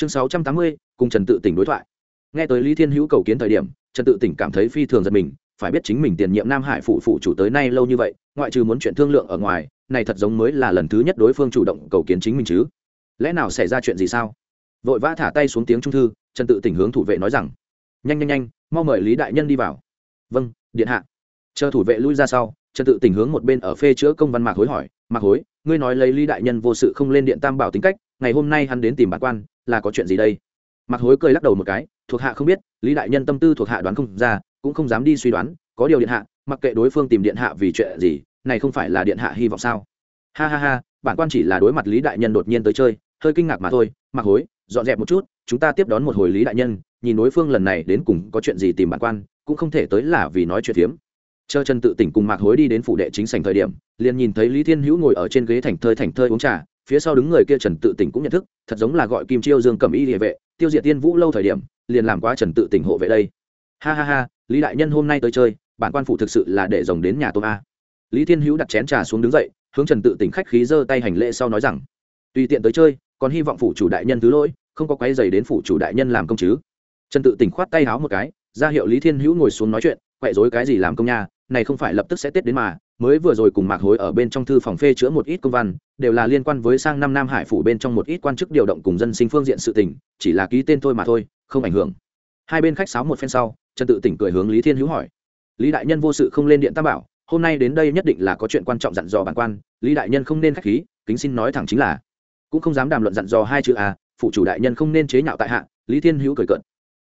chương sáu trăm tám mươi, cùng trần tự tỉnh đối thoại. Nghe tới lý thiên hữu cầu kiến thời điểm, trần tự tỉnh cảm thấy phi thường giật mình, phải biết chính mình tiền nhiệm nam hải phụ phụ chủ tới nay lâu như vậy, ngoại trừ muốn chuyện thương lượng ở ngoài, này thật giống mới là lần thứ nhất đối phương chủ động cầu kiến chính mình chứ. Lẽ nào xảy ra chuyện gì sao? Vội vã thả tay xuống tiếng trung thư, trần tự tỉnh hướng thủ vệ nói rằng, nhanh nhanh nhanh, mau mời lý đại nhân đi vào. Vâng điện hạ. Chờ thủ vệ lui ra sau, trần tự tỉnh hướng một bên ở phê chữa công văn mạc hối hỏi, mạc hối, ngươi nói lấy lý đại nhân vô sự không lên điện tam bảo tính cách, ngày hôm nay hắn đến tìm bản quan là có chuyện gì đây? Mặc hối cười lắc đầu một cái, thuộc hạ không biết, lý đại nhân tâm tư thuộc hạ đoán không ra, cũng không dám đi suy đoán, có điều điện hạ, mặc kệ đối phương tìm điện hạ vì chuyện gì, này không phải là điện hạ hy vọng sao? Ha ha ha, bản quan chỉ là đối mặt lý đại nhân đột nhiên tới chơi, hơi kinh ngạc mà thôi Mặc hối, dọn dẹp một chút, chúng ta tiếp đón một hồi lý đại nhân, nhìn đối phương lần này đến cùng có chuyện gì tìm bản quan, cũng không thể tới là vì nói chuyện phiếm. Chờ trần tự tỉnh cùng mạc hối đi đến phủ đệ chính sành thời điểm, liền nhìn thấy lý thiên hữu ngồi ở trên ghế thành thơi thành thơi uống trà phía sau đứng người kia trần tự tỉnh cũng nhận thức, thật giống là gọi kim chiêu dương cầm y địa vệ, tiêu diệt tiên vũ lâu thời điểm, liền làm quá trần tự tỉnh hộ vệ đây. Ha ha ha, lý đại nhân hôm nay tới chơi, bản quan phủ thực sự là để rồng đến nhà tôm a. Lý thiên hữu đặt chén trà xuống đứng dậy, hướng trần tự tỉnh khách khí giơ tay hành lễ sau nói rằng, tùy tiện tới chơi, còn hy vọng phủ chủ đại nhân thứ lỗi, không có quấy dày đến phủ chủ đại nhân làm công chứ. Trần tự tỉnh khoát tay háo một cái, ra hiệu lý thiên hữu ngồi xuống nói chuyện, quậy dối cái gì làm công nha, này không phải lập tức sẽ tết đến mà mới vừa rồi cùng mạc hối ở bên trong thư phòng phê chữa một ít công văn, đều là liên quan với sang năm nam hải phủ bên trong một ít quan chức điều động cùng dân sinh phương diện sự tình, chỉ là ký tên thôi mà thôi, không ảnh hưởng. Hai bên khách sáo một phen sau, trần tự tỉnh cười hướng lý thiên hữu hỏi, lý đại nhân vô sự không lên điện tam bảo, hôm nay đến đây nhất định là có chuyện quan trọng dặn dò bản quan, lý đại nhân không nên khách khí, kính xin nói thẳng chính là, cũng không dám đàm luận dặn dò hai chữ à phụ chủ đại nhân không nên chế nhạo tại hạ. Lý thiên hữu cười cận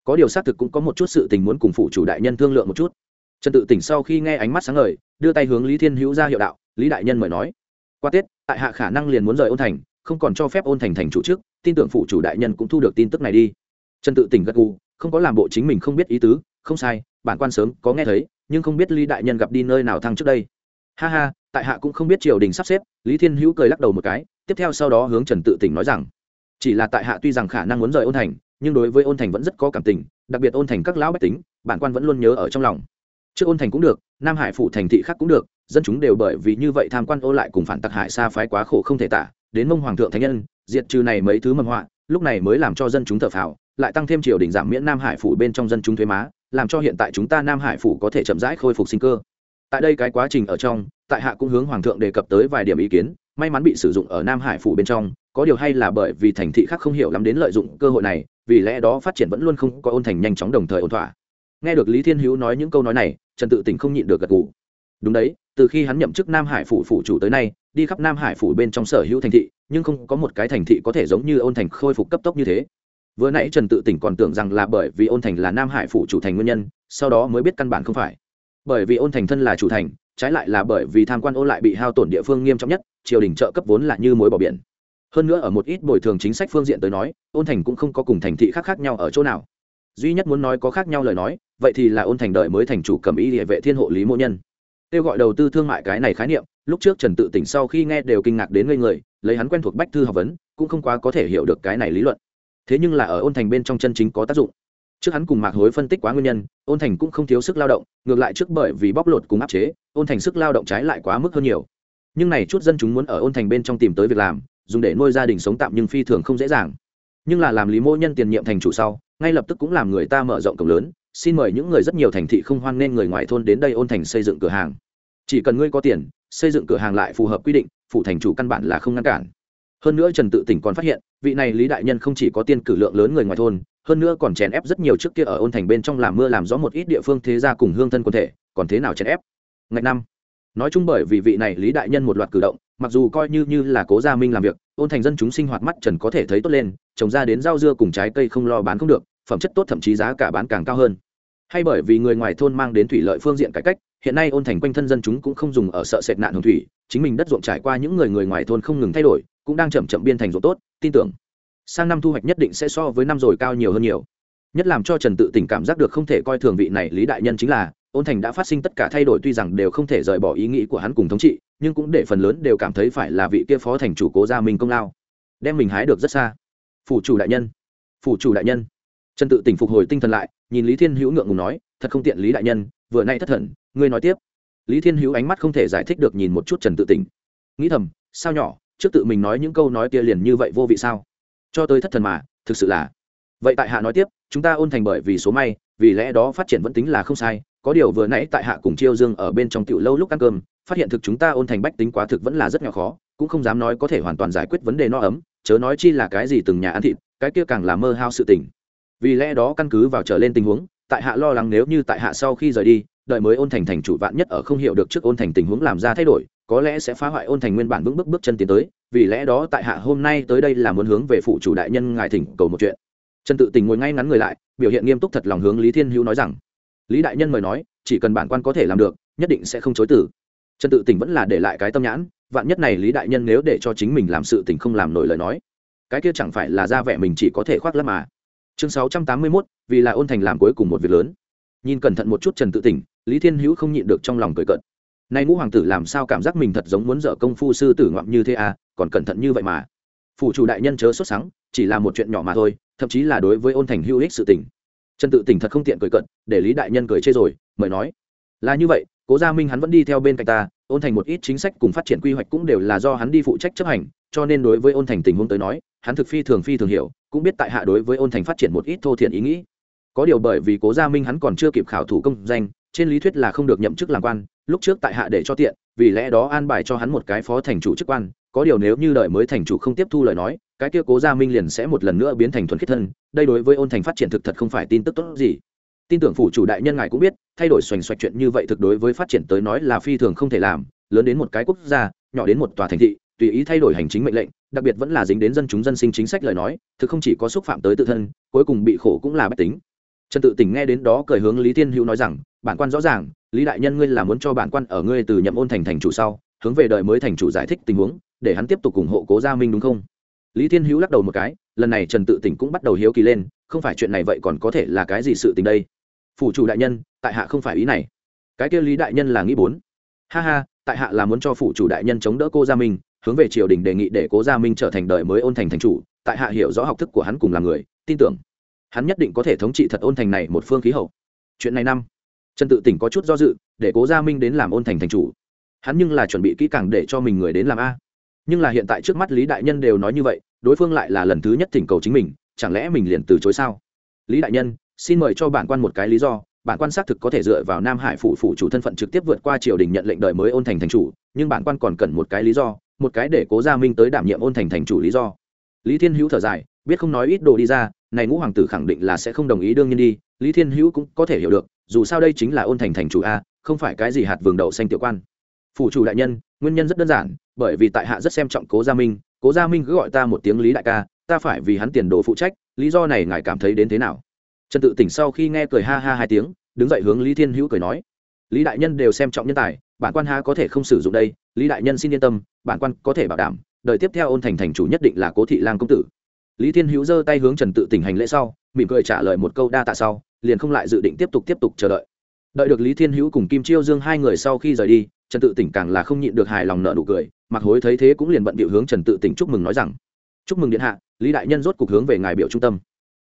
có điều xác thực cũng có một chút sự tình muốn cùng phụ chủ đại nhân thương lượng một chút. Trần tự tỉnh sau khi nghe ánh mắt sáng ngời đưa tay hướng lý thiên hữu ra hiệu đạo, lý đại nhân mời nói. Qua tết, tại hạ khả năng liền muốn rời ôn thành, không còn cho phép ôn thành thành chủ trước tin tưởng phụ chủ đại nhân cũng thu được tin tức này đi. Trần tự tỉnh gật gù, không có làm bộ chính mình không biết ý tứ, không sai, bản quan sớm có nghe thấy, nhưng không biết lý đại nhân gặp đi nơi nào thăng trước đây. Ha ha, tại hạ cũng không biết triều đình sắp xếp, lý thiên hữu cười lắc đầu một cái, tiếp theo sau đó hướng trần tự tỉnh nói rằng, chỉ là tại hạ tuy rằng khả năng muốn rời ôn thành, nhưng đối với ôn thành vẫn rất có cảm tình, đặc biệt ôn thành các lão bách tính, bản quan vẫn luôn nhớ ở trong lòng trước ôn thành cũng được, nam hải phủ thành thị khác cũng được, dân chúng đều bởi vì như vậy tham quan ô lại cùng phản tặc hải xa phái quá khổ không thể tả, đến mông hoàng thượng thánh nhân, diệt trừ này mấy thứ mầm họa, lúc này mới làm cho dân chúng thở phào, lại tăng thêm triều đình giảm miễn nam hải phủ bên trong dân chúng thuế má, làm cho hiện tại chúng ta nam hải phủ có thể chậm rãi khôi phục sinh cơ. Tại đây cái quá trình ở trong, tại hạ cũng hướng hoàng thượng đề cập tới vài điểm ý kiến, may mắn bị sử dụng ở nam hải phủ bên trong, có điều hay là bởi vì thành thị khác không hiểu lắm đến lợi dụng cơ hội này, vì lẽ đó phát triển vẫn luôn không có ôn thành nhanh chóng đồng thời ôn thỏa nghe được lý thiên hữu nói những câu nói này, trần tự tỉnh không nhịn được gật gù. Đúng đấy, từ khi hắn nhậm chức nam hải phủ phủ chủ tới nay, đi khắp nam hải phủ bên trong sở hữu thành thị, nhưng không có một cái thành thị có thể giống như ôn thành khôi phục cấp tốc như thế. Vừa nãy trần tự tỉnh còn tưởng rằng là bởi vì ôn thành là nam hải phủ chủ thành nguyên nhân, sau đó mới biết căn bản không phải. Bởi vì ôn thành thân là chủ thành, trái lại là bởi vì tham quan ô lại bị hao tổn địa phương nghiêm trọng nhất, triều đình trợ cấp vốn là như mối bỏ biển. Hơn nữa ở một ít bồi thường chính sách phương diện tới nói, ôn thành cũng không có cùng thành thị khác khác nhau ở chỗ nào. Duy nhất muốn nói có khác nhau lời nói vậy thì là ôn thành đợi mới thành chủ cầm ý địa vệ thiên hộ lý mộ nhân. Kêu gọi đầu tư thương mại cái này khái niệm, lúc trước trần tự tỉnh sau khi nghe đều kinh ngạc đến ngây người, lấy hắn quen thuộc bách thư học vấn, cũng không quá có thể hiểu được cái này lý luận. Thế nhưng là ở ôn thành bên trong chân chính có tác dụng. Trước hắn cùng mạc hối phân tích quá nguyên nhân, ôn thành cũng không thiếu sức lao động, ngược lại trước bởi vì bóc lột cùng áp chế, ôn thành sức lao động trái lại quá mức hơn nhiều. Nhưng này chút dân chúng muốn ở ôn thành bên trong tìm tới việc làm, dùng để nuôi gia đình sống tạm nhưng phi thường không dễ dàng. Nhưng là làm lý mô nhân tiền nhiệm thành chủ sau, ngay lập tức cũng làm người ta mở rộng cổng lớn xin mời những người rất nhiều thành thị không hoan nên người ngoài thôn đến đây ôn thành xây dựng cửa hàng. Chỉ cần ngươi có tiền, xây dựng cửa hàng lại phù hợp quy định phụ thành chủ căn bản là không ngăn cản. Hơn nữa trần tự tỉnh còn phát hiện, vị này lý đại nhân không chỉ có tiên cử lượng lớn người ngoài thôn, hơn nữa còn chèn ép rất nhiều trước kia ở ôn thành bên trong làm mưa làm gió một ít địa phương thế gia cùng hương thân quân thể, còn thế nào chèn ép? Ngày năm. Nói chung bởi vì vị này lý đại nhân một loạt cử động, mặc dù coi như như là cố gia minh làm việc, ôn thành dân chúng sinh hoạt mắt trần có thể thấy tốt lên, trồng ra đến rau dưa cùng trái cây không lo bán không được phẩm chất tốt thậm chí giá cả bán càng cao hơn. Hay bởi vì người ngoài thôn mang đến thủy lợi phương diện cải cách, hiện nay ôn thành quanh thân dân chúng cũng không dùng ở sợ sệt nạn hồng thủy, chính mình đất ruộng trải qua những người người ngoài thôn không ngừng thay đổi, cũng đang chậm chậm biên thành ruộng tốt, tin tưởng, sang năm thu hoạch nhất định sẽ so với năm rồi cao nhiều hơn nhiều. Nhất làm cho trần tự tỉnh cảm giác được không thể coi thường vị này lý đại nhân chính là, ôn thành đã phát sinh tất cả thay đổi tuy rằng đều không thể rời bỏ ý nghĩ của hắn cùng thống trị, nhưng cũng để phần lớn đều cảm thấy phải là vị kia phó thành chủ cố gia minh công lao, đem mình hái được rất xa. Phủ chủ đại nhân, phủ chủ đại nhân trần tự tỉnh phục hồi tinh thần lại, nhìn lý thiên hữu ngượng ngùng nói, thật không tiện lý đại nhân, vừa nay thất thần, ngươi nói tiếp. Lý thiên hữu ánh mắt không thể giải thích được nhìn một chút trần tự tỉnh. Nghĩ thầm, sao nhỏ, trước tự mình nói những câu nói kia liền như vậy vô vị sao? Cho tới thất thần mà, thực sự là vậy tại hạ nói tiếp, chúng ta ôn thành bởi vì số may, vì lẽ đó phát triển vẫn tính là không sai, có điều vừa nãy tại hạ cùng chiêu dương ở bên trong tiểu lâu lúc ăn cơm, phát hiện thực chúng ta ôn thành bách tính quá thực vẫn là rất nhỏ khó, cũng không dám nói có thể hoàn toàn giải quyết vấn đề no ấm, chớ nói chi là cái gì từng nhà ăn thịt, cái kia càng là mơ hao sự tình vì lẽ đó căn cứ vào trở lên tình huống, tại hạ lo lắng nếu như tại hạ sau khi rời đi, đợi mới ôn thành thành chủ vạn nhất ở không hiểu được trước ôn thành tình huống làm ra thay đổi, có lẽ sẽ phá hoại ôn thành nguyên bản vững bước bước chân tiến tới, vì lẽ đó tại hạ hôm nay tới đây là muốn hướng về phụ chủ đại nhân ngài thỉnh cầu một chuyện. Trần tự tình ngồi ngay ngắn người lại, biểu hiện nghiêm túc thật lòng hướng lý thiên hữu nói rằng, lý đại nhân mời nói, chỉ cần bản quan có thể làm được, nhất định sẽ không chối từ. Trần tự tình vẫn là để lại cái tâm nhãn, vạn nhất này lý đại nhân nếu để cho chính mình làm sự tình không làm nổi lời nói, cái kia chẳng phải là ra vẻ mình chỉ có thể khoác lắm mà chương sáu trăm tám mươi 681, vì là ôn thành làm cuối cùng một việc lớn. Nhìn cẩn thận một chút trần tự tỉnh lý thiên hữu không nhịn được trong lòng cười cợt. Nay ngũ hoàng tử làm sao cảm giác mình thật giống muốn dở công phu sư tử ngoạm như thế à còn cẩn thận như vậy mà. Phủ chủ đại nhân chớ xuất sáng chỉ là một chuyện nhỏ mà thôi thậm chí là đối với ôn thành hữu ích sự tình. Trần tự tỉnh thật không tiện cười cận để lý đại nhân cười chê rồi mời nói. Là như vậy cố gia minh hắn vẫn đi theo bên cạnh ta ôn thành một ít chính sách cùng phát triển quy hoạch cũng đều là do hắn đi phụ trách chấp hành cho nên đối với ôn thành tình huống tới nói hắn thực phi thường phi thường hiểu, cũng biết tại hạ đối với ôn thành phát triển một ít thô thiện ý nghĩ. Có điều bởi vì cố gia minh hắn còn chưa kịp khảo thủ công danh, trên lý thuyết là không được nhậm chức làm quan, lúc trước tại hạ để cho tiện, vì lẽ đó an bài cho hắn một cái phó thành chủ chức quan, có điều nếu như đợi mới thành chủ không tiếp thu lời nói, cái kia cố gia minh liền sẽ một lần nữa biến thành thuần khiết thân, đây đối với ôn thành phát triển thực thật không phải tin tức tốt gì. Tin tưởng phủ chủ đại nhân ngài cũng biết, thay đổi xoành xoạch chuyện như vậy thực đối với phát triển tới nói là phi thường không thể làm, lớn đến một cái quốc gia, nhỏ đến một tòa thành thị, tùy ý thay đổi hành chính mệnh lệnh đặc biệt vẫn là dính đến dân chúng dân sinh chính sách lời nói, thực không chỉ có xúc phạm tới tự thân, cuối cùng bị khổ cũng là bách tính. Trần tự tỉnh nghe đến đó cởi hướng lý thiên hữu nói rằng, bản quan rõ ràng, lý đại nhân ngươi là muốn cho bản quan ở ngươi từ nhậm ôn thành thành chủ sau, hướng về đời mới thành chủ giải thích tình huống, để hắn tiếp tục ủng hộ cố gia minh đúng không? Lý thiên hữu lắc đầu một cái, lần này trần tự tỉnh cũng bắt đầu hiếu kỳ lên, không phải chuyện này vậy còn có thể là cái gì sự tình đây? Phủ chủ đại nhân, tại hạ không phải ý này. Cái kia lý đại nhân là nghĩ bốn. Ha ha, tại hạ là muốn cho phủ chủ đại nhân chống đỡ cô gia minh hướng về triều đình đề nghị để cố gia minh trở thành đời mới ôn thành thành chủ, tại hạ hiểu rõ học thức của hắn cùng là người, tin tưởng. Hắn nhất định có thể thống trị thật ôn thành này một phương khí hậu. Chuyện này năm, trần tự tỉnh có chút do dự, để cố gia minh đến làm ôn thành thành chủ. Hắn nhưng là chuẩn bị kỹ càng để cho mình người đến làm a. Nhưng là hiện tại trước mắt lý đại nhân đều nói như vậy, đối phương lại là lần thứ nhất thỉnh cầu chính mình, chẳng lẽ mình liền từ chối sao? Lý đại nhân, xin mời cho bản quan một cái lý do, bản quan xác thực có thể dựa vào nam hải phủ phủ chủ thân phận trực tiếp vượt qua triều đình nhận lệnh đợi mới ôn thành thành chủ, nhưng bản quan còn cần một cái lý do một cái để cố gia minh tới đảm nhiệm ôn thành thành chủ lý do. Lý thiên hữu thở dài, biết không nói ít đồ đi ra, này ngũ hoàng tử khẳng định là sẽ không đồng ý đương nhiên đi, lý thiên hữu cũng có thể hiểu được, dù sao đây chính là ôn thành thành chủ a, không phải cái gì hạt vườn đậu xanh tiểu quan. Phủ chủ đại nhân, nguyên nhân rất đơn giản, bởi vì tại hạ rất xem trọng cố gia minh, cố gia minh cứ gọi ta một tiếng lý đại ca, ta phải vì hắn tiền đồ phụ trách, lý do này ngài cảm thấy đến thế nào? Trần tự tỉnh sau khi nghe cười ha ha hai tiếng, đứng dậy hướng lý thiên hữu cười nói, lý đại nhân đều xem trọng nhân tài, bản quan ha có thể không sử dụng đây lý đại nhân xin yên tâm, bản quan có thể bảo đảm, đời tiếp theo ôn thành thành chủ nhất định là cố thị lang công tử. Lý thiên hữu giơ tay hướng trần tự tỉnh hành lễ sau, mỉm cười trả lời một câu đa tạ sau, liền không lại dự định tiếp tục tiếp tục chờ đợi. Đợi được lý thiên hữu cùng kim chiêu dương hai người sau khi rời đi, trần tự tỉnh càng là không nhịn được hài lòng nợ nụ cười, mặc hối thấy thế cũng liền bận biểu hướng trần tự tỉnh chúc mừng nói rằng, chúc mừng điện hạ, lý đại nhân rốt cuộc hướng về ngài biểu trung tâm.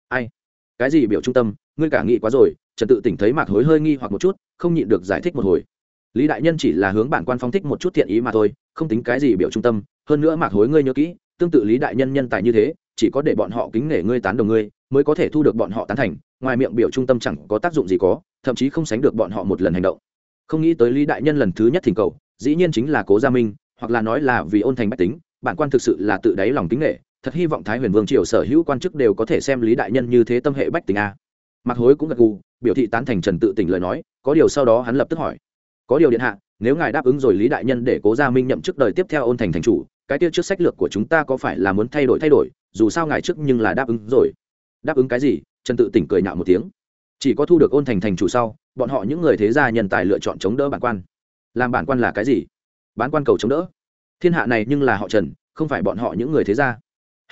Ai? Cái gì biểu trung tâm? Ngươi cả nghĩ quá rồi. Trần tự tỉnh thấy mạc hối hơi nghi hoặc một chút, không nhịn được giải thích một hồi lý đại nhân chỉ là hướng bản quan phong thích một chút thiện ý mà thôi, không tính cái gì biểu trung tâm, hơn nữa mạc hối ngươi nhớ kỹ, tương tự lý đại nhân nhân tài như thế, chỉ có để bọn họ kính nể ngươi tán đồng ngươi, mới có thể thu được bọn họ tán thành, ngoài miệng biểu trung tâm chẳng có tác dụng gì có, thậm chí không sánh được bọn họ một lần hành động không nghĩ tới lý đại nhân lần thứ nhất thỉnh cầu, dĩ nhiên chính là cố gia minh, hoặc là nói là vì ôn thành bách tính, bản quan thực sự là tự đáy lòng kính nể. thật hy vọng thái huyền vương triều sở hữu quan chức đều có thể xem lý đại nhân như thế tâm hệ bách tính a mặc hối cũng gật gù, biểu thị tán thành trần tự tỉnh lời nói, có điều sau đó hắn lập tức hỏi có điều điện hạ, nếu ngài đáp ứng rồi lý đại nhân để cố gia minh nhậm chức đời tiếp theo ôn thành thành chủ, cái tiêu trước sách lược của chúng ta có phải là muốn thay đổi thay đổi? Dù sao ngài trước nhưng là đáp ứng rồi. Đáp ứng cái gì? Trần tự tỉnh cười nhạo một tiếng. Chỉ có thu được ôn thành thành chủ sau, bọn họ những người thế gia nhân tài lựa chọn chống đỡ bản quan. Làm bản quan là cái gì? Bán quan cầu chống đỡ. Thiên hạ này nhưng là họ trần, không phải bọn họ những người thế gia.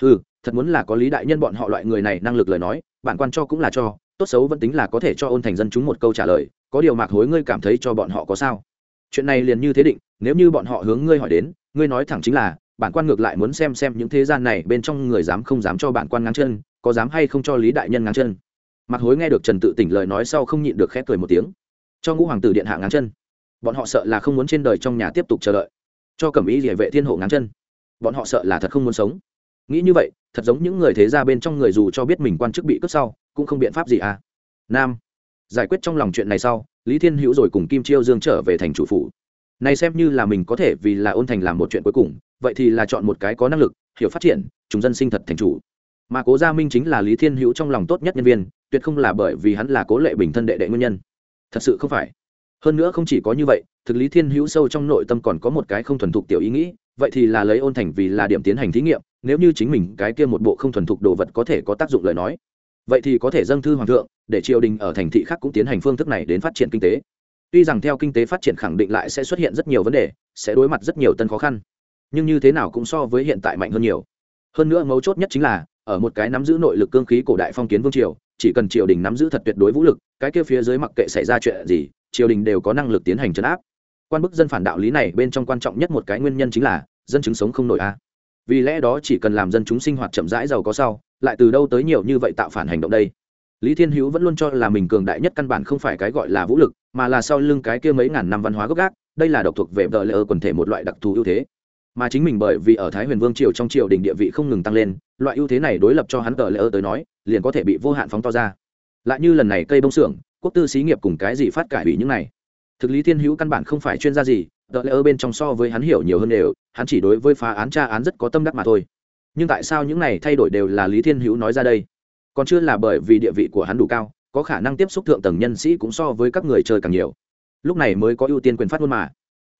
Ừ thật muốn là có lý đại nhân bọn họ loại người này năng lực lời nói, bản quan cho cũng là cho, tốt xấu vẫn tính là có thể cho ôn thành dân chúng một câu trả lời có điều mạc hối ngươi cảm thấy cho bọn họ có sao? Chuyện này liền như thế định, nếu như bọn họ hướng ngươi hỏi đến, ngươi nói thẳng chính là, bản quan ngược lại muốn xem xem những thế gian này bên trong người dám không dám cho bản quan ngang chân, có dám hay không cho lý đại nhân ngang chân. Mạc hối nghe được trần tự tỉnh lời nói sau không nhịn được khép cười một tiếng. Cho ngũ hoàng tử điện hạ ngang chân. Bọn họ sợ là không muốn trên đời trong nhà tiếp tục chờ đợi. Cho cẩm ý địa vệ thiên hộ ngang chân. Bọn họ sợ là thật không muốn sống. Nghĩ như vậy, thật giống những người thế ra bên trong người dù cho biết mình quan chức bị cướp sau, cũng không biện pháp gì à. Nam giải quyết trong lòng chuyện này sau, lý thiên hữu rồi cùng kim chiêu dương trở về thành chủ phủ. Này xem như là mình có thể vì là ôn thành làm một chuyện cuối cùng, vậy thì là chọn một cái có năng lực, hiểu phát triển, chúng dân sinh thật thành chủ. Mà cố gia minh chính là lý thiên hữu trong lòng tốt nhất nhân viên, tuyệt không là bởi vì hắn là cố lệ bình thân đệ đệ nguyên nhân. Thật sự không phải. Hơn nữa không chỉ có như vậy, thực lý thiên hữu sâu trong nội tâm còn có một cái không thuần thục tiểu ý nghĩ, vậy thì là lấy ôn thành vì là điểm tiến hành thí nghiệm, nếu như chính mình cái kia một bộ không thuần thục đồ vật có thể có tác dụng lời nói vậy thì có thể dâng thư hoàng thượng, để triều đình ở thành thị khác cũng tiến hành phương thức này đến phát triển kinh tế. Tuy rằng theo kinh tế phát triển khẳng định lại sẽ xuất hiện rất nhiều vấn đề, sẽ đối mặt rất nhiều tân khó khăn, nhưng như thế nào cũng so với hiện tại mạnh hơn nhiều. Hơn nữa mấu chốt nhất chính là, ở một cái nắm giữ nội lực cương khí cổ đại phong kiến vương triều, chỉ cần triều đình nắm giữ thật tuyệt đối vũ lực, cái kia phía dưới mặc kệ xảy ra chuyện gì, triều đình đều có năng lực tiến hành chấn áp. Quan bức dân phản đạo lý này bên trong quan trọng nhất một cái nguyên nhân chính là, dân chứng sống không nổi a. Vì lẽ đó chỉ cần làm dân chúng sinh hoạt chậm rãi giàu có sau lại từ đâu tới nhiều như vậy tạo phản hành động đây? Lý thiên hữu vẫn luôn cho là mình cường đại nhất căn bản không phải cái gọi là vũ lực, mà là sau lưng cái kia mấy ngàn năm văn hóa gốc gác, đây là độc thuộc về vợ lỡ quần thể một loại đặc thù ưu thế. Mà chính mình bởi vì ở thái huyền vương triều trong triều đình địa vị không ngừng tăng lên, loại ưu thế này đối lập cho hắn tờ lỡ tới nói, liền có thể bị vô hạn phóng to ra. Lại như lần này cây bông xưởng, quốc tư xí nghiệp cùng cái gì phát cải ủy những này. Thực lý thiên hữu căn bản không phải chuyên gia gì tờ ơ bên trong so với hắn hiểu nhiều hơn đều, hắn chỉ đối với phá án tra án rất có tâm đắc mà thôi nhưng tại sao những này thay đổi đều là lý thiên hữu nói ra đây? Còn chưa là bởi vì địa vị của hắn đủ cao, có khả năng tiếp xúc thượng tầng nhân sĩ cũng so với các người chơi càng nhiều. Lúc này mới có ưu tiên quyền phát ngôn mà.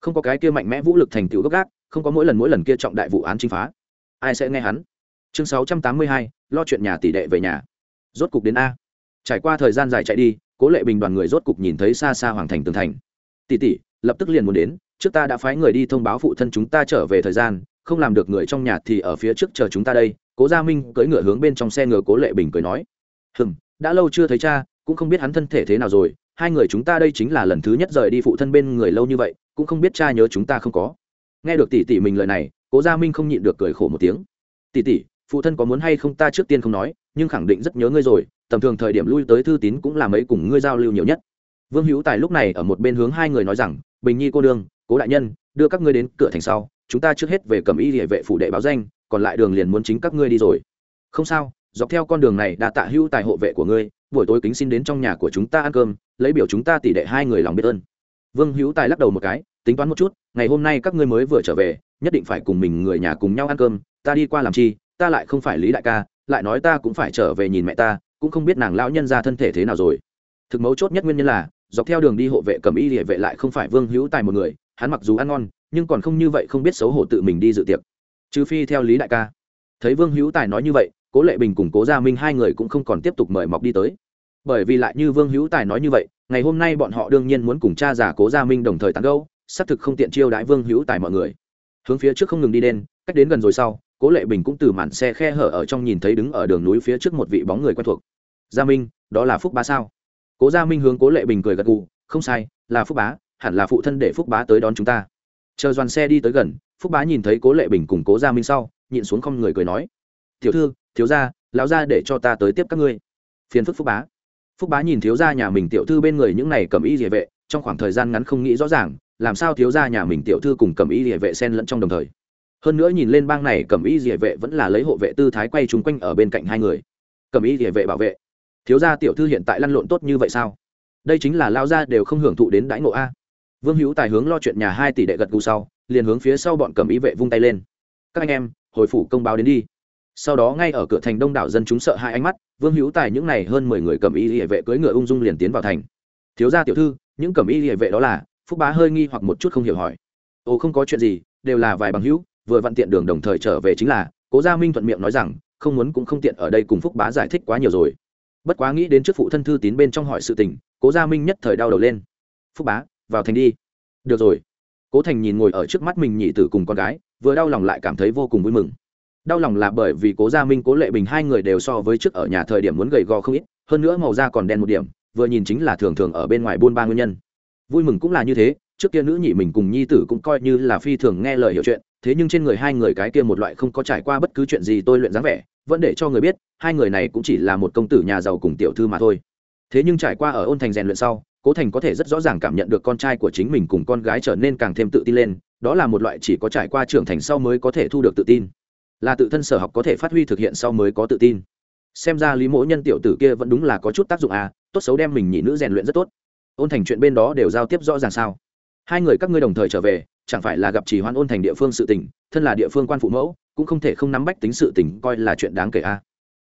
Không có cái kia mạnh mẽ vũ lực thành tựu gốc gác, không có mỗi lần mỗi lần kia trọng đại vụ án chính phá. Ai sẽ nghe hắn? Chương sáu trăm tám mươi hai, lo chuyện nhà tỷ đệ về nhà. Rốt cục đến a. Trải qua thời gian dài chạy đi, cố lệ bình đoàn người rốt cục nhìn thấy xa xa hoàng thành tường thành. Tỷ tỷ, lập tức liền muốn đến, trước ta đã phái người đi thông báo phụ thân chúng ta trở về thời gian không làm được người trong nhà thì ở phía trước chờ chúng ta đây, cố gia minh cưỡi ngựa hướng bên trong xe ngựa cố lệ bình cười nói. Hừm, đã lâu chưa thấy cha, cũng không biết hắn thân thể thế nào rồi, hai người chúng ta đây chính là lần thứ nhất rời đi phụ thân bên người lâu như vậy, cũng không biết cha nhớ chúng ta không có. Nghe được tỷ tỷ mình lời này, cố gia minh không nhịn được cười khổ một tiếng. Tỷ tỷ, phụ thân có muốn hay không ta trước tiên không nói, nhưng khẳng định rất nhớ ngươi rồi, tầm thường thời điểm lui tới thư tín cũng là mấy cùng ngươi giao lưu nhiều nhất. Vương hữu tài lúc này ở một bên hướng hai người nói rằng, bình nhi cô đương cố đại nhân, đưa các ngươi đến cửa thành sau chúng ta trước hết về cầm y địa vệ phủ đệ báo danh, còn lại đường liền muốn chính các ngươi đi rồi. Không sao, dọc theo con đường này đã tạ hữu tài hộ vệ của ngươi, buổi tối kính xin đến trong nhà của chúng ta ăn cơm, lấy biểu chúng ta tỷ đệ hai người lòng biết ơn. Vương hữu tài lắc đầu một cái, tính toán một chút, ngày hôm nay các ngươi mới vừa trở về, nhất định phải cùng mình người nhà cùng nhau ăn cơm, ta đi qua làm chi, ta lại không phải lý đại ca, lại nói ta cũng phải trở về nhìn mẹ ta, cũng không biết nàng lão nhân ra thân thể thế nào rồi. Thực mấu chốt nhất nguyên nhân là, dọc theo đường đi hộ vệ cầm y địa vệ lại không phải vương hữu tài một người, hắn mặc dù ăn ngon nhưng còn không như vậy không biết xấu hổ tự mình đi dự tiệc. Trừ phi theo lý đại ca. Thấy vương hữu tài nói như vậy, cố lệ bình cùng cố gia minh hai người cũng không còn tiếp tục mời mọc đi tới. Bởi vì lại như vương hữu tài nói như vậy, ngày hôm nay bọn họ đương nhiên muốn cùng cha già cố gia minh đồng thời tán gâu xác thực không tiện chiêu đãi vương hữu tài mọi người. Hướng phía trước không ngừng đi đen, cách đến gần rồi sau, cố lệ bình cũng từ màn xe khe hở ở trong nhìn thấy đứng ở đường núi phía trước một vị bóng người quen thuộc. Gia minh, đó là phúc bá sao? Cố gia minh hướng cố lệ bình cười gật gù, không sai, là phúc bá, hẳn là phụ thân để phúc bá tới đón chúng ta chờ đoàn xe đi tới gần, phúc bá nhìn thấy cố lệ bình cùng cố gia minh sau, nhịn xuống không người cười nói, tiểu thư, thiếu gia, lão gia để cho ta tới tiếp các ngươi. Phiền phức phúc bá. Phúc bá nhìn thiếu gia nhà mình tiểu thư bên người những này cầm y địa vệ, trong khoảng thời gian ngắn không nghĩ rõ ràng, làm sao thiếu gia nhà mình tiểu thư cùng cầm y địa vệ xen lẫn trong đồng thời. Hơn nữa nhìn lên bang này cầm y địa vệ vẫn là lấy hộ vệ tư thái quay chung quanh ở bên cạnh hai người. Cầm y địa vệ bảo vệ. Thiếu gia tiểu thư hiện tại lăn lộn tốt như vậy sao? Đây chính là lao gia đều không hưởng thụ đến đãi ngộ a vương hữu tài hướng lo chuyện nhà hai tỷ đệ gật gù sau, liền hướng phía sau bọn cầm y vệ vung tay lên. Các anh em, hồi phủ công báo đến đi. Sau đó ngay ở cửa thành đông đảo dân chúng sợ hai ánh mắt, vương hữu tài những n à y hơn mười người cầm y hệ vệ cưỡi ngựa ung dung liền tiến vào thành. Thiếu gia tiểu thư, những cầm y hệ vệ đó là? Phúc bá hơi nghi hoặc một chút không hiểu hỏi. Ồ, không có chuyện gì, đều là vài bằng hữu, vừa vặn tiện đường đồng thời trở về chính là. Cố gia minh thuận miệng nói rằng, không muốn cũng không tiện ở đây cùng phúc bá giải thích quá nhiều rồi. Bất quá nghĩ đến trước phụ thân thư tín bên trong hỏi sự tình, cố gia minh nhất thời đau đầu lên. Phúc bá vào thành đi. Được rồi. Cố thành nhìn ngồi ở trước mắt mình nhị tử cùng con gái, vừa đau lòng lại cảm thấy vô cùng vui mừng. Đau lòng là bởi vì cố gia minh, cố lệ bình hai người đều so với trước ở nhà thời điểm muốn gầy gò không ít, hơn nữa màu da còn đen một điểm, vừa nhìn chính là thường thường ở bên ngoài buôn ba nguyên nhân. Vui mừng cũng là như thế, trước kia nữ nhị mình cùng nhi tử cũng coi như là phi thường nghe lời hiểu chuyện, thế nhưng trên người hai người cái kia một loại không có trải qua bất cứ chuyện gì tôi luyện dáng vẻ, vẫn để cho người biết, hai người này cũng chỉ là một công tử nhà giàu cùng tiểu thư mà thôi. Thế nhưng trải qua ở ôn thành rèn luyện sau cố thành có thể rất rõ ràng cảm nhận được con trai của chính mình cùng con gái trở nên càng thêm tự tin lên, đó là một loại chỉ có trải qua trưởng thành sau mới có thể thu được tự tin. Là tự thân sở học có thể phát huy thực hiện sau mới có tự tin. Xem ra lý mỗ nhân tiểu tử kia vẫn đúng là có chút tác dụng à tốt xấu đem mình nhị nữ rèn luyện rất tốt. Ôn thành chuyện bên đó đều giao tiếp rõ ràng sao? Hai người các ngươi đồng thời trở về, chẳng phải là gặp chỉ hoan ôn thành địa phương sự tình, thân là địa phương quan phụ mẫu, cũng không thể không nắm bách tính sự tình coi là chuyện đáng kể a à.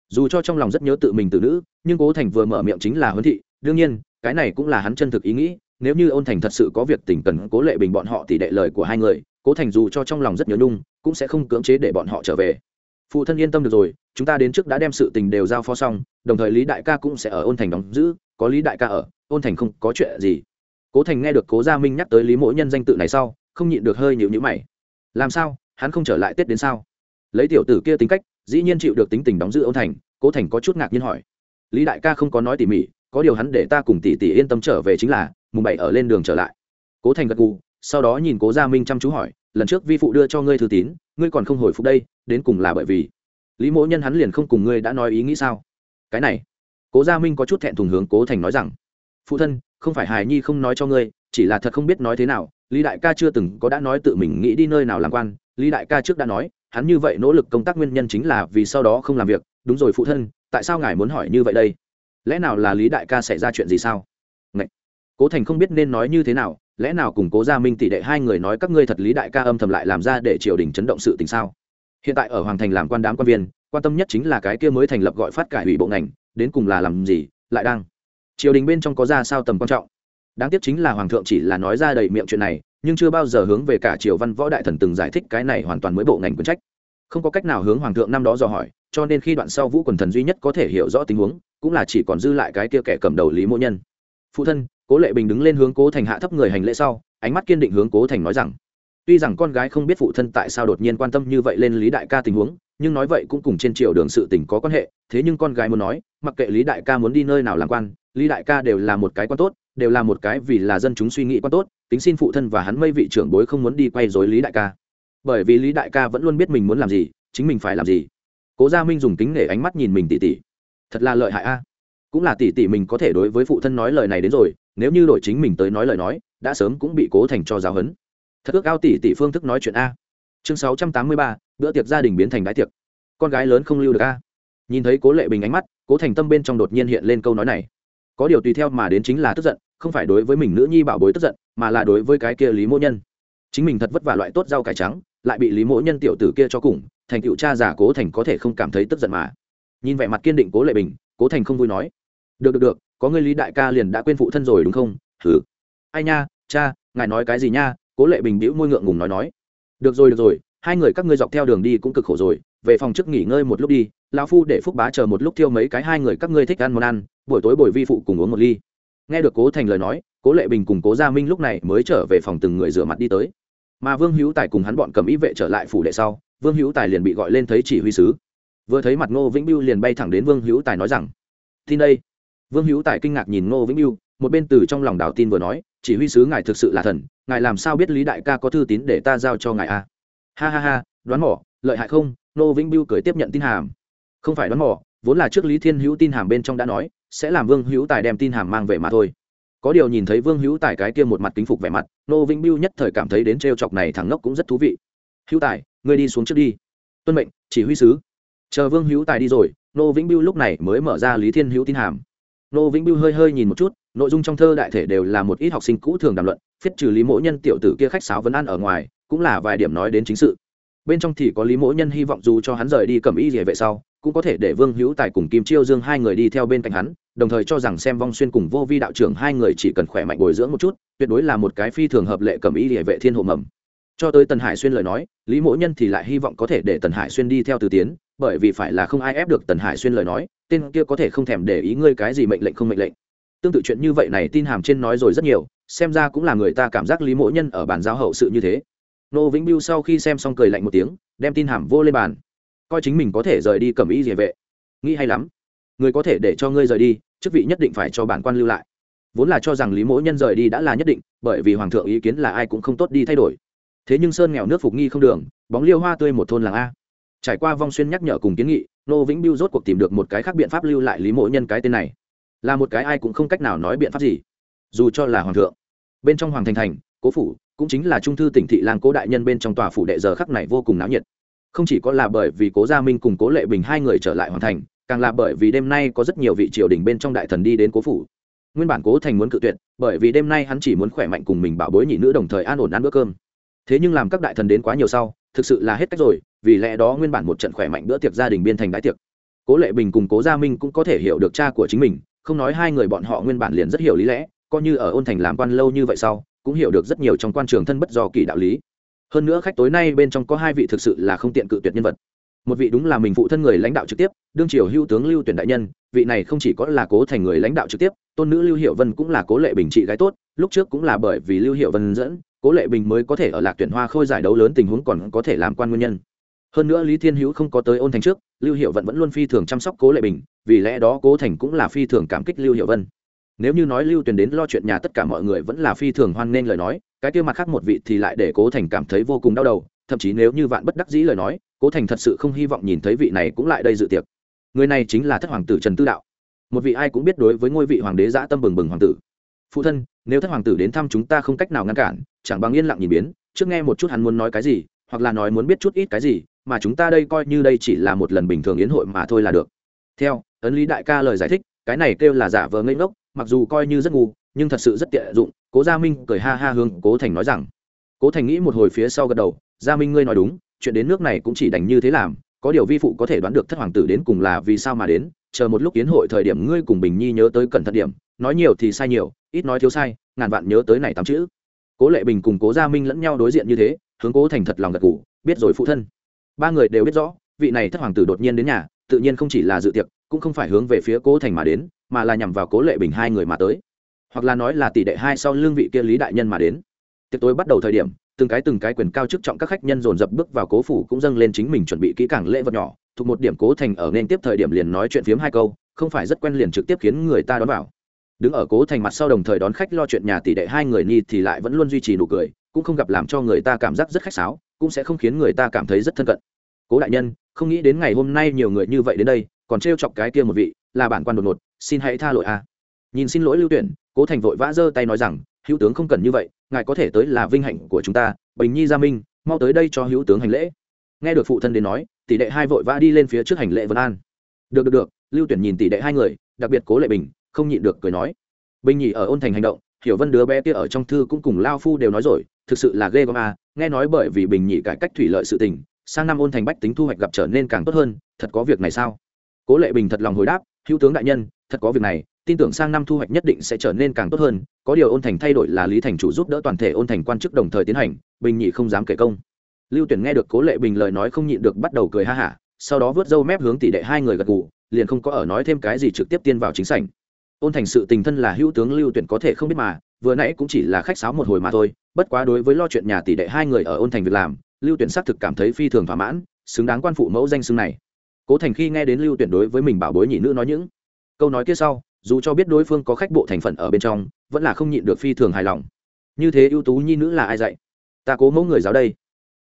dù cho trong lòng rất nhớ tự mình từ nữ, nhưng cố thành vừa mở miệng chính là huấn thị, đương nhiên cái này cũng là hắn chân thực ý nghĩ, nếu như ôn thành thật sự có việc tình cần cố lệ bình bọn họ tỷ đệ lời của hai người, cố thành dù cho trong lòng rất nhớ nhung, cũng sẽ không cưỡng chế để bọn họ trở về. Phụ thân yên tâm được rồi, chúng ta đến trước đã đem sự tình đều giao phó xong, đồng thời lý đại ca cũng sẽ ở ôn thành đóng giữ, có lý đại ca ở, ôn thành không có chuyện gì. Cố thành nghe được cố gia minh nhắc tới lý mỗi nhân danh tự này sau, không nhịn được hơi nhịu nhữ mày. Làm sao, hắn không trở lại tết đến sao? Lấy tiểu tử kia tính cách, dĩ nhiên chịu được tính tình đóng giữ ôn thành, cố thành có chút ngạc nhiên hỏi. Lý đại ca không có nói tỉ mỉ có điều hắn để ta cùng tỷ tỷ yên tâm trở về chính là, mùng bảy ở lên đường trở lại. Cố thành gật gù, sau đó nhìn cố gia minh chăm chú hỏi, lần trước vi phụ đưa cho ngươi thư tín, ngươi còn không hồi phục đây, đến cùng là bởi vì? Lý mỗ nhân hắn liền không cùng ngươi đã nói ý nghĩ sao? Cái này, cố gia minh có chút thẹn thùng hướng cố thành nói rằng, phụ thân, không phải hài nhi không nói cho ngươi, chỉ là thật không biết nói thế nào, lý đại ca chưa từng có đã nói tự mình nghĩ đi nơi nào làm quan, lý đại ca trước đã nói, hắn như vậy nỗ lực công tác nguyên nhân chính là vì sau đó không làm việc. Đúng rồi phụ thân, tại sao ngài muốn hỏi như vậy đây? Lẽ nào là lý đại ca xảy ra chuyện gì sao? Ngậy! cố thành không biết nên nói như thế nào, lẽ nào cùng cố gia minh tỷ đệ hai người nói các ngươi thật lý đại ca âm thầm lại làm ra để triều đình chấn động sự tình sao? Hiện tại ở hoàng thành làm quan đám quan viên, quan tâm nhất chính là cái kia mới thành lập gọi phát cải ủy bộ ngành, đến cùng là làm gì, lại đang? Triều đình bên trong có ra sao tầm quan trọng? Đáng tiếc chính là hoàng thượng chỉ là nói ra đầy miệng chuyện này, nhưng chưa bao giờ hướng về cả triều văn võ đại thần từng giải thích cái này hoàn toàn mới bộ ngành quyền trách. Không có cách nào hướng hoàng thượng năm đó dò hỏi cho nên khi đoạn sau vũ quần thần duy nhất có thể hiểu rõ tình huống, cũng là chỉ còn dư lại cái kia kẻ cầm đầu lý mỗ nhân. Phụ thân, cố lệ bình đứng lên hướng cố thành hạ thấp người hành lễ sau, ánh mắt kiên định hướng cố thành nói rằng, tuy rằng con gái không biết phụ thân tại sao đột nhiên quan tâm như vậy lên lý đại ca tình huống, nhưng nói vậy cũng cùng trên triều đường sự tình có quan hệ, thế nhưng con gái muốn nói, mặc kệ lý đại ca muốn đi nơi nào làm quan, lý đại ca đều là một cái quan tốt, đều là một cái vì là dân chúng suy nghĩ quan tốt, tính xin phụ thân và hắn mây vị trưởng bối không muốn đi quay dối lý đại ca. Bởi vì lý đại ca vẫn luôn biết mình muốn làm gì, chính mình phải làm gì cố gia minh dùng kính nể ánh mắt nhìn mình tỉ tỉ. Thật là lợi hại a. Cũng là tỉ tỉ mình có thể đối với phụ thân nói lời này đến rồi, nếu như đổi chính mình tới nói lời nói, đã sớm cũng bị cố thành cho giáo huấn. Thật ước ao tỉ tỉ phương thức nói chuyện a. Chương sáu trăm tám mươi ba, bữa tiệc gia đình biến thành đái tiệc. Con gái lớn không lưu được a. Nhìn thấy cố lệ bình ánh mắt, cố thành tâm bên trong đột nhiên hiện lên câu nói này. Có điều tùy theo mà đến chính là tức giận, không phải đối với mình nữ nhi bảo bối tức giận, mà là đối với cái kia lý mỗ nhân. Chính mình thật vất vả loại tốt rau cải trắng, lại bị lý mỗ nhân tiểu tử kia cho cùng thành cựu cha giả cố thành có thể không cảm thấy tức giận mà. Nhìn vẻ mặt kiên định cố lệ bình, cố thành không vui nói. Được được được, có người lý đại ca liền đã quên phụ thân rồi đúng không? Thử ai nha, cha, ngài nói cái gì nha? Cố lệ bình bĩu môi ngượng ngùng nói nói. Được rồi được rồi, hai người các ngươi dọc theo đường đi cũng cực khổ rồi. Về phòng trước nghỉ ngơi một lúc đi, lão phu để phúc bá chờ một lúc thiêu mấy cái hai người các ngươi thích ăn món ăn, buổi tối bồi vi phụ cùng uống một ly. Nghe được cố thành lời nói, cố lệ bình cùng cố gia minh lúc này mới trở về phòng từng người rửa mặt đi tới mà vương hữu tài cùng hắn bọn cầm ý vệ trở lại phủ đệ sau, vương hữu tài liền bị gọi lên thấy chỉ huy sứ. Vừa thấy mặt ngô vĩnh biêu liền bay thẳng đến vương hữu tài nói rằng, tin đây. Vương hữu tài kinh ngạc nhìn ngô vĩnh biêu một bên từ trong lòng đảo tin vừa nói, chỉ huy sứ ngài thực sự là thần, ngài làm sao biết lý đại ca có thư tín để ta giao cho ngài a à? ha ha ha, đoán mỏ lợi hại không? Ngô vĩnh biêu cười tiếp nhận tin hàm. Không phải đoán mỏ vốn là trước lý thiên hữu tin hàm bên trong đã nói, sẽ làm vương hữu tài đem tin hàm mang về mà thôi. Có điều nhìn thấy vương hữu tài cái kia một mặt kính phục vẻ mặt nô vĩnh biêu nhất thời cảm thấy đến t chọc này thằng ngốc cũng rất thú vị. Hữu tài, ngươi đi xuống trước đi. Tuân mệnh, chỉ huy sứ. Chờ vương hữu tài đi rồi. Nô vĩnh biêu lúc này mới mở ra lý thiên hữu tin hàm. Nô vĩnh biêu hơi hơi nhìn một chút, nội dung trong thơ đại thể đều là một ít học sinh cũ thường đàm luận phiết trừ lý Mỗ nhân tiểu tử kia khách sáo vấn ăn ở ngoài, cũng là vài điểm nói đến chính sự. Bên trong thì có lý Mỗ nhân hy vọng dù cho hắn rời đi cầm y địa vệ sau, cũng có thể để vương hữu tài cùng kim chiêu dương hai người đi theo bên cạnh hắn đồng thời cho rằng xem vong xuyên cùng vô vi đạo trưởng hai người chỉ cần khỏe mạnh bồi dưỡng một chút, tuyệt đối là một cái phi thường hợp lệ cầm ý địa vệ thiên hộ mầm. Cho tới tần hải xuyên lời nói, lý mỗ nhân thì lại hy vọng có thể để tần hải xuyên đi theo từ tiến, bởi vì phải là không ai ép được tần hải xuyên lời nói, tên kia có thể không thèm để ý ngươi cái gì mệnh lệnh không mệnh lệnh. Tương tự chuyện như vậy này tin hàm trên nói rồi rất nhiều, xem ra cũng là người ta cảm giác lý mỗ nhân ở bàn giao hậu sự như thế. Nô vĩnh biêu sau khi xem xong cười lạnh một tiếng, đem tin hàm vô lên bàn. Coi chính mình có thể rời đi cầm ý địa vệ. Nghĩ hay lắm người có thể để cho ngươi rời đi, chức vị nhất định phải cho bản quan lưu lại. Vốn là cho rằng lý mỗi nhân rời đi đã là nhất định, bởi vì hoàng thượng ý kiến là ai cũng không tốt đi thay đổi. Thế nhưng sơn nghèo nước phục nghi không đường, bóng liêu hoa tươi một thôn làng a. Trải qua vong xuyên nhắc nhở cùng kiến nghị, nô vĩnh biêu rốt cuộc tìm được một cái khác biện pháp lưu lại lý mỗi nhân cái tên này. Là một cái ai cũng không cách nào nói biện pháp gì. Dù cho là hoàng thượng, bên trong hoàng thành thành, cố phủ, cũng chính là trung thư tỉnh thị làng cố đại nhân bên trong tòa phủ đệ giờ khắc này vô cùng náo nhiệt. Không chỉ có là bởi vì cố gia minh cùng cố lệ bình hai người trở lại hoàn thành càng là bởi vì đêm nay có rất nhiều vị triều đình bên trong đại thần đi đến cố phủ. Nguyên bản cố thành muốn cự tuyệt, bởi vì đêm nay hắn chỉ muốn khỏe mạnh cùng mình bảo bối nhị nữ đồng thời an ổn ăn bữa cơm. Thế nhưng làm các đại thần đến quá nhiều sau, thực sự là hết cách rồi, vì lẽ đó nguyên bản một trận khỏe mạnh bữa tiệc gia đình biên thành đại tiệc. Cố lệ bình cùng cố gia minh cũng có thể hiểu được cha của chính mình, không nói hai người bọn họ nguyên bản liền rất hiểu lý lẽ, coi như ở ôn thành làm quan lâu như vậy sau, cũng hiểu được rất nhiều trong quan trường thân bất do kỳ đạo lý. Hơn nữa khách tối nay bên trong có hai vị thực sự là không tiện cự tuyệt nhân vật một vị đúng là mình phụ thân người lãnh đạo trực tiếp, đương triều hưu tướng lưu tuyển đại nhân, vị này không chỉ có là cố thành người lãnh đạo trực tiếp, tôn nữ lưu hiệu vân cũng là cố lệ bình trị gái tốt, lúc trước cũng là bởi vì lưu hiệu vân dẫn, cố lệ bình mới có thể ở lạc tuyển hoa khôi giải đấu lớn tình huống còn có thể làm quan nguyên nhân. Hơn nữa lý thiên hữu không có tới ôn thành trước, lưu hiệu vận vẫn luôn phi thường chăm sóc cố lệ bình, vì lẽ đó cố thành cũng là phi thường cảm kích lưu hiệu vân. Nếu như nói lưu tuyền đến lo chuyện nhà tất cả mọi người vẫn là phi thường hoan nghênh lời nói, cái kia mặt khác một vị thì lại để cố thành cảm thấy vô cùng đau đầu, thậm chí nếu như vạn bất đắc dĩ lời nói cố thành thật sự không hy vọng nhìn thấy vị này cũng lại đây dự tiệc. Người này chính là thất hoàng tử trần tư đạo. Một vị ai cũng biết đối với ngôi vị hoàng đế giã tâm bừng bừng hoàng tử. Phụ thân, nếu thất hoàng tử đến thăm chúng ta không cách nào ngăn cản, chẳng bằng yên lặng nhìn biến, trước nghe một chút hắn muốn nói cái gì, hoặc là nói muốn biết chút ít cái gì, mà chúng ta đây coi như đây chỉ là một lần bình thường yến hội mà thôi là được. Theo, ấn lý đại ca lời giải thích, cái này kêu là giả vờ ngây ngốc, mặc dù coi như rất ngu, nhưng thật sự rất tiện dụng, cố gia minh cười ha ha hương cố thành nói rằng. Cố thành nghĩ một hồi phía sau gật đầu, gia minh ngươi nói đúng chuyện đến nước này cũng chỉ đành như thế làm, có điều vi phụ có thể đoán được thất hoàng tử đến cùng là vì sao mà đến, chờ một lúc kiến hội thời điểm ngươi cùng bình nhi nhớ tới cẩn thận điểm, nói nhiều thì sai nhiều, ít nói thiếu sai, ngàn vạn nhớ tới này tám chữ. Cố lệ bình cùng cố gia minh lẫn nhau đối diện như thế, hướng cố thành thật lòng gật ngủ biết rồi phụ thân. Ba người đều biết rõ, vị này thất hoàng tử đột nhiên đến nhà, tự nhiên không chỉ là dự tiệc, cũng không phải hướng về phía cố thành mà đến, mà là nhằm vào cố lệ bình hai người mà tới. Hoặc là nói là tỷ đệ hai sau lương vị kia lý đại nhân mà đến. Tiệc tối bắt đầu thời điểm từng cái từng cái quyền cao chức trọng các khách nhân dồn dập bước vào cố phủ cũng dâng lên chính mình chuẩn bị kỹ càng lễ vật nhỏ, thuộc một điểm cố thành ở nên tiếp thời điểm liền nói chuyện phiếm hai câu, không phải rất quen liền trực tiếp khiến người ta đón vào. Đứng ở cố thành mặt sau đồng thời đón khách lo chuyện nhà tỷ đệ hai người ni thì lại vẫn luôn duy trì nụ cười, cũng không gặp làm cho người ta cảm giác rất khách sáo, cũng sẽ không khiến người ta cảm thấy rất thân cận. Cố đại nhân, không nghĩ đến ngày hôm nay nhiều người như vậy đến đây, còn trêu chọc cái kia một vị, là bản quan đột ngột, xin hãy tha lỗi a. Nhìn xin lỗi lưu tuyển, cố thành vội vã giơ tay nói rằng hữu tướng không cần như vậy, ngài có thể tới là vinh hạnh của chúng ta, bình nhi gia minh, mau tới đây cho hữu tướng hành lễ. Nghe được phụ thân đến nói, tỷ đệ hai vội vã đi lên phía trước hành lễ vân an. Được được được. Lưu tuyển nhìn tỷ đệ hai người, đặc biệt cố lệ bình, không nhịn được cười nói. Bình nhì ở ôn thành hành động, hiểu vân đứa bé kia ở trong thư cũng cùng lao phu đều nói rồi, thực sự là ghê gớm à nghe nói bởi vì bình nhị cải cách thủy lợi sự tình, sang năm ôn thành bách tính thu hoạch gặp trở nên càng tốt hơn, thật có việc này sao? Cố lệ bình thật lòng hồi đáp, hữu tướng đại nhân, thật có việc này tin tưởng sang năm thu hoạch nhất định sẽ trở nên càng tốt hơn, có điều ôn thành thay đổi là lý thành chủ giúp đỡ toàn thể ôn thành quan chức đồng thời tiến hành, bình nhị không dám kể công. Lưu tuyển nghe được cố lệ bình lời nói không nhịn được bắt đầu cười ha hả, sau đó vớt râu mép hướng tỷ đệ hai người gật gù, liền không có ở nói thêm cái gì trực tiếp tiên vào chính sảnh. Ôn thành sự tình thân là hữu tướng lưu tuyển có thể không biết mà, vừa nãy cũng chỉ là khách sáo một hồi mà thôi, bất quá đối với lo chuyện nhà tỷ đệ hai người ở ôn thành việc làm, lưu tuyển xác thực cảm thấy phi thường thỏa mãn, xứng đáng quan phụ mẫu danh xưng này. Cố thành khi nghe đến lưu tuyển đối với mình bảo bối nhị nữ nói những câu nói kia sau dù cho biết đối phương có khách bộ thành phần ở bên trong, vẫn là không nhịn được phi thường hài lòng. Như thế ưu tú nhi nữ là ai dạy? Ta cố mẫu người giáo đây.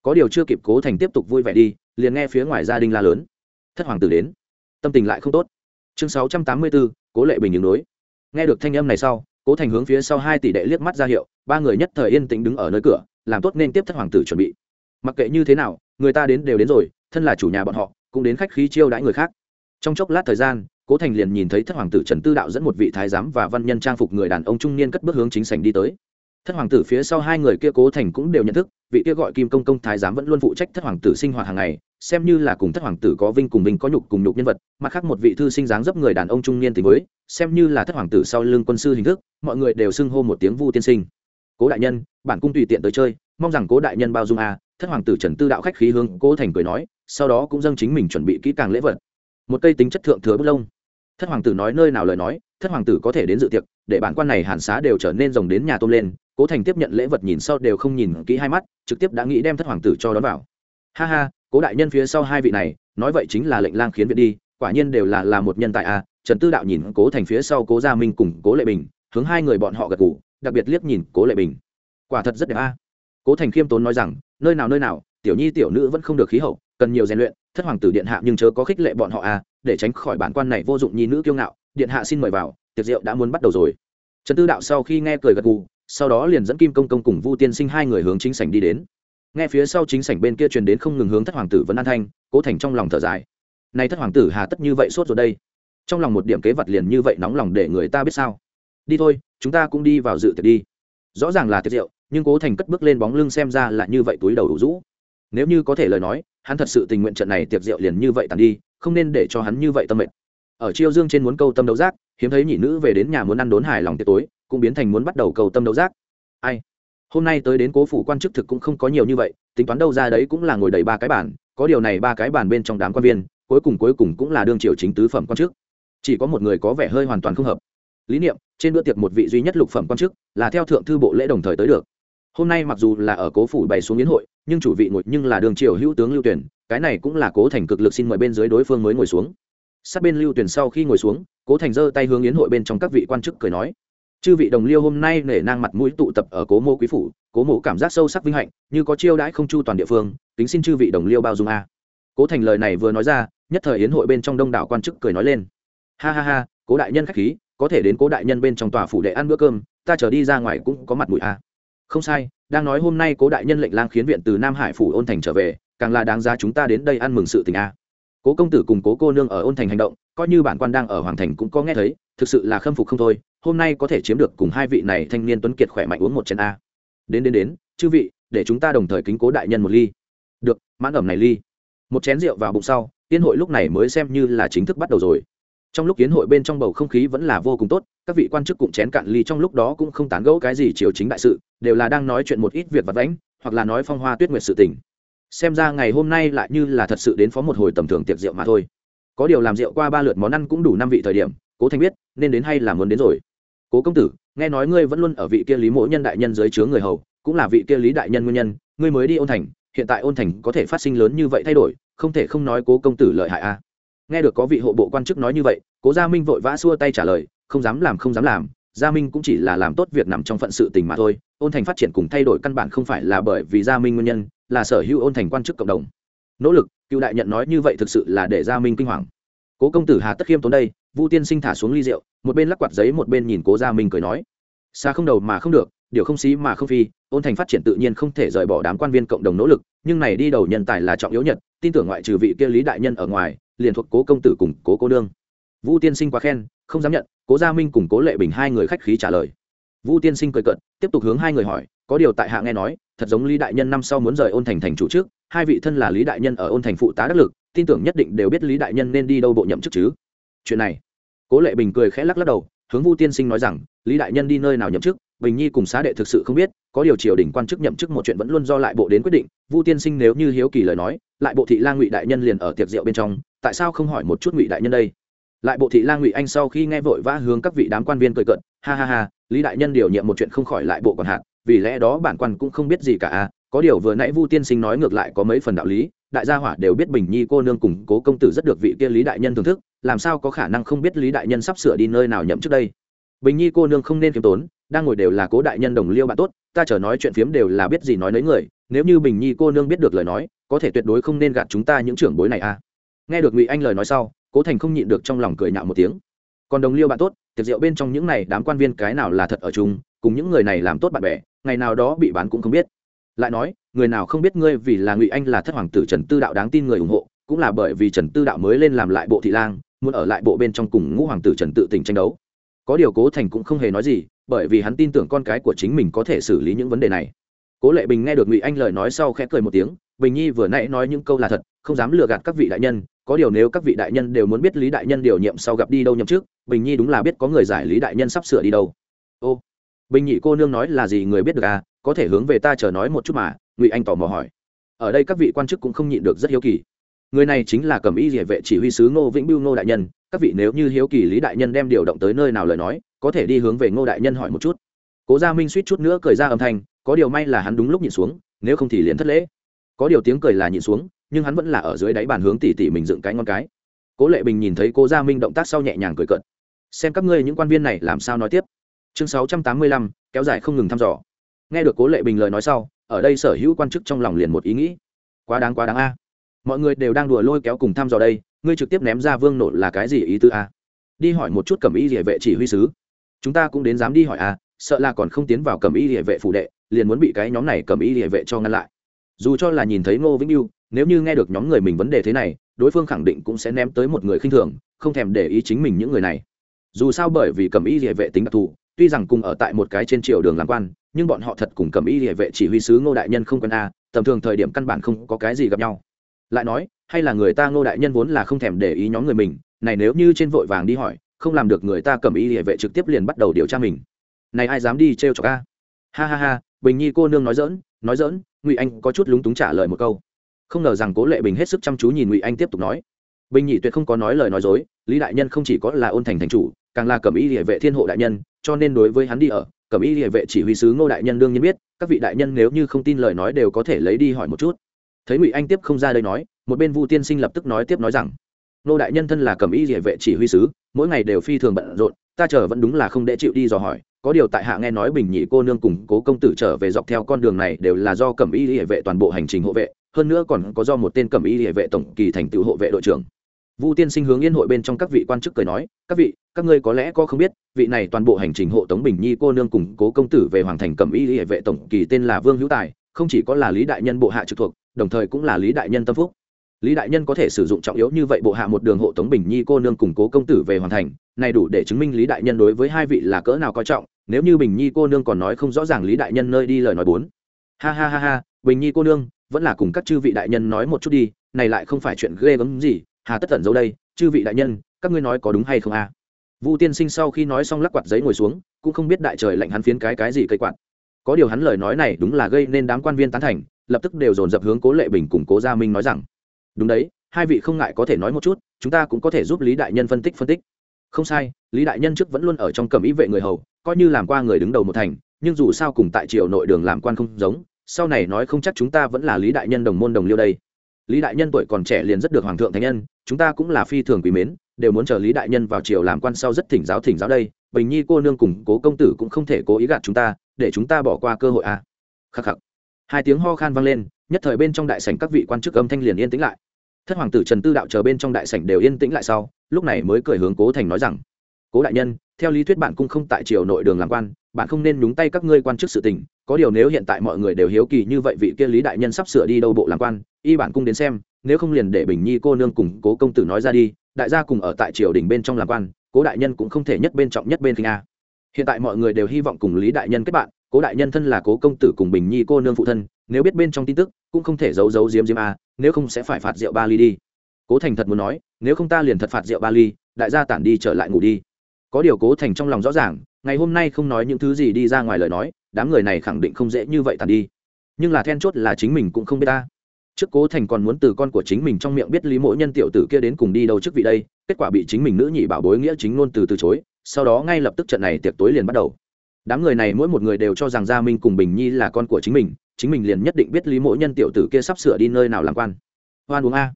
Có điều chưa kịp cố thành tiếp tục vui vẻ đi, liền nghe phía ngoài gia đình la lớn. Thất hoàng tử đến. Tâm tình lại không tốt. Chương sáu trăm tám mươi bốn cố lệ bình đường đối. Nghe được thanh âm này sau, cố thành hướng phía sau hai tỷ đệ liếc mắt ra hiệu, ba người nhất thời yên tĩnh đứng ở nơi cửa, làm tốt nên tiếp thất hoàng tử chuẩn bị. Mặc kệ như thế nào, người ta đến đều đến rồi, thân là chủ nhà bọn họ, cũng đến khách khí chiêu đãi người khác. Trong chốc lát thời gian cố thành liền nhìn thấy thất hoàng tử trần tư đạo dẫn một vị thái giám và văn nhân trang phục người đàn ông trung niên cất bước hướng chính sảnh đi tới. Thất hoàng tử phía sau hai người kia cố thành cũng đều nhận thức, vị kia gọi kim công công thái giám vẫn luôn phụ trách thất hoàng tử sinh hoạt hàng ngày, xem như là cùng thất hoàng tử có vinh cùng vinh có nhục cùng nhục nhân vật, mặt khác một vị thư sinh dáng dấp người đàn ông trung niên tình mới, xem như là thất hoàng tử sau lưng quân sư hình thức, mọi người đều xưng hô một tiếng vu tiên sinh. Cố đại nhân, bản cung tùy tiện tới chơi, mong rằng cố đại nhân bao dung a. Thất hoàng tử trần tư đạo khách khí hướng cố thành cười nói, sau đó cũng dâng chính mình chuẩn bị kỹ càng lễ vật. Một cây tính chất thượng thừa bút lông thất hoàng tử nói nơi nào lời nói, thất hoàng tử có thể đến dự tiệc, để bản quan này hàn xá đều trở nên rồng đến nhà tôm lên, cố thành tiếp nhận lễ vật nhìn sau đều không nhìn kỹ hai mắt, trực tiếp đã nghĩ đem thất hoàng tử cho đón vào. Ha ha, cố đại nhân phía sau hai vị này, nói vậy chính là lệnh lang khiến viện đi, quả nhiên đều là là một nhân tài a. Trần tư đạo nhìn cố thành phía sau cố gia minh cùng cố lệ bình, hướng hai người bọn họ gật ngủ đặc biệt liếc nhìn cố lệ bình. Quả thật rất đẹp a. Cố thành khiêm tốn nói rằng, nơi nào nơi nào, tiểu nhi tiểu nữ vẫn không được khí hậu cần nhiều rèn luyện, thất hoàng tử điện hạ nhưng chớ có khích lệ bọn họ a để tránh khỏi bản quan này vô dụng nhi nữ kiêu ngạo, điện hạ xin mời vào, tiệc rượu đã muốn bắt đầu rồi. Trần tư đạo sau khi nghe cười gật gù, sau đó liền dẫn kim công công cùng vu tiên sinh hai người hướng chính sảnh đi đến. Nghe phía sau chính sảnh bên kia truyền đến không ngừng hướng thất hoàng tử vẫn an thanh, cố thành trong lòng thở dài. Nay thất hoàng tử hà tất như vậy sốt rồi đây. Trong lòng một điểm kế vật liền như vậy nóng lòng để người ta biết sao. Đi thôi, chúng ta cũng đi vào dự tiệc đi. Rõ ràng là tiệc rượu, nhưng cố thành cất bước lên bóng lưng xem ra là như vậy túi đầu đủ rũ. Nếu như có thể lời nói hắn thật sự tình nguyện trận này tiệc rượu liền như vậy tàn đi, không nên để cho hắn như vậy tâm mệt. Ở chiêu dương trên muốn câu tâm đấu giác, hiếm thấy nhị nữ về đến nhà muốn ăn đốn hài lòng tiệc tối, cũng biến thành muốn bắt đầu câu tâm đấu giác. Ai? Hôm nay tới đến cố phủ quan chức thực cũng không có nhiều như vậy, tính toán đâu ra đấy cũng là ngồi đầy ba cái bàn, có điều này ba cái bàn bên trong đám quan viên, cuối cùng cuối cùng cũng là đương triều chính tứ phẩm quan chức. Chỉ có một người có vẻ hơi hoàn toàn không hợp. Lý niệm, trên bữa tiệc một vị duy nhất lục phẩm quan chức, là theo thượng thư bộ lễ đồng thời tới được. Hôm nay mặc dù là ở cố phủ bày xuống yến hội nhưng chủ vị ngồi nhưng là đường triều hữu tướng lưu tuyển, cái này cũng là cố thành cực lực xin mời bên dưới đối phương mới ngồi xuống. Sát bên lưu tuyển sau khi ngồi xuống, cố thành giơ tay hướng yến hội bên trong các vị quan chức cười nói, chư vị đồng liêu hôm nay nể nang mặt mũi tụ tập ở cố mô quý phủ, cố mộ cảm giác sâu sắc vinh hạnh, như có chiêu đãi không chu toàn địa phương tính xin chư vị đồng liêu bao dung a. Cố thành lời này vừa nói ra, nhất thời yến hội bên trong đông đảo quan chức cười nói lên, ha ha ha, cố đại nhân khách khí, có thể đến cố đại nhân bên trong tòa phủ để ăn bữa cơm, ta trở đi ra ngoài cũng có mặt mũi a. Không sai đang nói hôm nay cố đại nhân lệnh lang khiến viện từ nam hải phủ ôn thành trở về, càng là đáng giá chúng ta đến đây ăn mừng sự tình a. Cố công tử cùng cố cô nương ở ôn thành hành động, coi như bản quan đang ở hoàng thành cũng có nghe thấy, thực sự là khâm phục không thôi, hôm nay có thể chiếm được cùng hai vị này thanh niên tuấn kiệt khỏe mạnh uống một chén a. Đến đến đến, chư vị, để chúng ta đồng thời kính cố đại nhân một ly. Được, mãn ẩm này ly. Một chén rượu vào bụng sau, tiên hội lúc này mới xem như là chính thức bắt đầu rồi trong lúc kiến hội bên trong bầu không khí vẫn là vô cùng tốt, các vị quan chức cũng chén cạn ly trong lúc đó cũng không tán gẫu cái gì chiều chính đại sự, đều là đang nói chuyện một ít việc vặt vãnh, hoặc là nói phong hoa tuyết nguyệt sự tình. Xem ra ngày hôm nay lại như là thật sự đến phó một hồi tầm thường tiệc rượu mà thôi. Có điều làm rượu qua ba lượt món ăn cũng đủ năm vị thời điểm, cố thành biết, nên đến hay là muốn đến rồi. Cố công tử, nghe nói ngươi vẫn luôn ở vị kia lý mỗ nhân đại nhân dưới chướng người hầu, cũng là vị kia lý đại nhân nguyên nhân, ngươi mới đi ôn thành, hiện tại ôn thành có thể phát sinh lớn như vậy thay đổi, không thể không nói cố công tử lợi hại a nghe được có vị hộ bộ quan chức nói như vậy, cố gia minh vội vã xua tay trả lời, không dám làm, không dám làm, gia minh cũng chỉ là làm tốt việc nằm trong phận sự tình mà thôi, ôn thành phát triển cùng thay đổi căn bản không phải là bởi vì gia minh nguyên nhân, là sở hữu ôn thành quan chức cộng đồng. Nỗ lực, cựu đại nhận nói như vậy thực sự là để gia minh kinh hoàng. Cố công tử hà tất khiêm tốn đây, vu tiên sinh thả xuống ly rượu, một bên lắc quạt giấy một bên nhìn cố gia minh cười nói. Xa không đầu mà không được, điều không xí mà không phi, ôn thành phát triển tự nhiên không thể rời bỏ đám quan viên cộng đồng nỗ lực, nhưng này đi đầu nhân tài là trọng yếu nhất, tin tưởng ngoại trừ vị kia lý đại nhân ở ngoài liền thuộc cố công tử cùng cố cô đương vu tiên sinh quá khen, không dám nhận, cố gia minh cùng cố lệ bình hai người khách khí trả lời. Vu tiên sinh cười cận tiếp tục hướng hai người hỏi, có điều tại hạ nghe nói, thật giống lý đại nhân năm sau muốn rời ôn thành thành chủ trước, hai vị thân là lý đại nhân ở ôn thành phụ tá đắc lực, tin tưởng nhất định đều biết lý đại nhân nên đi đâu bộ nhậm chức chứ. Chuyện này, cố lệ bình cười khẽ lắc lắc đầu, hướng vu tiên sinh nói rằng, lý đại nhân đi nơi nào nhậm chức, bình nhi cùng xá đệ thực sự không biết có điều triều đình quan chức nhậm chức một chuyện vẫn luôn do lại bộ đến quyết định. Vu tiên sinh nếu như hiếu kỳ lời nói, lại bộ thị lang ngụy đại nhân liền ở tiệc rượu bên trong, tại sao không hỏi một chút ngụy đại nhân đây? Lại bộ thị lang ngụy anh sau khi nghe vội vã hướng các vị đám quan viên cười cận ha ha ha, lý đại nhân điều nhiệm một chuyện không khỏi lại bộ còn hạn, vì lẽ đó bản quan cũng không biết gì cả à có điều vừa nãy vu tiên sinh nói ngược lại có mấy phần đạo lý, đại gia hỏa đều biết bình nhi cô nương cùng cố công tử rất được vị kia lý đại nhân thưởng thức, làm sao có khả năng không biết lý đại nhân sắp sửa đi nơi nào nhậm trước đây? Bình nhi cô nương không nên kiêm tốn đang ngồi đều là cố đại nhân đồng liêu bạn tốt, ta chờ nói chuyện phiếm đều là biết gì nói nấy người, nếu như bình nhi cô nương biết được lời nói, có thể tuyệt đối không nên gạt chúng ta những trưởng bối này à. Nghe được ngụy anh lời nói sau, cố thành không nhịn được trong lòng cười nhạo một tiếng. Còn đồng liêu bạn tốt, tiệc rượu bên trong những này đám quan viên cái nào là thật ở chung, cùng những người này làm tốt bạn bè, ngày nào đó bị bán cũng không biết. Lại nói, người nào không biết ngươi vì là ngụy anh là thất hoàng tử trần tư đạo đáng tin người ủng hộ, cũng là bởi vì trần tư đạo mới lên làm lại bộ thị lang, muốn ở lại bộ bên trong cùng ngũ hoàng tử trần tự tình tranh đấu có điều cố thành cũng không hề nói gì, bởi vì hắn tin tưởng con cái của chính mình có thể xử lý những vấn đề này. Cố lệ bình nghe được ngụy anh lời nói sau khẽ cười một tiếng, bình nhi vừa nãy nói những câu là thật, không dám lừa gạt các vị đại nhân, có điều nếu các vị đại nhân đều muốn biết lý đại nhân điều nhiệm sau gặp đi đâu nhậm trước bình nhi đúng là biết có người giải lý đại nhân sắp sửa đi đâu. Ô, bình nhị cô nương nói là gì người biết được à có thể hướng về ta chờ nói một chút mà, ngụy anh tò mò hỏi. Ở đây các vị quan chức cũng không nhịn được rất hiếu kỳ. Người này chính là cầm y địa vệ chỉ huy sứ ngô vĩnh biêu ngô đại nhân các vị nếu như hiếu kỳ lý đại nhân đem điều động tới nơi nào lời nói, có thể đi hướng về ngô đại nhân hỏi một chút. Cố gia minh suýt chút nữa cười ra âm thanh, có điều may là hắn đúng lúc nhìn xuống, nếu không thì liền thất lễ. Có điều tiếng cười là nhìn xuống, nhưng hắn vẫn là ở dưới đáy bàn hướng tỉ tỉ mình dựng cái ngon cái. Cố lệ bình nhìn thấy cố gia minh động tác sau nhẹ nhàng cười cận xem các ngươi những quan viên này làm sao nói tiếp. Chương sáu trăm tám mươi lăm, kéo dài không ngừng thăm dò. Nghe được cố lệ bình lời nói sau, ở đây sở hữu quan chức trong lòng liền một ý nghĩ. Quá đáng quá đáng a. Mọi người đều đang đùa lôi kéo cùng thăm dò đây ngươi trực tiếp ném ra vương nổ là cái gì ý tư a? Đi hỏi một chút cầm y địa vệ chỉ huy sứ. Chúng ta cũng đến dám đi hỏi a, sợ là còn không tiến vào cầm y địa vệ phủ đệ, liền muốn bị cái nhóm này cầm y địa vệ cho ngăn lại. Dù cho là nhìn thấy ngô vĩnh yêu nếu như nghe được nhóm người mình vấn đề thế này, đối phương khẳng định cũng sẽ ném tới một người khinh thường, không thèm để ý chính mình những người này. Dù sao bởi vì cầm y địa vệ tính đặc thù, tuy rằng cùng ở tại một cái trên triều đường làm quan, nhưng bọn họ thật cùng cầm y địa vệ chỉ huy sứ ngô đại nhân không quen a, tầm thường thời điểm căn bản không có cái gì gặp nhau lại nói, hay là người ta ngô đại nhân vốn là không thèm để ý nhóm người mình, này nếu như trên vội vàng đi hỏi, không làm được người ta cầm y địa vệ trực tiếp liền bắt đầu điều tra mình. Này ai dám đi trêu chọc a? Ha ha ha, bình nhi cô nương nói dỡn nói dỡn ngụy anh có chút lúng túng trả lời một câu. Không ngờ rằng cố lệ bình hết sức chăm chú nhìn ngụy anh tiếp tục nói. Bình nhị tuyệt không có nói lời nói dối, lý đại nhân không chỉ có là ôn thành thành chủ, càng là cẩm y địa vệ thiên hộ đại nhân, cho nên đối với hắn đi ở cẩm y địa vệ chỉ huy sứ ngô đại nhân đương nhiên biết, các vị đại nhân nếu như không tin lời nói đều có thể lấy đi hỏi một chút thấy ngụy anh tiếp không ra đây nói, một bên vu tiên sinh lập tức nói tiếp nói rằng, nô đại nhân thân là cẩm y địa vệ chỉ huy sứ, mỗi ngày đều phi thường bận rộn, ta chờ vẫn đúng là không để chịu đi dò hỏi, có điều tại hạ nghe nói bình nhị cô nương cùng cố công tử trở về dọc theo con đường này đều là do cẩm y địa vệ toàn bộ hành trình hộ vệ, hơn nữa còn có do một tên cẩm y địa vệ tổng kỳ thành tựu hộ vệ đội trưởng. Vu tiên sinh hướng yên hội bên trong các vị quan chức cười nói, các vị, các ngươi có lẽ có không biết, vị này toàn bộ hành trình hộ tống bình nhi cô nương cùng cố công tử về hoàng thành cẩm y địa vệ tổng kỳ tên là vương hữu tài, không chỉ có là lý đại nhân bộ hạ trực thuộc đồng thời cũng là lý đại nhân tâm phúc. Lý đại nhân có thể sử dụng trọng yếu như vậy bộ hạ một đường hộ tống bình nhi cô nương củng cố công tử về hoàn thành, này đủ để chứng minh lý đại nhân đối với hai vị là cỡ nào coi trọng, nếu như bình nhi cô nương còn nói không rõ ràng lý đại nhân nơi đi lời nói bốn. Ha ha ha ha, bình nhi cô nương, vẫn là cùng các chư vị đại nhân nói một chút đi, này lại không phải chuyện ghê gớm gì, hà tất tận dấu đây, chư vị đại nhân, các ngươi nói có đúng hay không a? À? vu tiên sinh sau khi nói xong lắc quạt giấy ngồi xuống, cũng không biết đại trời lạnh hắn phiến cái cái gì cây quạt có điều hắn lời nói này đúng là gây nên đám quan viên tán thành, lập tức đều dồn dập hướng cố lệ bình cùng cố gia minh nói rằng, đúng đấy, hai vị không ngại có thể nói một chút, chúng ta cũng có thể giúp lý đại nhân phân tích phân tích. Không sai, lý đại nhân trước vẫn luôn ở trong cầm ý vệ người hầu, coi như làm qua người đứng đầu một thành, nhưng dù sao cùng tại triều nội đường làm quan không giống, sau này nói không chắc chúng ta vẫn là lý đại nhân đồng môn đồng liêu đây. Lý đại nhân tuổi còn trẻ liền rất được hoàng thượng thánh nhân, chúng ta cũng là phi thường quý mến, đều muốn chờ lý đại nhân vào triều làm quan sau rất thỉnh giáo thỉnh giáo đây, bình nhi cô nương cùng cố công tử cũng không thể cố ý gạt chúng ta để chúng ta bỏ qua cơ hội à. khắc khắc. Hai tiếng ho khan vang lên, nhất thời bên trong đại sảnh các vị quan chức âm thanh liền yên tĩnh lại. Thất hoàng tử trần tư đạo chờ bên trong đại sảnh đều yên tĩnh lại sau, lúc này mới cười hướng cố thành nói rằng, cố đại nhân, theo lý thuyết bạn cũng không tại triều nội đường làm quan, bạn không nên nhúng tay các ngươi quan chức sự tình, có điều nếu hiện tại mọi người đều hiếu kỳ như vậy vị kia lý đại nhân sắp sửa đi đâu bộ làm quan, y bản cung đến xem, nếu không liền để bình nhi cô nương cùng cố công tử nói ra đi, đại gia cùng ở tại triều đình bên trong làm quan, cố đại nhân cũng không thể nhất bên trọng nhất bên kinh a hiện tại mọi người đều hy vọng cùng lý đại nhân kết bạn, cố đại nhân thân là cố công tử cùng bình nhi cô nương phụ thân, nếu biết bên trong tin tức, cũng không thể giấu giấu diếm diếm a à, nếu không sẽ phải phạt rượu ba ly đi. Cố thành thật muốn nói, nếu không ta liền thật phạt rượu ba ly, đại gia tản đi trở lại ngủ đi. Có điều cố thành trong lòng rõ ràng, ngày hôm nay không nói những thứ gì đi ra ngoài lời nói, đám người này khẳng định không dễ như vậy tàn đi. Nhưng là then chốt là chính mình cũng không biết ta. Trước cố thành còn muốn từ con của chính mình trong miệng biết lý mỗi nhân tiểu tử kia đến cùng đi đâu trước vị đây, kết quả bị chính mình nữ nhị bảo bối nghĩa chính luôn từ từ chối sau đó ngay lập tức trận này tiệc tối liền bắt đầu. Đám người này mỗi một người đều cho rằng gia minh cùng bình nhi là con của chính mình chính mình liền nhất định biết lý mộ nhân tiểu tử kia sắp sửa đi nơi nào làm quan. Hoan uống a.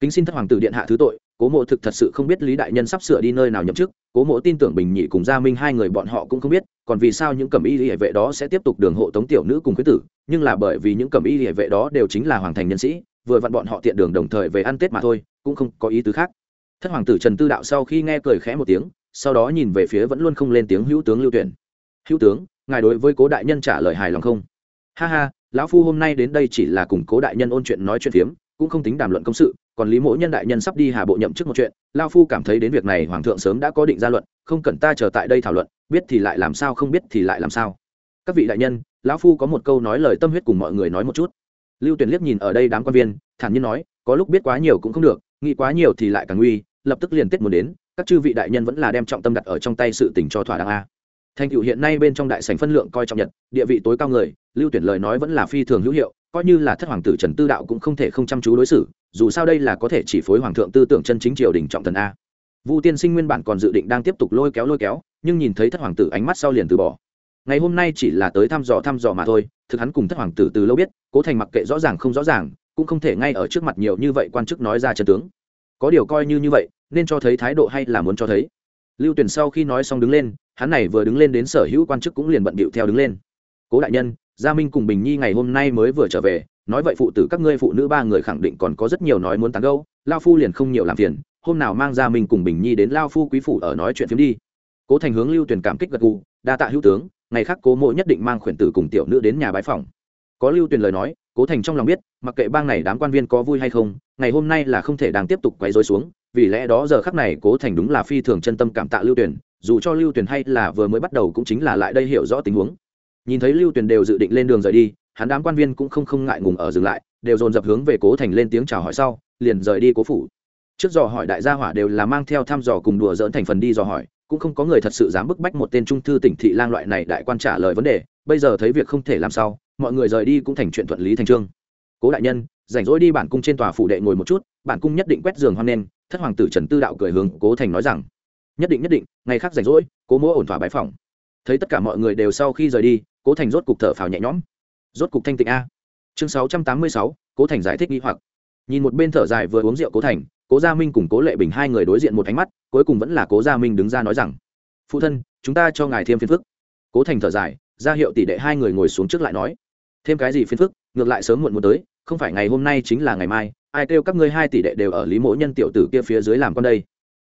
Kính xin thất hoàng tử điện hạ thứ tội, cố mộ thực thật sự không biết lý đại nhân sắp sửa đi nơi nào nhậm chức, cố mộ tin tưởng bình nhị cùng gia minh hai người bọn họ cũng không biết, còn vì sao những cẩm y hệ vệ đó sẽ tiếp tục đường hộ tống tiểu nữ cùng quyết tử, nhưng là bởi vì những cẩm y hệ vệ đó đều chính là hoàng thành nhân sĩ, vừa vặn bọn họ tiện đường đồng thời về ăn tết mà thôi, cũng không có ý tứ khác. Thất hoàng tử trần tư đạo sau khi nghe cười khẽ một tiếng sau đó nhìn về phía vẫn luôn không lên tiếng hữu tướng lưu tuyển. Hữu tướng, ngài đối với cố đại nhân trả lời hài lòng không? Ha ha, lão phu hôm nay đến đây chỉ là cùng cố đại nhân ôn chuyện nói chuyện phiếm, cũng không tính đàm luận công sự, còn lý mỗ nhân đại nhân sắp đi hà bộ nhậm chức một chuyện lao phu cảm thấy đến việc này hoàng thượng sớm đã có định ra luận, không cần ta chờ tại đây thảo luận, biết thì lại làm sao không biết thì lại làm sao. Các vị đại nhân, lão phu có một câu nói lời tâm huyết cùng mọi người nói một chút. Lưu tuyển liếc nhìn ở đây đám quan viên, thản nhiên nói, có lúc biết quá nhiều cũng không được, nghĩ quá nhiều thì lại càng nguy, lập tức liền tết muốn đến các chư vị đại nhân vẫn là đem trọng tâm đặt ở trong tay sự tình cho thỏa đáng a. Thành tựu hiện nay bên trong đại sành phân lượng coi trọng nhật, địa vị tối cao người, lưu tuyển lời nói vẫn là phi thường hữu hiệu, coi như là thất hoàng tử trần tư đạo cũng không thể không chăm chú đối xử, dù sao đây là có thể chỉ phối hoàng thượng tư tưởng chân chính triều đình trọng thần a. Vu tiên sinh nguyên bản còn dự định đang tiếp tục lôi kéo lôi kéo, nhưng nhìn thấy thất hoàng tử ánh mắt sau liền từ bỏ. Ngày hôm nay chỉ là tới thăm dò thăm dò mà thôi, thực hắn cùng thất hoàng tử từ lâu biết, cố thành mặc kệ rõ ràng không rõ ràng, cũng không thể ngay ở trước mặt nhiều như vậy quan chức nói ra chân tướng. Có điều coi như như vậy nên cho thấy thái độ hay là muốn cho thấy. Lưu tuyển sau khi nói xong đứng lên, hắn này vừa đứng lên đến sở hữu quan chức cũng liền bận bịu theo đứng lên. Cố đại nhân, gia minh cùng bình nhi ngày hôm nay mới vừa trở về, nói vậy phụ tử các ngươi phụ nữ ba người khẳng định còn có rất nhiều nói muốn tán gâu lao phu liền không nhiều làm phiền, hôm nào mang gia minh cùng bình nhi đến lao phu quý phủ ở nói chuyện phiếm đi. Cố thành hướng lưu tuyển cảm kích gật gù, đa tạ hữu tướng, ngày khác cố mộ nhất định mang khuyển tử cùng tiểu nữ đến nhà bái phòng có lưu tuyển lời nói, cố thành trong lòng biết, mặc kệ bang này đám quan viên có vui hay không, ngày hôm nay là không thể đang tiếp tục quay rối xuống vì lẽ đó giờ khắc này cố thành đúng là phi thường chân tâm cảm tạ lưu tuyển dù cho lưu tuyển hay là vừa mới bắt đầu cũng chính là lại đây hiểu rõ tình huống. Nhìn thấy lưu tuyển đều dự định lên đường rời đi, hắn đám quan viên cũng không không ngại ngùng ở dừng lại, đều dồn dập hướng về cố thành lên tiếng chào hỏi sau, liền rời đi cố phủ. Trước dò hỏi đại gia hỏa đều là mang theo thăm dò cùng đùa dỡn thành phần đi dò hỏi, cũng không có người thật sự dám bức bách một tên trung thư tỉnh thị lang loại này đại quan trả lời vấn đề, bây giờ thấy việc không thể làm sao, mọi người rời đi cũng thành chuyện thuận lý thành trương. Cố đại nhân, rảnh rỗi đi bản cung trên tòa phủ đệ ngồi một chút, bản cung nhất định quét giường hoan nen thất hoàng tử trần tư đạo cười hướng cố thành nói rằng, nhất định nhất định, ngày khác rảnh rỗi, cố múa ổn thỏa bãi phòng. Thấy tất cả mọi người đều sau khi rời đi, cố thành rốt cục thở phào nhẹ nhõm. Rốt cục thanh tịnh a. Chương sáu trăm tám mươi sáu, cố thành giải thích nghi hoặc. Nhìn một bên thở dài vừa uống rượu cố thành, cố gia minh cùng cố lệ bình hai người đối diện một ánh mắt, cuối cùng vẫn là cố gia minh đứng ra nói rằng, phụ thân, chúng ta cho ngài thêm phiền phức. Cố thành thở dài, ra hiệu tỷ đệ hai người ngồi xuống trước lại nói, thêm cái gì phiền phức? Ngược lại sớm muộn muốn tới, không phải ngày hôm nay chính là ngày mai ai kêu các ngươi hai tỷ đệ đều ở lý mỗ nhân tiểu tử kia phía dưới làm con đây?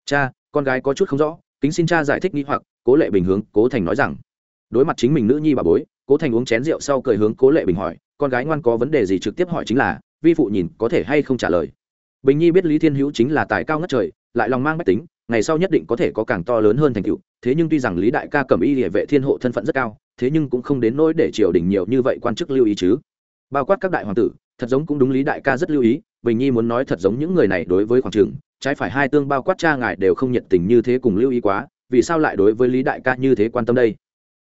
Cha, con gái có chút không rõ, kính xin cha giải thích nghĩ hoặc, cố lệ bình hướng cố thành nói rằng. Đối mặt chính mình nữ nhi bà bối, cố thành uống chén rượu sau cười hướng cố lệ bình hỏi, con gái ngoan có vấn đề gì trực tiếp hỏi chính là, vi phụ nhìn có thể hay không trả lời. Bình nhi biết lý thiên hữu chính là tài cao ngất trời, lại lòng mang mách tính, ngày sau nhất định có thể có càng to lớn hơn thành tựu, thế nhưng tuy rằng lý đại ca cầm y địa vệ thiên hộ thân phận rất cao, thế nhưng cũng không đến nỗi để triều đình nhiều như vậy quan chức lưu ý chứ. Bao quát các đại hoàng tử thật giống cũng đúng lý đại ca rất lưu ý, bình nhi muốn nói thật giống những người này đối với khoảng trường, trái phải hai tương bao quát cha ngài đều không nhiệt tình như thế cùng lưu ý quá, vì sao lại đối với lý đại ca như thế quan tâm đây?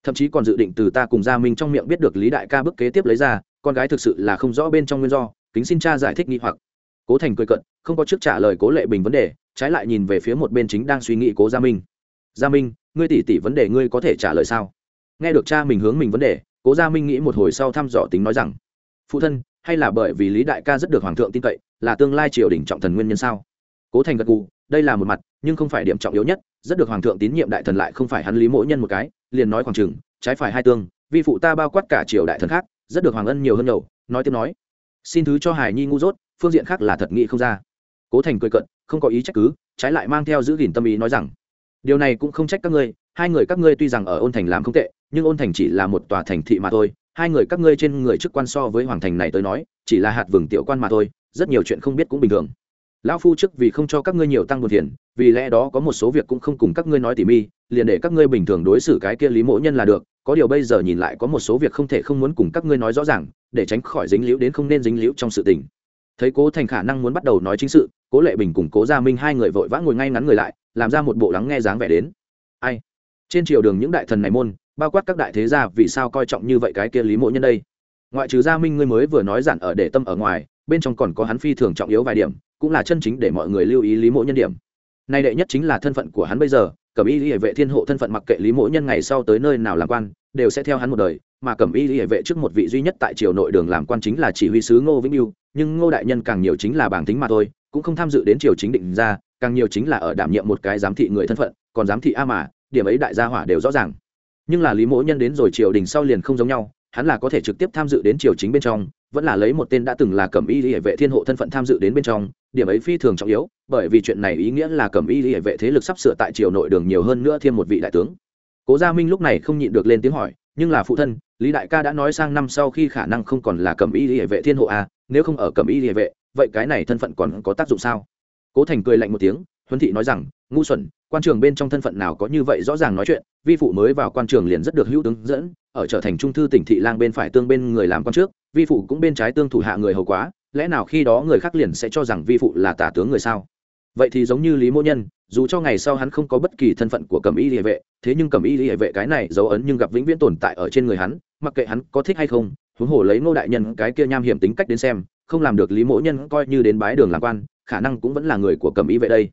Thậm chí còn dự định từ ta cùng gia minh trong miệng biết được lý đại ca bức kế tiếp lấy ra, con gái thực sự là không rõ bên trong nguyên do, kính xin cha giải thích nghi hoặc. Cố thành cười cận không có trước trả lời cố lệ bình vấn đề, trái lại nhìn về phía một bên chính đang suy nghĩ cố gia minh. Gia minh, ngươi tỉ tỉ vấn đề ngươi có thể trả lời sao? Nghe được cha mình hướng mình vấn đề, cố gia minh nghĩ một hồi sau thăm dò tính nói rằng, phụ thân hay là bởi vì lý đại ca rất được hoàng thượng tin cậy, là tương lai triều đình trọng thần nguyên nhân sao? Cố thành gật gù, đây là một mặt, nhưng không phải điểm trọng yếu nhất, rất được hoàng thượng tín nhiệm đại thần lại không phải hắn lý mỗi nhân một cái, liền nói khoảng chừng, trái phải hai tương vì phụ ta bao quát cả triều đại thần khác, rất được hoàng ân nhiều hơn đầu nói tiếp nói. Xin thứ cho hải nhi ngu dốt, phương diện khác là thật nghị không ra. Cố thành cười cận không có ý trách cứ, trái lại mang theo giữ gìn tâm ý nói rằng, điều này cũng không trách các ngươi, hai người các ngươi tuy rằng ở ôn thành làm không tệ, nhưng ôn thành chỉ là một tòa thành thị mà thôi hai người các ngươi trên người chức quan so với hoàng thành này tới nói, chỉ là hạt vừng tiểu quan mà thôi, rất nhiều chuyện không biết cũng bình thường. Lão phu trước vì không cho các ngươi nhiều tăng buồn tiền vì lẽ đó có một số việc cũng không cùng các ngươi nói tỉ mi liền để các ngươi bình thường đối xử cái kia lý mỗ nhân là được, có điều bây giờ nhìn lại có một số việc không thể không muốn cùng các ngươi nói rõ ràng, để tránh khỏi dính liễu đến không nên dính liễu trong sự tình. Thấy cố thành khả năng muốn bắt đầu nói chính sự, cố lệ bình cùng cố gia minh hai người vội vã ngồi ngay ngắn người lại, làm ra một bộ lắng nghe dáng vẻ đến. Ai? Trên triều đường những đại thần này môn bao quát các đại thế gia, vì sao coi trọng như vậy cái kia lý mộ nhân đây? Ngoại trừ gia minh ngươi mới vừa nói giản ở để tâm ở ngoài, bên trong còn có hắn phi thường trọng yếu vài điểm, cũng là chân chính để mọi người lưu ý lý mộ nhân điểm. Nay đệ nhất chính là thân phận của hắn bây giờ, cẩm y hệ vệ thiên hộ thân phận mặc kệ lý mộ nhân ngày sau tới nơi nào làm quan, đều sẽ theo hắn một đời, mà cẩm y hệ vệ trước một vị duy nhất tại triều nội đường làm quan chính là chỉ huy sứ ngô vĩnh yêu, nhưng ngô đại nhân càng nhiều chính là bảng tính mà thôi, cũng không tham dự đến triều chính định ra, càng nhiều chính là ở đảm nhiệm một cái giám thị người thân phận, còn giám thị a mà, điểm ấy đại gia hỏa đều rõ ràng nhưng là lý mỗ nhân đến rồi triều đình sau liền không giống nhau, hắn là có thể trực tiếp tham dự đến triều chính bên trong, vẫn là lấy một tên đã từng là cẩm y hệ vệ thiên hộ thân phận tham dự đến bên trong, điểm ấy phi thường trọng yếu, bởi vì chuyện này ý nghĩa là cẩm y hệ vệ thế lực sắp sửa tại triều nội đường nhiều hơn nữa thêm một vị đại tướng. Cố gia minh lúc này không nhịn được lên tiếng hỏi, nhưng là phụ thân, lý đại ca đã nói sang năm sau khi khả năng không còn là cẩm y hệ vệ thiên hộ a nếu không ở cẩm y hệ vệ, vậy cái này thân phận còn có tác dụng sao? Cố thành cười lạnh một tiếng, huấn thị nói rằng ngu xuẩn, quan trường bên trong thân phận nào có như vậy rõ ràng nói chuyện, vi phụ mới vào quan trường liền rất được hữu tướng dẫn, ở trở thành trung thư tỉnh thị lang bên phải tương bên người làm quan trước, vi phụ cũng bên trái tương thủ hạ người hầu quá, lẽ nào khi đó người khác liền sẽ cho rằng vi phụ là tả tướng người sao? Vậy thì giống như lý mô nhân, dù cho ngày sau hắn không có bất kỳ thân phận của cầm y địa vệ, thế nhưng cầm y địa vệ cái này dấu ấn nhưng gặp vĩnh viễn tồn tại ở trên người hắn, mặc kệ hắn có thích hay không, huống hồ lấy ngô đại nhân cái kia nham hiểm tính cách đến xem, không làm được lý mỗ nhân coi như đến bái đường làm quan, khả năng cũng vẫn là người của cầm y vệ đây.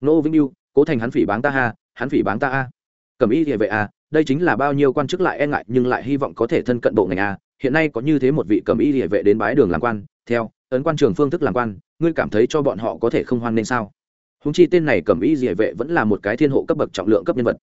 Ngô vĩnh yêu cố thành hắn phỉ báng ta ha, hắn phỉ báng ta a. Cầm y địa vệ a đây chính là bao nhiêu quan chức lại e ngại, nhưng lại hy vọng có thể thân cận bộ ngành a hiện nay có như thế một vị cầm y địa vệ đến bái đường làm quan, theo, ấn quan trường phương thức làm quan, ngươi cảm thấy cho bọn họ có thể không hoan nên sao? Húng chi tên này cầm y địa vệ vẫn là một cái thiên hộ cấp bậc trọng lượng cấp nhân vật.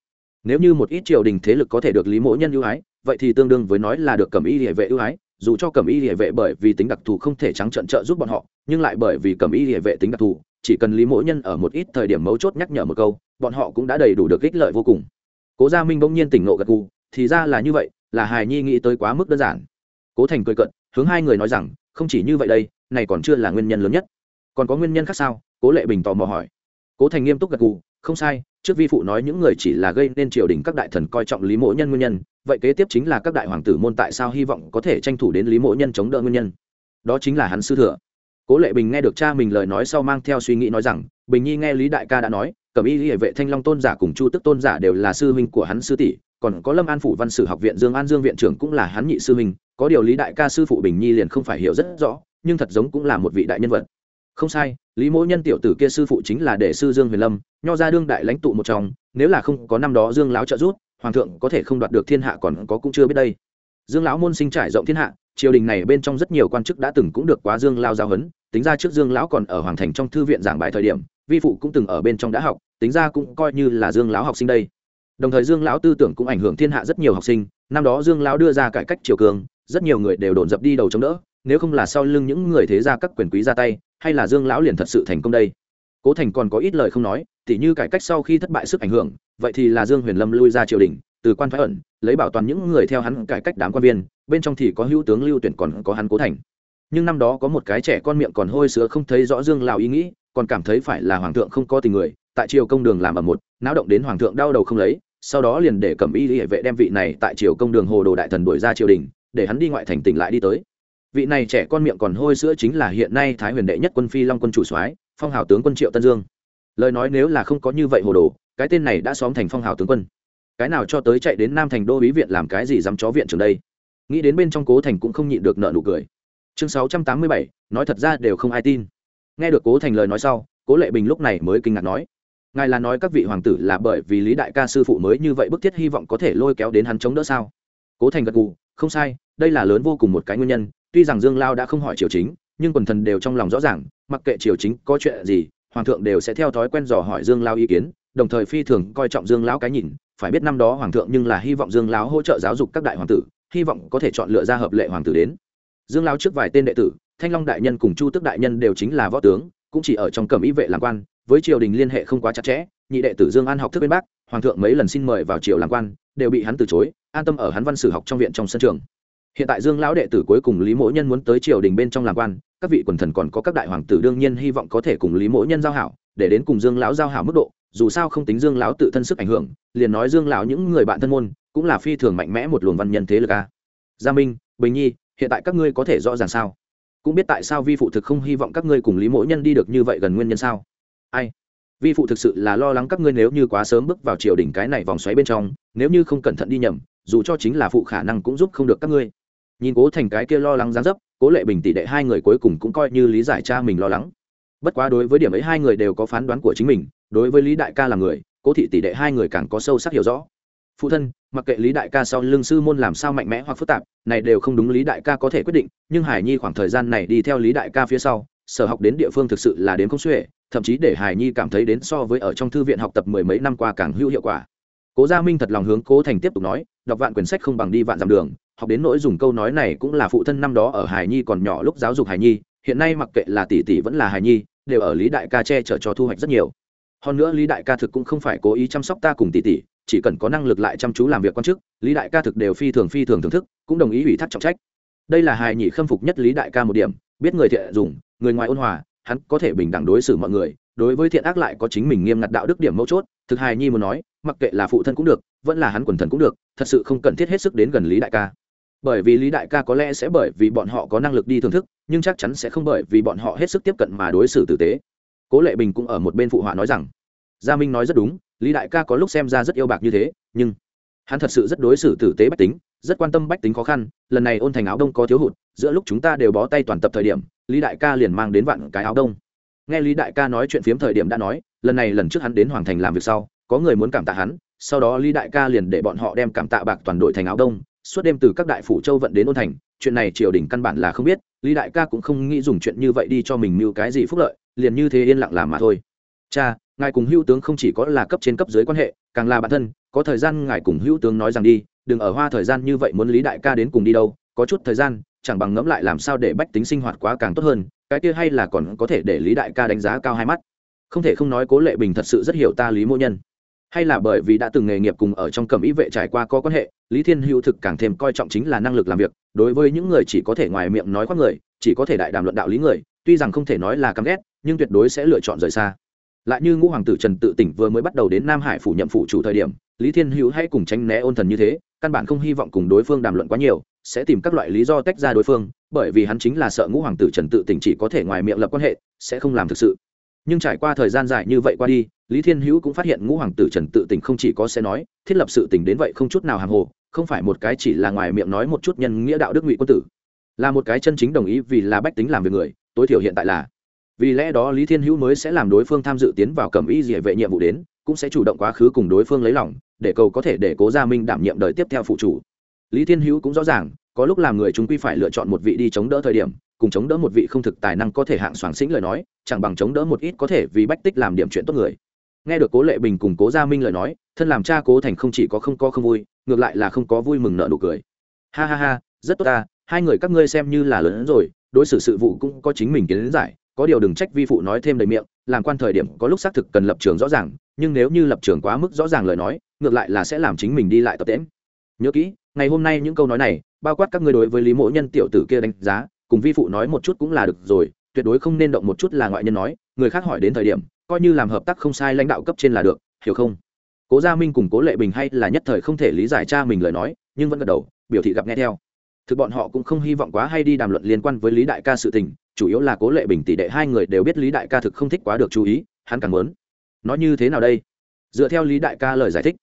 Nếu như một ít triều đình thế lực có thể được lý mỗ nhân ưu ái, vậy thì tương đương với nói là được cầm y địa vệ ưu ái. Dù cho cầm y địa vệ bởi vì tính đặc thù không thể trắng trợn trợ giúp bọn họ, nhưng lại bởi vì cầm y địa vệ tính đặc thù chỉ cần lý mỗi nhân ở một ít thời điểm mấu chốt nhắc nhở một câu, bọn họ cũng đã đầy đủ được ích lợi vô cùng. Cố gia minh bỗng nhiên tỉnh nộ gật gù, thì ra là như vậy, là hài nhi nghĩ tới quá mức đơn giản. Cố thành cười cận hướng hai người nói rằng, không chỉ như vậy đây, này còn chưa là nguyên nhân lớn nhất. Còn có nguyên nhân khác sao? Cố lệ bình tò mò hỏi. Cố thành nghiêm túc gật gù, không sai, trước vi phụ nói những người chỉ là gây nên triều đình các đại thần coi trọng lý mộ nhân nguyên nhân, vậy kế tiếp chính là các đại hoàng tử môn tại sao hy vọng có thể tranh thủ đến lý mộ nhân chống đỡ nguyên nhân? Đó chính là hắn sư thừa cố lệ bình nghe được cha mình lời nói sau mang theo suy nghĩ nói rằng, bình nhi nghe lý đại ca đã nói, cẩm y hệ vệ thanh long tôn giả cùng chu tức tôn giả đều là sư huynh của hắn sư tỷ, còn có lâm an phủ văn sử học viện dương an dương viện trưởng cũng là hắn nhị sư huynh, có điều lý đại ca sư phụ bình nhi liền không phải hiểu rất rõ, nhưng thật giống cũng là một vị đại nhân vật. Không sai, lý mỗ nhân tiểu tử kia sư phụ chính là đệ sư dương huyền lâm, nho ra đương đại lãnh tụ một trong, nếu là không có năm đó dương lão trợ giúp, hoàng thượng có thể không đoạt được thiên hạ còn có cũng chưa biết đây. Dương lão môn sinh trải rộng thiên hạ triều đình này bên trong rất nhiều quan chức đã từng cũng được quá dương lao giao huấn tính ra trước dương lão còn ở hoàng thành trong thư viện giảng bài thời điểm, vi phụ cũng từng ở bên trong đã học, tính ra cũng coi như là dương lão học sinh đây. Đồng thời dương lão tư tưởng cũng ảnh hưởng thiên hạ rất nhiều học sinh, năm đó dương lão đưa ra cải cách triều cường, rất nhiều người đều đổn dập đi đầu chống đỡ, nếu không là sau lưng những người thế gia các quyền quý ra tay, hay là dương lão liền thật sự thành công đây. Cố thành còn có ít lời không nói, tỉ như cải cách sau khi thất bại sức ảnh hưởng, vậy thì là dương huyền lâm lui ra triều đình từ quan phái ẩn, lấy bảo toàn những người theo hắn cải cách đám quan viên, bên trong thì có hữu tướng lưu tuyển còn có hắn cố thành. Nhưng năm đó có một cái trẻ con miệng còn hôi sữa không thấy rõ dương lão ý nghĩ, còn cảm thấy phải là hoàng thượng không có tình người, tại triều công đường làm ở một, náo động đến hoàng thượng đau đầu không lấy, sau đó liền để cầm y hệ vệ đem vị này tại triều công đường hồ đồ đại thần đuổi ra triều đình, để hắn đi ngoại thành tỉnh lại đi tới. Vị này trẻ con miệng còn hôi sữa chính là hiện nay thái huyền đệ nhất quân phi long quân chủ soái, phong hào tướng quân triệu tân dương. Lời nói nếu là không có như vậy hồ đồ, cái tên này đã xóm thành phong hào tướng quân cái nào cho tới chạy đến nam thành đô ý viện làm cái gì dám chó viện trường đây? Nghĩ đến bên trong cố thành cũng không nhịn được nợ nụ cười. Chương sáu trăm tám mươi bảy, nói thật ra đều không ai tin. Nghe được cố thành lời nói sau, cố lệ bình lúc này mới kinh ngạc nói, ngài là nói các vị hoàng tử là bởi vì lý đại ca sư phụ mới như vậy bức thiết hy vọng có thể lôi kéo đến hắn chống đỡ sao? Cố thành gật gù, không sai, đây là lớn vô cùng một cái nguyên nhân, tuy rằng dương lao đã không hỏi triều chính, nhưng quần thần đều trong lòng rõ ràng, mặc kệ triều chính có chuyện gì, hoàng thượng đều sẽ theo thói quen dò hỏi dương lao ý kiến đồng thời phi thường coi trọng dương lão cái nhìn, phải biết năm đó hoàng thượng nhưng là hy vọng dương lão hỗ trợ giáo dục các đại hoàng tử, hy vọng có thể chọn lựa ra hợp lệ hoàng tử đến. Dương lão trước vài tên đệ tử, thanh long đại nhân cùng chu tức đại nhân đều chính là võ tướng, cũng chỉ ở trong cẩm ý vệ làm quan, với triều đình liên hệ không quá chặt chẽ, nhị đệ tử dương an học thức bên bắc, hoàng thượng mấy lần xin mời vào triều làm quan, đều bị hắn từ chối, an tâm ở hắn văn sử học trong viện trong sân trường. Hiện tại dương lão đệ tử cuối cùng lý mỗ nhân muốn tới triều đình bên trong làm quan, các vị quần thần còn có các đại hoàng tử đương nhiên hy vọng có thể cùng lý mỗ nhân giao hảo, để đến cùng dương lão giao hảo mức độ dù sao không tính dương lão tự thân sức ảnh hưởng, liền nói dương lão những người bạn thân môn, cũng là phi thường mạnh mẽ một luồng văn nhân thế lực a. Gia minh, bình nhi, hiện tại các ngươi có thể rõ ràng sao? Cũng biết tại sao vi phụ thực không hy vọng các ngươi cùng lý mỗ nhân đi được như vậy gần nguyên nhân sao? Ai? Vi phụ thực sự là lo lắng các ngươi nếu như quá sớm bước vào triều đỉnh cái này vòng xoáy bên trong, nếu như không cẩn thận đi nhầm, dù cho chính là phụ khả năng cũng giúp không được các ngươi. Nhìn cố thành cái kia lo lắng gián dấp, cố lệ bình tỷ đệ hai người cuối cùng cũng coi như lý giải cha mình lo lắng. Bất quá đối với điểm ấy hai người đều có phán đoán của chính mình đối với lý đại ca là người, cố thị tỷ đệ hai người càng có sâu sắc hiểu rõ. Phụ thân, mặc kệ lý đại ca sau lưng sư môn làm sao mạnh mẽ hoặc phức tạp, này đều không đúng lý đại ca có thể quyết định, nhưng hải nhi khoảng thời gian này đi theo lý đại ca phía sau, sở học đến địa phương thực sự là đến không xuể, thậm chí để hải nhi cảm thấy đến so với ở trong thư viện học tập mười mấy năm qua càng hữu hiệu quả. Cố gia minh thật lòng hướng cố thành tiếp tục nói, đọc vạn quyển sách không bằng đi vạn dặm đường, học đến nỗi dùng câu nói này cũng là phụ thân năm đó ở hải nhi còn nhỏ lúc giáo dục hải nhi, hiện nay mặc kệ là tỷ tỷ vẫn là hải nhi, đều ở lý đại ca che chở cho thu hoạch rất nhiều hơn nữa lý đại ca thực cũng không phải cố ý chăm sóc ta cùng tỷ tỷ, chỉ cần có năng lực lại chăm chú làm việc quan chức, lý đại ca thực đều phi thường phi thường thưởng thức, cũng đồng ý ủy thác trọng trách. Đây là hài nhị khâm phục nhất lý đại ca một điểm, biết người thiện dùng, người ngoài ôn hòa, hắn có thể bình đẳng đối xử mọi người, đối với thiện ác lại có chính mình nghiêm ngặt đạo đức điểm mấu chốt, thực hài nhi muốn nói, mặc kệ là phụ thân cũng được, vẫn là hắn quần thần cũng được, thật sự không cần thiết hết sức đến gần lý đại ca. Bởi vì lý đại ca có lẽ sẽ bởi vì bọn họ có năng lực đi thưởng thức, nhưng chắc chắn sẽ không bởi vì bọn họ hết sức tiếp cận mà đối xử tử tế cố lệ bình cũng ở một bên phụ họa nói rằng, gia minh nói rất đúng, lý đại ca có lúc xem ra rất yêu bạc như thế, nhưng hắn thật sự rất đối xử tử tế bách tính, rất quan tâm bách tính khó khăn, lần này ôn thành áo đông có thiếu hụt, giữa lúc chúng ta đều bó tay toàn tập thời điểm, lý đại ca liền mang đến vạn cái áo đông. Nghe lý đại ca nói chuyện phiếm thời điểm đã nói, lần này lần trước hắn đến hoàng thành làm việc sau, có người muốn cảm tạ hắn, sau đó lý đại ca liền để bọn họ đem cảm tạ bạc toàn đội thành áo đông, suốt đêm từ các đại phủ châu vận đến ôn thành, chuyện này triều đình căn bản là không biết, lý đại ca cũng không nghĩ dùng chuyện như vậy đi cho mình mưu cái gì phúc lợi liền như thế yên lặng làm mà thôi. Cha, ngài cùng hữu tướng không chỉ có là cấp trên cấp dưới quan hệ, càng là bản thân, có thời gian ngài cùng hữu tướng nói rằng đi, đừng ở hoa thời gian như vậy muốn lý đại ca đến cùng đi đâu, có chút thời gian, chẳng bằng ngẫm lại làm sao để bách tính sinh hoạt quá càng tốt hơn, cái kia hay là còn có thể để lý đại ca đánh giá cao hai mắt. Không thể không nói cố lệ bình thật sự rất hiểu ta lý mô nhân. Hay là bởi vì đã từng nghề nghiệp cùng ở trong cẩm ý vệ trải qua có quan hệ, lý thiên hữu thực càng thêm coi trọng chính là năng lực làm việc, đối với những người chỉ có thể ngoài miệng nói khoác người, chỉ có thể đại đàm luận đạo lý người, tuy rằng không thể nói là căm ghét nhưng tuyệt đối sẽ lựa chọn rời xa. Lại như ngũ hoàng tử trần tự tỉnh vừa mới bắt đầu đến nam hải phủ nhậm phủ chủ thời điểm, lý thiên hữu hay cùng tránh né ôn thần như thế, căn bản không hy vọng cùng đối phương đàm luận quá nhiều, sẽ tìm các loại lý do tách ra đối phương, bởi vì hắn chính là sợ ngũ hoàng tử trần tự tỉnh chỉ có thể ngoài miệng lập quan hệ, sẽ không làm thực sự. Nhưng trải qua thời gian dài như vậy qua đi, lý thiên hữu cũng phát hiện ngũ hoàng tử trần tự tỉnh không chỉ có sẽ nói, thiết lập sự tỉnh đến vậy không chút nào hàng hồ, không phải một cái chỉ là ngoài miệng nói một chút nhân nghĩa đạo đức ngụy quân tử. Là một cái chân chính đồng ý vì là bách tính làm việc người, tối thiểu hiện tại là vì lẽ đó lý thiên hữu mới sẽ làm đối phương tham dự tiến vào cầm y dỉa vệ nhiệm vụ đến, cũng sẽ chủ động quá khứ cùng đối phương lấy lòng, để cầu có thể để cố gia minh đảm nhiệm đời tiếp theo phụ chủ. Lý thiên hữu cũng rõ ràng, có lúc làm người chúng quy phải lựa chọn một vị đi chống đỡ thời điểm, cùng chống đỡ một vị không thực tài năng có thể hạng soàng xĩnh lời nói, chẳng bằng chống đỡ một ít có thể vì bách tích làm điểm chuyện tốt người. Nghe được cố lệ bình cùng cố gia minh lời nói, thân làm cha cố thành không chỉ có không có không vui, ngược lại là không có vui mừng nợ nụ cười. Ha ha ha, rất tốt ta, hai người các ngươi xem như là lớn hơn rồi, đối xử sự vụ cũng có chính mình kiến giải có điều đừng trách vi phụ nói thêm đầy miệng, làm quan thời điểm có lúc xác thực cần lập trường rõ ràng, nhưng nếu như lập trường quá mức rõ ràng lời nói, ngược lại là sẽ làm chính mình đi lại tập tễm nhớ kỹ, ngày hôm nay những câu nói này, bao quát các ngươi đối với lý mỗ nhân tiểu tử kia đánh giá, cùng vi phụ nói một chút cũng là được rồi, tuyệt đối không nên động một chút là ngoại nhân nói, người khác hỏi đến thời điểm, coi như làm hợp tác không sai lãnh đạo cấp trên là được, hiểu không? Cố gia minh cùng cố lệ bình hay là nhất thời không thể lý giải cha mình lời nói, nhưng vẫn gật đầu, biểu thị gặp nghe theo thực bọn họ cũng không hy vọng quá hay đi đàm luận liên quan với lý đại ca sự tình, chủ yếu là cố lệ bình tỷ đệ hai người đều biết lý đại ca thực không thích quá được chú ý, hắn càng muốn. Nói như thế nào đây? Dựa theo lý đại ca lời giải thích,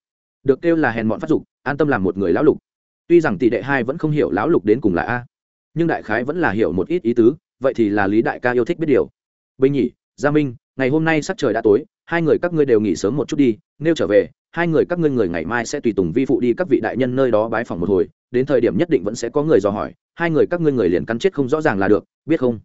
được kêu là hèn mọn phát dục, an tâm làm một người lão lục. Tuy rằng tỷ đệ hai vẫn không hiểu lão lục đến cùng là a nhưng đại khái vẫn là hiểu một ít ý tứ, vậy thì là lý đại ca yêu thích biết điều. Bình nhỉ, gia minh, ngày hôm nay sắc trời đã tối, hai người các ngươi đều nghỉ sớm một chút đi Nêu trở về, hai người các ngươi người ngày mai sẽ tùy tùng vi phụ đi các vị đại nhân nơi đó bái phòng một hồi đến thời điểm nhất định vẫn sẽ có người dò hỏi, hai người các ngươi người liền cắn chết không rõ ràng là được, biết không?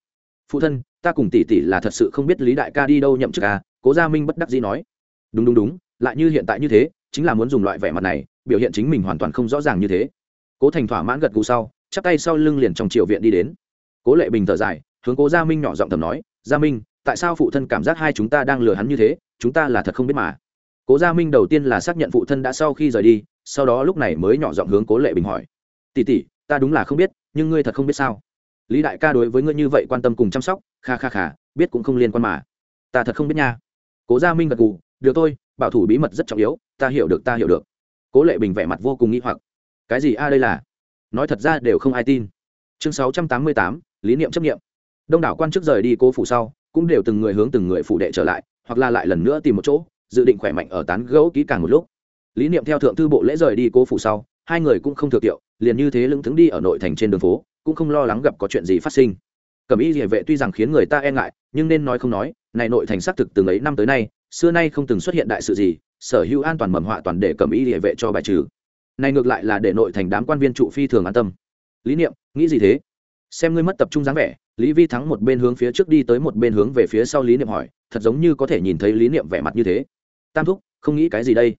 Phụ thân, ta cùng tỷ tỷ là thật sự không biết lý đại ca đi đâu nhậm chức à cố gia minh bất đắc dĩ nói. Đúng đúng đúng, lại như hiện tại như thế, chính là muốn dùng loại vẻ mặt này, biểu hiện chính mình hoàn toàn không rõ ràng như thế. Cố thành thỏa mãn gật gù sau, chắp tay sau lưng liền trong triều viện đi đến. Cố lệ bình thở dài, hướng cố gia minh nhỏ giọng thầm nói, gia minh, tại sao phụ thân cảm giác hai chúng ta đang lừa hắn như thế? Chúng ta là thật không biết mà. Cố gia minh đầu tiên là xác nhận phụ thân đã sau khi rời đi sau đó lúc này mới nhỏ giọng hướng cố lệ bình hỏi tỷ tỷ ta đúng là không biết nhưng ngươi thật không biết sao lý đại ca đối với ngươi như vậy quan tâm cùng chăm sóc kha kha kha biết cũng không liên quan mà ta thật không biết nha cố gia minh gật gù được thôi bảo thủ bí mật rất trọng yếu ta hiểu được ta hiểu được cố lệ bình vẻ mặt vô cùng nghĩ hoặc cái gì a à đây là nói thật ra đều không ai tin chương sáu trăm tám mươi tám lý niệm chấp nghiệm đông đảo quan chức rời đi cố phủ sau cũng đều từng người hướng từng người phụ đệ trở lại hoặc là lại lần nữa tìm một chỗ dự định khỏe mạnh ở tán gẫu kỹ càng một lúc lý niệm theo thượng thư bộ lễ rời đi cố phủ sau, hai người cũng không thừa kiệu, liền như thế lững thững đi ở nội thành trên đường phố, cũng không lo lắng gặp có chuyện gì phát sinh. Cẩm y địa vệ tuy rằng khiến người ta e ngại, nhưng nên nói không nói, này nội thành xác thực từng ấy năm tới nay, xưa nay không từng xuất hiện đại sự gì, sở hữu an toàn mầm họa toàn để cẩm y địa vệ cho bài trừ. Này ngược lại là để nội thành đám quan viên trụ phi thường an tâm. Lý niệm, nghĩ gì thế? Xem ngươi mất tập trung dáng vẻ, lý vi thắng một bên hướng phía trước đi tới một bên hướng về phía sau lý niệm hỏi, thật giống như có thể nhìn thấy lý niệm vẻ mặt như thế. Tam thúc, không nghĩ cái gì đây?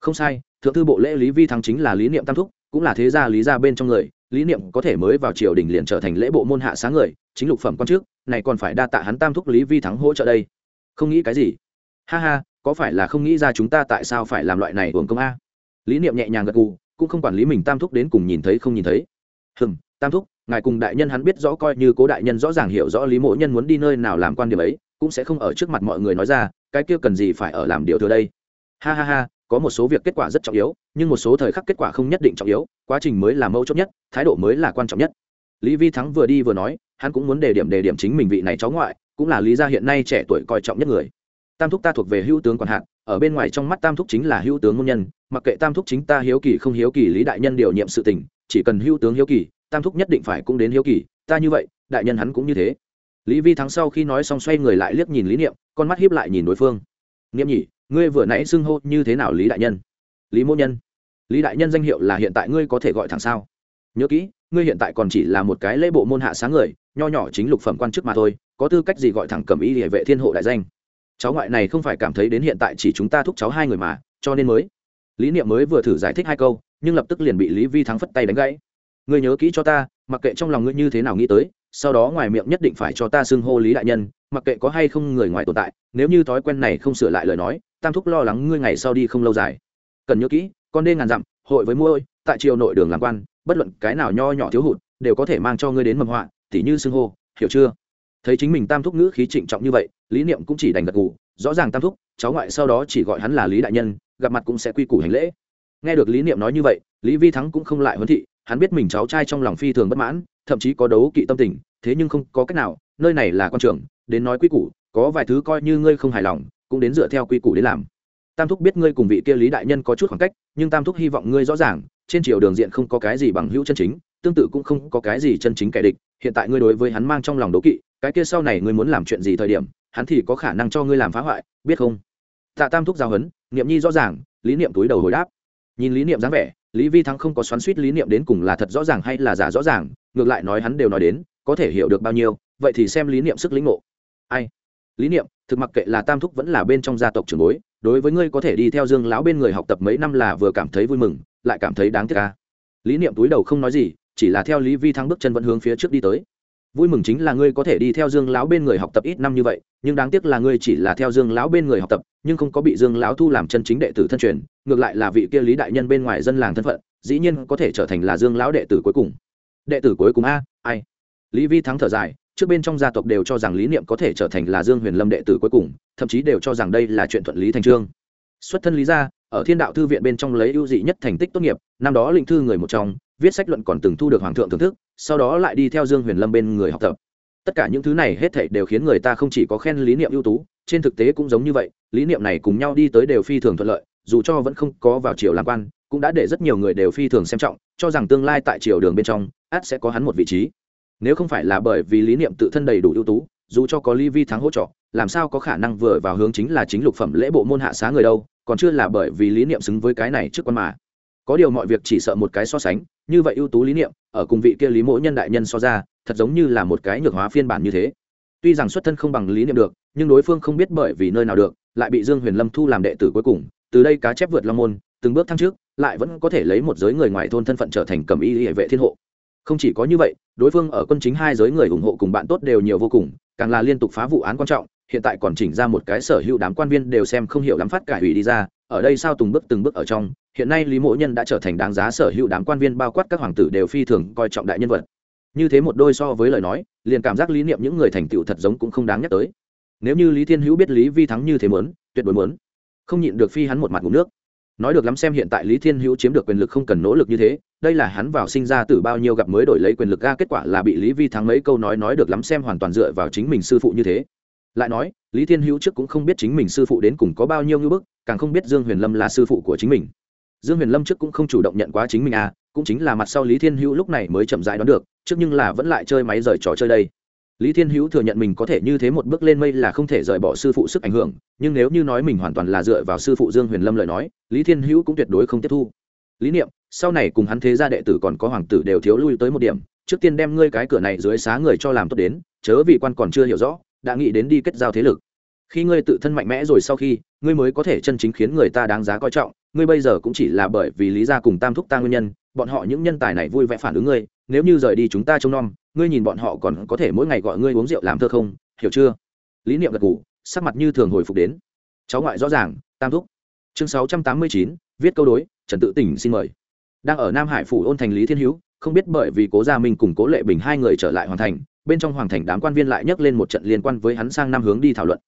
Không sai, thượng thư bộ lễ lý vi thắng chính là lý niệm tam thúc, cũng là thế gia lý gia bên trong người, lý niệm có thể mới vào triều đình liền trở thành lễ bộ môn hạ sáng người, chính lục phẩm quan trước này còn phải đa tạ hắn tam thúc lý vi thắng hỗ trợ đây. Không nghĩ cái gì. Ha ha, có phải là không nghĩ ra chúng ta tại sao phải làm loại này hưởng công a? Lý niệm nhẹ nhàng gật gù, cũng không quản lý mình tam thúc đến cùng nhìn thấy không nhìn thấy. Hừm, tam thúc, ngài cùng đại nhân hắn biết rõ coi như cố đại nhân rõ ràng hiểu rõ lý mộ nhân muốn đi nơi nào làm quan điểm ấy, cũng sẽ không ở trước mặt mọi người nói ra, cái kia cần gì phải ở làm điều thừa đây. Ha ha ha có một số việc kết quả rất trọng yếu, nhưng một số thời khắc kết quả không nhất định trọng yếu, quá trình mới là mâu chốt nhất, thái độ mới là quan trọng nhất. Lý vi thắng vừa đi vừa nói, hắn cũng muốn đề điểm đề điểm chính mình vị này cháu ngoại, cũng là lý gia hiện nay trẻ tuổi coi trọng nhất người. Tam thúc ta thuộc về hữu tướng quản hạn ở bên ngoài trong mắt tam thúc chính là hữu tướng môn nhân, mặc kệ tam thúc chính ta hiếu kỳ không hiếu kỳ lý đại nhân điều nhiệm sự tình, chỉ cần hữu tướng hiếu kỳ, tam thúc nhất định phải cũng đến hiếu kỳ, ta như vậy, đại nhân hắn cũng như thế. Lý vi thắng sau khi nói xong xoay người lại liếc nhìn lý niệm, con mắt hiếp lại nhìn đối phương. Niệm nhỉ ngươi vừa nãy xưng hô như thế nào lý đại nhân? Lý mô nhân. Lý đại nhân danh hiệu là hiện tại ngươi có thể gọi thẳng sao? Nhớ kỹ, ngươi hiện tại còn chỉ là một cái lễ bộ môn hạ sáng người, nho nhỏ chính lục phẩm quan chức mà thôi, có tư cách gì gọi thẳng cầm ý địa vệ thiên hộ đại danh? Cháu ngoại này không phải cảm thấy đến hiện tại chỉ chúng ta thúc cháu hai người mà, cho nên mới. Lý niệm mới vừa thử giải thích hai câu, nhưng lập tức liền bị lý vi thắng phất tay đánh gãy. Ngươi nhớ kỹ cho ta, mặc kệ trong lòng ngươi như thế nào nghĩ tới sau đó ngoài miệng nhất định phải cho ta xưng hô lý đại nhân, mặc kệ có hay không người ngoài tồn tại, nếu như thói quen này không sửa lại lời nói, tam thúc lo lắng ngươi ngày sau đi không lâu dài. Cần nhớ kỹ, con đê ngàn dặm, hội với môi tại triều nội đường làm quan, bất luận cái nào nho nhỏ thiếu hụt, đều có thể mang cho ngươi đến mầm họa, tỉ như xưng hô, hiểu chưa? Thấy chính mình tam thúc ngữ khí trịnh trọng như vậy, lý niệm cũng chỉ đành gật gù, rõ ràng tam thúc, cháu ngoại sau đó chỉ gọi hắn là lý đại nhân, gặp mặt cũng sẽ quy củ hành lễ. Nghe được lý niệm nói như vậy, lý vi thắng cũng không lại huấn thị, hắn biết mình cháu trai trong lòng phi thường bất mãn thậm chí có đấu kỵ tâm tình, thế nhưng không có cách nào, nơi này là quan trường, đến nói quy củ, có vài thứ coi như ngươi không hài lòng, cũng đến dựa theo quy củ đến làm. Tam thúc biết ngươi cùng vị kia lý đại nhân có chút khoảng cách, nhưng tam thúc hy vọng ngươi rõ ràng, trên chiều đường diện không có cái gì bằng hữu chân chính, tương tự cũng không có cái gì chân chính kẻ địch, hiện tại ngươi đối với hắn mang trong lòng đố kỵ, cái kia sau này ngươi muốn làm chuyện gì thời điểm, hắn thì có khả năng cho ngươi làm phá hoại, biết không? Tạ tam thúc giao hấn, niệm nhi rõ ràng, lý niệm túi đầu hồi đáp. Nhìn lý niệm dáng vẻ, lý vi thắng không có xoắn suýt lý niệm đến cùng là thật rõ ràng hay là giả rõ ràng ngược lại nói hắn đều nói đến, có thể hiểu được bao nhiêu, vậy thì xem lý niệm sức lĩnh ngộ. Ai? Lý niệm, thực mặc kệ là tam thúc vẫn là bên trong gia tộc trường bối, đối với ngươi có thể đi theo dương lão bên người học tập mấy năm là vừa cảm thấy vui mừng, lại cảm thấy đáng tiếc ca lý niệm túi đầu không nói gì, chỉ là theo lý vi thắng bước chân vẫn hướng phía trước đi tới. Vui mừng chính là ngươi có thể đi theo dương lão bên người học tập ít năm như vậy, nhưng đáng tiếc là ngươi chỉ là theo dương lão bên người học tập, nhưng không có bị dương lão thu làm chân chính đệ tử thân truyền, ngược lại là vị kia lý đại nhân bên ngoài dân làng thân phận, dĩ nhiên có thể trở thành là dương lão đệ tử cuối cùng đệ tử cuối cùng a, ai? Lý vi thắng thở dài, trước bên trong gia tộc đều cho rằng lý niệm có thể trở thành là dương huyền lâm đệ tử cuối cùng, thậm chí đều cho rằng đây là chuyện thuận lý thành trương. Xuất thân lý gia, ở thiên đạo thư viện bên trong lấy ưu dị nhất thành tích tốt nghiệp, năm đó lĩnh thư người một trong, viết sách luận còn từng thu được hoàng thượng thưởng thức, sau đó lại đi theo dương huyền lâm bên người học tập. Tất cả những thứ này hết thảy đều khiến người ta không chỉ có khen lý niệm ưu tú, trên thực tế cũng giống như vậy, lý niệm này cùng nhau đi tới đều phi thường thuận lợi, dù cho vẫn không có vào triều làm quan, cũng đã để rất nhiều người đều phi thường xem trọng, cho rằng tương lai tại triều đường bên trong át sẽ có hắn một vị trí. Nếu không phải là bởi vì lý niệm tự thân đầy đủ ưu tú, dù cho có ly vi thắng hỗ trợ làm sao có khả năng vừa vào hướng chính là chính lục phẩm lễ bộ môn hạ xá người đâu, còn chưa là bởi vì lý niệm xứng với cái này trước quan mà. Có điều mọi việc chỉ sợ một cái so sánh, như vậy ưu tú lý niệm, ở cùng vị kia lý mỗ nhân đại nhân so ra, thật giống như là một cái nhược hóa phiên bản như thế. Tuy rằng xuất thân không bằng lý niệm được, nhưng đối phương không biết bởi vì nơi nào được, lại bị dương huyền lâm thu làm đệ tử cuối cùng, từ đây cá chép vượt long môn, từng bước thăng trước, lại vẫn có thể lấy một giới người ngoài thôn thân phận trở thành cầm y hệ vệ thiên hộ không chỉ có như vậy, đối phương ở quân chính hai giới người ủng hộ cùng bạn tốt đều nhiều vô cùng, càng là liên tục phá vụ án quan trọng, hiện tại còn chỉnh ra một cái sở hữu đám quan viên đều xem không hiểu lắm phát cải hủy đi ra, ở đây sao từng bước từng bước ở trong, hiện nay lý Mộ nhân đã trở thành đáng giá sở hữu đám quan viên bao quát các hoàng tử đều phi thường coi trọng đại nhân vật. Như thế một đôi so với lời nói, liền cảm giác lý niệm những người thành tựu thật giống cũng không đáng nhắc tới. Nếu như lý thiên hữu biết lý vi thắng như thế mớn tuyệt đối mớn không nhịn được phi hắn một mặt ngủ nước nói được lắm xem hiện tại lý thiên hữu chiếm được quyền lực không cần nỗ lực như thế, đây là hắn vào sinh ra từ bao nhiêu gặp mới đổi lấy quyền lực ga, kết quả là bị lý vi thắng mấy câu nói nói được lắm xem hoàn toàn dựa vào chính mình sư phụ như thế. Lại nói, lý thiên hữu trước cũng không biết chính mình sư phụ đến cùng có bao nhiêu ngưỡng bức, càng không biết dương huyền lâm là sư phụ của chính mình. Dương huyền lâm trước cũng không chủ động nhận quá chính mình à cũng chính là mặt sau lý thiên hữu lúc này mới chậm rãi đoán được, trước nhưng là vẫn lại chơi máy rời trò chơi đây lý thiên hữu thừa nhận mình có thể như thế một bước lên mây là không thể rời bỏ sư phụ sức ảnh hưởng, nhưng nếu như nói mình hoàn toàn là dựa vào sư phụ dương huyền lâm lời nói, lý thiên hữu cũng tuyệt đối không tiếp thu. Lý niệm, sau này cùng hắn thế gia đệ tử còn có hoàng tử đều thiếu lui tới một điểm, trước tiên đem ngươi cái cửa này dưới xá người cho làm tốt đến, chớ vì quan còn chưa hiểu rõ, đã nghĩ đến đi kết giao thế lực. Khi ngươi tự thân mạnh mẽ rồi sau khi, ngươi mới có thể chân chính khiến người ta đáng giá coi trọng, ngươi bây giờ cũng chỉ là bởi vì lý gia cùng tam thúc ta nguyên nhân, bọn họ những nhân tài này vui vẻ phản ứng ngươi, nếu như rời đi chúng ta trông nom ngươi nhìn bọn họ còn có thể mỗi ngày gọi ngươi uống rượu làm thơ không? Hiểu chưa? Lý niệm gật ngủ sắc mặt như thường hồi phục đến. Cháu ngoại rõ ràng, tam thúc. Chương sáu trăm tám mươi chín, viết câu đối, trần tự tỉnh xin mời. Đang ở nam hải phủ ôn thành lý thiên hữu, không biết bởi vì cố gia minh cùng cố lệ bình hai người trở lại hoàn thành, bên trong hoàng thành đám quan viên lại nhắc lên một trận liên quan với hắn sang năm hướng đi thảo luận.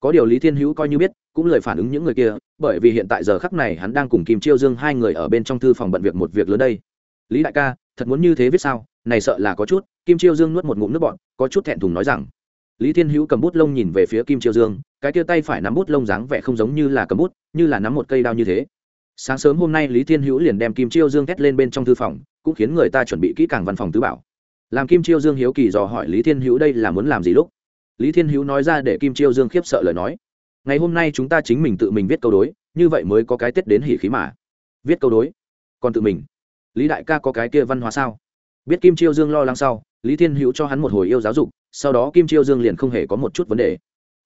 Có điều lý thiên hữu coi như biết, cũng lời phản ứng những người kia, bởi vì hiện tại giờ khắc này hắn đang cùng kim chiêu dương hai người ở bên trong thư phòng bận việc một việc lớn đây. Lý đại ca, thật muốn như thế viết sao? Này sợ là có chút kim chiêu dương nuốt một ngụm nước bọn có chút thẹn thùng nói rằng, lý thiên hữu cầm bút lông nhìn về phía kim chiêu dương, cái kia tay phải nắm bút lông dáng vẻ không giống như là cầm bút, như là nắm một cây đao như thế. Sáng sớm hôm nay lý thiên hữu liền đem kim chiêu dương thét lên bên trong thư phòng, cũng khiến người ta chuẩn bị kỹ càng văn phòng tứ bảo. Làm kim chiêu dương hiếu kỳ dò hỏi lý thiên hữu đây là muốn làm gì lúc? Lý thiên hữu nói ra để kim chiêu dương khiếp sợ lời nói, ngày hôm nay chúng ta chính mình tự mình viết câu đối, như vậy mới có cái tết đến hỉ khí mà. Viết câu đối, còn tự mình. Lý đại ca có cái kia văn hóa sao? Biết kim chiêu dương lo lắng sau, lý thiên hữu cho hắn một hồi yêu giáo dục, sau đó kim chiêu dương liền không hề có một chút vấn đề.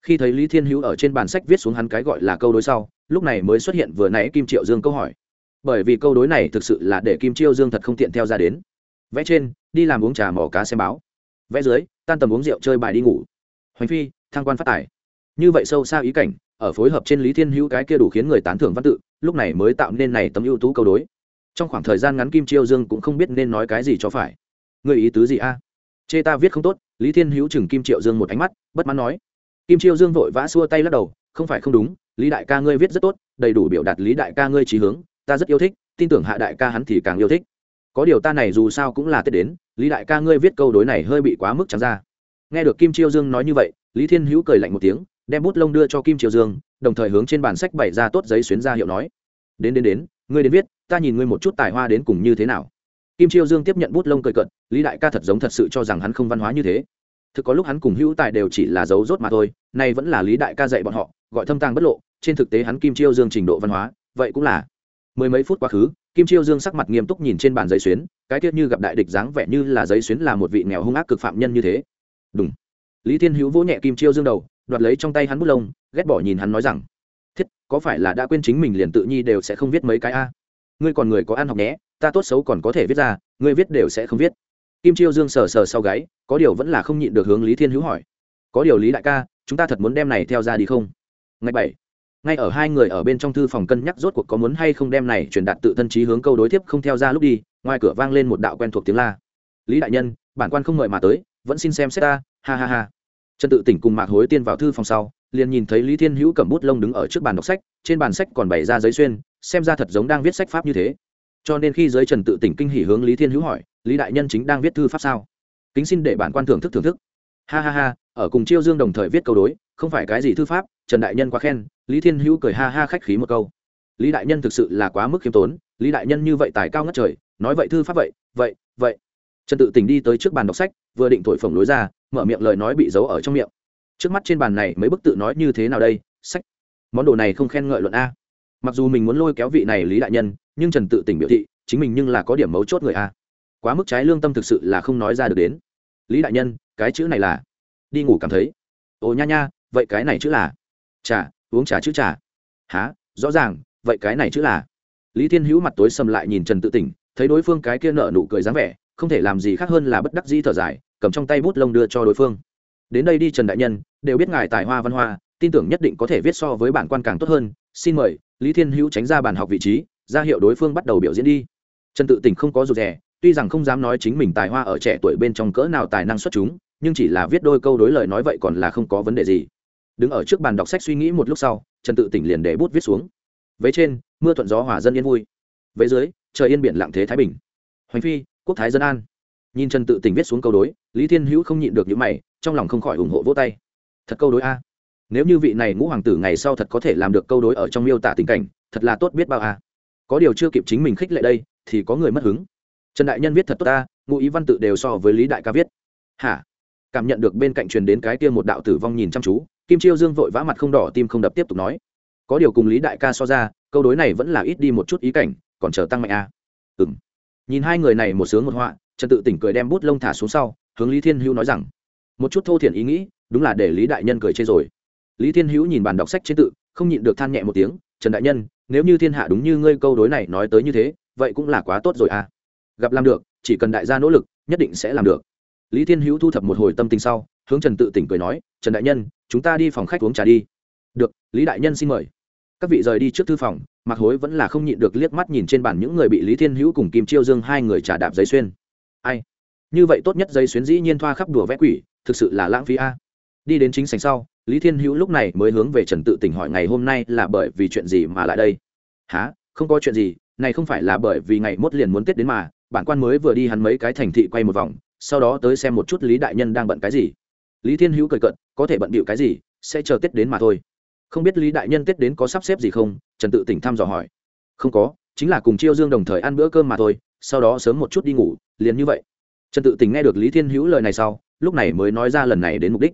Khi thấy lý thiên hữu ở trên bản sách viết xuống hắn cái gọi là câu đối sau, lúc này mới xuất hiện vừa nãy kim triệu dương câu hỏi. Bởi vì câu đối này thực sự là để kim chiêu dương thật không tiện theo ra đến. Vẽ trên, đi làm uống trà mỏ cá xem báo. Vẽ dưới, tan tầm uống rượu chơi bài đi ngủ. Hoành phi, thăng quan phát tài. Như vậy sâu xa ý cảnh, ở phối hợp trên lý thiên hữu cái kia đủ khiến người tán thưởng văn tự, lúc này mới tạo nên này tấm ưu tú câu đối trong khoảng thời gian ngắn kim chiêu dương cũng không biết nên nói cái gì cho phải. Người ý tứ gì a? Chê ta viết không tốt, lý thiên hữu chừng kim triệu dương một ánh mắt, bất mãn nói. Kim chiêu dương vội vã xua tay lắc đầu, không phải không đúng, lý đại ca ngươi viết rất tốt, đầy đủ biểu đạt lý đại ca ngươi trí hướng, ta rất yêu thích, tin tưởng hạ đại ca hắn thì càng yêu thích. Có điều ta này dù sao cũng là tết đến, lý đại ca ngươi viết câu đối này hơi bị quá mức trắng ra. Nghe được kim chiêu dương nói như vậy, lý thiên hữu cười lạnh một tiếng, đem bút lông đưa cho kim chiêu dương, đồng thời hướng trên bản sách bày ra tốt giấy xuyến ra hiệu nói. Đến đến đến, ngươi đến viết ta nhìn ngươi một chút tài hoa đến cùng như thế nào. Kim chiêu dương tiếp nhận bút lông cười cận lý đại ca thật giống thật sự cho rằng hắn không văn hóa như thế. Thực có lúc hắn cùng hữu tài đều chỉ là dấu rốt mà thôi, nay vẫn là lý đại ca dạy bọn họ, gọi thâm tàng bất lộ, trên thực tế hắn kim chiêu dương trình độ văn hóa, vậy cũng là mười mấy phút quá khứ, kim chiêu dương sắc mặt nghiêm túc nhìn trên bàn giấy xuyến, cái tiết như gặp đại địch dáng vẻ như là giấy xuyến là một vị nghèo hung ác cực phạm nhân như thế. Đúng lý thiên hữu vỗ nhẹ kim chiêu dương đầu, đoạt lấy trong tay hắn bút lông, ghét bỏ nhìn hắn nói rằng, thiết, có phải là đã quên chính mình liền tự nhi đều sẽ không viết mấy cái a? Ngươi còn người có ăn học nhé, ta tốt xấu còn có thể viết ra, ngươi viết đều sẽ không viết. Kim chiêu dương sờ sờ sau gáy, có điều vẫn là không nhịn được hướng lý thiên hữu hỏi. Có điều lý đại ca, chúng ta thật muốn đem này theo ra đi không? Ngày bảy, ngay ở hai người ở bên trong thư phòng cân nhắc rốt cuộc có muốn hay không đem này truyền đạt tự thân trí hướng câu đối tiếp không theo ra lúc đi, ngoài cửa vang lên một đạo quen thuộc tiếng la. Lý đại nhân, bản quan không mời mà tới, vẫn xin xem xét ta, ha ha ha. Trần tự tỉnh cùng mạc hối tiên vào thư phòng sau, liền nhìn thấy lý thiên hữu cầm bút lông đứng ở trước bàn đọc sách, trên bàn sách còn bày ra giấy xuyên xem ra thật giống đang viết sách pháp như thế. Cho nên khi giới trần tự tỉnh kinh hỉ hướng lý thiên hữu hỏi, lý đại nhân chính đang viết thư pháp sao? Kính xin để bản quan thưởng thức thưởng thức. Ha ha ha, ở cùng chiêu dương đồng thời viết câu đối, không phải cái gì thư pháp, trần đại nhân quá khen. Lý thiên hữu cười ha ha khách khí một câu. Lý đại nhân thực sự là quá mức khiêm tốn, lý đại nhân như vậy tài cao ngất trời, nói vậy thư pháp vậy vậy vậy. Trần tự tỉnh đi tới trước bàn đọc sách, vừa định thổi phồng lối ra, mở miệng lời nói bị giấu ở trong miệng. Trước mắt trên bàn này mấy bức tự nói như thế nào đây? Sách. Món đồ này không khen ngợi luận a mặc dù mình muốn lôi kéo vị này lý đại nhân, nhưng trần tự tỉnh biểu thị, chính mình nhưng là có điểm mấu chốt người a. Quá mức trái lương tâm thực sự là không nói ra được đến. Lý đại nhân, cái chữ này là? Đi ngủ cảm thấy. Ồ nha nha, vậy cái này chữ là? Trà uống trà chữ trà. Há rõ ràng, vậy cái này chữ là? Lý thiên hữu mặt tối sầm lại nhìn trần tự tỉnh, thấy đối phương cái kia nợ nụ cười dáng vẻ, không thể làm gì khác hơn là bất đắc dĩ thở dài, cầm trong tay bút lông đưa cho đối phương. Đến đây đi trần đại nhân, đều biết ngài tài hoa văn hoa, tin tưởng nhất định có thể viết so với bản quan càng tốt hơn. Xin mời lý thiên hữu tránh ra bàn học vị trí, ra hiệu đối phương bắt đầu biểu diễn đi. Trần tự tỉnh không có rụt rè, tuy rằng không dám nói chính mình tài hoa ở trẻ tuổi bên trong cỡ nào tài năng xuất chúng, nhưng chỉ là viết đôi câu đối lời nói vậy còn là không có vấn đề gì. Đứng ở trước bàn đọc sách suy nghĩ một lúc sau, trần tự tỉnh liền để bút viết xuống. Vế trên, mưa thuận gió hòa dân yên vui. Vế dưới, trời yên biển lặng thế thái bình. Hoành phi, quốc thái dân an. Nhìn trần tự tỉnh viết xuống câu đối, lý thiên hữu không nhịn được những mày, trong lòng không khỏi ủng hộ vỗ tay. Thật câu đối a nếu như vị này ngũ hoàng tử ngày sau thật có thể làm được câu đối ở trong miêu tả tình cảnh, thật là tốt biết bao à. Có điều chưa kịp chính mình khích lệ đây, thì có người mất hứng. Trần đại nhân viết thật tốt ta, ngụ ý văn tự đều so với lý đại ca viết. Hả? Cảm nhận được bên cạnh truyền đến cái kia một đạo tử vong nhìn chăm chú, kim chiêu dương vội vã mặt không đỏ tim không đập tiếp tục nói. Có điều cùng lý đại ca so ra, câu đối này vẫn là ít đi một chút ý cảnh, còn chờ tăng mạnh à. ừ m nhìn hai người này một sướng một họa, trần tự tỉnh cười đem bút lông thả xuống sau, hướng lý thiên hữu nói rằng, một chút thô thiển ý nghĩ, đúng là để lý đại nhân cười chê rồi lý thiên hữu nhìn bàn đọc sách trên tự, không nhịn được than nhẹ một tiếng, trần đại nhân, nếu như thiên hạ đúng như ngươi câu đối này nói tới như thế, vậy cũng là quá tốt rồi à. Gặp làm được, chỉ cần đại gia nỗ lực, nhất định sẽ làm được. Lý thiên hữu thu thập một hồi tâm tình sau, hướng trần tự tỉnh cười nói, trần đại nhân, chúng ta đi phòng khách uống trà đi. Được, lý đại nhân xin mời. Các vị rời đi trước thư phòng mặc hối vẫn là không nhịn được liếc mắt nhìn trên bàn những người bị lý thiên hữu cùng kim chiêu dương hai người trà đạp giấy xuyên. Ai? Như vậy tốt nhất giấy xuyến dĩ nhiên thoa khắp đùa vẽ quỷ, thực sự là lãng phí a đi đến chính sảnh sau, lý thiên hữu lúc này mới hướng về trần tự tỉnh hỏi ngày hôm nay là bởi vì chuyện gì mà lại đây? Há không có chuyện gì, này không phải là bởi vì ngày mốt liền muốn tết đến mà, bản quan mới vừa đi hắn mấy cái thành thị quay một vòng, sau đó tới xem một chút lý đại nhân đang bận cái gì. Lý thiên hữu cười cận có thể bận bịu cái gì, sẽ chờ tết đến mà thôi. Không biết lý đại nhân tết đến có sắp xếp gì không? Trần tự tỉnh thăm dò hỏi. Không có, chính là cùng chiêu dương đồng thời ăn bữa cơm mà thôi, sau đó sớm một chút đi ngủ, liền như vậy. Trần tự tỉnh nghe được lý thiên hữu lời này sau, lúc này mới nói ra lần này đến mục đích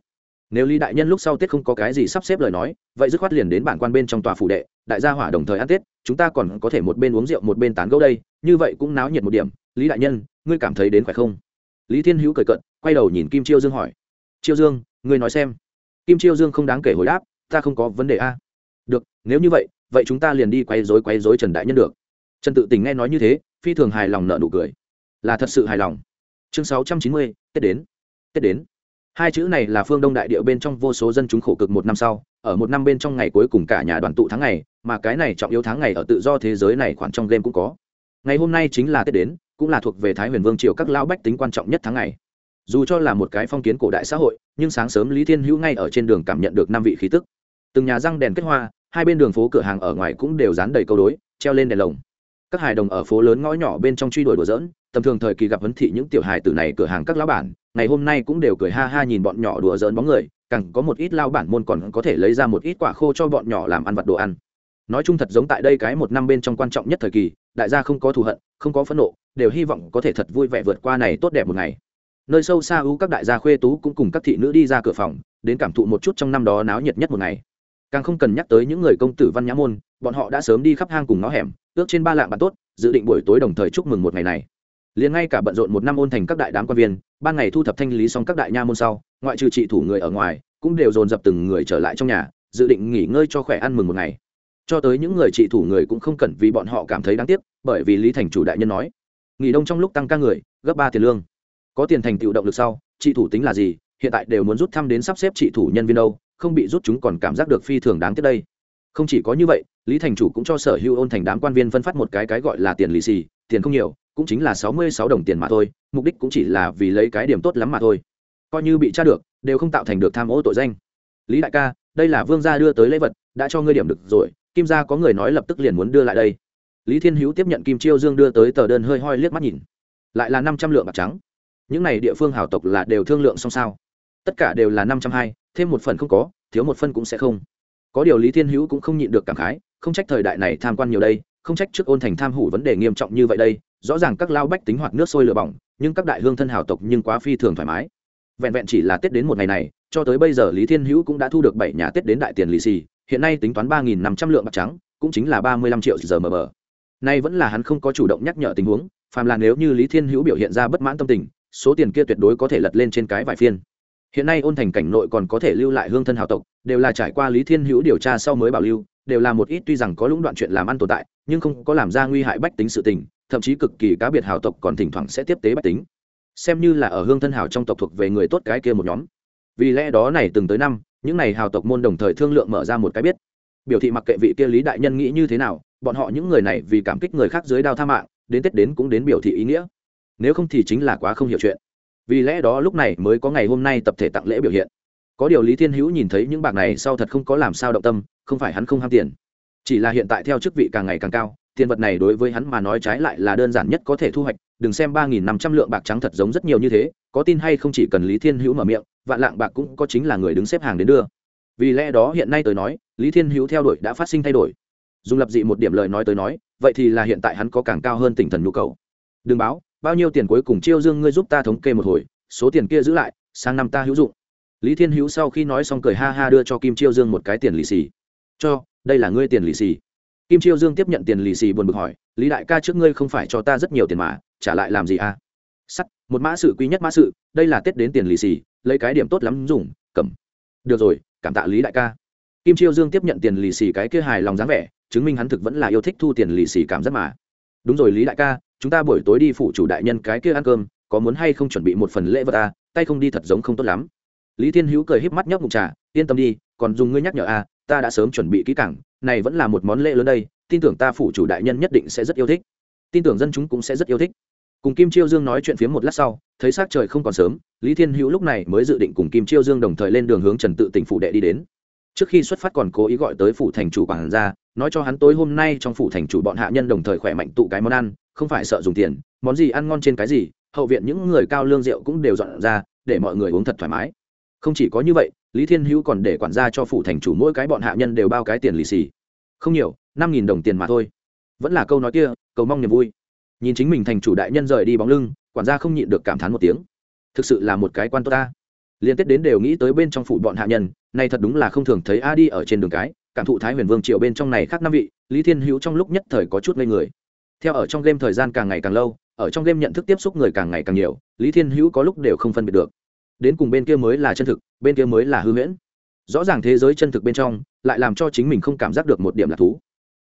nếu lý đại nhân lúc sau tết không có cái gì sắp xếp lời nói, vậy dứt khoát liền đến bản quan bên trong tòa phủ đệ, đại gia hỏa đồng thời ăn tết, chúng ta còn có thể một bên uống rượu một bên tán gẫu đây, như vậy cũng náo nhiệt một điểm. Lý đại nhân, ngươi cảm thấy đến phải không? Lý thiên hữu cười cận quay đầu nhìn kim chiêu dương hỏi. Chiêu dương, ngươi nói xem. Kim chiêu dương không đáng kể hồi đáp, ta không có vấn đề a. Được, nếu như vậy vậy chúng ta liền đi quay dối quay dối trần đại nhân được. Trần tự tình nghe nói như thế, phi thường hài lòng nợ nụ cười. Là thật sự hài lòng. Chương sáu trăm chín mươi, tết đến. Tết đến hai chữ này là phương đông đại địa bên trong vô số dân chúng khổ cực một năm sau, ở một năm bên trong ngày cuối cùng cả nhà đoàn tụ tháng ngày, mà cái này trọng yếu tháng ngày ở tự do thế giới này khoản trong game cũng có. Ngày hôm nay chính là tết đến, cũng là thuộc về thái huyền vương triều các lão bách tính quan trọng nhất tháng ngày. Dù cho là một cái phong kiến cổ đại xã hội, nhưng sáng sớm lý thiên hữu ngay ở trên đường cảm nhận được năm vị khí tức. Từng nhà răng đèn kết hoa, hai bên đường phố cửa hàng ở ngoài cũng đều dán đầy câu đối, treo lên đèn lồng. Các hài đồng ở phố lớn ngõ nhỏ bên trong truy đuổi đùa dỡn tầm thường thời kỳ gặp vấn thị những tiểu hài tử này cửa hàng các lão bản ngày hôm nay cũng đều cười ha ha nhìn bọn nhỏ đùa giỡn bóng người, càng có một ít lao bản môn còn có thể lấy ra một ít quả khô cho bọn nhỏ làm ăn vặt đồ ăn. Nói chung thật giống tại đây cái một năm bên trong quan trọng nhất thời kỳ, đại gia không có thù hận, không có phẫn nộ, đều hy vọng có thể thật vui vẻ vượt qua này tốt đẹp một ngày. Nơi sâu xa ưu các đại gia khuê tú cũng cùng các thị nữ đi ra cửa phòng, đến cảm thụ một chút trong năm đó náo nhiệt nhất một ngày. Càng không cần nhắc tới những người công tử văn nhã môn, bọn họ đã sớm đi khắp hang cùng ngõ hẻm, ước trên ba lạng bạn tốt, dự định buổi tối đồng thời chúc mừng một ngày này. Liền ngay cả bận rộn một năm ôn thành các đại đám quan viên ban ngày thu thập thanh lý xong các đại nha môn sau, ngoại trừ trị thủ người ở ngoài, cũng đều dồn dập từng người trở lại trong nhà, dự định nghỉ ngơi cho khỏe ăn mừng một ngày. Cho tới những người trị thủ người cũng không cần vì bọn họ cảm thấy đáng tiếc, bởi vì lý thành chủ đại nhân nói, nghỉ đông trong lúc tăng ca người, gấp ba tiền lương. Có tiền thành tựu động lực sau, trị thủ tính là gì, hiện tại đều muốn rút thăm đến sắp xếp trị thủ nhân viên đâu, không bị rút chúng còn cảm giác được phi thường đáng tiếc đây. Không chỉ có như vậy, lý thành chủ cũng cho sở hữu ôn thành đám quan viên phân phát một cái cái gọi là tiền lì xì, tiền không nhiều cũng chính là sáu mươi sáu đồng tiền mà thôi, mục đích cũng chỉ là vì lấy cái điểm tốt lắm mà thôi. Coi như bị tra được, đều không tạo thành được tham ô tội danh. Lý đại ca, đây là vương gia đưa tới lễ vật, đã cho ngươi điểm được rồi, kim gia có người nói lập tức liền muốn đưa lại đây. Lý thiên hữu tiếp nhận kim chiêu dương đưa tới tờ đơn hơi hoi liếc mắt nhìn. Lại là năm trăm lượng bạc trắng. Những này địa phương hào tộc là đều thương lượng xong sao? Tất cả đều là năm trăm hai, thêm một phần không có, thiếu một phân cũng sẽ không. Có điều lý thiên hữu cũng không nhịn được cảm khái, không trách thời đại này tham quan nhiều đây, không trách trước ôn thành tham hủ vấn đề nghiêm trọng như vậy đây rõ ràng các lao bách tính hoặc nước sôi lửa bỏng, nhưng các đại hương thân hào tộc nhưng quá phi thường thoải mái. Vẹn vẹn chỉ là tết đến một ngày này, cho tới bây giờ lý thiên hữu cũng đã thu được bảy nhà tết đến đại tiền lì xì, hiện nay tính toán ba nghìn năm trăm lượng bạc trắng, cũng chính là ba mươi lăm triệu giờ mờ mờ nay vẫn là hắn không có chủ động nhắc nhở tình huống, phàm là nếu như lý thiên hữu biểu hiện ra bất mãn tâm tình, số tiền kia tuyệt đối có thể lật lên trên cái vài phiên. Hiện nay ôn thành cảnh nội còn có thể lưu lại hương thân hào tộc, đều là trải qua lý thiên hữu điều tra sau mới bảo lưu, đều là một ít tuy rằng có lũng đoạn chuyện làm ăn tồn tại, nhưng không có làm ra nguy hại bách tính sự tình thậm chí cực kỳ cá biệt hào tộc còn thỉnh thoảng sẽ tiếp tế bách tính. Xem như là ở hương thân hào trong tộc thuộc về người tốt cái kia một nhóm. Vì lẽ đó này từng tới năm, những n à y hào tộc môn đồng thời thương lượng mở ra một cái biết. Biểu thị mặc kệ vị kia lý đại nhân nghĩ như thế nào, bọn họ những người này vì cảm kích người khác dưới đao tha mạng, đến tết đến cũng đến biểu thị ý nghĩa. Nếu không thì chính là quá không hiểu chuyện. Vì lẽ đó lúc này mới có ngày hôm nay tập thể tặng lễ biểu hiện. Có điều lý thiên hữu nhìn thấy những bạc này sau thật không có làm sao động tâm, không phải hắn không ham tiền. Chỉ là hiện tại theo chức vị càng ngày càng cao tiền vật này đối với hắn mà nói trái lại là đơn giản nhất có thể thu hoạch, đừng xem ba nghìn năm trăm lượng bạc trắng thật giống rất nhiều như thế, có tin hay không chỉ cần lý thiên hữu mở miệng, vạn lạng bạc cũng có chính là người đứng xếp hàng đến đưa. Vì lẽ đó hiện nay tới nói, lý thiên hữu theo đuổi đã phát sinh thay đổi. Dùng lập dị một điểm lời nói tới nói, vậy thì là hiện tại hắn có càng cao hơn tinh thần nhu cầu. Đừng báo, bao nhiêu tiền cuối cùng chiêu dương ngươi giúp ta thống kê một hồi, số tiền kia giữ lại, sang năm ta hữu dụng. Lý thiên hữu sau khi nói xong cười ha ha đưa cho kim chiêu dương một cái tiền lì xì. Cho, đây là ngươi tiền lì xì kim chiêu dương tiếp nhận tiền lì xì buồn bực hỏi, lý đại ca trước ngươi không phải cho ta rất nhiều tiền mà, trả lại làm gì à? Sắt, một mã sự quý nhất mã sự, đây là tết đến tiền lì xì, lấy cái điểm tốt lắm dùng, cầm. Được rồi, cảm tạ lý đại ca. Kim chiêu dương tiếp nhận tiền lì xì cái kia hài lòng dáng vẻ, chứng minh hắn thực vẫn là yêu thích thu tiền lì xì cảm giác mà. Đúng rồi lý đại ca, chúng ta buổi tối đi phụ chủ đại nhân cái kia ăn cơm, có muốn hay không chuẩn bị một phần lễ vật à tay không đi thật giống không tốt lắm. Lý thiên hữu cười híp mắt nhấp mục trà, yên tâm đi, còn dùng ngươi nhắc nhở à ta đã sớm chuẩn bị kỹ cảng này vẫn là một món lễ lớn đây, tin tưởng ta phụ chủ đại nhân nhất định sẽ rất yêu thích. Tin tưởng dân chúng cũng sẽ rất yêu thích. Cùng kim chiêu dương nói chuyện phía một lát sau, thấy s á c trời không còn sớm, lý thiên hữu lúc này mới dự định cùng kim chiêu dương đồng thời lên đường hướng trần tự tỉnh phủ đệ đi đến. Trước khi xuất phát còn cố ý gọi tới phủ thành chủ quản ra nói cho hắn tối hôm nay trong phủ thành chủ bọn hạ nhân đồng thời khỏe mạnh tụ cái món ăn, không phải sợ dùng tiền, món gì ăn ngon trên cái gì, hậu viện những người cao lương rượu cũng đều dọn ra, để mọi người uống thật thoải mái. Không chỉ có như vậy lý thiên hữu còn để quản gia cho phủ thành chủ mỗi cái bọn hạ nhân đều bao cái tiền lì xì. Không nhiều, năm nghìn đồng tiền mà thôi. Vẫn là câu nói kia, cầu mong niềm vui. Nhìn chính mình thành chủ đại nhân rời đi bóng lưng, quản gia không nhịn được cảm thán một tiếng. Thực sự là một cái quan tốt ta. Liên tiếp đến đều nghĩ tới bên trong phủ bọn hạ nhân, nay thật đúng là không thường thấy a đi ở trên đường cái, cảm thụ thái huyền vương triều bên trong này khác năm vị, lý thiên hữu trong lúc nhất thời có chút ngây người. Theo ở trong game thời gian càng ngày càng lâu, ở trong game nhận thức tiếp xúc người càng ngày càng nhiều, lý thiên hữu có lúc đều không phân biệt được đến cùng bên kia mới là chân thực, bên kia mới là hư huyễn. Rõ ràng thế giới chân thực bên trong, lại làm cho chính mình không cảm giác được một điểm là thú.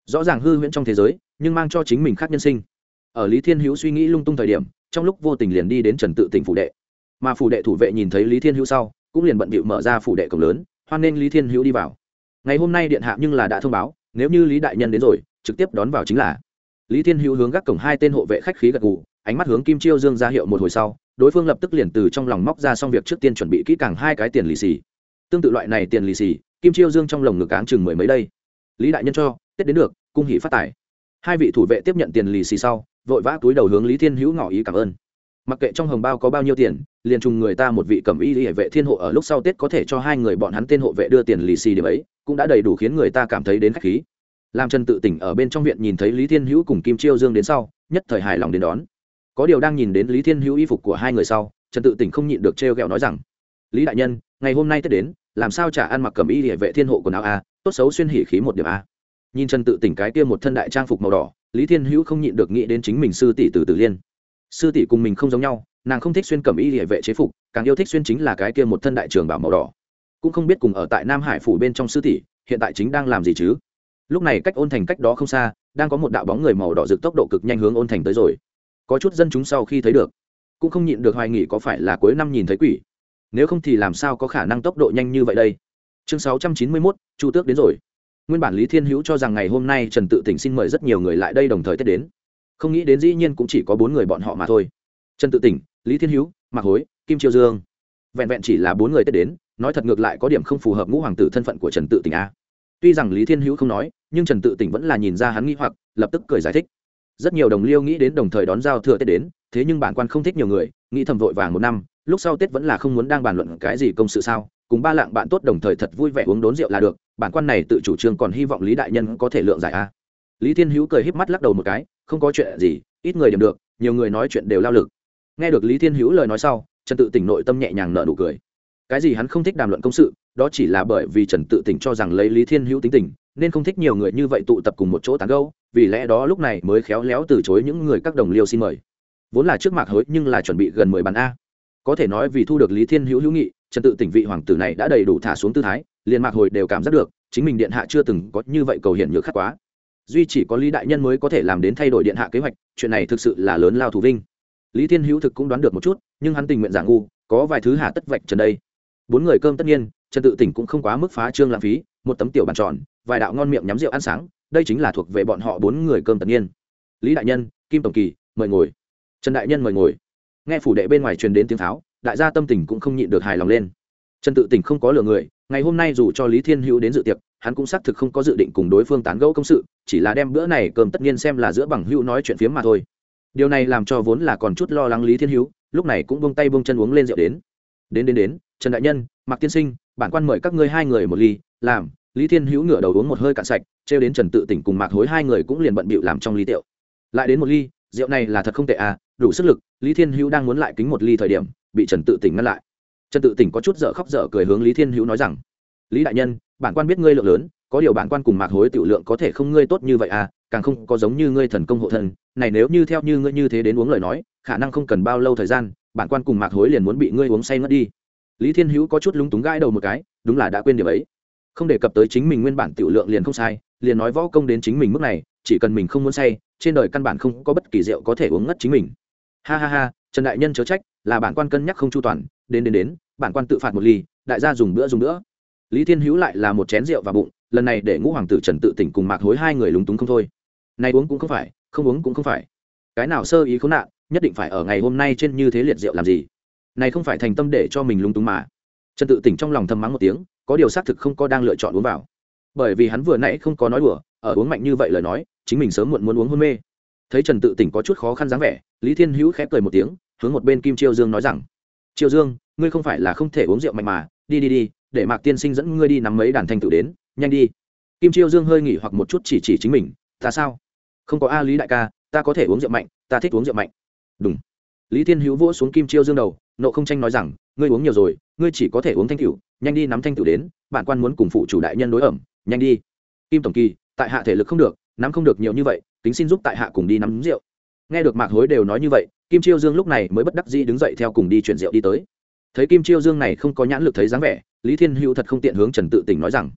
Rõ ràng hư huyễn trong thế giới, nhưng mang cho chính mình khác nhân sinh. Ở lý thiên hữu suy nghĩ lung tung thời điểm, trong lúc vô tình liền đi đến trần tự tỉnh phủ đệ. Mà phủ đệ thủ vệ nhìn thấy lý thiên hữu sau, cũng liền bận bịu mở ra phủ đệ cổng lớn, hoan nghênh lý thiên hữu đi vào. Ngày hôm nay điện hạ nhưng là đã thông báo, nếu như lý đại nhân đến rồi, trực tiếp đón vào chính là. Lý thiên hữu hướng gác cổng hai tên hộ vệ khách khí gật gù, ánh mắt hướng kim chiêu dương ra hiệu một hồi sau đối phương lập tức liền từ trong lòng móc ra xong việc trước tiên chuẩn bị kỹ càng hai cái tiền lì xì. Tương tự loại này tiền lì xì, kim chiêu dương trong lồng ngực áng chừng mười mấy đây. Lý đại nhân cho, tết đến được, cung hỷ phát tài. Hai vị thủ vệ tiếp nhận tiền lì xì sau, vội vã túi đầu hướng lý thiên hữu ngỏ ý cảm ơn. Mặc kệ trong hồng bao có bao nhiêu tiền, liền trùng người ta một vị cầm y hệ vệ thiên hộ ở lúc sau tết có thể cho hai người bọn hắn tên hộ vệ đưa tiền lì xì điểm ấy, cũng đã đầy đủ khiến người ta cảm thấy đến khách khí. Làm trần tự tỉnh ở bên trong viện nhìn thấy lý thiên hữu cùng kim chiêu dương đến sau, nhất thời hài lòng đến đón có điều đang nhìn đến lý thiên hữu y phục của hai người sau, trần tự tỉnh không nhịn được trêu ghẹo nói rằng, lý đại nhân, ngày hôm nay tết đến, làm sao trả ăn mặc cầm y địa vệ thiên hộ quần áo a, tốt xấu xuyên hỉ khí một điểm a. Nhìn trần tự tỉnh cái kia một thân đại trang phục màu đỏ, lý thiên hữu không nhịn được nghĩ đến chính mình sư tỷ từ tử liên. Sư tỷ cùng mình không giống nhau, nàng không thích xuyên cẩm y địa vệ chế phục, càng yêu thích xuyên chính là cái kia một thân đại trường bảo màu đỏ. Cũng không biết cùng ở tại nam hải phủ bên trong sư tỷ, hiện tại chính đang làm gì chứ? Lúc này cách ôn thành cách đó không xa, đang có một đạo bóng người màu đỏ rực tốc độ cực nhanh hướng ôn thành tới rồi có chút dân chúng sau khi thấy được cũng không nhịn được hoài nghỉ có phải là cuối năm nhìn thấy quỷ. Nếu không thì làm sao có khả năng tốc độ nhanh như vậy đây? Chương sáu trăm chín mươi 691, chu tước đến rồi. Nguyên bản lý thiên hữu cho rằng ngày hôm nay trần tự tỉnh xin mời rất nhiều người lại đây đồng thời tết đến. Không nghĩ đến dĩ nhiên cũng chỉ có bốn người bọn họ mà thôi. Trần tự tỉnh lý thiên hữu mạc hối kim triều dương. Vẹn vẹn chỉ là bốn người tết đến nói thật ngược lại có điểm không phù hợp ngũ hoàng tử thân phận của trần tự tỉnh a. Tuy rằng lý thiên hữu không nói nhưng trần tự tỉnh vẫn là nhìn ra hắn nghĩ hoặc lập tức cười giải thích rất nhiều đồng liêu nghĩ đến đồng thời đón giao thừa tết đến, thế nhưng bản quan không thích nhiều người, nghĩ thầm vội vàng một năm, lúc sau tết vẫn là không muốn đang bàn luận cái gì công sự sao, cùng ba lạng bạn tốt đồng thời thật vui vẻ uống đốn rượu là được, bản quan này tự chủ trương còn hy vọng lý đại nhân có thể lượng giải a. Lý thiên hữu cười híp mắt lắc đầu một cái, không có chuyện gì, ít người điểm được, nhiều người nói chuyện đều lao lực. Nghe được lý thiên hữu lời nói sau, trần tự tỉnh nội tâm nhẹ nhàng nở nụ cười. Cái gì hắn không thích đàm luận công sự, đó chỉ là bởi vì trần tự tỉnh cho rằng lấy lý thiên hữu tính tình, nên không thích nhiều người như vậy tụ tập cùng một chỗ tán gâu vì lẽ đó lúc này mới khéo léo từ chối những người các đồng liêu xin mời. Vốn là trước mạc hối nhưng là chuẩn bị gần mười bàn a. Có thể nói vì thu được lý thiên hữu hữu nghị trần tự tỉnh vị hoàng tử này đã đầy đủ thả xuống tư thái, liền mạc hồi đều cảm giác được, chính mình điện hạ chưa từng có như vậy cầu hiện nhược khắc quá. Duy chỉ có lý đại nhân mới có thể làm đến thay đổi điện hạ kế hoạch, chuyện này thực sự là lớn lao thù vinh. Lý thiên hữu thực cũng đoán được một chút, nhưng hắn tình nguyện giả ngu, có vài thứ hạ tất vạch trần đây. Bốn người cơm tất nhiên trần tự tỉnh cũng không quá mức phá trương lãng phí, một tấm tiểu bàn tròn, vài đạo ngon miệng nhắm rượu ăn sáng đây chính là thuộc về bọn họ bốn người cơm tất nhiên. Lý đại nhân, kim tổng kỳ, mời ngồi. Trần đại nhân mời ngồi. Nghe phủ đệ bên ngoài truyền đến tiếng pháo, đại gia tâm tình cũng không nhịn được hài lòng lên. Trần tự tỉnh không có lừa người, ngày hôm nay dù cho lý thiên hữu đến dự tiệc, hắn cũng xác thực không có dự định cùng đối phương tán gẫu công sự, chỉ là đem bữa này cơm tất nhiên xem là giữa bằng hữu nói chuyện phiếm mà thôi. Điều này làm cho vốn là còn chút lo lắng lý thiên hữu, lúc này cũng bông tay bông chân uống lên rượu đến. Đến đến đến, trần đại nhân, mạc tiên sinh, bản quan mời các ngươi hai người một ly, làm, lý thiên hữu ngửa đầu uống một hơi cạn sạch trêu đến trần tự tỉnh cùng mạc hối hai người cũng liền bận bịu làm trong ly tiệu lại đến một ly rượu này là thật không tệ à đủ sức lực lý thiên hữu đang muốn lại kính một ly thời điểm bị trần tự tỉnh ngăn lại. Trần tự tỉnh có chút dở khóc dở cười hướng lý thiên hữu nói rằng lý đại nhân bản quan biết ngươi lượng lớn có điều bản quan cùng mạc hối tiểu lượng có thể không ngươi tốt như vậy à càng không có giống như ngươi thần công hộ thần, này nếu như theo như ngươi như thế đến uống lời nói khả năng không cần bao lâu thời gian bản quan cùng mạc hối liền muốn bị ngươi uống say ngất đi. Lý thiên hữu có chút lúng túng gãi đầu một cái đúng là đã quên điểm ấy không đề cập tới chính mình nguyên bản tiểu lượng liền không sai, liền nói võ công đến chính mình mức này, chỉ cần mình không muốn say, trên đời căn bản không có bất kỳ rượu có thể uống ngất chính mình. Ha ha ha, trần đại nhân chớ trách, là bản quan cân nhắc không chu toàn, đến đến đến, bản quan tự phạt một ly, đại gia dùng bữa dùng nữa. lý thiên hữu lại là một chén rượu vào bụng, lần này để ngũ hoàng tử trần tự tỉnh cùng mạc hối hai người lúng túng không thôi. Nay uống cũng không phải, không uống cũng không phải. Cái nào sơ ý khốn nạn, nhất định phải ở ngày hôm nay trên như thế liệt rượu làm gì? Này không phải thành tâm để cho mình lúng túng mà. Trần tự tỉnh trong lòng thầm mắng một tiếng có điều xác thực không có đang lựa chọn uống vào. Bởi vì hắn vừa nãy không có nói đùa, ở uống mạnh như vậy lời nói, chính mình sớm muộn muốn uống hôn mê. Thấy trần tự tỉnh có chút khó khăn dáng vẻ, lý thiên hữu khép cười một tiếng, hướng một bên kim chiêu dương nói rằng, chiêu dương, ngươi không phải là không thể uống rượu mạnh mà, đi đi đi, để mạc tiên sinh dẫn ngươi đi nắm mấy đàn thanh tự đến, nhanh đi. Kim chiêu dương hơi nghỉ hoặc một chút chỉ chỉ chính mình, ta sao? Không có a lý đại ca, ta có thể uống rượu mạnh, ta thích uống rượu mạnh. Đúng lý thiên hữu vỗ xuống kim chiêu dương đầu, nộ không tranh nói rằng, ngươi uống nhiều rồi ngươi chỉ có thể uống thanh cửu nhanh đi nắm thanh cửu đến, bản quan muốn cùng phụ chủ đại nhân đối ẩm, nhanh đi. Kim tổng kỳ, tại hạ thể lực không được, nắm không được nhiều như vậy tính xin giúp tại hạ cùng đi nắm rượu. Nghe được mạc hối đều nói như vậy, kim chiêu dương lúc này mới bất đắc dĩ đứng dậy theo cùng đi chuyển rượu đi tới. Thấy kim chiêu dương này không có nhãn lực thấy dáng vẻ, lý thiên hữu thật không tiện hướng trần tự tỉnh nói rằng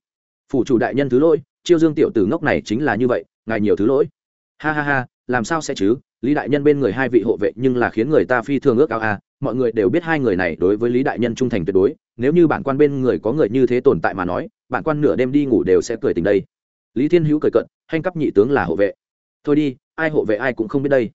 phủ chủ đại nhân thứ lỗi, chiêu dương tiểu tử ngốc này chính là như vậy, ngài nhiều thứ lỗi. Ha ha ha, làm sao sẽ chứ? Lý đại nhân bên người hai vị hộ vệ nhưng là khiến người ta phi thường ước ao à mọi người đều biết hai người này đối với lý đại nhân trung thành tuyệt đối, nếu như bản quan bên người có người như thế tồn tại mà nói, bản quan nửa đêm đi ngủ đều sẽ cười tình đây. Lý thiên hữu cười cận hành cấp nhị tướng là hộ vệ. Thôi đi, ai hộ vệ ai cũng không biết đây.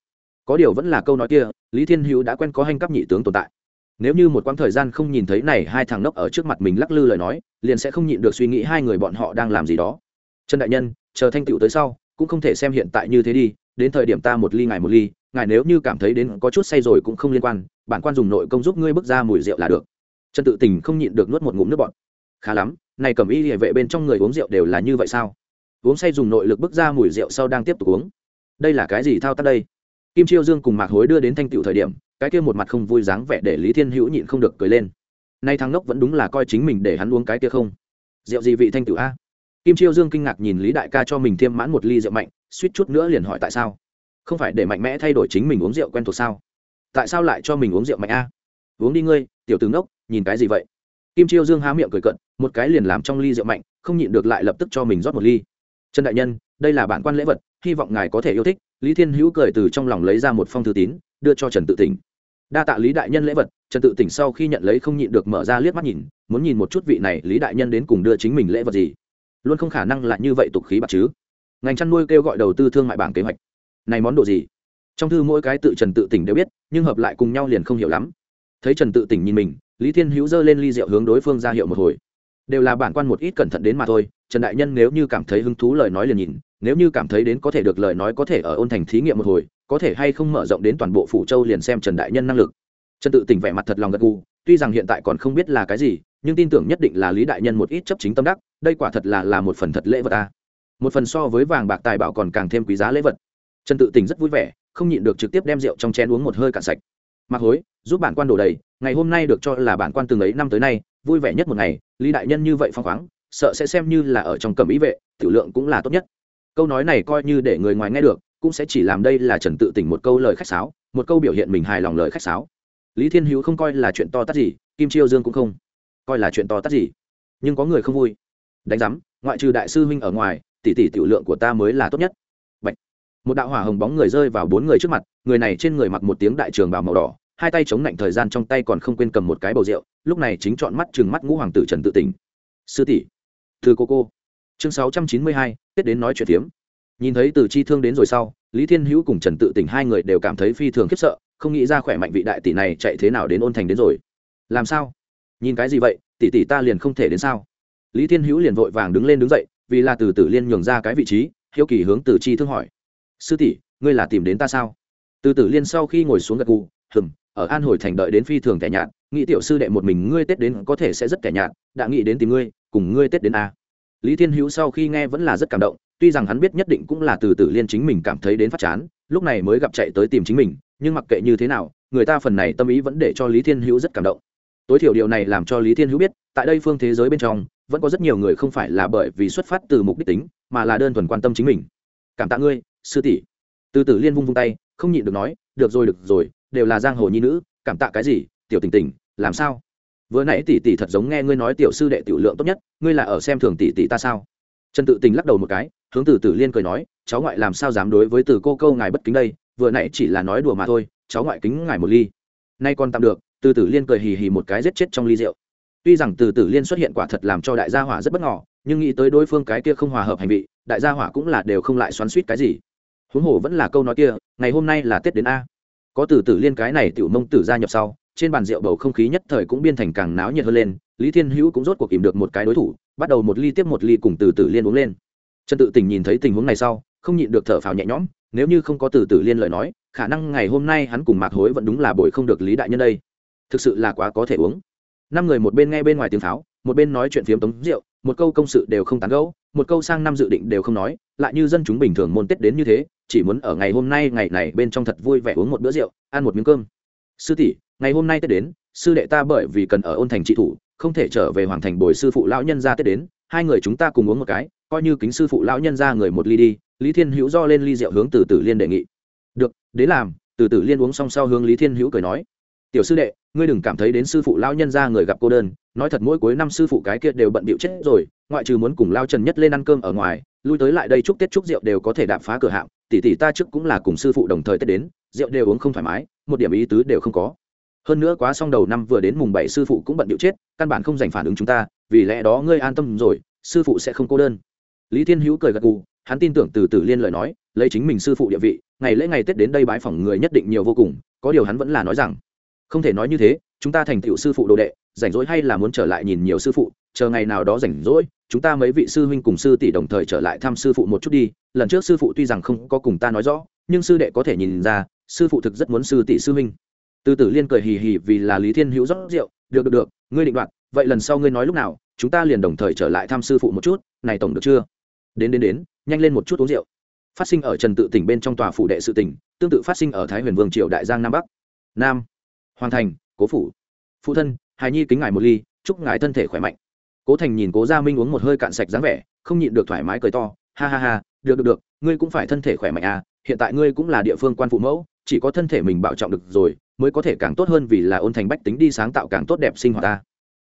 Có điều vẫn là câu nói kia, lý thiên hữu đã quen có hành cấp nhị tướng tồn tại. Nếu như một quãng thời gian không nhìn thấy này hai thằng nốc ở trước mặt mình lắc lư lời nói, liền sẽ không nhịn được suy nghĩ hai người bọn họ đang làm gì đó. Trần đại nhân, chờ thanh tựu tới sau, cũng không thể xem hiện tại như thế đi, đến thời điểm ta một ly ngài một ly ngài nếu như cảm thấy đến có chút say rồi cũng không liên quan, bản quan dùng nội công giúp ngươi bước ra mùi rượu là được. Trần tự tình không nhịn được nuốt một ngụm nước bọt. Khá lắm, này cầm y hệ vệ bên trong người uống rượu đều là như vậy sao? Uống say dùng nội lực bước ra mùi rượu sau đang tiếp tục uống. Đây là cái gì thao tác đây? Kim chiêu dương cùng mạc hối đưa đến thanh tựu thời điểm, cái kia một mặt không vui dáng vẻ để lý thiên hữu nhịn không được cười lên. Nay thằng nốc vẫn đúng là coi chính mình để hắn uống cái kia không? Rượu gì vị thanh tựu a? Kim chiêu dương kinh ngạc nhìn lý đại ca cho mình thêm mãn một ly rượu mạnh, suýt chút nữa liền hỏi tại sao? Không phải để mạnh mẽ thay đổi chính mình uống rượu quen thuộc sao? Tại sao lại cho mình uống rượu mạnh a? Uống đi ngươi, tiểu tướng đốc nhìn cái gì vậy? Kim chiêu dương há miệng cười cận một cái liền làm trong ly rượu mạnh, không nhịn được lại lập tức cho mình rót một ly. Trần đại nhân, đây là bản quan lễ vật, hy vọng ngài có thể yêu thích. Lý thiên hữu cười từ trong lòng lấy ra một phong thư tín, đưa cho trần tự tỉnh. Đa tạ lý đại nhân lễ vật, trần tự tỉnh sau khi nhận lấy không nhịn được mở ra liếc mắt nhìn, muốn nhìn một chút vị này lý đại nhân đến cùng đưa chính mình lễ vật gì. Luôn không khả năng là như vậy tục khí bạc chứ. Ngành chăn nuôi kêu gọi đầu tư thương mại bảng kế hoạch này món đồ gì? Trong thư mỗi cái tự trần tự tỉnh đều biết, nhưng hợp lại cùng nhau liền không hiểu lắm. Thấy trần tự tỉnh nhìn mình, lý thiên hữu giơ lên ly rượu hướng đối phương ra hiệu một hồi. Đều là bản quan một ít cẩn thận đến mà thôi, trần đại nhân nếu như cảm thấy hứng thú lời nói liền nhìn, nếu như cảm thấy đến có thể được lời nói có thể ở ôn thành thí nghiệm một hồi, có thể hay không mở rộng đến toàn bộ phủ châu liền xem trần đại nhân năng lực. Trần tự tỉnh vẻ mặt thật lòng gật gù, tuy rằng hiện tại còn không biết là cái gì, nhưng tin tưởng nhất định là lý đại nhân một ít chấp chính tâm đắc, đây quả thật là là một phần thật lễ vật ta một phần so với vàng bạc tài bảo còn càng thêm quý giá lễ vật trần tự tỉnh rất vui vẻ, không nhịn được trực tiếp đem rượu trong chén uống một hơi cạn sạch. Mặc hối, giúp bản quan đổ đầy, ngày hôm nay được cho là bản quan từng ấy năm tới nay, vui vẻ nhất một ngày, lý đại nhân như vậy phong khoáng, sợ sẽ xem như là ở trong cẩm ý vệ, tiểu lượng cũng là tốt nhất. Câu nói này coi như để người ngoài nghe được, cũng sẽ chỉ làm đây là trần tự tỉnh một câu lời khách sáo, một câu biểu hiện mình hài lòng lời khách sáo. Lý thiên hữu không coi là chuyện to tát gì, kim chiêu dương cũng không coi là chuyện to tát gì. Nhưng có người không vui. Đánh giám, ngoại trừ đại sư huynh ở ngoài, tỷ tỷ tiểu lượng của ta mới là tốt nhất một đạo hỏa hồng bóng người rơi vào bốn người trước mặt, người này trên người mặc một tiếng đại trường bào màu đỏ, hai tay chống lạnh thời gian trong tay còn không quên cầm một cái bầu rượu, lúc này chính chọn mắt chừng mắt ngũ hoàng tử trần tự tỉnh. Sư tỷ thư cô cô. Chương sáu trăm chín mươi hai, tết đến nói chuyện phiếm. Nhìn thấy từ chi thương đến rồi sau, lý thiên hữu cùng trần tự tỉnh hai người đều cảm thấy phi thường khiếp sợ, không nghĩ ra khỏe mạnh vị đại tỷ này chạy thế nào đến ôn thành đến rồi. Làm sao? Nhìn cái gì vậy? Tỷ tỷ ta liền không thể đến sao? Lý thiên hữu liền vội vàng đứng lên đứng dậy, vì là từ tử liên nhường ra cái vị trí, hiếu kỳ hướng từ chi thương hỏi sư tỷ, ngươi là tìm đến ta sao? Từ tử liên sau khi ngồi xuống gật gù hừng ở an hồi thành đợi đến phi thường kẻ nhạt, nghĩ tiểu sư đệ một mình ngươi tết đến có thể sẽ rất kẻ nhạt, đã nghĩ đến tìm ngươi, cùng ngươi tết đến a. Lý thiên hữu sau khi nghe vẫn là rất cảm động, tuy rằng hắn biết nhất định cũng là từ tử liên chính mình cảm thấy đến phát chán, lúc này mới gặp chạy tới tìm chính mình, nhưng mặc kệ như thế nào, người ta phần này tâm ý vẫn để cho lý thiên hữu rất cảm động. Tối thiểu điều này làm cho lý thiên hữu biết, tại đây phương thế giới bên trong, vẫn có rất nhiều người không phải là bởi vì xuất phát từ mục đích tính, mà là đơn thuần quan tâm chính mình. Cảm tạ ngươi sư tỷ. Từ tử liên vung vung tay, không nhịn được nói, được rồi được rồi, đều là giang hồ nhi nữ, cảm tạ cái gì? Tiểu tình tình, làm sao? Vừa nãy tỷ tỷ thật giống nghe ngươi nói tiểu sư đệ tiểu lượng tốt nhất, ngươi là ở xem thường tỷ tỷ ta sao? Trần tự tình lắc đầu một cái, hướng từ tử liên cười nói, cháu ngoại làm sao dám đối với từ cô câu ngài bất kính đây, vừa nãy chỉ là nói đùa mà thôi, cháu ngoại kính ngài một ly. Nay còn tạm được, từ tử liên cười hì hì một cái giết chết trong ly rượu. Tuy rằng từ tử liên xuất hiện quả thật làm cho đại gia hỏa rất bất ngờ, nhưng nghĩ tới đối phương cái kia không hòa hợp hành vị, đại gia hỏa cũng là đều không lại xoắn suýt cái gì huống hồ vẫn là câu nói kia, ngày hôm nay là tết đến a. Có từ tử liên cái này tiểu mông tử gia nhập sau, trên bàn rượu bầu không khí nhất thời cũng biên thành càng náo nhiệt hơn lên, lý thiên hữu cũng rốt cuộc tìm được một cái đối thủ, bắt đầu một ly tiếp một ly cùng từ tử liên uống lên. Trần tự tình nhìn thấy tình huống này sau, không nhịn được thở phào nhẹ nhõm, nếu như không có từ tử liên lời nói, khả năng ngày hôm nay hắn cùng mạc hối vẫn đúng là bồi không được lý đại nhân đây. Thực sự là quá có thể uống. Năm người một bên nghe bên ngoài tiếng pháo, một bên nói chuyện phiếm tống rượu, một câu công sự đều không tán gẫu một câu sang năm dự định đều không nói, lại như dân chúng bình thường môn tết đến như thế, chỉ muốn ở ngày hôm nay, ngày này bên trong thật vui vẻ uống một bữa rượu, ăn một miếng cơm. Sư tỷ, ngày hôm nay tết đến, sư đệ ta bởi vì cần ở ôn thành trị thủ, không thể trở về hoàng thành bồi sư phụ lão nhân ra tết đến, hai người chúng ta cùng uống một cái, coi như kính sư phụ lão nhân ra người một ly đi, lý thiên hữu do lên ly rượu hướng từ tử liên đề nghị. Được, đến làm, từ tử liên uống xong sau hướng lý thiên hữu cười nói. Tiểu sư đệ ngươi đừng cảm thấy đến sư phụ lao nhân ra người gặp cô đơn, nói thật mỗi cuối năm sư phụ cái kia đều bận bịu chết rồi, ngoại trừ muốn cùng lao trần nhất lên ăn cơm ở ngoài, lui tới lại đây chúc tết chúc rượu đều có thể đạp phá cửa hạng tỷ tỷ ta trước cũng là cùng sư phụ đồng thời tết đến, rượu đều uống không thoải mái, một điểm ý tứ đều không có. Hơn nữa quá xong đầu năm vừa đến mùng bảy sư phụ cũng bận điệu chết, căn bản không dành phản ứng chúng ta, vì lẽ đó ngươi an tâm rồi, sư phụ sẽ không cô đơn. Lý thiên hữu cười gật gù, hắn tin tưởng từ từ liên lời nói, lấy chính mình sư phụ địa vị, ngày lễ ngày tết đến đây bái phỏng người nhất định nhiều vô cùng, có điều hắn vẫn là nói rằng không thể nói như thế, chúng ta thành tựu sư phụ đồ đệ, rảnh rỗi hay là muốn trở lại nhìn nhiều sư phụ, chờ ngày nào đó rảnh rỗi, chúng ta mấy vị sư huynh cùng sư tỷ đồng thời trở lại thăm sư phụ một chút đi. Lần trước sư phụ tuy rằng không có cùng ta nói rõ, nhưng sư đệ có thể nhìn ra, sư phụ thực rất muốn sư tỷ sư huynh. Từ tử liên cười hì hì vì là lý thiên hữu rót rượu, được được được, ngươi định đoạt, vậy lần sau ngươi nói lúc nào, chúng ta liền đồng thời trở lại thăm sư phụ một chút, này tổng được chưa? Đến đến đến, nhanh lên một chút uống rượu. Phát sinh ở trần tự tỉnh bên trong tòa phủ đệ sự tỉnh, tương tự phát sinh ở thái huyền vương triều đại giang nam bắc. Nam hoàng thành, cố phủ. Phụ thân, hài nhi kính ngài một ly, chúc ngài thân thể khỏe mạnh. Cố thành nhìn cố gia minh uống một hơi cạn sạch dáng vẻ, không nhịn được thoải mái cười to, ha ha ha, được được được, ngươi cũng phải thân thể khỏe mạnh à hiện tại ngươi cũng là địa phương quan phụ mẫu, chỉ có thân thể mình bảo trọng được rồi, mới có thể càng tốt hơn vì là ôn thành bách tính đi sáng tạo càng tốt đẹp sinh hoạt ta.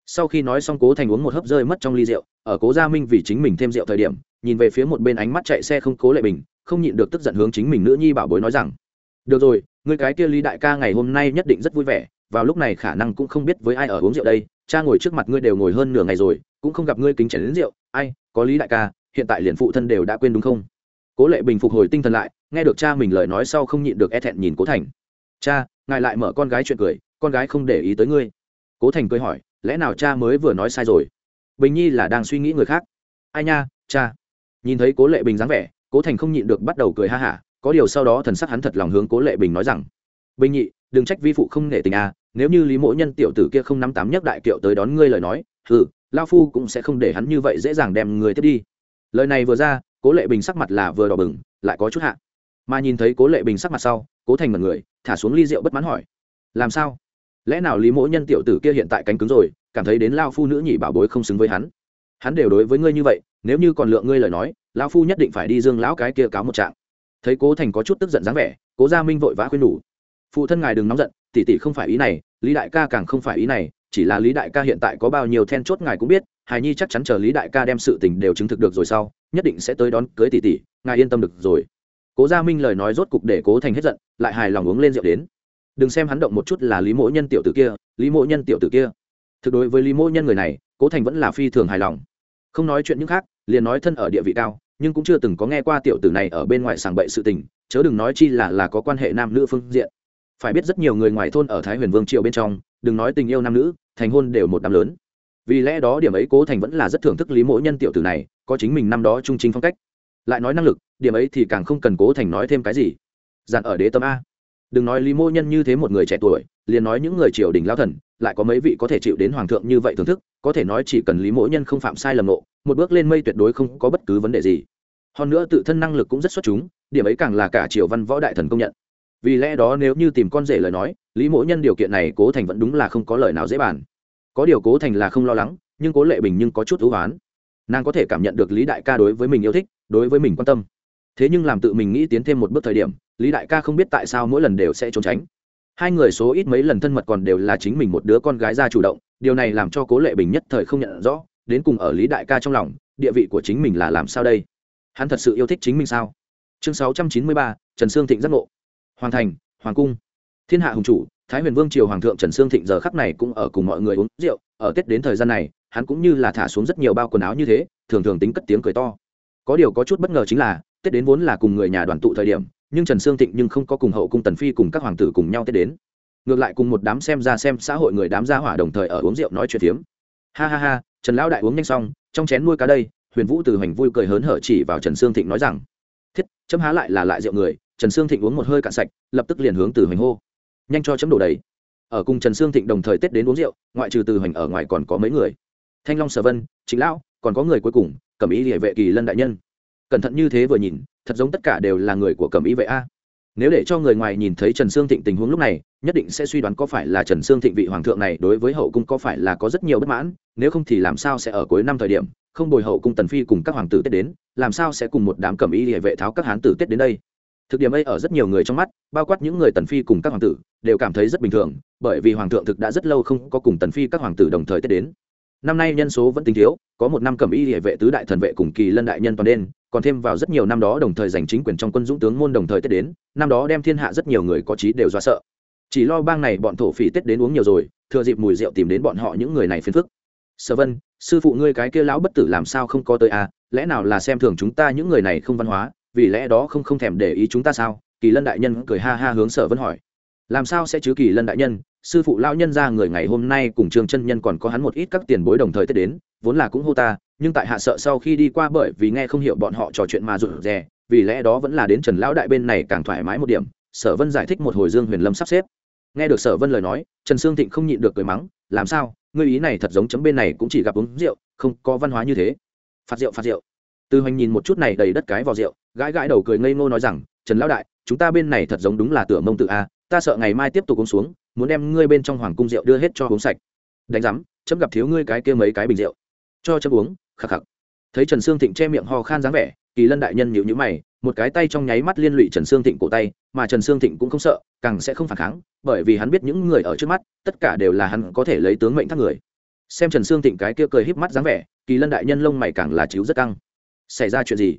Sau khi nói xong, cố thành uống một hớp rơi mất trong ly rượu, ở cố gia minh vì chính mình thêm rượu thời điểm, nhìn về phía một bên ánh mắt chạy xe không cố lệ bình, không nhịn được tức giận hướng chính mình nữ nhi bảo bối nói rằng được rồi người cái kia lý đại ca ngày hôm nay nhất định rất vui vẻ, vào lúc này khả năng cũng không biết với ai ở uống rượu đây, cha ngồi trước mặt ngươi đều ngồi hơn nửa ngày rồi, cũng không gặp ngươi kính chảy đến rượu, ai, có lý đại ca, hiện tại liền phụ thân đều đã quên đúng không? Cố lệ bình phục hồi tinh thần lại, nghe được cha mình lời nói sau không nhịn được e thẹn nhìn cố thành. Cha, ngài lại mở con gái chuyện cười, con gái không để ý tới ngươi. Cố thành cười hỏi, lẽ nào cha mới vừa nói sai rồi? Bình nhi là đang suy nghĩ người khác. Ai nha, cha. Nhìn thấy cố lệ bình dáng vẻ, cố thành không nhịn được bắt đầu cười ha hả có điều sau đó thần sắc hắn thật lòng hướng cố lệ bình nói rằng, bình nhị, đừng trách vi phụ không nể tình à nếu như lý mỗ nhân tiểu tử kia không nắm tám nhất đại kiệu tới đón ngươi lời nói ừ lao phu cũng sẽ không để hắn như vậy dễ dàng đem người tiếp đi. Lời này vừa ra, cố lệ bình sắc mặt là vừa đỏ bừng, lại có chút hạ. Mà nhìn thấy cố lệ bình sắc mặt sau, cố thành mật người, thả xuống ly rượu bất mãn hỏi, làm sao? Lẽ nào lý mỗ nhân tiểu tử kia hiện tại cánh cứng rồi, cảm thấy đến lao phu nữ nhị bảo bối không xứng với hắn? Hắn đều đối với ngươi như vậy, nếu như còn lượng ngươi lời nói lao phu nhất định phải đi dương lão cái kia cáo một trạng thấy cố thành có chút tức giận dáng vẻ, cố gia minh vội vã khuyên nhủ. Phụ thân ngài đừng nóng giận, tỷ tỷ không phải ý này, lý đại ca càng không phải ý này, chỉ là lý đại ca hiện tại có bao nhiêu then chốt ngài cũng biết, hài nhi chắc chắn chờ lý đại ca đem sự tình đều chứng thực được rồi sau, nhất định sẽ tới đón cưới tỷ tỷ, ngài yên tâm được rồi. Cố gia minh lời nói rốt cục để cố thành hết giận, lại hài lòng uống lên rượu đến. Đừng xem hắn động một chút là lý mỗ nhân tiểu tử kia, lý mỗ nhân tiểu tử kia. Thực đối với lý mỗ nhân người này, cố thành vẫn là phi thường hài lòng. Không nói chuyện những khác, liền nói thân ở địa vị cao nhưng cũng chưa từng có nghe qua tiểu tử này ở bên ngoài sàng bậy sự tình, chớ đừng nói chi là là có quan hệ nam nữ phương diện. Phải biết rất nhiều người ngoài thôn ở thái huyền vương triều bên trong, đừng nói tình yêu nam nữ, thành hôn đều một đám lớn. Vì lẽ đó điểm ấy cố thành vẫn là rất thưởng thức lý mỗ nhân tiểu tử này, có chính mình năm đó trung chính phong cách. Lại nói năng lực, điểm ấy thì càng không cần cố thành nói thêm cái gì. Dặn ở đế tâm a đừng nói lý mỗ nhân như thế một người trẻ tuổi, liền nói những người triều đình lao thần, lại có mấy vị có thể chịu đến hoàng thượng như vậy thưởng thức, có thể nói chỉ cần lý mỗ nhân không phạm sai lầm nộ một bước lên mây tuyệt đối không có bất cứ vấn đề gì. Hơn nữa tự thân năng lực cũng rất xuất chúng, điểm ấy càng là cả triều văn võ đại thần công nhận. Vì lẽ đó nếu như tìm con rể lời nói, lý mỗ nhân điều kiện này cố thành vẫn đúng là không có lời nào dễ bàn. Có điều cố thành là không lo lắng, nhưng cố lệ bình nhưng có chút thú oán. Nàng có thể cảm nhận được lý đại ca đối với mình yêu thích, đối với mình quan tâm thế nhưng làm tự mình nghĩ tiến thêm một bước thời điểm, lý đại ca không biết tại sao mỗi lần đều sẽ trốn tránh. Hai người số ít mấy lần thân mật còn đều là chính mình một đứa con gái ra chủ động, điều này làm cho cố lệ bình nhất thời không nhận rõ, đến cùng ở lý đại ca trong lòng, địa vị của chính mình là làm sao đây? Hắn thật sự yêu thích chính mình sao? Chương sáu trăm chín mươi ba, trần sương thịnh giác ngộ. Hoàng thành, hoàng cung. Thiên hạ hùng chủ, thái huyền vương triều hoàng thượng trần sương thịnh giờ khắc này cũng ở cùng mọi người uống rượu, ở tết đến thời gian này, hắn cũng như là thả xuống rất nhiều bao quần áo như thế, thường thường tính cất tiếng cười to. Có điều có chút bất ngờ chính là tết đến vốn là cùng người nhà đoàn tụ thời điểm, nhưng trần sương thịnh nhưng không có cùng hậu cung tần phi cùng các hoàng tử cùng nhau tết đến. Ngược lại cùng một đám xem ra xem xã hội người đám gia hỏa đồng thời ở uống rượu nói chuyện phiếm. Ha ha ha, trần lão đại uống nhanh xong, trong chén nuôi cá đây, huyền vũ từ hoành vui cười hớn hở chỉ vào trần sương thịnh nói rằng, thiết, chấm há lại là lại rượu người. Trần sương thịnh uống một hơi cạn sạch, lập tức liền hướng từ hoành hô, nhanh cho chấm đổ đầy. Ở cùng trần sương thịnh đồng thời tết đến uống rượu, ngoại trừ từ hoành ở ngoài còn có mấy người. Thanh long sở vân chính lão, còn có người cuối cùng, cẩm ý địa vệ kỳ lân đại nhân cẩn thận như thế vừa nhìn, thật giống tất cả đều là người của cẩm ý vệ a. Nếu để cho người ngoài nhìn thấy trần sương thịnh tình huống lúc này, nhất định sẽ suy đoán có phải là trần sương thịnh vị hoàng thượng này đối với hậu cung có phải là có rất nhiều bất mãn, nếu không thì làm sao sẽ ở cuối năm thời điểm, không bồi hậu cung tần phi cùng các hoàng tử tết đến, làm sao sẽ cùng một đám cẩm ý địa vệ tháo các hán tử tết đến đây? Thực điểm ấy ở rất nhiều người trong mắt, bao quát những người tần phi cùng các hoàng tử, đều cảm thấy rất bình thường, bởi vì hoàng thượng thực đã rất lâu không có cùng tần phi các hoàng tử đồng thời tết đến năm nay nhân số vẫn tính thiếu, có một năm cẩm y địa vệ tứ đại thần vệ cùng kỳ lân đại nhân toàn đen còn thêm vào rất nhiều năm đó đồng thời giành chính quyền trong quân dũng tướng môn đồng thời tết đến, năm đó đem thiên hạ rất nhiều người có trí đều do sợ. Chỉ lo bang này bọn thổ phỉ tết đến uống nhiều rồi, thừa dịp mùi rượu tìm đến bọn họ những người này phiền phức. Sở vân, sư phụ ngươi cái kia lão bất tử làm sao không có tới à lẽ nào là xem thường chúng ta những người này không văn hóa, vì lẽ đó không không thèm để ý chúng ta sao? Kỳ lân đại nhân cười ha ha hướng sở vân hỏi. Làm sao sẽ chứ kỳ lân đại nhân sư phụ lão nhân ra người ngày hôm nay cùng trương chân nhân còn có hắn một ít các tiền bối đồng thời tết đến, vốn là cũng hô ta, nhưng tại hạ sợ sau khi đi qua bởi vì nghe không hiểu bọn họ trò chuyện mà rụt rè, vì lẽ đó vẫn là đến trần lão đại bên này càng thoải mái một điểm, sở vân giải thích một hồi dương huyền lâm sắp xếp. Nghe được sở vân lời nói, trần sương thịnh không nhịn được cười mắng, làm sao? Ngươi ý này thật giống chấm bên này cũng chỉ gặp uống rượu, không có văn hóa như thế. Phạt rượu phạt rượu. Từ hoành nhìn một chút này đầy đất cái vào rượu, gãi gãi đầu cười ngây ngô nói rằng, trần lão đại, chúng ta bên này thật giống đúng là tựa mông tự a, ta sợ ngày mai tiếp tục uống xuống muốn đem ngươi bên trong hoàng cung rượu đưa hết cho uống sạch. Đánh rắm chấm gặp thiếu ngươi cái kia mấy cái bình rượu. Cho chấm uống, khắc khắc. Thấy trần sương thịnh che miệng ho khan dáng vẻ, kỳ lân đại nhân nhịu nhữ mày, một cái tay trong nháy mắt liên lụy trần sương thịnh cổ tay, mà trần sương thịnh cũng không sợ, càng sẽ không phản kháng, bởi vì hắn biết những người ở trước mắt, tất cả đều là hắn có thể lấy tướng mệnh thác người. Xem trần sương thịnh cái kia cười híp mắt dáng vẻ, kỳ lân đại nhân lông mày càng là chiếu rất căng. Xảy ra chuyện gì?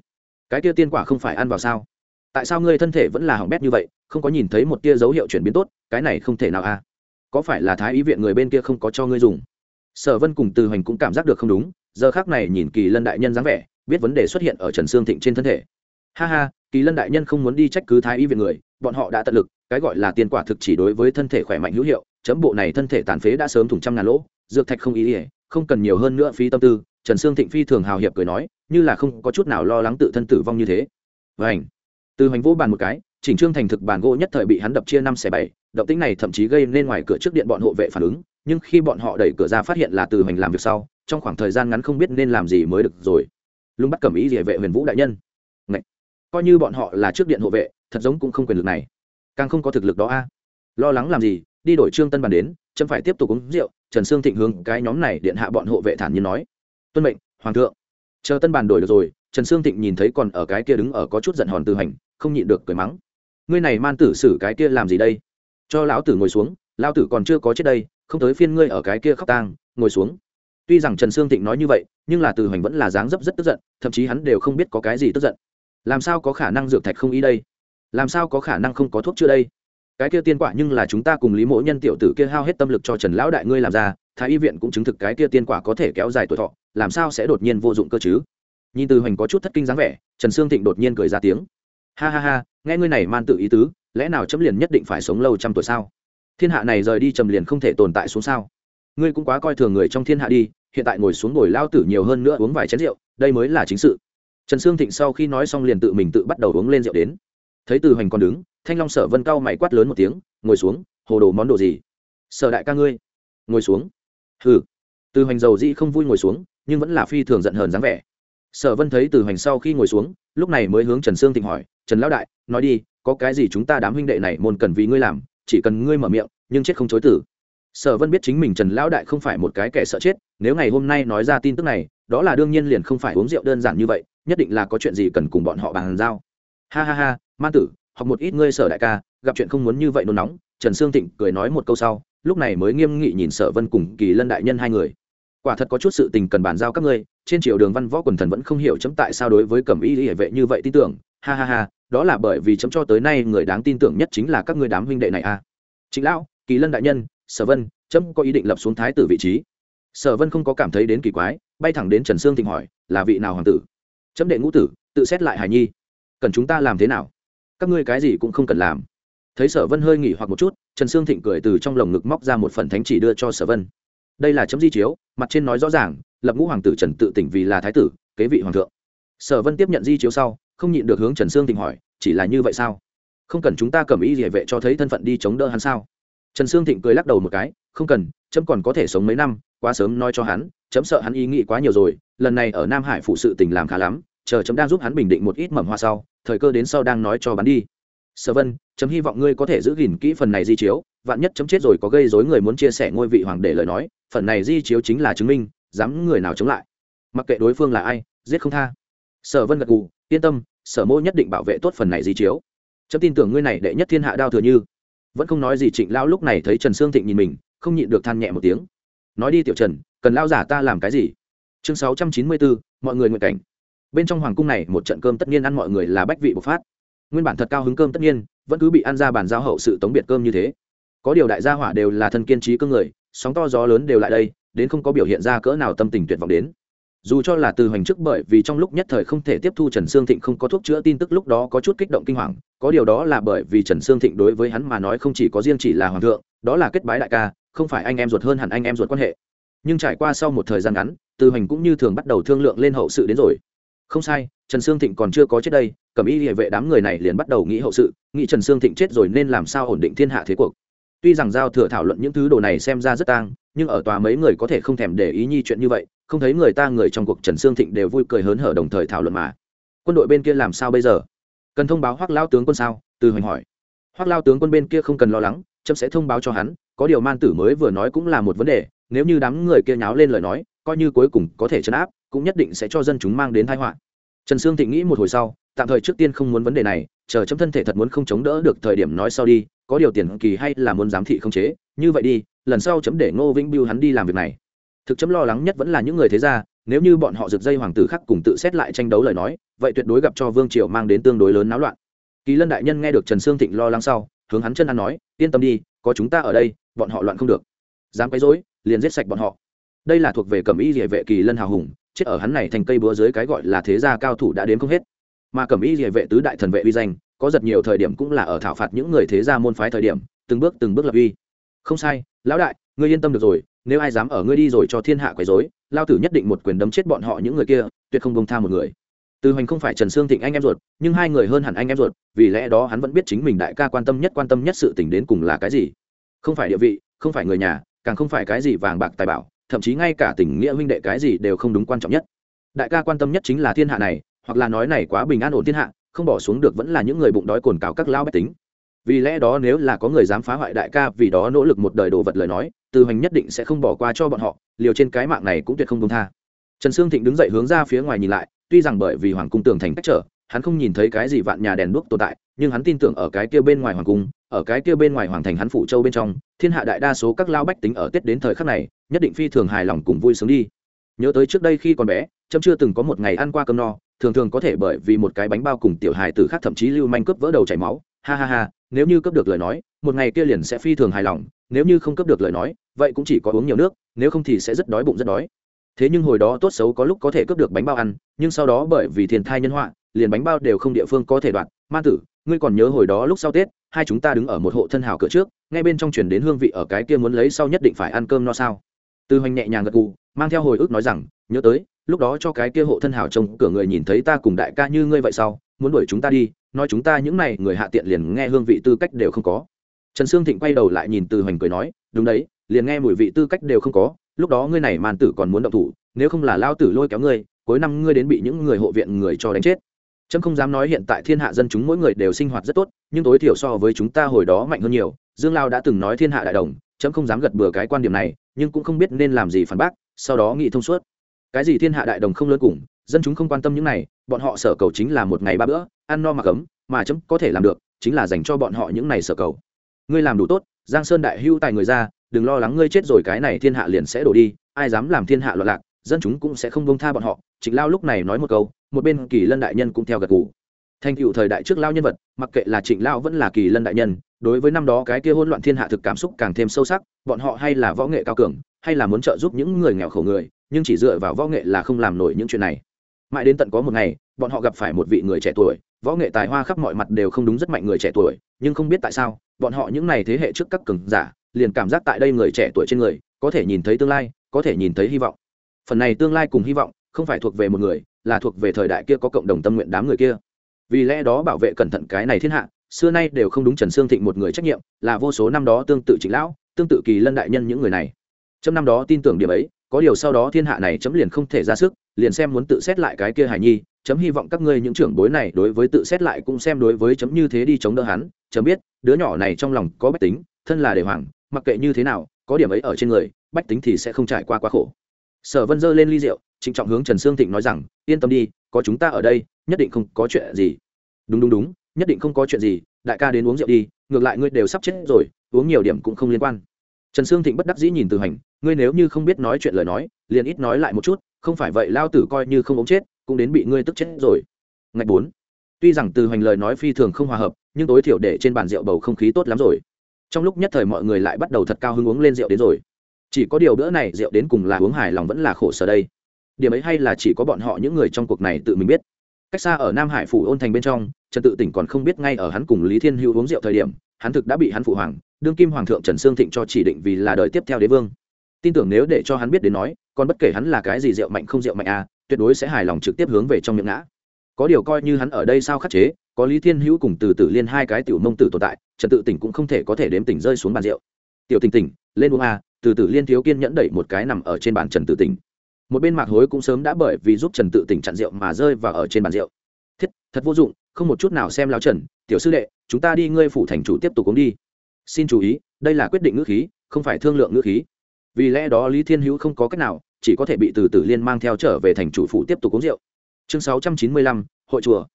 Cái kia tiên quả không phải ăn vào sao? Tại sao ngươi thân thể vẫn là hỏng bét như vậy, không có nhìn thấy một tia dấu hiệu chuyển biến tốt, cái này không thể nào a à? có phải là thái ý viện người bên kia không có cho ngươi dùng? Sở vân cùng từ hoành cũng cảm giác được không đúng, giờ khác này nhìn kỳ lân đại nhân dáng vẻ, biết vấn đề xuất hiện ở trần sương thịnh trên thân thể. Ha ha, kỳ lân đại nhân không muốn đi trách cứ thái y viện người, bọn họ đã tận lực, cái gọi là tiền quả thực chỉ đối với thân thể khỏe mạnh hữu hiệu, chấm bộ này thân thể tàn phế đã sớm thủng trăm ngàn lỗ, dược thạch không ý ỉa không cần nhiều hơn nữa phí tâm tư, trần sương thịnh phi thường hào hiệp cười nói, như là không có chút nào lo lắng tự thân tử vong như thế. Vảnh từ hoành vỗ bàn một cái, chỉnh trương thành thực bàn gỗ nhất thời bị hắn đập chia năm xẻ bảy, động tĩnh này thậm chí gây nên ngoài cửa trước điện bọn hộ vệ phản ứng, nhưng khi bọn họ đẩy cửa ra phát hiện là từ hoành làm việc sau, trong khoảng thời gian ngắn không biết nên làm gì mới được rồi. Lung bắt cầm ý địa vệ huyền vũ đại nhân. Ngậy! coi như bọn họ là trước điện hộ vệ, thật giống cũng không quyền lực này. Càng không có thực lực đó a. Lo lắng làm gì, đi đổi trương tân bàn đến, chấm phải tiếp tục uống rượu, trần sương thịnh hướng cái nhóm này điện hạ bọn hộ vệ thản nhiên nói. Tuân mệnh, hoàng thượng. Chờ tân bàn đổi được rồi, trần sương thịnh nhìn thấy còn ở cái kia đứng ở có chút giận hòn từ hành không nhịn được cười mắng. Ngươi này man tử xử cái kia làm gì đây? Cho lão tử ngồi xuống, lão tử còn chưa có chết đây, không tới phiên ngươi ở cái kia khóc tang, ngồi xuống. Tuy rằng trần sương thịnh nói như vậy, nhưng là từ hoành vẫn là dáng dấp rất tức giận, thậm chí hắn đều không biết có cái gì tức giận. Làm sao có khả năng dược thạch không y đây? Làm sao có khả năng không có thuốc chưa đây? Cái kia tiên quả nhưng là chúng ta cùng lý mỗ nhân tiểu tử kia hao hết tâm lực cho trần lão đại ngươi làm ra, thái y viện cũng chứng thực cái kia tiên quả có thể kéo dài tuổi thọ, làm sao sẽ đột nhiên vô dụng cơ chứ? Nhìn từ hoành có chút thất kinh dáng vẻ, trần sương thịnh đột nhiên cười ra tiếng ha ha ha, nghe ngươi này man tự ý tứ, lẽ nào chấm liền nhất định phải sống lâu trăm tuổi sao? Thiên hạ này rời đi trầm liền không thể tồn tại xuống sao? Ngươi cũng quá coi thường người trong thiên hạ đi, hiện tại ngồi xuống ngồi lao tử nhiều hơn nữa uống vài chén rượu, đây mới là chính sự. Trần sương thịnh sau khi nói xong liền tự mình tự bắt đầu uống lên rượu đến. Thấy từ hoành còn đứng, thanh long sở vân cao mày quát lớn một tiếng, ngồi xuống, hồ đồ món đồ gì? Sở đại ca ngươi. Ngồi xuống. Hừ. Từ hoành dầu dĩ không vui ngồi xuống, nhưng vẫn là phi thường giận hờn dáng vẻ. Sở vân thấy từ hoành sau khi ngồi xuống, lúc này mới hướng trần sương thịnh hỏi trần lão đại, nói đi, có cái gì chúng ta đám huynh đệ này môn cần vì ngươi làm, chỉ cần ngươi mở miệng, nhưng chết không chối tử. Sở vân biết chính mình trần lão đại không phải một cái kẻ sợ chết, nếu ngày hôm nay nói ra tin tức này, đó là đương nhiên liền không phải uống rượu đơn giản như vậy, nhất định là có chuyện gì cần cùng bọn họ bàn giao. Ha ha ha, man tử, học một ít ngươi sở đại ca, gặp chuyện không muốn như vậy nôn nóng, trần sương thịnh cười nói một câu sau, lúc này mới nghiêm nghị nhìn sở vân cùng kỳ lân đại nhân hai người. Quả thật có chút sự tình cần bàn giao các ngươi, trên triều đường văn võ quần thần vẫn không hiểu chấm tại sao đối với cẩm y hệ vệ như vậy tin tưởng. Ha ha ha đó là bởi vì chấm cho tới nay người đáng tin tưởng nhất chính là các người đám huynh đệ này a à. chính lão, kỳ lân đại nhân, sở vân, chấm có ý định lập xuống thái tử vị trí. Sở vân không có cảm thấy đến kỳ quái, bay thẳng đến trần sương thịnh hỏi, là vị nào hoàng tử? Chấm đệ ngũ tử, tự xét lại hải nhi. Cần chúng ta làm thế nào? Các ngươi cái gì cũng không cần làm. Thấy sở vân hơi nghỉ hoặc một chút, trần sương thịnh cười từ trong lồng ngực móc ra một phần thánh chỉ đưa cho sở vân. Đây là chấm di chiếu, mặt trên nói rõ ràng, lập ngũ hoàng tử trần tự tỉnh vì là thái tử, kế vị hoàng thượng sở vân tiếp nhận di chiếu sau, không nhịn được hướng trần sương thịnh hỏi, chỉ là như vậy sao? Không cần chúng ta cầm ý địa vệ cho thấy thân phận đi chống đỡ hắn sao? Trần sương thịnh cười lắc đầu một cái, không cần, chấm còn có thể sống mấy năm, quá sớm nói cho hắn, chấm sợ hắn ý nghĩ quá nhiều rồi, lần này ở nam hải phụ sự tình làm khá lắm, chờ chấm đang giúp hắn bình định một ít mầm hoa sau, thời cơ đến sau đang nói cho bắn đi. Sở vân, chấm hy vọng ngươi có thể giữ gìn kỹ phần này di chiếu, vạn nhất chấm chết rồi có gây dối người muốn chia sẻ ngôi vị hoàng để lời nói, phần này di chiếu chính là chứng minh, dám người nào chống lại. Mặc kệ đối phương là ai, giết không tha sở vân gật gù, yên tâm, sở mô nhất định bảo vệ tốt phần này di chiếu. Chấm tin tưởng ngươi này đệ nhất thiên hạ đao thừa như. Vẫn không nói gì trịnh lão lúc này thấy trần sương thịnh nhìn mình, không nhịn được than nhẹ một tiếng. Nói đi, tiểu trần, cần lao giả ta làm cái gì? Chương sáu trăm chín mươi bốn, mọi người nguyện cảnh. Bên trong hoàng cung này, một trận cơm tất nhiên ăn mọi người là bách vị bộc phát. Nguyên bản thật cao hứng cơm tất nhiên, vẫn cứ bị ăn ra bàn giao hậu sự tống biệt cơm như thế. Có điều đại gia hỏa đều là thân kiên trí cương người, sóng to gió lớn đều lại đây, đến không có biểu hiện ra cỡ nào tâm tình tuyệt vọng đến dù cho là từ hoành trước bởi vì trong lúc nhất thời không thể tiếp thu trần sương thịnh không có thuốc chữa tin tức lúc đó có chút kích động kinh hoàng, có điều đó là bởi vì trần sương thịnh đối với hắn mà nói không chỉ có riêng chỉ là hoàng thượng, đó là kết bái đại ca, không phải anh em ruột hơn hẳn anh em ruột quan hệ. Nhưng trải qua sau một thời gian ngắn, từ hoành cũng như thường bắt đầu thương lượng lên hậu sự đến rồi. Không sai, trần sương thịnh còn chưa có chết đây, cẩm y địa vệ đám người này liền bắt đầu nghĩ hậu sự, nghĩ trần sương thịnh chết rồi nên làm sao ổn định thiên hạ thế cuộc. Tuy rằng giao thừa thảo luận những thứ đồ này xem ra rất tang nhưng ở tòa mấy người có thể không thèm để ý nhi chuyện như vậy, không thấy người ta người trong cuộc trần sương thịnh đều vui cười hớn hở đồng thời thảo luận mà. Quân đội bên kia làm sao bây giờ? Cần thông báo hoác lao tướng quân sao? Từ hoành hỏi. Hoác lao tướng quân bên kia không cần lo lắng trâm sẽ thông báo cho hắn, có điều man tử mới vừa nói cũng là một vấn đề, nếu như đám người kia nháo lên lời nói, coi như cuối cùng có thể chấn áp, cũng nhất định sẽ cho dân chúng mang đến thái họa. Trần sương thịnh nghĩ một hồi sau, tạm thời trước tiên không muốn vấn đề này, chờ chấm thân thể thật muốn không chống đỡ được thời điểm nói sau đi, có điều tiền kỳ hay là muốn giám thị không chế, như vậy đi lần sau chấm để ngô vĩnh biêu hắn đi làm việc này. Thực chấm lo lắng nhất vẫn là những người thế gia, nếu như bọn họ rực dây hoàng tử khác cùng tự xét lại tranh đấu lời nói, vậy tuyệt đối gặp cho vương triều mang đến tương đối lớn náo loạn. Kỳ lân đại nhân nghe được trần sương thịnh lo lắng sau, hướng hắn chân ăn nói, yên tâm đi, có chúng ta ở đây, bọn họ loạn không được. Dám quấy rối, liền giết sạch bọn họ. Đây là thuộc về cẩm y địa vệ kỳ lân hào hùng, chết ở hắn này thành cây búa dưới cái gọi là thế gia cao thủ đã đến không hết. Mà cẩm y địa vệ tứ đại thần vệ uy danh, có rất nhiều thời điểm cũng là ở thảo phạt những người thế gia môn phái thời điểm, từng bước từng bước lập uy không sai, lão đại, ngươi yên tâm được rồi, nếu ai dám ở ngươi đi rồi cho thiên hạ quấy rối, lao tử nhất định một quyền đấm chết bọn họ những người kia, tuyệt không bông tha một người. Từ hoành không phải trần sương thịnh anh em ruột, nhưng hai người hơn hẳn anh em ruột, vì lẽ đó hắn vẫn biết chính mình đại ca quan tâm nhất quan tâm nhất sự tình đến cùng là cái gì. Không phải địa vị, không phải người nhà, càng không phải cái gì vàng bạc tài bảo, thậm chí ngay cả tình nghĩa huynh đệ cái gì đều không đúng quan trọng nhất. Đại ca quan tâm nhất chính là thiên hạ này, hoặc là nói này quá bình an ổn thiên hạ, không bỏ xuống được vẫn là những người bụng đói cồn cào các lao bách tính vì lẽ đó nếu là có người dám phá hoại đại ca vì đó nỗ lực một đời đồ vật lời nói, từ hoành nhất định sẽ không bỏ qua cho bọn họ, liều trên cái mạng này cũng tuyệt không công tha. Trần sương thịnh đứng dậy hướng ra phía ngoài nhìn lại, tuy rằng bởi vì hoàng cung tường thành cách trở, hắn không nhìn thấy cái gì vạn nhà đèn đuốc tồn tại, nhưng hắn tin tưởng ở cái kia bên ngoài hoàng cung, ở cái kia bên ngoài hoàng thành hắn phủ châu bên trong, thiên hạ đại đa số các lao bách tính ở tết đến thời khắc này, nhất định phi thường hài lòng cùng vui sướng đi. Nhớ tới trước đây khi còn bé trâm chưa từng có một ngày ăn qua cơm no, thường thường có thể bởi vì một cái bánh bao cùng tiểu hài tử khác thậm chí lưu manh cướp vỡ đầu chảy máu. Ha ha ha nếu như cấp được lời nói, một ngày kia liền sẽ phi thường hài lòng, nếu như không cấp được lời nói, vậy cũng chỉ có uống nhiều nước, nếu không thì sẽ rất đói bụng rất đói. Thế nhưng hồi đó tốt xấu có lúc có thể cướp được bánh bao ăn, nhưng sau đó bởi vì thiên thai nhân họa, liền bánh bao đều không địa phương có thể đoạt. Ma tử, ngươi còn nhớ hồi đó lúc sau tết, hai chúng ta đứng ở một hộ thân hào cửa trước, ngay bên trong chuyển đến hương vị ở cái kia muốn lấy sau nhất định phải ăn cơm no sao? Tư hoành nhẹ nhàng gật gù, mang theo hồi ức nói rằng, nhớ tới, lúc đó cho cái kia hộ thân hào trông cửa người nhìn thấy ta cùng đại ca như ngươi vậy sau muốn đuổi chúng ta đi, nói chúng ta những này người hạ tiện liền nghe hương vị tư cách đều không có. Trần sương thịnh quay đầu lại nhìn từ hoành cười nói, đúng đấy, liền nghe mùi vị tư cách đều không có, lúc đó ngươi này màn tử còn muốn động thủ, nếu không là lao tử lôi kéo ngươi, cuối năm ngươi đến bị những người hộ viện người cho đánh chết. Trâm không dám nói hiện tại thiên hạ dân chúng mỗi người đều sinh hoạt rất tốt, nhưng tối thiểu so với chúng ta hồi đó mạnh hơn nhiều. Dương lao đã từng nói thiên hạ đại đồng, trâm không dám gật bừa cái quan điểm này, nhưng cũng không biết nên làm gì phản bác, sau đó nghĩ thông suốt. Cái gì thiên hạ đại đồng không lớn cùng, dân chúng không quan tâm những này bọn họ sở cầu chính là một ngày ba bữa, ăn no mặc ấm mà chấm có thể làm được, chính là dành cho bọn họ những ngày sở cầu. Ngươi làm đủ tốt, giang sơn đại hưu tài người ra, đừng lo lắng ngươi chết rồi cái này thiên hạ liền sẽ đổ đi, ai dám làm thiên hạ loạn lạc, dân chúng cũng sẽ không bông tha bọn họ. Trịnh lao lúc này nói một câu, một bên kỳ lân đại nhân cũng theo gật gù. Thành cựu thời đại trước lao nhân vật, mặc kệ là trịnh lao vẫn là kỳ lân đại nhân, đối với năm đó cái kia hỗn loạn thiên hạ thực cảm xúc càng thêm sâu sắc, bọn họ hay là võ nghệ cao cường, hay là muốn trợ giúp những người nghèo khổ người, nhưng chỉ dựa vào võ nghệ là không làm nổi những chuyện này mãi đến tận có một ngày, bọn họ gặp phải một vị người trẻ tuổi, võ nghệ tài hoa khắp mọi mặt đều không đúng rất mạnh người trẻ tuổi, nhưng không biết tại sao, bọn họ những n à y thế hệ trước các cường giả, liền cảm giác tại đây người trẻ tuổi trên người, có thể nhìn thấy tương lai, có thể nhìn thấy hy vọng. Phần này tương lai cùng hy vọng, không phải thuộc về một người, là thuộc về thời đại kia có cộng đồng tâm nguyện đám người kia. Vì lẽ đó bảo vệ cẩn thận cái này thiên hạ, xưa nay đều không đúng trần sương thịnh một người trách nhiệm, là vô số năm đó tương tự chính lão, tương tự kỳ lân đại nhân những người này. Trong năm đó tin tưởng điểm ấy có điều sau đó thiên hạ này chấm liền không thể ra sức, liền xem muốn tự xét lại cái kia hải nhi, chấm hy vọng các ngươi những trưởng bối này đối với tự xét lại cũng xem đối với chấm như thế đi chống đỡ hắn, chấm biết, đứa nhỏ này trong lòng có bách tính, thân là đề hoàng, mặc kệ như thế nào, có điểm ấy ở trên người, bách tính thì sẽ không trải qua quá khổ. Sở vân dơ lên ly rượu, trịnh trọng hướng trần sương thịnh nói rằng, yên tâm đi, có chúng ta ở đây, nhất định không có chuyện gì. Đúng đúng đúng, nhất định không có chuyện gì, đại ca đến uống rượu đi, ngược lại ngươi đều sắp chết rồi, uống nhiều điểm cũng không liên quan trần sương thịnh bất đắc dĩ nhìn từ hành, ngươi nếu như không biết nói chuyện lời nói, liền ít nói lại một chút, không phải vậy lao tử coi như không ống chết, cũng đến bị ngươi tức chết rồi. Ngày bốn. Tuy rằng từ hành lời nói phi thường không hòa hợp, nhưng tối thiểu để trên bàn rượu bầu không khí tốt lắm rồi. Trong lúc nhất thời mọi người lại bắt đầu thật cao hứng uống lên rượu đến rồi. Chỉ có điều bữa này rượu đến cùng là uống hài lòng vẫn là khổ sở đây. Điểm ấy hay là chỉ có bọn họ những người trong cuộc này tự mình biết. Cách xa ở nam hải phủ ôn thành bên trong, trần tự tỉnh còn không biết ngay ở hắn cùng lý thiên hữu uống rượu thời điểm, hắn thực đã bị hắn phụ hoàng đương kim hoàng thượng trần sương thịnh cho chỉ định vì là đời tiếp theo đế vương. Tin tưởng nếu để cho hắn biết đến nói, còn bất kể hắn là cái gì rượu mạnh không rượu mạnh à tuyệt đối sẽ hài lòng trực tiếp hướng về trong miệng ngã. Có điều coi như hắn ở đây sao khắc chế, có lý thiên hữu cùng từ tử liên hai cái tiểu mông tử tồn tại, trần tự tỉnh cũng không thể có thể đếm tỉnh rơi xuống bàn rượu. Tiểu tỉnh tỉnh, lên uống à? từ tử liên thiếu kiên nhẫn đẩy một cái nằm ở trên bàn trần tự tỉnh. Một bên mạc hối cũng sớm đã bởi vì giúp trần tự tỉnh chặn rượu mà rơi vào ở trên bàn rượu. Thiết, thật vô dụng, không một chút nào xem lao trần, tiểu sư đệ, chúng ta đi ngươi phủ thành chủ tiếp tục uống đi xin chú ý, đây là quyết định ngữ khí, không phải thương lượng ngữ khí. Vì lẽ đó lý thiên hữu không có cách nào, chỉ có thể bị từ tử liên mang theo trở về thành chủ phủ tiếp tục uống rượu. Chương sáu trăm chín mươi lăm, hội chùa.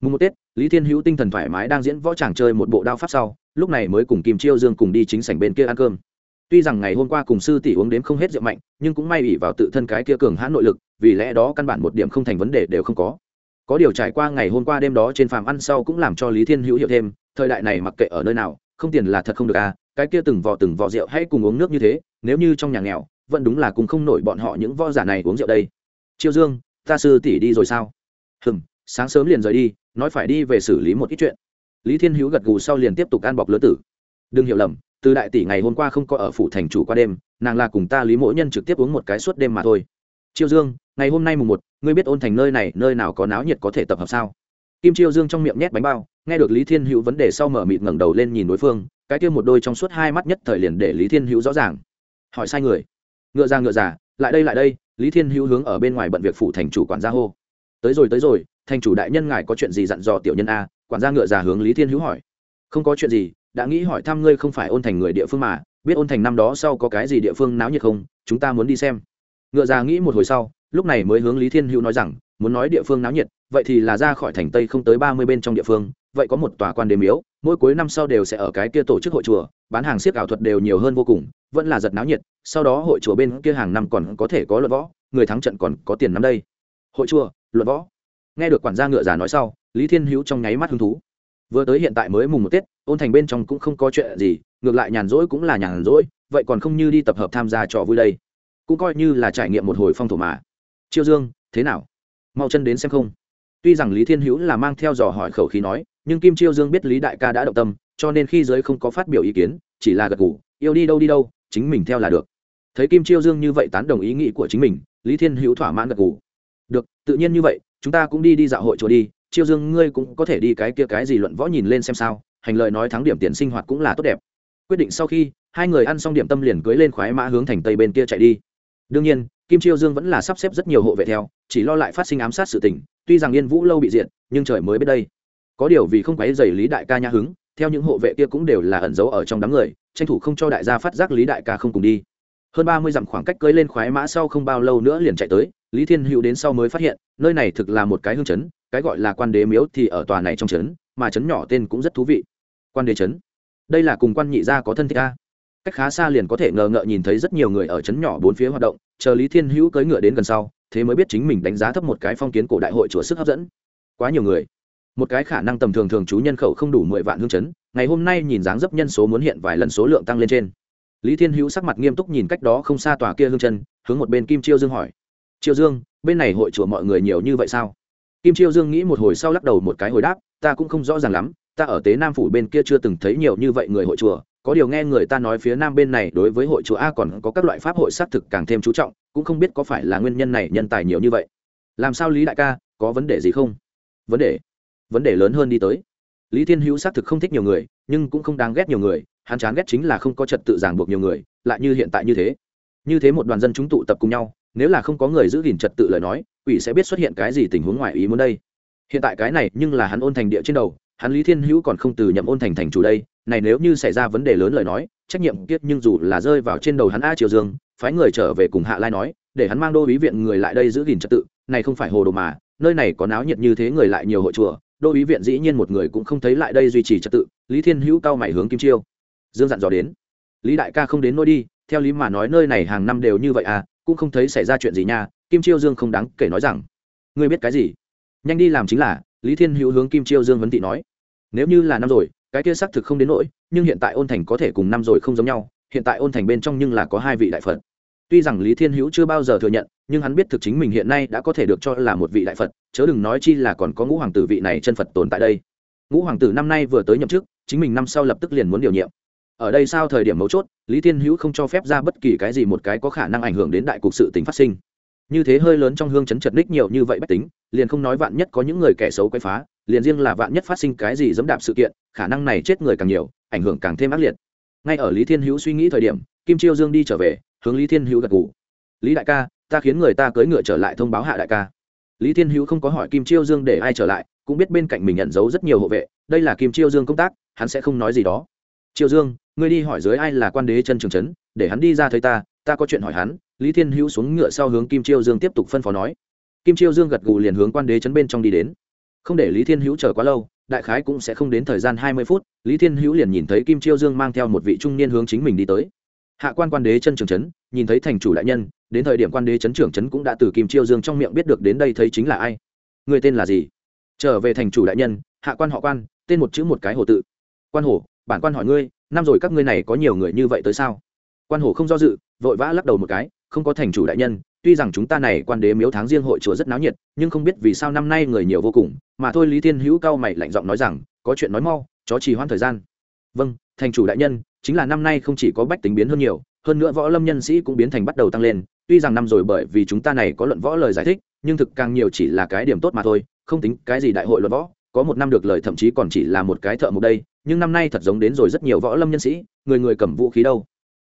Mùng một tết, lý thiên hữu tinh thần thoải mái đang diễn võ tràng chơi một bộ đao pháp sau, lúc này mới cùng kim chiêu dương cùng đi chính sảnh bên kia ăn cơm. Tuy rằng ngày hôm qua cùng sư tỷ uống đến không hết rượu mạnh, nhưng cũng may ủy vào tự thân cái kia cường hãn nội lực, vì lẽ đó căn bản một điểm không thành vấn đề đều không có. Có điều trải qua ngày hôm qua đêm đó trên phàm ăn sau cũng làm cho lý thiên hữu hiểu thêm, thời đại này mặc kệ ở nơi nào không tiền là thật không được à cái kia từng vò từng vò rượu hay cùng uống nước như thế, nếu như trong nhà nghèo, vẫn đúng là cùng không nổi bọn họ những võ giả này uống rượu đây. Chiêu dương, ta sư tỷ đi rồi sao? Hừm, sáng sớm liền rời đi, nói phải đi về xử lý một ít chuyện. Lý thiên hữu gật gù sau liền tiếp tục ăn bọc lứa tử. Đừng hiểu lầm, từ đại tỷ ngày hôm qua không có ở phủ thành chủ qua đêm, nàng là cùng ta lý mỗi nhân trực tiếp uống một cái suốt đêm mà thôi. Chiêu dương, ngày hôm nay mùng một, ngươi biết ôn thành nơi này, nơi nào có náo nhiệt có thể tập hợp sao? Kim chiêu dương trong miệng nhét bánh bao nghe được lý thiên hữu vấn đề sau mở mịt ngẩng đầu lên nhìn đối phương, cái kia một đôi trong suốt hai mắt nhất thời liền để lý thiên hữu rõ ràng. Hỏi sai người. Ngựa ra ngựa già, lại đây lại đây, lý thiên hữu hướng ở bên ngoài bận việc phủ thành chủ quản gia hô. Tới rồi tới rồi, thành chủ đại nhân ngài có chuyện gì dặn dò tiểu nhân a, quản gia ngựa già hướng lý thiên hữu hỏi. Không có chuyện gì, đã nghĩ hỏi thăm ngươi không phải ôn thành người địa phương mà, biết ôn thành năm đó sau có cái gì địa phương náo nhiệt không, chúng ta muốn đi xem. Ngựa già nghĩ một hồi sau, lúc này mới hướng lý thiên hữu nói rằng, muốn nói địa phương náo nhiệt, vậy thì là ra khỏi thành tây không tới ba mươi bên trong địa phương vậy có một tòa quan đế miếu, mỗi cuối năm sau đều sẽ ở cái kia tổ chức hội chùa, bán hàng siếc ảo thuật đều nhiều hơn vô cùng, vẫn là giật náo nhiệt, sau đó hội chùa bên kia hàng năm còn có thể có luận võ, người thắng trận còn có tiền năm đây. Hội chùa, luận võ. Nghe được quản gia ngựa già nói sau, lý thiên hữu trong nháy mắt hứng thú. Vừa tới hiện tại mới mùng một tết, ôn thành bên trong cũng không có chuyện gì, ngược lại nhàn rỗi cũng là nhàn rỗi, vậy còn không như đi tập hợp tham gia trò vui đây. Cũng coi như là trải nghiệm một hồi phong thổ mà. Chiêu dương, thế nào? Mau chân đến xem không? Tuy rằng lý thiên hữu là mang theo dò hỏi khẩu khí nói nhưng kim chiêu dương biết lý đại ca đã động tâm, cho nên khi giới không có phát biểu ý kiến, chỉ là gật ngủ yêu đi đâu đi đâu, chính mình theo là được. Thấy kim chiêu dương như vậy tán đồng ý nghĩ của chính mình, lý thiên hữu thỏa mãn gật ngủ được, tự nhiên như vậy, chúng ta cũng đi đi dạo hội chùa đi, chiêu dương ngươi cũng có thể đi cái kia cái gì luận võ nhìn lên xem sao, hành lợi nói thắng điểm tiền sinh hoạt cũng là tốt đẹp. Quyết định sau khi, hai người ăn xong điểm tâm liền cưới lên khoái mã hướng thành tây bên kia chạy đi. Đương nhiên, kim chiêu dương vẫn là sắp xếp rất nhiều hộ vệ theo, chỉ lo lại phát sinh ám sát sự tình, tuy rằng yên vũ lâu bị diện nhưng trời mới biết đây có điều vì không quấy dày lý đại ca nhã hứng, theo những hộ vệ kia cũng đều là ẩn giấu ở trong đám người, tranh thủ không cho đại gia phát giác lý đại ca không cùng đi. Hơn ba mươi dặm khoảng cách cưới lên khoái mã sau không bao lâu nữa liền chạy tới, lý thiên hữu đến sau mới phát hiện, nơi này thực là một cái hương chấn, cái gọi là quan đế miếu thì ở tòa này trong chấn, mà chấn nhỏ tên cũng rất thú vị. Quan đế chấn. Đây là cùng quan nhị gia có thân thích a. Cách khá xa liền có thể ngờ ngợ nhìn thấy rất nhiều người ở chấn nhỏ bốn phía hoạt động, chờ lý thiên hữu cưỡi ngựa đến gần sau, thế mới biết chính mình đánh giá thấp một cái phong kiến cổ đại hội chùa sức hấp dẫn. Quá nhiều người một cái khả năng tầm thường thường trú nhân khẩu không đủ mười vạn hương chấn, ngày hôm nay nhìn dáng dấp nhân số muốn hiện vài lần số lượng tăng lên trên. Lý thiên hữu sắc mặt nghiêm túc nhìn cách đó không xa tòa kia hương chân hướng một bên kim chiêu dương hỏi. Chiêu dương, bên này hội chùa mọi người nhiều như vậy sao? Kim chiêu dương nghĩ một hồi sau lắc đầu một cái hồi đáp, ta cũng không rõ ràng lắm, ta ở tế nam phủ bên kia chưa từng thấy nhiều như vậy người hội chùa, có điều nghe người ta nói phía nam bên này đối với hội chùa a còn có các loại pháp hội xác thực càng thêm chú trọng, cũng không biết có phải là nguyên nhân này nhân tài nhiều như vậy. Làm sao lý đại ca, có vấn đề gì không? Vấn đề? Vấn đề lớn hơn đi tới. Lý thiên hữu xác thực không thích nhiều người, nhưng cũng không đáng ghét nhiều người, hắn chán ghét chính là không có trật tự ràng buộc nhiều người, lại như hiện tại như thế. Như thế một đoàn dân chúng tụ tập cùng nhau, nếu là không có người giữ gìn trật tự lời nói, quỷ sẽ biết xuất hiện cái gì tình huống ngoài ý muốn đây. Hiện tại cái này, nhưng là hắn ôn thành địa trên đầu, hắn lý thiên hữu còn không từ nhậm ôn thành thành chủ đây, này nếu như xảy ra vấn đề lớn lời nói, trách nhiệm kiết nhưng dù là rơi vào trên đầu hắn a triều dương, phái người trở về cùng hạ lai nói, để hắn mang đô ý viện người lại đây giữ gìn trật tự, này không phải hồ đồ mà, nơi này có náo nhiệt như thế người lại nhiều hội chùa đô ý viện dĩ nhiên một người cũng không thấy lại đây duy trì trật tự, lý thiên hữu cao mày hướng kim chiêu. Dương dặn dò đến. Lý đại ca không đến nôi đi, theo lý mà nói nơi này hàng năm đều như vậy à cũng không thấy xảy ra chuyện gì nha, kim chiêu dương không đáng kể nói rằng. Ngươi biết cái gì? Nhanh đi làm chính là, lý thiên hữu hướng kim chiêu dương vấn thị nói. Nếu như là năm rồi, cái kia xác thực không đến nỗi, nhưng hiện tại ôn thành có thể cùng năm rồi không giống nhau, hiện tại ôn thành bên trong nhưng là có hai vị đại phật tuy rằng lý thiên hữu chưa bao giờ thừa nhận, nhưng hắn biết thực chính mình hiện nay đã có thể được cho là một vị đại phật, chớ đừng nói chi là còn có ngũ hoàng tử vị này chân phật tồn tại đây. Ngũ hoàng tử năm nay vừa tới nhậm chức, chính mình năm sau lập tức liền muốn điều nhiệm. Ở đây sao thời điểm mấu chốt, lý thiên hữu không cho phép ra bất kỳ cái gì một cái có khả năng ảnh hưởng đến đại cục sự tính phát sinh. Như thế hơi lớn trong hương chấn chật ních nhiều như vậy bách tính, liền không nói vạn nhất có những người kẻ xấu quay phá, liền riêng là vạn nhất phát sinh cái gì dẫm đạp sự kiện, khả năng này chết người càng nhiều, ảnh hưởng càng thêm ác liệt. Ngay ở lý thiên hữu suy nghĩ thời điểm, kim chiêu dương đi trở về hướng lý thiên hữu gật ngủ lý đại ca, ta khiến người ta cưỡi ngựa trở lại thông báo hạ đại ca. Lý thiên hữu không có hỏi kim chiêu dương để ai trở lại, cũng biết bên cạnh mình nhận dấu rất nhiều hộ vệ, đây là kim chiêu dương công tác, hắn sẽ không nói gì đó. Chiêu dương, ngươi đi hỏi dưới ai là quan đế chân trường trấn, để hắn đi ra thấy ta ta có chuyện hỏi hắn. Lý thiên hữu xuống ngựa sau hướng kim chiêu dương tiếp tục phân phó nói. Kim chiêu dương gật gù liền hướng quan đế chấn bên trong đi đến. Không để lý thiên hữu chờ quá lâu, đại khái cũng sẽ không đến thời gian hai mươi phút, lý thiên hữu liền nhìn thấy kim chiêu dương mang theo một vị trung niên hướng chính mình đi tới hạ quan quan đế chân trường trấn nhìn thấy thành chủ đại nhân, đến thời điểm quan đế chấn trưởng trấn cũng đã từ kim chiêu dương trong miệng biết được đến đây thấy chính là ai. Người tên là gì? Trở về thành chủ đại nhân, hạ quan họ quan, tên một chữ một cái hồ tự. Quan hồ, bản quan hỏi ngươi, năm rồi các ngươi này có nhiều người như vậy tới sao? Quan hồ không do dự, vội vã lắc đầu một cái, không có thành chủ đại nhân, tuy rằng chúng ta này quan đế miếu tháng riêng hội chùa rất náo nhiệt, nhưng không biết vì sao năm nay người nhiều vô cùng, mà thôi lý thiên hữu cao mày lạnh giọng nói rằng, có chuyện nói mau, chó trì hoãn thời gian. Vâng thành chủ đại nhân chính là năm nay không chỉ có bách tính biến hơn nhiều, hơn nữa võ lâm nhân sĩ cũng biến thành bắt đầu tăng lên. Tuy rằng năm rồi bởi vì chúng ta này có luận võ lời giải thích, nhưng thực càng nhiều chỉ là cái điểm tốt mà thôi, không tính cái gì đại hội luận võ. Có một năm được lời thậm chí còn chỉ là một cái thợ mục đây, nhưng năm nay thật giống đến rồi rất nhiều võ lâm nhân sĩ, người người cầm vũ khí đâu.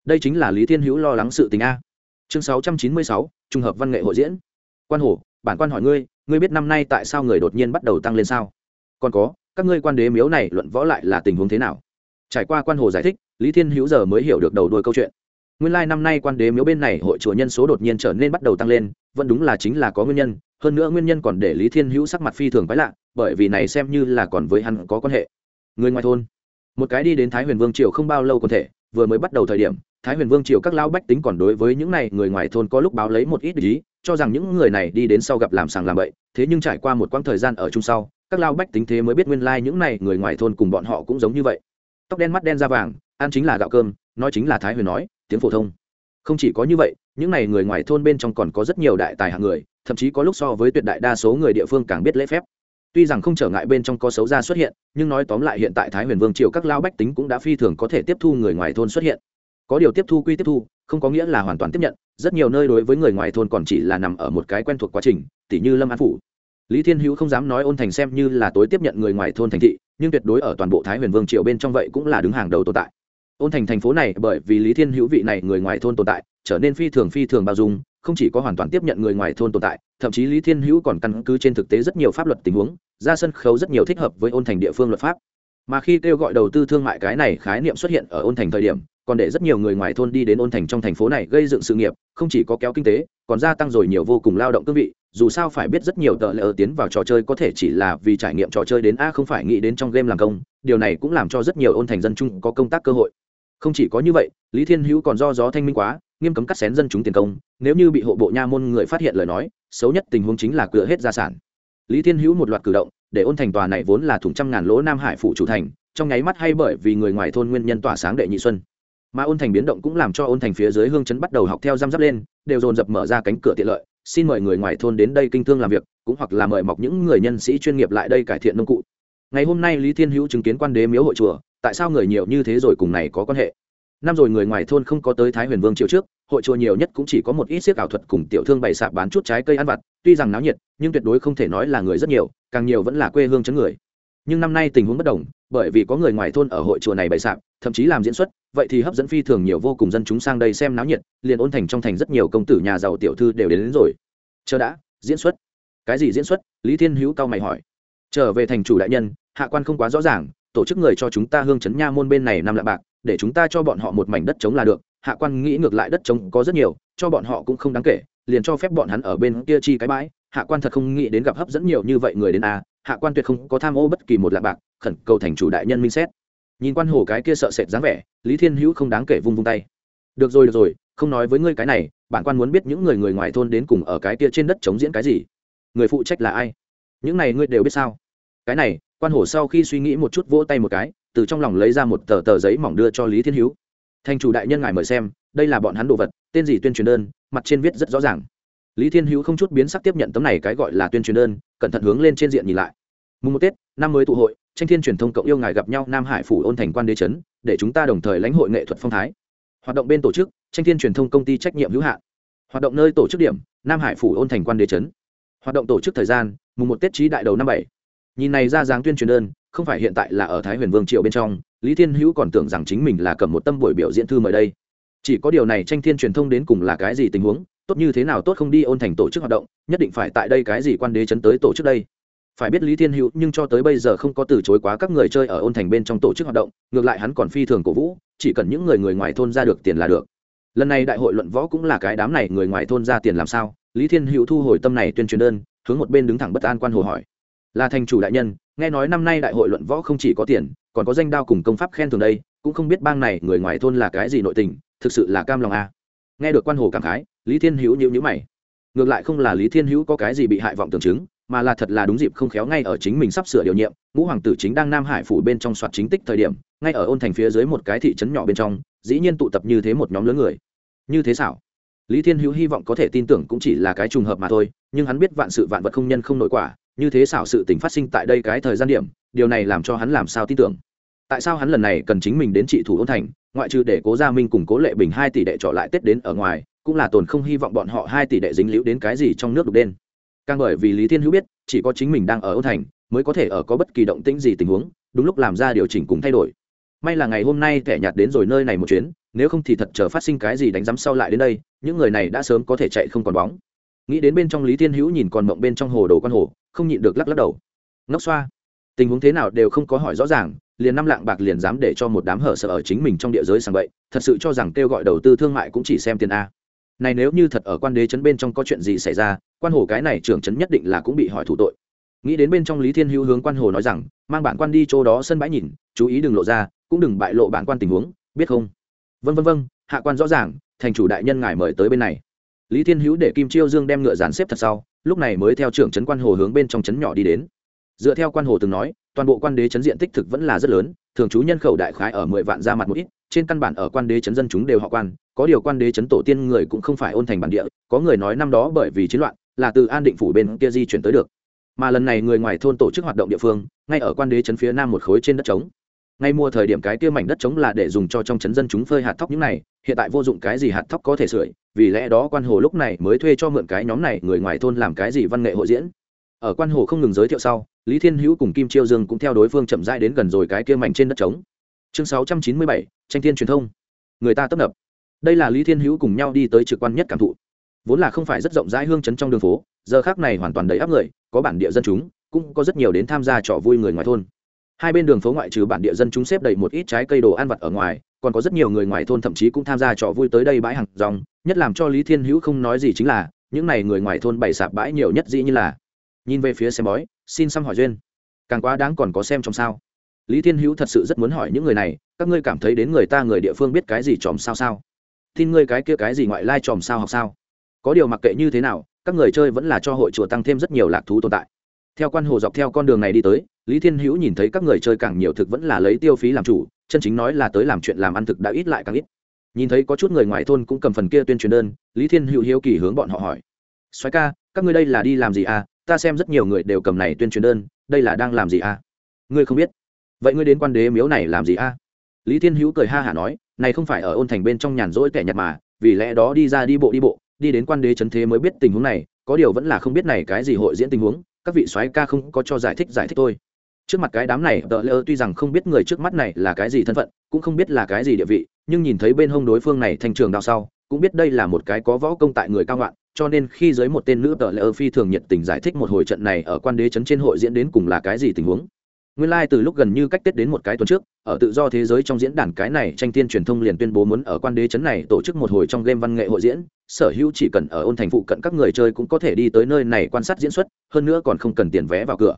Đây chính là lý thiên hữu lo lắng sự tình a. Chương sáu trăm chín mươi sáu, trùng hợp văn nghệ hội diễn. Quan hổ, bản quan hỏi ngươi ngươi biết năm nay tại sao người đột nhiên bắt đầu tăng lên sao? Còn có, các ngươi quan đế miếu này luận võ lại là tình huống thế nào? Trải qua quan hồ giải thích lý thiên hữu giờ mới hiểu được đầu đuôi câu chuyện. Nguyên lai năm nay quan đế miếu bên này hội chùa nhân số đột nhiên trở nên bắt đầu tăng lên, vẫn đúng là chính là có nguyên nhân, hơn nữa nguyên nhân còn để lý thiên hữu sắc mặt phi thường quái lạ, bởi vì này xem như là còn với hắn có quan hệ. Người ngoài thôn, một cái đi đến thái huyền vương triều không bao lâu còn thể, vừa mới bắt đầu thời điểm, thái huyền vương triều các lao bách tính còn đối với những này người ngoài thôn có lúc báo lấy một ít ý, cho rằng những người này đi đến sau gặp làm sàng làm bậy, thế nhưng trải qua một quãng thời gian ở chung sau, các lao bách tính thế mới biết nguyên lai、like、những này người ngoài thôn cùng bọn họ cũng giống như vậy. Tóc đen mắt đen da vàng ăn chính là gạo cơm, nói chính là thái huyền nói, tiếng phổ thông. Không chỉ có như vậy, những n à y người ngoài thôn bên trong còn có rất nhiều đại tài hạng người, thậm chí có lúc so với tuyệt đại đa số người địa phương càng biết lễ phép. Tuy rằng không trở ngại bên trong có xấu gia xuất hiện, nhưng nói tóm lại hiện tại thái huyền vương triều các lao bách tính cũng đã phi thường có thể tiếp thu người ngoài thôn xuất hiện. Có điều tiếp thu quy tiếp thu, không có nghĩa là hoàn toàn tiếp nhận, rất nhiều nơi đối với người ngoài thôn còn chỉ là nằm ở một cái quen thuộc quá trình, tỉ như lâm an phủ. Lý thiên hữu không dám nói ôn thành xem như là tối tiếp nhận người ngoài thôn thành thị, nhưng tuyệt đối ở toàn bộ thái huyền vương triều bên trong vậy cũng là đứng hàng đầu tồn tại ôn thành thành phố này bởi vì lý thiên hữu vị này người ngoài thôn tồn tại, trở nên phi thường phi thường bao dung, không chỉ có hoàn toàn tiếp nhận người ngoài thôn tồn tại, thậm chí lý thiên hữu còn căn cứ trên thực tế rất nhiều pháp luật tình huống, ra sân khấu rất nhiều thích hợp với ôn thành địa phương luật pháp. Mà khi kêu gọi đầu tư thương mại cái này khái niệm xuất hiện ở ôn thành thời điểm, còn để rất nhiều người ngoài thôn đi đến ôn thành trong thành phố này gây dựng sự nghiệp, không chỉ có kéo kinh tế, còn gia tăng rồi nhiều vô cùng lao động cương vị, dù sao phải biết rất nhiều tờ lỡ tiến vào trò chơi có thể chỉ là vì trải nghiệm trò chơi đến a không phải nghĩ đến trong game làm công, điều này cũng làm cho rất nhiều ôn thành dân chung có công tác cơ hội không chỉ có như vậy, lý thiên hữu còn do gió thanh minh quá, nghiêm cấm cắt xén dân chúng tiền công, nếu như bị hộ bộ nha môn người phát hiện lời nói, xấu nhất tình huống chính là cửa hết gia sản. Lý thiên hữu một loạt cử động, để ôn thành tòa này vốn là thủng trăm ngàn lỗ nam hải phủ chủ thành, trong nháy mắt hay bởi vì người ngoài thôn nguyên nhân tỏa sáng đệ nhị xuân. Mà ôn thành biến động cũng làm cho ôn thành phía dưới hương chấn bắt đầu học theo giam giáp lên, đều dồn dập mở ra cánh cửa tiện lợi, xin mời người ngoài thôn đến đây kinh thương làm việc, cũng hoặc là mời mọc những người nhân sĩ chuyên nghiệp lại đây cải thiện nông cụ. Ngày hôm nay lý thiên hữu chứng kiến quan đế miếu hội chùa tại sao người nhiều như thế rồi cùng này có quan hệ? Năm rồi người ngoài thôn không có tới thái huyền vương triều trước hội chùa nhiều nhất cũng chỉ có một ít siếc ảo thuật cùng tiểu thương bày sạp bán chút trái cây ăn vặt tuy rằng náo nhiệt nhưng tuyệt đối không thể nói là người rất nhiều càng nhiều vẫn là quê hương chấn người. Nhưng năm nay tình huống bất đồng bởi vì có người ngoài thôn ở hội chùa này bày sạp thậm chí làm diễn xuất vậy thì hấp dẫn phi thường nhiều vô cùng dân chúng sang đây xem náo nhiệt liền ôn thành trong thành rất nhiều công tử nhà giàu tiểu thư đều đến, đến rồi. Chờ đã diễn xuất. Cái gì diễn xuất? Lý thiên hữu cao mày hỏi. Trở về thành chủ đại nhân hạ quan không quá rõ ràng tổ chức người cho chúng ta hương chấn nha môn bên này năm lạng bạc, để chúng ta cho bọn họ một mảnh đất trống là được. Hạ quan nghĩ ngược lại đất trống có rất nhiều, cho bọn họ cũng không đáng kể, liền cho phép bọn hắn ở bên kia chi cái bãi. Hạ quan thật không nghĩ đến gặp hấp dẫn nhiều như vậy người đến a, hạ quan tuyệt không có tham ô bất kỳ một lạng bạc, khẩn cầu thành chủ đại nhân minh xét. Nhìn quan hồ cái kia sợ sệt dáng vẻ, lý thiên hữu không đáng kể vung vung tay. Được rồi được rồi, không nói với ngươi cái này, bản quan muốn biết những người người ngoài thôn đến cùng ở cái kia trên đất chống diễn cái gì. Người phụ trách là ai? Những này ngươi đều biết sao? Cái này quan hổ sau khi suy nghĩ một chút vỗ tay một cái, từ trong lòng lấy ra một tờ tờ giấy mỏng đưa cho lý thiên hữu. Thành chủ đại nhân ngài mời xem, đây là bọn hắn đồ vật, tên gì tuyên truyền đơn, mặt trên viết rất rõ ràng. Lý thiên hữu không chút biến sắc tiếp nhận tấm này cái gọi là tuyên truyền đơn, cẩn thận hướng lên trên diện nhìn lại. Mùng một tết, năm mới tụ hội, tranh thiên truyền thông cộng yêu ngài gặp nhau nam hải phủ ôn thành quan đế trấn để chúng ta đồng thời lãnh hội nghệ thuật phong thái. Hoạt động bên tổ chức, tranh thiên truyền thông công ty trách nhiệm hữu hạn. Hoạt động nơi tổ chức điểm, nam hải phủ ôn thành quan đế trấn hoạt động tổ chức thời gian, mùng một tết trí đại đầu năm bảy nhìn này ra dáng tuyên truyền đơn, không phải hiện tại là ở thái huyền vương triều bên trong, lý thiên hữu còn tưởng rằng chính mình là cầm một tâm buổi biểu diễn thư mời đây. Chỉ có điều này tranh thiên truyền thông đến cùng là cái gì tình huống, tốt như thế nào tốt không đi ôn thành tổ chức hoạt động, nhất định phải tại đây cái gì quan đế chấn tới tổ chức đây. Phải biết lý thiên hữu nhưng cho tới bây giờ không có từ chối quá các người chơi ở ôn thành bên trong tổ chức hoạt động, ngược lại hắn còn phi thường cổ vũ, chỉ cần những người người ngoài thôn ra được tiền là được. Lần này đại hội luận võ cũng là cái đám này người ngoài thôn ra tiền làm sao, lý thiên hữu thu hồi tâm này tuyên truyền đơn, hướng một bên đứng thẳng bất an quan hồ hỏi là thành chủ đại nhân, nghe nói năm nay đại hội luận võ không chỉ có tiền, còn có danh đao cùng công pháp khen thường đây, cũng không biết bang này người ngoài thôn là cái gì nội tình, thực sự là cam lòng a à. nghe được quan hồ cảm khái, lý thiên hữu nhữ nhữ mày. Ngược lại không là lý thiên hữu có cái gì bị hại vọng tưởng chứng, mà là thật là đúng dịp không khéo ngay ở chính mình sắp sửa điều nhiệm, ngũ hoàng tử chính đang nam hải phủ bên trong soạt chính tích thời điểm, ngay ở ôn thành phía dưới một cái thị trấn nhỏ bên trong, dĩ nhiên tụ tập như thế một nhóm lớn người. Như thế xảo. Lý thiên hữu hy vọng có thể tin tưởng cũng chỉ là cái trùng hợp mà thôi, nhưng hắn biết vạn sự vạn vật không nhân không nội quả như thế xảo sự tình phát sinh tại đây cái thời gian điểm, điều này làm cho hắn làm sao tin tưởng. Tại sao hắn lần này cần chính mình đến trị thủ ôn thành, ngoại trừ để cố gia minh cùng cố lệ bình hai tỷ đệ trọ lại tết đến ở ngoài, cũng là tồn không hy vọng bọn họ hai tỷ đệ dính liễu đến cái gì trong nước đục đen. Càng bởi vì lý thiên hữu biết, chỉ có chính mình đang ở ôn thành, mới có thể ở có bất kỳ động tĩnh gì tình huống, đúng lúc làm ra điều chỉnh cùng thay đổi. May là ngày hôm nay kẻ nhạt đến rồi nơi này một chuyến, nếu không thì thật chờ phát sinh cái gì đánh giám sau lại đến đây, những người này đã sớm có thể chạy không còn bóng nghĩ đến bên trong lý thiên hữu nhìn còn mộng bên trong hồ đồ con hồ, không nhịn được lắc lắc đầu. Ngốc xoa. Tình huống thế nào đều không có hỏi rõ ràng, liền năm lạng bạc liền dám để cho một đám hở sợ ở chính mình trong địa giới sang vậy thật sự cho rằng kêu gọi đầu tư thương mại cũng chỉ xem tiền a. Này nếu như thật ở quan đế chấn bên trong có chuyện gì xảy ra, quan hồ cái này trưởng chấn nhất định là cũng bị hỏi thủ tội. Nghĩ đến bên trong lý thiên hữu hướng quan hồ nói rằng, mang bản quan đi chỗ đó sân bãi nhìn, chú ý đừng lộ ra, cũng đừng bại lộ bản quan tình huống, biết không? Vân vân vân hạ quan rõ ràng, thành chủ đại nhân ngài mời tới bên này lý thiên hữu để kim chiêu dương đem ngựa dàn xếp thật sau, lúc này mới theo trưởng trấn quan hồ hướng bên trong trấn nhỏ đi đến. Dựa theo quan hồ từng nói, toàn bộ quan đế trấn diện tích thực vẫn là rất lớn, thường trú nhân khẩu đại khái ở mười vạn ra mặt một ít, trên căn bản ở quan đế trấn dân chúng đều họ quan, có điều quan đế trấn tổ tiên người cũng không phải ôn thành bản địa, có người nói năm đó bởi vì chiến loạn, là từ an định phủ bên kia di chuyển tới được. Mà lần này người ngoài thôn tổ chức hoạt động địa phương, ngay ở quan đế trấn phía nam một khối trên đất trống. Ngay mua thời điểm cái kia mảnh đất trống là để dùng cho trong trấn dân chúng phơi hạt thóc những này, hiện tại vô dụng cái gì hạt thóc có thể sưởi vì lẽ đó quan hồ lúc này mới thuê cho mượn cái nhóm này người ngoài thôn làm cái gì văn nghệ hội diễn. Ở quan hồ không ngừng giới thiệu sau, lý thiên hữu cùng kim chiêu dương cũng theo đối phương chậm rãi đến gần rồi cái kia mảnh trên đất trống. Chương sáu trăm chín mươi bảy, tranh thiên truyền thông. Người ta tấp nập. Đây là lý thiên hữu cùng nhau đi tới trực quan nhất cảm thụ. Vốn là không phải rất rộng rãi hương chấn trong đường phố, giờ khác này hoàn toàn đầy áp người, có bản địa dân chúng, cũng có rất nhiều đến tham gia trò vui người ngoài thôn. Hai bên đường phố ngoại trừ bản địa dân chúng xếp đầy một ít trái cây đồ ăn vặt ở ngoài còn có rất nhiều người ngoài thôn thậm chí cũng tham gia trò vui tới đây bãi hàng rong, nhất làm cho lý thiên hữu không nói gì chính là, những n à y người ngoài thôn bày sạp bãi nhiều nhất dĩ như là. Nhìn về phía xem bói, xin xăm hỏi duyên. Càng quá đáng còn có xem trong sao. Lý thiên hữu thật sự rất muốn hỏi những người này, các ngươi cảm thấy đến người ta người địa phương biết cái gì tròm sao sao? Tin ngươi cái kia cái gì ngoại lai tròm sao học sao? Có điều mặc kệ như thế nào, các người chơi vẫn là cho hội chùa tăng thêm rất nhiều lạc thú tồn tại. Theo quan hồ dọc theo con đường này đi tới, lý thiên hữu nhìn thấy các người chơi càng nhiều thực vẫn là lấy tiêu phí làm chủ chân chính nói là tới làm chuyện làm ăn thực đã ít lại càng ít. Nhìn thấy có chút người ngoài thôn cũng cầm phần kia tuyên truyền đơn, lý thiên hữu hiếu kỳ hướng bọn họ hỏi. Xoáy ca, các ngươi đây là đi làm gì à? Ta xem rất nhiều người đều cầm này tuyên truyền đơn, đây là đang làm gì à? Ngươi không biết. Vậy ngươi đến quan đế miếu này làm gì à? Lý thiên hữu cười ha hả nói, này không phải ở ôn thành bên trong nhàn rỗi kẻ nhặt mà, vì lẽ đó đi ra đi bộ đi bộ, đi đến quan đế trấn thế mới biết tình huống này, có điều vẫn là không biết này cái gì hội diễn tình huống, các vị soái ca không có cho giải thích giải thích tôi trước mặt cái đám này, tờ lơ tuy rằng không biết người trước mắt này là cái gì thân phận, cũng không biết là cái gì địa vị, nhưng nhìn thấy bên hông đối phương này thành trường đao sau, cũng biết đây là một cái có võ công tại người cao ngoạn cho nên khi dưới một tên nữ tờ lơ phi thường nhiệt tình giải thích một hồi trận này ở quan đế trấn trên hội diễn đến cùng là cái gì tình huống. Nguyên lai、like、từ lúc gần như cách tết đến một cái tuần trước, ở tự do thế giới trong diễn đàn cái này tranh tiên truyền thông liền tuyên bố muốn ở quan đế trấn này tổ chức một hồi trong game văn nghệ hội diễn, sở hữu chỉ cần ở ôn thành phụ cận các người chơi cũng có thể đi tới nơi này quan sát diễn xuất, hơn nữa còn không cần tiền vé vào cửa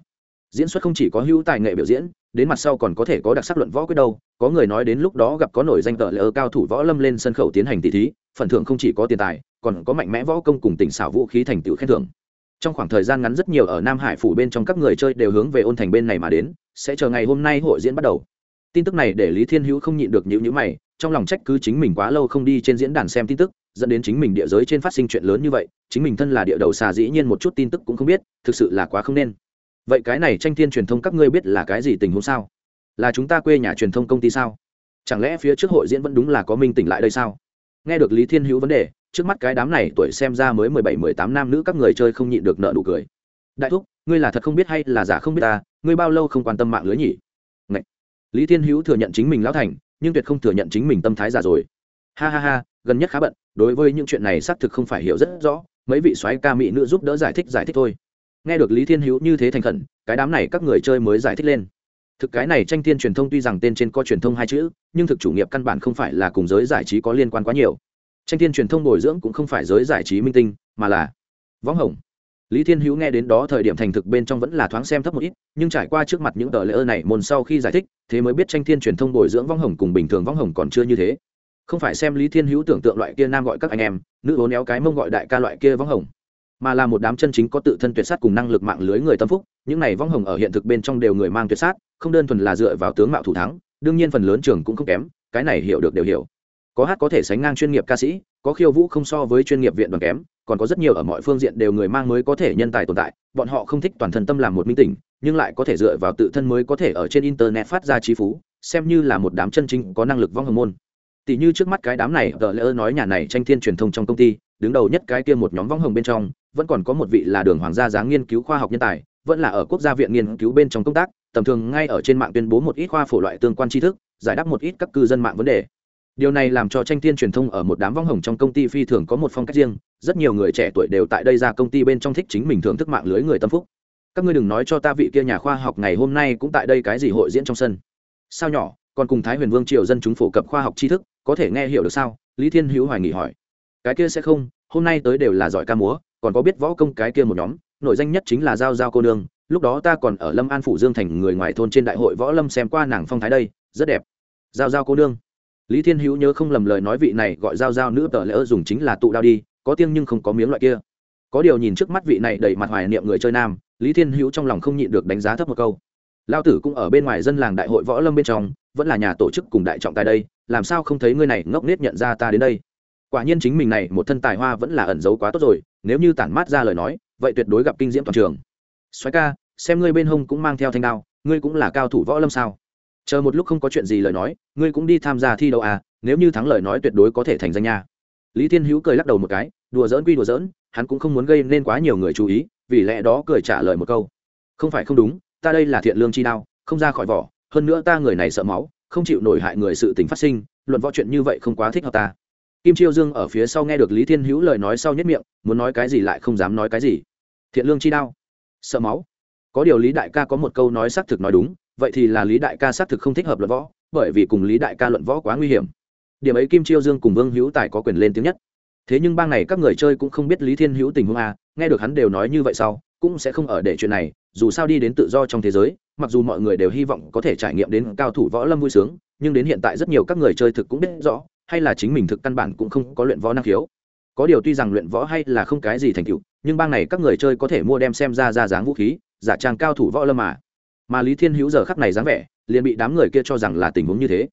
diễn xuất không chỉ có hữu tài nghệ biểu diễn, đến mặt sau còn có thể có đặc sắc luận võ quyết đâu. Có người nói đến lúc đó gặp có nổi danh tợ lỡ cao thủ võ lâm lên sân khấu tiến hành tỷ thí, phần thưởng không chỉ có tiền tài, còn có mạnh mẽ võ công cùng tỉnh xảo vũ khí thành tựu khen thưởng. Trong khoảng thời gian ngắn rất nhiều ở nam hải phủ bên trong các người chơi đều hướng về ôn thành bên này mà đến, sẽ chờ ngày hôm nay hội diễn bắt đầu. Tin tức này để lý thiên hữu không nhịn được những nhữ mày, trong lòng trách cứ chính mình quá lâu không đi trên diễn đàn xem tin tức, dẫn đến chính mình địa giới trên phát sinh chuyện lớn như vậy, chính mình thân là địa đầu xà dĩ nhiên một chút tin tức cũng không biết, thực sự là quá không nên vậy cái này tranh thiên truyền thông các ngươi biết là cái gì tình huống sao? Là chúng ta quê nhà truyền thông công ty sao? Chẳng lẽ phía trước hội diễn vẫn đúng là có minh tỉnh lại đây sao? Nghe được lý thiên hữu vấn đề, trước mắt cái đám này tuổi xem ra mới mười bảy, mười tám nam nữ các người chơi không nhịn được nợ nụ cười. Đại thúc, ngươi là thật không biết hay là giả không biết ta, ngươi bao lâu không quan tâm mạng lưới nhỉ? Ngậy. lý thiên hữu thừa nhận chính mình lão thành, nhưng tuyệt không thừa nhận chính mình tâm thái giả rồi. Ha ha ha, gần nhất khá bận, đối với những chuyện này xác thực không phải hiểu rất rõ, mấy vị soái ca mỹ nữ giúp đỡ giải thích giải thích thôi nghe được lý thiên hữu như thế thành khẩn, cái đám này các người chơi mới giải thích lên. Thực cái này tranh thiên truyền thông tuy rằng tên trên có truyền thông hai chữ, nhưng thực chủ nghiệp căn bản không phải là cùng giới giải trí có liên quan quá nhiều. Tranh thiên truyền thông bồi dưỡng cũng không phải giới giải trí minh tinh, mà là võng hồng. Lý thiên hữu nghe đến đó thời điểm thành thực bên trong vẫn là thoáng xem thấp một ít, nhưng trải qua trước mặt những tờ lễ ơ này môn sau khi giải thích, thế mới biết tranh thiên truyền thông bồi dưỡng võng hồng cùng bình thường võng hồng còn chưa như thế. Không phải xem lý thiên hữu tưởng tượng loại kia nam gọi các anh em, nữ hố néo cái mông gọi đại ca loại kia võng hồng mà là một đám chân chính có tự thân tuyệt sát cùng năng lực mạng lưới người tâm phúc những này vong hồng ở hiện thực bên trong đều người mang tuyệt sát không đơn thuần là dựa vào tướng mạo thủ thắng đương nhiên phần lớn trường cũng không kém cái này hiểu được đều hiểu. Có hát có thể sánh ngang chuyên nghiệp ca sĩ có khiêu vũ không so với chuyên nghiệp viện đoàn kém còn có rất nhiều ở mọi phương diện đều người mang mới có thể nhân tài tồn tại bọn họ không thích toàn thân tâm làm một minh tình, nhưng lại có thể dựa vào tự thân mới có thể ở trên internet phát ra trí phú xem như là một đám chân chính có năng lực vong hồng môn. Tỷ như trước mắt cái đám này tờ lỡ nói nhà này tranh thiên truyền thông trong công ty đứng đầu nhất cái kia một nhóm vong hồng bên trong vẫn còn có một vị là đường hoàng gia dáng nghiên cứu khoa học nhân tài, vẫn là ở quốc gia viện nghiên cứu bên trong công tác, tầm thường ngay ở trên mạng tuyên bố một ít khoa phổ loại tương quan tri thức, giải đáp một ít các cư dân mạng vấn đề. Điều này làm cho tranh tiên truyền thông ở một đám vong hồng trong công ty phi thường có một phong cách riêng, rất nhiều người trẻ tuổi đều tại đây ra công ty bên trong thích chính mình thưởng thức mạng lưới người tâm phúc. Các ngươi đừng nói cho ta vị kia nhà khoa học ngày hôm nay cũng tại đây cái gì hội diễn trong sân. Sao nhỏ, còn cùng thái huyền vương triều dân chúng phổ cập khoa học tri thức, có thể nghe hiểu được sao? Lý thiên hữu hoài nghỉ hỏi. Cái kia sẽ không, hôm nay tới đều là giỏi ca múa còn có biết võ công cái kia một nhóm nội danh nhất chính là giao giao cô nương, lúc đó ta còn ở lâm an phủ dương thành người ngoài thôn trên đại hội võ lâm xem qua nàng phong thái đây, rất đẹp. Giao giao cô nương. Lý thiên hữu nhớ không lầm lời nói vị này gọi giao giao nữ tờ lỡ dùng chính là tụ đao đi, có tiếng nhưng không có miếng loại kia. Có điều nhìn trước mắt vị này đầy mặt hoài niệm người chơi nam, lý thiên hữu trong lòng không nhịn được đánh giá thấp một câu. Lao tử cũng ở bên ngoài dân làng đại hội võ lâm bên trong, vẫn là nhà tổ chức cùng đại trọng tại đây, làm sao không thấy ngươi này ngốc nết nhận ra ta đến đây? Quả nhiên chính mình này, một thân tài hoa vẫn là ẩn giấu quá tốt rồi, nếu như tản mát ra lời nói, vậy tuyệt đối gặp kinh diễm toàn trường. Xoáy ca, xem ngươi bên hông cũng mang theo thanh đao, ngươi cũng là cao thủ võ lâm sao? Chờ một lúc không có chuyện gì lời nói, ngươi cũng đi tham gia thi đấu à nếu như thắng lời nói tuyệt đối có thể thành danh nha. Lý thiên hữu cười lắc đầu một cái, đùa giỡn quy đùa giỡn, hắn cũng không muốn gây nên quá nhiều người chú ý, vì lẽ đó cười trả lời một câu. Không phải không đúng, ta đây là thiện lương chi đao, không ra khỏi vỏ, hơn nữa ta người này sợ máu, không chịu nổi hại người sự tình phát sinh, luận võ chuyện như vậy không quá thích hợp ta kim chiêu dương ở phía sau nghe được lý thiên hữu lời nói sau nhất miệng, muốn nói cái gì lại không dám nói cái gì. Thiện lương chi đao. Sợ máu. Có điều lý đại ca có một câu nói xác thực nói đúng, vậy thì là lý đại ca xác thực không thích hợp luận võ, bởi vì cùng lý đại ca luận võ quá nguy hiểm. Điểm ấy kim chiêu dương cùng vương hữu tài có quyền lên tiếng nhất. Thế nhưng bang này các người chơi cũng không biết lý thiên hữu tình huống à? nghe được hắn đều nói như vậy sau, cũng sẽ không ở để chuyện này, dù sao đi đến tự do trong thế giới, mặc dù mọi người đều hy vọng có thể trải nghiệm đến cao thủ võ lâm vui sướng, nhưng đến hiện tại rất nhiều các người chơi thực cũng biết rõ hay là chính mình thực căn bản cũng không có luyện võ năng khiếu. Có điều tuy rằng luyện võ hay là không cái gì thành tựu, nhưng bang này các người chơi có thể mua đem xem ra ra dáng vũ khí, giả trang cao thủ võ lâm mà. Mà lý thiên hữu giờ khắc này dáng vẻ, liền bị đám người kia cho rằng là tình huống như thế.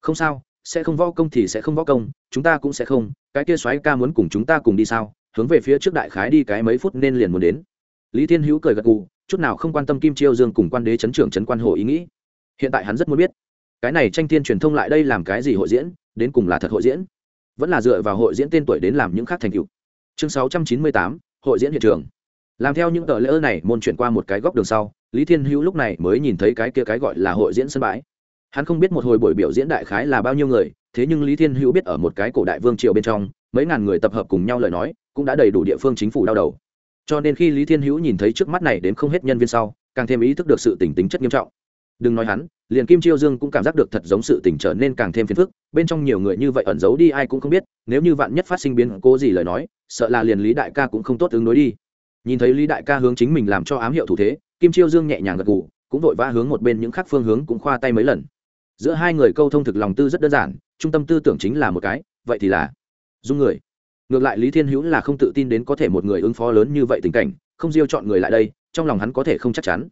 Không sao, sẽ không võ công thì sẽ không võ công, chúng ta cũng sẽ không, cái kia soái ca muốn cùng chúng ta cùng đi sao? Hướng về phía trước đại khái đi cái mấy phút nên liền muốn đến. Lý thiên hữu cười gật gù, chút nào không quan tâm kim chiêu dương cùng quan đế chấn trưởng trấn quan hồ ý nghĩ. Hiện tại hắn rất muốn biết, cái này tranh thiên truyền thông lại đây làm cái gì hội diễn? Đến cùng là thật hội diễn. Vẫn là dựa vào hội diễn tên tuổi đến làm những khác thành tựu. Chương sáu trăm chín mươi tám, hội diễn hiện trường. Làm theo những tờ lễ này, môn chuyển qua một cái góc đường sau, lý thiên hữu lúc này mới nhìn thấy cái kia cái gọi là hội diễn sân bãi. Hắn không biết một hồi buổi biểu diễn đại khái là bao nhiêu người, thế nhưng lý thiên hữu biết ở một cái cổ đại vương triều bên trong, mấy ngàn người tập hợp cùng nhau lời nói, cũng đã đầy đủ địa phương chính phủ đau đầu. Cho nên khi lý thiên hữu nhìn thấy trước mắt này đến không hết nhân viên sau, càng thêm ý thức được sự tỉnh tính chất nghiêm trọng đừng nói hắn, liền kim chiêu dương cũng cảm giác được thật giống sự tình trở nên càng thêm phiền phức, bên trong nhiều người như vậy ẩn giấu đi ai cũng không biết, nếu như vạn nhất phát sinh biến cố gì lời nói, sợ là liền lý đại ca cũng không tốt ứng đối đi. Nhìn thấy lý đại ca hướng chính mình làm cho ám hiệu thủ thế, kim chiêu dương nhẹ nhàng gật gù, cũng vội vã hướng một bên những khác phương hướng cũng khoa tay mấy lần. Giữa hai người câu thông thực lòng tư rất đơn giản, trung tâm tư tưởng chính là một cái, vậy thì là dung người. Ngược lại lý thiên hữu là không tự tin đến có thể một người ứng phó lớn như vậy tình cảnh, không diêu chọn người lại đây, trong lòng hắn có thể không chắc chắn.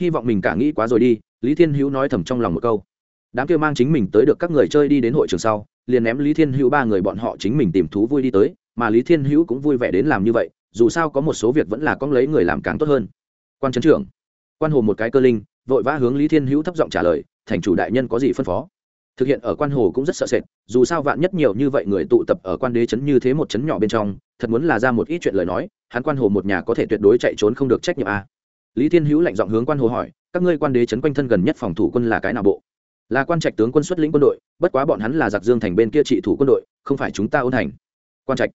Hy vọng mình cả nghĩ quá rồi đi lý thiên hữu nói thầm trong lòng một câu. Đám kia mang chính mình tới được các người chơi đi đến hội trường sau, liền ném lý thiên hữu ba người bọn họ chính mình tìm thú vui đi tới, mà lý thiên hữu cũng vui vẻ đến làm như vậy, dù sao có một số việc vẫn là con lấy người làm càng tốt hơn. Quan trấn trưởng, quan hồ một cái cơ linh, vội vã hướng lý thiên hữu thấp giọng trả lời, thành chủ đại nhân có gì phân phó? Thực hiện ở quan hồ cũng rất sợ sệt, dù sao vạn nhất nhiều như vậy người tụ tập ở quan đế trấn như thế một trấn nhỏ bên trong, thật muốn là ra một ít chuyện lời nói, hắn quan hồ một nhà có thể tuyệt đối chạy trốn không được trách nhiệm a. Lý thiên hữu lạnh giọng hướng quan hồ hỏi các ngươi quan đế chấn quanh thân gần nhất phòng thủ quân là cái nào bộ? Là quan trạch tướng quân xuất lĩnh quân đội, bất quá bọn hắn là giặc dương thành bên kia trị thủ quân đội, không phải chúng ta ôn thành quan trạch.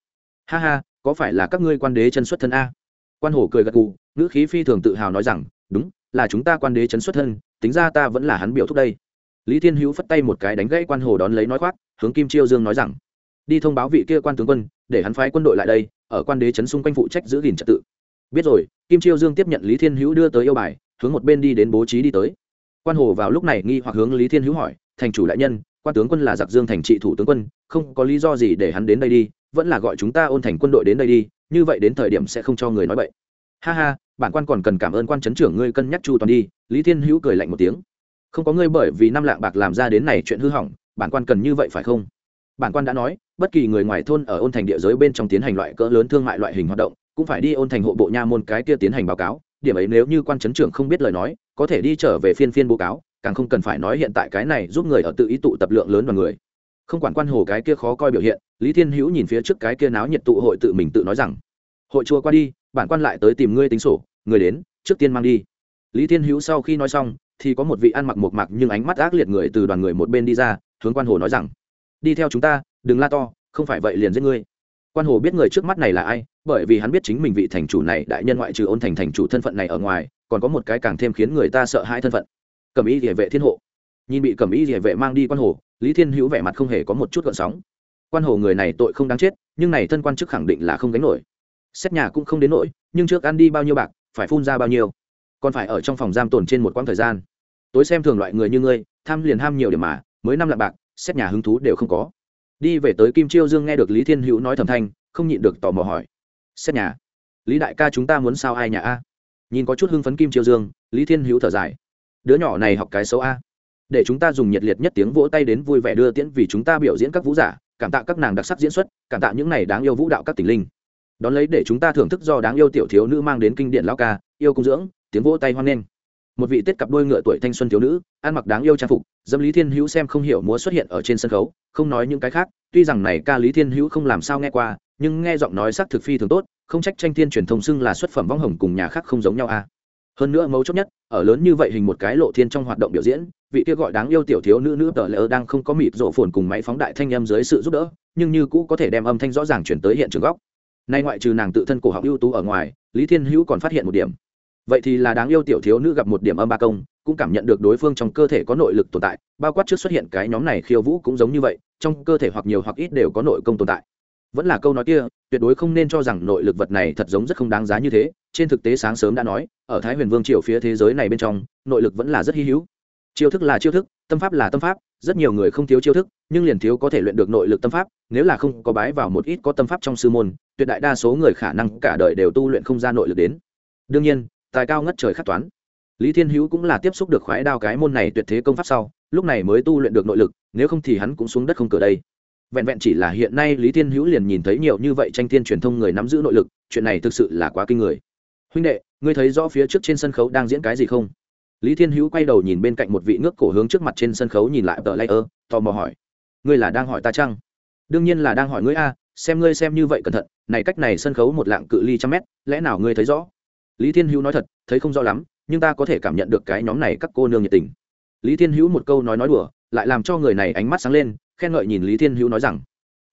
Ha ha, có phải là các ngươi quan đế chân xuất thân a? Quan hổ cười gật gù, ngữ khí phi thường tự hào nói rằng, đúng, là chúng ta quan đế chân xuất thân, tính ra ta vẫn là hắn biểu thúc đây. Lý thiên hữu phất tay một cái đánh gãy quan hồ đón lấy nói khoác, hướng kim chiêu dương nói rằng, đi thông báo vị kia quan tướng quân, để hắn phái quân đội lại đây, ở quan đế chấn xung quanh phụ trách giữ gìn trật tự. Biết rồi, kim chiêu dương tiếp nhận lý thiên hữu đưa tới yêu bài hướng một bên đi đến bố trí đi tới. Quan hồ vào lúc này nghi hoặc hướng lý thiên hữu hỏi, thành chủ đại nhân, quan tướng quân là giặc dương thành trị thủ tướng quân, không có lý do gì để hắn đến đây đi, vẫn là gọi chúng ta ôn thành quân đội đến đây đi, như vậy đến thời điểm sẽ không cho người nói vậy ha ha, bản quan còn cần cảm ơn quan chấn trưởng ngươi cân nhắc chu toàn đi, lý thiên hữu cười lạnh một tiếng. Không có ngươi bởi vì năm lạng bạc làm ra đến này chuyện hư hỏng, bản quan cần như vậy phải không? Bản quan đã nói, bất kỳ người ngoài thôn ở ôn thành địa giới bên trong tiến hành loại cỡ lớn thương mại loại hình hoạt động, cũng phải đi ôn thành hộ bộ nha môn cái kia tiến hành báo cáo điểm ấy nếu như quan chấn trưởng không biết lời nói, có thể đi trở về phiên phiên báo cáo, càng không cần phải nói hiện tại cái này giúp người ở tự ý tụ tập lượng lớn đoàn người. Không quản quan hồ cái kia khó coi biểu hiện, lý thiên hữu nhìn phía trước cái kia náo nhiệt tụ hội tự mình tự nói rằng, hội chùa qua đi, bản quan lại tới tìm ngươi tính sổ người đến, trước tiên mang đi. Lý thiên hữu sau khi nói xong, thì có một vị ăn mặc một mặc nhưng ánh mắt ác liệt người từ đoàn người một bên đi ra, hướng quan hồ nói rằng, đi theo chúng ta, đừng la to, không phải vậy liền giết ngươi. Quan hồ biết người trước mắt này là ai bởi vì hắn biết chính mình vị thành chủ này đại nhân ngoại trừ ôn thành thành chủ thân phận này ở ngoài, còn có một cái càng thêm khiến người ta sợ hãi thân phận. Cẩm y địa vệ thiên hộ. Nhìn bị cẩm y địa vệ mang đi quan hồ, lý thiên hữu vẻ mặt không hề có một chút gợn sóng. Quan hồ người này tội không đáng chết, nhưng này thân quan chức khẳng định là không gánh nổi. Xét nhà cũng không đến nổi nhưng trước ăn đi bao nhiêu bạc, phải phun ra bao nhiêu. Còn phải ở trong phòng giam tồn trên một quãng thời gian. Tối xem thường loại người như ngươi, tham liền ham nhiều điểm mà, mới năm lạng bạc, xét nhà hứng thú đều không có. Đi về tới kim chiêu dương nghe được lý thiên hữu nói thầm thanh, không nhịn được tò mò hỏi xét nhà. Lý đại ca chúng ta muốn sao ai nhà a? Nhìn có chút hưng phấn kim chiêu dương, lý thiên hữu thở dài. Đứa nhỏ này học cái xấu a. Để chúng ta dùng nhiệt liệt nhất tiếng vỗ tay đến vui vẻ đưa tiễn vì chúng ta biểu diễn các vũ giả, cảm tạ các nàng đặc sắc diễn xuất, cảm tạ những này đáng yêu vũ đạo các tình linh. Đón lấy để chúng ta thưởng thức do đáng yêu tiểu thiếu nữ mang đến kinh điển lao ca, yêu cung dưỡng, tiếng vỗ tay hoan nghênh. Một vị tiết cặp đôi ngựa tuổi thanh xuân thiếu nữ, ăn mặc đáng yêu trang phục, dâm lý thiên hữu xem không hiểu múa xuất hiện ở trên sân khấu, không nói những cái khác, tuy rằng này ca lý thiên hữu không làm sao nghe qua nhưng nghe giọng nói xác thực phi thường tốt, không trách tranh thiên truyền thông xưng là xuất phẩm vong hồng cùng nhà khác không giống nhau a hơn nữa mấu chốt nhất, ở lớn như vậy hình một cái lộ thiên trong hoạt động biểu diễn, vị kia gọi đáng yêu tiểu thiếu nữ nữ tờ lỡ đang không có mịt rộ phồn cùng máy phóng đại thanh âm dưới sự giúp đỡ, nhưng như cũ có thể đem âm thanh rõ ràng chuyển tới hiện trường góc. Nay ngoại trừ nàng tự thân cổ học ưu tú ở ngoài, lý thiên hữu còn phát hiện một điểm. Vậy thì là đáng yêu tiểu thiếu nữ gặp một điểm âm ba công, cũng cảm nhận được đối phương trong cơ thể có nội lực tồn tại, bao quát trước xuất hiện cái nhóm này khiêu vũ cũng giống như vậy, trong cơ thể hoặc nhiều hoặc ít đều có nội công tồn tại vẫn là câu nói kia, tuyệt đối không nên cho rằng nội lực vật này thật giống rất không đáng giá như thế. Trên thực tế sáng sớm đã nói, ở thái huyền vương triều phía thế giới này bên trong, nội lực vẫn là rất hy hữu. Chiêu thức là chiêu thức, tâm pháp là tâm pháp, rất nhiều người không thiếu chiêu thức, nhưng liền thiếu có thể luyện được nội lực tâm pháp, nếu là không có bái vào một ít có tâm pháp trong sư môn, tuyệt đại đa số người khả năng cả đời đều tu luyện không ra nội lực đến. Đương nhiên, tài cao ngất trời khắc toán. Lý thiên hữu cũng là tiếp xúc được khoái đao cái môn này tuyệt thế công pháp sau, lúc này mới tu luyện được nội lực, nếu không thì hắn cũng xuống đất không cửa đây vẹn vẹn chỉ là hiện nay lý thiên hữu liền nhìn thấy nhiều như vậy tranh thiên truyền thông người nắm giữ nội lực, chuyện này thực sự là quá kinh người. Huynh đệ, ngươi thấy rõ phía trước trên sân khấu đang diễn cái gì không? Lý thiên hữu quay đầu nhìn bên cạnh một vị nước cổ hướng trước mặt trên sân khấu nhìn lại tờ lây ơ tò mò hỏi. Ngươi là đang hỏi ta chăng? Đương nhiên là đang hỏi ngươi a, xem ngươi xem như vậy cẩn thận, này cách này sân khấu một lạng cự ly trăm mét, lẽ nào ngươi thấy rõ? Lý thiên hữu nói thật, thấy không rõ lắm, nhưng ta có thể cảm nhận được cái nhóm này các cô nương nhiệt tình. Lý thiên hữu một câu nói nói đùa, lại làm cho người này ánh mắt sáng lên khen ngợi nhìn lý thiên hữu nói rằng,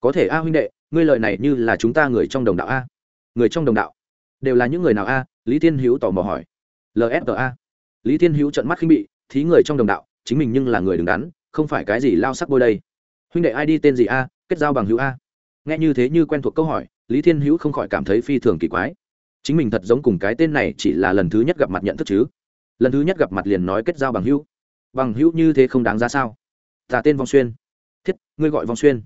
có thể a huynh đệ, ngươi lợi này như là chúng ta người trong đồng đạo a. Người trong đồng đạo? Đều là những người nào a? Lý thiên hữu tò mò hỏi. Lsga lý thiên hữu trận mắt khinh bị, thí người trong đồng đạo, chính mình nhưng là người đứng đắn, không phải cái gì lao sắc bôi đây. Huynh đệ ai đi tên gì a? Kết giao bằng hữu a? Nghe như thế như quen thuộc câu hỏi, lý thiên hữu không khỏi cảm thấy phi thường kỳ quái. Chính mình thật giống cùng cái tên này chỉ là lần thứ nhất gặp mặt nhận thức chứ? Lần thứ nhất gặp mặt liền nói kết giao bằng hữu? Bằng hữu như thế không đáng ra sao? Ta tên vong xuyên thiết, ngươi gọi vong xuyên.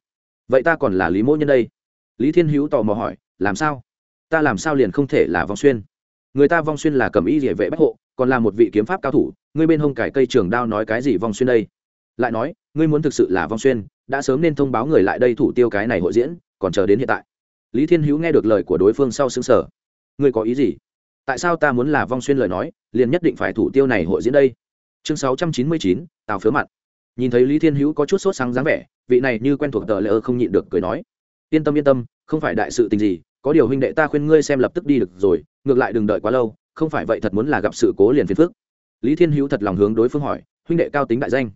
Vậy ta còn là lý mỗ nhân đây. Lý thiên hữu tò mò hỏi, làm sao? Ta làm sao liền không thể là vong xuyên? Người ta vong xuyên là cầm ý địa vệ bách hộ, còn là một vị kiếm pháp cao thủ, ngươi bên hông cải cây trường đao nói cái gì vong xuyên đây? Lại nói, ngươi muốn thực sự là vong xuyên, đã sớm nên thông báo người lại đây thủ tiêu cái này hội diễn, còn chờ đến hiện tại. Lý thiên hữu nghe được lời của đối phương sau xứng sở ngươi có ý gì? Tại sao ta muốn là vong xuyên lời nói, liền nhất định phải thủ tiêu này hội diễn đây? Chương sáu trăm chín mươi chín, tào phớ mặt nhìn thấy lý thiên hữu có chút sốt sáng dáng vẻ, vị này như quen thuộc tờ lỡ không nhịn được cười nói, yên tâm yên tâm, không phải đại sự tình gì, có điều huynh đệ ta khuyên ngươi xem lập tức đi được rồi, ngược lại đừng đợi quá lâu, không phải vậy thật muốn là gặp sự cố liền phiền phức. Lý thiên hữu thật lòng hướng đối phương hỏi, huynh đệ cao tính đại danh.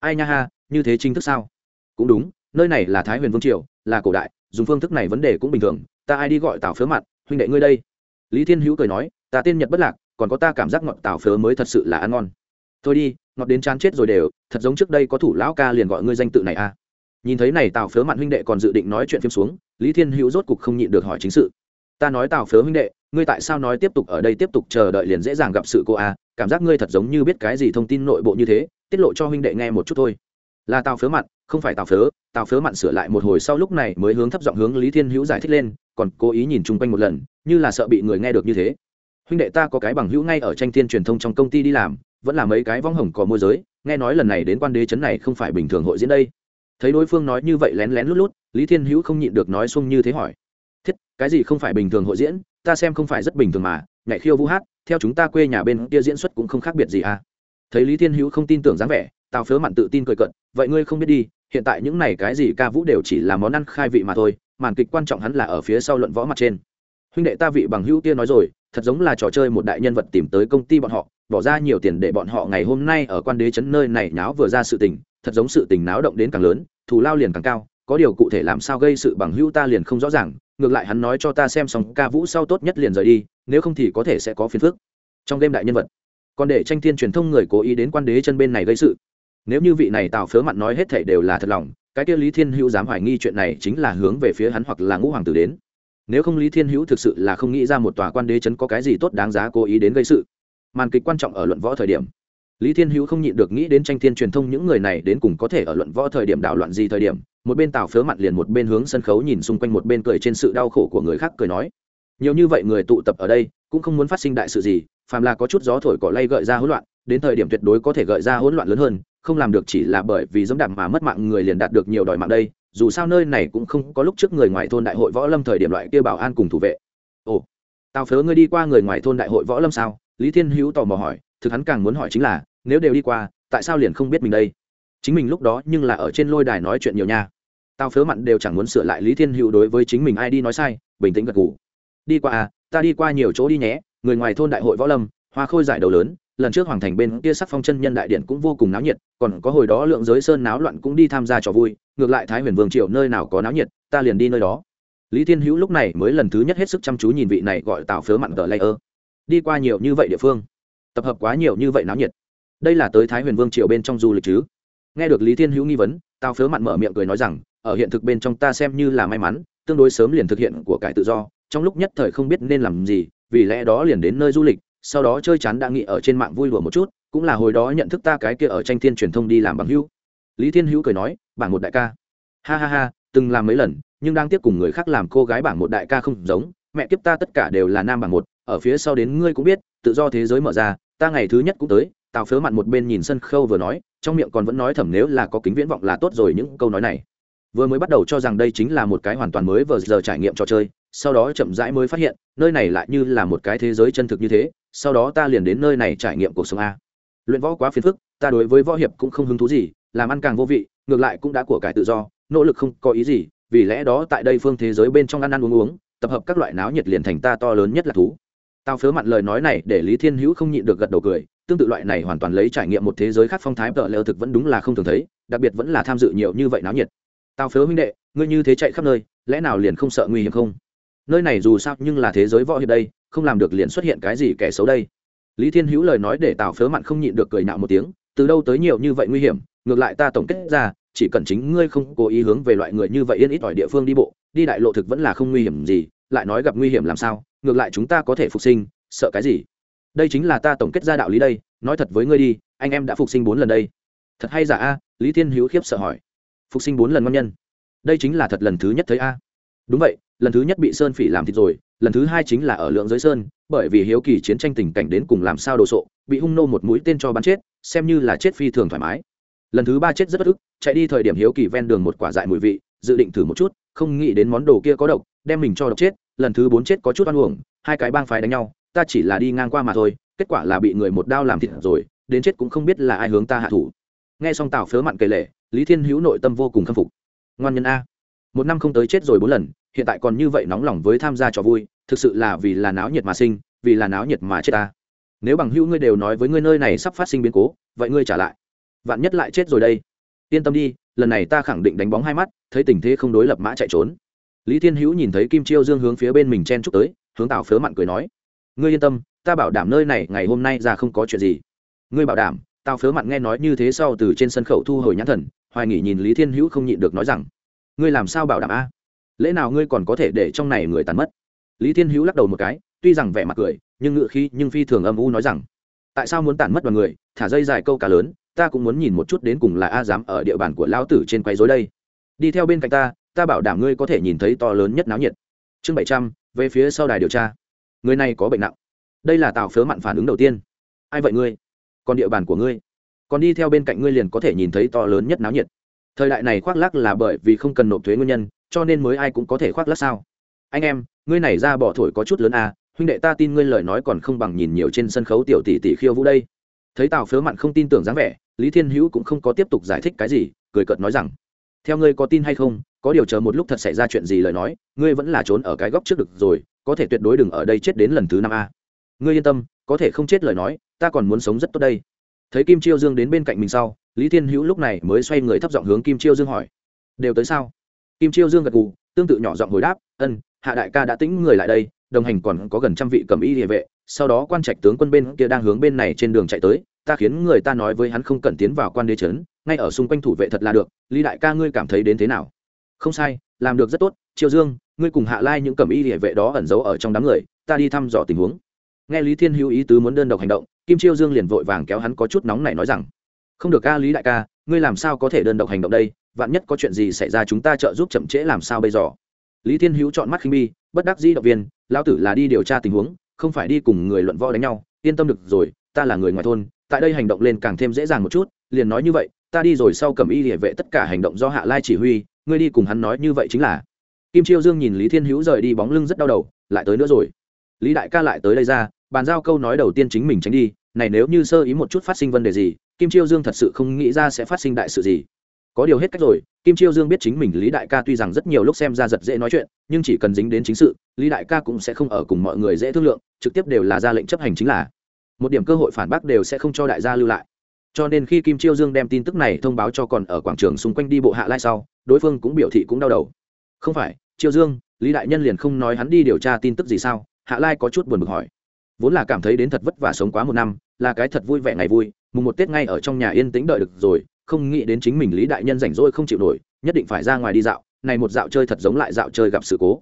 Ai nha ha, như thế chính thức sao? Cũng đúng, nơi này là thái huyền vương triều, là cổ đại, dùng phương thức này vấn đề cũng bình thường, ta ai đi gọi tào phớ mặt, huynh đệ ngươi đây. Lý thiên hữu cười nói, ta tên nhật bất lạc, còn có ta cảm giác ngọn tào phớ mới thật sự là ăn ngon thôi đi, ngọt đến chán chết rồi đều, thật giống trước đây có thủ lão ca liền gọi ngươi danh tự này à. Nhìn thấy này tào phớ mạn huynh đệ còn dự định nói chuyện phim xuống, lý thiên hữu rốt cục không nhịn được hỏi chính sự. Ta nói tào phớ huynh đệ, ngươi tại sao nói tiếp tục ở đây tiếp tục chờ đợi liền dễ dàng gặp sự cô à? cảm giác ngươi thật giống như biết cái gì thông tin nội bộ như thế, tiết lộ cho huynh đệ nghe một chút thôi. Là tào phớ mặn không phải tào phớ tào phớ mặn sửa lại một hồi sau lúc này mới hướng thấp giọng hướng lý thiên hữu giải thích lên, còn cố ý nhìn chung quanh một lần, như là sợ bị người nghe được như thế. Huynh đệ ta có cái bằng hữu ngay ở tranh thiên truyền thông trong công ty đi làm vẫn là mấy cái vong hồng có môi giới, nghe nói lần này đến quan đế chấn này không phải bình thường hội diễn đây. Thấy đối phương nói như vậy lén lén lút lút, lý thiên hữu không nhịn được nói xung như thế hỏi. Thiết, cái gì không phải bình thường hội diễn, ta xem không phải rất bình thường mà, nhảy khiêu vũ hát, theo chúng ta quê nhà bên kia diễn xuất cũng không khác biệt gì à. Thấy lý thiên hữu không tin tưởng dáng vẻ, tào phớ mặn tự tin cười cận vậy ngươi không biết đi, hiện tại những này cái gì ca vũ đều chỉ là món ăn khai vị mà thôi, màn kịch quan trọng hắn là ở phía sau luận võ mặt trên. Huynh đệ ta vị bằng hữu kia nói rồi, thật giống là trò chơi một đại nhân vật tìm tới công ty bọn họ bỏ ra nhiều tiền để bọn họ ngày hôm nay ở quan đế chấn nơi này náo vừa ra sự tình, thật giống sự tình náo động đến càng lớn, thù lao liền càng cao, có điều cụ thể làm sao gây sự bằng hữu ta liền không rõ ràng, ngược lại hắn nói cho ta xem xong ca vũ sau tốt nhất liền rời đi, nếu không thì có thể sẽ có phiền phức. Trong đêm đại nhân vật, còn để tranh thiên truyền thông người cố ý đến quan đế chân bên này gây sự. Nếu như vị này tào phớ mặn nói hết thể đều là thật lòng, cái kia lý thiên hữu dám hoài nghi chuyện này chính là hướng về phía hắn hoặc là ngũ hoàng tử đến. Nếu không lý thiên hữu thực sự là không nghĩ ra một tòa quan đế chấn có cái gì tốt đáng giá cố ý đến gây sự màn kịch quan trọng ở luận võ thời điểm. Lý thiên hữu không nhịn được nghĩ đến tranh thiên truyền thông những người này đến cùng có thể ở luận võ thời điểm đảo loạn gì thời điểm, một bên tào phớ mặn liền một bên hướng sân khấu nhìn xung quanh một bên cười trên sự đau khổ của người khác cười nói, nhiều như vậy người tụ tập ở đây, cũng không muốn phát sinh đại sự gì, phàm là có chút gió thổi cỏ lay gợi ra hỗn loạn, đến thời điểm tuyệt đối có thể gợi ra hỗn loạn lớn hơn, không làm được chỉ là bởi vì dẫm đạp mà mất mạng người liền đạt được nhiều đòi mạng đây, dù sao nơi này cũng không có lúc trước người ngoài thôn đại hội võ lâm thời điểm loại kia bảo an cùng thủ vệ. Ồ, tào phớ ngươi đi qua người ngoài thôn đại hội võ lâm sao? Lý thiên hữu tò mò hỏi, thực hắn càng muốn hỏi chính là, nếu đều đi qua, tại sao liền không biết mình đây? Chính mình lúc đó nhưng là ở trên lôi đài nói chuyện nhiều nha. Tao phớ mặn đều chẳng muốn sửa lại lý thiên hữu đối với chính mình ai đi nói sai, bình tĩnh gật ngủ đi qua à ta đi qua nhiều chỗ đi nhé, người ngoài thôn đại hội võ lâm, hoa khôi giải đầu lớn, lần trước hoàng thành bên kia sắc phong chân nhân đại điện cũng vô cùng náo nhiệt, còn có hồi đó lượng giới sơn náo loạn cũng đi tham gia trò vui, ngược lại thái huyền vương triều nơi nào có náo nhiệt, ta liền đi nơi đó. Lý thiên hữu lúc này mới lần thứ nhất hết sức chăm chú nhìn vị này gọi tào phớ mặn gờ lây ơ đi qua nhiều như vậy địa phương, tập hợp quá nhiều như vậy náo nhiệt. Đây là tới thái huyền vương triều bên trong du lịch chứ? Nghe được lý thiên hữu nghi vấn tao phớ mặn mở miệng cười nói rằng, ở hiện thực bên trong ta xem như là may mắn, tương đối sớm liền thực hiện của cải tự do, trong lúc nhất thời không biết nên làm gì, vì lẽ đó liền đến nơi du lịch, sau đó chơi chán đã nghĩ ở trên mạng vui đùa một chút, cũng là hồi đó nhận thức ta cái kia ở tranh thiên truyền thông đi làm bằng hữu. Lý thiên hữu cười nói, bảng một đại ca. Ha ha ha, từng làm mấy lần, nhưng đang tiếp cùng người khác làm cô gái bảng một đại ca không giống, mẹ kiếp ta tất cả đều là nam bảng một ở phía sau đến ngươi cũng biết, tự do thế giới mở ra, ta ngày thứ nhất cũng tới, tào phớ mặn một bên nhìn sân khâu vừa nói, trong miệng còn vẫn nói thầm nếu là có kính viễn vọng là tốt rồi những câu nói này. Vừa mới bắt đầu cho rằng đây chính là một cái hoàn toàn mới vừa giờ trải nghiệm trò chơi, sau đó chậm rãi mới phát hiện, nơi này lại như là một cái thế giới chân thực như thế, sau đó ta liền đến nơi này trải nghiệm cuộc sống a. Luyện võ quá phiền phức, ta đối với võ hiệp cũng không hứng thú gì, làm ăn càng vô vị, ngược lại cũng đã của cải tự do, nỗ lực không có ý gì, vì lẽ đó tại đây phương thế giới bên trong ăn ăn uống uống, tập hợp các loại náo nhiệt liền thành ta to lớn nhất là thú tao phớ mặn lời nói này để lý thiên hữu không nhịn được gật đầu cười, tương tự loại này hoàn toàn lấy trải nghiệm một thế giới khác phong thái tợ lỡ thực vẫn đúng là không thường thấy, đặc biệt vẫn là tham dự nhiều như vậy náo nhiệt. Tao phớ huynh đệ, ngươi như thế chạy khắp nơi, lẽ nào liền không sợ nguy hiểm không? Nơi này dù sao nhưng là thế giới võ hiệp đây, không làm được liền xuất hiện cái gì kẻ xấu đây. Lý thiên hữu lời nói để tào phớ mặn không nhịn được cười nạo một tiếng, từ đâu tới nhiều như vậy nguy hiểm, ngược lại ta tổng kết ra, chỉ cần chính ngươi không cố ý hướng về loại người như vậy yên ít ỏi địa phương đi bộ, đi đại lộ thực vẫn là không nguy hiểm gì, lại nói gặp nguy hiểm làm sao? Ngược lại chúng ta có thể phục sinh, sợ cái gì? Đây chính là ta tổng kết ra đạo lý đây, nói thật với ngươi đi, anh em đã phục sinh bốn lần đây. Thật hay giả a? Lý thiên hữu khiếp sợ hỏi. Phục sinh bốn lần ngon nhân. Đây chính là thật lần thứ nhất thấy a. Đúng vậy, lần thứ nhất bị sơn phỉ làm thịt rồi, lần thứ hai chính là ở lượng giới sơn, bởi vì hiếu kỳ chiến tranh tình cảnh đến cùng làm sao đồ sộ, bị hung nô một mũi tên cho bắn chết, xem như là chết phi thường thoải mái. Lần thứ ba chết rất bất ức, chạy đi thời điểm hiếu kỳ ven đường một quả dại mùi vị, dự định thử một chút, không nghĩ đến món đồ kia có độc, đem mình cho độc chết lần thứ bốn chết có chút oan uổng, hai cái bang phái đánh nhau, ta chỉ là đi ngang qua mà thôi, kết quả là bị người một đao làm thịt rồi, đến chết cũng không biết là ai hướng ta hạ thủ. Nghe xong tào phớ mặn kể lệ lý thiên hữu nội tâm vô cùng khâm phục. Ngoan nhân a. Một năm không tới chết rồi bốn lần, hiện tại còn như vậy nóng lòng với tham gia trò vui, thực sự là vì là náo nhiệt mà sinh, vì là náo nhiệt mà chết ta. Nếu bằng hữu ngươi đều nói với ngươi nơi này sắp phát sinh biến cố, vậy ngươi trả lại. Vạn nhất lại chết rồi đây. Yên tâm đi, lần này ta khẳng định đánh bóng hai mắt, thấy tình thế không đối lập mã chạy trốn lý thiên hữu nhìn thấy kim chiêu dương hướng phía bên mình chen chúc tới, hướng tào phớ mặn cười nói, ngươi yên tâm, ta bảo đảm nơi này ngày hôm nay ra không có chuyện gì. Ngươi bảo đảm? Tào phớ mặn nghe nói như thế sau từ trên sân khẩu thu hồi nhãn thần, hoài nghỉ nhìn lý thiên hữu không nhịn được nói rằng, ngươi làm sao bảo đảm a? Lẽ nào ngươi còn có thể để trong này người tàn mất? Lý thiên hữu lắc đầu một cái, tuy rằng vẻ mặt cười, nhưng ngự khí nhưng phi thường âm u nói rằng, tại sao muốn tàn mất đoàn người? Thả dây dài câu cá lớn, ta cũng muốn nhìn một chút đến cùng là a dám ở địa bàn của lão tử trên quấy rối đây. Đi theo bên cạnh ta ta bảo đảm ngươi có thể nhìn thấy to lớn nhất náo nhiệt. Chương bảy trăm, về phía sau đài điều tra. Người này có bệnh nặng. Đây là tào phớ mặn phản ứng đầu tiên. Ai vậy ngươi? Còn địa bàn của ngươi. Còn đi theo bên cạnh ngươi liền có thể nhìn thấy to lớn nhất náo nhiệt. Thời đại này khoác lác là bởi vì không cần nộp thuế nguyên nhân, cho nên mới ai cũng có thể khoác lác sao? Anh em, ngươi này ra bỏ thổi có chút lớn à huynh đệ ta tin ngươi lời nói còn không bằng nhìn nhiều trên sân khấu tiểu tỷ tỷ khiêu vũ đây. Thấy tào phớ mặn không tin tưởng dáng vẻ, lý thiên hữu cũng không có tiếp tục giải thích cái gì, cười cợt nói rằng, theo ngươi có tin hay không có điều chờ một lúc thật xảy ra chuyện gì lời nói, ngươi vẫn là trốn ở cái góc trước được rồi, có thể tuyệt đối đừng ở đây chết đến lần thứ năm a. Ngươi yên tâm, có thể không chết lời nói, ta còn muốn sống rất tốt đây. Thấy kim chiêu dương đến bên cạnh mình sau, lý thiên hữu lúc này mới xoay người thấp giọng hướng kim chiêu dương hỏi, đều tới sao? Kim chiêu dương gật gù, tương tự nhỏ giọng hồi đáp, ân, hạ đại ca đã tính người lại đây, đồng hành còn có gần trăm vị cầm y địa vệ, sau đó quan trạch tướng quân bên kia đang hướng bên này trên đường chạy tới, ta khiến người ta nói với hắn không cần tiến vào quan đế trấn, ngay ở xung quanh thủ vệ thật là được, lý đại ca ngươi cảm thấy đến thế nào? Không sai, làm được rất tốt triệu dương, ngươi cùng hạ lai những cầm y địa vệ đó ẩn giấu ở trong đám người, ta đi thăm dò tình huống. Nghe lý thiên hữu ý tứ muốn đơn độc hành động, kim chiêu dương liền vội vàng kéo hắn có chút nóng này nói rằng, không được ca lý đại ca, ngươi làm sao có thể đơn độc hành động đây? Vạn nhất có chuyện gì xảy ra chúng ta trợ giúp chậm trễ làm sao bây giờ? Lý thiên hữu chọn mắt khinh bi, bất đắc dĩ động viên, lão tử là đi điều tra tình huống, không phải đi cùng người luận võ đánh nhau, yên tâm được rồi, ta là người ngoài thôn, tại đây hành động lên càng thêm dễ dàng một chút liền nói như vậy, ta đi rồi sau cầm y địa vệ tất cả hành động do hạ lai chỉ huy, ngươi đi cùng hắn nói như vậy chính là. Kim chiêu dương nhìn lý thiên hữu rời đi bóng lưng rất đau đầu, lại tới nữa rồi. Lý đại ca lại tới đây ra, bàn giao câu nói đầu tiên chính mình tránh đi, này nếu như sơ ý một chút phát sinh vấn đề gì, kim chiêu dương thật sự không nghĩ ra sẽ phát sinh đại sự gì. Có điều hết cách rồi, kim chiêu dương biết chính mình lý đại ca tuy rằng rất nhiều lúc xem ra giật dễ nói chuyện, nhưng chỉ cần dính đến chính sự, lý đại ca cũng sẽ không ở cùng mọi người dễ thương lượng, trực tiếp đều là ra lệnh chấp hành chính là. Một điểm cơ hội phản bác đều sẽ không cho đại gia lưu lại cho nên khi kim chiêu dương đem tin tức này thông báo cho còn ở quảng trường xung quanh đi bộ hạ lai sau, đối phương cũng biểu thị cũng đau đầu. Không phải, chiêu dương, lý đại nhân liền không nói hắn đi điều tra tin tức gì sao? Hạ lai có chút buồn bực hỏi. Vốn là cảm thấy đến thật vất vả sống quá một năm, là cái thật vui vẻ ngày vui, mùng một tết ngay ở trong nhà yên tĩnh đợi được rồi, không nghĩ đến chính mình lý đại nhân rảnh rỗi không chịu nổi, nhất định phải ra ngoài đi dạo, này một dạo chơi thật giống lại dạo chơi gặp sự cố.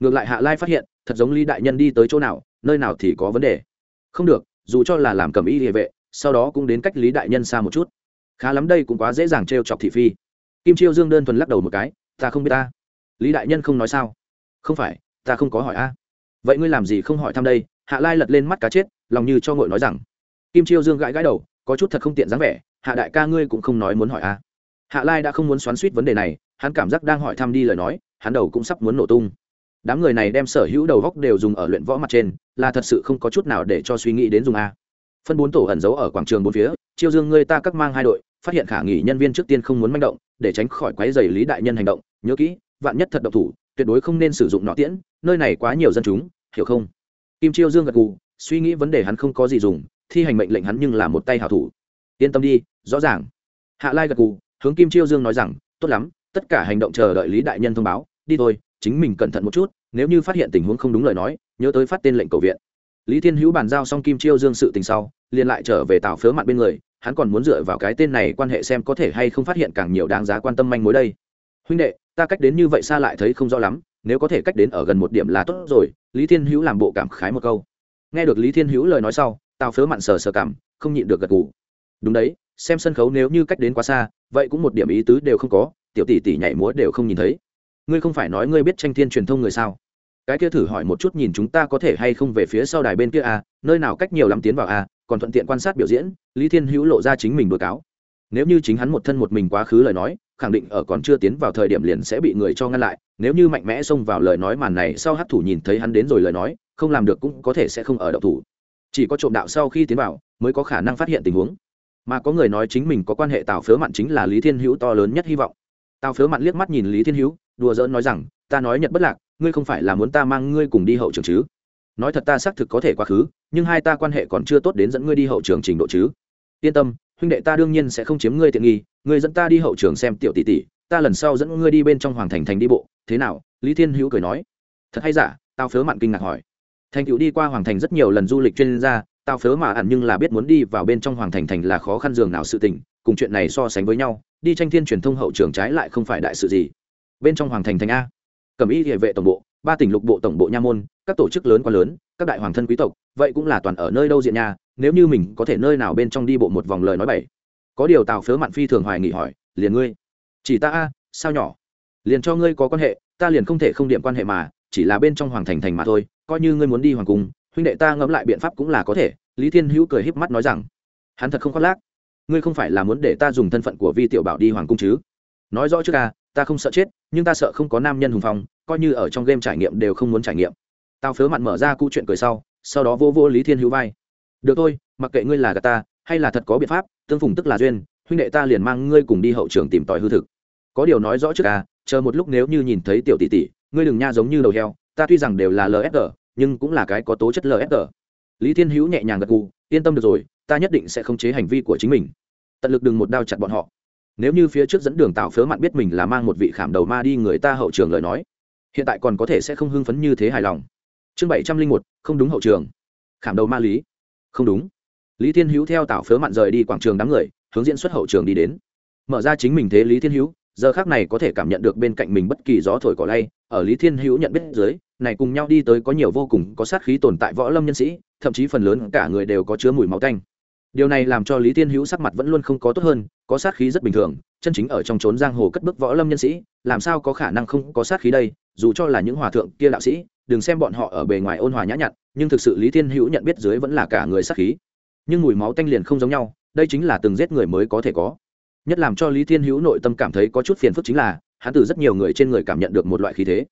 Ngược lại hạ lai phát hiện, thật giống lý đại nhân đi tới chỗ nào, nơi nào thì có vấn đề. Không được, dù cho là làm cầm y địa vệ sau đó cũng đến cách lý đại nhân xa một chút. Khá lắm đây cũng quá dễ dàng t chọc thị phi. Kim chiêu dương đơn thuần lắc đầu một cái, ta không biết ta. Lý đại nhân không nói sao? Không phải, ta không có hỏi a. Vậy ngươi làm gì không hỏi thăm đây? Hạ lai lật lên mắt cá chết, lòng như cho ngội nói rằng, kim chiêu dương gãi gãi đầu, có chút thật không tiện dáng vẻ, hạ đại ca ngươi cũng không nói muốn hỏi a. Hạ lai đã không muốn xoắn suýt vấn đề này, hắn cảm giác đang hỏi thăm đi lời nói, hắn đầu cũng sắp muốn nổ tung. Đám người này đem sở hữu đầu góc đều dùng ở luyện võ mặt trên, là thật sự không có chút nào để cho suy nghĩ đến dùng a phân bốn tổ ẩn giấu ở quảng trường bốn phía, chiêu dương ngươi ta cắt mang hai đội, phát hiện khả nghỉ nhân viên trước tiên không muốn manh động, để tránh khỏi quấy dày lý đại nhân hành động. Nhớ kỹ, vạn nhất thật độc thủ, tuyệt đối không nên sử dụng nọ tiễn, nơi này quá nhiều dân chúng, hiểu không? Kim chiêu dương gật gù, suy nghĩ vấn đề hắn không có gì dùng, thi hành mệnh lệnh hắn nhưng là một tay hảo thủ. Yên tâm đi, rõ ràng. Hạ lai gật gù, hướng kim chiêu dương nói rằng, tốt lắm, tất cả hành động chờ đợi lý đại nhân thông báo, đi thôi, chính mình cẩn thận một chút, nếu như phát hiện tình huống không đúng lời nói, nhớ tới phát tên lệnh cầu viện lý thiên hữu bàn giao xong kim chiêu dương sự tình sau, liền lại trở về tào phớ mặt bên người, hắn còn muốn dựa vào cái tên này quan hệ xem có thể hay không phát hiện càng nhiều đáng giá quan tâm manh mối đây. Huynh đệ, ta cách đến như vậy xa lại thấy không rõ lắm, nếu có thể cách đến ở gần một điểm là tốt rồi, lý thiên hữu làm bộ cảm khái một câu. Nghe được lý thiên hữu lời nói sau, tào phớ mặn sờ sờ cảm, không nhịn được gật gù. Đúng đấy, xem sân khấu nếu như cách đến quá xa, vậy cũng một điểm ý tứ đều không có, tiểu tỷ tỷ nhảy múa đều không nhìn thấy. Ngươi không phải nói ngươi biết tranh thiên truyền thông người sao? Cái kia thử hỏi một chút nhìn chúng ta có thể hay không về phía sau đài bên kia à, nơi nào cách nhiều lắm tiến vào à, còn thuận tiện quan sát biểu diễn lý thiên hữu lộ ra chính mình đùa cáo. Nếu như chính hắn một thân một mình quá khứ lời nói khẳng định ở còn chưa tiến vào thời điểm liền sẽ bị người cho ngăn lại nếu như mạnh mẽ xông vào lời nói màn này sau hát thủ nhìn thấy hắn đến rồi lời nói không làm được cũng có thể sẽ không ở đậu thủ. Chỉ có trộm đạo sau khi tiến vào mới có khả năng phát hiện tình huống. Mà có người nói chính mình có quan hệ tào phớ mặn chính là lý thiên hữu to lớn nhất hy vọng. Tào phớ mặn liếc mắt nhìn lý thiên hữu đùa giỡn nói rằng ta nói nhật bất lạc ngươi không phải là muốn ta mang ngươi cùng đi hậu trường chứ? Nói thật ta xác thực có thể quá khứ, nhưng hai ta quan hệ còn chưa tốt đến dẫn ngươi đi hậu trường trình độ chứ. Yên tâm, huynh đệ ta đương nhiên sẽ không chiếm ngươi tiện nghi, ngươi dẫn ta đi hậu trường xem tiểu tỷ tỷ, ta lần sau dẫn ngươi đi bên trong hoàng thành thành đi bộ. Thế nào? Lý thiên hữu cười nói. Thật hay giả? Tao phớ mặn kinh ngạc hỏi. Thành cựu đi qua hoàng thành rất nhiều lần du lịch chuyên gia, tao phớ mà ẩn nhưng là biết muốn đi vào bên trong hoàng thành thành là khó khăn dường nào sự tình, cùng chuyện này so sánh với nhau, đi tranh thiên truyền thông hậu trường trái lại không phải đại sự gì. Bên trong hoàng thành thành a cẩm y địa vệ tổng bộ, ba tỉnh lục bộ tổng bộ nha môn, các tổ chức lớn quá lớn, các đại hoàng thân quý tộc, vậy cũng là toàn ở nơi đâu diện nha, nếu như mình có thể nơi nào bên trong đi bộ một vòng lời nói bảy có điều tào phớ mạn phi thường hoài nghị hỏi, liền ngươi? Chỉ ta a, sao nhỏ? Liền cho ngươi có quan hệ, ta liền không thể không điểm quan hệ mà, chỉ là bên trong hoàng thành thành mà thôi, coi như ngươi muốn đi hoàng cung, huynh đệ ta ngẫm lại biện pháp cũng là có thể. Lý thiên hữu cười híp mắt nói rằng, hắn thật không khoác lác. Ngươi không phải là muốn để ta dùng thân phận của vi tiểu bảo đi hoàng cung chứ? Nói rõ trước a ta không sợ chết, nhưng ta sợ không có nam nhân hùng phong, coi như ở trong game trải nghiệm đều không muốn trải nghiệm. Tao phớ mặn mở ra câu chuyện cười sau sau đó vô vô lý thiên hữu vai. Được thôi, mặc kệ ngươi là gà ta, hay là thật có biện pháp, tương phùng tức là duyên, huynh đệ ta liền mang ngươi cùng đi hậu trường tìm tòi hư thực. Có điều nói rõ trước à chờ một lúc nếu như nhìn thấy tiểu tỷ tỷ, ngươi đừng nha giống như đầu heo, ta tuy rằng đều là lsg nhưng cũng là cái có tố chất lsg lý thiên hữu nhẹ nhàng gật gù, yên tâm được rồi, ta nhất định sẽ khống chế hành vi của chính mình. Tận lực đừng một đao chặt bọn họ nếu như phía trước dẫn đường tạo phớ mặn biết mình là mang một vị khảm đầu ma đi người ta hậu trường lời nói, hiện tại còn có thể sẽ không hưng phấn như thế hài lòng. Chương bảy trăm linh một, không đúng hậu trường. Khảm đầu ma lý. Không đúng. Lý thiên hữu theo tạo phớ mặn rời đi quảng trường đám người, hướng diễn xuất hậu trường đi đến. Mở ra chính mình thế lý thiên hữu, giờ khác này có thể cảm nhận được bên cạnh mình bất kỳ gió thổi cỏ lay, ở lý thiên hữu nhận biết dưới, này cùng nhau đi tới có nhiều vô cùng có sát khí tồn tại võ lâm nhân sĩ, thậm chí phần lớn cả người đều có chứa mùi máu tanh. Điều này làm cho lý thiên hữu sắc mặt vẫn luôn không có tốt hơn có sát khí rất bình thường, chân chính ở trong trốn giang hồ cất bức võ lâm nhân sĩ, làm sao có khả năng không có sát khí đây? Dù cho là những hòa thượng kia đạo sĩ, đừng xem bọn họ ở bề ngoài ôn hòa nhã nhặn, nhưng thực sự lý thiên hữu nhận biết dưới vẫn là cả người sát khí. Nhưng mùi máu tanh liền không giống nhau, đây chính là từng giết người mới có thể có. Nhất làm cho lý thiên hữu nội tâm cảm thấy có chút phiền phức chính là, hắn từ rất nhiều người trên người cảm nhận được một loại khí thế.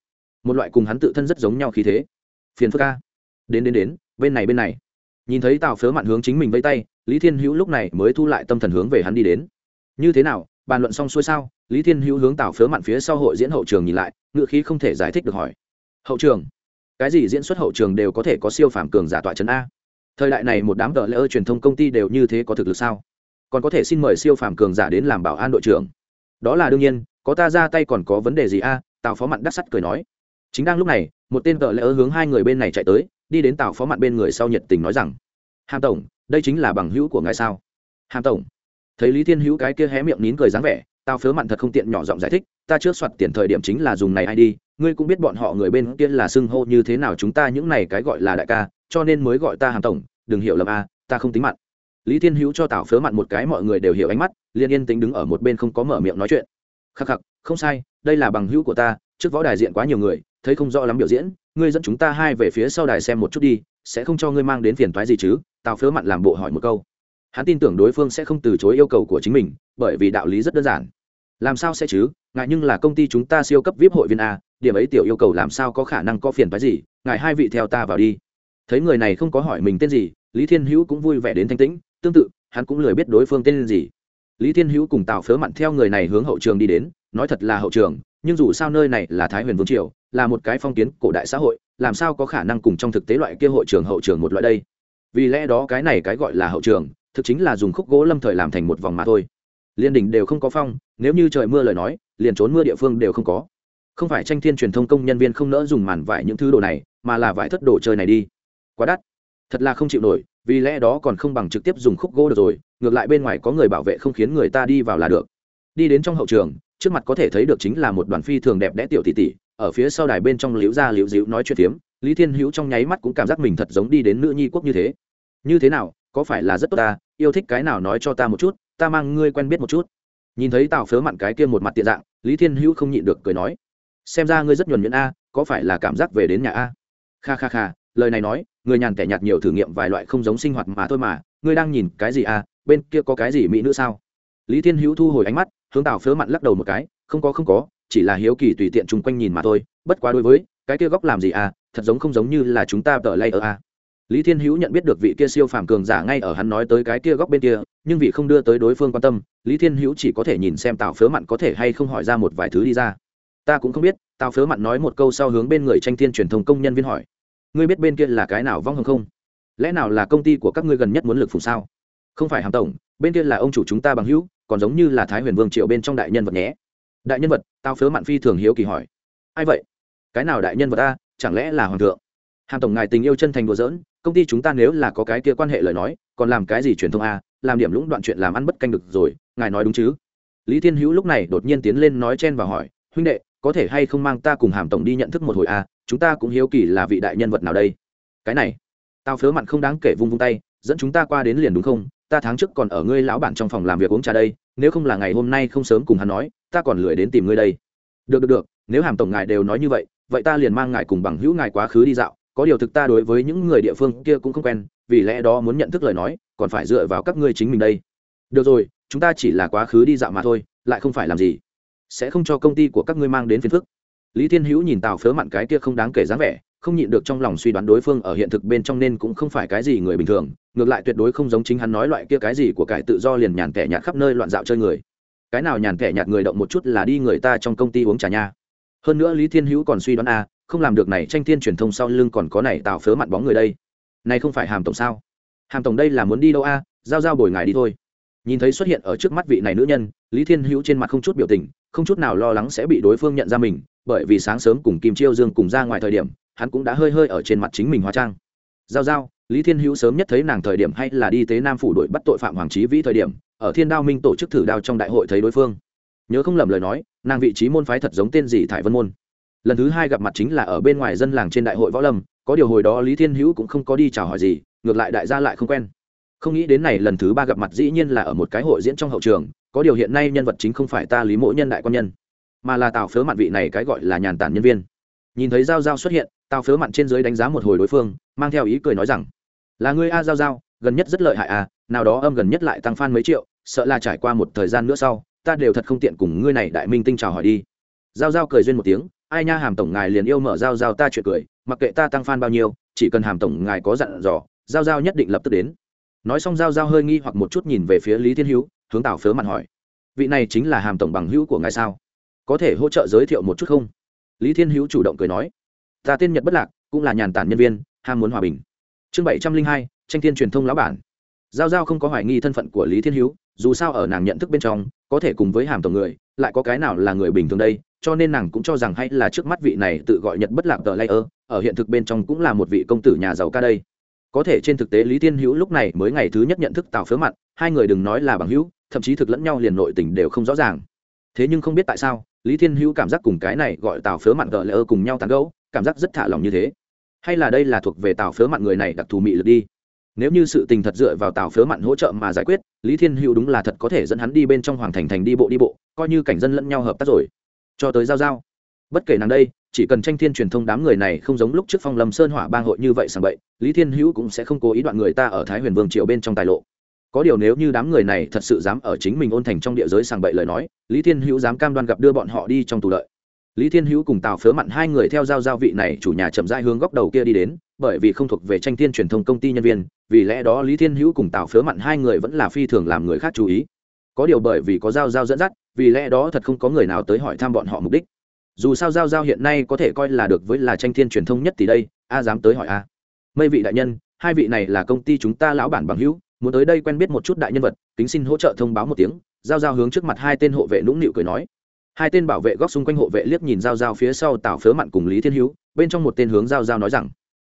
Một loại cùng hắn tự thân rất giống nhau khí thế. Phiền phức ca đến đến đến, bên này bên này. Nhìn thấy tào phớ mặn hướng chính mình vây tay, lý thiên hữu lúc này mới thu lại tâm thần hướng về hắn đi đến như thế nào, bàn luận xong xuôi sao? Lý thiên hữu hướng tào phớ mặn phía sau hội diễn hậu trường nhìn lại, ngựa khí không thể giải thích được hỏi. Hậu trường? Cái gì diễn xuất hậu trường đều có thể có siêu phàm cường giả tọa trấn a? Thời đại này một đám tờ lễ ơ truyền thông công ty đều như thế có thực lực sao? Còn có thể xin mời siêu phàm cường giả đến làm bảo an đội trưởng? Đó là đương nhiên, có ta ra tay còn có vấn đề gì a? Tào phó mặn đắc sắt cười nói. Chính đang lúc này, một tên tờ lễ ơ hướng hai người bên này chạy tới, đi đến tào phó mặn bên người sau nhiệt tình nói rằng, hàm tổng, đây chính là bằng hữu của ngài sao? Hàm tổng thấy lý thiên hữu cái kia hé miệng nín cười dáng vẻ, tao phớ mặn thật không tiện nhỏ giọng giải thích, ta trước soạt tiền thời điểm chính là dùng này ai đi, ngươi cũng biết bọn họ người bên kia là xưng hô như thế nào chúng ta những này cái gọi là đại ca, cho nên mới gọi ta hàm tổng, đừng hiểu lầm a, ta không tính mặn. Lý thiên hữu cho tào phớ mặn một cái mọi người đều hiểu ánh mắt liên yên tính đứng ở một bên không có mở miệng nói chuyện. Khắc khắc, không sai, đây là bằng hữu của ta, trước võ đài diện quá nhiều người, thấy không rõ lắm biểu diễn, ngươi dẫn chúng ta hai về phía sau đài xem một chút đi, sẽ không cho ngươi mang đến phiền toái gì chứ? Tào phớ mặn làm bộ hỏi một câu hắn tin tưởng đối phương sẽ không từ chối yêu cầu của chính mình, bởi vì đạo lý rất đơn giản. Làm sao sẽ chứ? Ngại nhưng là công ty chúng ta siêu cấp vip hội viên a, điểm ấy tiểu yêu cầu làm sao có khả năng có phiền phái gì? Ngài hai vị theo ta vào đi. Thấy người này không có hỏi mình tên gì, lý thiên hữu cũng vui vẻ đến thanh tĩnh. Tương tự, hắn cũng lười biết đối phương tên gì. Lý thiên hữu cùng tào phớ mặn theo người này hướng hậu trường đi đến, nói thật là hậu trường, nhưng dù sao nơi này là thái huyền vương triều, là một cái phong kiến cổ đại xã hội, làm sao có khả năng cùng trong thực tế loại kia hội trường hậu trường một loại đây? Vì lẽ đó cái này cái gọi là hậu trường thực chính là dùng khúc gỗ lâm thời làm thành một vòng mà thôi. Liên đỉnh đều không có phong nếu như trời mưa lời nói liền trốn mưa địa phương đều không có. Không phải tranh thiên truyền thông công nhân viên không nỡ dùng màn vải những thứ đồ này mà là vải thất đồ chơi này đi. Quá đắt. Thật là không chịu nổi vì lẽ đó còn không bằng trực tiếp dùng khúc gỗ được rồi ngược lại bên ngoài có người bảo vệ không khiến người ta đi vào là được. Đi đến trong hậu trường trước mặt có thể thấy được chính là một đoàn phi thường đẹp đẽ tiểu tỷ tỷ ở phía sau đài bên trong liễu ra liễu dịu nói chuyện tiếm, lý thiên hữu trong nháy mắt cũng cảm giác mình thật giống đi đến nữ nhi quốc như thế. Như thế nào có phải là rất tốt ta, yêu thích cái nào nói cho ta một chút, ta mang ngươi quen biết một chút. Nhìn thấy tào phớ mặn cái kia một mặt tiện dạng, lý thiên hữu không nhịn được cười nói, xem ra ngươi rất nhuần nhuyễn a, có phải là cảm giác về đến nhà a? Kha kha kha, lời này nói, người nhàn kẻ nhạt nhiều thử nghiệm vài loại không giống sinh hoạt mà thôi mà, ngươi đang nhìn cái gì a, bên kia có cái gì mỹ nữ sao? Lý thiên hữu thu hồi ánh mắt, hướng tào phớ mặn lắc đầu một cái, không có không có, chỉ là hiếu kỳ tùy tiện chung quanh nhìn mà thôi, bất quá đối với, cái kia góc làm gì à thật giống không giống như là chúng ta tờ lay ở à lý thiên hữu nhận biết được vị kia siêu phàm cường giả ngay ở hắn nói tới cái kia góc bên kia, nhưng vì không đưa tới đối phương quan tâm, lý thiên hữu chỉ có thể nhìn xem tào phớ mặn có thể hay không hỏi ra một vài thứ đi ra. Ta cũng không biết, tào phớ mặn nói một câu sau hướng bên người tranh thiên truyền thông công nhân viên hỏi. Ngươi biết bên kia là cái nào vong hồng không? Lẽ nào là công ty của các ngươi gần nhất muốn lực phùng sao? Không phải hàm tổng, bên kia là ông chủ chúng ta bằng hữu, còn giống như là thái huyền vương triệu bên trong đại nhân vật nhé. Đại nhân vật tao phớ mạn phi thường hiếu kỳ hỏi. Ai vậy? Cái nào đại nhân vật ta chẳng lẽ là hoàng thượng? Hàm tổng ngài tình yêu chân thành đùa giỡn, công ty chúng ta nếu là có cái kia quan hệ lời nói, còn làm cái gì truyền thông a làm điểm lũng đoạn chuyện làm ăn bất canh được rồi, ngài nói đúng chứ? Lý thiên hữu lúc này đột nhiên tiến lên nói chen và hỏi, huynh đệ, có thể hay không mang ta cùng hàm tổng đi nhận thức một hồi a chúng ta cũng hiếu kỳ là vị đại nhân vật nào đây? Cái này, tao phớ mặn không đáng kể vung vung tay, dẫn chúng ta qua đến liền đúng không? Ta tháng trước còn ở ngươi lão bản trong phòng làm việc uống trà đây, nếu không là ngày hôm nay không sớm cùng hắn nói, ta còn lười đến tìm ngươi đây. Được được được, nếu hàm tổng ngài đều nói như vậy vậy ta liền mang ngài cùng bằng hữu ngài quá khứ đi dạo có điều thực ta đối với những người địa phương kia cũng không quen vì lẽ đó muốn nhận thức lời nói còn phải dựa vào các ngươi chính mình đây. Được rồi chúng ta chỉ là quá khứ đi dạo mà thôi lại không phải làm gì. Sẽ không cho công ty của các ngươi mang đến phiền phức. Lý thiên hữu nhìn tào phớ mặn cái kia không đáng kể dáng vẻ không nhịn được trong lòng suy đoán đối phương ở hiện thực bên trong nên cũng không phải cái gì người bình thường ngược lại tuyệt đối không giống chính hắn nói loại kia cái gì của cải tự do liền nhàn kẻ nhạt khắp nơi loạn dạo chơi người. Cái nào nhàn kẻ nhạt người động một chút là đi người ta trong công ty uống trà nha. Hơn nữa lý thiên hữu còn suy đoán a à, không làm được này tranh thiên truyền thông sau lưng còn có này tạo phớ mặt bóng người đây. Này không phải hàm tổng sao? Hàm tổng đây là muốn đi đâu a? Giao giao bồi ngài đi thôi. Nhìn thấy xuất hiện ở trước mắt vị này nữ nhân, lý thiên hữu trên mặt không chút biểu tình, không chút nào lo lắng sẽ bị đối phương nhận ra mình, bởi vì sáng sớm cùng kim chiêu dương cùng ra ngoài thời điểm, hắn cũng đã hơi hơi ở trên mặt chính mình hóa trang. Giao giao, lý thiên hữu sớm nhất thấy nàng thời điểm hay là đi tế nam phủ đội bắt tội phạm hoàng trí vĩ thời điểm, ở thiên đao minh tổ chức thử đao trong đại hội thấy đối phương. Nhớ không lầm lời nói, nàng vị trí môn phái thật giống tên gì thải vân môn lần thứ hai gặp mặt chính là ở bên ngoài dân làng trên đại hội võ lâm, có điều hồi đó lý thiên hữu cũng không có đi chào hỏi gì, ngược lại đại gia lại không quen. Không nghĩ đến này lần thứ ba gặp mặt dĩ nhiên là ở một cái hội diễn trong hậu trường, có điều hiện nay nhân vật chính không phải ta lý mỗ nhân đại quan nhân, mà là tào phớ mạn vị này cái gọi là nhàn tản nhân viên. Nhìn thấy giao giao xuất hiện, tào phớ mặn trên dưới đánh giá một hồi đối phương, mang theo ý cười nói rằng, là ngươi a giao giao, gần nhất rất lợi hại à nào đó âm gần nhất lại tăng phan mấy triệu, sợ là trải qua một thời gian nữa sau, ta đều thật không tiện cùng ngươi này đại minh tinh chào hỏi đi. Giao giao cười duyên một tiếng ai nha hàm tổng ngài liền yêu mở giao giao ta chuyện cười, mặc kệ ta tăng fan bao nhiêu, chỉ cần hàm tổng ngài có dặn dò, giao giao nhất định lập tức đến. Nói xong giao giao hơi nghi hoặc một chút nhìn về phía lý thiên hữu, hướng tào phớ mặt hỏi, vị này chính là hàm tổng bằng hữu của ngài sao? Có thể hỗ trợ giới thiệu một chút không? Lý thiên hữu chủ động cười nói, ta tiên nhật bất lạc, cũng là nhàn tản nhân viên, ham muốn hòa bình. Chương bảy trăm linh hai, tranh thiên truyền thông lão bản. Giao giao không có hoài nghi thân phận của lý thiên hữu, dù sao ở nàng nhận thức bên trong, có thể cùng với hàm tổng người lại có cái nào là người bình thường đây, cho nên nàng cũng cho rằng hay là trước mắt vị này tự gọi nhật bất lạc tờ layer ở hiện thực bên trong cũng là một vị công tử nhà giàu ca đây. Có thể trên thực tế lý thiên hữu lúc này mới ngày thứ nhất nhận thức tào phớ mặn hai người đừng nói là bằng hữu, thậm chí thực lẫn nhau liền nội tình đều không rõ ràng. Thế nhưng không biết tại sao, lý thiên hữu cảm giác cùng cái này gọi tào phớ mặn gợ lỡ cùng nhau tán gẫu, cảm giác rất thả lòng như thế. Hay là đây là thuộc về tào phớ mặn người này đặc thù mị lực đi? Nếu như sự tình thật dựa vào tào phớ mặn hỗ trợ mà giải quyết, lý thiên hữu đúng là thật có thể dẫn hắn đi bên trong hoàng thành thành đi bộ đi bộ coi như cảnh dân lẫn nhau hợp tác rồi. Cho tới giao giao. Bất kể nàng đây, chỉ cần tranh thiên truyền thông đám người này không giống lúc trước phong lâm sơn hỏa bang hội như vậy sàng bậy, lý thiên hữu cũng sẽ không cố ý đoạn người ta ở thái huyền vương triều bên trong tài lộ. Có điều nếu như đám người này thật sự dám ở chính mình ôn thành trong địa giới sàng bậy lời nói, lý thiên hữu dám cam đoan gặp đưa bọn họ đi trong tù lợi. Lý thiên hữu cùng tào phớ mặn hai người theo giao giao vị này chủ nhà chậm dai hướng góc đầu kia đi đến, bởi vì không thuộc về tranh thiên truyền thông công ty nhân viên, vì lẽ đó lý thiên hữu cùng tào phớ mặn hai người vẫn là phi thường làm người khác chú ý. Có điều bởi vì có giao giao dẫn dắt vì lẽ đó thật không có người nào tới hỏi thăm bọn họ mục đích. Dù sao giao giao hiện nay có thể coi là được với là tranh thiên truyền thông nhất thì đây, a dám tới hỏi a. Mây vị đại nhân, hai vị này là công ty chúng ta lão bản bằng hữu, muốn tới đây quen biết một chút đại nhân vật, kính xin hỗ trợ thông báo một tiếng, giao giao hướng trước mặt hai tên hộ vệ nũng nịu cười nói. Hai tên bảo vệ góc xung quanh hộ vệ liếc nhìn giao giao phía sau tảo phớ mặn cùng lý thiên hữu, bên trong một tên hướng giao giao nói rằng,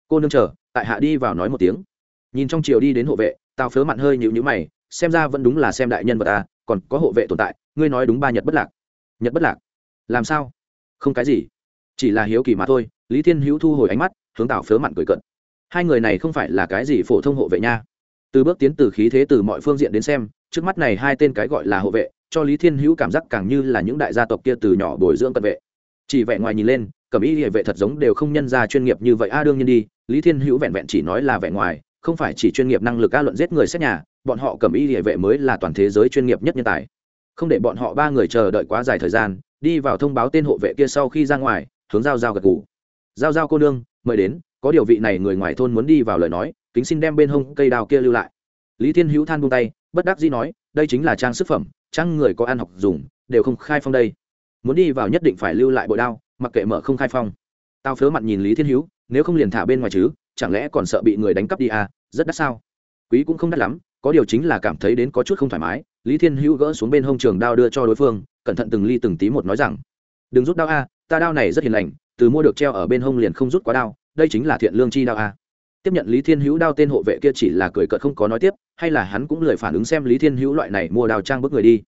cô nương chờ, tại hạ đi vào nói một tiếng. Nhìn trong chiều đi đến hộ vệ, tào phớ mặn hơi nhịu nhữ mày, xem ra vẫn đúng là xem đại nhân vật à còn có hộ vệ tồn tại ngươi nói đúng ba nhật bất lạc. Nhật bất lạc? Làm sao? Không cái gì. Chỉ là hiếu kỳ mà thôi, lý thiên hữu thu hồi ánh mắt, hướng tào phớ mặn cười cận hai người này không phải là cái gì phổ thông hộ vệ nha. Từ bước tiến từ khí thế từ mọi phương diện đến xem, trước mắt này hai tên cái gọi là hộ vệ, cho lý thiên hữu cảm giác càng như là những đại gia tộc kia từ nhỏ bồi dưỡng cận vệ. Chỉ vẻ ngoài nhìn lên, cẩm y địa vệ thật giống đều không nhân ra chuyên nghiệp như vậy. A, đương nhiên đi, lý thiên hữu vẹn vẹn chỉ nói là vẻ ngoài, không phải chỉ chuyên nghiệp năng lực a luận giết người xét nhà, bọn họ cẩm y địa vệ mới là toàn thế giới chuyên nghiệp nhất nhân tài không để bọn họ ba người chờ đợi quá dài thời gian, đi vào thông báo tên hộ vệ kia sau khi ra ngoài, hướng giao giao gật ngủ giao giao cô nương, mời đến, có điều vị này người ngoài thôn muốn đi vào lời nói, kính xin đem bên hông cây đào kia lưu lại. Lý thiên hữu than buông tay, bất đắc dĩ nói, đây chính là trang sức phẩm trang người có ăn học dùng, đều không khai phong đây. Muốn đi vào nhất định phải lưu lại bội đao, mặc kệ mở không khai phong. Tao phớ mặt nhìn lý thiên hữu, nếu không liền thả bên ngoài chứ, chẳng lẽ còn sợ bị người đánh cắp đi à rất đắt sao? Quý cũng không đắt lắm có điều chính là cảm thấy đến có chút không thoải mái, lý thiên hữu gỡ xuống bên hông trường đao đưa cho đối phương, cẩn thận từng ly từng tí một nói rằng, đừng rút đao a, ta đao này rất hiền lành, từ mua được treo ở bên hông liền không rút quá đao, đây chính là thiện lương chi đao a. Tiếp nhận lý thiên hữu đao tên hộ vệ kia chỉ là cười cợt không có nói tiếp, hay là hắn cũng lười phản ứng xem lý thiên hữu loại này mua đao trang bước người đi.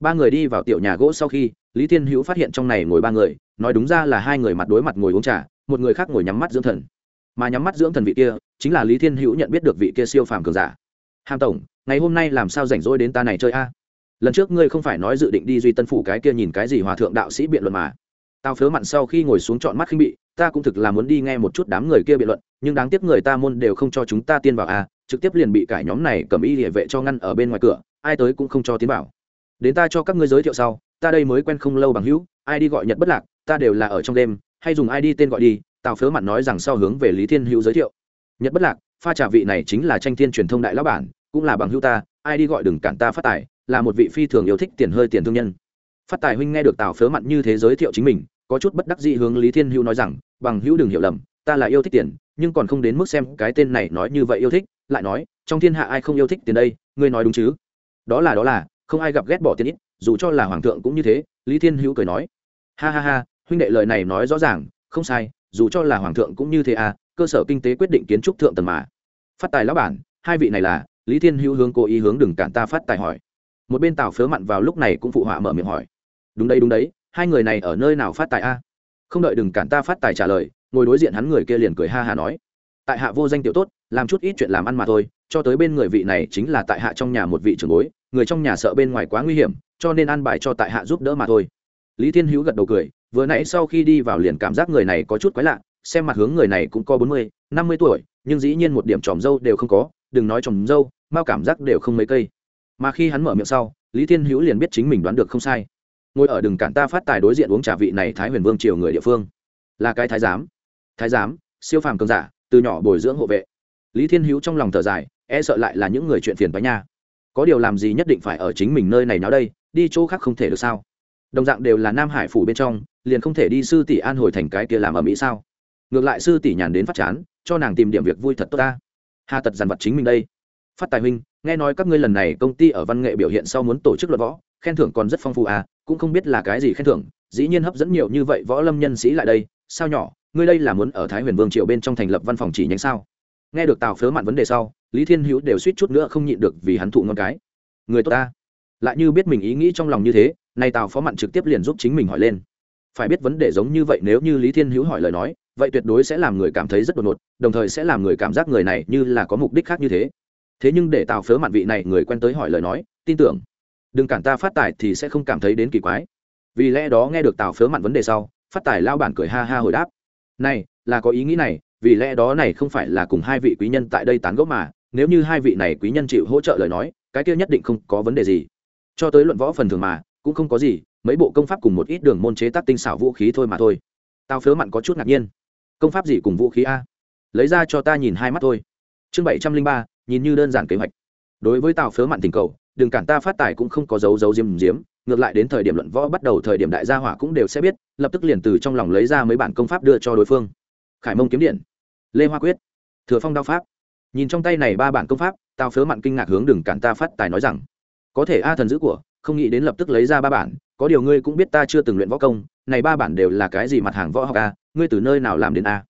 Ba người đi vào tiểu nhà gỗ sau khi, lý thiên hữu phát hiện trong này ngồi ba người, nói đúng ra là hai người mặt đối mặt ngồi uống trà, một người khác ngồi nhắm mắt dưỡng thần. Mà nhắm mắt dưỡng thần vị kia, chính là lý thiên hữu nhận biết được vị kia siêu phàm cường giả hàm tổng, ngày hôm nay làm sao rảnh rỗi đến ta này chơi a? Lần trước ngươi không phải nói dự định đi duy tân phủ cái kia nhìn cái gì hòa thượng đạo sĩ biện luận mà. Tao phớ mặn sau khi ngồi xuống chọn mắt khinh bị, ta cũng thực là muốn đi nghe một chút đám người kia biện luận, nhưng đáng tiếc người ta môn đều không cho chúng ta tiên vào a, trực tiếp liền bị cải nhóm này cầm y địa vệ cho ngăn ở bên ngoài cửa, ai tới cũng không cho tiến vào. Đến ta cho các ngươi giới thiệu sau, ta đây mới quen không lâu bằng hữu, ai đi gọi nhật bất lạc, ta đều là ở trong đêm, hay dùng ai đi tên gọi đi tào phớ mặn nói rằng sau hướng về lý thiên hữu giới thiệu. Nhật bất lạc pha trà vị này chính là tranh thiên truyền thông đại lão bản, cũng là bằng hữu ta, ai đi gọi đừng cản ta phát tài, là một vị phi thường yêu thích tiền hơi tiền thương nhân. Phát tài huynh nghe được tào phớ mặn như thế giới thiệu chính mình, có chút bất đắc dĩ hướng lý thiên hữu nói rằng, bằng hữu đừng hiểu lầm, ta là yêu thích tiền, nhưng còn không đến mức xem cái tên này nói như vậy yêu thích, lại nói, trong thiên hạ ai không yêu thích tiền đây, ngươi nói đúng chứ? Đó là đó là, không ai gặp ghét bỏ tiền ít, dù cho là hoàng thượng cũng như thế, lý thiên hữu cười nói. Ha ha ha, huynh đệ lời này nói rõ ràng, không sai, dù cho là hoàng thượng cũng như thế à cơ sở kinh tế quyết định kiến trúc thượng tầng mà phát tài lão bản, hai vị này là, lý thiên hữu hướng cố ý hướng đừng cản ta phát tài hỏi. Một bên tào phớ mặn vào lúc này cũng phụ họa mở miệng hỏi. Đúng đấy đúng đấy, hai người này ở nơi nào phát tài a? Không đợi đừng cản ta phát tài trả lời, ngồi đối diện hắn người kia liền cười ha hà nói. Tại hạ vô danh tiểu tốt, làm chút ít chuyện làm ăn mà thôi, cho tới bên người vị này chính là tại hạ trong nhà một vị trưởng bối, người trong nhà sợ bên ngoài quá nguy hiểm, cho nên ăn bài cho tại hạ giúp đỡ mà thôi. Lý thiên hữu gật đầu cười, vừa nãy sau khi đi vào liền cảm giác người này có chút quái lạ xem mặt hướng người này cũng có bốn mươi, năm mươi tuổi, nhưng dĩ nhiên một điểm tròm dâu đều không có, đừng nói tròm dâu, mao cảm giác đều không mấy cây. Mà khi hắn mở miệng sau, lý thiên hữu liền biết chính mình đoán được không sai. Ngồi ở đừng cản ta phát tài đối diện uống trà vị này thái huyền vương triều người địa phương. Là cái thái giám. Thái giám, siêu phàm cường giả, từ nhỏ bồi dưỡng hộ vệ. Lý thiên hữu trong lòng thở dài e sợ lại là những người chuyện phiền bái nha. Có điều làm gì nhất định phải ở chính mình nơi này nào đây, đi chỗ khác không thể được sao? Đồng dạng đều là nam hải phủ bên trong, liền không thể đi sư tỷ an hồi thành cái kia làm ở mỹ sao? Ngược lại sư tỷ nhàn đến phát chán, cho nàng tìm điểm việc vui thật tốt ta. Hà tật dằn vặt chính mình đây. Phát tài huynh, nghe nói các ngươi lần này công ty ở văn nghệ biểu hiện sau muốn tổ chức luật võ, khen thưởng còn rất phong phú à cũng không biết là cái gì khen thưởng, dĩ nhiên hấp dẫn nhiều như vậy võ lâm nhân sĩ lại đây. Sao nhỏ, ngươi đây là muốn ở thái huyền vương triều bên trong thành lập văn phòng chỉ nhánh sao? Nghe được tào phớ Mạn vấn đề sau, lý thiên hữu đều suýt chút nữa không nhịn được vì hắn thụ ngon cái. Người tốt ta. Lại như biết mình ý nghĩ trong lòng như thế, nay tào phó Mạn trực tiếp liền giúp chính mình hỏi lên. Phải biết vấn đề giống như vậy nếu như lý thiên hữu hỏi lời nói vậy tuyệt đối sẽ làm người cảm thấy rất đột ngột, đồng thời sẽ làm người cảm giác người này như là có mục đích khác như thế. Thế nhưng để tào phớ mặn vị này người quen tới hỏi lời nói, tin tưởng, đừng cản ta phát tài thì sẽ không cảm thấy đến kỳ quái. Vì lẽ đó nghe được tào phớ mặn vấn đề sau, phát tài lao bản cười ha ha hồi đáp. Này, là có ý nghĩ này, vì lẽ đó này không phải là cùng hai vị quý nhân tại đây tán gốc mà, nếu như hai vị này quý nhân chịu hỗ trợ lời nói, cái kia nhất định không có vấn đề gì. Cho tới luận võ phần thường mà, cũng không có gì, mấy bộ công pháp cùng một ít đường môn chế tác tinh xảo vũ khí thôi mà thôi. Tao phớ mặn có chút ngạc nhiên công pháp gì cùng vũ khí a? Lấy ra cho ta nhìn hai mắt thôi. Chương bảy trăm linh ba, nhìn như đơn giản kế hoạch. Đối với tào phớ mặn tình cầu, đừng cản ta phát tài cũng không có dấu dấu diếm diếm, ngược lại đến thời điểm luận võ bắt đầu thời điểm đại gia hỏa cũng đều sẽ biết, lập tức liền từ trong lòng lấy ra mấy bản công pháp đưa cho đối phương. Khải mông kiếm điện, lê hoa quyết, thừa phong đao pháp. Nhìn trong tay này ba bản công pháp, tào phớ mặn kinh ngạc hướng đừng cản ta phát tài nói rằng, có thể a thần dữ của, không nghĩ đến lập tức lấy ra ba bản, có điều ngươi cũng biết ta chưa từng luyện võ công, này ba bản đều là cái gì mặt hàng võ học a ngươi từ nơi nào làm đến a?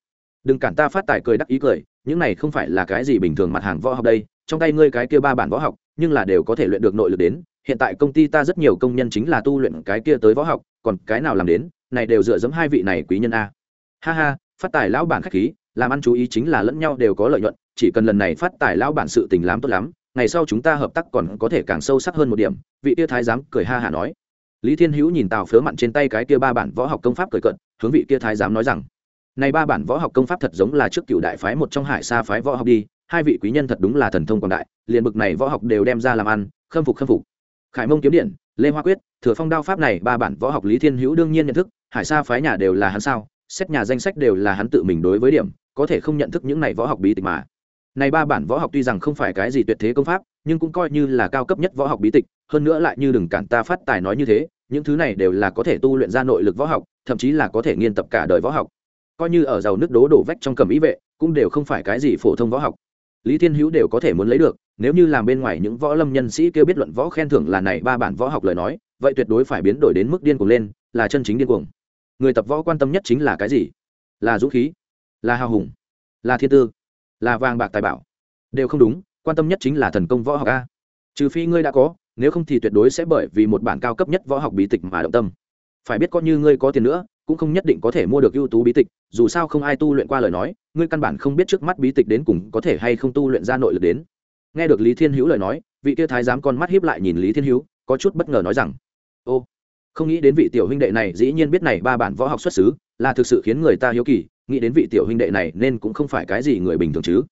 Đừng cản ta phát tài cười đắc ý cười, những này không phải là cái gì bình thường mặt hàng võ học đây, trong tay ngươi cái kia ba bản võ học, nhưng là đều có thể luyện được nội lực đến, hiện tại công ty ta rất nhiều công nhân chính là tu luyện cái kia tới võ học, còn cái nào làm đến, này đều dựa dẫm hai vị này quý nhân a. Ha ha, phát tài lão bản khách khí, làm ăn chú ý chính là lẫn nhau đều có lợi nhuận, chỉ cần lần này phát tài lão bản sự tình lắm tốt lắm, ngày sau chúng ta hợp tác còn có thể càng sâu sắc hơn một điểm, vị tia thái giám cười ha hả nói lý thiên hữu nhìn tào phớ mặn trên tay cái kia ba bản võ học công pháp cười cận hướng vị kia thái giám nói rằng, này ba bản võ học công pháp thật giống là trước cựu đại phái một trong hải xa phái võ học đi, hai vị quý nhân thật đúng là thần thông quảng đại, liền bực này võ học đều đem ra làm ăn, khâm phục khâm phục. Khải mông kiếm điện, lê hoa quyết, thừa phong đao pháp này ba bản võ học lý thiên hữu đương nhiên nhận thức, hải sa phái nhà đều là hắn sao, xét nhà danh sách đều là hắn tự mình đối với điểm, có thể không nhận thức những này võ học bí tịch mà. Này ba bản võ học tuy rằng không phải cái gì tuyệt thế công pháp, nhưng cũng coi như là cao cấp nhất võ học bí tịch, hơn nữa lại như đừng cản ta phát tài nói như thế những thứ này đều là có thể tu luyện ra nội lực võ học, thậm chí là có thể nghiên tập cả đời võ học. Coi như ở giàu nước đố đổ vách trong cầm ý vệ, cũng đều không phải cái gì phổ thông võ học. Lý thiên hữu đều có thể muốn lấy được, nếu như làm bên ngoài những võ lâm nhân sĩ kêu biết luận võ khen thưởng là này ba bản võ học lời nói, vậy tuyệt đối phải biến đổi đến mức điên cuồng lên, là chân chính điên cuồng. Người tập võ quan tâm nhất chính là cái gì? Là dũng khí, là hào hùng, là thiên tư, là vàng bạc tài bảo. Đều không đúng, quan tâm nhất chính là thần công võ học a. Trừ phi ngươi đã có nếu không thì tuyệt đối sẽ bởi vì một bản cao cấp nhất võ học bí tịch mà động tâm. Phải biết coi như ngươi có tiền nữa, cũng không nhất định có thể mua được ưu tú bí tịch, dù sao không ai tu luyện qua lời nói, ngươi căn bản không biết trước mắt bí tịch đến cùng có thể hay không tu luyện ra nội lực đến. Nghe được lý thiên hữu lời nói, vị kia thái giám con mắt hiếp lại nhìn lý thiên hữu, có chút bất ngờ nói rằng, ô, không nghĩ đến vị tiểu huynh đệ này dĩ nhiên biết này ba bản võ học xuất xứ, là thực sự khiến người ta hiếu kỳ, nghĩ đến vị tiểu huynh đệ này nên cũng không phải cái gì người bình thường chứ.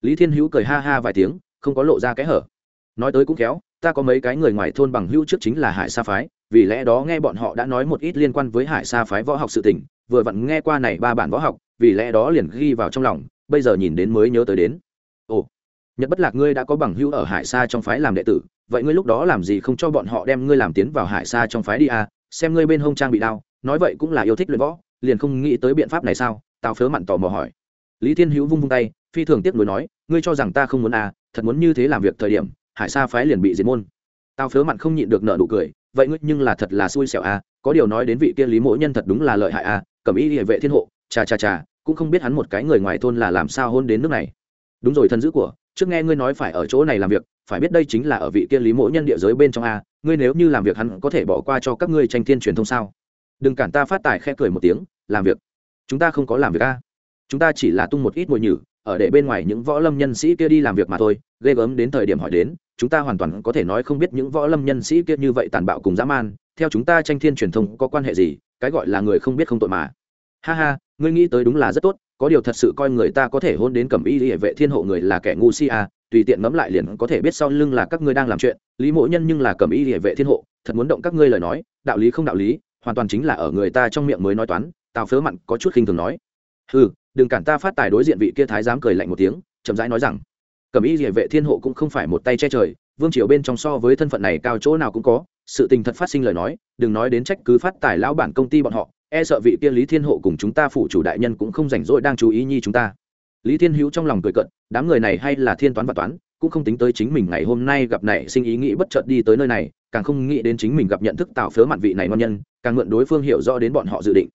Lý thiên hữu cười ha ha vài tiếng, không có lộ ra cái hở. Nói tới cũng khéo ta có mấy cái người ngoài thôn bằng hữu trước chính là hải sa phái, vì lẽ đó nghe bọn họ đã nói một ít liên quan với hải sa phái võ học sự tình, vừa vặn nghe qua này ba bản võ học, vì lẽ đó liền ghi vào trong lòng, bây giờ nhìn đến mới nhớ tới đến. Ồ, nhật bất lạc ngươi đã có bằng hữu ở hải sa trong phái làm đệ tử, vậy ngươi lúc đó làm gì không cho bọn họ đem ngươi làm tiến vào hải sa trong phái đi à? Xem ngươi bên hông trang bị đau nói vậy cũng là yêu thích luyện võ, liền không nghĩ tới biện pháp này sao? Tào phớ mặn tò mò hỏi. Lý thiên hữu vung vung tay, phi thường tiếc nuối nói, ngươi cho rằng ta không muốn à thật muốn như thế làm việc thời điểm hải sa phái liền bị diệt môn. Tao phớ mặn không nhịn được nợ nụ cười, vậy ngươi nhưng là thật là xui xẻo à có điều nói đến vị kia lý mỗi nhân thật đúng là lợi hại à cầm ý địa vệ thiên hộ, chà chà chà, cũng không biết hắn một cái người ngoài thôn là làm sao hôn đến nước này. Đúng rồi thân dữ của, trước nghe ngươi nói phải ở chỗ này làm việc, phải biết đây chính là ở vị kia lý mỗi nhân địa giới bên trong a ngươi nếu như làm việc hắn có thể bỏ qua cho các ngươi tranh thiên truyền thông sao? Đừng cản ta phát tài khe cười một tiếng, làm việc, chúng ta không có làm việc a chúng ta chỉ là tung một ít mồi nhử, ở để bên ngoài những võ lâm nhân sĩ kia đi làm việc mà thôi. Ghê gớm đến thời điểm hỏi đến chúng ta hoàn toàn có thể nói không biết những võ lâm nhân sĩ kia như vậy tàn bạo cùng dã man, theo chúng ta tranh thiên truyền thông có quan hệ gì, cái gọi là người không biết không tội mà. Ha ha, ngươi nghĩ tới đúng là rất tốt, có điều thật sự coi người ta có thể hôn đến cầm y hệ vệ thiên hộ người là kẻ ngu si à tùy tiện ngẫm lại liền có thể biết sau lưng là các ngươi đang làm chuyện, lý mộ nhân nhưng là cầm y hệ vệ thiên hộ, thật muốn động các ngươi lời nói, đạo lý không đạo lý, hoàn toàn chính là ở người ta trong miệng mới nói toán, tào phớ mặn có chút khinh thường nói. Ừ đừng cản ta phát tài đối diện vị kia thái dám cười lạnh một tiếng, chậm rãi nói rằng cẩm y địa vệ thiên hộ cũng không phải một tay che trời, vương triều bên trong so với thân phận này cao chỗ nào cũng có, sự tình thật phát sinh lời nói, đừng nói đến trách cứ phát tài lão bản công ty bọn họ e sợ vị kia lý thiên hộ cùng chúng ta phụ chủ đại nhân cũng không rảnh rỗi đang chú ý nhi chúng ta. Lý thiên hữu trong lòng cười cận đám người này hay là thiên toán và toán, cũng không tính tới chính mình ngày hôm nay gặp này sinh ý nghĩ bất chợt đi tới nơi này, càng không nghĩ đến chính mình gặp nhận thức tạo phớ mặn vị này ngon nhân, càng mượn đối phương hiểu rõ đến bọn họ dự định.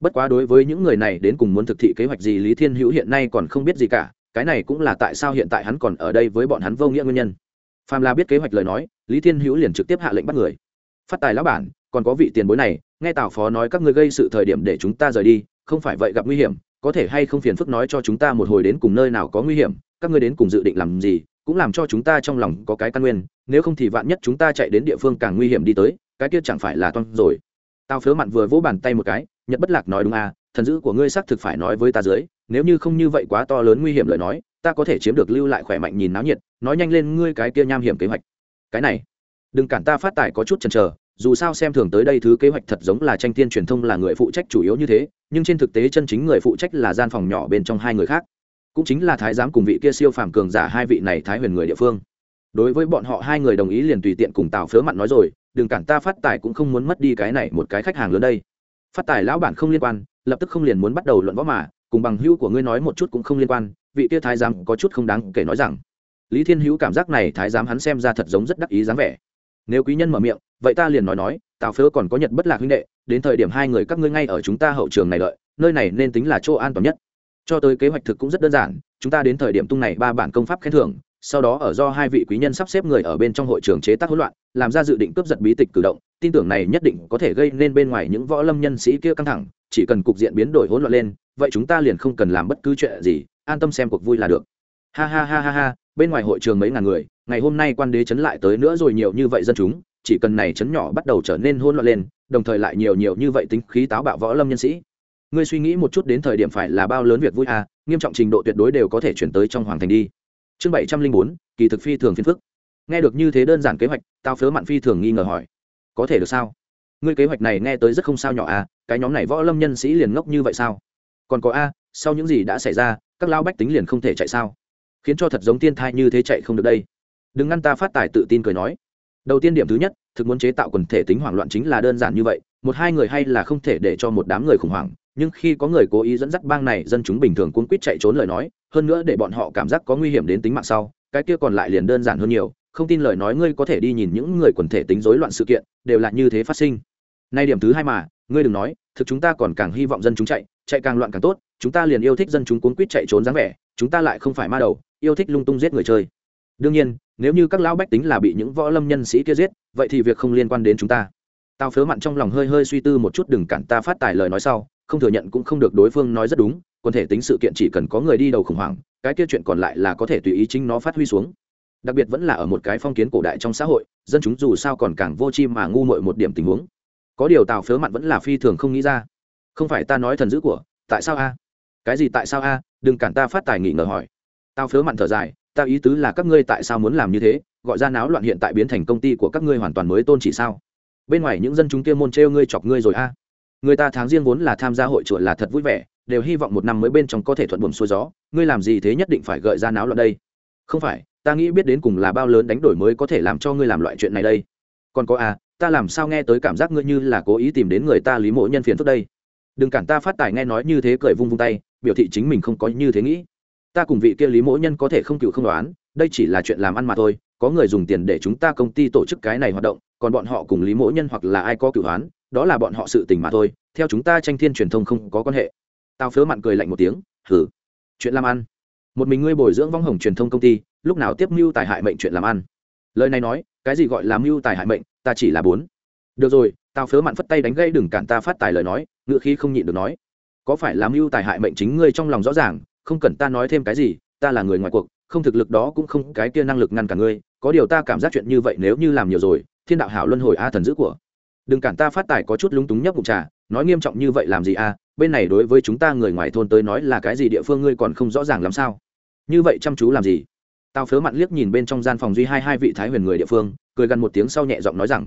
Bất quá đối với những người này đến cùng muốn thực thị kế hoạch gì lý thiên hữu hiện nay còn không biết gì cả cái này cũng là tại sao hiện tại hắn còn ở đây với bọn hắn vô nghĩa nguyên nhân. Phàm là biết kế hoạch lời nói, lý thiên hữu liền trực tiếp hạ lệnh bắt người. Phát tài lão bản, còn có vị tiền bối này, nghe tào phó nói các ngươi gây sự thời điểm để chúng ta rời đi, không phải vậy gặp nguy hiểm, có thể hay không phiền phức nói cho chúng ta một hồi đến cùng nơi nào có nguy hiểm, các ngươi đến cùng dự định làm gì, cũng làm cho chúng ta trong lòng có cái căn nguyên, nếu không thì vạn nhất chúng ta chạy đến địa phương càng nguy hiểm đi tới, cái kia chẳng phải là toan rồi. Tao phớ mặn vừa vỗ bàn tay một cái, nhật bất lạc nói đúng à thần dữ của ngươi xác thực phải nói với ta dưới nếu như không như vậy quá to lớn nguy hiểm lời nói, ta có thể chiếm được lưu lại khỏe mạnh nhìn náo nhiệt, nói nhanh lên ngươi cái kia nham hiểm kế hoạch. Cái này, đừng cản ta phát tài có chút chần chờ, dù sao xem thường tới đây thứ kế hoạch thật giống là tranh tiên truyền thông là người phụ trách chủ yếu như thế, nhưng trên thực tế chân chính người phụ trách là gian phòng nhỏ bên trong hai người khác. Cũng chính là thái giám cùng vị kia siêu phàm cường giả hai vị này thái huyền người địa phương. Đối với bọn họ hai người đồng ý liền tùy tiện cùng tào phớ mặn nói rồi, đừng cản ta phát tài cũng không muốn mất đi cái này một cái khách hàng lớn đây. Phát tài lão bản không liên quan, lập tức không liền muốn bắt đầu luận võ mà cùng bằng hữu của ngươi nói một chút cũng không liên quan, vị kia thái giám có chút không đáng kể nói rằng. Lý thiên hữu cảm giác này thái giám hắn xem ra thật giống rất đắc ý dáng vẻ. Nếu quý nhân mở miệng, vậy ta liền nói nói, tào phớ còn có nhật bất lạc huynh đệ, đến thời điểm hai người các ngươi ngay ở chúng ta hậu trường này đợi, nơi này nên tính là chỗ an toàn nhất. Cho tới kế hoạch thực cũng rất đơn giản, chúng ta đến thời điểm tung này ba bản công pháp khen thưởng, sau đó ở do hai vị quý nhân sắp xếp người ở bên trong hội trường chế tác hỗn loạn, làm ra dự định cướp giật bí tịch cử động, tin tưởng này nhất định có thể gây nên bên ngoài những võ lâm nhân sĩ kia căng thẳng, chỉ cần cục diện biến đổi hỗn loạn lên vậy chúng ta liền không cần làm bất cứ chuyện gì, an tâm xem cuộc vui là được. Ha ha ha ha ha, bên ngoài hội trường mấy ngàn người, ngày hôm nay quan đế chấn lại tới nữa rồi nhiều như vậy dân chúng, chỉ cần này chấn nhỏ bắt đầu trở nên hỗn loạn lên, đồng thời lại nhiều nhiều như vậy tính khí táo bạo võ lâm nhân sĩ. Ngươi suy nghĩ một chút đến thời điểm phải là bao lớn việc vui à nghiêm trọng trình độ tuyệt đối đều có thể chuyển tới trong hoàng thành đi. Chương bảy trăm linh bốn, kỳ thực phi thường phiền phức. Nghe được như thế đơn giản kế hoạch, tao phớ mặn phi thường nghi ngờ hỏi, có thể được sao? Ngươi kế hoạch này nghe tới rất không sao nhỏ à cái nhóm này võ lâm nhân sĩ liền ngốc như vậy sao? Còn có a, sau những gì đã xảy ra, các lao bách tính liền không thể chạy sao? Khiến cho thật giống tiên thai như thế chạy không được đây. Đừng ngăn ta phát tài tự tin cười nói. Đầu tiên điểm thứ nhất, thực muốn chế tạo quần thể tính hoảng loạn chính là đơn giản như vậy, một hai người hay là không thể để cho một đám người khủng hoảng, nhưng khi có người cố ý dẫn dắt bang này, dân chúng bình thường cuốn quýt chạy trốn lời nói, hơn nữa để bọn họ cảm giác có nguy hiểm đến tính mạng sau, cái kia còn lại liền đơn giản hơn nhiều, không tin lời nói ngươi có thể đi nhìn những người quần thể tính rối loạn sự kiện, đều là như thế phát sinh. Nay điểm thứ hai mà, ngươi đừng nói, thực chúng ta còn càng hy vọng dân chúng chạy chạy càng loạn càng tốt, chúng ta liền yêu thích dân chúng cuốn quýt chạy trốn dáng vẻ, chúng ta lại không phải ma đầu, yêu thích lung tung giết người chơi. Đương nhiên, nếu như các lão bách tính là bị những võ lâm nhân sĩ kia giết, vậy thì việc không liên quan đến chúng ta. Tao phớ mặn trong lòng hơi hơi suy tư một chút đừng cản ta phát tài lời nói sau, không thừa nhận cũng không được đối phương nói rất đúng, quần thể tính sự kiện chỉ cần có người đi đầu khủng hoảng, cái kia chuyện còn lại là có thể tùy ý chính nó phát huy xuống. Đặc biệt vẫn là ở một cái phong kiến cổ đại trong xã hội, dân chúng dù sao còn càng vô chi mà ngu muội một điểm tình huống. Có điều tào phớ mặn vẫn là phi thường không nghĩ ra không phải ta nói thần dữ của, tại sao a? Cái gì tại sao a? Đừng cản ta phát tài nghỉ ngờ hỏi. Tao phớ mặn thở dài tao ý tứ là các ngươi tại sao muốn làm như thế? Gọi ra náo loạn hiện tại biến thành công ty của các ngươi hoàn toàn mới tôn chỉ sao? Bên ngoài những dân chúng kia môn trêu ngươi chọc ngươi rồi a. Người ta tháng riêng vốn là tham gia hội chùa là thật vui vẻ, đều hy vọng một năm mới bên trong có thể thuận buồm xuôi gió. Ngươi làm gì thế nhất định phải gợi ra náo loạn đây. Không phải, ta nghĩ biết đến cùng là bao lớn đánh đổi mới có thể làm cho ngươi làm loại chuyện này đây. Còn có a, ta làm sao nghe tới cảm giác ngươi như là cố ý tìm đến người ta lý mộ nhân phiền phức đây? Đừng cản ta phát tài nghe nói như thế cười vung vung tay, biểu thị chính mình không có như thế nghĩ. Ta cùng vị kia lý mỗ nhân có thể không cựu không đoán, đây chỉ là chuyện làm ăn mà thôi, có người dùng tiền để chúng ta công ty tổ chức cái này hoạt động, còn bọn họ cùng lý mỗ nhân hoặc là ai có cựu đoán, đó là bọn họ sự tình mà thôi, theo chúng ta tranh thiên truyền thông không có quan hệ. Tao phớ mặn cười lạnh một tiếng hử chuyện làm ăn. Một mình ngươi bồi dưỡng vong hồng truyền thông công ty, lúc nào tiếp mưu tài hại mệnh chuyện làm ăn? Lời này nói, cái gì gọi là mưu tài hại mệnh, ta chỉ là bốn. Được rồi tao phớ mạn phất tay đánh gây đừng cản ta phát tài lời nói, ngựa khí không nhịn được nói. Có phải làm mưu tài hại mệnh chính ngươi trong lòng rõ ràng, không cần ta nói thêm cái gì, ta là người ngoài cuộc, không thực lực đó cũng không cái kia năng lực ngăn cả ngươi, có điều ta cảm giác chuyện như vậy nếu như làm nhiều rồi, thiên đạo hảo luân hồi a thần dữ của. Đừng cản ta phát tài có chút lúng túng nhấp bụng trà, nói nghiêm trọng như vậy làm gì a, bên này đối với chúng ta người ngoài thôn tới nói là cái gì địa phương ngươi còn không rõ ràng làm sao? Như vậy chăm chú làm gì? Tao phớ mặn liếc nhìn bên trong gian phòng duy hai hai vị thái huyền người địa phương, cười gần một tiếng sau nhẹ giọng nói rằng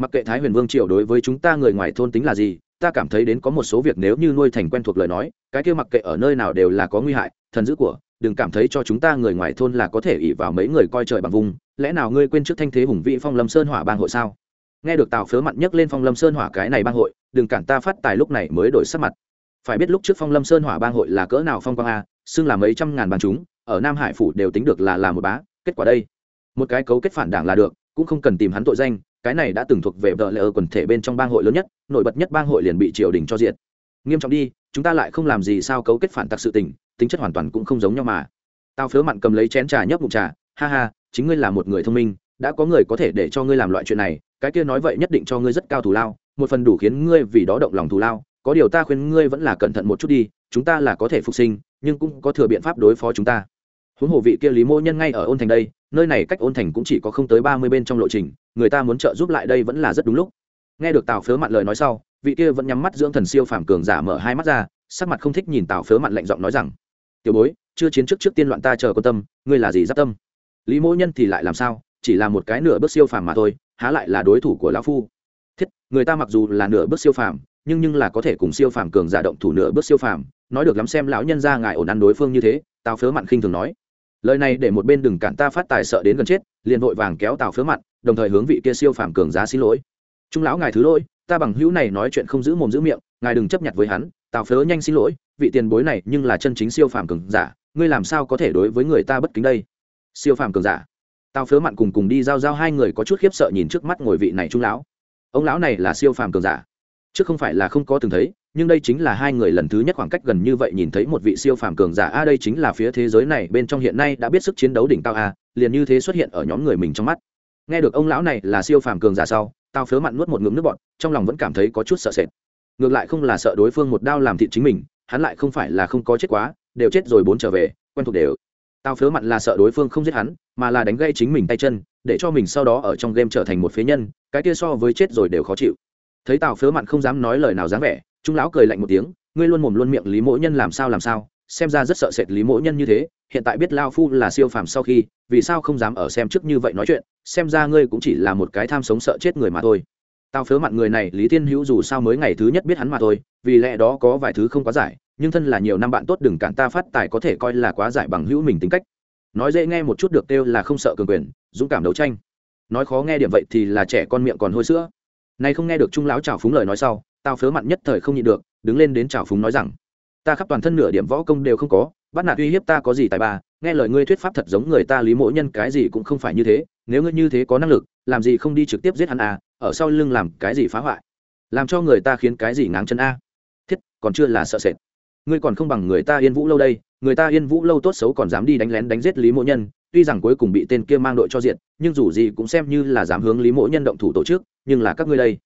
mặc kệ thái huyền vương triều đối với chúng ta người ngoài thôn tính là gì, ta cảm thấy đến có một số việc nếu như nuôi thành quen thuộc lời nói, cái kia mặc kệ ở nơi nào đều là có nguy hại, thần dữ của, đừng cảm thấy cho chúng ta người ngoài thôn là có thể ỉ vào mấy người coi trời bằng vùng. Lẽ nào ngươi quên trước thanh thế hùng vị phong lâm sơn hỏa bang hội sao? Nghe được tào phớ mặn nhấc lên phong lâm sơn hỏa cái này bang hội, đừng cản ta phát tài lúc này mới đổi sắc mặt. Phải biết lúc trước phong lâm sơn hỏa bang hội là cỡ nào phong quang a, xưng là mấy trăm ngàn bằng chúng, ở nam hải phủ đều tính được là là một bá, kết quả đây. Một cái cấu kết phản đảng là được, cũng không cần tìm hắn tội danh cái này đã từng thuộc về vợ lẽ quần thể bên trong bang hội lớn nhất, nổi bật nhất bang hội liền bị triều đình cho diện nghiêm trọng đi, chúng ta lại không làm gì sao cấu kết phản tặc sự tình, tính chất hoàn toàn cũng không giống nhau mà. Tao phớ mặn cầm lấy chén trà nhấp một trà, ha ha, chính ngươi là một người thông minh, đã có người có thể để cho ngươi làm loại chuyện này, cái kia nói vậy nhất định cho ngươi rất cao thù lao, một phần đủ khiến ngươi vì đó động lòng thù lao, có điều ta khuyên ngươi vẫn là cẩn thận một chút đi, chúng ta là có thể phục sinh, nhưng cũng có thừa biện pháp đối phó chúng ta huống hồ vị kia lý mô nhân ngay ở ôn thành đây, nơi này cách ôn thành cũng chỉ có không tới ba mươi bên trong lộ trình, người ta muốn trợ giúp lại đây vẫn là rất đúng lúc. Nghe được tào phớ mặn lời nói sau, vị kia vẫn nhắm mắt dưỡng thần siêu phàm cường giả mở hai mắt ra, sắc mặt không thích nhìn tào phớ mặn lạnh giọng nói rằng, tiểu bối, chưa chiến trước trước tiên loạn ta chờ quan tâm, ngươi là gì giáp tâm? Lý mỗ nhân thì lại làm sao, chỉ là một cái nửa bước siêu phàm mà thôi, há lại là đối thủ của lão phu. Thiết, người ta mặc dù là nửa bước siêu phàm, nhưng nhưng là có thể cùng siêu phàm cường giả động thủ nửa bước siêu phàm, nói được lắm xem lão nhân ra ngài ổn ăn đối phương như thế, tào phớ mặn khinh thường nói lời này để một bên đừng cản ta phát tài sợ đến gần chết liền vội vàng kéo tào phớ mặt, đồng thời hướng vị kia siêu phàm cường giá xin lỗi. Trung lão ngài thứ lỗi ta bằng hữu này nói chuyện không giữ mồm giữ miệng ngài đừng chấp nhận với hắn tào phớ nhanh xin lỗi vị tiền bối này nhưng là chân chính siêu phàm cường giả ngươi làm sao có thể đối với người ta bất kính đây? Siêu phàm cường giả. Tào phớ mặn cùng cùng đi giao giao hai người có chút khiếp sợ nhìn trước mắt ngồi vị này trung lão. Ông lão này là siêu phàm cường giả. Chứ không phải là không có từng thấy nhưng đây chính là hai người lần thứ nhất khoảng cách gần như vậy nhìn thấy một vị siêu phàm cường giả. A, đây chính là phía thế giới này, bên trong hiện nay đã biết sức chiến đấu đỉnh cao a, liền như thế xuất hiện ở nhóm người mình trong mắt. Nghe được ông lão này là siêu phàm cường giả sau, tao phớ mặn nuốt một ngụm nước bọt, trong lòng vẫn cảm thấy có chút sợ sệt. Ngược lại không là sợ đối phương một đao làm thịt chính mình, hắn lại không phải là không có chết quá, đều chết rồi bốn trở về, quen thuộc đều. Tao phớ mặn là sợ đối phương không giết hắn, mà là đánh gây chính mình tay chân, để cho mình sau đó ở trong game trở thành một phế nhân, cái kia so với chết rồi đều khó chịu. Thấy tào phớ mặn không dám nói lời nào dáng vẻ trung lão cười lạnh một tiếng, ngươi luôn mồm luôn miệng lý mỗ nhân làm sao làm sao, xem ra rất sợ sệt lý mỗ nhân như thế, hiện tại biết lao phu là siêu phàm sau khi, vì sao không dám ở xem trước như vậy nói chuyện, xem ra ngươi cũng chỉ là một cái tham sống sợ chết người mà thôi. Tao phớ mặn người này, lý thiên hữu dù sao mới ngày thứ nhất biết hắn mà thôi, vì lẽ đó có vài thứ không quá giải, nhưng thân là nhiều năm bạn tốt đừng cản ta phát tài có thể coi là quá giải bằng hữu mình tính cách. Nói dễ nghe một chút được kêu là không sợ cường quyền, dũng cảm đấu tranh. Nói khó nghe điểm vậy thì là trẻ con miệng còn hôi sữa. Nay không nghe được trung lão trào phúng lời nói sau tao phớ mặn nhất thời không nhịn được, đứng lên đến trào phúng nói rằng, ta khắp toàn thân nửa điểm võ công đều không có, bắt nạt uy hiếp ta có gì tài ba, nghe lời ngươi thuyết pháp thật giống người ta lý mỗ nhân cái gì cũng không phải như thế, nếu ngươi như thế có năng lực, làm gì không đi trực tiếp giết hắn à ở sau lưng làm cái gì phá hoại? Làm cho người ta khiến cái gì ngáng chân a? Thiết, còn chưa là sợ sệt. Ngươi còn không bằng người ta yên vũ lâu đây, người ta yên vũ lâu tốt xấu còn dám đi đánh lén đánh giết lý mỗ nhân, tuy rằng cuối cùng bị tên kia mang đội cho diện, nhưng dù gì cũng xem như là dám hướng lý mỗ nhân động thủ tổ chức, nhưng là các ngươi đây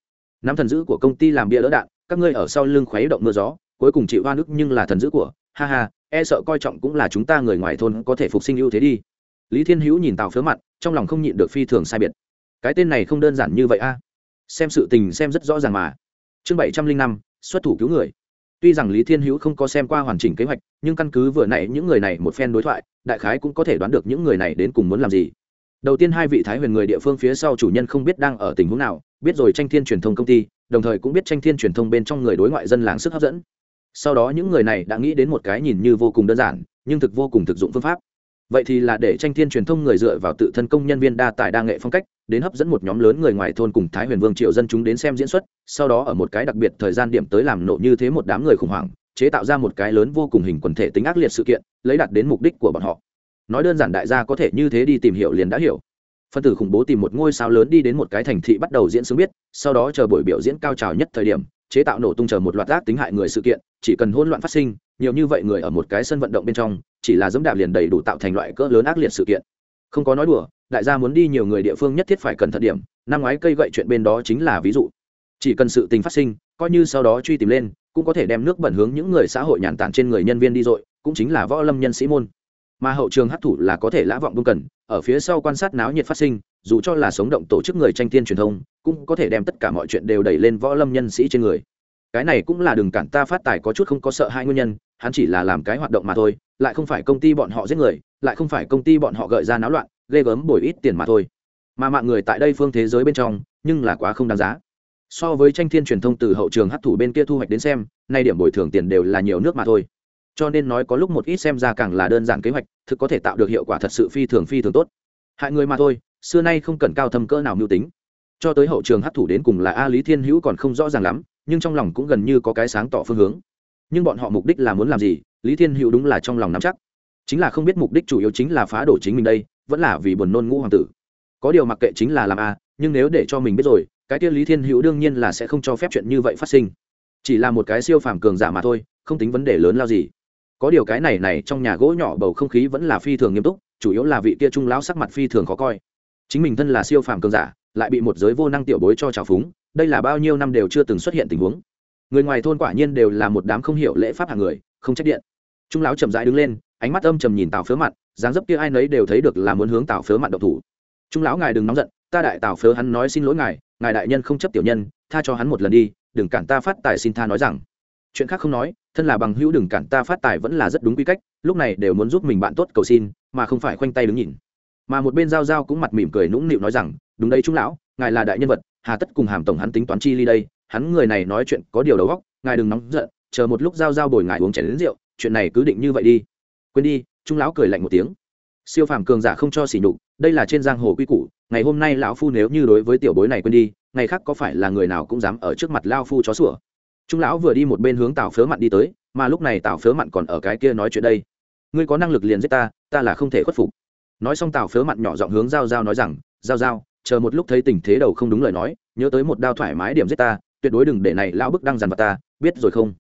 nắm thần dữ của công ty làm bia đỡ đạn, các ngươi ở sau lưng khuấy động mưa gió, cuối cùng chịu hoa nước nhưng là thần dữ của, ha ha e sợ coi trọng cũng là chúng ta người ngoài thôn có thể phục sinh ưu thế đi. Lý thiên hữu nhìn tào phớ mặt, trong lòng không nhịn được phi thường sai biệt. Cái tên này không đơn giản như vậy a. Xem sự tình xem rất rõ ràng mà. Chương bảy trăm linh năm, xuất thủ cứu người. Tuy rằng lý thiên hữu không có xem qua hoàn chỉnh kế hoạch, nhưng căn cứ vừa nãy những người này một phen đối thoại, đại khái cũng có thể đoán được những người này đến cùng muốn làm gì đầu tiên hai vị thái huyền người địa phương phía sau chủ nhân không biết đang ở tình huống nào, biết rồi tranh thiên truyền thông công ty, đồng thời cũng biết tranh thiên truyền thông bên trong người đối ngoại dân làng sức hấp dẫn. Sau đó những người này đã nghĩ đến một cái nhìn như vô cùng đơn giản, nhưng thực vô cùng thực dụng phương pháp. Vậy thì là để tranh thiên truyền thông người dựa vào tự thân công nhân viên đa tài đa nghệ phong cách, đến hấp dẫn một nhóm lớn người ngoài thôn cùng thái huyền vương triệu dân chúng đến xem diễn xuất, sau đó ở một cái đặc biệt thời gian điểm tới làm nộ như thế một đám người khủng hoảng, chế tạo ra một cái lớn vô cùng hình quần thể tính ác liệt sự kiện, lấy đạt đến mục đích của bọn họ nói đơn giản đại gia có thể như thế đi tìm hiểu liền đã hiểu. Phân tử khủng bố tìm một ngôi sao lớn đi đến một cái thành thị bắt đầu diễn sướng biết, sau đó chờ buổi biểu diễn cao trào nhất thời điểm, chế tạo nổ tung chờ một loạt ác tính hại người sự kiện, chỉ cần hỗn loạn phát sinh, nhiều như vậy người ở một cái sân vận động bên trong, chỉ là dẫm đạp liền đầy đủ tạo thành loại cỡ lớn ác liệt sự kiện. Không có nói đùa, đại gia muốn đi nhiều người địa phương nhất thiết phải cẩn thận điểm, năm ngoái cây gậy chuyện bên đó chính là ví dụ. Chỉ cần sự tình phát sinh, coi như sau đó truy tìm lên, cũng có thể đem nước bẩn hướng những người xã hội nhàn tản trên người nhân viên đi dội, cũng chính là võ lâm nhân sĩ môn mà hậu trường hấp thủ là có thể lã vọng bưng cần, ở phía sau quan sát náo nhiệt phát sinh, dù cho là sống động tổ chức người tranh tiên truyền thông, cũng có thể đem tất cả mọi chuyện đều đẩy lên võ lâm nhân sĩ trên người. Cái này cũng là đừng cản ta phát tài có chút không có sợ hai nguyên nhân, hắn chỉ là làm cái hoạt động mà thôi, lại không phải công ty bọn họ giết người, lại không phải công ty bọn họ gợi ra náo loạn, ghê gớm bồi ít tiền mà thôi. Mà mạng người tại đây phương thế giới bên trong, nhưng là quá không đáng giá. So với tranh thiên truyền thông từ hậu trường hấp thủ bên kia thu hoạch đến xem, nay điểm bồi thường tiền đều là nhiều nước mà thôi cho nên nói có lúc một ít xem ra càng là đơn giản kế hoạch, thực có thể tạo được hiệu quả thật sự phi thường phi thường tốt. Hại người mà thôi, xưa nay không cần cao thâm cỡ nào mưu tính. Cho tới hậu trường hấp thủ đến cùng là a lý thiên hữu còn không rõ ràng lắm, nhưng trong lòng cũng gần như có cái sáng tỏ phương hướng. Nhưng bọn họ mục đích là muốn làm gì, lý thiên hữu đúng là trong lòng nắm chắc. Chính là không biết mục đích chủ yếu chính là phá đổ chính mình đây, vẫn là vì buồn nôn ngũ hoàng tử. Có điều mặc kệ chính là làm a, nhưng nếu để cho mình biết rồi, cái kia lý thiên hữu đương nhiên là sẽ không cho phép chuyện như vậy phát sinh. Chỉ là một cái siêu phàm cường giả mà thôi, không tính vấn đề lớn lao gì có điều cái này này trong nhà gỗ nhỏ bầu không khí vẫn là phi thường nghiêm túc, chủ yếu là vị kia trung lão sắc mặt phi thường khó coi. Chính mình thân là siêu phàm cường giả, lại bị một giới vô năng tiểu bối cho trào phúng, đây là bao nhiêu năm đều chưa từng xuất hiện tình huống. Người ngoài thôn quả nhiên đều là một đám không hiểu lễ pháp hàng người, không trách điện. Trung lão chậm rãi đứng lên, ánh mắt âm trầm nhìn tào phớ mặt dáng dấp kia ai nấy đều thấy được là muốn hướng tào phớ mặt độc thủ. Trung lão ngài đừng nóng giận, ta đại tào phớ hắn nói xin lỗi ngài ngài đại nhân không chấp tiểu nhân, tha cho hắn một lần đi, đừng cản ta phát tài xin tha nói rằng. Chuyện khác không nói thân là bằng hữu đừng cản ta phát tài vẫn là rất đúng quy cách, lúc này đều muốn giúp mình bạn tốt cầu xin, mà không phải khoanh tay đứng nhìn. Mà một bên giao giao cũng mặt mỉm cười nũng nịu nói rằng, đúng đây trung lão, ngài là đại nhân vật, hà tất cùng hàm tổng hắn tính toán chi ly đây, hắn người này nói chuyện có điều đầu góc ngài đừng nóng giận, chờ một lúc giao giao bồi ngài uống chén đến rượu, chuyện này cứ định như vậy đi. Quên đi, trung lão cười lạnh một tiếng. Siêu phàm cường giả không cho xỉ nhục, đây là trên giang hồ quy củ, ngày hôm nay lão phu nếu như đối với tiểu bối này quên đi, ngày khác có phải là người nào cũng dám ở trước mặt lao phu chó sủa? Trung lão vừa đi một bên hướng tào phớ mặn đi tới, mà lúc này tào phớ mặn còn ở cái kia nói chuyện đây. Ngươi có năng lực liền giết ta ta là không thể khuất phục. Nói xong tào phớ mặn nhỏ giọng hướng giao giao nói rằng, giao giao, chờ một lúc thấy tình thế đầu không đúng lời nói, nhớ tới một đao thoải mái điểm giết ta, tuyệt đối đừng để này lão bức đang dằn vào ta, biết rồi không?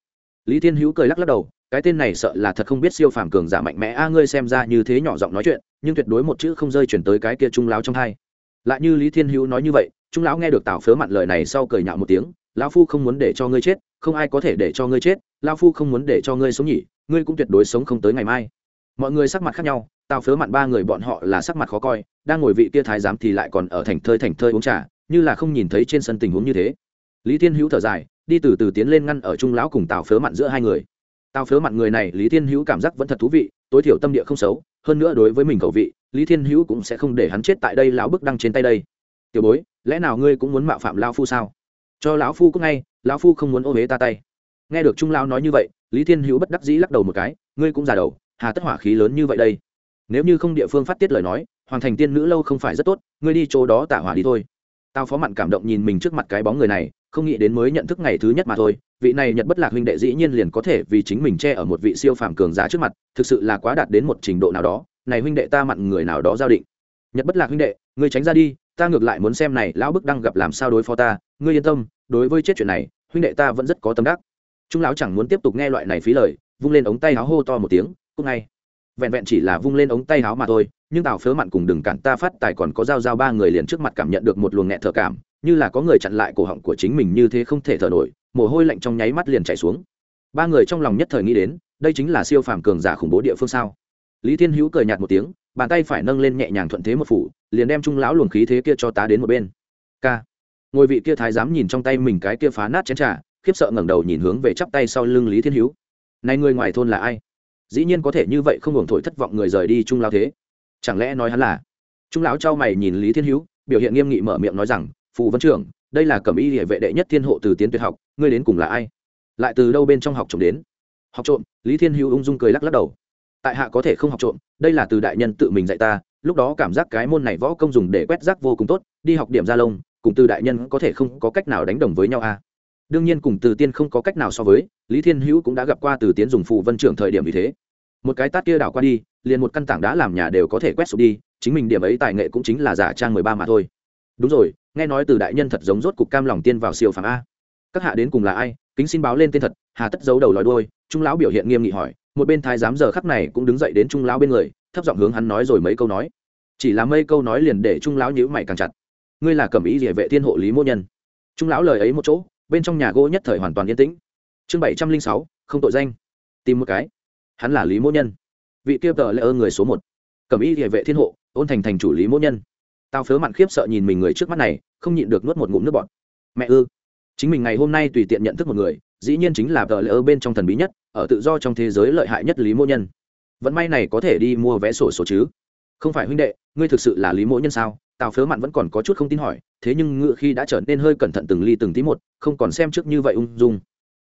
Lý thiên hữu cười lắc lắc đầu, cái tên này sợ là thật không biết siêu phàm cường giả mạnh mẽ, a, ngươi xem ra như thế nhỏ giọng nói chuyện, nhưng tuyệt đối một chữ không rơi chuyển tới cái kia trung lão trong hai lại như lý thiên hữu nói như vậy, trung lão nghe được tào phớ mặn lời này sau cười nhạo một tiếng lão phu không muốn để cho ngươi chết, không ai có thể để cho ngươi chết, lão phu không muốn để cho ngươi sống nhỉ, ngươi cũng tuyệt đối sống không tới ngày mai. Mọi người sắc mặt khác nhau, tào phớ mặn ba người bọn họ là sắc mặt khó coi, đang ngồi vị tia thái giám thì lại còn ở thành thơi thành thơi uống trà, như là không nhìn thấy trên sân tình huống như thế. Lý thiên hữu thở dài, đi từ từ tiến lên ngăn ở trung lão cùng tào phớ mặn giữa hai người. Tào phớ mặn người này, lý thiên hữu cảm giác vẫn thật thú vị, tối thiểu tâm địa không xấu, hơn nữa đối với mình khẩu vị, lý thiên hữu cũng sẽ không để hắn chết tại đây lão bức đăng trên tay đây. Tiểu bối, lẽ nào ngươi cũng muốn mạo phạm lao phu sao? Cho lão phu cũng ngay, lão phu không muốn ô huế ta tay. Nghe được trung lão nói như vậy, lý thiên hữu bất đắc dĩ lắc đầu một cái, ngươi cũng già đầu, hà tất hỏa khí lớn như vậy đây. Nếu như không địa phương phát tiết lời nói, hoàng thành tiên nữ lâu không phải rất tốt, ngươi đi chỗ đó tả hỏa đi thôi. Tao phó mặn cảm động nhìn mình trước mặt cái bóng người này, không nghĩ đến mới nhận thức ngày thứ nhất mà thôi, vị này nhật bất lạc huynh đệ dĩ nhiên liền có thể vì chính mình che ở một vị siêu phàm cường giả trước mặt, thực sự là quá đạt đến một trình độ nào đó, này huynh đệ ta mặn người nào đó giao định. Nhật bất lạc huynh đệ, ngươi tránh ra đi, ta ngược lại muốn xem này lão bức đang gặp làm sao đối phó ta ngươi yên tâm, đối với chết chuyện này, huynh đệ ta vẫn rất có tâm đắc. Trung lão chẳng muốn tiếp tục nghe loại này phí lời, vung lên ống tay áo hô to một tiếng cúc ngay. Vẹn vẹn chỉ là vung lên ống tay áo mà thôi, nhưng tào phớ mặn cùng đừng cản ta phát tài còn có dao dao ba người liền trước mặt cảm nhận được một luồng nghẹt thở cảm, như là có người chặn lại cổ họng của chính mình như thế không thể thở nổi, mồ hôi lạnh trong nháy mắt liền chảy xuống. Ba người trong lòng nhất thời nghĩ đến, đây chính là siêu phàm cường giả khủng bố địa phương sao? Lý thiên hữu cười nhạt một tiếng, bàn tay phải nâng lên nhẹ nhàng thuận thế một phủ, liền đem trung lão luồng khí thế kia cho tá đến một bên. K ngôi vị kia thái dám nhìn trong tay mình cái kia phá nát chén trà, khiếp sợ ngẩng đầu nhìn hướng về chắp tay sau lưng lý thiên hữu. Này người ngoài thôn là ai? Dĩ nhiên có thể như vậy không hưởng thổi thất vọng người rời đi trung lão thế. Chẳng lẽ nói hắn là? Trung lão trao mày nhìn lý thiên hữu, biểu hiện nghiêm nghị mở miệng nói rằng, phù vấn trưởng, đây là cẩm y địa vệ đệ nhất thiên hộ từ tiến tuyệt học, ngươi đến cùng là ai? Lại từ đâu bên trong học trộm đến? Học trộm? Lý thiên hữu ung dung cười lắc lắc đầu. Tại hạ có thể không học trộm, đây là từ đại nhân tự mình dạy ta, lúc đó cảm giác cái môn này võ công dùng để quét rác vô cùng tốt, đi học điểm gia lông cùng từ đại nhân có thể không có cách nào đánh đồng với nhau à. đương nhiên cùng từ tiên không có cách nào so với, lý thiên hữu cũng đã gặp qua từ tiến dùng phù vân trưởng thời điểm vì thế. Một cái tát kia đảo qua đi, liền một căn tảng đá làm nhà đều có thể quét sụp đi, chính mình điểm ấy tài nghệ cũng chính là giả trang mười ba mà thôi. Đúng rồi, nghe nói từ đại nhân thật giống rốt cục cam lòng tiên vào siêu phàm a. Các hạ đến cùng là ai? Kính xin báo lên tên thật, hà tất giấu đầu lòi đôi trung lão biểu hiện nghiêm nghị hỏi, một bên thái giám giờ khắc này cũng đứng dậy đến trung lão bên người, thấp giọng hướng hắn nói rồi mấy câu nói. Chỉ là mấy câu nói liền để trung lão nhữ mày càng chặt ngươi là cẩm ý địa vệ thiên hộ lý mô nhân. Trung lão lời ấy một chỗ, bên trong nhà gỗ nhất thời hoàn toàn yên tĩnh. Chương bảy trăm linh sáu, không tội danh. Tìm một cái. Hắn là lý mô nhân. Vị kia tờ lễ ơ người số một. Cẩm ý địa vệ thiên hộ, ôn thành thành chủ lý mô nhân. Tao phớ mặn khiếp sợ nhìn mình người trước mắt này, không nhịn được nuốt một ngụm nước bọt. Mẹ ư. Chính mình ngày hôm nay tùy tiện nhận thức một người, dĩ nhiên chính là tờ lễ ơ bên trong thần bí nhất, ở tự do trong thế giới lợi hại nhất lý mô nhân. Vẫn may này có thể đi mua vé sổ số chứ? Không phải huynh đệ, ngươi thực sự là lý mỗ nhân sao? Tào phớ mặn vẫn còn có chút không tin hỏi, thế nhưng ngựa khi đã trở nên hơi cẩn thận từng ly từng tí một, không còn xem trước như vậy ung dung.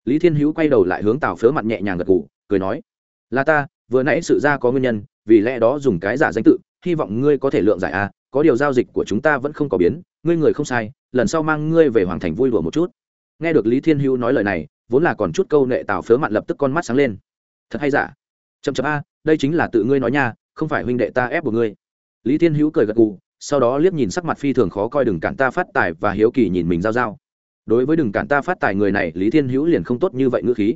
Lý thiên hữu quay đầu lại hướng tào phớ mặn nhẹ nhàng gật g ủ cười nói, là ta, vừa nãy sự ra có nguyên nhân, vì lẽ đó dùng cái giả danh tự, hy vọng ngươi có thể lượng giải a có điều giao dịch của chúng ta vẫn không có biến, ngươi người không sai, lần sau mang ngươi về hoàng thành vui đùa một chút. Nghe được lý thiên hữu nói lời này, vốn là còn chút câu nệ, tào phớ mặn lập tức con mắt sáng lên. Thật hay giả? Chậm chậm a, đây chính là tự ngươi nói nha, không phải huynh đệ ta ép của ngươi. Lý thiên hữu cười gật gù sau đó liếc nhìn sắc mặt phi thường khó coi đừng cản ta phát tài và hiếu kỳ nhìn mình giao giao. Đối với đừng cản ta phát tài người này, lý thiên hữu liền không tốt như vậy ngữ khí.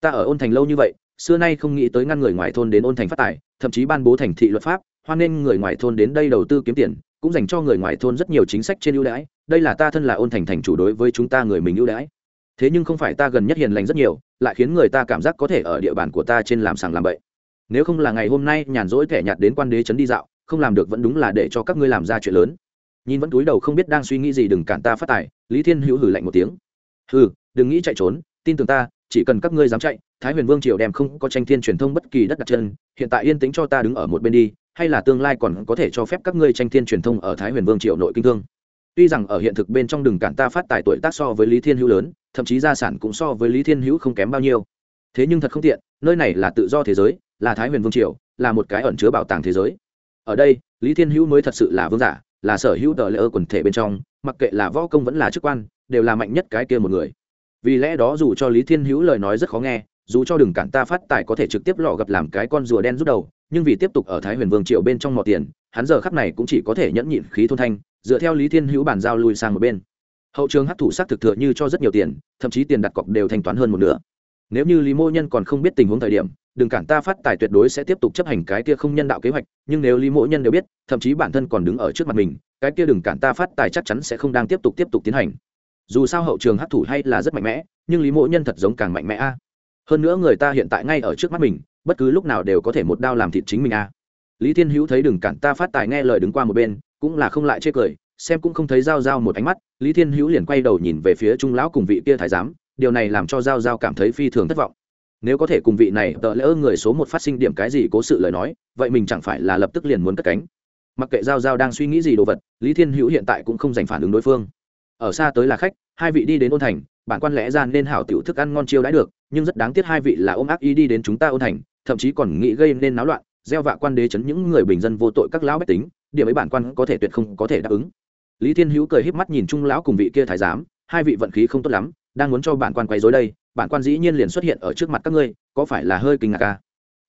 Ta ở ôn thành lâu như vậy, xưa nay không nghĩ tới ngăn người ngoài thôn đến ôn thành phát tài, thậm chí ban bố thành thị luật pháp, hoan nên người ngoài thôn đến đây đầu tư kiếm tiền, cũng dành cho người ngoài thôn rất nhiều chính sách trên ưu đãi. Đây là ta thân là ôn thành thành chủ đối với chúng ta người mình ưu đãi. Thế nhưng không phải ta gần nhất hiền lành rất nhiều, lại khiến người ta cảm giác có thể ở địa bàn của ta trên làm sàng làm bậy. Nếu không là ngày hôm nay nhàn rỗi kẻ nhạt đến quan đế trấn đi dạo không làm được vẫn đúng là để cho các ngươi làm ra chuyện lớn. Nhìn vẫn túi đầu không biết đang suy nghĩ gì đừng cản ta phát tài, lý thiên hữu hử lạnh một tiếng. Hừ, đừng nghĩ chạy trốn, tin tưởng ta, chỉ cần các ngươi dám chạy, thái huyền vương triều đem không có tranh thiên truyền thông bất kỳ đất đặt chân, hiện tại yên tĩnh cho ta đứng ở một bên đi, hay là tương lai còn có thể cho phép các ngươi tranh thiên truyền thông ở thái huyền vương triều nội kinh thương. Tuy rằng ở hiện thực bên trong đừng cản ta phát tài tuổi tác so với lý thiên hữu lớn, thậm chí gia sản cũng so với lý thiên hữu không kém bao nhiêu. Thế nhưng thật không tiện, nơi này là tự do thế giới, là thái huyền vương triều, là một cái ẩn chứa bảo tàng thế giới ở đây, lý thiên hữu mới thật sự là vương giả, là sở hữu tờ lễ ơ quần thể bên trong, mặc kệ là võ công vẫn là chức quan, đều là mạnh nhất cái kia một người. Vì lẽ đó dù cho lý thiên hữu lời nói rất khó nghe, dù cho đừng cản ta phát tài có thể trực tiếp lọ gặp làm cái con rùa đen rút đầu, nhưng vì tiếp tục ở thái huyền vương triều bên trong mọt tiền, hắn giờ khắp này cũng chỉ có thể nhẫn nhịn khí thôn thanh, dựa theo lý thiên hữu bàn giao lui sang một bên. Hậu trường hấp thụ xác thực thừa như cho rất nhiều tiền, thậm chí tiền đặt cọc đều thanh toán hơn một nửa nếu như lý mô nhân còn không biết tình huống thời điểm, đừng cản ta phát tài tuyệt đối sẽ tiếp tục chấp hành cái kia không nhân đạo kế hoạch, nhưng nếu lý mộ nhân đều biết, thậm chí bản thân còn đứng ở trước mặt mình, cái kia đừng cản ta phát tài chắc chắn sẽ không đang tiếp tục tiếp tục tiến hành. Dù sao hậu trường hấp thụ hay là rất mạnh mẽ, nhưng lý mộ nhân thật giống càng mạnh mẽ a. Hơn nữa người ta hiện tại ngay ở trước mắt mình, bất cứ lúc nào đều có thể một đao làm thịt chính mình a. Lý thiên hữu thấy đừng cản ta phát tài nghe lời đứng qua một bên, cũng là không lại chê cười, xem cũng không thấy g i a o g i a o một ánh mắt, lý thiên hữu liền quay đầu nhìn về phía trung lão cùng vị kia thái giám điều này làm cho giao giao cảm thấy phi thường thất vọng. Nếu có thể cùng vị này tợ lỡ người số một phát sinh điểm cái gì cố sự lời nói, vậy mình chẳng phải là lập tức liền muốn cất cánh. Mặc kệ giao giao đang suy nghĩ gì đồ vật, lý thiên hữu hiện tại cũng không giành phản ứng đối phương. Ở xa tới là khách, hai vị đi đến ôn thành, bản quan lẽ ra nên hảo tiểu thức ăn ngon chiêu đãi được, nhưng rất đáng tiếc hai vị là ôm ác ý đi đến chúng ta ôn thành, thậm chí còn nghĩ gây nên náo loạn, gieo vạ quan đế chấn những người bình dân vô tội các lão bách tính, điểm ấy bản quan có thể tuyệt không có thể đáp ứng. Lý thiên hữu cười híp mắt nhìn trung lão cùng vị kia thái giám hai vị vận khí không tốt lắm, đang muốn cho bản quan quay dối đây, bản quan dĩ nhiên liền xuất hiện ở trước mặt các ngươi, có phải là hơi kinh ngạc à?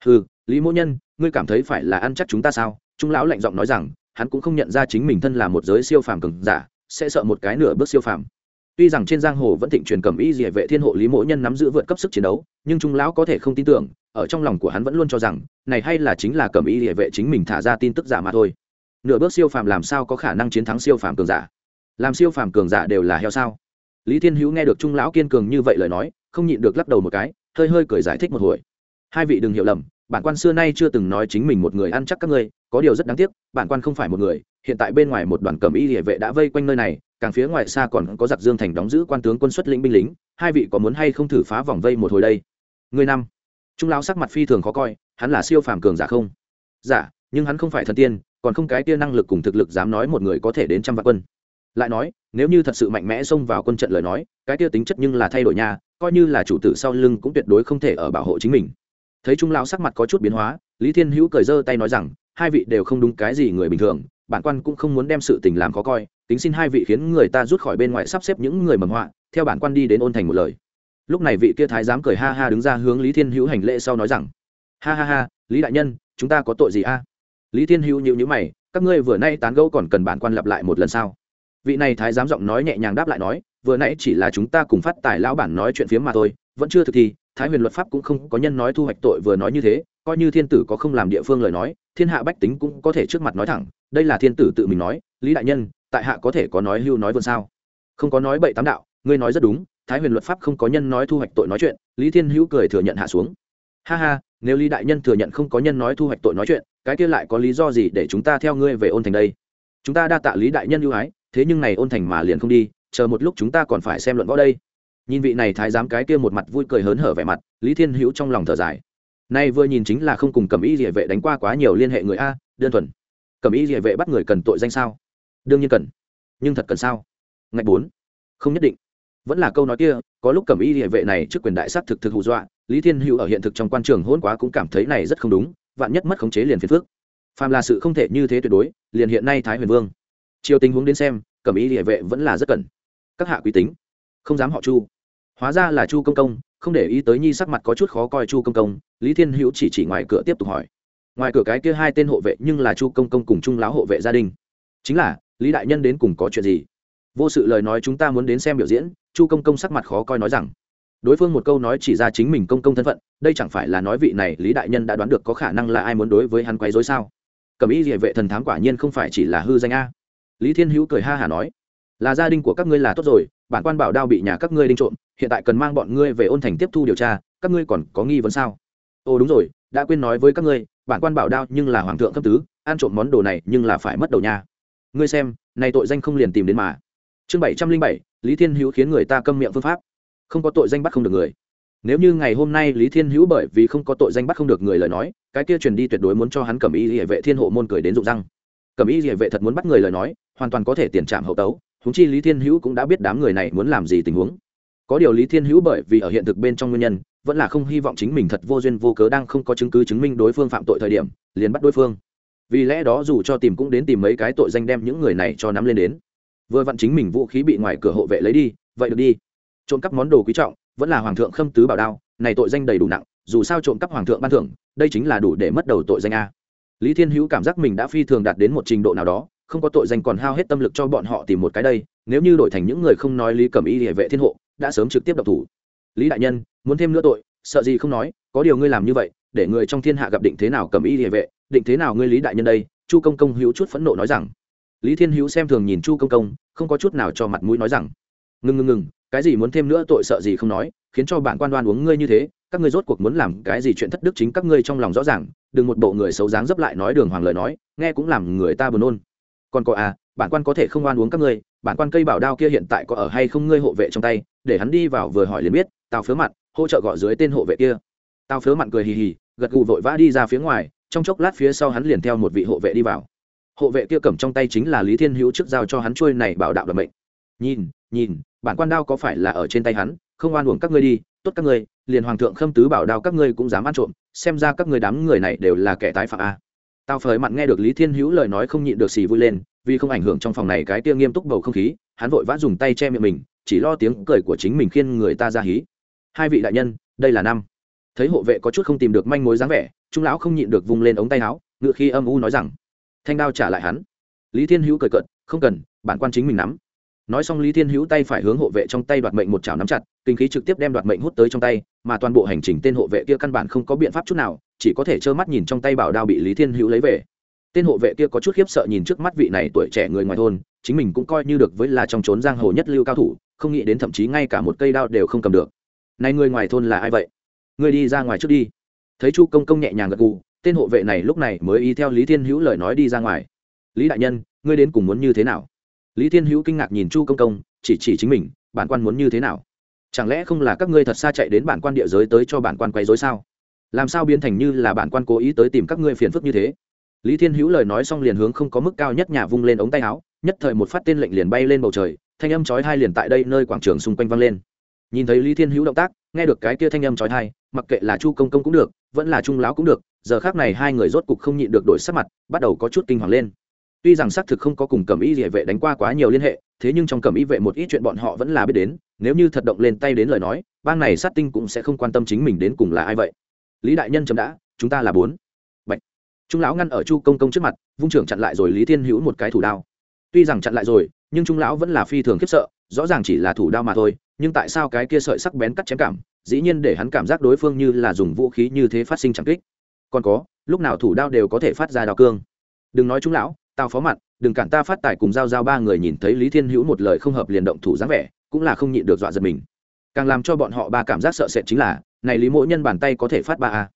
ừ lý mỗ nhân, ngươi cảm thấy phải là ăn chắc chúng ta sao? Trung lão lạnh giọng nói rằng, hắn cũng không nhận ra chính mình thân là một giới siêu phàm cường giả, sẽ sợ một cái nửa bước siêu phàm. Tuy rằng trên giang hồ vẫn thịnh truyền cầm y địa vệ thiên hộ lý mỗ nhân nắm giữ vượt cấp sức chiến đấu, nhưng trung lão có thể không tin tưởng, ở trong lòng của hắn vẫn luôn cho rằng, này hay là chính là cầm y địa vệ chính mình thả ra tin tức giả mà thôi. Nửa bước siêu phàm làm sao có khả năng chiến thắng siêu phàm cường giả? Làm siêu phàm cường giả đều là heo sao? Lý thiên hữu nghe được trung lão kiên cường như vậy lời nói, không nhịn được lắc đầu một cái, hơi hơi cười giải thích một hồi. Hai vị đừng hiểu lầm, bản quan xưa nay chưa từng nói chính mình một người ăn chắc các ngươi, có điều rất đáng tiếc, bản quan không phải một người, hiện tại bên ngoài một đoàn cầm y địa vệ đã vây quanh nơi này, càng phía ngoài xa còn có giặc dương thành đóng giữ quan tướng quân xuất lĩnh binh lính, hai vị có muốn hay không thử phá vòng vây một hồi đây? Người năm. Trung lão sắc mặt phi thường khó coi, hắn là siêu phàm cường giả không? Giả, nhưng hắn không phải thần tiên, còn không cái tia năng lực cùng thực lực dám nói một người có thể đến trăm vạn quân lại nói, nếu như thật sự mạnh mẽ xông vào quân trận lời nói, cái kia tính chất nhưng là thay đổi nhà coi như là chủ tử sau lưng cũng tuyệt đối không thể ở bảo hộ chính mình. Thấy trung lão sắc mặt có chút biến hóa, lý thiên hữu cười giơ tay nói rằng, hai vị đều không đúng cái gì người bình thường, bản quan cũng không muốn đem sự tình làm khó coi, tính xin hai vị khiến người ta rút khỏi bên ngoài sắp xếp những người mầm họa, theo bản quan đi đến ôn thành một lời. Lúc này vị kia thái giám cười ha ha đứng ra hướng lý thiên hữu hành lễ sau nói rằng, ha ha ha, lý đại nhân, chúng ta có tội gì a? Lý thiên hữu nhịu nhữ mày, các ngươi vừa nay tán gẫu còn cần bản quan lặp lại một lần sao? Vị này thái giám giọng nói nhẹ nhàng đáp lại nói, vừa nãy chỉ là chúng ta cùng phát tài lão bản nói chuyện phiếm mà thôi, vẫn chưa thực thi, thái huyền luật pháp cũng không có nhân nói thu hoạch tội vừa nói như thế, coi như thiên tử có không làm địa phương lời nói, thiên hạ bách tính cũng có thể trước mặt nói thẳng, đây là thiên tử tự mình nói, lý đại nhân, tại hạ có thể có nói hưu nói vườn sao? Không có nói bậy tám đạo, ngươi nói rất đúng, thái huyền luật pháp không có nhân nói thu hoạch tội nói chuyện, lý thiên hữu cười thừa nhận hạ xuống. Ha ha, nếu lý đại nhân thừa nhận không có nhân nói thu hoạch tội nói chuyện, cái kia lại có lý do gì để chúng ta theo ngươi về ôn thành đây? Chúng ta đa tạ lý đại nhân ưu ái thế nhưng này ôn thành mà liền không đi, chờ một lúc chúng ta còn phải xem luận võ đây. Nhìn vị này thái giám cái kia một mặt vui cười hớn hở vẻ mặt, lý thiên hữu trong lòng thở dài. Nay vừa nhìn chính là không cùng cầm y địa vệ đánh qua quá nhiều liên hệ người a, đơn thuần. Cầm y địa vệ bắt người cần tội danh sao? Đương nhiên cần. Nhưng thật cần sao? Ngạch bốn. Không nhất định. Vẫn là câu nói kia, có lúc cầm y địa vệ này trước quyền đại sát thực thực hù dọa, lý thiên hữu ở hiện thực trong quan trường hôn quá cũng cảm thấy này rất không đúng, vạn nhất mất khống chế liền phiền phước phàm là sự không thể như thế tuyệt đối, liền hiện nay thái huyền vương chiều tình huống đến xem cầm y địa vệ vẫn là rất cần các hạ quý tính, không dám họ chu. Hóa ra là chu công công, không để ý tới nhi sắc mặt có chút khó coi chu công công, lý thiên hữu chỉ chỉ ngoài cửa tiếp tục hỏi. Ngoài cửa cái kia hai tên hộ vệ nhưng là chu công công cùng trung lão hộ vệ gia đình. Chính là, lý đại nhân đến cùng có chuyện gì? Vô sự lời nói chúng ta muốn đến xem biểu diễn, chu công công sắc mặt khó coi nói rằng. Đối phương một câu nói chỉ ra chính mình công công thân phận, đây chẳng phải là nói vị này lý đại nhân đã đoán được có khả năng là ai muốn đối với hắn quấy dối sao? Cầm ý địa vệ thần thám quả nhiên không phải chỉ là hư danh a lý thiên hữu cười ha hả nói, là gia đình của các ngươi là tốt rồi, bản quan bảo đao bị nhà các ngươi đinh trộm, hiện tại cần mang bọn ngươi về ôn thành tiếp thu điều tra, các ngươi còn có nghi vấn sao? Ồ, đúng rồi, đã quên nói với các ngươi, bản quan bảo đao nhưng là hoàng thượng cấp tứ, ăn trộm món đồ này nhưng là phải mất đầu nha. Ngươi xem, này tội danh không liền tìm đến mà. Chương bảy trăm linh bảy, lý thiên hữu khiến người ta câm miệng phương pháp. Không có tội danh bắt không được người. Nếu như ngày hôm nay lý thiên hữu bởi vì không có tội danh bắt không được người lời nói, cái kia truyền đi tuyệt đối muốn cho hắn cầm y hệ vệ thiên hộ môn cười đến rụng răng. Cẩm y địa vệ thật muốn bắt người lời nói, hoàn toàn có thể tiền trạm hậu tấu húng chi lý thiên hữu cũng đã biết đám người này muốn làm gì tình huống. Có điều lý thiên hữu bởi vì ở hiện thực bên trong nguyên nhân, vẫn là không hy vọng chính mình thật vô duyên vô cớ đang không có chứng cứ chứng minh đối phương phạm tội thời điểm, liền bắt đối phương. Vì lẽ đó dù cho tìm cũng đến tìm mấy cái tội danh đem những người này cho nắm lên đến. Vừa vặn chính mình vũ khí bị ngoài cửa hộ vệ lấy đi, vậy được đi. Trộm cắp món đồ quý trọng, vẫn là hoàng thượng khâm tứ bảo đao, này tội danh đầy đủ nặng, dù sao trộm cắp hoàng thượng ban thưởng, đây chính là đủ để mất đầu tội danh a lý thiên hữu cảm giác mình đã phi thường đạt đến một trình độ nào đó, không có tội danh còn hao hết tâm lực cho bọn họ tìm một cái đây, nếu như đổi thành những người không nói lý cẩm y địa vệ thiên hộ, đã sớm trực tiếp độc thủ. Lý đại nhân, muốn thêm nữa tội, sợ gì không nói, có điều ngươi làm như vậy, để người trong thiên hạ gặp định thế nào cầm y địa vệ, định thế nào ngươi lý đại nhân đây, chu công công hữu chút phẫn nộ nói rằng. Lý thiên hữu xem thường nhìn chu công công, không có chút nào cho mặt mũi nói rằng. Ngừng ngừng ngừng cái gì muốn thêm nữa tội sợ gì không nói, khiến cho bạn quan đoan uống ngươi như thế các ngươi rốt cuộc muốn làm cái gì chuyện thất đức chính các ngươi trong lòng rõ ràng, đừng một bộ người xấu dáng dấp lại nói đường hoàng lời nói, nghe cũng làm người ta buồn nôn. Còn có à bản quan có thể không oan uống các ngươi, bản quan cây bảo đao kia hiện tại có ở hay không ngươi hộ vệ trong tay, để hắn đi vào vừa hỏi liền biết, tào phớ mặt hỗ trợ gọi dưới tên hộ vệ kia. Tào phớ mặn cười hì hì, gật gù vội vã đi ra phía ngoài, trong chốc lát phía sau hắn liền theo một vị hộ vệ đi vào. Hộ vệ kia cầm trong tay chính là lý thiên hữu trước giao cho hắn trôi này bảo đạo là mệnh. Nhìn nhìn, bản quan đao có phải là ở trên tay hắn, không oan uổng các ngươi đi tốt các ngươi, liền hoàng thượng khâm tứ bảo đao các ngươi cũng dám ăn trộm, xem ra các ngươi đám người này đều là kẻ tái phạm a. Tao phới mặn nghe được lý thiên hữu lời nói không nhịn được xì vui lên, vì không ảnh hưởng trong phòng này cái tia nghiêm túc bầu không khí, hắn vội vã dùng tay che miệng mình, chỉ lo tiếng cười của chính mình khiên người ta ra hí. Hai vị đại nhân, đây là năm. Thấy hộ vệ có chút không tìm được manh mối dáng vẻ, trung lão không nhịn được vung lên ống tay áo, ngựa khi âm u nói rằng, thanh đao trả lại hắn. Lý thiên hữu cười cợt, không cần, bản quan chính mình nắm. Nói xong lý thiên hữu tay phải hướng hộ vệ trong tay đoạt mệnh một chảo nắm chặt kinh khí trực tiếp đem đoạt mệnh hút tới trong tay, mà toàn bộ hành trình tên hộ vệ kia căn bản không có biện pháp chút nào, chỉ có thể trơ mắt nhìn trong tay bảo đao bị lý thiên hữu lấy về. Tên hộ vệ kia có chút khiếp sợ nhìn trước mắt vị này tuổi trẻ người ngoài thôn, chính mình cũng coi như được với là trong trốn giang hồ nhất lưu cao thủ, không nghĩ đến thậm chí ngay cả một cây đao đều không cầm được. Này người ngoài thôn là ai vậy? Người đi ra ngoài trước đi. Thấy chu công công nhẹ nhàng gật gù, tên hộ vệ này lúc này mới y theo lý thiên hữu lời nói đi ra ngoài. Lý đại nhân, ngươi đến cùng muốn như thế nào? Lý thiên hữu kinh ngạc nhìn chu công công, chỉ chỉ chính mình, bản quan muốn như thế nào? Chẳng lẽ không là các ngươi thật xa chạy đến bản quan địa giới tới cho bản quan quấy dối sao? Làm sao biến thành như là bản quan cố ý tới tìm các ngươi phiền phức như thế? Lý thiên hữu lời nói xong liền hướng không có mức cao nhất nhà vung lên ống tay áo, nhất thời một phát tên lệnh liền bay lên bầu trời, thanh âm chói hai liền tại đây nơi quảng trường xung quanh vang lên. Nhìn thấy lý thiên hữu động tác, nghe được cái kia thanh âm chói hai mặc kệ là chu công công cũng được, vẫn là trung láo cũng được, giờ khác này hai người rốt cục không nhịn được đổi sắc mặt, bắt đầu có chút kinh hoàng lên. Tuy rằng xác thực không có cùng cẩm y địa vệ đánh qua quá nhiều liên hệ, thế nhưng trong cẩm y vệ một ít chuyện bọn họ vẫn là biết đến nếu như thật động lên tay đến lời nói, bang này sát tinh cũng sẽ không quan tâm chính mình đến cùng là ai vậy. Lý đại nhân chấm đã, chúng ta là bốn. Bạch. trung lão ngăn ở chu công công trước mặt, vung trưởng chặn lại rồi lý thiên hữu một cái thủ đao. Tuy rằng chặn lại rồi, nhưng trung lão vẫn là phi thường khiếp sợ, rõ ràng chỉ là thủ đao mà thôi, nhưng tại sao cái kia sợi sắc bén cắt chém cảm, dĩ nhiên để hắn cảm giác đối phương như là dùng vũ khí như thế phát sinh chẳng kích. Còn có, lúc nào thủ đao đều có thể phát ra đao cương. Đừng nói trung lão, tao phó mặt, đừng cản ta phát tài cùng giao giao ba người nhìn thấy lý thiên hữu một lời không hợp liền động thủ dáng vẻ cũng là không nhịn được dọa giật mình. Càng làm cho bọn họ ba cảm giác sợ sệt chính là, này lý mỗi nhân bàn tay có thể phát ba a.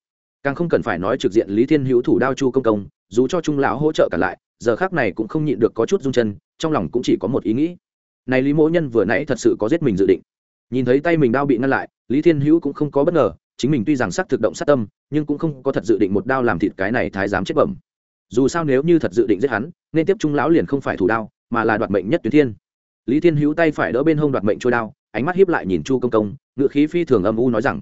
Càng không cần phải nói trực diện lý thiên hữu thủ đao chu công công, dù cho trung lão hỗ trợ cả lại, giờ khác này cũng không nhịn được có chút rung chân, trong lòng cũng chỉ có một ý nghĩ. Này lý mỗ nhân vừa nãy thật sự có giết mình dự định. Nhìn thấy tay mình đao bị ngăn lại, lý thiên hữu cũng không có bất ngờ, chính mình tuy rằng sắc thực động sát tâm, nhưng cũng không có thật dự định một đao làm thịt cái này thái giám chết bẩm. Dù sao nếu như thật dự định giết hắn, nên tiếp trung lão liền không phải thủ đao, mà là đoạt mệnh nhất tuyến thiên lý thiên hữu tay phải đỡ bên hông đoạt mệnh trôi đao, ánh mắt hiếp lại nhìn chu công công ngự khí phi thường âm u nói rằng,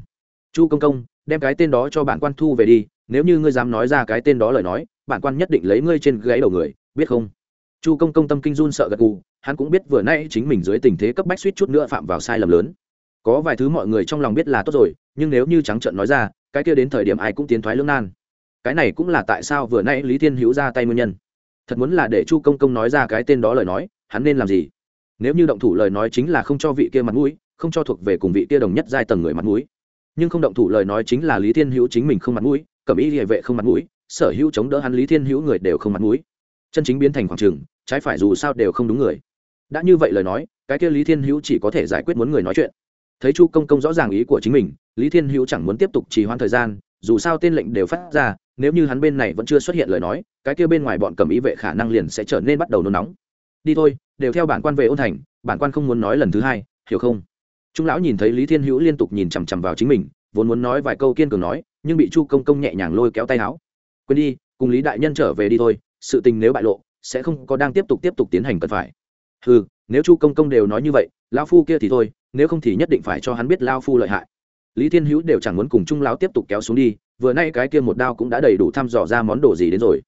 chu công công, đem cái tên đó cho bản quan thu về đi, nếu như ngươi dám nói ra cái tên đó lời nói, bản quan nhất định lấy ngươi trên gáy đầu người, biết không? Chu công công tâm kinh run sợ gật gù, hắn cũng biết vừa nay chính mình dưới tình thế cấp bách suýt chút nữa phạm vào sai lầm lớn. Có vài thứ mọi người trong lòng biết là tốt rồi, nhưng nếu như trắng trợn nói ra, cái kia đến thời điểm ai cũng tiến thoái lưỡng nan. Cái này cũng là tại sao vừa nay lý thiên hữu ra tay nguyên nhân. Thật muốn là để chu công công nói ra cái tên đó lời nói, hắn nên làm gì? Nếu như động thủ lời nói chính là không cho vị kia mặt mũi, không cho thuộc về cùng vị kia đồng nhất giai tầng người mặt mũi. Nhưng không động thủ lời nói chính là lý thiên hữu chính mình không mặt mũi, cẩm ý địa vệ không mặt mũi, sở hữu chống đỡ hắn lý thiên hữu người đều không mặt mũi. Chân chính biến thành khoảng trường, trái phải dù sao đều không đúng người. Đã như vậy lời nói, cái kia lý thiên hữu chỉ có thể giải quyết muốn người nói chuyện. Thấy chu công công rõ ràng ý của chính mình, lý thiên hữu chẳng muốn tiếp tục trì hoãn thời gian, dù sao tên lệnh đều phát ra, nếu như hắn bên này vẫn chưa xuất hiện lời nói, cái kia bên ngoài bọn cầm ý vệ khả năng liền sẽ trở nên bắt đầu nôn nóng. Đi thôi đều theo bản quan về ôn thành, bản quan không muốn nói lần thứ hai, hiểu không? Trung lão nhìn thấy lý thiên hữu liên tục nhìn chằm chằm vào chính mình, vốn muốn nói vài câu kiên cường nói, nhưng bị chu công công nhẹ nhàng lôi kéo tay áo. Quên đi, cùng lý đại nhân trở về đi thôi, sự tình nếu bại lộ, sẽ không có đang tiếp tục tiếp tục tiến hành cần phải. Ừ nếu chu công công đều nói như vậy, lão phu kia thì thôi, nếu không thì nhất định phải cho hắn biết lao phu lợi hại. Lý thiên hữu đều chẳng muốn cùng trung lão tiếp tục kéo xuống đi, vừa nay cái kia một đao cũng đã đầy đủ thăm dò ra món đồ gì đến rồi.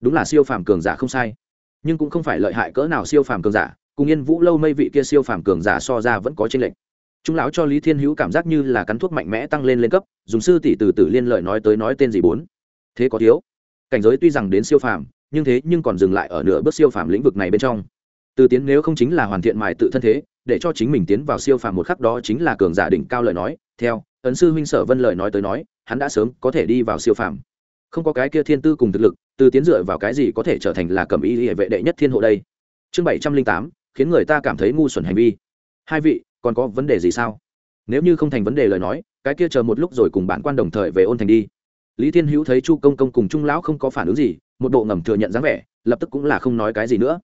Đúng là siêu phàm cường giả không sai nhưng cũng không phải lợi hại cỡ nào siêu phàm cường giả, cùng yên vũ lâu mây vị kia siêu phàm cường giả so ra vẫn có tranh lệch. Trung lão cho lý thiên hữu cảm giác như là cắn thuốc mạnh mẽ tăng lên lên cấp, dùng sư tỷ từ từ liên lợi nói tới nói tên gì bốn. Thế có thiếu. Cảnh giới tuy rằng đến siêu phàm, nhưng thế nhưng còn dừng lại ở nửa bước siêu phàm lĩnh vực này bên trong. Từ tiến nếu không chính là hoàn thiện mài tự thân thế, để cho chính mình tiến vào siêu phàm một khắc đó chính là cường giả đỉnh cao lời nói. Theo, ấn sư huynh sở vân lời nói tới nói, hắn đã sớm có thể đi vào siêu phàm. Không có cái kia thiên tư cùng thực lực từ tiến dựa vào cái gì có thể trở thành là cầm y hệ vệ đệ nhất thiên hộ đây? Chương bảy trăm linh tám, khiến người ta cảm thấy ngu xuẩn hành vi. Hai vị, còn có vấn đề gì sao? Nếu như không thành vấn đề lời nói, cái kia chờ một lúc rồi cùng bạn quan đồng thời về ôn thành đi. Lý thiên hữu thấy chu công công cùng trung lão không có phản ứng gì, một bộ ngầm thừa nhận dáng vẻ, lập tức cũng là không nói cái gì nữa.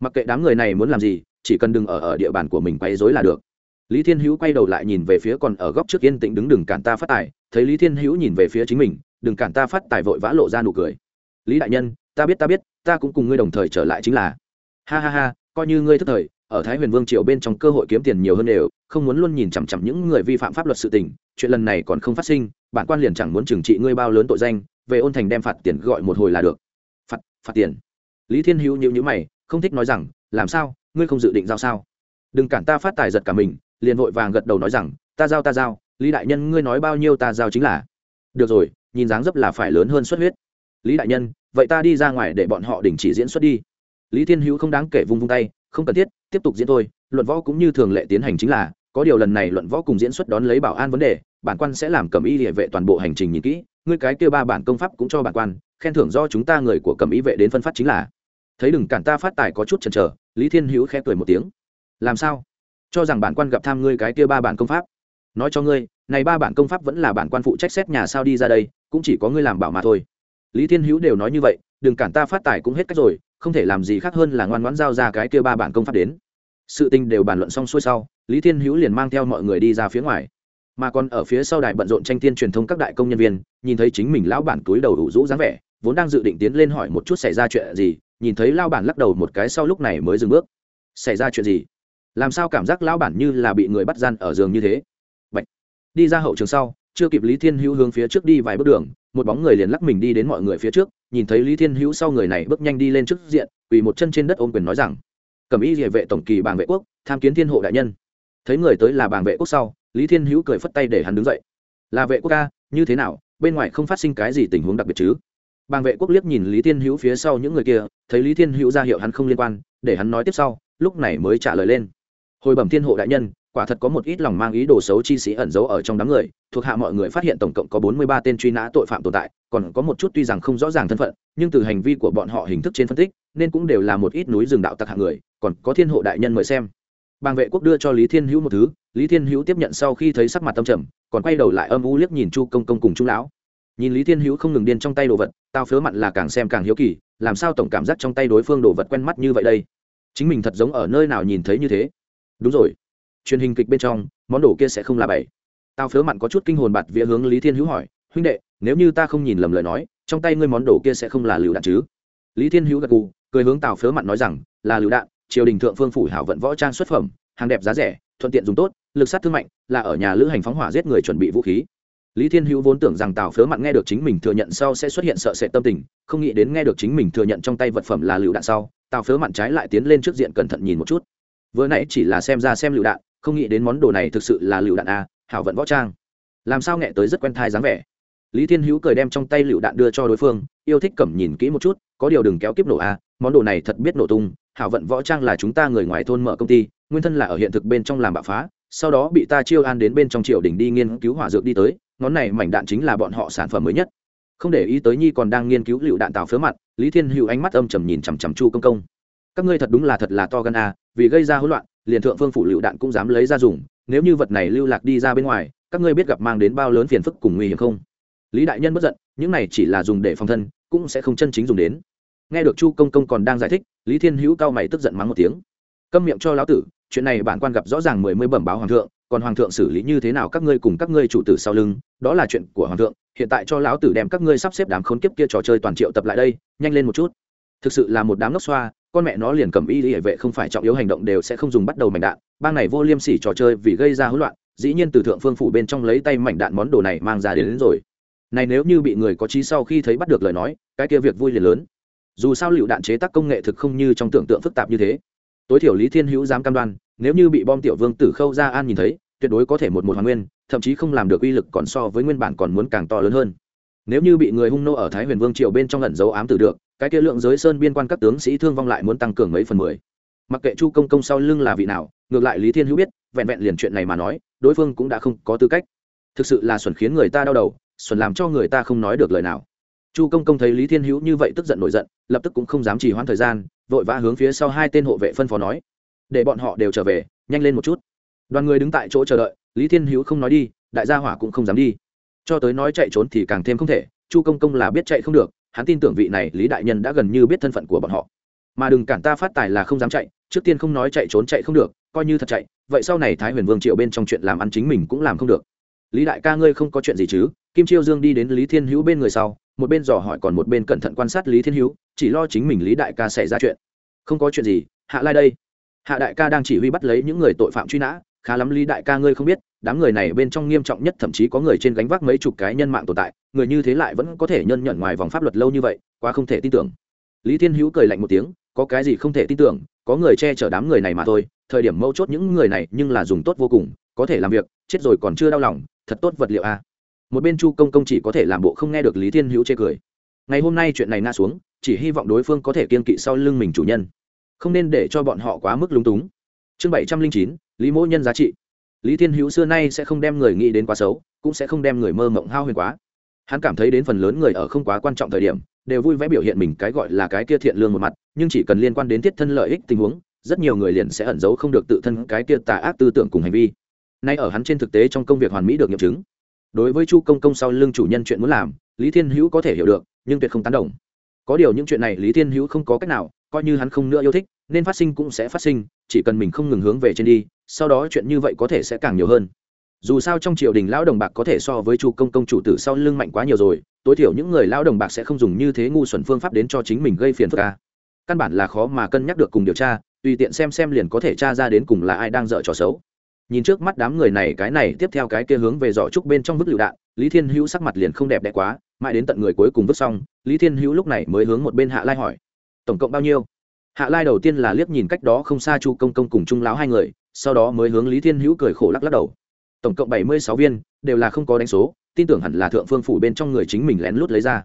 Mặc kệ đám người này muốn làm gì, chỉ cần đừng ở ở địa bàn của mình quấy rối là được. Lý thiên hữu quay đầu lại nhìn về phía còn ở góc trước yên tĩnh đứng đừng cản ta phát tài, thấy lý thiên hữu nhìn về phía chính mình, đừng cản ta phát tài vội vã lộ ra nụ cười lý đại nhân, ta biết ta biết, ta cũng cùng ngươi đồng thời trở lại chính là. Ha ha ha, coi như ngươi thức thời, ở thái huyền vương triều bên trong cơ hội kiếm tiền nhiều hơn đều, không muốn luôn nhìn chằm chằm những người vi phạm pháp luật sự tình, chuyện lần này còn không phát sinh, bản quan liền chẳng muốn trừng trị ngươi bao lớn tội danh, về ôn thành đem phạt tiền gọi một hồi là được. Phạt phạt tiền? Lý thiên hữu nhữ nhữ mày, không thích nói rằng, làm sao? Ngươi không dự định giao sao? Đừng cản ta phát tài giật cả mình, liền vội vàng gật đầu nói rằng, ta giao ta giao, lý đại nhân, ngươi nói bao nhiêu ta giao chính là. Được rồi, nhìn dáng dấp là phải lớn hơn xuất huyết lý đại nhân, vậy ta đi ra ngoài để bọn họ đình chỉ diễn xuất đi. Lý thiên hữu không đáng kể vung vung tay, không cần thiết, tiếp tục diễn thôi, luận võ cũng như thường lệ tiến hành chính là, có điều lần này luận võ cùng diễn xuất đón lấy bảo an vấn đề, bản quan sẽ làm cầm y địa vệ toàn bộ hành trình nhìn kỹ, ngươi cái kêu ba bản công pháp cũng cho bản quan, khen thưởng do chúng ta người của cầm y vệ đến phân phát chính là. Thấy đừng cản ta phát tài có chút chần chờ, lý thiên hữu khẽ cười một tiếng. Làm sao? Cho rằng bản quan gặp tham ngươi cái kia ba bản công pháp. Nói cho ngươi, này ba bản công pháp vẫn là bản quan phụ trách xét nhà sao đi ra đây, cũng chỉ có ngươi làm bảo mà thôi lý thiên hữu đều nói như vậy, đừng cản ta phát tài cũng hết cách rồi, không thể làm gì khác hơn là ngoan ngoãn giao ra cái kia ba bản công pháp đến. Sự tình đều bàn luận xong xuôi sau, lý thiên hữu liền mang theo mọi người đi ra phía ngoài. Mà còn ở phía sau đài bận rộn tranh tiên truyền thông các đại công nhân viên, nhìn thấy chính mình lão bản túi đầu đủ rũ dáng vẻ, vốn đang dự định tiến lên hỏi một chút xảy ra chuyện gì, nhìn thấy lao bản lắc đầu một cái sau lúc này mới dừng bước. Xảy ra chuyện gì? Làm sao cảm giác lão bản như là bị người bắt gian ở giường như thế? Bạch. đi ra hậu trường sau chưa kịp lý thiên hữu hướng phía trước đi vài bước đường, một bóng người liền lắc mình đi đến mọi người phía trước, nhìn thấy lý thiên hữu sau người này bước nhanh đi lên trước diện, quỳ một chân trên đất ôm quyền nói rằng cầm ý địa vệ tổng kỳ bàng vệ quốc, tham kiến thiên hộ đại nhân. Thấy người tới là bàng vệ quốc sau, lý thiên hữu cười phất tay để hắn đứng dậy. Là vệ quốc ca, như thế nào, bên ngoài không phát sinh cái gì tình huống đặc biệt chứ? Bàng vệ quốc liếc nhìn lý thiên hữu phía sau những người kia, thấy lý thiên hữu ra hiệu hắn không liên quan, để hắn nói tiếp sau, lúc này mới trả lời lên. Hồi bẩm thiên hộ đại nhân quả thật có một ít lòng mang ý đồ xấu chi sĩ ẩn giấu ở trong đám người, thuộc hạ mọi người phát hiện tổng cộng có bốn mươi ba tên truy nã tội phạm tồn tại, còn có một chút tuy rằng không rõ ràng thân phận, nhưng từ hành vi của bọn họ hình thức trên phân tích, nên cũng đều là một ít núi rừng đạo tặc hạng người, còn có thiên hộ đại nhân mời xem. Bàng vệ quốc đưa cho lý thiên hữu một thứ, lý thiên hữu tiếp nhận sau khi thấy sắc mặt tâm trầm, còn quay đầu lại âm u liếc nhìn chu công công cùng trung lão. Nhìn lý thiên hữu không ngừng điên trong tay đồ vật, tao phớ mặn là càng xem càng hiếu kỳ, làm sao tổng cảm giác trong tay đối phương đồ vật quen mắt như vậy đây? Chính mình thật giống ở nơi nào nhìn thấy như thế? Đúng rồi truyền hình kịch bên trong, món đồ kia sẽ không là bảy tao phớ mặn có chút kinh hồn bạt vía hướng lý thiên hữu hỏi, huynh đệ, nếu như ta không nhìn lầm lời nói, trong tay ngươi món đồ kia sẽ không là lựu đạn chứ? Lý thiên hữu gật gù, cười hướng tào phớ mặn nói rằng, là lựu đạn, triều đình thượng phương phủ hảo vận võ trang xuất phẩm, hàng đẹp giá rẻ, thuận tiện dùng tốt, lực sát thương mạnh, là ở nhà lữ hành phóng hỏa giết người chuẩn bị vũ khí. Lý thiên hữu vốn tưởng rằng tào phớ mặn nghe được chính mình thừa nhận sau sẽ xuất hiện sợ sệt tâm tình, không nghĩ đến nghe được chính mình thừa nhận trong tay vật phẩm là lựu đạn sau, tào phớ mặn trái lại tiến lên trước diện cẩn thận nhìn một chút. Vừa nãy chỉ là xem ra xem lựu đạn không nghĩ đến món đồ này thực sự là lựu đạn a, hảo vận võ trang. Làm sao nghe tới rất quen thai dáng vẻ. Lý thiên hữu cười đem trong tay lựu đạn đưa cho đối phương, yêu thích cẩm nhìn kỹ một chút, có điều đừng kéo kiếp nổ a, món đồ này thật biết nổ tung, hảo vận võ trang là chúng ta người ngoài thôn mở công ty, nguyên thân là ở hiện thực bên trong làm bạo phá, sau đó bị ta chiêu an đến bên trong triều đình đi nghiên cứu hỏa dược đi tới, ngón này mảnh đạn chính là bọn họ sản phẩm mới nhất. Không để ý tới nhi còn đang nghiên cứu lựu đạn tào phớ mặt, lý thiên hữu ánh mắt âm trầm nhìn chằm chằm chu công công. Các ngươi thật đúng là thật là to gan a, vì gây ra hỗn loạn liền thượng phương phủ lựu đạn cũng dám lấy ra dùng, nếu như vật này lưu lạc đi ra bên ngoài, các ngươi biết gặp mang đến bao lớn phiền phức cùng nguy hiểm không? Lý đại nhân bất giận, những này chỉ là dùng để phòng thân, cũng sẽ không chân chính dùng đến. Nghe được chu công công còn đang giải thích, lý thiên hữu cao mày tức giận mắng một tiếng. Câm miệng cho lão tử, chuyện này bản quan gặp rõ ràng mười mươi bẩm báo hoàng thượng, còn hoàng thượng xử lý như thế nào các ngươi cùng các ngươi chủ tử sau lưng, đó là chuyện của hoàng thượng, hiện tại cho lão tử đem các ngươi sắp xếp đám khốn kiếp kia trò chơi toàn triệu tập lại đây, nhanh lên một chút. Thực sự là một đám ngốc xoa con mẹ nó liền cầm y hệ vệ không phải trọng yếu hành động đều sẽ không dùng bắt đầu mảnh đạn. Bang này vô liêm sỉ trò chơi vì gây ra hỗn loạn dĩ nhiên từ thượng phương phủ bên trong lấy tay mảnh đạn món đồ này mang ra đến, đến rồi. Này nếu như bị người có trí sau khi thấy bắt được lời nói cái kia việc vui liền lớn. Dù sao lựu đạn chế tác công nghệ thực không như trong tưởng tượng phức tạp như thế. Tối thiểu lý thiên hữu dám cam đoan nếu như bị bom tiểu vương tử khâu ra an nhìn thấy tuyệt đối có thể một một hoàng nguyên thậm chí không làm được uy lực còn so với nguyên bản còn muốn càng to lớn hơn. Nếu như bị người hung nô ở thái huyền vương triều bên trong lẩn dấu ám tử được cái kia lượng giới sơn biên quan các tướng sĩ thương vong lại muốn tăng cường mấy phần mười. Mặc kệ chu công công sau lưng là vị nào, ngược lại lý thiên hữu biết, vẹn vẹn liền chuyện này mà nói, đối phương cũng đã không có tư cách. Thực sự là xuẩn khiến người ta đau đầu, xuẩn làm cho người ta không nói được lời nào. Chu công công thấy lý thiên hữu như vậy tức giận nổi giận, lập tức cũng không dám trì hoãn thời gian, vội vã hướng phía sau hai tên hộ vệ phân phó nói, để bọn họ đều trở về, nhanh lên một chút. Đoàn người đứng tại chỗ chờ đợi, lý thiên hữu không nói đi, đại gia hỏa cũng không dám đi. Cho tới nói chạy trốn thì càng thêm không thể, chu công công là biết chạy không được hắn tin tưởng vị này lý đại nhân đã gần như biết thân phận của bọn họ. Mà đừng cản ta phát tài là không dám chạy, trước tiên không nói chạy trốn chạy không được, coi như thật chạy, vậy sau này thái huyền vương triệu bên trong chuyện làm ăn chính mình cũng làm không được. Lý đại ca ngươi không có chuyện gì chứ? Kim chiêu dương đi đến lý thiên hữu bên người sau, một bên dò hỏi còn một bên cẩn thận quan sát lý thiên hữu, chỉ lo chính mình lý đại ca xảy ra chuyện. Không có chuyện gì, hạ lai đây. Hạ đại ca đang chỉ huy bắt lấy những người tội phạm truy nã, khá lắm lý đại ca ngươi không biết đám người này bên trong nghiêm trọng nhất, thậm chí có người trên gánh vác mấy chục cái nhân mạng tồn tại, người như thế lại vẫn có thể nhân nhận ngoài vòng pháp luật lâu như vậy, quá không thể tin tưởng. Lý thiên hữu cười lạnh một tiếng, có cái gì không thể tin tưởng, có người che chở đám người này mà thôi, thời điểm mâu chốt những người này nhưng là dùng tốt vô cùng, có thể làm việc, chết rồi còn chưa đau lòng, thật tốt vật liệu a. Một bên chu công công chỉ có thể làm bộ không nghe được lý thiên hữu chê cười. Ngày hôm nay chuyện này nga xuống, chỉ hy vọng đối phương có thể kiên kỵ sau lưng mình chủ nhân, không nên để cho bọn họ quá mức lúng túng. Chương bảy trăm linh chín, lý mỗ nhân giá trị lý thiên hữu xưa nay sẽ không đem người nghĩ đến quá xấu, cũng sẽ không đem người mơ mộng hao huyền quá. Hắn cảm thấy đến phần lớn người ở không quá quan trọng thời điểm, đều vui vẻ biểu hiện mình cái gọi là cái kia thiện lương một mặt, nhưng chỉ cần liên quan đến thiết thân lợi ích tình huống, rất nhiều người liền sẽ ẩn giấu không được tự thân cái kia tà ác tư tưởng cùng hành vi. Nay ở hắn trên thực tế trong công việc hoàn mỹ được nghiệm chứng. Đối với chu công công sau lưng chủ nhân chuyện muốn làm, lý thiên hữu có thể hiểu được, nhưng tuyệt không tán đồng. Có điều những chuyện này lý thiên hữu không có cách nào, coi như hắn không nữa yêu thích, nên phát sinh cũng sẽ phát sinh, chỉ cần mình không ngừng hướng về trên đi sau đó chuyện như vậy có thể sẽ càng nhiều hơn. Dù sao trong triều đình lão đồng bạc có thể so với chu công công chủ tử sau lưng mạnh quá nhiều rồi, tối thiểu những người lão đồng bạc sẽ không dùng như thế ngu xuẩn phương pháp đến cho chính mình gây phiền phức ca căn bản là khó mà cân nhắc được cùng điều tra, tùy tiện xem xem liền có thể tra ra đến cùng là ai đang dở trò xấu. Nhìn trước mắt đám người này, cái này, tiếp theo cái kia hướng về giỏ trúc bên trong vứt lựu đạn, lý thiên hữu sắc mặt liền không đẹp đẽ quá, mãi đến tận người cuối cùng vứt xong, lý thiên hữu lúc này mới hướng một bên hạ lai hỏi, tổng cộng bao nhiêu? Hạ lai đầu tiên là liếc nhìn cách đó không xa chu công công cùng trung lão hai người sau đó mới hướng lý thiên hữu cười khổ lắc lắc đầu. Tổng cộng bảy mươi sáu viên, đều là không có đánh số, tin tưởng hẳn là thượng phương phủ bên trong người chính mình lén lút lấy ra.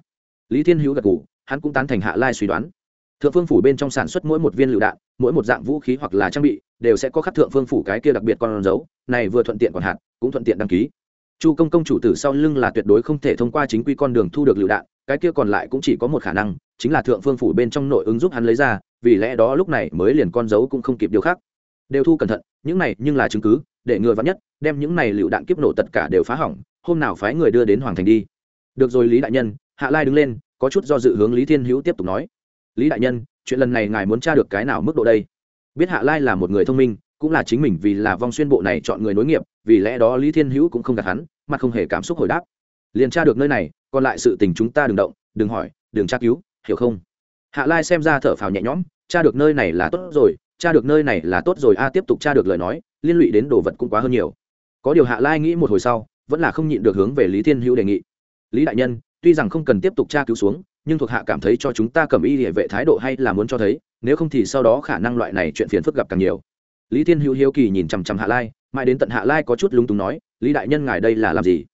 Lý thiên hữu gật cụ hắn cũng tán thành hạ lai suy đoán. Thượng phương phủ bên trong sản xuất mỗi một viên lựu đạn, mỗi một dạng vũ khí hoặc là trang bị, đều sẽ có khắc thượng phương phủ cái kia đặc biệt con dấu, này vừa thuận tiện còn hạt cũng thuận tiện đăng ký. Chu công công chủ tử sau lưng là tuyệt đối không thể thông qua chính quy con đường thu được lựu đạn, cái kia còn lại cũng chỉ có một khả năng, chính là thượng phương phủ bên trong nội ứng giúp hắn lấy ra, vì lẽ đó lúc này mới liền con dấu cũng không kịp điều khác đều thu cẩn thận, những này nhưng là chứng cứ, để ngừa vắn nhất, đem những này lựu đạn kiếp nổ tất cả đều phá hỏng, hôm nào phái người đưa đến hoàng thành đi. Được rồi lý đại nhân, hạ lai đứng lên, có chút do dự hướng lý thiên hữu tiếp tục nói. Lý đại nhân, chuyện lần này ngài muốn tra được cái nào mức độ đây? Biết hạ lai là một người thông minh, cũng là chính mình vì là vong xuyên bộ này chọn người nối nghiệp, vì lẽ đó lý thiên hữu cũng không gạt hắn mà không hề cảm xúc hồi đáp. Liền tra được nơi này, còn lại sự tình chúng ta đừng động, đừng hỏi, đừng tra cứu, hiểu không? Hạ lai xem ra thở phào nhẹ nhõm, tra được nơi này là tốt rồi tra được nơi này là tốt rồi, a, tiếp tục tra được lời nói, liên lụy đến đồ vật cũng quá hơn nhiều. Có điều hạ lai nghĩ một hồi sau, vẫn là không nhịn được hướng về lý thiên hữu đề nghị. Lý đại nhân, tuy rằng không cần tiếp tục tra cứu xuống, nhưng thuộc hạ cảm thấy cho chúng ta cầm y địa vệ thái độ hay là muốn cho thấy, nếu không thì sau đó khả năng loại này chuyện phiền phức gặp càng nhiều. Lý thiên hữu hiếu kỳ nhìn chằm chằm hạ lai, mãi đến tận hạ lai có chút lúng túng nói, lý đại nhân ngài đây là làm gì?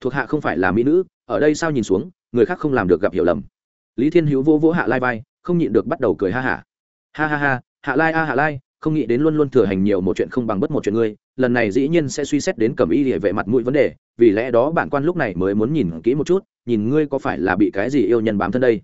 Thuộc hạ không phải là mỹ nữ, ở đây sao nhìn xuống, người khác không làm được gặp hiểu lầm. Lý thiên hữu vô vỗ hạ lai vai, không nhịn được bắt đầu cười ha hả. Ha. ha ha ha hạ lai a, hạ lai, không nghĩ đến luôn luôn thừa hành nhiều một chuyện không bằng bất một chuyện ngươi, lần này dĩ nhiên sẽ suy xét đến cầm y địa vệ mặt mũi vấn đề, vì lẽ đó bản quan lúc này mới muốn nhìn kỹ một chút, nhìn ngươi có phải là bị cái gì yêu nhân bám thân đây.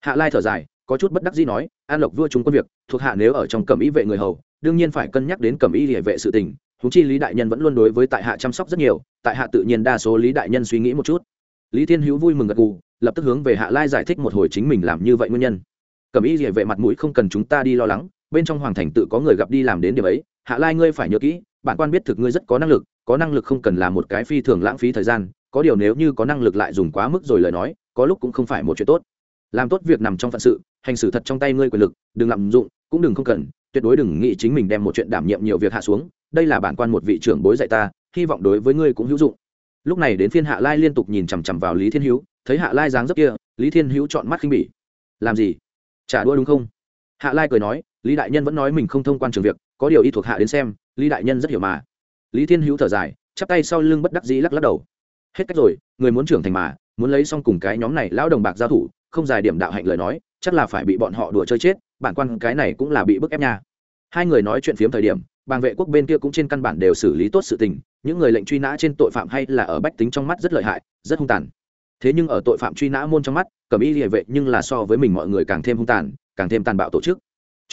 Hạ lai thở dài, có chút bất đắc dĩ nói, an lộc vua chúng quân việc, thuộc hạ nếu ở trong cầm y vệ người hầu, đương nhiên phải cân nhắc đến cầm y địa vệ sự tình thú chi lý đại nhân vẫn luôn đối với tại hạ chăm sóc rất nhiều, tại hạ tự nhiên đa số lý đại nhân suy nghĩ một chút. Lý thiên hữu vui mừng gật gù, lập tức hướng về hạ lai giải thích một hồi chính mình làm như vậy nguyên nhân. Cầm y địa vệ mặt mũi không cần chúng ta đi lo lắng bên trong hoàng thành tự có người gặp đi làm đến điểm ấy, hạ lai ngươi phải nhớ kỹ, bản quan biết thực ngươi rất có năng lực, có năng lực không cần làm một cái phi thường lãng phí thời gian, có điều nếu như có năng lực lại dùng quá mức rồi lời nói, có lúc cũng không phải một chuyện tốt. Làm tốt việc nằm trong phận sự, hành xử thật trong tay ngươi quyền lực, đừng lạm dụng, cũng đừng không cần, tuyệt đối đừng nghĩ chính mình đem một chuyện đảm nhiệm nhiều việc hạ xuống, đây là bản quan một vị trưởng bối dạy ta, hy vọng đối với ngươi cũng hữu dụng. Lúc này đến phiên hạ lai liên tục nhìn chằm chằm vào lý thiên hữu, thấy hạ lai dáng dấp kia, lý thiên hữu chọn mắt khinh bỉ. Làm gì? Trả đua đúng không? Hạ lai cười nói lý đại nhân vẫn nói mình không thông quan trường việc, có điều y thuộc hạ đến xem, lý đại nhân rất hiểu mà. Lý thiên hữu thở dài, chắp tay sau lưng bất đắc dĩ lắc lắc đầu. Hết cách rồi, người muốn trưởng thành mà, muốn lấy xong cùng cái nhóm này lão đồng bạc giao thủ, không dài điểm đạo hạnh lời nói, chắc là phải bị bọn họ đùa chơi chết, bản quan cái này cũng là bị bức ép nha. Hai người nói chuyện phiếm thời điểm, bàng vệ quốc bên kia cũng trên căn bản đều xử lý tốt sự tình, những người lệnh truy nã trên tội phạm hay là ở bách tính trong mắt rất lợi hại, rất hung tàn. Thế nhưng ở tội phạm truy nã môn trong mắt, cẩm y địa vệ nhưng là so với mình mọi người càng thêm hung tàn, càng thêm tàn bạo tổ chức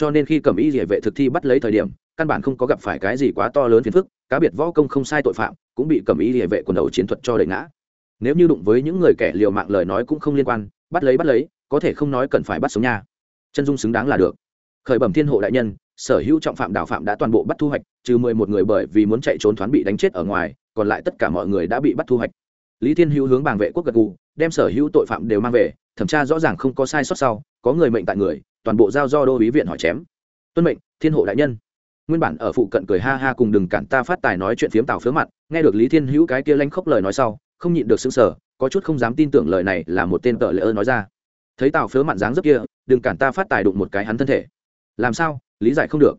cho nên khi cẩm y địa vệ thực thi bắt lấy thời điểm, căn bản không có gặp phải cái gì quá to lớn phiền phức, cá biệt võ công không sai tội phạm, cũng bị cẩm y địa vệ quần đầu chiến thuật cho đẩy ngã. Nếu như đụng với những người kẻ liều mạng lời nói cũng không liên quan, bắt lấy bắt lấy, có thể không nói cần phải bắt sống nha. Chân dung xứng đáng là được. Khởi bẩm thiên hộ đại nhân, sở hữu trọng phạm đảo phạm đã toàn bộ bắt thu hoạch, trừ mười một người bởi vì muốn chạy trốn thoán bị đánh chết ở ngoài, còn lại tất cả mọi người đã bị bắt thu hoạch. Lý thiên hữu hướng bàng vệ quốc gật gù, đem sở hữu tội phạm đều mang về, thẩm tra rõ ràng không có sai sót sau, có người mệnh tại người toàn bộ giao do đô ý viện hỏi chém. Tuân mệnh, thiên hộ đại nhân. Nguyên bản ở phụ cận cười ha ha cùng đừng cản ta phát tài nói chuyện phiếm tào phớ mặt, nghe được lý thiên hữu cái kia lanh khóc lời nói sau, không nhịn được xứng sở có chút không dám tin tưởng lời này là một tên tờ lễ ơn nói ra. Thấy tào phớ mặn dáng dấp kia, đừng cản ta phát tài đụng một cái hắn thân thể. Làm sao? Lý giải không được.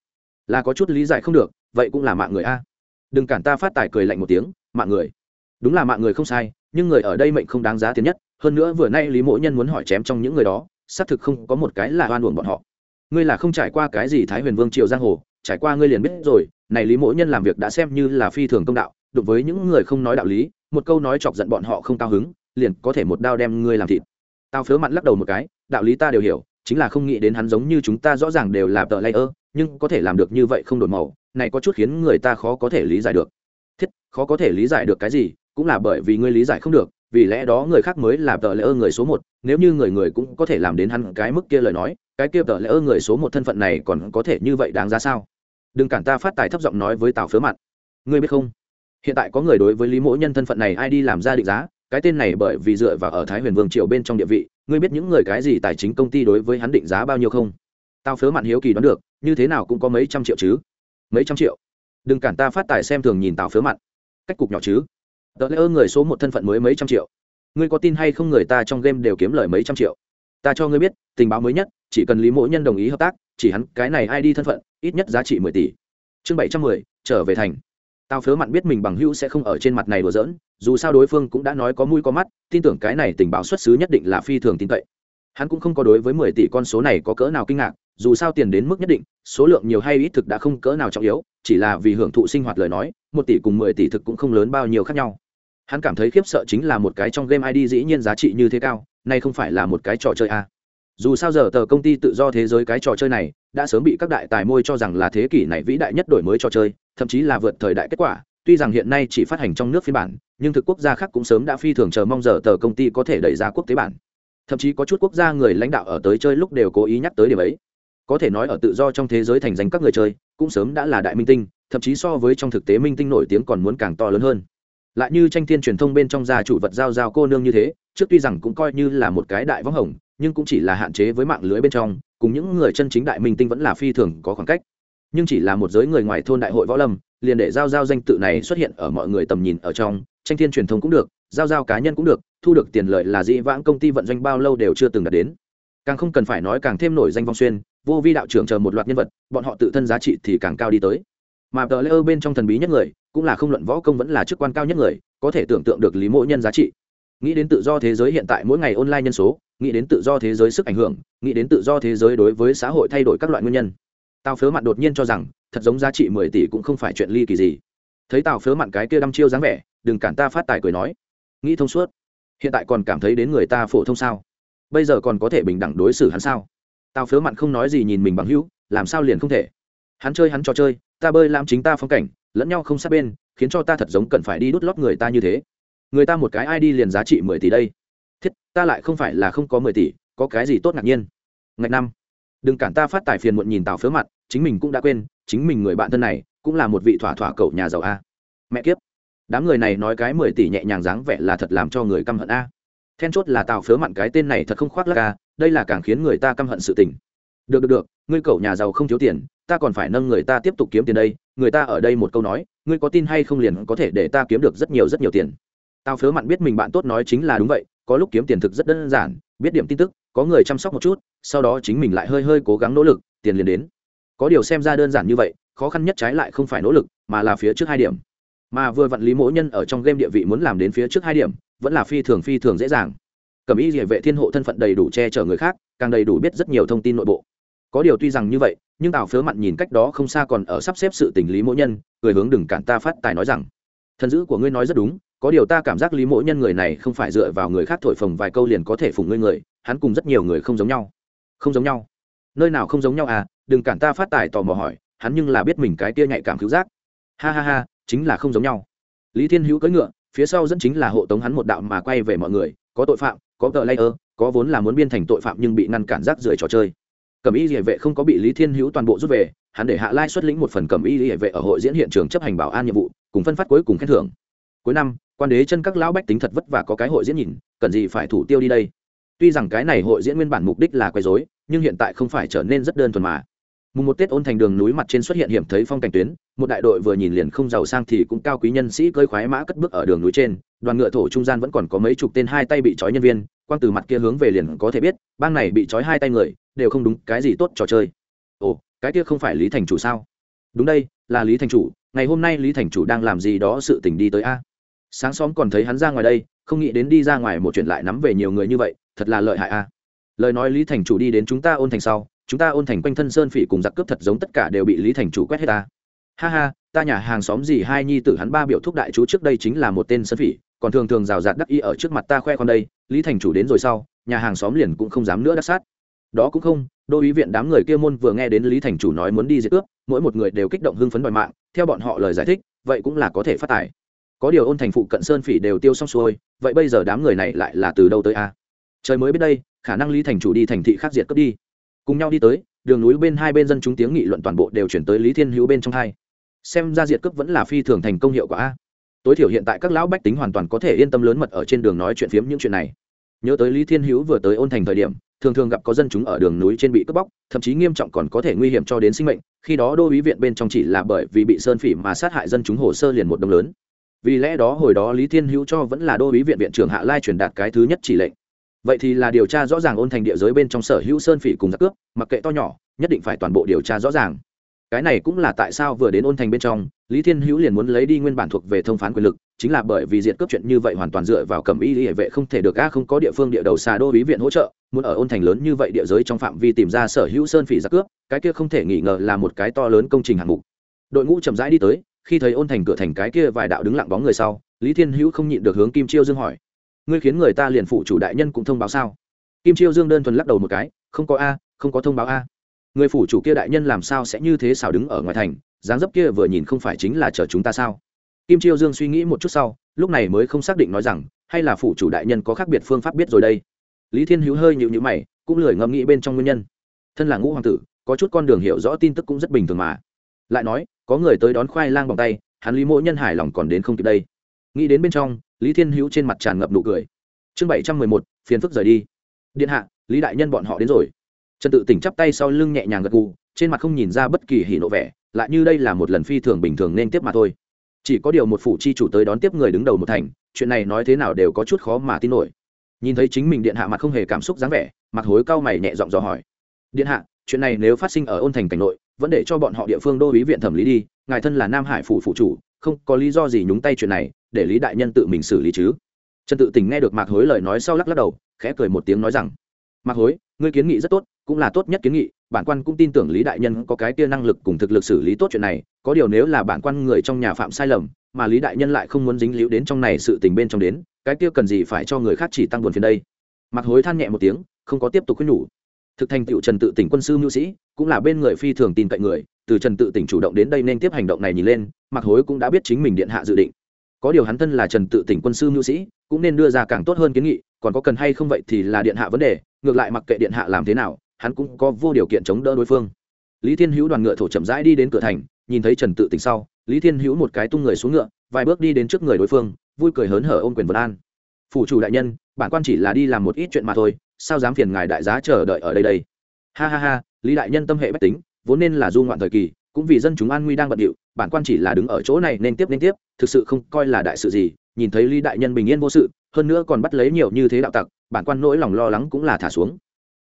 Là có chút lý giải không được, vậy cũng là mạng người a. Đừng cản ta phát tài cười lạnh một tiếng, mạng người. Đúng là mạng người không sai, nhưng người ở đây mệnh không đáng giá tiền nhất. Hơn nữa vừa nay lý mỗ nhân muốn hỏi chém trong những người đó xác thực không có một cái là oan uổng bọn họ. Ngươi là không trải qua cái gì thái huyền vương triều giang hồ trải qua ngươi liền biết rồi này lý mỗ nhân làm việc đã xem như là phi thường công đạo đối với những người không nói đạo lý một câu nói chọc giận bọn họ không cao hứng liền có thể một đao đem ngươi làm thịt. Tao phớ mặn lắc đầu một cái đạo lý ta đều hiểu chính là không nghĩ đến hắn giống như chúng ta rõ ràng đều là tờ layer, nhưng có thể làm được như vậy không đổi màu này có chút khiến người ta khó có thể lý giải được. Thiết khó có thể lý giải được cái gì cũng là bởi vì ngươi lý giải không được vì lẽ đó người khác mới là tờ lễ ơ người số một, nếu như người người cũng có thể làm đến hắn cái mức kia lời nói, cái kia tờ lễ ơ người số một thân phận này còn có thể như vậy đáng ra sao? Đừng cản ta phát tài thấp giọng nói với tào phớ mặt ngươi biết không? Hiện tại có người đối với lý mỗ nhân thân phận này ai đi làm ra định giá? Cái tên này bởi vì dựa vào ở thái huyền vương triều bên trong địa vị, ngươi biết những người cái gì tài chính công ty đối với hắn định giá bao nhiêu không? Tao phớ mặn hiếu kỳ đoán được, như thế nào cũng có mấy trăm triệu chứ? Mấy trăm triệu? Đừng cản ta phát tài xem thường nhìn tào phớ mặn cách cục nhỏ chứ? Tờ lễ ơ người số một thân phận mới mấy trăm triệu. Ngươi có tin hay không người ta trong game đều kiếm lời mấy trăm triệu? Ta cho ngươi biết, tình báo mới nhất, chỉ cần lý mỗ nhân đồng ý hợp tác, chỉ hắn cái này ai đi thân phận, ít nhất giá trị mười tỷ. Chương bảy trăm mười, trở về thành. Tao phớ mặn biết mình bằng hữu sẽ không ở trên mặt này đùa giỡn, dù sao đối phương cũng đã nói có mũi có mắt, tin tưởng cái này tình báo xuất xứ nhất định là phi thường tin cậy. Hắn cũng không có đối với mười tỷ con số này có cỡ nào kinh ngạc, dù sao tiền đến mức nhất định, số lượng nhiều hay ít thực đã không cỡ nào trọng yếu, chỉ là vì hưởng thụ sinh hoạt lời nói, một tỷ cùng mười tỷ thực cũng không lớn bao nhiêu khác nhau hắn cảm thấy khiếp sợ chính là một cái trong game id dĩ nhiên giá trị như thế cao, nay không phải là một cái trò chơi a à. dù sao giờ tờ công ty tự do thế giới cái trò chơi này đã sớm bị các đại tài môi cho rằng là thế kỷ này vĩ đại nhất đổi mới trò chơi, thậm chí là vượt thời đại kết quả, tuy rằng hiện nay chỉ phát hành trong nước phiên bản, nhưng thực quốc gia khác cũng sớm đã phi thường chờ mong giờ tờ công ty có thể đẩy ra quốc tế bản. Thậm chí có chút quốc gia người lãnh đạo ở tới chơi lúc đều cố ý nhắc tới điểm ấy. Có thể nói ở tự do trong thế giới thành danh các người chơi, cũng sớm đã là đại minh tinh, thậm chí so với trong thực tế minh tinh nổi tiếng còn muốn càng to lớn hơn lại như tranh thiên truyền thông bên trong gia chủ vật giao giao cô nương như thế, trước tuy rằng cũng coi như là một cái đại võng hồng, nhưng cũng chỉ là hạn chế với mạng lưới bên trong, cùng những người chân chính đại minh tinh vẫn là phi thường có khoảng cách. Nhưng chỉ là một giới người ngoài thôn đại hội võ lâm, liền để giao giao danh tự này xuất hiện ở mọi người tầm nhìn ở trong, tranh thiên truyền thông cũng được, giao giao cá nhân cũng được, thu được tiền lợi là dĩ vãng công ty vận doanh bao lâu đều chưa từng đạt đến. Càng không cần phải nói càng thêm nổi danh vong xuyên, vô vi đạo trưởng chờ một loạt nhân vật, bọn họ tự thân giá trị thì càng cao đi tới mà tờ lễ ơ bên trong thần bí nhất người, cũng là không luận võ công vẫn là chức quan cao nhất người, có thể tưởng tượng được lý mộ nhân giá trị. Nghĩ đến tự do thế giới hiện tại mỗi ngày online nhân số, nghĩ đến tự do thế giới sức ảnh hưởng, nghĩ đến tự do thế giới đối với xã hội thay đổi các loại nguyên nhân. Tao phớ mặn đột nhiên cho rằng, thật giống giá trị mười tỷ cũng không phải chuyện ly kỳ gì. Thấy tào phớ mặn cái kia đăm chiêu dáng vẻ, đừng cản ta phát tài cười nói. Nghĩ thông suốt. Hiện tại còn cảm thấy đến người ta phổ thông sao? Bây giờ còn có thể bình đẳng đối xử hắn sao? Tào phớ mặn không nói gì nhìn mình bằng hữu, làm sao liền không thể? Hắn chơi hắn cho chơi ta bơi làm chính ta phong cảnh, lẫn nhau không sát bên, khiến cho ta thật giống cần phải đi đút lót người ta như thế. Người ta một cái ai đi liền giá trị mười tỷ đây. Thiết, ta lại không phải là không có mười tỷ, có cái gì tốt ngạc nhiên? Ngạch năm. Đừng cản ta phát tài phiền muộn nhìn tào phớ mặt, chính mình cũng đã quên, chính mình người bạn thân này, cũng là một vị thỏa thỏa cậu nhà giàu a. Mẹ kiếp. Đám người này nói cái mười tỷ nhẹ nhàng dáng vẻ là thật làm cho người căm hận a. Then chốt là tào phớ mặn cái tên này thật không khoác lắc a, đây là càng khiến người ta căm hận sự tình được được được, ngươi cậu nhà giàu không thiếu tiền, ta còn phải nâng người ta tiếp tục kiếm tiền đây. Người ta ở đây một câu nói, ngươi có tin hay không liền có thể để ta kiếm được rất nhiều rất nhiều tiền. Tao phớ mặn biết mình bạn tốt nói chính là đúng vậy, có lúc kiếm tiền thực rất đơn giản, biết điểm tin tức, có người chăm sóc một chút, sau đó chính mình lại hơi hơi cố gắng nỗ lực, tiền liền đến. Có điều xem ra đơn giản như vậy, khó khăn nhất trái lại không phải nỗ lực, mà là phía trước hai điểm. Mà vừa vặn lý mỗi nhân ở trong game địa vị muốn làm đến phía trước hai điểm, vẫn là phi thường phi thường dễ dàng. Cầm ý địa vệ thiên hộ thân phận đầy đủ che chở người khác, càng đầy đủ biết rất nhiều thông tin nội bộ có điều tuy rằng như vậy, nhưng tào phớ mặn nhìn cách đó không xa còn ở sắp xếp sự tình lý mỗi nhân người hướng đừng cản ta phát tài nói rằng, thần dữ của ngươi nói rất đúng, có điều ta cảm giác lý mỗi nhân người này không phải dựa vào người khác thổi phồng vài câu liền có thể phụng ngươi người, hắn cùng rất nhiều người không giống nhau. Không giống nhau? Nơi nào không giống nhau à? Đừng cản ta phát tài tò mò hỏi, hắn nhưng là biết mình cái kia nhạy cảm cứu giác. Ha ha ha, chính là không giống nhau. Lý thiên hữu cưỡi ngựa, phía sau dẫn chính là hộ tống hắn một đạo mà quay về mọi người, có tội phạm, có tờ layer, có vốn là muốn biên thành tội phạm nhưng bị ngăn cản rác rưởi trò chơi cẩm y địa vệ không có bị lý thiên hữu toàn bộ rút về, hắn để hạ lai xuất lĩnh một phần cẩm y địa vệ ở hội diễn hiện trường chấp hành bảo an nhiệm vụ, cùng phân phát cuối cùng khen thưởng. Cuối năm, quan đế chân các lão bách tính thật vất vả có cái hội diễn nhìn, cần gì phải thủ tiêu đi đây? Tuy rằng cái này hội diễn nguyên bản mục đích là quấy dối nhưng hiện tại không phải trở nên rất đơn thuần mà mùng một tết ôn thành đường núi mặt trên xuất hiện hiểm thấy phong cảnh tuyến, một đại đội vừa nhìn liền không giàu sang thì cũng cao quý nhân sĩ cơi khoái mã cất bước ở đường núi trên, đoàn ngựa thổ trung gian vẫn còn có mấy chục tên hai tay bị trói nhân viên, quang từ mặt kia hướng về liền có thể biết, bang này bị trói hai tay người, đều không đúng, cái gì tốt trò chơi. Ồ, cái kia không phải lý thành chủ sao? Đúng đây, là lý thành chủ, ngày hôm nay lý thành chủ đang làm gì đó sự tình đi tới a. Sáng xóm còn thấy hắn ra ngoài đây, không nghĩ đến đi ra ngoài một chuyện lại nắm về nhiều người như vậy, thật là lợi hại a. Lời nói lý thành chủ đi đến chúng ta ôn thành sau chúng ta ôn thành quanh thân sơn phỉ cùng giặc cướp thật giống tất cả đều bị lý thành chủ quét hết ta. Ha ha, ta nhà hàng xóm gì hai nhi tử hắn ba biểu thúc đại chú trước đây chính là một tên sơn phỉ, còn thường thường rào rạt đắc y ở trước mặt ta khoe con đây, lý thành chủ đến rồi sau, nhà hàng xóm liền cũng không dám nữa đắc sát. Đó cũng không, đô ý viện đám người kia môn vừa nghe đến lý thành chủ nói muốn đi diệt cướp, mỗi một người đều kích động hưng phấn đòi mạng, theo bọn họ lời giải thích, vậy cũng là có thể phát tài. Có điều ôn thành phụ cận sơn phỉ đều tiêu xong xuôi, vậy bây giờ đám người này lại là từ đâu tới a? Trời mới biết đây, khả năng lý thành chủ đi thành thị khác diệt cướp đi cùng nhau đi tới, đường núi bên hai bên dân chúng tiếng nghị luận toàn bộ đều chuyển tới lý thiên hữu bên trong hai. Xem ra diệt cướp vẫn là phi thường thành công hiệu quả. A tối thiểu hiện tại các lão bách tính hoàn toàn có thể yên tâm lớn mật ở trên đường nói chuyện phiếm những chuyện này. Nhớ tới lý thiên hữu vừa tới ôn thành thời điểm, thường thường gặp có dân chúng ở đường núi trên bị cướp bóc, thậm chí nghiêm trọng còn có thể nguy hiểm cho đến sinh mệnh, khi đó đô ý viện bên trong chỉ là bởi vì bị sơn phỉ mà sát hại dân chúng hồ sơ liền một đồng lớn. Vì lẽ đó hồi đó lý thiên hữu cho vẫn là đô ý viện viện trưởng hạ lai truyền đạt cái thứ nhất chỉ lệnh vậy thì là điều tra rõ ràng ôn thành địa giới bên trong sở hữu sơn phỉ cùng giặc cướp, mặc kệ to nhỏ, nhất định phải toàn bộ điều tra rõ ràng. Cái này cũng là tại sao vừa đến ôn thành bên trong, lý thiên hữu liền muốn lấy đi nguyên bản thuộc về thông phán quyền lực, chính là bởi vì diện cướp chuyện như vậy hoàn toàn dựa vào cầm y hệ vệ không thể được a, không có địa phương địa đầu xà đô ý viện hỗ trợ, muốn ở ôn thành lớn như vậy địa giới trong phạm vi tìm ra sở hữu sơn phỉ giặc cướp, cái kia không thể nghi ngờ là một cái to lớn công trình hạng mục. Đội ngũ chậm rãi đi tới, khi thấy ôn thành cửa thành cái kia vài đạo đứng lặng bóng người sau, lý thiên hữu không nhịn được hướng kim chiêu dương hỏi ngươi khiến người ta liền phụ chủ đại nhân cũng thông báo sao? Kim chiêu dương đơn thuần lắc đầu một cái, không có a, không có thông báo a. Người phủ chủ kia đại nhân làm sao sẽ như thế xảo đứng ở ngoài thành, dáng dấp kia vừa nhìn không phải chính là chờ chúng ta sao? Kim chiêu dương suy nghĩ một chút sau, lúc này mới không xác định nói rằng, hay là phủ chủ đại nhân có khác biệt phương pháp biết rồi đây. Lý thiên hữu hơi nhịu nhữ mày, cũng lười ngẫm nghĩ bên trong nguyên nhân. Thân là ngũ hoàng tử, có chút con đường hiểu rõ tin tức cũng rất bình thường mà. Lại nói, có người tới đón khoai lang bằng tay, hắn lý mỗi nhân hài lòng còn đến không kịp đây. Nghĩ đến bên trong lý thiên hữu trên mặt tràn ngập nụ cười. Chương bảy trăm mười một, phiền phức rời đi. Điện hạ, lý đại nhân bọn họ đến rồi. Trần tự tỉnh chắp tay sau lưng nhẹ nhàng gật gù, trên mặt không nhìn ra bất kỳ hỉ nộ vẻ, lại như đây là một lần phi thường bình thường nên tiếp mà thôi. Chỉ có điều một phủ chi chủ tới đón tiếp người đứng đầu một thành, chuyện này nói thế nào đều có chút khó mà tin nổi. Nhìn thấy chính mình điện hạ mặt không hề cảm xúc dáng vẻ, mặt hối cao mày nhẹ giọng dò hỏi. Điện hạ, chuyện này nếu phát sinh ở ôn thành cảnh nội, vẫn để cho bọn họ địa phương đô ý viện thẩm lý đi, ngài thân là nam hải phủ phụ chủ không có lý do gì nhúng tay chuyện này, để lý đại nhân tự mình xử lý chứ. Trần tự tình nghe được mạc hối lời nói sau lắc lắc đầu, khẽ cười một tiếng nói rằng, mạc hối, ngươi kiến nghị rất tốt, cũng là tốt nhất kiến nghị, bản quan cũng tin tưởng lý đại nhân có cái kia năng lực cùng thực lực xử lý tốt chuyện này, có điều nếu là bản quan người trong nhà phạm sai lầm, mà lý đại nhân lại không muốn dính líu đến trong này sự tình bên trong đến, cái kia cần gì phải cho người khác chỉ tăng buồn phiền đây? Mặc hối than nhẹ một tiếng, không có tiếp tục khuyên nhủ thực thành tựu trần tự tỉnh quân sư mưu sĩ, cũng là bên người phi thường tin cậy người, từ trần tự tỉnh chủ động đến đây nên tiếp hành động này nhìn lên mặc hối cũng đã biết chính mình điện hạ dự định. Có điều hắn thân là trần tự tỉnh quân sư mưu sĩ, cũng nên đưa ra càng tốt hơn kiến nghị, còn có cần hay không vậy thì là điện hạ vấn đề, ngược lại mặc kệ điện hạ làm thế nào, hắn cũng có vô điều kiện chống đỡ đối phương. Lý thiên hữu đoàn ngựa thổ chậm rãi đi đến cửa thành, nhìn thấy trần tự tỉnh sau, lý thiên hữu một cái tung người xuống ngựa, vài bước đi đến trước người đối phương, vui cười hớn hở ôm quyền vân an. Phủ chủ đại nhân, bản quan chỉ là đi làm một ít chuyện mà thôi sao dám phiền ngài đại giá chờ đợi ở đây đây? Ha ha ha, lý đại nhân tâm hệ bách tính, vốn nên là du ngoạn thời kỳ, cũng vì dân chúng an nguy đang bận điệu, bản quan chỉ là đứng ở chỗ này nên tiếp nên tiếp, thực sự không coi là đại sự gì, nhìn thấy lý đại nhân bình yên vô sự, hơn nữa còn bắt lấy nhiều như thế đạo tặc, bản quan nỗi lòng lo lắng cũng là thả xuống.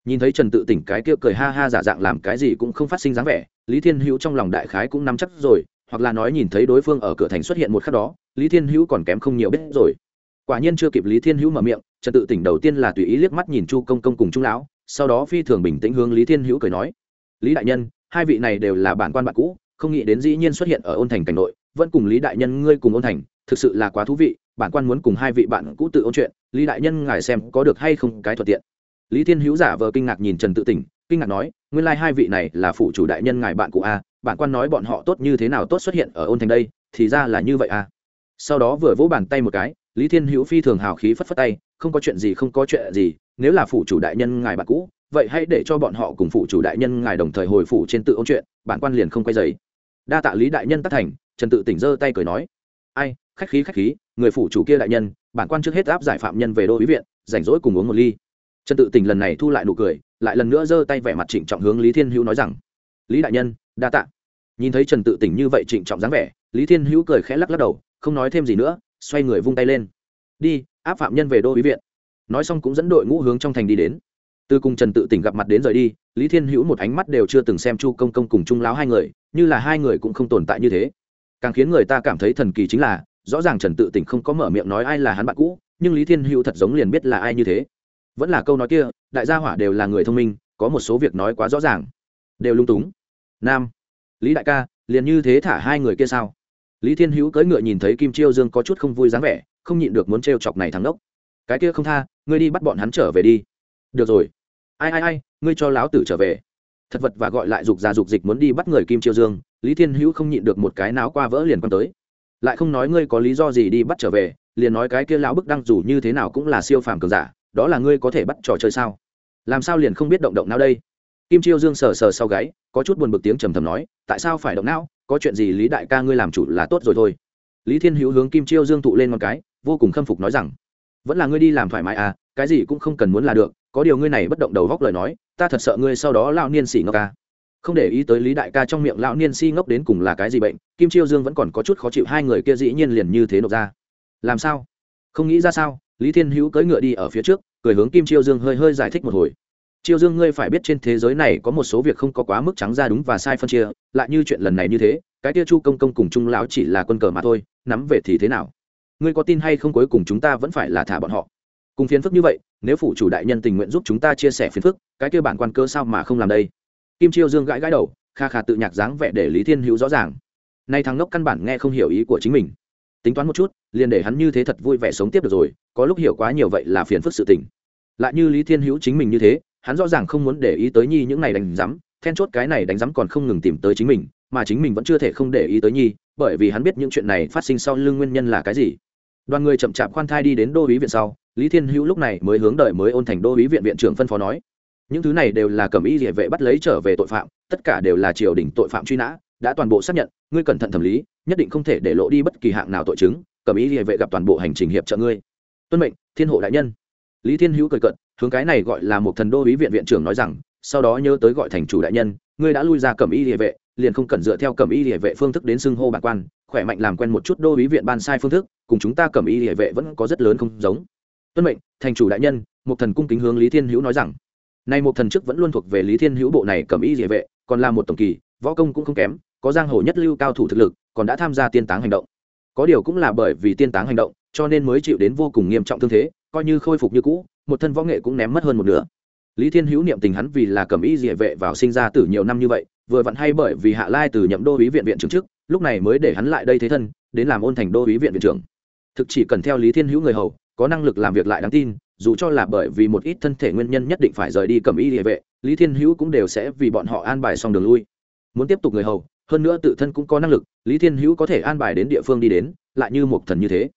Nhìn thấy trần tự tỉnh cái kia cười ha ha giả dạng làm cái gì cũng không phát sinh dáng vẻ, lý thiên hữu trong lòng đại khái cũng nắm chắc rồi, hoặc là nói nhìn thấy đối phương ở cửa thành xuất hiện một khắc đó, lý thiên hữu còn kém không nhiều biết rồi. Quả nhiên chưa kịp lý thiên hữu mở miệng trần tự tỉnh đầu tiên là tùy ý liếc mắt nhìn chu công công cùng trung lão, sau đó phi thường bình tĩnh hướng lý thiên hữu cười nói, lý đại nhân, hai vị này đều là bản quan bạn cũ, không nghĩ đến dĩ nhiên xuất hiện ở ôn thành cảnh nội, vẫn cùng lý đại nhân ngươi cùng ôn thành, thực sự là quá thú vị, bản quan muốn cùng hai vị bạn cũ tự ôn chuyện, lý đại nhân ngài xem có được hay không cái thuận tiện. Lý thiên hữu giả vờ kinh ngạc nhìn trần tự tỉnh, kinh ngạc nói, nguyên lai、like、hai vị này là phụ chủ đại nhân ngài bạn cụ a à, bản quan nói bọn họ tốt như thế nào tốt xuất hiện ở ôn thành đây, thì ra là như vậy a sau đó vừa vỗ bàn tay một cái, lý thiên hữu phi thường hào khí phất phất tay không có chuyện gì, không có chuyện gì, nếu là phụ chủ đại nhân ngài bạn cũ, vậy hãy để cho bọn họ cùng phụ chủ đại nhân ngài đồng thời hồi phủ trên tự ông chuyện, bản quan liền không quay giấy đa tạ lý đại nhân tất thành, trần tự tỉnh giơ tay cười nói, ai, khách khí khách khí, người phụ chủ kia đại nhân, bản quan trước hết áp giải phạm nhân về đô ý viện, rảnh rỗi cùng uống một ly. Trần tự tỉnh lần này thu lại nụ cười, lại lần nữa giơ tay vẻ mặt trịnh trọng hướng lý thiên hữu nói rằng, lý đại nhân, đa tạ. Nhìn thấy trần tự tỉnh như vậy trịnh trọng dáng vẻ, lý thiên hữu cười khẽ lắc lắc đầu, không nói thêm gì nữa, xoay người vung tay lên. Đi áp phạm nhân về đô ý viện. Nói xong cũng dẫn đội ngũ hướng trong thành đi đến. Từ cùng trần tự tỉnh gặp mặt đến rời đi, lý thiên hữu một ánh mắt đều chưa từng xem chu công công cùng trung láo hai người, như là hai người cũng không tồn tại như thế. Càng khiến người ta cảm thấy thần kỳ chính là, rõ ràng trần tự tỉnh không có mở miệng nói ai là hắn bạn cũ, nhưng lý thiên hữu thật giống liền biết là ai như thế. Vẫn là câu nói kia, đại gia hỏa đều là người thông minh, có một số việc nói quá rõ ràng. Đều lung túng. Nam. Lý đại ca, liền như thế thả hai người kia sao? Lý thiên hữu cưỡi ngựa nhìn thấy kim chiêu dương có chút không vui dáng vẻ không nhịn được muốn t chọc này thắng đốc cái kia không tha, ngươi đi bắt bọn hắn trở về đi. Được rồi. Ai ai ai, ngươi cho láo tử trở về. Thật vật và gọi lại dục ra dục dịch muốn đi bắt người kim chiêu dương, lý thiên hữu không nhịn được một cái náo qua vỡ liền quan tới. Lại không nói ngươi có lý do gì đi bắt trở về, liền nói cái kia lão bức đăng dù như thế nào cũng là siêu phàm cường giả, đó là ngươi có thể bắt trò chơi sao? Làm sao liền không biết động động nào đây? Kim chiêu dương sờ sờ sau gáy, có chút buồn bực tiếng trầm thầm nói, tại sao phải động não? Có chuyện gì lý đại ca ngươi làm chủ là tốt rồi thôi. Lý thiên hữu hướng kim chiêu dương tụ lên một cái vô cùng khâm phục nói rằng, vẫn là ngươi đi làm thoải mái à cái gì cũng không cần muốn là được, có điều ngươi này bất động đầu góc lời nói, ta thật sợ ngươi sau đó lao niên xỉ ngốc ca không để ý tới lý đại ca trong miệng lão niên si ngốc đến cùng là cái gì bệnh, kim chiêu dương vẫn còn có chút khó chịu, hai người kia dĩ nhiên liền như thế nộp ra. Làm sao? Không nghĩ ra sao? Lý thiên hữu cưỡi ngựa đi ở phía trước, cười hướng kim chiêu dương hơi hơi giải thích một hồi. Chiêu dương, ngươi phải biết trên thế giới này có một số việc không có quá mức trắng ra đúng và sai phân chia, lại như chuyện lần này như thế, cái tia chu công công cùng trung lão chỉ là quân cờ mà thôi, nắm về thì thế nào? Ngươi có tin hay không cuối cùng chúng ta vẫn phải là thả bọn họ. Cùng phiền phức như vậy, nếu phủ chủ đại nhân tình nguyện giúp chúng ta chia sẻ phiền phức, cái kia bản quan cơ sao mà không làm đây? Kim chiêu dương gãi gãi đầu, kha kha tự nhạc dáng vẻ để lý thiên hữu rõ ràng. Nay thằng ngốc căn bản nghe không hiểu ý của chính mình. Tính toán một chút, liền để hắn như thế thật vui vẻ sống tiếp được rồi, có lúc hiểu quá nhiều vậy là phiền phức sự tình. Lại như lý thiên hữu chính mình như thế, hắn rõ ràng không muốn để ý tới nhi những này đánh rắm then chốt cái này đánh rắm còn không ngừng tìm tới chính mình, mà chính mình vẫn chưa thể không để ý tới nhi, bởi vì hắn biết những chuyện này phát sinh sau lưng nguyên nhân là cái gì đoàn người chậm chạp khoan thai đi đến đô ý viện sau, lý thiên hữu lúc này mới hướng đợi mới ôn thành đô ý viện viện trưởng phân phó nói, những thứ này đều là cầm ý địa vệ bắt lấy trở về tội phạm, tất cả đều là triều đình tội phạm truy nã, đã toàn bộ xác nhận, ngươi cẩn thận thẩm lý, nhất định không thể để lộ đi bất kỳ hạng nào tội chứng, cầm ý địa vệ gặp toàn bộ hành trình hiệp trợ ngươi. Tuân mệnh, thiên hộ đại nhân. Lý thiên hữu cười cận hướng cái này gọi là một thần đô ý viện viện trưởng nói rằng, sau đó nhớ tới gọi thành chủ đại nhân, ngươi đã lui ra cầm ý địa vệ, liền không cần dựa theo cầm ý địa vệ phương thức đến xưng hô bản quan khỏe mạnh làm quen một chút đô ý viện ban sai phương thức, cùng chúng ta cầm y địa vệ vẫn có rất lớn không giống. Tuân mệnh, thành chủ đại nhân, một thần cung kính hướng lý thiên hữu nói rằng. Nay một thần chức vẫn luôn thuộc về lý thiên hữu bộ này cầm y địa vệ, còn là một tổng kỳ, võ công cũng không kém, có giang hồ nhất lưu cao thủ thực lực, còn đã tham gia tiên táng hành động. Có điều cũng là bởi vì tiên táng hành động, cho nên mới chịu đến vô cùng nghiêm trọng thương thế, coi như khôi phục như cũ, một thân võ nghệ cũng ném mất hơn một nửa. Lý thiên hữu niệm tình hắn vì là cầm ý địa vệ vào sinh ra từ nhiều năm như vậy, vừa vặn hay bởi vì hạ lai từ nhậm đô ý viện viện trưởng trước lúc này mới để hắn lại đây thế thân, đến làm ôn thành đô ý viện viện trưởng. Thực chỉ cần theo lý thiên hữu người hầu, có năng lực làm việc lại đáng tin, dù cho là bởi vì một ít thân thể nguyên nhân nhất định phải rời đi cầm y địa vệ, lý thiên hữu cũng đều sẽ vì bọn họ an bài xong đường lui. Muốn tiếp tục người hầu, hơn nữa tự thân cũng có năng lực, lý thiên hữu có thể an bài đến địa phương đi đến, lại như một thần như thế.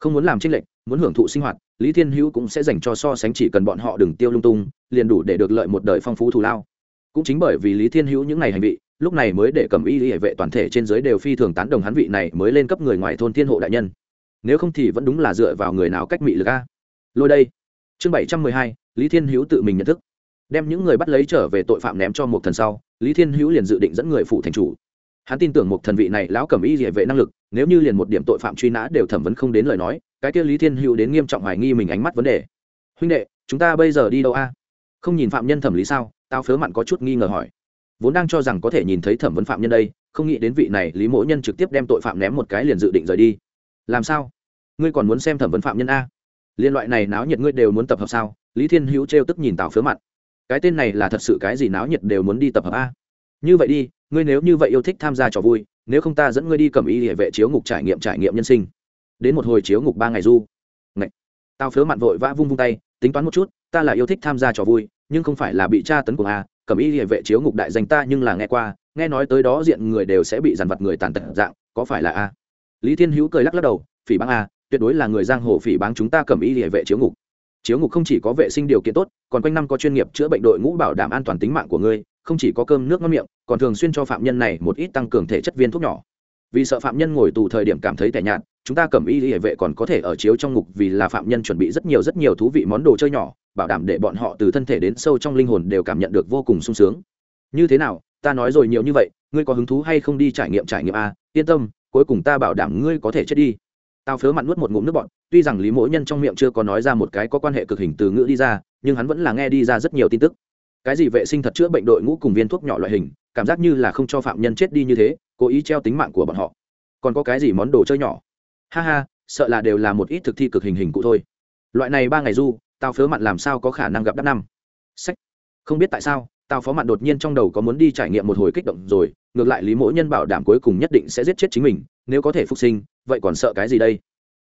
Không muốn làm tranh lệch, muốn hưởng thụ sinh hoạt, lý thiên hữu cũng sẽ dành cho so sánh chỉ cần bọn họ đừng tiêu lung tung, liền đủ để được lợi một đời phong phú thù lao cũng chính bởi vì lý thiên hữu những ngày hành vị, lúc này mới để cầm y hệ vệ toàn thể trên giới đều phi thường tán đồng hắn vị này mới lên cấp người ngoài thôn thiên hộ đại nhân. Nếu không thì vẫn đúng là dựa vào người nào cách mị lực a? Lôi đây. Chương bảy trăm mười hai, lý thiên hữu tự mình nhận thức. Đem những người bắt lấy trở về tội phạm ném cho một thần sau, lý thiên hữu liền dự định dẫn người phụ thành chủ. Hắn tin tưởng một thần vị này lão cầm y địa vệ năng lực, nếu như liền một điểm tội phạm truy nã đều thẩm vấn không đến lời nói, cái kia lý thiên hữu đến nghiêm trọng hoài nghi mình ánh mắt vấn đề. Huynh đệ, chúng ta bây giờ đi đâu a? Không nhìn phạm nhân thẩm lý sao? Tao phớ mặn có chút nghi ngờ hỏi. Vốn đang cho rằng có thể nhìn thấy thẩm vấn phạm nhân đây, không nghĩ đến vị này, lý mỗ nhân trực tiếp đem tội phạm ném một cái liền dự định rời đi. Làm sao? Ngươi còn muốn xem thẩm vấn phạm nhân a? Liên loại này náo nhiệt ngươi đều muốn tập hợp sao? Lý thiên hữu trêu tức nhìn tào phớ mặn cái tên này là thật sự cái gì náo nhiệt đều muốn đi tập hợp a? Như vậy đi, ngươi nếu như vậy yêu thích tham gia trò vui, nếu không ta dẫn ngươi đi cầm y hệ vệ chiếu ngục trải nghiệm trải nghiệm nhân sinh. Đến một hồi chiếu ngục ba ngày du. Ngậy. Tào phớ mặn vội vã vung vung tay, tính toán một chút ta là yêu thích tham gia trò vui, nhưng không phải là bị tra tấn của a, cầm y địa vệ chiếu ngục đại danh ta nhưng là nghe qua, nghe nói tới đó diện người đều sẽ bị dàn vật người tàn tật dạng, có phải là a? Lý thiên hữu cười lắc lắc đầu, phỉ báng a, tuyệt đối là người giang hồ phỉ báng chúng ta cầm y địa vệ chiếu ngục. Chiếu ngục không chỉ có vệ sinh điều kiện tốt, còn quanh năm có chuyên nghiệp chữa bệnh đội ngũ bảo đảm an toàn tính mạng của ngươi, không chỉ có cơm nước ngon miệng, còn thường xuyên cho phạm nhân này một ít tăng cường thể chất viên thuốc nhỏ. Vì sợ phạm nhân ngồi tù thời điểm cảm thấy tẻ nhạt chúng ta cầm y hệ vệ còn có thể ở chiếu trong ngục vì là phạm nhân chuẩn bị rất nhiều rất nhiều thú vị món đồ chơi nhỏ, bảo đảm để bọn họ từ thân thể đến sâu trong linh hồn đều cảm nhận được vô cùng sung sướng. Như thế nào, ta nói rồi nhiều như vậy, ngươi có hứng thú hay không đi trải nghiệm trải nghiệm a yên tâm, cuối cùng ta bảo đảm ngươi có thể chết đi. Tao phớ mặn nuốt một ngụm nước bọn tuy rằng lý mỗi nhân trong miệng chưa có nói ra một cái có quan hệ cực hình từ ngữ đi ra, nhưng hắn vẫn là nghe đi ra rất nhiều tin tức. Cái gì vệ sinh thật chữa bệnh đội ngũ cùng viên thuốc nhỏ loại hình, cảm giác như là không cho phạm nhân chết đi như thế, cố ý treo tính mạng của bọn họ. Còn có cái gì món đồ chơi nhỏ? Ha ha, sợ là đều là một ít thực thi cực hình hình cụ thôi. Loại này ba ngày du, tao phớ mặn làm sao có khả năng gặp đắp năm? Sách. Không biết tại sao, tao phó mặn đột nhiên trong đầu có muốn đi trải nghiệm một hồi kích động rồi, ngược lại lý mỗi nhân bảo đảm cuối cùng nhất định sẽ giết chết chính mình, nếu có thể phục sinh, vậy còn sợ cái gì đây?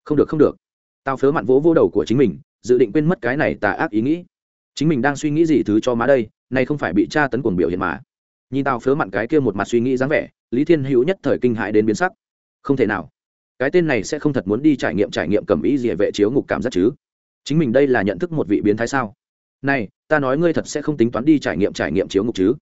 Không được không được. Tao phớ mặn vỗ vô đầu của chính mình, dự định quên mất cái này tà ác ý nghĩ. Chính mình đang suy nghĩ gì thứ cho má đây, Nay không phải bị tra tấn cuồng biểu hiện mà. Nhìn tao phớ mặn cái kia một mặt suy nghĩ dáng vẻ, lý thiên hữu nhất thời kinh hại đến biến sắc. Không thể nào cái tên này sẽ không thật muốn đi trải nghiệm trải nghiệm cầm ý gì vệ chiếu ngục cảm giác chứ? Chính mình đây là nhận thức một vị biến thái sao? Này, ta nói ngươi thật sẽ không tính toán đi trải nghiệm trải nghiệm chiếu ngục chứ?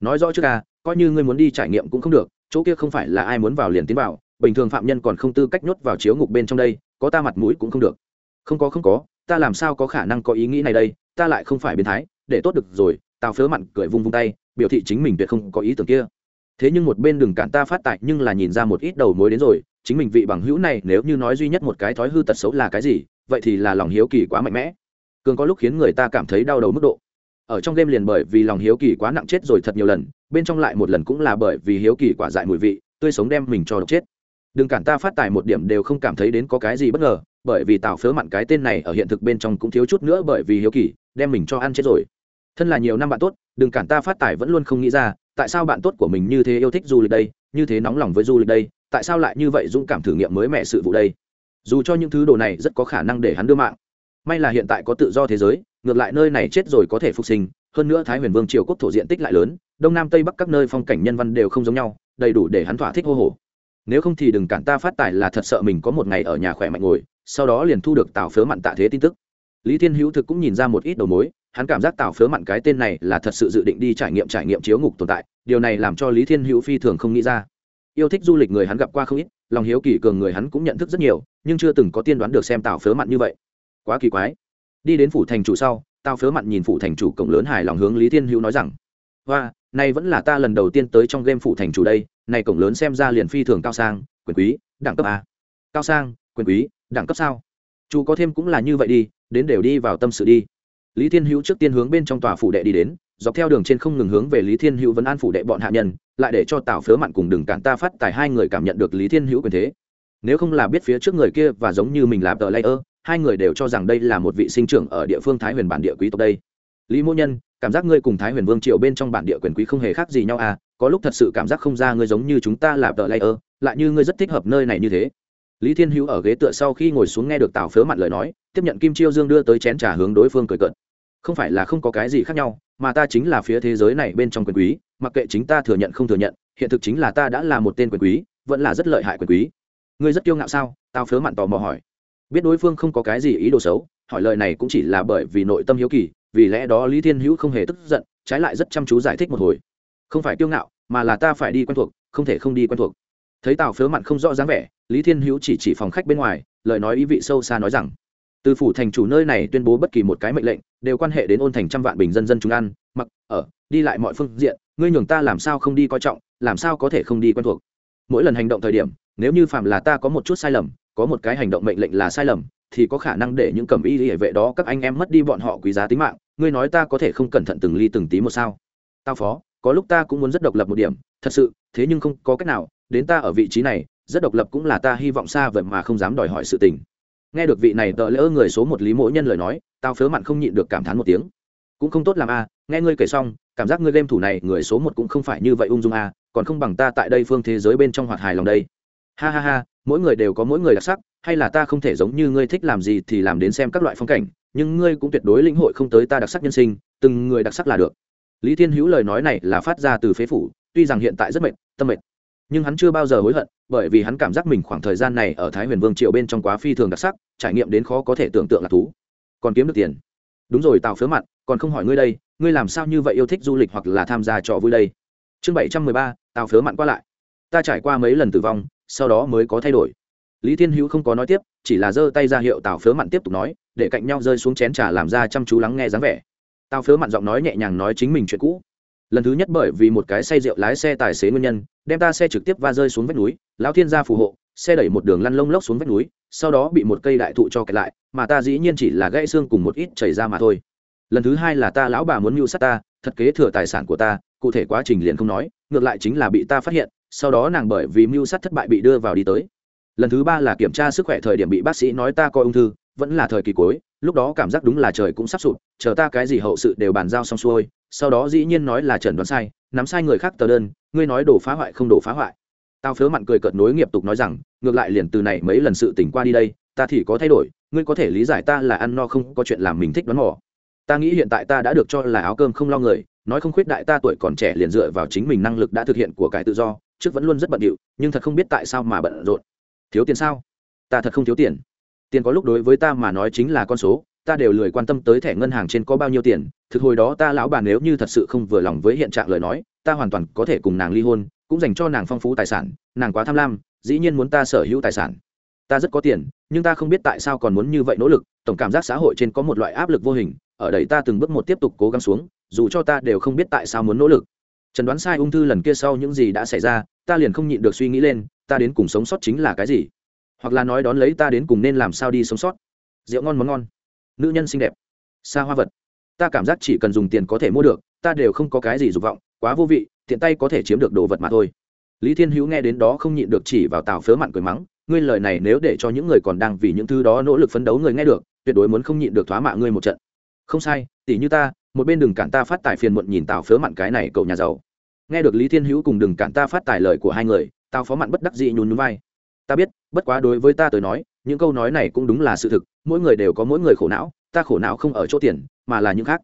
Nói rõ trước à coi như ngươi muốn đi trải nghiệm cũng không được, chỗ kia không phải là ai muốn vào liền tiến vào, bình thường phạm nhân còn không tư cách nhốt vào chiếu ngục bên trong đây, có ta mặt mũi cũng không được. Không có không có, ta làm sao có khả năng có ý nghĩ này đây, ta lại không phải biến thái, để tốt được rồi, tao phớ mặn cười vung vung tay, biểu thị chính mình tuyệt không có ý tưởng kia. Thế nhưng một bên đừng cản ta phát tại, nhưng là nhìn ra một ít đầu mối đến rồi chính mình vị bằng hữu này nếu như nói duy nhất một cái thói hư tật xấu là cái gì, vậy thì là lòng hiếu kỳ quá mạnh mẽ. Cường có lúc khiến người ta cảm thấy đau đầu mức độ. Ở trong game liền bởi vì lòng hiếu kỳ quá nặng chết rồi thật nhiều lần, bên trong lại một lần cũng là bởi vì hiếu kỳ quả dại mùi vị, tươi sống đem mình cho độc chết. Đừng cản ta phát tài một điểm đều không cảm thấy đến có cái gì bất ngờ, bởi vì tào phớ mặn cái tên này ở hiện thực bên trong cũng thiếu chút nữa bởi vì hiếu kỳ, đem mình cho ăn chết rồi. Thân là nhiều năm bạn tốt, đừng cản ta phát tài vẫn luôn không nghĩ ra, tại sao bạn tốt của mình như thế yêu thích du lịch đây, như thế nóng lòng với du lịch đây tại sao lại như vậy dũng cảm thử nghiệm mới mẹ sự vụ đây? Dù cho những thứ đồ này rất có khả năng để hắn đưa mạng, may là hiện tại có tự do thế giới, ngược lại nơi này chết rồi có thể phục sinh, hơn nữa thái huyền vương triều quốc thổ diện tích lại lớn, đông nam tây bắc các nơi phong cảnh nhân văn đều không giống nhau, đầy đủ để hắn thỏa thích hô hồ nếu không thì đừng cản ta phát tài là thật sợ mình có một ngày ở nhà khỏe mạnh ngồi, sau đó liền thu được tào phớ mặn tạ thế tin tức. Lý thiên hữu thực cũng nhìn ra một ít đầu mối, hắn cảm giác tào phớ mặn cái tên này là thật sự dự định đi trải nghiệm trải nghiệm chiếu ngục tồn tại, điều này làm cho lý thiên hữu phi thường không nghĩ ra yêu thích du lịch người hắn gặp qua không ít, lòng hiếu kỳ cường người hắn cũng nhận thức rất nhiều, nhưng chưa từng có tiên đoán được xem tào phớ mặn như vậy. Quá kỳ quái. Đi đến phủ thành chủ sau, tào phớ mặn nhìn phủ thành chủ cổng lớn hài lòng hướng lý thiên hữu nói rằng và này vẫn là ta lần đầu tiên tới trong game phủ thành chủ đây này cổng lớn xem ra liền phi thường cao sang, quyền quý, đẳng cấp a. Cao sang, quyền quý, đẳng cấp sao? Chủ có thêm cũng là như vậy đi, đến đều đi vào tâm sự đi. Lý thiên hữu trước tiên hướng bên trong tòa phủ đệ đi đến, dọc theo đường trên không ngừng hướng về lý thiên hữu vấn an phủ đệ bọn hạ nhân lại để cho tào phớ mặn cùng đừng cản ta phát tài hai người cảm nhận được lý thiên hữu quyền thế. Nếu không là biết phía trước người kia và giống như mình là tờ layer, hai người đều cho rằng đây là một vị sinh trưởng ở địa phương thái huyền bản địa quý tộc đây. Lý mỗ nhân, cảm giác ngươi cùng thái huyền vương triều bên trong bản địa quyền quý không hề khác gì nhau à có lúc thật sự cảm giác không ra ngươi giống như chúng ta là tờ layer, lại như ngươi rất thích hợp nơi này như thế. Lý thiên hữu ở ghế tựa sau khi ngồi xuống nghe được tào phớ mặn lời nói, tiếp nhận kim chiêu dương đưa tới chén trà hướng đối phương cười cợt không phải là không có cái gì khác nhau, mà ta chính là phía thế giới này bên trong quyền quý, mặc kệ chính ta thừa nhận không thừa nhận, hiện thực chính là ta đã là một tên quyền quý, vẫn là rất lợi hại quyền quý. Ngươi rất kiêu ngạo sao? Tao phớ mặn tò mò hỏi. Biết đối phương không có cái gì ý đồ xấu, hỏi lời này cũng chỉ là bởi vì nội tâm hiếu kỳ, vì lẽ đó lý thiên hữu không hề tức giận, trái lại rất chăm chú giải thích một hồi. Không phải kiêu ngạo, mà là ta phải đi quen thuộc, không thể không đi quen thuộc. Thấy tào phớ mặn không rõ dáng vẻ, lý thiên hữu chỉ chỉ phòng khách bên ngoài, lời nói ý vị sâu xa nói rằng từ phủ thành chủ nơi này tuyên bố bất kỳ một cái mệnh lệnh, đều quan hệ đến ôn thành trăm vạn bình dân dân chúng ăn, mặc, ở, đi lại mọi phương diện, ngươi nhường ta làm sao không đi coi trọng, làm sao có thể không đi quen thuộc. Mỗi lần hành động thời điểm, nếu như phạm là ta có một chút sai lầm, có một cái hành động mệnh lệnh là sai lầm, thì có khả năng để những cẩm y hệ vệ đó các anh em mất đi bọn họ quý giá tính mạng, ngươi nói ta có thể không cẩn thận từng ly từng tí một sao? Tao phó, có lúc ta cũng muốn rất độc lập một điểm, thật sự, thế nhưng không có cách nào, đến ta ở vị trí này, rất độc lập cũng là ta hy vọng xa vậy mà không dám đòi hỏi sự tình nghe được vị này tợ lỡ người số một lý Mỗ nhân lời nói tao phớ mặn không nhịn được cảm thán một tiếng. Cũng không tốt làm a, nghe ngươi kể xong, cảm giác ngươi game thủ này người số một cũng không phải như vậy ung dung a, còn không bằng ta tại đây phương thế giới bên trong hoạt hài lòng đây. Ha ha ha, mỗi người đều có mỗi người đặc sắc, hay là ta không thể giống như ngươi thích làm gì thì làm đến xem các loại phong cảnh, nhưng ngươi cũng tuyệt đối lĩnh hội không tới ta đặc sắc nhân sinh, từng người đặc sắc là được. Lý thiên hữu lời nói này là phát ra từ phế phủ, tuy rằng hiện tại rất mệt, tâm mệt nhưng hắn chưa bao giờ hối hận, bởi vì hắn cảm giác mình khoảng thời gian này ở thái huyền vương triều bên trong quá phi thường đặc sắc, trải nghiệm đến khó có thể tưởng tượng là thú. Còn kiếm được tiền. Đúng rồi, tào phớ mặn còn không hỏi ngươi đây, ngươi làm sao như vậy yêu thích du lịch hoặc là tham gia trò vui đây? Chương bảy trăm mười ba, tào phớ mặn qua lại. Ta trải qua mấy lần tử vong, sau đó mới có thay đổi. Lý thiên hữu không có nói tiếp, chỉ là giơ tay ra hiệu tào phớ mặn tiếp tục nói, để cạnh nhau rơi xuống chén trà làm ra chăm chú lắng nghe dáng vẻ. Tào phớ mặn giọng nói nhẹ nhàng nói chính mình chuyện cũ lần thứ nhất bởi vì một cái say rượu lái xe tài xế nguyên nhân, đem ta xe trực tiếp va rơi xuống vách núi, lão thiên gia phù hộ, xe đẩy một đường lăn lông lốc xuống vách núi, sau đó bị một cây đại thụ cho kẹt lại, mà ta dĩ nhiên chỉ là gãy xương cùng một ít chảy ra mà thôi. Lần thứ hai là ta lão bà muốn mưu sát ta, thật kế thừa tài sản của ta, cụ thể quá trình liền không nói, ngược lại chính là bị ta phát hiện, sau đó nàng bởi vì mưu sát thất bại bị đưa vào đi tới. Lần thứ ba là kiểm tra sức khỏe thời điểm bị bác sĩ nói ta có ung thư, vẫn là thời kỳ cuối, lúc đó cảm giác đúng là trời cũng sắp sụp, chờ ta cái gì hậu sự đều bàn giao xong xuôi sau đó dĩ nhiên nói là trần đoán sai, nắm sai người khác tờ đơn, ngươi nói đổ phá hoại không đổ phá hoại. Tao phớ mặn cười cợt nối nghiệp tục nói rằng, ngược lại liền từ này mấy lần sự tỉnh qua đi đây, ta thì có thay đổi, ngươi có thể lý giải ta là ăn no không có chuyện làm mình thích đoán mò. Ta nghĩ hiện tại ta đã được cho là áo cơm không lo người, nói không khuyết đại ta tuổi còn trẻ liền dựa vào chính mình năng lực đã thực hiện của cải tự do, trước vẫn luôn rất bận điệu, nhưng thật không biết tại sao mà bận rộn. Thiếu tiền sao? Ta thật không thiếu tiền. Tiền có lúc đối với ta mà nói chính là con số, ta đều lười quan tâm tới thẻ ngân hàng trên có bao nhiêu tiền thực hồi đó ta lão bà nếu như thật sự không vừa lòng với hiện trạng lời nói, ta hoàn toàn có thể cùng nàng ly hôn, cũng dành cho nàng phong phú tài sản, nàng quá tham lam, dĩ nhiên muốn ta sở hữu tài sản. Ta rất có tiền, nhưng ta không biết tại sao còn muốn như vậy nỗ lực, tổng cảm giác xã hội trên có một loại áp lực vô hình, ở đây ta từng bước một tiếp tục cố gắng xuống, dù cho ta đều không biết tại sao muốn nỗ lực. Trần đoán sai ung thư lần kia sau những gì đã xảy ra, ta liền không nhịn được suy nghĩ lên, ta đến cùng sống sót chính là cái gì? Hoặc là nói đón lấy ta đến cùng nên làm sao đi sống sót? Rượu ngon món ngon. Nữ nhân xinh đẹp. Xa hoa vật ta cảm giác chỉ cần dùng tiền có thể mua được, ta đều không có cái gì dục vọng, quá vô vị, tiện tay có thể chiếm được đồ vật mà thôi. Lý thiên hữu nghe đến đó không nhịn được chỉ vào tào phớ mặn cười mắng, ngươi lời này nếu để cho những người còn đang vì những thứ đó nỗ lực phấn đấu người nghe được, tuyệt đối muốn không nhịn được thoá mạ ngươi một trận. Không sai tỷ như ta, một bên đừng cản ta phát tài phiền muộn nhìn tào phớ mặn cái này cậu nhà giàu. Nghe được lý thiên hữu cùng đừng cản ta phát tài lời của hai người, tào phó mặn bất đắc dị nhún nhún vai. Ta biết, bất quá đối với ta tới nói, những câu nói này cũng đúng là sự thực, mỗi người đều có mỗi người khổ não ta khổ não không ở chỗ tiền, mà là những khác.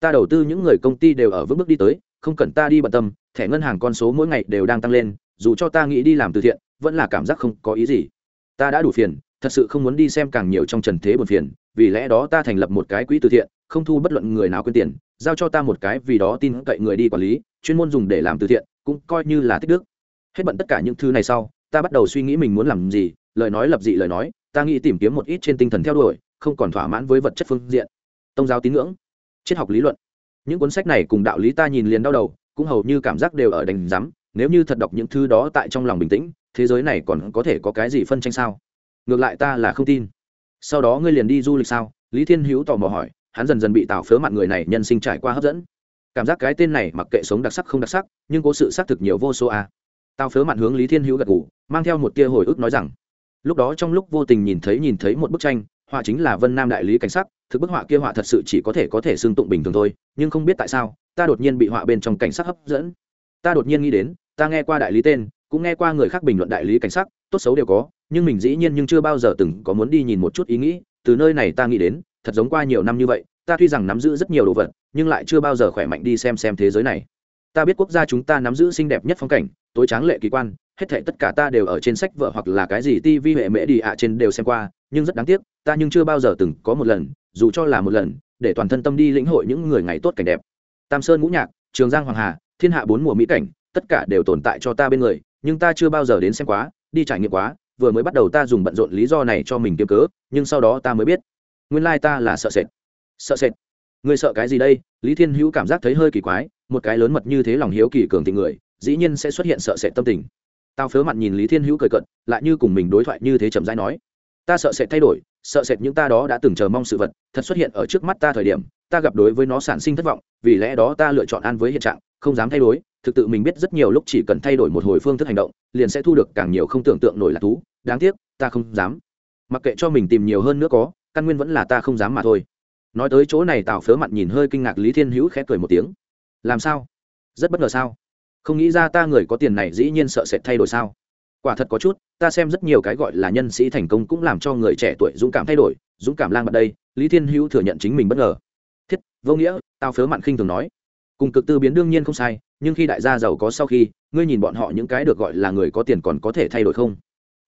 Ta đầu tư những người công ty đều ở vững bước đi tới, không cần ta đi bận tâm, thẻ ngân hàng con số mỗi ngày đều đang tăng lên, dù cho ta nghĩ đi làm từ thiện, vẫn là cảm giác không có ý gì. Ta đã đủ phiền, thật sự không muốn đi xem càng nhiều trong trần thế buồn phiền, vì lẽ đó ta thành lập một cái quỹ từ thiện, không thu bất luận người nào quyên tiền, giao cho ta một cái vì đó tin cậy người đi quản lý, chuyên môn dùng để làm từ thiện, cũng coi như là tích đức. Hết bận tất cả những thứ này sau, ta bắt đầu suy nghĩ mình muốn làm gì, lời nói lập dị lời nói, ta nghĩ tìm kiếm một ít trên tinh thần theo đuổi không còn thỏa mãn với vật chất phương diện. Tôn giáo tín ngưỡng, triết học lý luận. Những cuốn sách này cùng đạo lý ta nhìn liền đau đầu, cũng hầu như cảm giác đều ở đành rắm nếu như thật đọc những thứ đó tại trong lòng bình tĩnh, thế giới này còn có thể có cái gì phân tranh sao? Ngược lại ta là không tin. Sau đó ngươi liền đi du lịch sao? Lý thiên hữu tò mò hỏi, hắn dần dần bị tào phớ mặt người này nhân sinh trải qua hấp dẫn. Cảm giác cái tên này mặc kệ sống đặc sắc không đặc sắc, nhưng có sự xác thực nhiều vô số a. À. tào phớ mặt hướng lý thiên hữu gật ngủ mang theo một tia hồi ức nói rằng, lúc đó trong lúc vô tình nhìn thấy nhìn thấy một bức tranh họa chính là vân nam đại lý cảnh sắc, thực bức họa kia họa thật sự chỉ có thể có thể xương tụng bình thường thôi, nhưng không biết tại sao, ta đột nhiên bị họa bên trong cảnh sắc hấp dẫn. Ta đột nhiên nghĩ đến, ta nghe qua đại lý tên, cũng nghe qua người khác bình luận đại lý cảnh sắc, tốt xấu đều có, nhưng mình dĩ nhiên nhưng chưa bao giờ từng có muốn đi nhìn một chút ý nghĩ, từ nơi này ta nghĩ đến, thật giống qua nhiều năm như vậy, ta tuy rằng nắm giữ rất nhiều đồ vật, nhưng lại chưa bao giờ khỏe mạnh đi xem xem thế giới này. Ta biết quốc gia chúng ta nắm giữ xinh đẹp nhất phong cảnh, tối tráng lệ kỳ quan hết thảy tất cả ta đều ở trên sách vợ hoặc là cái gì tivi hệ mễ đi ạ trên đều xem qua, nhưng rất đáng tiếc, ta nhưng chưa bao giờ từng có một lần, dù cho là một lần, để toàn thân tâm đi lĩnh hội những người ngày tốt cảnh đẹp. Tam sơn ngũ nhạc, trường giang hoàng hà, thiên hạ bốn mùa mỹ cảnh, tất cả đều tồn tại cho ta bên người, nhưng ta chưa bao giờ đến xem quá, đi trải nghiệm quá, vừa mới bắt đầu ta dùng bận rộn lý do này cho mình kiếm cớ, nhưng sau đó ta mới biết. Nguyên lai ta là sợ sệt. Sợ sệt? Ngươi sợ cái gì đây? Lý thiên hữu cảm giác thấy hơi kỳ quái, một cái lớn mật như thế lòng hiếu kỳ cường tình người, dĩ nhiên sẽ xuất hiện sợ sệt tâm tình tao phớ mặn nhìn lý thiên hữu cười cận, lại như cùng mình đối thoại như thế chậm rãi nói. Ta sợ sệt thay đổi, sợ sệt những ta đó đã từng chờ mong sự vật, thật xuất hiện ở trước mắt ta thời điểm, ta gặp đối với nó sản sinh thất vọng, vì lẽ đó ta lựa chọn ăn với hiện trạng, không dám thay đổi. Thực tự mình biết rất nhiều lúc chỉ cần thay đổi một hồi phương thức hành động, liền sẽ thu được càng nhiều không tưởng tượng nổi là thú. Đáng tiếc, ta không dám. Mặc kệ cho mình tìm nhiều hơn nữa có, căn nguyên vẫn là ta không dám mà thôi. Nói tới chỗ này tào phớ mặt nhìn hơi kinh ngạc lý thiên hữu khẽ cười một tiếng. Làm sao? Rất bất ngờ sao? Không nghĩ ra ta người có tiền này dĩ nhiên sợ sẽ thay đổi sao? Quả thật có chút, ta xem rất nhiều cái gọi là nhân sĩ thành công cũng làm cho người trẻ tuổi dũng cảm thay đổi, dũng cảm lang bật đây, lý thiên hữu thừa nhận chính mình bất ngờ. Thiết, vô nghĩa, tao phớ mặn khinh thường nói. Cùng cực tư biến đương nhiên không sai, nhưng khi đại gia giàu có sau khi, ngươi nhìn bọn họ những cái được gọi là người có tiền còn có thể thay đổi không?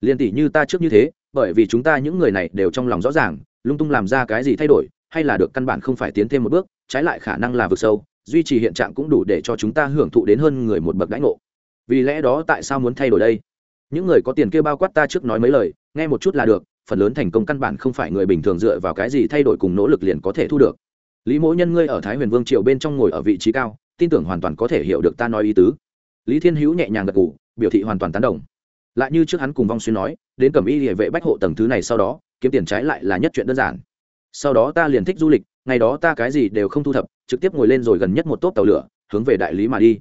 Liền tỷ như ta trước như thế, bởi vì chúng ta những người này đều trong lòng rõ ràng, lung tung làm ra cái gì thay đổi, hay là được căn bản không phải tiến thêm một bước, trái lại khả năng là vực sâu duy trì hiện trạng cũng đủ để cho chúng ta hưởng thụ đến hơn người một bậc đãi ngộ. Vì lẽ đó tại sao muốn thay đổi đây? Những người có tiền kia bao quát ta trước nói mấy lời, nghe một chút là được, phần lớn thành công căn bản không phải người bình thường dựa vào cái gì thay đổi cùng nỗ lực liền có thể thu được. Lý mỗ nhân ngươi ở thái huyền vương triều bên trong ngồi ở vị trí cao, tin tưởng hoàn toàn có thể hiểu được ta nói ý tứ. Lý thiên hữu nhẹ nhàng gật g ủ biểu thị hoàn toàn tán đồng. Lại như trước hắn cùng vong xuyên nói, đến cẩm y địa vệ bách hộ tầng thứ này sau đó, kiếm tiền trái lại là nhất chuyện đơn giản. Sau đó ta liền thích du lịch, ngày đó ta cái gì đều không thu thập trực tiếp ngồi lên rồi gần nhất một tốp tàu lửa, hướng về đại lý mà đi.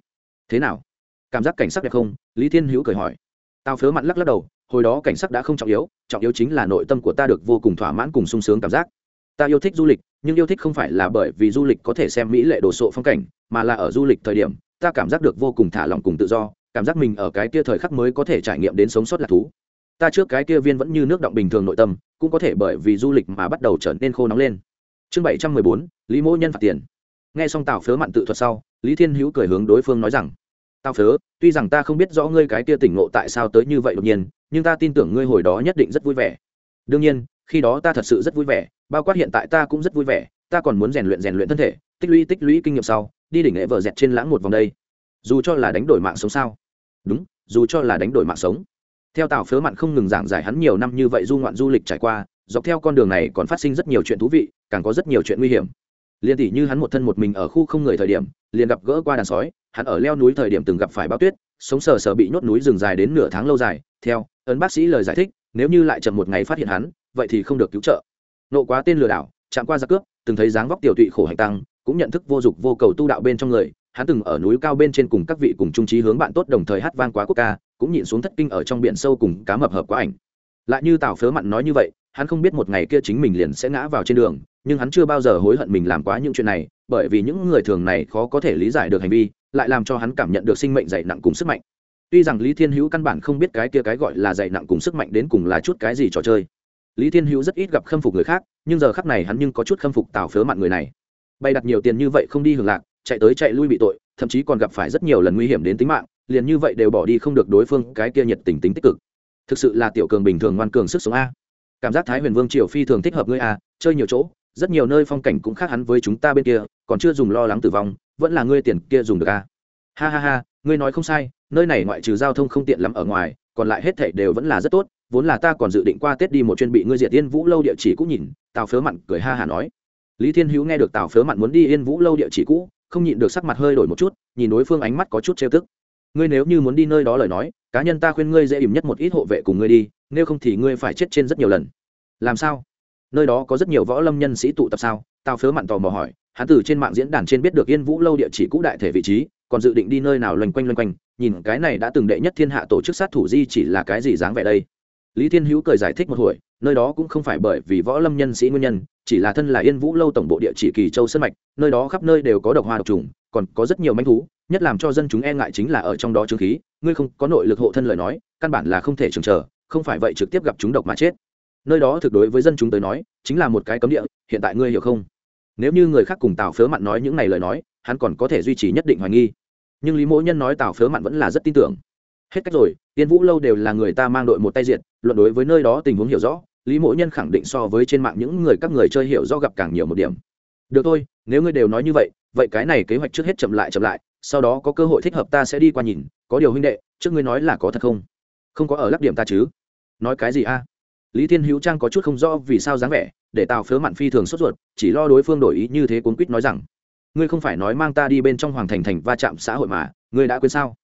Thế nào? Cảm giác cảnh sắc đẹp không? Lý thiên hữu cười hỏi. Tao phớ mặt lắc lắc đầu, hồi đó cảnh sắc đã không trọng yếu trọng yếu chính là nội tâm của ta được vô cùng thỏa mãn cùng sung sướng cảm giác. Ta yêu thích du lịch, nhưng yêu thích không phải là bởi vì du lịch có thể xem mỹ lệ đồ sộ phong cảnh, mà là ở du lịch thời điểm, ta cảm giác được vô cùng thả lỏng cùng tự do, cảm giác mình ở cái kia thời khắc mới có thể trải nghiệm đến sống sót lạc thú. Ta trước cái kia viên vẫn như nước động bình thường nội tâm, cũng có thể bởi vì du lịch mà bắt đầu trở nên khô nóng lên. Chương bảy trăm mười bốn, lý mỗ nhân phạt tiền nghe xong tào phớ mặn tự thuật sau, lý thiên hữu cười hướng đối phương nói rằng, tào phớ, tuy rằng ta không biết rõ ngươi cái kia tỉnh ngộ tại sao tới như vậy đột nhiên, nhưng ta tin tưởng ngươi hồi đó nhất định rất vui vẻ. Đương nhiên, khi đó ta thật sự rất vui vẻ, bao quát hiện tại ta cũng rất vui vẻ, ta còn muốn rèn luyện rèn luyện thân thể, tích lũy tích lũy kinh nghiệm sau, đi đỉnh nghệ vợ dẹt trên lãng một vòng đây. Dù cho là đánh đổi mạng sống sao? Đúng, dù cho là đánh đổi mạng sống. Theo tào phớ mặn không ngừng giảng giải hắn nhiều năm như vậy du ngoạn du lịch trải qua, dọc theo con đường này còn phát sinh rất nhiều chuyện thú vị, càng có rất nhiều chuyện nguy hiểm liền tỷ như hắn một thân một mình ở khu không người thời điểm, liền gặp gỡ qua đàn sói, hắn ở leo núi thời điểm từng gặp phải bao tuyết, sống sờ sờ bị nhốt núi rừng dài đến nửa tháng lâu dài. Theo ấn bác sĩ lời giải thích, nếu như lại chậm một ngày phát hiện hắn, vậy thì không được cứu trợ. Nộ quá tên lừa đảo, chạm qua giặc cướp, từng thấy dáng vóc tiểu tụy khổ hành tăng, cũng nhận thức vô dụng vô cầu tu đạo bên trong người. Hắn từng ở núi cao bên trên cùng các vị cùng trung trí hướng bạn tốt đồng thời hát vang quá quốc ca, cũng nhịn xuống thất kinh ở trong biển sâu cùng cá mập hợp quá ảnh. Lại như tào phớ mặn nói như vậy hắn không biết một ngày kia chính mình liền sẽ ngã vào trên đường, nhưng hắn chưa bao giờ hối hận mình làm quá những chuyện này, bởi vì những người thường này khó có thể lý giải được hành vi, lại làm cho hắn cảm nhận được sinh mệnh dày nặng cùng sức mạnh. Tuy rằng lý thiên hữu căn bản không biết cái kia cái gọi là dày nặng cùng sức mạnh đến cùng là chút cái gì trò chơi. Lý thiên hữu rất ít gặp khâm phục người khác, nhưng giờ khắc này hắn nhưng có chút khâm phục tào phớ mặn người này. Bay đặt nhiều tiền như vậy không đi hưởng lạc, chạy tới chạy lui bị tội, thậm chí còn gặp phải rất nhiều lần nguy hiểm đến tính mạng, liền như vậy đều bỏ đi không được đối phương cái kia nhiệt tình tính tích cực. Thực sự là tiểu cường bình thường ngoan cường sức sống a cảm giác thái huyền vương triều phi thường thích hợp ngươi à, chơi nhiều chỗ rất nhiều nơi phong cảnh cũng khác hắn với chúng ta bên kia còn chưa dùng lo lắng tử vong vẫn là ngươi tiền kia dùng được à? ha ha ha ngươi nói không sai nơi này ngoại trừ giao thông không tiện lắm ở ngoài còn lại hết thảy đều vẫn là rất tốt vốn là ta còn dự định qua tết đi một chuyến bị ngươi diệt yên vũ lâu địa chỉ cũng nhìn tào phớ mặn cười ha hà nói lý thiên hữu nghe được tào phớ mặn muốn đi yên vũ lâu địa chỉ cũ không nhịn được sắc mặt hơi đổi một chút nhìn đối phương ánh mắt có chút trêu tức ngươi nếu như muốn đi nơi đó lời nói, cá nhân ta khuyên ngươi dễ ìm nhất một ít hộ vệ cùng ngươi đi, nếu không thì ngươi phải chết trên rất nhiều lần. Làm sao? Nơi đó có rất nhiều võ lâm nhân sĩ tụ tập sao? Tao phớ mặn tò mò hỏi. Hắn từ trên mạng diễn đàn trên biết được yên vũ lâu địa chỉ cũ đại thể vị trí, còn dự định đi nơi nào loanh quanh loanh quanh. Nhìn cái này đã từng đệ nhất thiên hạ tổ chức sát thủ di chỉ là cái gì dáng vẻ đây? Lý thiên hữu cười giải thích một hồi, nơi đó cũng không phải bởi vì võ lâm nhân sĩ nguyên nhân, chỉ là thân là yên vũ lâu tổng bộ địa chỉ kỳ châu sân mạch, nơi đó khắp nơi đều có độc hoa độc trùng, còn có rất nhiều manh thú, nhất làm cho dân chúng e ngại chính là ở trong đó trương khí, ngươi không có nội lực hộ thân lời nói, căn bản là không thể trường chờ, không phải vậy trực tiếp gặp chúng độc mà chết. Nơi đó thực đối với dân chúng tới nói, chính là một cái cấm địa, hiện tại ngươi hiểu không? Nếu như người khác cùng tào phớ mặn nói những này lời nói, hắn còn có thể duy trì nhất định hoài nghi. Nhưng lý mỗ nhân nói tào phớ mặn vẫn là rất tin tưởng. Hết cách rồi tiên vũ lâu đều là người ta mang đội một tay diện luận đối với nơi đó tình huống hiểu rõ, lý mỗ nhân khẳng định so với trên mạng những người các người chơi hiểu rõ gặp càng nhiều một điểm. Được thôi, nếu ngươi đều nói như vậy vậy cái này kế hoạch trước hết chậm lại chậm lại, sau đó có cơ hội thích hợp ta sẽ đi qua nhìn, có điều huynh đệ, trước ngươi nói là có thật không? Không có ở lắc điểm ta chứ? Nói cái gì a? Lý thiên hữu trang có chút không rõ vì sao dáng vẻ, để tào phớ mạn phi thường sốt ruột, chỉ lo đối phương đổi ý như thế cuốn quýt nói rằng, ngươi không phải nói mang ta đi bên trong hoàng thành thành va chạm xã hội mà, ngươi đã quên sao?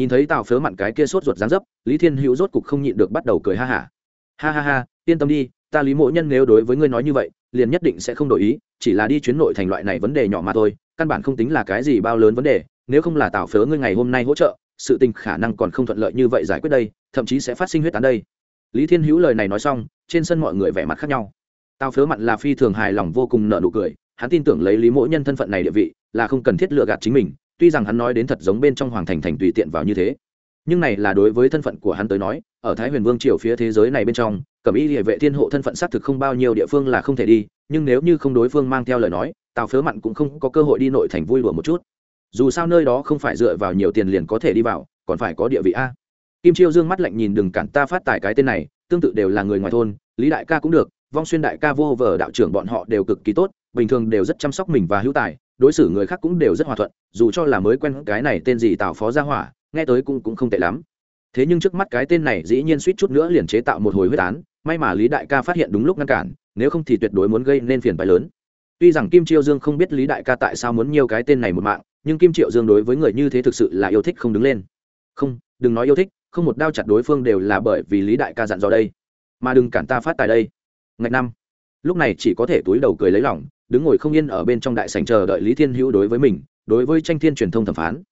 Nhìn thấy tào phớ mặn cái kia sốt ruột dáng dấp, lý thiên hữu rốt cục không nhịn được bắt đầu cười ha hả ha. ha ha ha yên tâm đi, ta lý mộ nhân nếu đối với ngươi nói như vậy, liền nhất định sẽ không đổi ý, chỉ là đi chuyến nội thành loại này vấn đề nhỏ mà thôi, căn bản không tính là cái gì bao lớn vấn đề, nếu không là tào phớ ngươi ngày hôm nay hỗ trợ, sự tình khả năng còn không thuận lợi như vậy giải quyết đây, thậm chí sẽ phát sinh huyết tán đây lý thiên hữu lời này nói xong, trên sân mọi người vẻ mặt khác nhau tào phớ mặn là phi thường hài lòng vô cùng nợ nụ cười, hắn tin tưởng lấy lý mỗi nhân thân phận này địa vị, là không cần thiết lựa gạt chính mình tuy rằng hắn nói đến thật giống bên trong hoàng thành thành tùy tiện vào như thế, nhưng này là đối với thân phận của hắn tới nói, ở thái huyền vương triều phía thế giới này bên trong, cẩm y địa vệ thiên hộ thân phận xác thực không bao nhiêu địa phương là không thể đi, nhưng nếu như không đối phương mang theo lời nói, tào phớ mặn cũng không có cơ hội đi nội thành vui đùa một chút. Dù sao nơi đó không phải dựa vào nhiều tiền liền có thể đi vào, còn phải có địa vị a. Kim chiêu dương mắt lạnh nhìn đừng cản ta phát tài cái tên này, tương tự đều là người ngoài thôn, lý đại ca cũng được, vong xuyên đại ca vô vờ đạo trưởng bọn họ đều cực kỳ tốt, bình thường đều rất chăm sóc mình và hữu tài đối xử người khác cũng đều rất hòa thuận, dù cho là mới quen cái này tên gì tào phó gia hỏa, nghe tới cũng cũng không tệ lắm. Thế nhưng trước mắt cái tên này dĩ nhiên suýt chút nữa liền chế tạo một hồi huyết án, may mà lý đại ca phát hiện đúng lúc ngăn cản, nếu không thì tuyệt đối muốn gây nên phiền phái lớn. Tuy rằng kim chiêu dương không biết lý đại ca tại sao muốn nhiều cái tên này một mạng, nhưng kim triệu dương đối với người như thế thực sự là yêu thích không đứng lên. Không, đừng nói yêu thích, không một đao chặt đối phương đều là bởi vì lý đại ca dặn dò đây. Mà đừng cản ta phát tài đây. Ngạch năm. Lúc này chỉ có thể túi đầu cười lấy lòng đứng ngồi không yên ở bên trong đại sảnh chờ đợi lý thiên hữu đối với mình, đối với tranh thiên truyền thông thẩm phán.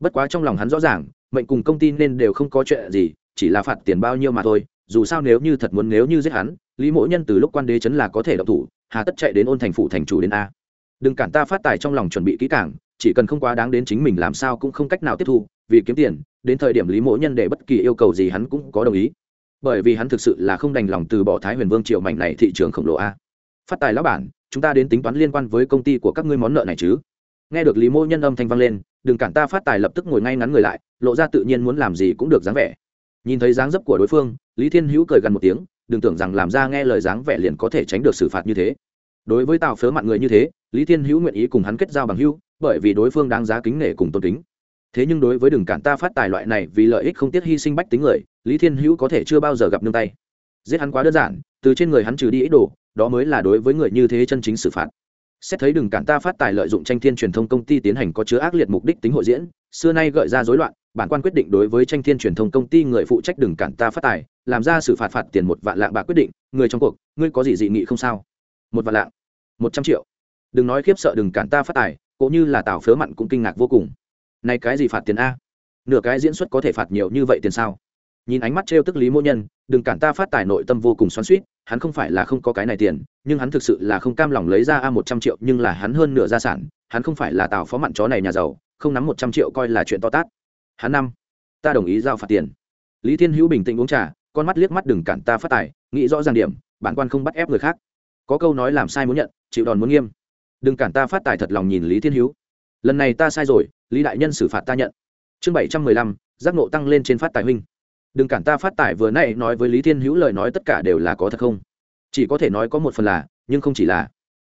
Bất quá trong lòng hắn rõ ràng, mệnh cùng công ty nên đều không có chuyện gì, chỉ là phạt tiền bao nhiêu mà thôi, dù sao nếu như thật muốn nếu như giết hắn, lý Mỗ nhân từ lúc quan đế chấn là có thể động thủ, hà tất chạy đến ôn thành phủ thành chủ đến a. Đừng cản ta phát tài trong lòng chuẩn bị kỹ càng, chỉ cần không quá đáng đến chính mình làm sao cũng không cách nào tiếp thu, vì kiếm tiền, đến thời điểm lý Mỗ nhân để bất kỳ yêu cầu gì hắn cũng có đồng ý. Bởi vì hắn thực sự là không đành lòng từ bỏ thái huyền vương triệu mảnh này thị trường khổng lồ a. Phát tài lão bản chúng ta đến tính toán liên quan với công ty của các ngươi món nợ này chứ? Nghe được lý mô nhân âm thanh vang lên, đừng cản ta phát tài lập tức ngồi ngay ngắn người lại, lộ ra tự nhiên muốn làm gì cũng được dáng vẻ. Nhìn thấy dáng dấp của đối phương, lý thiên hữu cười gần một tiếng, đừng tưởng rằng làm ra nghe lời dáng vẻ liền có thể tránh được xử phạt như thế. Đối với tào phớ mặn người như thế, lý thiên hữu nguyện ý cùng hắn kết giao bằng hữu, bởi vì đối phương đáng giá kính nể cùng tôn kính. Thế nhưng đối với đừng cản ta phát tài loại này vì lợi ích không tiếc hy sinh bách tính người, lý thiên hữu có thể chưa bao giờ gặp nương tay. Giết hắn quá đơn giản, từ trên người hắn trừ đi ít đồ đó mới là đối với người như thế chân chính xử phạt. Xét thấy đừng cản ta phát tài lợi dụng tranh thiên truyền thông công ty tiến hành có chứa ác liệt mục đích tính hội diễn, xưa nay gợi ra rối loạn, bản quan quyết định đối với tranh thiên truyền thông công ty người phụ trách đừng cản ta phát tài, làm ra xử phạt phạt tiền một vạn lạng bạc quyết định, người trong cuộc, ngươi có gì dị nghị không sao? Một vạn lạng, một trăm triệu. Đừng nói khiếp sợ đừng cản ta phát tài cũng như là tào phớ mặn cũng kinh ngạc vô cùng. Nay cái gì phạt tiền a? Nửa cái diễn xuất có thể phạt nhiều như vậy tiền sao? Nhìn ánh mắt trêu tức lý mỗ nhân, đừng cản ta phát tài nội tâm vô cùng xoắn suýt hắn không phải là không có cái này tiền, nhưng hắn thực sự là không cam lòng lấy ra a một trăm triệu, nhưng là hắn hơn nửa gia sản, hắn không phải là tào phó mặn chó này nhà giàu, không nắm một trăm triệu coi là chuyện to tát. Hắn năm, ta đồng ý giao phạt tiền. Lý thiên hữu bình tĩnh uống trà, con mắt liếc mắt đừng cản ta phát tài, nghĩ rõ ràng điểm, bản quan không bắt ép người khác. Có câu nói làm sai muốn nhận, chịu đòn muốn nghiêm. Đừng cản ta phát tài thật lòng nhìn lý thiên hữu. Lần này ta sai rồi, lý đại nhân xử phạt ta nhận. Chương bảy trăm mười lăm, giác nộ tăng lên trên phát tài huynh đừng cản ta phát tài vừa nay nói với lý thiên hữu lời nói tất cả đều là có thật không? Chỉ có thể nói có một phần là, nhưng không chỉ là.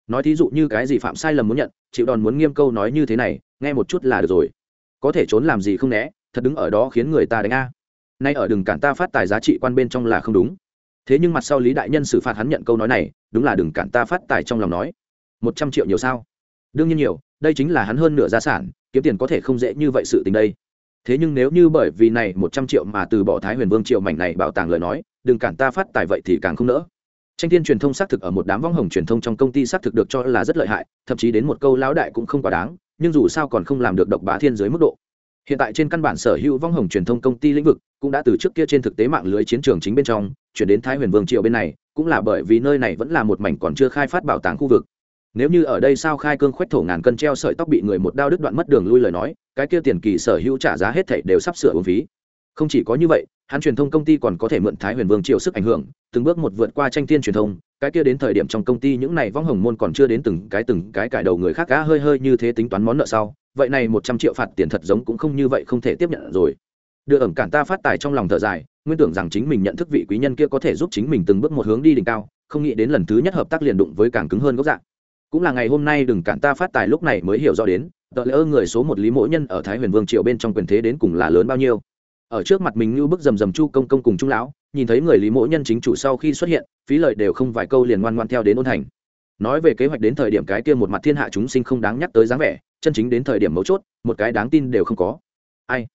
Nói thí dụ như cái gì phạm sai lầm muốn nhận, chịu đòn muốn nghiêm câu nói như thế này, nghe một chút là được rồi. Có thể trốn làm gì không né, thật đứng ở đó khiến người ta đánh a. Nay ở đừng cản ta phát tài giá trị quan bên trong là không đúng. Thế nhưng mặt sau lý đại nhân xử phạt hắn nhận câu nói này, đúng là đừng cản ta phát tài trong lòng nói. Một trăm triệu nhiều sao? Đương nhiên nhiều, đây chính là hắn hơn nửa gia sản, kiếm tiền có thể không dễ như vậy sự tình đây thế nhưng nếu như bởi vì này một trăm triệu mà từ bỏ thái huyền vương triệu mảnh này bảo tàng lời nói, đừng cản ta phát tài vậy thì càng không nỡ. Tranh thiên truyền thông xác thực ở một đám võng hồng truyền thông trong công ty xác thực được cho là rất lợi hại, thậm chí đến một câu lão đại cũng không quá đáng, nhưng dù sao còn không làm được độc bá thiên dưới mức độ. Hiện tại trên căn bản sở hữu vong hồng truyền thông công ty lĩnh vực cũng đã từ trước kia trên thực tế mạng lưới chiến trường chính bên trong, chuyển đến thái huyền vương triều bên này, cũng là bởi vì nơi này vẫn là một mảnh còn chưa khai phát bảo tàng khu vực nếu như ở đây sao khai cương khoét thổ ngàn cân treo sợi tóc bị người một đao đứt đoạn mất đường lui lời nói, cái kia tiền kỳ sở hữu trả giá hết thảy đều sắp sửa uống phí. Không chỉ có như vậy, hắn truyền thông công ty còn có thể mượn thái huyền vương triều sức ảnh hưởng, từng bước một vượt qua tranh tiên truyền thông, cái kia đến thời điểm trong công ty những này vong hồng môn còn chưa đến từng cái từng cái cải đầu người khác cá hơi hơi như thế tính toán món nợ sau, vậy này một trăm triệu phạt tiền thật giống cũng không như vậy không thể tiếp nhận rồi. Đưa ẩm cản ta phát tài trong lòng thở dài, nguyên tưởng rằng chính mình nhận thức vị quý nhân kia có thể giúp chính mình từng bước một hướng đi đỉnh cao, không nghĩ đến lần thứ nhất hợp tác liền đụng với càng cứng hơn gốc dạng cũng là ngày hôm nay đừng cản ta phát tài lúc này mới hiểu rõ đến, tờ lỡ người số một lý mỗi nhân ở thái huyền vương triệu bên trong quyền thế đến cùng là lớn bao nhiêu. Ở trước mặt mình như bức rầm rầm chu công công cùng trung lão, nhìn thấy người lý mỗi nhân chính chủ sau khi xuất hiện, phí lợi đều không vài câu liền ngoan ngoan theo đến ôn thành nói về kế hoạch đến thời điểm cái kia một mặt thiên hạ chúng sinh không đáng nhắc tới dáng vẻ, chân chính đến thời điểm mấu chốt, một cái đáng tin đều không có. Ai?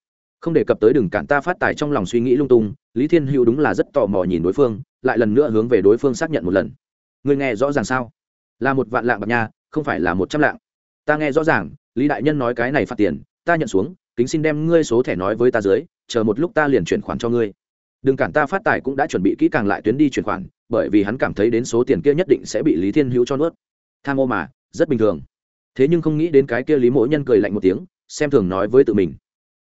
Không đề cập tới đừng cản ta phát tài trong lòng suy nghĩ lung tung, lý thiên hữu đúng là rất tò mò nhìn đối phương, lại lần nữa hướng về đối phương xác nhận một lần. Người nghe rõ ràng sao? Là một vạn lạng bạc nha, không phải là một trăm lạng. Ta nghe rõ ràng, lý đại nhân nói cái này phạt tiền, ta nhận xuống, kính xin đem ngươi số thẻ nói với ta dưới, chờ một lúc ta liền chuyển khoản cho ngươi. Đừng cản ta phát tài cũng đã chuẩn bị kỹ càng lại tuyến đi chuyển khoản, bởi vì hắn cảm thấy đến số tiền kia nhất định sẽ bị lý thiên hữu cho nuốt. Tham ô mà, rất bình thường. Thế nhưng không nghĩ đến cái kia lý Mỗ nhân cười lạnh một tiếng, xem thường nói với tự mình.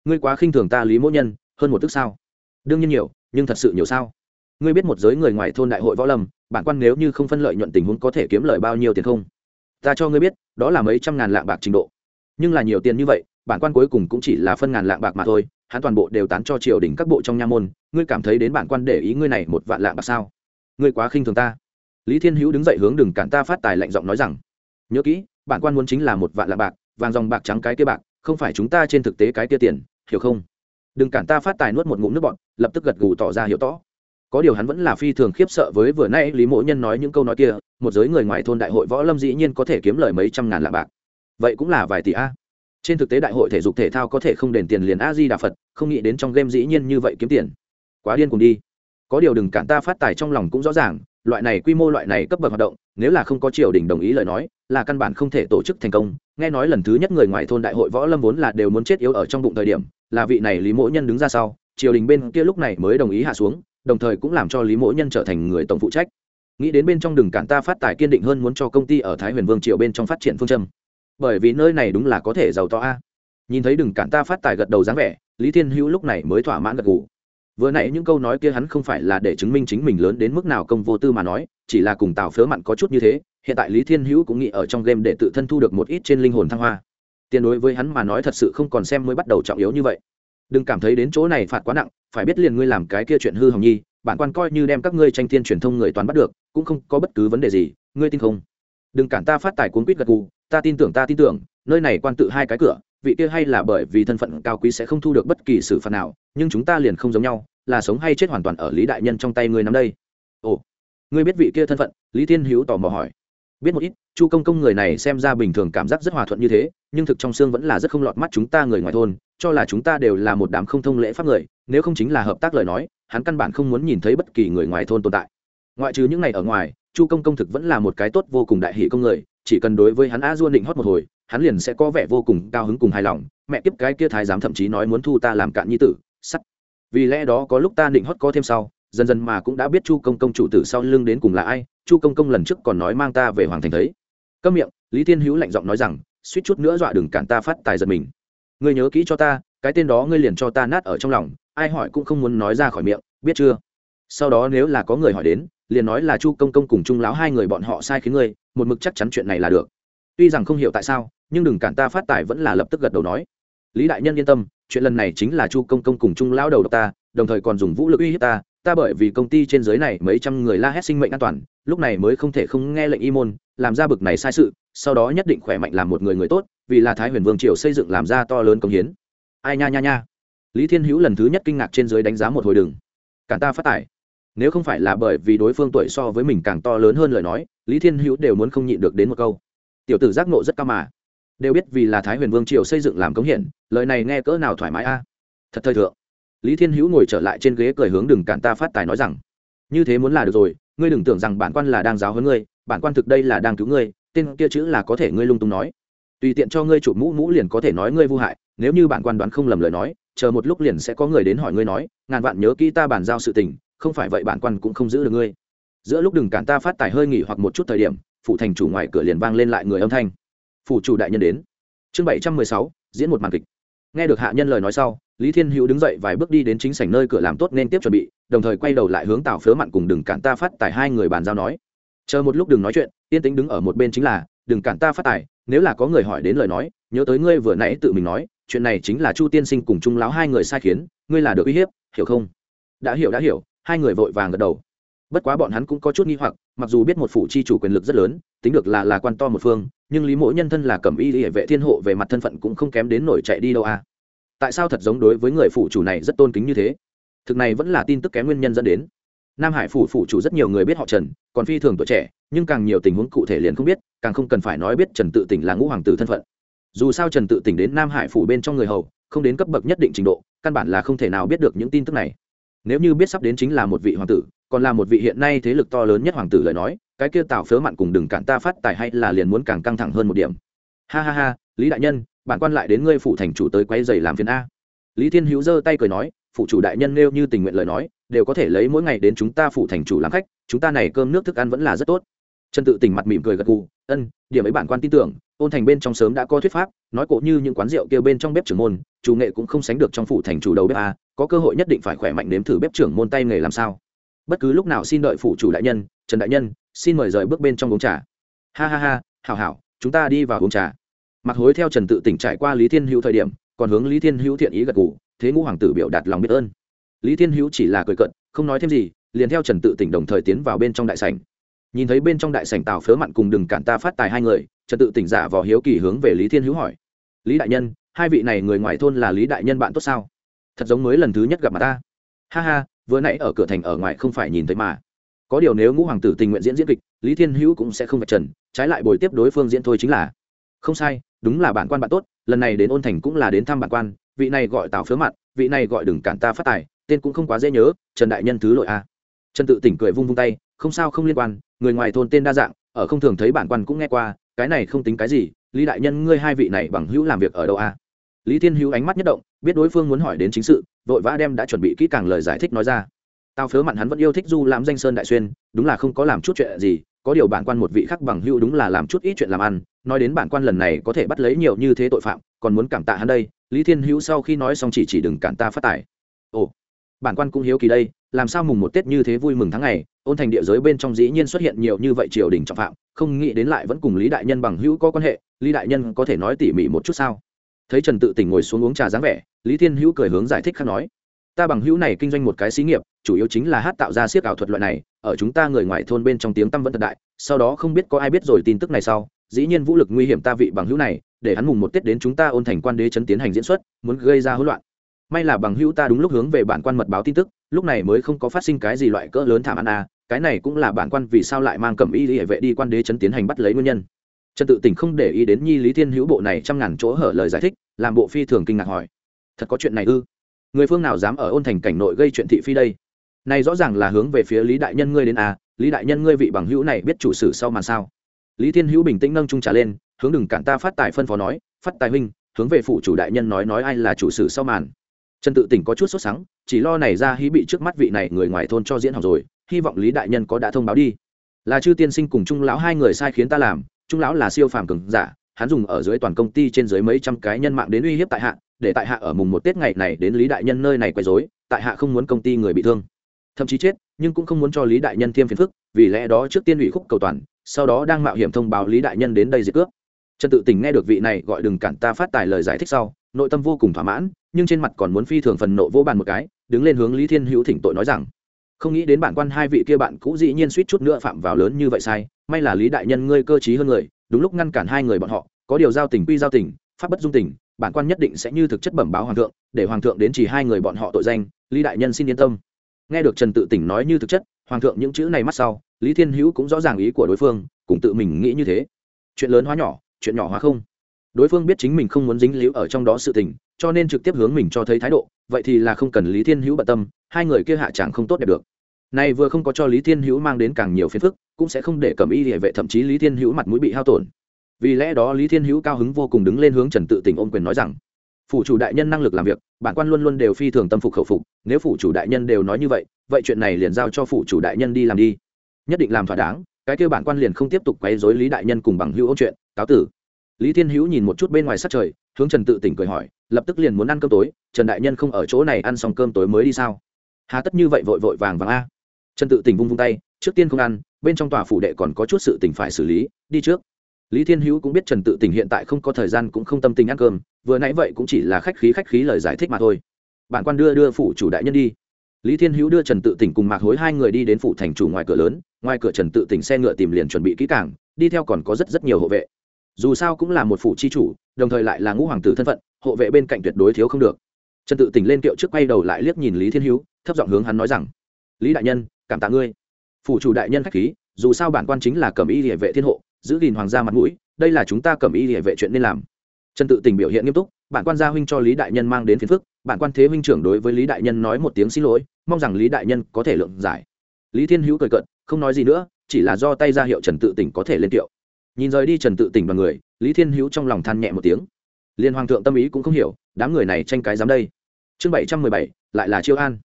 Ngươi quá khinh thường ta lý Mỗ nhân, hơn một tức sao? Đương nhiên nhiều, nhưng thật sự nhiều sao? Ngươi biết một giới người ngoài thôn đại hội võ lâm, bản quan nếu như không phân lợi nhuận tình huống có thể kiếm lời bao nhiêu tiền không? Ta cho ngươi biết, đó là mấy trăm ngàn lạng bạc trình độ. Nhưng là nhiều tiền như vậy, bản quan cuối cùng cũng chỉ là phân ngàn lạng bạc mà thôi, hắn toàn bộ đều tán cho triều đình các bộ trong nha môn, ngươi cảm thấy đến bản quan để ý ngươi này một vạn lạng bạc sao? Ngươi quá khinh thường ta. Lý thiên hữu đứng dậy hướng đừng cản ta phát tài lạnh giọng nói rằng, nhớ kỹ, bản quan muốn chính là một vạn lạng bạc, vàng dòng bạc trắng cái kia bạc, không phải chúng ta trên thực tế cái kia tiền, hiểu không? Đừng cản ta phát tài nuốt một ngụm nước bọn lập tức gật gù tỏ ra hiểu tỏ có điều hắn vẫn là phi thường khiếp sợ với vừa nay lý mộ nhân nói những câu nói kia, một giới người ngoài thôn đại hội võ lâm dĩ nhiên có thể kiếm lời mấy trăm ngàn lạng bạc. Vậy cũng là vài tỷ a. Trên thực tế đại hội thể dục thể thao có thể không đền tiền liền a di đà phật, không nghĩ đến trong game dĩ nhiên như vậy kiếm tiền. Quá điên cùng đi. Có điều đừng cản ta phát tài trong lòng cũng rõ ràng, loại này quy mô, loại này cấp bậc hoạt động, nếu là không có triều đình đồng ý lời nói, là căn bản không thể tổ chức thành công. Nghe nói lần thứ nhất người ngoài thôn đại hội võ lâm vốn là đều muốn chết yếu ở trong bụng thời điểm, là vị này lý mỗ nhân đứng ra sau, triều đình bên kia lúc này mới đồng ý hạ xuống đồng thời cũng làm cho lý mỗ nhân trở thành người tổng phụ trách. Nghĩ đến bên trong đừng cản ta phát tài kiên định hơn muốn cho công ty ở thái huyền vương triều bên trong phát triển phương châm. Bởi vì nơi này đúng là có thể giàu to a. Nhìn thấy đừng cản ta phát tài gật đầu dáng vẻ, lý thiên hữu lúc này mới thỏa mãn gật gù. Vừa nãy những câu nói kia hắn không phải là để chứng minh chính mình lớn đến mức nào công vô tư mà nói, chỉ là cùng tào phớ mặn có chút như thế, hiện tại lý thiên hữu cũng nghĩ ở trong game để tự thân thu được một ít trên linh hồn thăng hoa. Tiền đối với hắn mà nói thật sự không còn xem mới bắt đầu trọng yếu như vậy đừng cảm thấy đến chỗ này phạt quá nặng, phải biết liền ngươi làm cái kia chuyện hư hỏng nhi, bản quan coi như đem các ngươi tranh thiên truyền thông người toàn bắt được, cũng không có bất cứ vấn đề gì, ngươi tin không? Đừng cản ta phát tài cuốn quýt gật gù, ta tin tưởng ta tin tưởng, nơi này quan tự hai cái cửa, vị kia hay là bởi vì thân phận cao quý sẽ không thu được bất kỳ xử phạt nào, nhưng chúng ta liền không giống nhau, là sống hay chết hoàn toàn ở lý đại nhân trong tay ngươi nắm đây. Ồ, ngươi biết vị kia thân phận, lý thiên hữu tò mò hỏi biết một ít, chu công công người này xem ra bình thường cảm giác rất hòa thuận như thế, nhưng thực trong xương vẫn là rất không lọt mắt chúng ta người ngoài thôn, cho là chúng ta đều là một đám không thông lễ pháp người, nếu không chính là hợp tác lời nói, hắn căn bản không muốn nhìn thấy bất kỳ người ngoài thôn tồn tại. Ngoại trừ những này ở ngoài, chu công công thực vẫn là một cái tốt vô cùng đại hỷ công người, chỉ cần đối với hắn a duôn định hót một hồi, hắn liền sẽ có vẻ vô cùng cao hứng cùng hài lòng, mẹ kiếp cái kia thái giám thậm chí nói muốn thu ta làm cạn nhi tử, sắt. Vì lẽ đó có lúc ta định hót có thêm sau dần dần mà cũng đã biết chu công công chủ tử sau lưng đến cùng là ai, chu công công lần trước còn nói mang ta về hoàng thành thấy. Câm miệng, lý thiên hữu lạnh giọng nói rằng, suýt chút nữa dọa đừng cản ta phát tài giật mình. Ngươi nhớ kỹ cho ta, cái tên đó ngươi liền cho ta nát ở trong lòng, ai hỏi cũng không muốn nói ra khỏi miệng, biết chưa? Sau đó nếu là có người hỏi đến, liền nói là chu công công cùng trung lão hai người bọn họ sai khiến ngươi, một mực chắc chắn chuyện này là được. Tuy rằng không hiểu tại sao, nhưng đừng cản ta phát tài vẫn là lập tức gật đầu nói. Lý đại nhân yên tâm, chuyện lần này chính là chu công công cùng trung lão đầu độc ta, đồng thời còn dùng vũ lực uy hiếp ta ta bởi vì công ty trên dưới này mấy trăm người la hét sinh mệnh an toàn, lúc này mới không thể không nghe lệnh y môn, làm ra bực này sai sự, sau đó nhất định khỏe mạnh làm một người người tốt, vì là thái huyền vương triều xây dựng làm ra to lớn công hiến. Ai nha nha nha. Lý thiên hữu lần thứ nhất kinh ngạc trên dưới đánh giá một hồi đường cản ta phát tải. nếu không phải là bởi vì đối phương tuổi so với mình càng to lớn hơn lời nói, lý thiên hữu đều muốn không nhịn được đến một câu. Tiểu tử giác nộ rất cao mà. Đều biết vì là thái huyền vương triều xây dựng làm cống hiển, lời này nghe cỡ nào thoải mái a. Thật thời thượng lý thiên hữu ngồi trở lại trên ghế cười hướng đừng cản ta phát tài nói rằng, như thế muốn là được rồi, ngươi đừng tưởng rằng bản quan là đang giáo hơn ngươi, bản quan thực đây là đang cứu ngươi, tên kia chữ là có thể ngươi lung tung nói. Tùy tiện cho ngươi chụp mũ mũ liền có thể nói ngươi vô hại, nếu như bản quan đoán không lầm lời nói, chờ một lúc liền sẽ có người đến hỏi ngươi nói, ngàn vạn nhớ kỹ ta bàn giao sự tình, không phải vậy bản quan cũng không giữ được ngươi. Giữa lúc đừng cản ta phát tài hơi nghỉ hoặc một chút thời điểm phụ thành chủ ngoài cửa liền vang lên lại người âm thanh. Phủ chủ đại nhân đến. Chương bảy trăm mười sáu, diễn một màn kịch nghe được hạ nhân lời nói sau, lý thiên hữu đứng dậy vài bước đi đến chính sảnh nơi cửa làm tốt nên tiếp chuẩn bị, đồng thời quay đầu lại hướng tào phớ mặn cùng đừng cản ta phát tài hai người bàn giao nói. Chờ một lúc đừng nói chuyện, yên tĩnh đứng ở một bên chính là, đừng cản ta phát tài, nếu là có người hỏi đến lời nói, nhớ tới ngươi vừa nãy tự mình nói, chuyện này chính là chu tiên sinh cùng trung lão hai người sai khiến, ngươi là được uy hiếp, hiểu không? Đã hiểu đã hiểu. Hai người vội vàng gật đầu bất quá bọn hắn cũng có chút nghi hoặc, mặc dù biết một phụ chi chủ quyền lực rất lớn, tính được là là quan to một phương, nhưng lý mỗ nhân thân là cầm y hệ vệ thiên hộ về mặt thân phận cũng không kém đến nổi chạy đi đâu à? Tại sao thật giống đối với người phụ chủ này rất tôn kính như thế? Thực này vẫn là tin tức kém nguyên nhân dẫn đến. Nam hải phủ phụ chủ rất nhiều người biết họ trần, còn phi thường tuổi trẻ, nhưng càng nhiều tình huống cụ thể liền không biết, càng không cần phải nói biết trần tự tỉnh là ngũ hoàng tử thân phận. Dù sao trần tự tỉnh đến nam hải phủ bên trong người hầu, không đến cấp bậc nhất định trình độ, căn bản là không thể nào biết được những tin tức này. Nếu như biết sắp đến chính là một vị hoàng tử còn là một vị hiện nay thế lực to lớn nhất hoàng tử lời nói, cái kia tạo phớ mặn cùng đừng cản ta phát tài hay là liền muốn càng căng thẳng hơn một điểm. Ha ha ha, lý đại nhân, bản quan lại đến ngươi phụ thành chủ tới quay dày làm phiền a. Lý thiên hữu giơ tay cười nói phụ chủ đại nhân nêu như tình nguyện lời nói, đều có thể lấy mỗi ngày đến chúng ta phụ thành chủ làm khách, chúng ta này cơm nước thức ăn vẫn là rất tốt. Trần tự tỉnh mặt mỉm cười gật gù, ân, điểm ấy bản quan tin tưởng, ôn thành bên trong sớm đã có thuyết pháp, nói cổ như những quán rượu kia bên trong bếp trưởng môn, chủ nghệ cũng không sánh được trong phủ thành chủ đầu bếp a, có cơ hội nhất định phải khỏe mạnh nếm thử bếp trưởng môn tay nghề làm sao bất cứ lúc nào xin đợi phủ chủ đại nhân, trần đại nhân, xin mời rời bước bên trong uống trà. Ha ha ha, hảo hảo, chúng ta đi vào uống trà. Mặc hối theo trần tự tỉnh trải qua lý thiên hữu thời điểm, còn hướng lý thiên hữu thiện ý gật g ủ thế ngũ hoàng tử biểu đạt lòng biết ơn. Lý thiên hữu chỉ là cười cận không nói thêm gì, liền theo trần tự tỉnh đồng thời tiến vào bên trong đại sảnh. Nhìn thấy bên trong đại sảnh tào phớ mặn cùng đừng cản ta phát tài hai người, trần tự tỉnh giả vò hiếu kỳ hướng về lý thiên hữu hỏi. Lý đại nhân, hai vị này người ngoài thôn là lý đại nhân bạn tốt sao? Thật giống mới lần thứ nhất gặp mặt ta. Ha ha vừa nãy ở cửa thành ở ngoài không phải nhìn thấy mà. Có điều nếu ngũ hoàng tử tình nguyện diễn diễn kịch, lý thiên hữu cũng sẽ không vạch trần, trái lại bồi tiếp đối phương diễn thôi chính là. Không sai, đúng là bản quan bạn tốt, lần này đến ôn thành cũng là đến thăm bản quan, vị này gọi tào phớ mặn vị này gọi đừng cản ta phát tài, tên cũng không quá dễ nhớ, trần đại nhân thứ lội a. Trần tự tỉnh cười vung vung tay, không sao không liên quan, người ngoài thôn tên đa dạng, ở không thường thấy bản quan cũng nghe qua, cái này không tính cái gì, lý đại nhân ngươi hai vị này bằng hữu làm việc ở đâu a? Lý thiên hữu ánh mắt nhất động, biết đối phương muốn hỏi đến chính sự, vội vã đem đã chuẩn bị kỹ càng lời giải thích nói ra. Tao phớ mặn hắn vẫn yêu thích du lãm danh sơn đại xuyên, đúng là không có làm chút chuyện gì, có điều bản quan một vị khắc bằng hữu đúng là làm chút ít chuyện làm ăn, nói đến bản quan lần này có thể bắt lấy nhiều như thế tội phạm, còn muốn cảm tạ hắn đây, lý thiên hữu sau khi nói xong chỉ chỉ đừng cản ta phát tài. Ồ, bản quan cũng hiếu kỳ đây, làm sao mùng một tết như thế vui mừng tháng ngày, ôn thành địa giới bên trong dĩ nhiên xuất hiện nhiều như vậy triều đình trọng phạm, không nghĩ đến lại vẫn cùng lý đại nhân bằng hữu có quan hệ, lý đại nhân có thể nói tỉ mỉ một chút sao? Thấy trần tự tỉnh ngồi xuống uống trà dáng vẻ, lý thiên hữu cười hướng giải thích khác nói, ta bằng hữu này kinh doanh một cái xí nghiệp, chủ yếu chính là hát tạo ra siếc ảo thuật loại này, ở chúng ta người ngoài thôn bên trong tiếng tăm vẫn thật đại, sau đó không biết có ai biết rồi tin tức này sau, dĩ nhiên vũ lực nguy hiểm ta vị bằng hữu này, để hắn mùng một tết đến chúng ta ôn thành quan đế chấn tiến hành diễn xuất, muốn gây ra hỗn loạn. May là bằng hữu ta đúng lúc hướng về bản quan mật báo tin tức, lúc này mới không có phát sinh cái gì loại cỡ lớn thảm án a cái này cũng là bản quan vì sao lại mang cầm y hệ vệ đi quan đế chấn tiến hành bắt lấy nguyên nhân trần tự tỉnh không để ý đến nhi lý thiên hữu bộ này trăm ngàn chỗ hở lời giải thích, làm bộ phi thường kinh ngạc hỏi, thật có chuyện này ư? Người phương nào dám ở ôn thành cảnh nội gây chuyện thị phi đây? Này rõ ràng là hướng về phía lý đại nhân ngươi đến à lý đại nhân ngươi vị bằng hữu này biết chủ sử sau màn sao? Lý thiên hữu bình tĩnh nâng trung trả lên, hướng đừng cản ta phát tài phân phó nói, phát tài huynh, hướng về phụ chủ đại nhân nói nói ai là chủ sử sau màn. Trần tự tỉnh có chút sốt sắng, chỉ lo này ra hí bị trước mắt vị này người ngoài thôn cho diễn học rồi, hy vọng lý đại nhân có đã thông báo đi. Là chư tiên sinh cùng trung lão hai người sai khiến ta làm trung lão là siêu phàm cường giả, hắn dùng ở dưới toàn công ty trên dưới mấy trăm cái nhân mạng đến uy hiếp tại hạ, để tại hạ ở mùng một tết ngày này đến lý đại nhân nơi này quấy rối, tại hạ không muốn công ty người bị thương. Thậm chí chết, nhưng cũng không muốn cho lý đại nhân thêm phiền phức, vì lẽ đó trước tiên ủy khúc cầu toàn, sau đó đang mạo hiểm thông báo lý đại nhân đến đây diệt cướp. Trần tự tình nghe được vị này gọi đừng cản ta phát tài lời giải thích sau, nội tâm vô cùng thỏa mãn, nhưng trên mặt còn muốn phi thường phần nộ vô bàn một cái, đứng lên hướng lý thiên hữu thỉnh tội nói rằng, không nghĩ đến bản quan hai vị kia bạn cũ dĩ nhiên suýt chút nữa phạm vào lớn như vậy sai may là lý đại nhân ngươi cơ t hơn người, đúng lúc ngăn cản hai người bọn họ, có điều giao tình quy giao tình, pháp bất dung tình, bản quan nhất định sẽ như thực chất bẩm báo hoàng thượng, để hoàng thượng đến chỉ hai người bọn họ tội danh, lý đại nhân xin yên tâm. Nghe được trần tự tỉnh nói như thực chất, hoàng thượng những chữ này mắt sau, lý thiên hữu cũng rõ ràng ý của đối phương, cùng tự mình nghĩ như thế. Chuyện lớn hóa nhỏ, chuyện nhỏ hóa không. Đối phương biết chính mình không muốn dính líu ở trong đó sự tình, cho nên trực tiếp hướng mình cho thấy thái độ, vậy thì là không cần lý thiên hữu bận tâm, hai người kia hạ chẳng không tốt đẹp được này vừa không có cho lý thiên hữu mang đến càng nhiều phiền phức, cũng sẽ không để Cẩm y Liễu vệ, thậm chí lý thiên hữu mặt mũi bị hao tổn. Vì lẽ đó lý thiên hữu cao hứng vô cùng đứng lên hướng trần tự tỉnh ôm quyền nói rằng, phủ chủ đại nhân năng lực làm việc, bản quan luôn luôn đều phi thường tâm phục khẩu phục, nếu phủ chủ đại nhân đều nói như vậy vậy chuyện này liền giao cho phủ chủ đại nhân đi làm đi. Nhất định làm thỏa đáng, cái kia bản quan liền không tiếp tục quấy rối lý đại nhân cùng bằng hữu ôn chuyện, cáo tử. Lý thiên hữu nhìn một chút bên ngoài sát trời, hướng trần tự tỉnh cười hỏi, lập tức liền muốn ăn cơm tối, trần đại nhân không ở chỗ này, ăn xong cơm tối mới đi sao? Hà tất như vậy vội vội vàng vàng a trần tự tỉnh vung vung tay, trước tiên không ăn, bên trong tòa phủ đệ còn có chút sự tỉnh phải xử lý, đi trước. Lý thiên hữu cũng biết trần tự tình hiện tại không có thời gian cũng không tâm tình ăn cơm, vừa nãy vậy cũng chỉ là khách khí khách khí lời giải thích mà thôi. Bản quan đưa đưa phủ chủ đại nhân đi. Lý thiên hữu đưa trần tự tỉnh cùng mạc hối hai người đi đến phủ thành chủ ngoài cửa lớn, ngoài cửa trần tự tỉnh xe ngựa tìm liền chuẩn bị kỹ càng, đi theo còn có rất rất nhiều hộ vệ. Dù sao cũng là một phủ chi chủ, đồng thời lại là ngũ hoàng tử thân phận, hộ vệ bên cạnh tuyệt đối thiếu không được. Trần tự tỉnh lên kiệu trước quay đầu lại liếc nhìn lý thiên hữu, thấp giọng hướng hắn nói rằng, lý đại nhân cảm tạ ngươi. Phủ chủ đại nhân khách khí, dù sao bản quan chính là cầm y địa vệ thiên hộ, giữ gìn hoàng gia mặt mũi, đây là chúng ta cầm y địa vệ chuyện nên làm. Trần tự tình biểu hiện nghiêm túc, bản quan gia huynh cho lý đại nhân mang đến phiền phức, bản quan thế huynh trưởng đối với lý đại nhân nói một tiếng xin lỗi, mong rằng lý đại nhân có thể lượng giải. Lý thiên hữu cười cận không nói gì nữa, chỉ là do tay ra hiệu trần tự tỉnh có thể lên tiệu. Nhìn rời đi trần tự tỉnh và người, lý thiên hữu trong lòng than nhẹ một tiếng. Liên hoàng thượng tâm ý cũng không hiểu, đám người này tranh cái dám đây. Chương bảy trăm mười bảy, lại là chiêu an.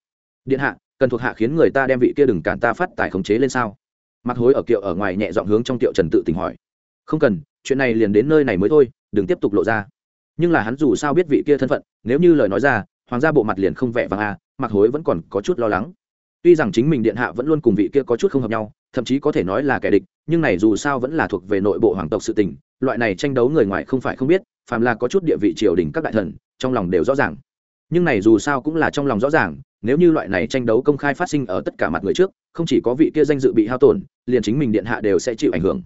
Điện hạ cần thuộc hạ khiến người ta đem vị kia đừng cản ta phát tài khống chế lên sao? Mặc hối ở kiệu ở ngoài nhẹ dọn hướng trong kiệu trần tự tình hỏi. Không cần chuyện này liền đến nơi này mới thôi đừng tiếp tục lộ ra. Nhưng là hắn dù sao biết vị kia thân phận nếu như lời nói ra hoàng gia bộ mặt liền không vẻ vàng à, mặc hối vẫn còn có chút lo lắng. Tuy rằng chính mình điện hạ vẫn luôn cùng vị kia có chút không hợp nhau thậm chí có thể nói là kẻ địch nhưng này dù sao vẫn là thuộc về nội bộ hoàng tộc sự tình loại này tranh đấu người ngoài không phải không biết phàm là có chút địa vị triều đình các đại thần trong lòng đều rõ ràng. Nhưng này dù sao cũng là trong lòng rõ ràng nếu như loại này tranh đấu công khai phát sinh ở tất cả mặt người trước, không chỉ có vị kia danh dự bị hao tổn, liền chính mình điện hạ đều sẽ chịu ảnh hưởng.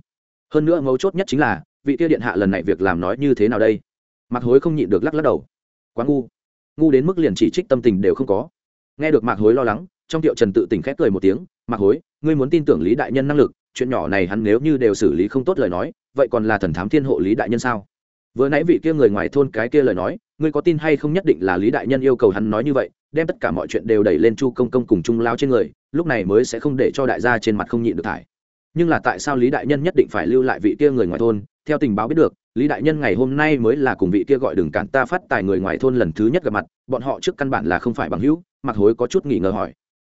Hơn nữa mấu chốt nhất chính là, vị kia điện hạ lần này việc làm nói như thế nào đây? Mạc hối không nhịn được lắc lắc đầu. Quá ngu. Ngu đến mức liền chỉ trích tâm tình đều không có. Nghe được mạc hối lo lắng, trong tiệu trần tự tỉnh khép cười một tiếng, mạc hối, ngươi muốn tin tưởng lý đại nhân năng lực, chuyện nhỏ này hắn nếu như đều xử lý không tốt lời nói, vậy còn là thần thám thiên hộ lý đại nhân sao? Vừa nãy vị kia người ngoài thôn cái kia lời nói, ngươi có tin hay không nhất định là lý đại nhân yêu cầu hắn nói như vậy đem tất cả mọi chuyện đều đẩy lên chu công công cùng trung lao trên người, lúc này mới sẽ không để cho đại gia trên mặt không nhịn được thải. Nhưng là tại sao lý đại nhân nhất định phải lưu lại vị kia người ngoài thôn? Theo tình báo biết được, lý đại nhân ngày hôm nay mới là cùng vị kia gọi đừng cản ta phát tài người ngoài thôn lần thứ nhất gặp mặt, bọn họ trước căn bản là không phải bằng hữu mặc hối có chút nghỉ ngờ hỏi.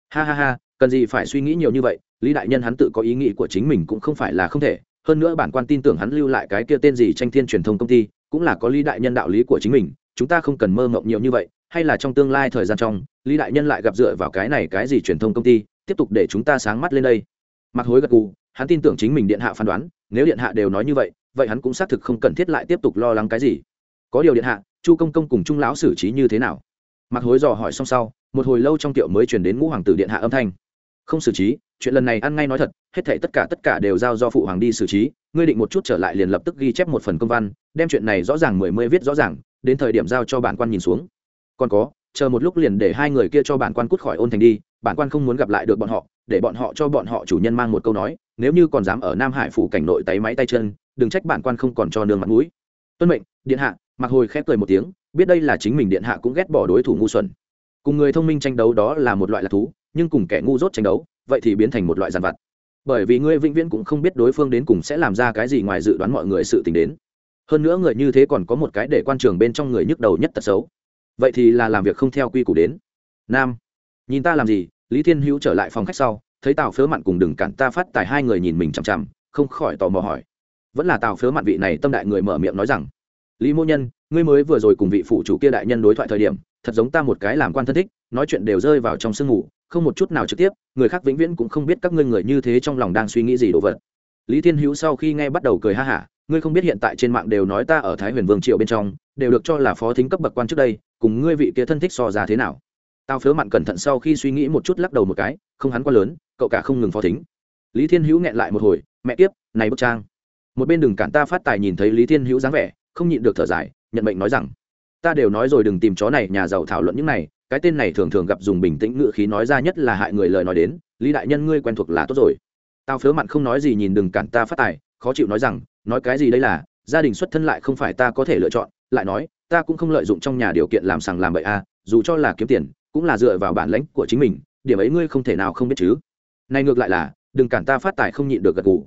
Ha ha ha, cần gì phải suy nghĩ nhiều như vậy? Lý đại nhân hắn tự có ý nghĩ của chính mình cũng không phải là không thể. Hơn nữa bản quan tin tưởng hắn lưu lại cái kia tên gì tranh thiên truyền thông công ty, cũng là có lý đại nhân đạo lý của chính mình, chúng ta không cần mơ mộng nhiều như vậy hay là trong tương lai thời gian trong, lý đại nhân lại gặp dựa vào cái này cái gì truyền thông công ty, tiếp tục để chúng ta sáng mắt lên đây. Mặc hối gật gù, hắn tin tưởng chính mình điện hạ phán đoán, nếu điện hạ đều nói như vậy vậy hắn cũng xác thực không cần thiết lại tiếp tục lo lắng cái gì. Có điều điện hạ, chu công công cùng trung lão xử trí như thế nào? Mặc hối dò hỏi xong sau, một hồi lâu trong tiệu mới chuyển đến ngũ hoàng tử điện hạ âm thanh. Không xử trí, chuyện lần này ăn ngay nói thật, hết thảy tất cả tất cả đều giao do phụ hoàng đi xử trí, ngươi định một chút trở lại liền lập tức ghi chép một phần công văn, đem chuyện này rõ ràng mười mươi viết rõ ràng, đến thời điểm giao cho bản quan nhìn xuống còn có, chờ một lúc liền để hai người kia cho bản quan cút khỏi ôn thành đi, bản quan không muốn gặp lại được bọn họ, để bọn họ cho bọn họ chủ nhân mang một câu nói, nếu như còn dám ở nam hải phủ cảnh nội tay máy tay chân, đừng trách bản quan không còn cho nương mặt mũi. Tuân mệnh, điện hạ mặc hồi khép cười một tiếng, biết đây là chính mình điện hạ cũng ghét bỏ đối thủ ngu xuẩn. Cùng người thông minh tranh đấu đó là một loại lạc thú, nhưng cùng kẻ ngu dốt tranh đấu, vậy thì biến thành một loại giàn vặt. Bởi vì ngươi vĩnh viễn cũng không biết đối phương đến cùng sẽ làm ra cái gì ngoài dự đoán mọi người sự t ì n h đến. Hơn nữa người như thế còn có một cái để quan trường bên trong người nhức đầu nhất tật xấu vậy thì là làm việc không theo quy củ đến. Nam, nhìn ta làm gì? Lý thiên hữu trở lại phòng khách sau, thấy tào phớ mặn cùng đừng cản ta phát tài hai người nhìn mình chằm chằm, không khỏi tò mò hỏi. Vẫn là tào phớ mặn vị này tâm đại người mở miệng nói rằng, lý mô nhân, ngươi mới vừa rồi cùng vị phụ chủ kia đại nhân đối thoại thời điểm, thật giống ta một cái làm quan thân thích, nói chuyện đều rơi vào trong sương ngủ, không một chút nào trực tiếp, người khác vĩnh viễn cũng không biết các ngươi người như thế trong lòng đang suy nghĩ gì đồ vật. Lý thiên hữu sau khi nghe bắt đầu cười ha hả, ngươi không biết hiện tại trên mạng đều nói ta ở thái huyền vương triệu bên trong, đều được cho là phó thính cấp bậc quan trước đây cùng ngươi vị kia thân thích so ra thế nào? Tao phớ mặn cẩn thận sau khi suy nghĩ một chút lắc đầu một cái, không hắn quá lớn, cậu cả không ngừng phó thính. Lý thiên hữu nghẹn lại một hồi, mẹ tiếp này bức trang. Một bên đừng cản ta phát tài nhìn thấy lý thiên hữu dáng vẻ, không nhịn được thở dài, nhận mệnh nói rằng, ta đều nói rồi đừng tìm chó này, nhà giàu thảo luận những này, cái tên này thường thường gặp dùng bình tĩnh ngự khí nói ra nhất là hại người lời nói đến, lý đại nhân ngươi quen thuộc là tốt rồi. Tao phớ mặn không nói gì nhìn đừng cản ta phát tài, khó chịu nói rằng, nói cái gì đây là, gia đình xuất thân lại không phải ta có thể lựa chọn. Lại nói ta cũng không lợi dụng trong nhà điều kiện làm sằng làm bậy a dù cho là kiếm tiền, cũng là dựa vào bản lãnh của chính mình, điểm ấy ngươi không thể nào không biết chứ. Này ngược lại là, đừng cản ta phát tài không nhịn được gật gù.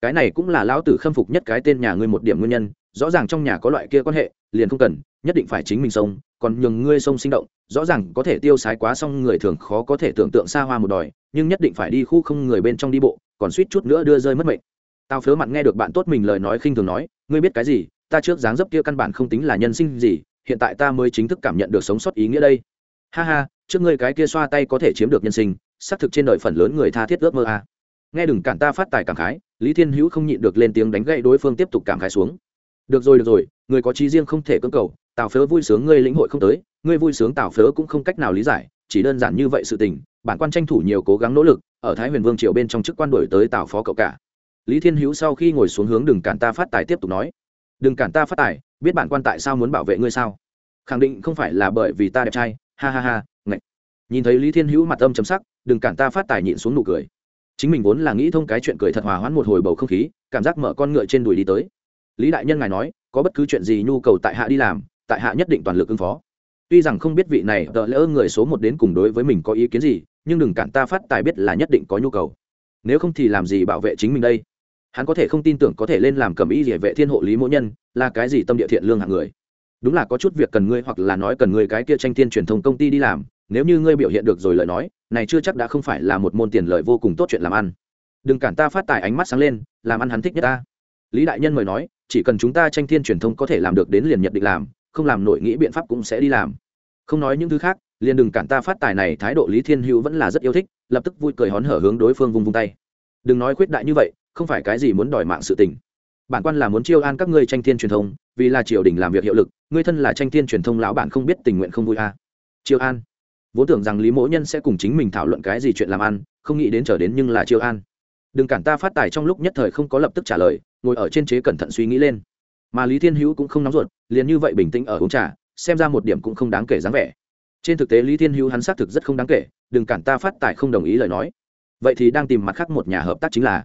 Cái này cũng là lão tử khâm phục nhất cái tên nhà ngươi một điểm nguyên nhân, rõ ràng trong nhà có loại kia quan hệ, liền không cần, nhất định phải chính mình sông còn nhường ngươi sông sinh động, rõ ràng có thể tiêu sái quá xong người thường khó có thể tưởng tượng xa hoa một đòi, nhưng nhất định phải đi khu không người bên trong đi bộ, còn suýt chút nữa đưa rơi mất mệnh. Tao phớ mặn nghe được bạn tốt mình lời nói khinh thường nói, ngươi biết cái gì? Ta trước dáng dấp kia căn bản không tính là nhân sinh gì, hiện tại ta mới chính thức cảm nhận được sống sót ý nghĩa đây. Ha ha, trước ngươi cái kia xoa tay có thể chiếm được nhân sinh, xác thực trên đời phần lớn người tha thiết ước mơ à. nghe đừng cản ta phát tài cảm khái, lý thiên hữu không nhịn được lên tiếng đánh gậy đối phương tiếp tục cảm khái xuống. Được rồi được rồi, người có trí riêng không thể cưỡng cầu, tào phớ vui sướng ngươi lĩnh hội không tới, ngươi vui sướng tào phớ cũng không cách nào lý giải, chỉ đơn giản như vậy sự tình, bản quan tranh thủ nhiều cố gắng nỗ lực, ở thái huyền vương triều bên trong chức quan đổi tới tào phó cậu cả. Lý thiên hữu sau khi ngồi xuống hướng đừng cản ta phát tài tiếp tục nói đừng cản ta phát tài, biết bản quan tại sao muốn bảo vệ ngươi sao? Khẳng định không phải là bởi vì ta đẹp trai, ha ha ha, ngạch. Nhìn thấy lý thiên hữu mặt âm chấm sắc, đừng cản ta phát tài nhịn xuống nụ cười. Chính mình vốn là nghĩ thông cái chuyện cười thật hòa hoãn một hồi bầu không khí, cảm giác mở con ngựa trên đùi đi tới. Lý đại nhân ngài nói, có bất cứ chuyện gì nhu cầu tại hạ đi làm, tại hạ nhất định toàn lực ứng phó. Tuy rằng không biết vị này tợ lỡ người số một đến cùng đối với mình có ý kiến gì, nhưng đừng cản ta phát tài biết là nhất định có nhu cầu. Nếu không thì làm gì bảo vệ chính mình đây? Hắn có thể không tin tưởng có thể lên làm cầm ý địa vệ thiên hộ lý mỗi nhân, là cái gì tâm địa thiện lương hạng người? Đúng là có chút việc cần ngươi hoặc là nói cần ngươi cái kia tranh thiên truyền thông công ty đi làm, nếu như ngươi biểu hiện được rồi lời nói, này chưa chắc đã không phải là một môn tiền lợi vô cùng tốt chuyện làm ăn. Đừng cản ta phát tài ánh mắt sáng lên, làm ăn hắn thích nhất ta. Lý đại nhân mời nói, chỉ cần chúng ta tranh thiên truyền thông có thể làm được đến liền nhật định làm, không làm nội nghĩ biện pháp cũng sẽ đi làm. Không nói những thứ khác, liền đừng cản ta phát tài này, thái độ lý thiên hữu vẫn là rất yêu thích, lập tức vui cười hón hở hướng đối phương vung vung tay. Đừng nói khuyết đại như vậy không phải cái gì muốn đòi mạng sự tình. Bản quan là muốn chiêu an các ngươi tranh thiên truyền thông, vì là triều đình làm việc hiệu lực, ngươi thân là tranh thiên truyền thông lão bản không biết tình nguyện không vui à. chiêu an. Vốn tưởng rằng lý mỗ nhân sẽ cùng chính mình thảo luận cái gì chuyện làm ăn, không nghĩ đến trở đến nhưng là chiêu an. Đừng cản ta phát tài trong lúc nhất thời không có lập tức trả lời, ngồi ở trên chế cẩn thận suy nghĩ lên. Mà lý thiên hữu cũng không nóng ruột, liền như vậy bình tĩnh ở uống trà, xem ra một điểm cũng không đáng kể dáng vẻ. Trên thực tế lý thiên hữu hắn xác thực rất không đáng kể, đừng cản ta phát tài không đồng ý lời nói. Vậy thì đang tìm mặt khác một nhà hợp tác chính là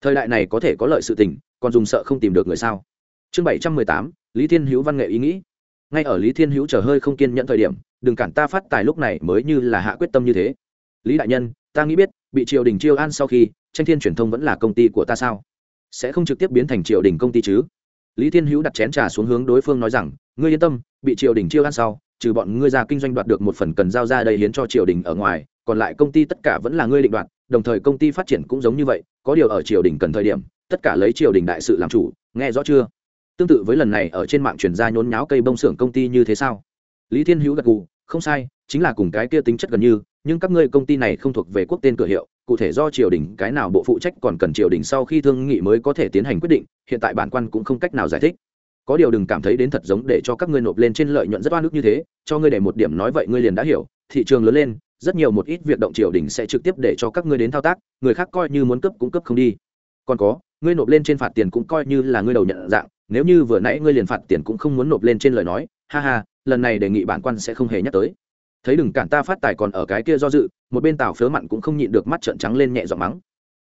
thời đại này có thể có lợi sự tình, còn dùng sợ không tìm được người sao? Chương bảy trăm mười tám, lý thiên hữu văn nghệ ý nghĩ. Ngay ở lý thiên hữu chờ hơi không kiên nhẫn thời điểm, đừng cản ta phát tài lúc này mới như là hạ quyết tâm như thế. Lý đại nhân, ta nghĩ biết, bị triều đình chiêu an sau khi, tranh thiên truyền thông vẫn là công ty của ta sao? Sẽ không trực tiếp biến thành triều đình công ty chứ? Lý thiên hữu đặt chén trà xuống hướng đối phương nói rằng, ngươi yên tâm, bị triều đình chiêu an sau, trừ bọn ngươi ra kinh doanh đoạt được một phần cần giao ra đây hiến cho triều đình ở ngoài còn lại công ty tất cả vẫn là ngươi định đoạt, đồng thời công ty phát triển cũng giống như vậy, có điều ở triều đình cần thời điểm, tất cả lấy triều đình đại sự làm chủ, nghe rõ chưa? Tương tự với lần này ở trên mạng truyền ra nhốn nháo cây bông xưởng công ty như thế sao? Lý thiên hữu gật gù, không sai, chính là cùng cái kia tính chất gần như, nhưng các ngươi công ty này không thuộc về quốc tên cửa hiệu, cụ thể do triều đình, cái nào bộ phụ trách còn cần triều đình sau khi thương nghị mới có thể tiến hành quyết định, hiện tại bản quan cũng không cách nào giải thích. Có điều đừng cảm thấy đến thật giống để cho các ngươi nộp lên trên lợi nhuận rất oan ức như thế, cho ngươi để một điểm nói vậy ngươi liền đã hiểu, thị trường lớn lên rất nhiều một ít việc động triều đình sẽ trực tiếp để cho các ngươi đến thao tác, người khác coi như muốn cấp cũng cấp không đi. Còn có, ngươi nộp lên trên phạt tiền cũng coi như là ngươi đầu nhận dạng, nếu như vừa nãy ngươi liền phạt tiền cũng không muốn nộp lên trên lời nói, ha ha, lần này đề nghị bản quan sẽ không hề nhắc tới. Thấy đừng cản ta phát tài còn ở cái kia do dự, một bên tào phớ mặn cũng không nhịn được mắt trợn trắng lên nhẹ giọng mắng.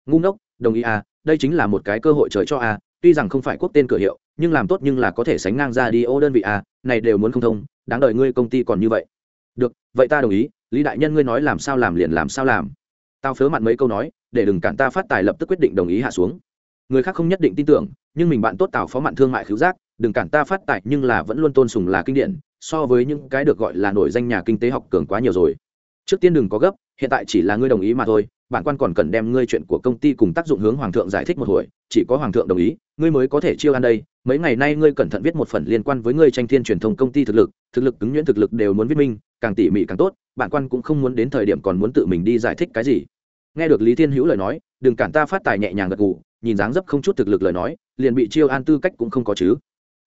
Ngu ngốc, đồng ý à đây chính là một cái cơ hội trời cho à tuy rằng không phải quốc tên cửa hiệu, nhưng làm tốt nhưng là có thể sánh ngang ra đi, ô đơn vị à này đều muốn không thông, đáng đợi ngươi công ty còn như vậy. Được, vậy ta đồng ý lý đại nhân ngươi nói làm sao làm liền làm sao làm. Tao phớ mặn mấy câu nói, để đừng cản ta phát tài lập tức quyết định đồng ý hạ xuống. Người khác không nhất định tin tưởng, nhưng mình bạn tốt tào phó mặn thương mại khứu giác, đừng cản ta phát tài nhưng là vẫn luôn tôn sùng là kinh điển, so với những cái được gọi là nổi danh nhà kinh tế học cường quá nhiều rồi. Trước tiên đừng có gấp, hiện tại chỉ là ngươi đồng ý mà thôi, bản quan còn cần đem ngươi chuyện của công ty cùng tác dụng hướng hoàng thượng giải thích một hồi, chỉ có hoàng thượng đồng ý, ngươi mới có thể chiêu ăn đây. Mấy ngày nay ngươi cẩn thận viết một phần liên quan với ngươi tranh thiên truyền thông công ty thực lực thực lực cứng nhuyễn thực lực đều muốn viết minh càng tỉ mỉ càng tốt bạn quan cũng không muốn đến thời điểm còn muốn tự mình đi giải thích cái gì. Nghe được lý thiên hữu lời nói, đừng cản ta phát tài nhẹ nhàng gật gù, nhìn dáng dấp không chút thực lực lời nói, liền bị chiêu an tư cách cũng không có chứ.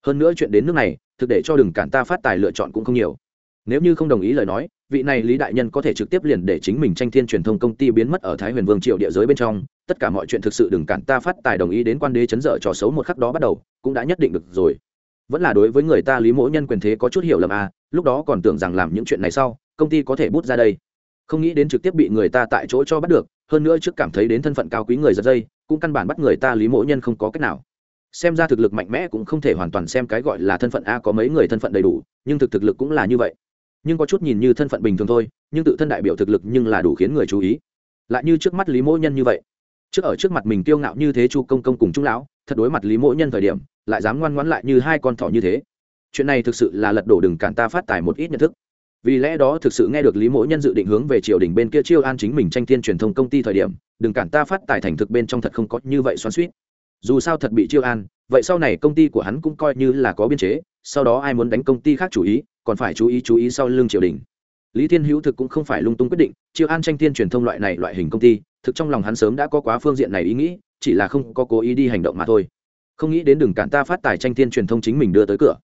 Hơn nữa chuyện đến nước này, thực để cho đừng cản ta phát tài lựa chọn cũng không nhiều. Nếu như không đồng ý lời nói, vị này lý đại nhân có thể trực tiếp liền để chính mình tranh thiên truyền thông công ty biến mất ở thái huyền vương triệu địa giới bên trong. Tất cả mọi chuyện thực sự đừng cản ta phát tài đồng ý đến quan đế chấn dở trò xấu một khắc đó bắt đầu, cũng đã nhất định được rồi. Vẫn là đối với người ta lý mỗ nhân quyền thế có chút hiểu lầm à lúc đó còn tưởng rằng làm những chuyện này sau, công ty có thể bút ra đây. Không nghĩ đến trực tiếp bị người ta tại chỗ cho bắt được, hơn nữa trước cảm thấy đến thân phận cao quý người giật dây, cũng căn bản bắt người ta lý mỗ nhân không có cách nào. Xem ra thực lực mạnh mẽ cũng không thể hoàn toàn xem cái gọi là thân phận a có mấy người thân phận đầy đủ, nhưng thực thực lực cũng là như vậy. Nhưng có chút nhìn như thân phận bình thường thôi, nhưng tự thân đại biểu thực lực nhưng là đủ khiến người chú ý. Lại như trước mắt lý mỗ nhân như vậy. Trước ở trước mặt mình kiêu ngạo như thế chu công công cùng trung lão, thật đối mặt lý mỗ nhân thời điểm, lại dám ngoan ngoãn lại như hai con thỏ như thế chuyện này thực sự là lật đổ đừng cản ta phát tài một ít nhận thức. Vì lẽ đó thực sự nghe được lý mỗ nhân dự định hướng về triều đình bên kia chiêu an chính mình tranh thiên truyền thông công ty thời điểm, đừng cản ta phát tài thành thực bên trong thật không có như vậy xoắn suýt dù sao thật bị chiêu an, vậy sau này công ty của hắn cũng coi như là có biên chế, sau đó ai muốn đánh công ty khác chú ý, còn phải chú ý chú ý sau lưng triều đình. Lý thiên hữu thực cũng không phải lung tung quyết định, chiêu an tranh thiên truyền thông loại này loại hình công ty, thực trong lòng hắn sớm đã có quá phương diện này ý nghĩ, chỉ là không có cố ý đi hành động mà thôi. Không nghĩ đến đừng cản ta phát tài tranh thiên truyền thông chính mình đưa tới cửa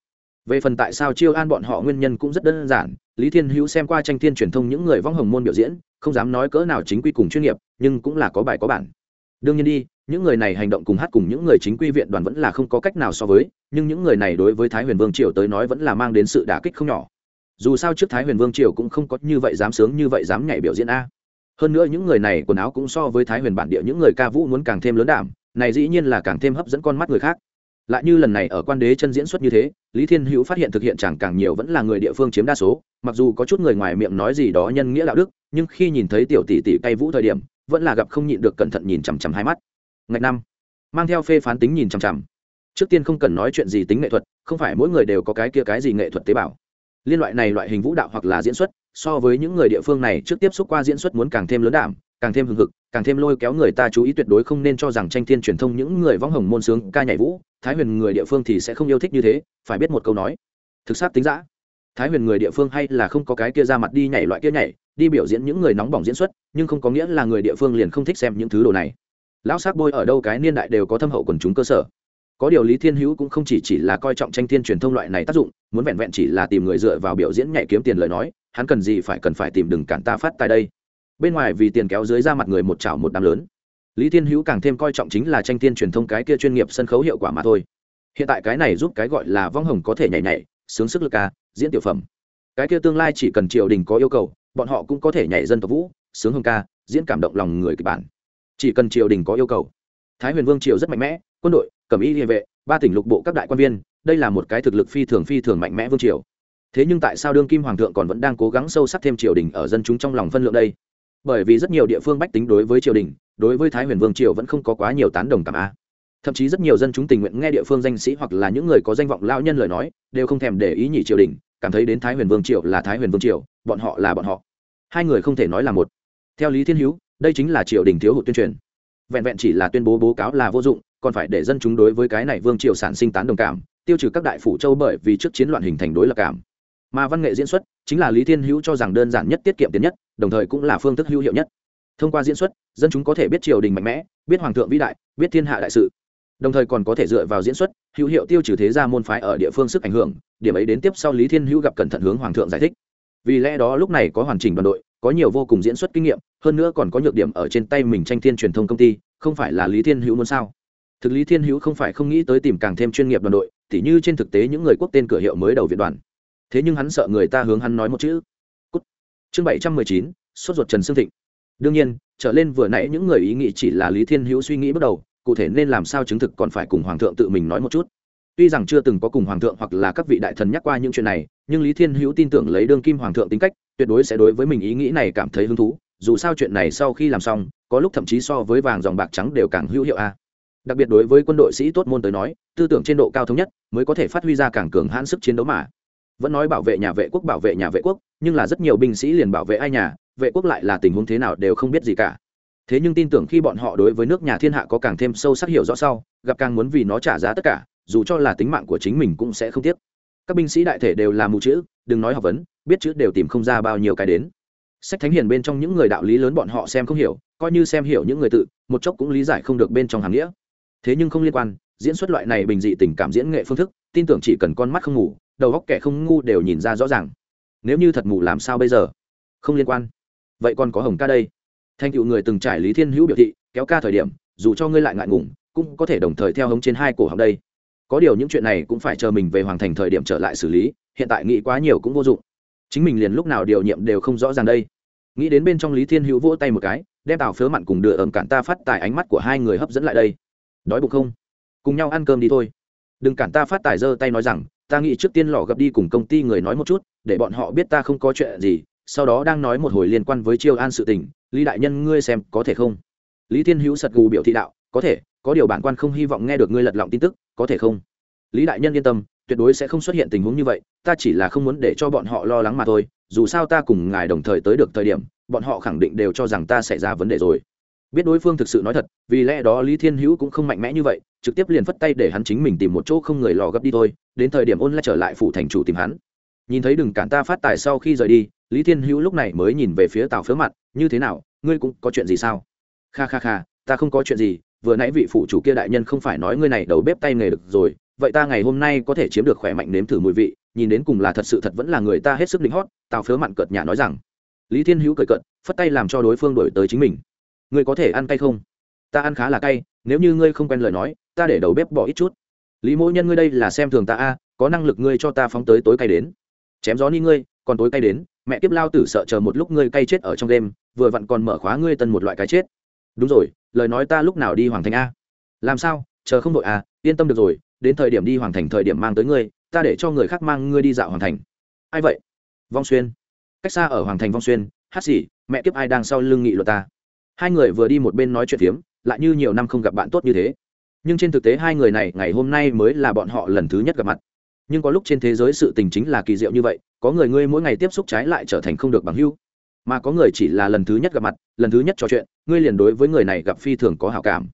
về phần tại sao chiêu an bọn họ nguyên nhân cũng rất đơn giản, lý thiên hữu xem qua tranh thiên truyền thông những người vong hồng môn biểu diễn, không dám nói cỡ nào chính quy cùng chuyên nghiệp, nhưng cũng là có bài có bản. Đương nhiên đi, những người này hành động cùng hát cùng những người chính quy viện đoàn vẫn là không có cách nào so với, nhưng những người này đối với thái huyền vương triều tới nói vẫn là mang đến sự đả kích không nhỏ. Dù sao trước thái huyền vương triều cũng không có như vậy dám sướng như vậy dám nhảy biểu diễn a. Hơn nữa những người này quần áo cũng so với thái huyền bản địa những người ca vũ muốn càng thêm lớn đảm, này dĩ nhiên là càng thêm hấp dẫn con mắt người khác lại như lần này ở quan đế chân diễn xuất như thế, lý thiên hữu phát hiện thực hiện chẳng càng nhiều vẫn là người địa phương chiếm đa số, mặc dù có chút người ngoài miệng nói gì đó nhân nghĩa đạo đức, nhưng khi nhìn thấy tiểu tỷ tỷ cay vũ thời điểm, vẫn là gặp không nhịn được cẩn thận nhìn chằm chằm hai mắt. Ngạch năm, mang theo phê phán tính nhìn chằm chằm. Trước tiên không cần nói chuyện gì tính nghệ thuật, không phải mỗi người đều có cái kia cái gì nghệ thuật tế bào. Liên loại này loại hình vũ đạo hoặc là diễn xuất so với những người địa phương này trước tiếp xúc qua diễn xuất muốn càng thêm lớn đảm, càng thêm hừng hực, càng thêm lôi kéo người ta chú ý tuyệt đối không nên cho rằng tranh thiên truyền thông những người võng hồng môn sướng ca nhảy vũ, thái huyền người địa phương thì sẽ không yêu thích như thế, phải biết một câu nói, thực sát tính giã thái huyền người địa phương hay là không có cái kia ra mặt đi nhảy loại kia nhảy, đi biểu diễn những người nóng bỏng diễn xuất, nhưng không có nghĩa là người địa phương liền không thích xem những thứ đồ này. Lão sắc bôi ở đâu cái niên đại đều có thâm hậu quần chúng cơ sở. Có điều lý thiên hữu cũng không chỉ chỉ là coi trọng tranh thiên truyền thông loại này tác dụng, muốn vẹn vẹn chỉ là tìm người dựa vào biểu diễn nhảy kiếm tiền lời nói hắn cần gì phải cần phải tìm đừng cản ta phát tại đây? Bên ngoài vì tiền kéo dưới ra mặt người một chảo một đám lớn. Lý thiên hữu càng thêm coi trọng chính là tranh thiên truyền thông cái kia chuyên nghiệp sân khấu hiệu quả mà thôi. Hiện tại cái này giúp cái gọi là vong hồng có thể nhảy nhảy, sướng sức lực ca diễn tiểu phẩm. Cái kia tương lai chỉ cần triều đình có yêu cầu, bọn họ cũng có thể nhảy dân tộc vũ, sướng hồng ca, diễn cảm động lòng người kịch bản. Chỉ cần triều đình có yêu cầu. Thái huyền vương triều rất mạnh mẽ, quân đội cẩm y địa vệ, ba tỉnh lục bộ các đại quan viên, đây là một cái thực lực phi thường phi thường mạnh mẽ vương triều thế nhưng tại sao đương kim hoàng thượng còn vẫn đang cố gắng sâu sắc thêm triều đình ở dân chúng trong lòng phân lượng đây? Bởi vì rất nhiều địa phương bách tính đối với triều đình, đối với thái huyền vương triều vẫn không có quá nhiều tán đồng cảm a. Thậm chí rất nhiều dân chúng tình nguyện nghe địa phương danh sĩ hoặc là những người có danh vọng lao nhân lời nói, đều không thèm để ý nhị triều đình, cảm thấy đến thái huyền vương triều là thái huyền vương triều, bọn họ là bọn họ. Hai người không thể nói là một. Theo lý thiên hữu, đây chính là triều đình thiếu hụt tuyên truyền. Vẹn vẹn chỉ là tuyên bố bố cáo là vô dụng, còn phải để dân chúng đối với cái này vương triều sản sinh tán đồng cảm, tiêu trừ các đại phủ châu bởi vì trước chiến loạn hình thành đối lập cảm mà văn nghệ diễn xuất chính là lý thiên hữu cho rằng đơn giản nhất tiết kiệm tiền nhất, đồng thời cũng là phương thức hữu hiệu nhất. Thông qua diễn xuất, dân chúng có thể biết triều đình mạnh mẽ, biết hoàng thượng vĩ đại, biết thiên hạ đại sự. Đồng thời còn có thể dựa vào diễn xuất, hữu hiệu tiêu trừ thế gia môn phái ở địa phương sức ảnh hưởng, điểm ấy đến tiếp sau lý thiên hữu gặp cẩn thận hướng hoàng thượng giải thích. Vì lẽ đó lúc này có hoàn chỉnh đoàn đội, có nhiều vô cùng diễn xuất kinh nghiệm, hơn nữa còn có nhược điểm ở trên tay mình tranh thiên truyền thông công ty, không phải là lý thiên hữu muốn sao? Thực lý thiên hữu không phải không nghĩ tới tìm càng thêm chuyên nghiệp đoàn đội, tỉ như trên thực tế những người quốc tên cửa hiệu mới đầu viện đoàn thế nhưng hắn sợ người ta hướng hắn nói một chữ. Cút. chương bảy trăm mười chín, sốt ruột trần sương thịnh. Đương nhiên, trở lên vừa nãy những người ý nghĩ chỉ là lý thiên hữu suy nghĩ bước đầu, cụ thể nên làm sao chứng thực còn phải cùng hoàng thượng tự mình nói một chút. Tuy rằng chưa từng có cùng hoàng thượng hoặc là các vị đại thần nhắc qua những chuyện này, nhưng lý thiên hữu tin tưởng lấy đương kim hoàng thượng tính cách, tuyệt đối sẽ đối với mình ý nghĩ này cảm thấy hứng thú, dù sao chuyện này sau khi làm xong, có lúc thậm chí so với vàng dòng bạc trắng đều càng hữu hiệu a. Đặc biệt đối với quân đội sĩ tốt môn tới nói, tư tưởng trên độ cao thống nhất, mới có thể phát huy ra càng cường hãn sức chiến đấu mà vẫn nói bảo vệ nhà vệ quốc bảo vệ nhà vệ quốc, nhưng là rất nhiều binh sĩ liền bảo vệ ai nhà, vệ quốc lại là tình huống thế nào đều không biết gì cả. Thế nhưng tin tưởng khi bọn họ đối với nước nhà thiên hạ có càng thêm sâu sắc hiểu rõ sau, gặp càng muốn vì nó trả giá tất cả, dù cho là tính mạng của chính mình cũng sẽ không tiếc. Các binh sĩ đại thể đều là mù chữ, đừng nói học vấn, biết chữ đều tìm không ra bao nhiêu cái đến. Sách thánh hiền bên trong những người đạo lý lớn bọn họ xem không hiểu, coi như xem hiểu những người tự, một chốc cũng lý giải không được bên trong hàng nghĩa. Thế nhưng không liên quan, diễn xuất loại này bình dị tình cảm diễn nghệ phương thức, tin tưởng chỉ cần con mắt không ngủ đầu góc kẻ không ngu đều nhìn ra rõ ràng. Nếu như thật mù làm sao bây giờ? Không liên quan. Vậy còn có hồng ca đây. Thanh cựu người từng trải lý thiên hữu biểu thị, kéo ca thời điểm, dù cho ngươi lại ngại ngùng, cũng có thể đồng thời theo hống trên hai cổ học đây. Có điều những chuyện này cũng phải chờ mình về hoàn thành thời điểm trở lại xử lý, hiện tại nghĩ quá nhiều cũng vô dụng. Chính mình liền lúc nào điều nhiệm đều không rõ ràng đây. Nghĩ đến bên trong lý thiên hữu vỗ tay một cái, đem tào phớ mặn cùng đưa ẩm cản ta phát tài ánh mắt của hai người hấp dẫn lại đây. Đói bụng không? Cùng nhau ăn cơm đi thôi. Đừng cản ta phát tài giơ tay nói rằng ta nghĩ trước tiên lò gặp đi cùng công ty người nói một chút, để bọn họ biết ta không có chuyện gì, sau đó đang nói một hồi liên quan với chiêu an sự tình, lý đại nhân ngươi xem có thể không? Lý thiên hữu sật gù biểu thị đạo, có thể, có điều bản quan không hy vọng nghe được ngươi lật lọng tin tức, có thể không? Lý đại nhân yên tâm, tuyệt đối sẽ không xuất hiện tình huống như vậy, ta chỉ là không muốn để cho bọn họ lo lắng mà thôi, dù sao ta cùng ngài đồng thời tới được thời điểm, bọn họ khẳng định đều cho rằng ta xảy ra vấn đề rồi biết đối phương thực sự nói thật, vì lẽ đó lý thiên hữu cũng không mạnh mẽ như vậy, trực tiếp liền phất tay để hắn chính mình tìm một chỗ không người lò gấp đi thôi, đến thời điểm ôn lại trở lại phủ thành chủ tìm hắn. Nhìn thấy đừng cản ta phát tài sau khi rời đi, lý thiên hữu lúc này mới nhìn về phía tào phớ mặt, như thế nào, ngươi cũng có chuyện gì sao? Kha kha kha, ta không có chuyện gì, vừa nãy vị phụ chủ kia đại nhân không phải nói ngươi này đầu bếp tay nghề được rồi, vậy ta ngày hôm nay có thể chiếm được khỏe mạnh nếm thử mùi vị, nhìn đến cùng là thật sự thật vẫn là người ta hết sức lính hót, tào phớ mặn cợt nhà nói rằng. Lý thiên hữu cười cợt, phất tay làm cho đối phương đổi tới chính mình ngươi có thể ăn cay không? Ta ăn khá là cay, nếu như ngươi không quen lời nói, ta để đầu bếp bỏ ít chút. Lý mỗi nhân ngươi đây là xem thường ta a, có năng lực ngươi cho ta phóng tới tối cay đến. Chém gió ni ngươi, còn tối cay đến. Mẹ tiếp lao tử sợ chờ một lúc ngươi cay chết ở trong đêm, vừa vặn còn mở khóa ngươi tân một loại cái chết. Đúng rồi, lời nói ta lúc nào đi hoàng thành a? Làm sao? Chờ không đội à? Yên tâm được rồi, đến thời điểm đi hoàng thành thời điểm mang tới ngươi, ta để cho người khác mang ngươi đi dạo hoàng thành. Ai vậy? Vong xuyên. Cách xa ở hoàng thành vong xuyên, hát xỉ mẹ kiếp ai đang sau lưng nghị luật ta? Hai người vừa đi một bên nói chuyện phiếm, lại như nhiều năm không gặp bạn tốt như thế. Nhưng trên thực tế hai người này, ngày hôm nay mới là bọn họ lần thứ nhất gặp mặt. Nhưng có lúc trên thế giới sự tình chính là kỳ diệu như vậy, có người ngươi mỗi ngày tiếp xúc trái lại trở thành không được bằng hưu mà có người chỉ là lần thứ nhất gặp mặt, lần thứ nhất trò chuyện, ngươi liền đối với người này gặp phi thường có hảo cảm.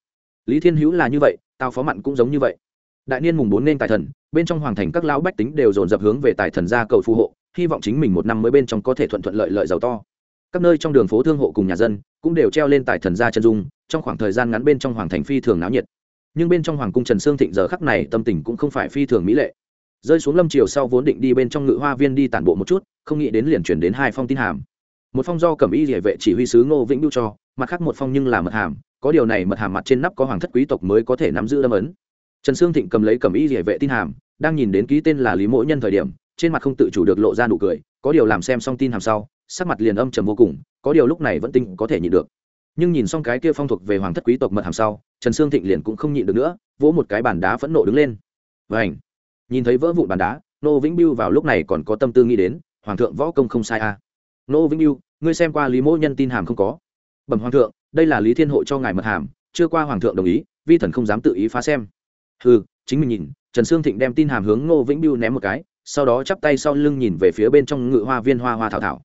Lý thiên hữu là như vậy, tao phó mặn cũng giống như vậy. Đại niên mùng bốn nên tài thần, bên trong hoàng thành các lão bách tính đều dồn dập hướng về tài thần ra cầu phù hộ, hy vọng chính mình một năm mới bên trong có thể thuận thuận lợi lợi giàu to các nơi trong đường phố thương hộ cùng nhà dân cũng đều treo lên tài thần gia chân dung, trong khoảng thời gian ngắn bên trong hoàng thành phi thường náo nhiệt. Nhưng bên trong hoàng cung trần sương thịnh giờ khắc này tâm tình cũng không phải phi thường mỹ lệ. Rơi xuống lâm triều sau vốn định đi bên trong ngự hoa viên đi tản bộ một chút, không nghĩ đến liền chuyển đến hai phong tin hàm. Một phong do cẩm y địa vệ chỉ huy sứ ngô vĩnh đu cho, mặt khác một phong nhưng là mật hàm, có điều này mật hàm mặt trên nắp có hoàng thất quý tộc mới có thể nắm giữ lâm ấn. Trần sương thịnh cầm lấy cẩm y địa vệ tin hàm, đang nhìn đến ký tên là lý mỗi nhân thời điểm, trên mặt không tự chủ được lộ ra nụ cười, có điều làm xem xong tin hàm sau sắc mặt liền âm trầm vô cùng, có điều lúc này vẫn tinh có thể nhịn được. Nhưng nhìn xong cái kia phong thuộc về hoàng thất quý tộc mật hàm sau, trần sương thịnh liền cũng không nhịn được nữa, vỗ một cái bàn đá phẫn nộ đứng lên. Vảnh nhìn thấy vỡ vụn bàn đá, nô vĩnh biêu vào lúc này còn có tâm tư nghĩ đến, hoàng thượng võ công không sai à. nô vĩnh biêu ngươi xem qua lý mỗ nhân tin hàm không có? Bẩm hoàng thượng, đây là lý thiên hộ cho ngài mật hàm, chưa qua hoàng thượng đồng ý, vi thần không dám tự ý phá xem. Ừ chính mình nhìn, trần sương thịnh đem tin hàm hướng nô vĩnh biêu ném một cái, sau đó chắp tay sau lưng nhìn về phía bên trong ngự hoa viên hoa hoa thảo thảo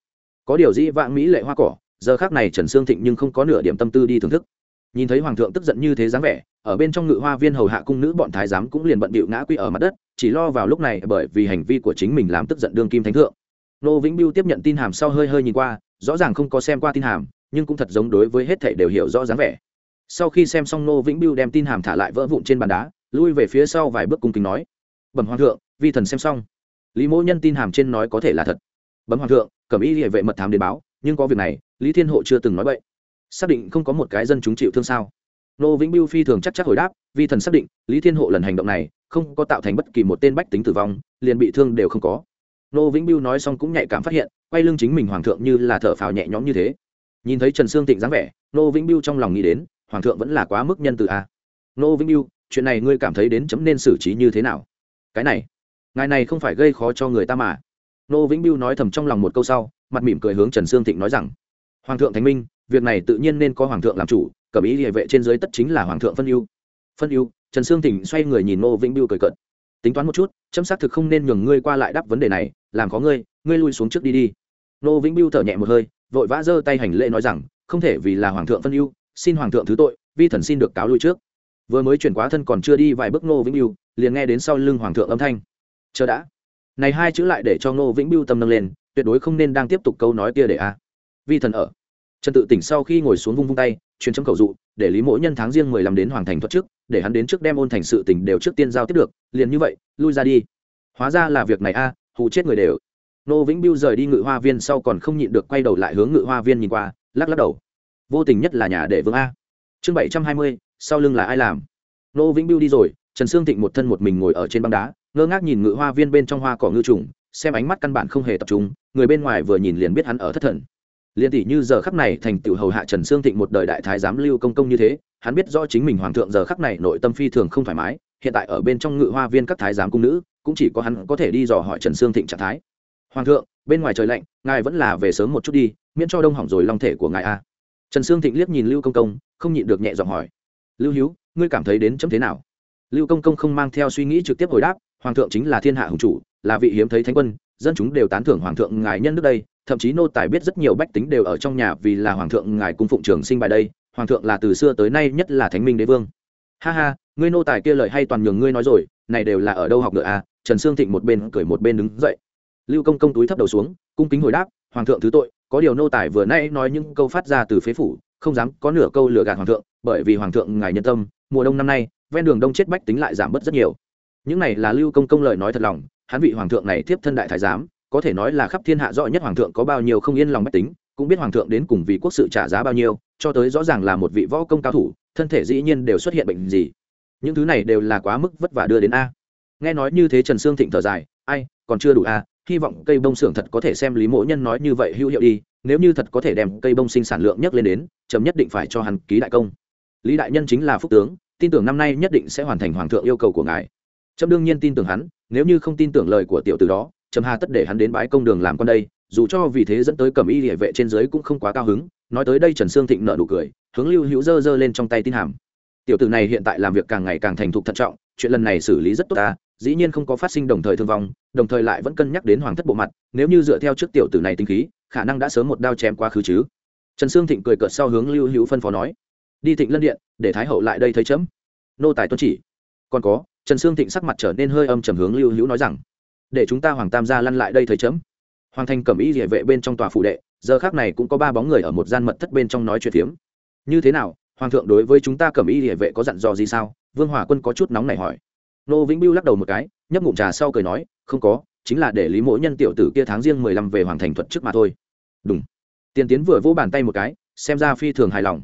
có điều dĩ vãng mỹ lệ hoa cỏ, giờ khác này trần sương thịnh nhưng không có nửa điểm tâm tư đi thưởng thức. Nhìn thấy hoàng thượng tức giận như thế dáng vẻ, ở bên trong ngự hoa viên hầu hạ cung nữ bọn thái giám cũng liền bận bịu ngã quy ở mặt đất, chỉ lo vào lúc này bởi vì hành vi của chính mình làm tức giận đương kim thánh thượng. Nô vĩnh biêu tiếp nhận tin hàm sau hơi hơi nhìn qua, rõ ràng không có xem qua tin hàm, nhưng cũng thật giống đối với hết thảy đều hiểu rõ dáng vẻ. Sau khi xem xong nô vĩnh biêu đem tin hàm thả lại vỡ vụn trên bàn đá, lui về phía sau vài bước cung kính nói, bẩm hoàng thượng, vi thần xem xong. Lý mỗ nhân tin hàm trên nói có thể là thật. Bẩm hoàng thượng cẩm y địa vệ mật thám đến báo, nhưng có việc này, lý thiên hộ chưa từng nói vậy xác định không có một cái dân chúng chịu thương sao? Nô vĩnh biêu phi thường chắc chắc hồi đáp, vi thần xác định, lý thiên hộ lần hành động này, không có tạo thành bất kỳ một tên bách tính tử vong, liền bị thương đều không có. Nô vĩnh biêu nói xong cũng nhạy cảm phát hiện, quay lưng chính mình hoàng thượng như là thở phào nhẹ nhõm như thế. Nhìn thấy trần sương tịnh dáng vẻ, nô vĩnh biêu trong lòng nghĩ đến, hoàng thượng vẫn là quá mức nhân từ a. Nô vĩnh biêu chuyện này ngươi cảm thấy đến chấm nên xử trí như thế nào? Cái này, ngài này không phải gây khó cho người ta mà nô vĩnh biêu nói thầm trong lòng một câu sau, mặt mỉm cười hướng trần sương thịnh nói rằng, hoàng thượng thánh minh, việc này tự nhiên nên có hoàng thượng làm chủ, cẩm ý địa vệ trên dưới tất chính là hoàng thượng phân ưu. Phân ưu, trần sương thịnh xoay người nhìn nô vĩnh biêu cười cợt. Tính toán một chút, chấm xác thực không nên nhường ngươi qua lại đáp vấn đề này, làm có ngươi ngươi lui xuống trước đi đi. Nô vĩnh biêu thở nhẹ một hơi, vội vã giơ tay hành lễ nói rằng, không thể vì là hoàng thượng phân ưu, xin hoàng thượng thứ tội, vi thần xin được cáo lui trước. Vừa mới chuyển quá thân còn chưa đi vài bước, nô vĩnh biêu liền nghe đến sau lưng hoàng thượng âm thanh. Chờ đã này hai chữ lại để cho nô vĩnh biêu tâm nâng lên, tuyệt đối không nên đang tiếp tục câu nói kia để a. Vi thần ở. Trần tự tỉnh sau khi ngồi xuống vung vung tay, truyền chấm cầu dụ, để lý mỗi nhân tháng riêng mười lăm đến hoàng thành thuật trước, để hắn đến trước đem ôn thành sự tỉnh đều trước tiên giao tiếp được, liền như vậy, lui ra đi. Hóa ra là việc này a, hù chết người đều. Nô vĩnh biêu rời đi ngự hoa viên sau còn không nhịn được quay đầu lại hướng ngự hoa viên nhìn qua, lắc lắc đầu. Vô tình nhất là nhà để vương a. Chương bảy trăm hai mươi, sau lưng là ai làm? Nô vĩnh biêu đi rồi, trần sương thịnh một thân một mình ngồi ở trên băng đá ngơ ngác nhìn ngự hoa viên bên trong hoa cỏ ngư trùng, xem ánh mắt căn bản không hề tập trung, người bên ngoài vừa nhìn liền biết hắn ở thất thần. Liên tỷ như giờ khắc này thành tựu hầu hạ trần sương thịnh một đời đại thái giám lưu công công như thế, hắn biết rõ chính mình hoàng thượng giờ khắc này nội tâm phi thường không thoải mái, hiện tại ở bên trong ngự hoa viên các thái giám cung nữ, cũng chỉ có hắn có thể đi dò hỏi trần sương thịnh trạng thái. Hoàng thượng, bên ngoài trời lạnh, ngài vẫn là về sớm một chút đi, miễn cho đông hỏng rồi long thể của ngài a. Trần sương thịnh liếc nhìn lưu công công, không nhịn được nhẹ giọng hỏi, lưu hữu ngươi cảm thấy đến chấm thế nào? Lưu công công không mang theo suy nghĩ trực tiếp hồi đáp hoàng thượng chính là thiên hạ hùng chủ, là vị hiếm thấy thánh quân, dân chúng đều tán thưởng hoàng thượng ngài nhân nước đây, thậm chí nô tài biết rất nhiều bách tính đều ở trong nhà vì là hoàng thượng ngài cung phụng trường sinh bài đây, hoàng thượng là từ xưa tới nay nhất là thánh minh đế vương. Ha ha, ngươi nô tài kia lời hay toàn nhường ngươi nói rồi, này đều là ở đâu học được à? Trần sương thịnh một bên cười một bên đứng dậy. Lưu công công túi thấp đầu xuống, cung kính hồi đáp, hoàng thượng thứ tội, có điều nô tài vừa nay nói những câu phát ra từ phế phủ, không dám có nửa câu lừa gạt hoàng thượng, bởi vì hoàng thượng ngài nhân tâm, mùa đông năm nay, ven đường đông chết bách tính lại giảm bớt rất nhiều những này là lưu công công lời nói thật lòng, hắn vị hoàng thượng này tiếp thân đại thái giám, có thể nói là khắp thiên hạ rõ nhất hoàng thượng có bao nhiêu không yên lòng bách tính, cũng biết hoàng thượng đến cùng vì quốc sự trả giá bao nhiêu, cho tới rõ ràng là một vị võ công cao thủ, thân thể dĩ nhiên đều xuất hiện bệnh gì. Những thứ này đều là quá mức vất vả đưa đến a. Nghe nói như thế trần sương thịnh thở dài, ai, còn chưa đủ a, hy vọng cây bông xưởng thật có thể xem lý mỗ nhân nói như vậy hữu hiệu đi, nếu như thật có thể đem cây bông sinh sản lượng nhất lên đến, chấm nhất định phải cho hắn ký đại công. Lý đại nhân chính là phúc tướng, tin tưởng năm nay nhất định sẽ hoàn thành hoàng thượng yêu cầu của ngài trâm đương nhiên tin tưởng hắn, nếu như không tin tưởng lời của tiểu từ đó, trâm hà tất để hắn đến bãi công đường làm con đây, dù cho vì thế dẫn tới cầm y địa vệ trên dưới cũng không quá cao hứng, nói tới đây trần sương thịnh nợ nụ cười, hướng lưu hữu dơ dơ lên trong tay tin hàm. Tiểu tử này hiện tại làm việc càng ngày càng thành thục thận trọng, chuyện lần này xử lý rất tốt ta, dĩ nhiên không có phát sinh đồng thời thương vong, đồng thời lại vẫn cân nhắc đến hoàng thất bộ mặt, nếu như dựa theo trước tiểu tử này tinh khí, khả năng đã sớm một đao chém quá khứ chứ. Trần sương thịnh cười cợt sau hướng lưu hữu phân phó nói, đi thịnh lân điện, để thái hậu lại đây thấy chấm nô tài tuân chỉ. Còn có trần sương thịnh sắc mặt trở nên hơi âm trầm hướng lưu hữu nói rằng, để chúng ta hoàng tam gia lăn lại đây thấy chấm. Hoàng thành cầm ý địa vệ bên trong tòa phủ đệ, giờ khác này cũng có ba bóng người ở một gian mật thất bên trong nói chuyện phiếm. Như thế nào, hoàng thượng đối với chúng ta cầm ý địa vệ có dặn dò gì sao? Vương hòa quân có chút nóng này hỏi. Nô vĩnh biêu lắc đầu một cái, nhấp ngụm trà sau cười nói, không có, chính là để lý mỗi nhân tiểu tử kia tháng riêng mười lăm về hoàng thành thuật trước mà thôi. Đúng. Tiền tiến vừa vỗ bàn tay một cái, xem ra phi thường hài lòng.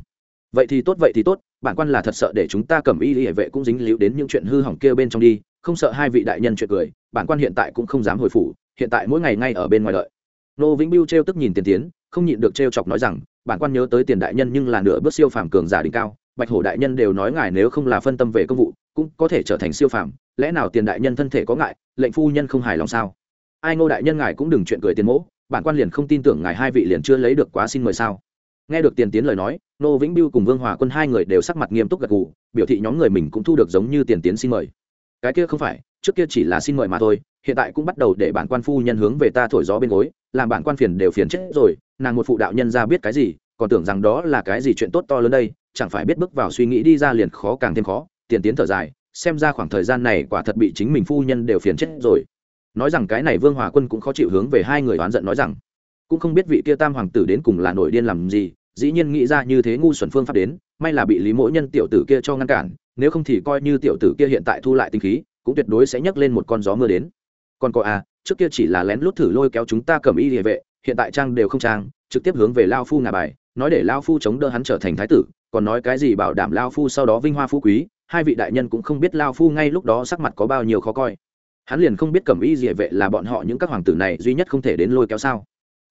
Vậy thì tốt, vậy thì tốt bản quan là thật sợ để chúng ta cầm y hệ vệ cũng dính líu đến những chuyện hư hỏng kia bên trong đi, không sợ hai vị đại nhân chuyện cười, bản quan hiện tại cũng không dám hồi phủ, hiện tại mỗi ngày ngay ở bên ngoài đợi. Nô vĩnh biêu t tức nhìn tiền tiến, không nhịn được t chọc nói rằng, bản quan nhớ tới tiền đại nhân nhưng là nửa bước siêu phàm cường giả đỉnh cao, bạch hổ đại nhân đều nói ngài nếu không là phân tâm về công vụ, cũng có thể trở thành siêu phàm, lẽ nào tiền đại nhân thân thể có ngại, lệnh phu nhân không hài lòng sao? Ai ngô đại nhân ngài cũng đừng chuyện cười tiền mỗ, bản quan liền không tin tưởng ngài hai vị liền chưa lấy được quá xin mời sao? Nghe được tiền tiến lời nói, nô vĩnh biêu cùng vương hòa quân hai người đều sắc mặt nghiêm túc gật gù, biểu thị nhóm người mình cũng thu được giống như tiền tiến xin mời. Cái kia không phải, trước kia chỉ là xin mời mà thôi, hiện tại cũng bắt đầu để bản quan phu nhân hướng về ta thổi gió bên gối, làm bản quan phiền đều phiền chết rồi, nàng một phụ đạo nhân ra biết cái gì, còn tưởng rằng đó là cái gì chuyện tốt to lớn đây, chẳng phải biết bước vào suy nghĩ đi ra liền khó càng thêm khó, tiền tiến thở dài, xem ra khoảng thời gian này quả thật bị chính mình phu nhân đều phiền chết rồi. Nói rằng cái này vương hòa quân cũng khó chịu hướng về hai người oán giận nói rằng cũng không biết vị kia tam hoàng tử đến cùng là nổi điên làm gì, dĩ nhiên nghĩ ra như thế ngu xuẩn phương pháp đến, may là bị lý mỗ nhân tiểu tử kia cho ngăn cản, nếu không thì coi như tiểu tử kia hiện tại thu lại tinh khí, cũng tuyệt đối sẽ nhấc lên một con gió mưa đến. Còn có à trước kia chỉ là lén lút thử lôi kéo chúng ta cầm y địa vệ, hiện tại trang đều không trang, trực tiếp hướng về lao phu ngà bài, nói để lao phu chống đỡ hắn trở thành thái tử, còn nói cái gì bảo đảm lao phu sau đó vinh hoa phú quý, hai vị đại nhân cũng không biết lao phu ngay lúc đó sắc mặt có bao nhiêu khó coi. Hắn liền không biết cầm y địa vệ là bọn họ những các hoàng tử này duy nhất không thể đến lôi kéo sao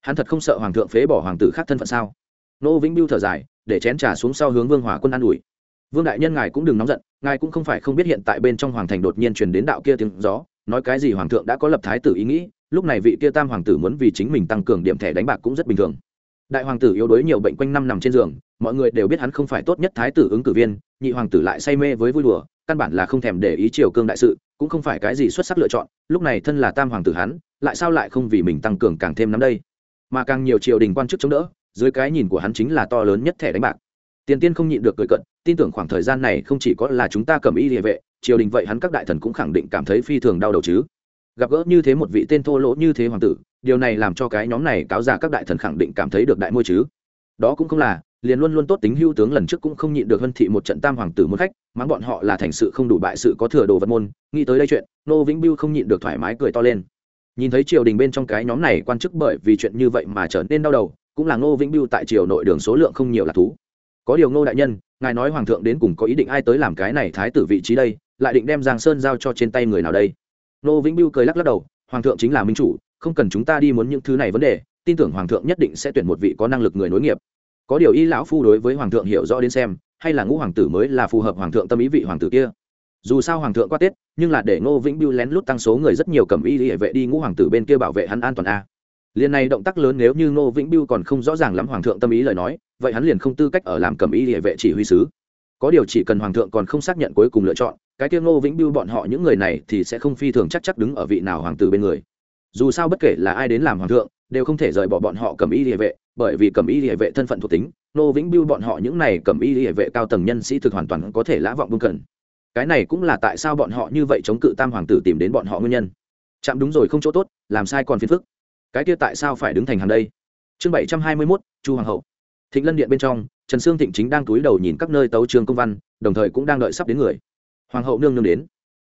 hắn thật không sợ hoàng thượng phế bỏ hoàng tử khác thân phận sao? Nô vĩnh biêu thở dài, để chén trà xuống sau hướng vương hòa quân an ủi. Vương đại nhân ngài cũng đừng nóng giận, ngài cũng không phải không biết hiện tại bên trong hoàng thành đột nhiên truyền đến đạo kia tiếng gió, nói cái gì hoàng thượng đã có lập thái tử ý nghĩ, lúc này vị kia tam hoàng tử muốn vì chính mình tăng cường điểm thẻ đánh bạc cũng rất bình thường. Đại hoàng tử yếu đuối nhiều bệnh quanh năm nằm trên giường, mọi người đều biết hắn không phải tốt nhất thái tử ứng cử viên, nhị hoàng tử lại say mê với vui đùa, căn bản là không thèm để ý triều cương đại sự, cũng không phải cái gì xuất sắc lựa chọn, lúc này thân là tam hoàng tử hắn, lại sao lại không vì mình tăng cường càng thêm năm đây? Mà càng nhiều triều đình quan chức chống đỡ, dưới cái nhìn của hắn chính là to lớn nhất thẻ đánh bạc. Tiền tiên không nhịn được cười cận tin tưởng khoảng thời gian này không chỉ có là chúng ta cầm y địa vệ, triều đình vậy hắn các đại thần cũng khẳng định cảm thấy phi thường đau đầu chứ. Gặp gỡ như thế một vị tên thô lỗ như thế hoàng tử, điều này làm cho cái nhóm này cáo già các đại thần khẳng định cảm thấy được đại môi chứ. Đó cũng không là, liền luôn luôn tốt tính hưu tướng lần trước cũng không nhịn được hân thị một trận tam hoàng tử muốn khách, mắng bọn họ là thành sự không đủ bại sự có thừa đồ vật môn, nghĩ tới đây chuyện, nô vĩnh biêu không nhịn được thoải mái cười to lên nhìn thấy triều đình bên trong cái nhóm này quan chức bởi vì chuyện như vậy mà trở nên đau đầu, cũng là ngô vĩnh biêu tại triều nội đường số lượng không nhiều là thú. Có điều ngô đại nhân, ngài nói hoàng thượng đến cùng có ý định ai tới làm cái này thái tử vị trí đây, lại định đem giang sơn giao cho trên tay người nào đây? Ngô vĩnh biêu cười lắc lắc đầu, hoàng thượng chính là minh chủ, không cần chúng ta đi muốn những thứ này vấn đề, tin tưởng hoàng thượng nhất định sẽ tuyển một vị có năng lực người nối nghiệp. Có điều y lão phu đối với hoàng thượng hiểu rõ đến xem, hay là ngũ hoàng tử mới là phù hợp hoàng thượng tâm ý vị hoàng tử kia? Dù sao hoàng thượng qua tết, nhưng là để ngô vĩnh biêu lén lút tăng số người rất nhiều cầm y hệ vệ đi ngũ hoàng tử bên kia bảo vệ hắn an toàn a. Liền này động tác lớn nếu như ngô vĩnh biêu còn không rõ ràng lắm hoàng thượng tâm ý lời nói, vậy hắn liền không tư cách ở làm cầm y hệ vệ chỉ huy sứ. Có điều chỉ cần hoàng thượng còn không xác nhận cuối cùng lựa chọn, cái tiêu ngô vĩnh biêu bọn họ những người này thì sẽ không phi thường chắc chắc đứng ở vị nào hoàng tử bên người. Dù sao bất kể là ai đến làm hoàng thượng, đều không thể rời bỏ bọn họ cầm y hệ vệ, bởi vì cầm y hệ vệ thân phận thuộc tính, Ngô vĩnh biêu bọn họ những này cầm y hệ vệ cao tầng nhân sĩ thực hoàn toàn có thể lã vọng vương cần cái này cũng là tại sao bọn họ như vậy chống cự tam hoàng tử tìm đến bọn họ nguyên nhân. Chạm đúng rồi không chỗ tốt, làm sai còn phiền phức. Cái kia tại sao phải đứng thành hàng đây? Chương bảy trăm hai mươi mốt, chu hoàng hậu. Thịnh lân điện bên trong, trần sương thịnh chính đang túi đầu nhìn các nơi tấu trường công văn, đồng thời cũng đang đợi sắp đến người. Hoàng hậu nương nương đến.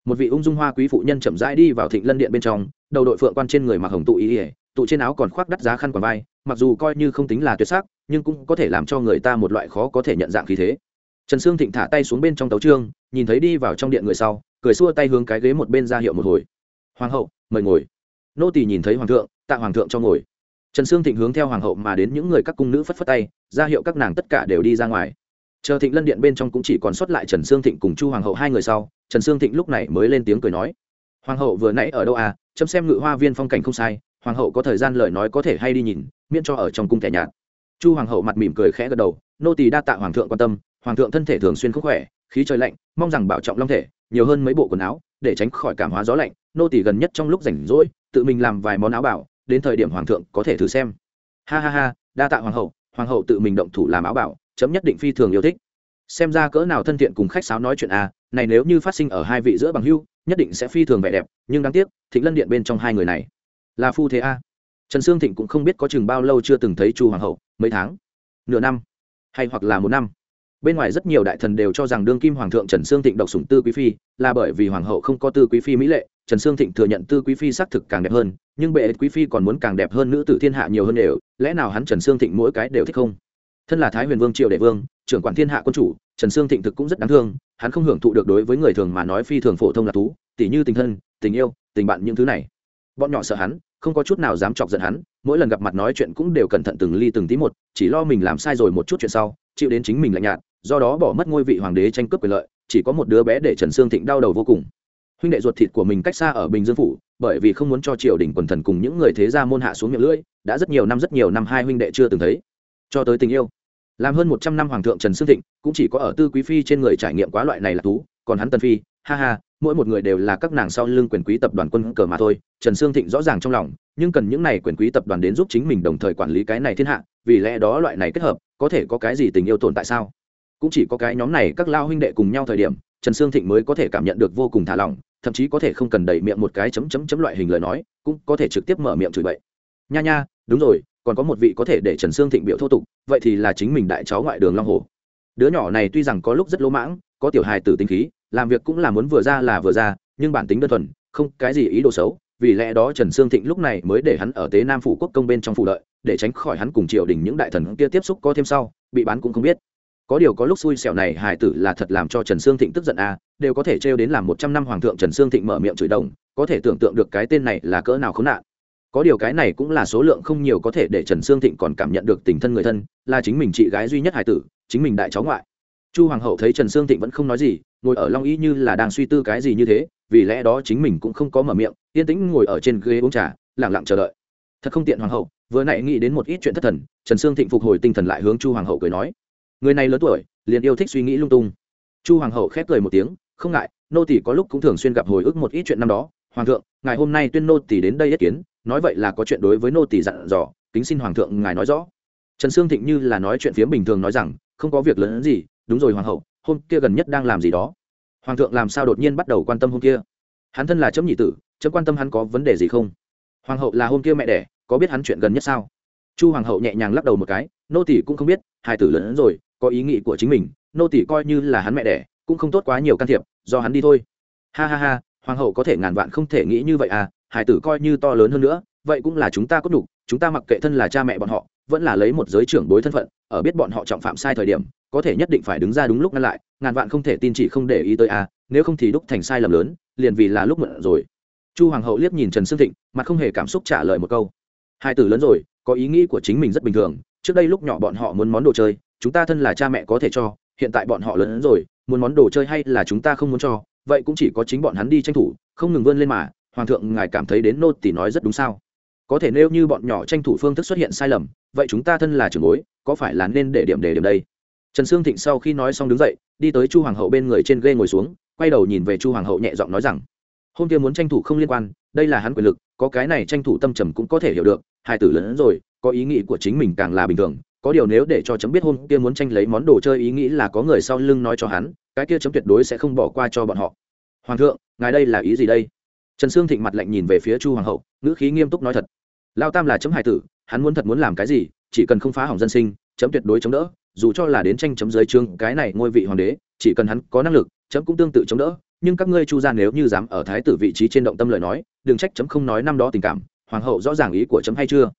Một vị ung dung hoa quý phụ nhân chậm rãi đi vào thịnh lân điện bên trong, đầu đội phượng quan trên người mặc hồng tụ ý ỉa tụ trên áo còn khoác đắt giá khăn quàng vai, mặc dù coi như không tính là tuyệt sắc, nhưng cũng có thể làm cho người ta một loại khó có thể nhận dạng khí thế trần sương thịnh thả tay xuống bên trong tấu trương, nhìn thấy đi vào trong điện người sau, cười xua tay hướng cái ghế một bên ra hiệu một hồi. Hoàng hậu, mời ngồi. Nô tỳ nhìn thấy hoàng thượng, tạ hoàng thượng cho ngồi. Trần sương thịnh hướng theo hoàng hậu mà đến những người các cung nữ phất phất tay, ra hiệu các nàng tất cả đều đi ra ngoài. Chờ thịnh lân điện bên trong cũng chỉ còn sót lại trần sương thịnh cùng chu hoàng hậu hai người sau, trần sương thịnh lúc này mới lên tiếng cười nói, hoàng hậu vừa nãy ở đâu à? Chấm xem ngự hoa viên phong cảnh không sai, hoàng hậu có thời gian lời nói có thể hay đi nhìn, miễn cho ở trong cung kẻ nhạt chu hoàng hậu mặt mỉm cười khẽ gật đầu, nô tỳ đa tạ hoàng thượng quan tâm, hoàng thượng thân thể thường xuyên không khỏe, khí trời lạnh, mong rằng bảo trọng long thể, nhiều hơn mấy bộ quần áo, để tránh khỏi cảm hóa gió lạnh. Nô tỳ gần nhất trong lúc rảnh rỗi, tự mình làm vài món áo bảo, đến thời điểm hoàng thượng có thể thử xem. Ha ha ha, đa tạ hoàng hậu hoàng hậu tự mình động thủ làm áo bảo, chấm nhất định phi thường yêu thích. Xem ra cỡ nào thân thiện cùng khách sáo nói chuyện à này nếu như phát sinh ở hai vị giữa bằng hưu nhất định sẽ phi thường vẻ đẹp, nhưng đáng tiếc, thịnh lân điện bên trong hai người này là phu thế a trần sương thịnh cũng không biết có chừng bao lâu chưa từng thấy chu hoàng hậu, mấy tháng, nửa năm, hay hoặc là một năm. Bên ngoài rất nhiều đại thần đều cho rằng đương kim hoàng thượng trần sương thịnh độc sủng tư quý phi, là bởi vì hoàng hậu không có tư quý phi mỹ lệ, trần sương thịnh thừa nhận tư quý phi xác thực càng đẹp hơn, nhưng bệ quý phi còn muốn càng đẹp hơn nữ tử thiên hạ nhiều hơn đều, lẽ nào hắn trần sương thịnh mỗi cái đều thích không? Thân là thái huyền vương, triều đệ vương, trưởng quản thiên hạ quân chủ, trần sương thịnh thực cũng rất đáng thương, hắn không hưởng thụ được đối với người thường mà nói phi thường phổ thông là thú, tỉ như tình thân, tình yêu, tình bạn những thứ này. Bọn nhỏ sợ hắn không có chút nào dám chọc giận hắn, mỗi lần gặp mặt nói chuyện cũng đều cẩn thận từng ly từng tí một, chỉ lo mình làm sai rồi một chút chuyện sau, chịu đến chính mình lạnh nhạt, do đó bỏ mất ngôi vị hoàng đế tranh cướp quyền lợi, chỉ có một đứa bé để trần sương thịnh đau đầu vô cùng. Huynh đệ ruột thịt của mình cách xa ở bình dương phủ, bởi vì không muốn cho triều đình quần thần cùng những người thế gia môn hạ xuống miệng lưỡi, đã rất nhiều năm rất nhiều năm hai huynh đệ chưa từng thấy. Cho tới tình yêu, làm hơn một trăm năm hoàng thượng trần sương thịnh cũng chỉ có ở tư quý phi trên người trải nghiệm quá loại này là thú, còn hắn tân phi, ha ha mỗi một người đều là các nàng sau lưng quyền quý tập đoàn quân cờ mà thôi, trần sương thịnh rõ ràng trong lòng, nhưng cần những này quyền quý tập đoàn đến giúp chính mình đồng thời quản lý cái này thiên hạ, vì lẽ đó loại này kết hợp, có thể có cái gì tình yêu tồn tại sao? Cũng chỉ có cái nhóm này các lao huynh đệ cùng nhau thời điểm, trần sương thịnh mới có thể cảm nhận được vô cùng thả lỏng, thậm chí có thể không cần đẩy miệng một cái chấm chấm chấm loại hình lời nói, cũng có thể trực tiếp mở miệng chửi bậy. Nha nha, đúng rồi, còn có một vị có thể để trần sương thịnh biểu thô tục, vậy thì là chính mình đại cháu ngoại đường long hồ. Đứa nhỏ này tuy rằng có lúc rất lỗ mãng, có tiểu hài tử tinh khí làm việc cũng là muốn vừa ra là vừa ra, nhưng bản tính đơn thuần, không cái gì ý đồ xấu. Vì lẽ đó trần sương thịnh lúc này mới để hắn ở tế nam phủ quốc công bên trong phủ đợi, để tránh khỏi hắn cùng triều đình những đại thần kia tiếp xúc có thêm sau, bị bán cũng không biết. Có điều có lúc xui xẻo này, hài tử là thật làm cho trần sương thịnh tức giận à đều có thể trêu đến làm một trăm năm hoàng thượng trần sương thịnh mở miệng chửi đồng, có thể tưởng tượng được cái tên này là cỡ nào khốn nạn. Có điều cái này cũng là số lượng không nhiều có thể để trần sương thịnh còn cảm nhận được tình thân người thân, là chính mình chị gái duy nhất hài tử, chính mình đại cháu ngoại. Chu hoàng hậu thấy trần sương thịnh vẫn không nói gì ngồi ở long ý như là đang suy tư cái gì như thế, vì lẽ đó chính mình cũng không có mở miệng, yên tĩnh ngồi ở trên ghế uống trà lẳng lặng chờ đợi. Thật không tiện hoàng hậu, vừa nãy nghĩ đến một ít chuyện thất thần, trần sương thịnh phục hồi tinh thần lại hướng chu hoàng hậu cười nói. Người này lớn tuổi, liền yêu thích suy nghĩ lung tung. Chu hoàng hậu khép cười một tiếng, không ngại, nô tỷ có lúc cũng thường xuyên gặp hồi ức một ít chuyện năm đó. Hoàng thượng, ngài hôm nay tuyên nô tỷ đến đây ý kiến, nói vậy là có chuyện đối với nô tỷ dặn dò, kính xin hoàng thượng ngài nói rõ. Trần sương thịnh như là nói chuyện phiếm bình thường nói rằng, không có việc lớn gì, đúng rồi hoàng hậu hôm kia gần nhất đang làm gì đó. Hoàng thượng làm sao đột nhiên bắt đầu quan tâm hôm kia? Hắn thân là chấm nhị tử, chấm quan tâm hắn có vấn đề gì không? Hoàng hậu là hôm kia mẹ đẻ, có biết hắn chuyện gần nhất sao? Chu hoàng hậu nhẹ nhàng lắc đầu một cái, nô tỷ cũng không biết hai tử lớn hơn rồi, có ý nghĩ của chính mình, nô tỷ coi như là hắn mẹ đẻ, cũng không tốt quá nhiều can thiệp, do hắn đi thôi. Ha ha ha, hoàng hậu có thể ngàn vạn không thể nghĩ như vậy à hải tử coi như to lớn hơn nữa, vậy cũng là chúng ta có đủ, chúng ta mặc kệ thân là cha mẹ bọn họ, vẫn là lấy một giới trưởng bối thân phận ở biết bọn họ trọng phạm sai thời điểm, có thể nhất định phải đứng ra đúng lúc ngăn lại, ngàn vạn không thể tin chỉ không để ý tới a, nếu không thì đúc thành sai lầm lớn, liền vì là lúc mượn rồi. Chu hoàng hậu liếc nhìn trần sương thịnh, mặt không hề cảm xúc trả lời một câu. Hai tử lớn rồi, có ý nghĩ của chính mình rất bình thường, trước đây lúc nhỏ bọn họ muốn món đồ chơi, chúng ta thân là cha mẹ có thể cho, hiện tại bọn họ lớn hơn rồi, muốn món đồ chơi hay là chúng ta không muốn cho, vậy cũng chỉ có chính bọn hắn đi tranh thủ, không ngừng vươn lên mà, hoàng thượng ngài cảm thấy đến nô tỷ nói rất đúng sao? Có thể nếu như bọn nhỏ tranh thủ phương thức xuất hiện sai lầm, vậy chúng ta thân là trưởng bối, có phải là nên để điểm để điểm đây? Trần sương thịnh sau khi nói xong đứng dậy, đi tới chu hoàng hậu bên người trên ghê ngồi xuống, quay đầu nhìn về chu hoàng hậu nhẹ giọng nói rằng, hôm kia muốn tranh thủ không liên quan, đây là hắn quyền lực, có cái này tranh thủ tâm trầm cũng có thể hiểu được, hai tử lớn hơn rồi, có ý nghĩ của chính mình càng là bình thường, có điều nếu để cho chấm biết hôm kia muốn tranh lấy món đồ chơi ý nghĩ là có người sau lưng nói cho hắn, cái kia chấm tuyệt đối sẽ không bỏ qua cho bọn họ. Hoàng thượng, ngài đây là ý gì đây? Trần sương thịnh mặt lạnh nhìn về phía chu hoàng hậu, ngữ khí nghiêm túc nói thật lao tam là chấm hải tử, hắn muốn thật muốn làm cái gì, chỉ cần không phá hỏng dân sinh, chấm tuyệt đối chống đỡ, dù cho là đến tranh chấm dưới trương cái này ngôi vị hoàng đế, chỉ cần hắn có năng lực, chấm cũng tương tự chống đỡ. Nhưng các ngươi chu gia nếu như dám ở thái tử vị trí trên động tâm lời nói, đừng trách chấm không nói năm đó tình cảm, hoàng hậu rõ ràng ý của chấm hay chưa?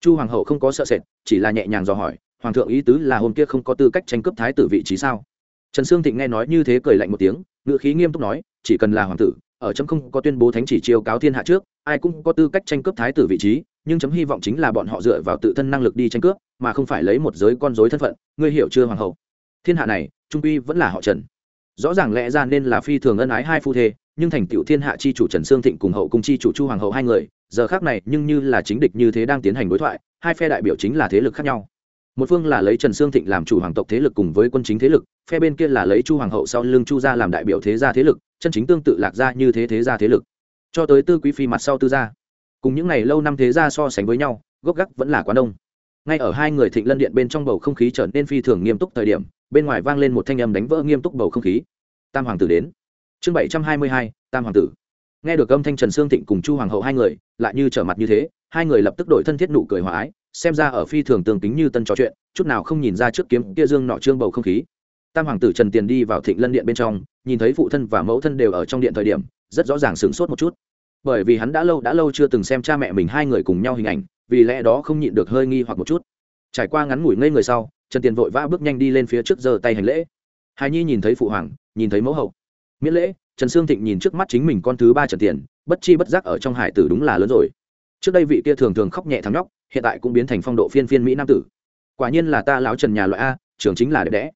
Chu hoàng hậu không có sợ sệt, chỉ là nhẹ nhàng dò hỏi, hoàng thượng ý tứ là hôm kia không có tư cách tranh cướp thái tử vị trí sao? Trần sương thịnh nghe nói như thế cười lạnh một tiếng ngự khí nghiêm túc nói, chỉ cần là hoàng tử, ở chấm không có tuyên bố thánh chỉ chiêu cáo thiên hạ trước, ai cũng có tư cách tranh cướp thái tử vị trí nhưng chấm hy vọng chính là bọn họ dựa vào tự thân năng lực đi tranh cướp, mà không phải lấy một giới con dối thân phận. Ngươi hiểu chưa, hoàng hậu? Thiên hạ này, trung quy vẫn là họ trần. Rõ ràng lẽ ra nên là phi thường ân ái hai phu thê, nhưng thành tựu thiên hạ chi chủ trần sương thịnh cùng hậu cung chi chủ chu hoàng hậu hai người, giờ khác này nhưng như là chính địch như thế đang tiến hành đối thoại, hai phe đại biểu chính là thế lực khác nhau. Một phương là lấy trần sương thịnh làm chủ hoàng tộc thế lực cùng với quân chính thế lực, phe bên kia là lấy chu hoàng hậu sau lưng chu gia làm đại biểu thế gia thế lực, chân chính tương tự lạc gia như thế thế gia thế lực. Cho tới tư quý phi mặt sau tư gia cùng những ngày lâu năm thế gia so sánh với nhau, gốc gác vẫn là quá đông. Ngay ở hai người thịnh lân điện bên trong bầu không khí trở nên phi thường nghiêm túc thời điểm, bên ngoài vang lên một thanh âm đánh vỡ nghiêm túc bầu không khí. Tam hoàng tử đến. Chương bảy trăm hai mươi hai, tam hoàng tử. Nghe được âm thanh trần sương thịnh cùng chu hoàng hậu hai người, lại như trở mặt như thế, hai người lập tức đổi thân thiết nụ cười hòa ái, xem ra ở phi thường tường tính như tân trò chuyện, chút nào không nhìn ra trước kiếm kia dương nọ trương bầu không khí. Tam hoàng tử trần tiền đi vào thịnh lân điện bên trong, nhìn thấy phụ thân và mẫu thân đều ở trong điện thời điểm, rất rõ ràng sửng sốt một chút bởi vì hắn đã lâu đã lâu chưa từng xem cha mẹ mình hai người cùng nhau hình ảnh, vì lẽ đó không nhịn được hơi nghi hoặc một chút. Trải qua ngắn ngủi ngây người sau, trần tiền vội vã bước nhanh đi lên phía trước giơ tay hành lễ. Hài nhi nhìn thấy phụ hoàng, nhìn thấy mẫu hậu. Miễn lễ, trần sương thịnh nhìn trước mắt chính mình con thứ ba trần tiền, bất chi bất giác ở trong hải tử đúng là lớn rồi. Trước đây vị kia thường thường khóc nhẹ thắng nhóc, hiện tại cũng biến thành phong độ phiên phiên mỹ nam tử. Quả nhiên là ta lão trần nhà loại a trường chính là đẹp đẽ.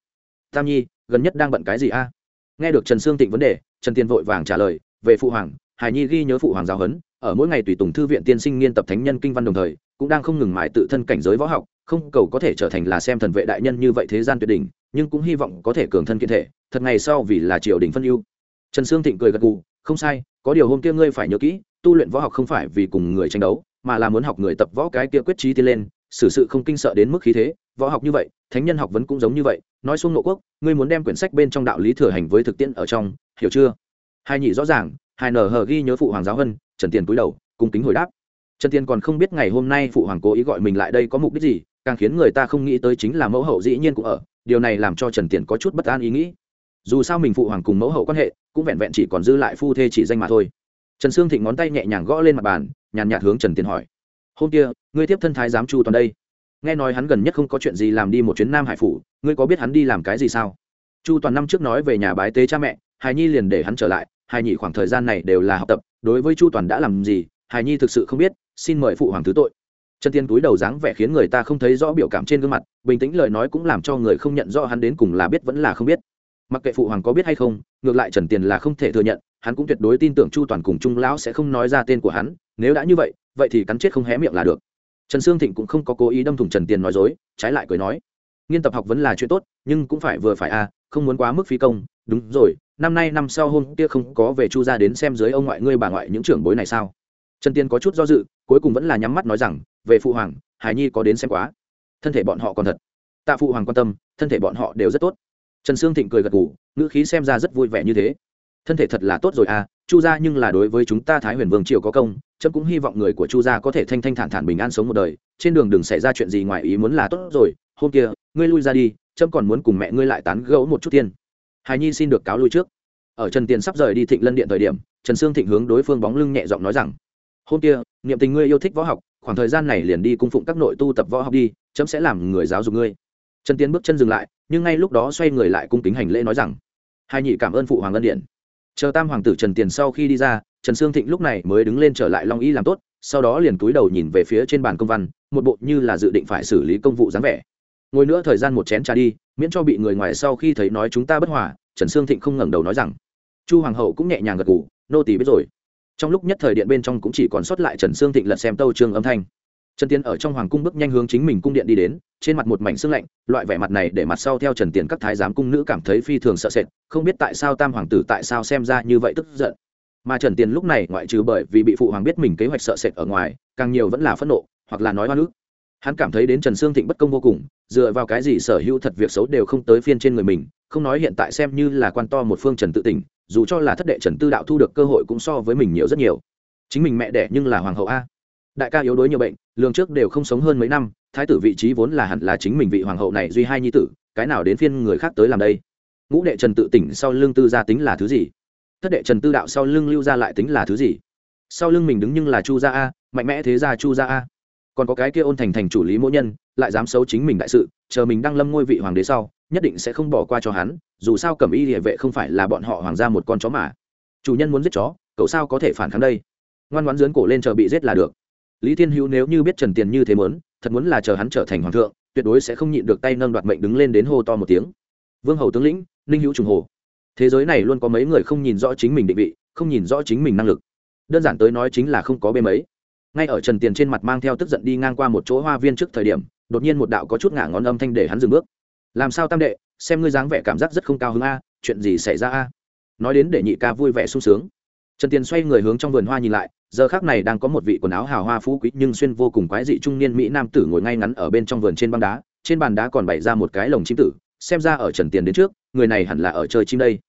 Tam nhi, gần nhất đang bận cái gì a? Nghe được trần sương thịnh vấn đề, trần tiền vội vàng trả lời, về phụ hoàng hải nhi ghi nhớ phụ hoàng giáo huấn, ở mỗi ngày tùy tùng thư viện tiên sinh nghiên tập thánh nhân kinh văn đồng thời, cũng đang không ngừng mãi tự thân cảnh giới võ học, không cầu có thể trở thành là xem thần vệ đại nhân như vậy thế gian tuyệt đỉnh, nhưng cũng hy vọng có thể cường thân kiện thể, thật ngày sau vì là triều đình phân ưu. Trần sương thịnh cười gật gù, không sai, có điều hôm kia ngươi phải nhớ kỹ, tu luyện võ học không phải vì cùng người tranh đấu, mà là muốn học người tập võ cái kia quyết trí tiến lên, xử sự không kinh sợ đến mức khí thế, võ học như vậy, thánh nhân học vấn cũng giống như vậy, nói xuống nội quốc, ngươi muốn đem quyển sách bên trong đạo lý thừa hành với thực tiễn ở trong, hiểu chưa? Hai nhị rõ ràng hai nở hờ ghi nhớ phụ hoàng giáo hân, trần tiền cúi đầu, cung kính hồi đáp. Trần tiền còn không biết ngày hôm nay phụ hoàng cố ý gọi mình lại đây có mục đích gì, càng khiến người ta không nghĩ tới chính là mẫu hậu dĩ nhiên cũng ở, điều này làm cho trần tiền có chút bất an ý nghĩ. Dù sao mình phụ hoàng cùng mẫu hậu quan hệ, cũng vẹn vẹn chỉ còn dư lại phu thê chỉ danh mà thôi. Trần sương thịnh ngón tay nhẹ nhàng gõ lên mặt bàn, nhàn nhạt hướng trần tiền hỏi. Hôm kia, ngươi tiếp thân thái giám chu toàn đây? Nghe nói hắn gần nhất không có chuyện gì làm đi một chuyến nam hải phủ, ngươi có biết hắn đi làm cái gì sao? Chu toàn năm trước nói về nhà bái tế cha mẹ, hài nhi liền để hắn trở lại hài nhi khoảng thời gian này đều là học tập, đối với chu toàn đã làm gì hài nhi thực sự không biết, xin mời phụ hoàng thứ tội. Trần tiên túi đầu dáng vẻ khiến người ta không thấy rõ biểu cảm trên gương mặt, bình tĩnh lời nói cũng làm cho người không nhận rõ hắn đến cùng là biết vẫn là không biết. Mặc kệ phụ hoàng có biết hay không, ngược lại trần tiền là không thể thừa nhận, hắn cũng tuyệt đối tin tưởng chu toàn cùng trung lão sẽ không nói ra tên của hắn, nếu đã như vậy vậy thì cắn chết không hé miệng là được. Trần sương thịnh cũng không có cố ý đâm thủng trần tiền nói dối, trái lại cười nói, nghiên tập học vẫn là chuyện tốt, nhưng cũng phải vừa phải a không muốn quá mức phí công. Đúng rồi năm nay năm sau hôm kia không có về chu ra đến xem dưới ông ngoại ngươi bà ngoại những trưởng bối này sao? Trần tiên có chút do dự, cuối cùng vẫn là nhắm mắt nói rằng, về phụ hoàng, hải nhi có đến xem quá. Thân thể bọn họ còn thật. Tạ phụ hoàng quan tâm, thân thể bọn họ đều rất tốt. Trần sương thịnh cười gật ngủ ngữ khí xem ra rất vui vẻ như thế. Thân thể thật là tốt rồi à chu gia nhưng là đối với chúng ta thái huyền vương triều có công trâm cũng hy vọng người của chu gia có thể thanh thanh thản thản bình an sống một đời. Trên đường đừng xảy ra chuyện gì ngoài ý muốn là tốt rồi. Hôm kia, ngươi lui ra đi trâm còn muốn cùng mẹ ngươi lại tán gẫu một chút tiên hài nhi xin được cáo lui trước. Ở trần tiền sắp rời đi thịnh lân điện thời điểm, trần sương thịnh hướng đối phương bóng lưng nhẹ giọng nói rằng, hôm kia, niệm tình ngươi yêu thích võ học, khoảng thời gian này liền đi cung phụng các nội tu tập võ học đi, chấm sẽ làm người giáo dục ngươi. Trần tiến bước chân dừng lại, nhưng ngay lúc đó xoay người lại cung kính hành lễ nói rằng hai nhị cảm ơn phụ hoàng ân điện. Chờ tam hoàng tử trần tiền sau khi đi ra, trần sương thịnh lúc này mới đứng lên trở lại long y làm tốt, sau đó liền cúi đầu nhìn về phía trên bàn công văn, một bộ như là dự định phải xử lý công vụ dáng vẻ ngồi nữa thời gian một chén trà đi, miễn cho bị người ngoài sau khi thấy nói chúng ta bất hòa, trần sương thịnh không ngẩng đầu nói rằng. Chu hoàng hậu cũng nhẹ nhàng gật g ủ nô tỳ biết rồi. Trong lúc nhất thời điện bên trong cũng chỉ còn sót lại trần sương thịnh lật xem tâu trương âm thanh. Trần tiến ở trong hoàng cung bước nhanh hướng chính mình cung điện đi đến, trên mặt một mảnh sương lạnh, loại vẻ mặt này để mặt sau theo trần tiến các thái giám cung nữ cảm thấy phi thường sợ sệt, không biết tại sao tam hoàng tử tại sao xem ra như vậy tức giận. Mà trần tiến lúc này ngoại trừ bởi vì bị phụ hoàng biết mình kế hoạch sợ sệt ở ngoài, càng nhiều vẫn là phẫn nộ, hoặc là nói hoa nước hắn cảm thấy đến trần sương thịnh bất công vô cùng, dựa vào cái gì sở hữu thật việc xấu đều không tới phiên trên người mình, không nói hiện tại xem như là quan to một phương trần tự tỉnh, dù cho là thất đệ trần tư đạo thu được cơ hội cũng so với mình nhiều rất nhiều. Chính mình mẹ đẻ nhưng là hoàng hậu a. Đại ca yếu đuối nhiều bệnh lương trước đều không sống hơn mấy năm, thái tử vị trí vốn là hẳn là chính mình vị hoàng hậu này duy hai nhi tử, cái nào đến phiên người khác tới làm đây? Ngũ đệ trần tự tỉnh sau lưng tư gia tính là thứ gì? Thất đệ trần tư đạo sau lưng lưu gia lại tính là thứ gì? Sau lưng mình đứng nhưng là chu gia a, mạnh mẽ thế gia chu gia a còn có cái kia ôn thành thành chủ lý mỗi nhân, lại dám xấu chính mình đại sự, chờ mình đang lâm ngôi vị hoàng đế sau, nhất định sẽ không bỏ qua cho hắn, dù sao cẩm y địa vệ không phải là bọn họ hoàng gia một con chó mà. Chủ nhân muốn giết chó, cậu sao có thể phản kháng đây? Ngoan ngoãn dướn cổ lên chờ bị giết là được. Lý thiên hữu nếu như biết trần tiền như thế muốn, thật muốn là chờ hắn trở thành hoàng thượng, tuyệt đối sẽ không nhịn được tay nâng đoạt mệnh đứng lên đến hô to một tiếng. Vương hầu tướng lĩnh, ninh hữu trùng hồ. Thế giới này luôn có mấy người không nhìn rõ chính mình định vị, không nhìn rõ chính mình năng lực. Đơn giản tới nói chính là không có bê mấy ngay ở trần tiền trên mặt mang theo tức giận đi ngang qua một chỗ hoa viên trước thời điểm, đột nhiên một đạo có chút ngả ngón âm thanh để hắn dừng bước. Làm sao tam đệ, xem ngươi dáng vẻ cảm giác rất không cao hứng a, chuyện gì xảy ra a? Nói đến để nhị ca vui vẻ sung sướng. Trần tiền xoay người hướng trong vườn hoa nhìn lại, giờ khác này đang có một vị quần áo hào hoa phú quý nhưng xuyên vô cùng quái dị trung niên mỹ nam tử ngồi ngay ngắn ở bên trong vườn trên băng đá, trên bàn đá còn bày ra một cái lồng chim tử, xem ra ở trần tiền đến trước, người này hẳn là ở chơi chim đây.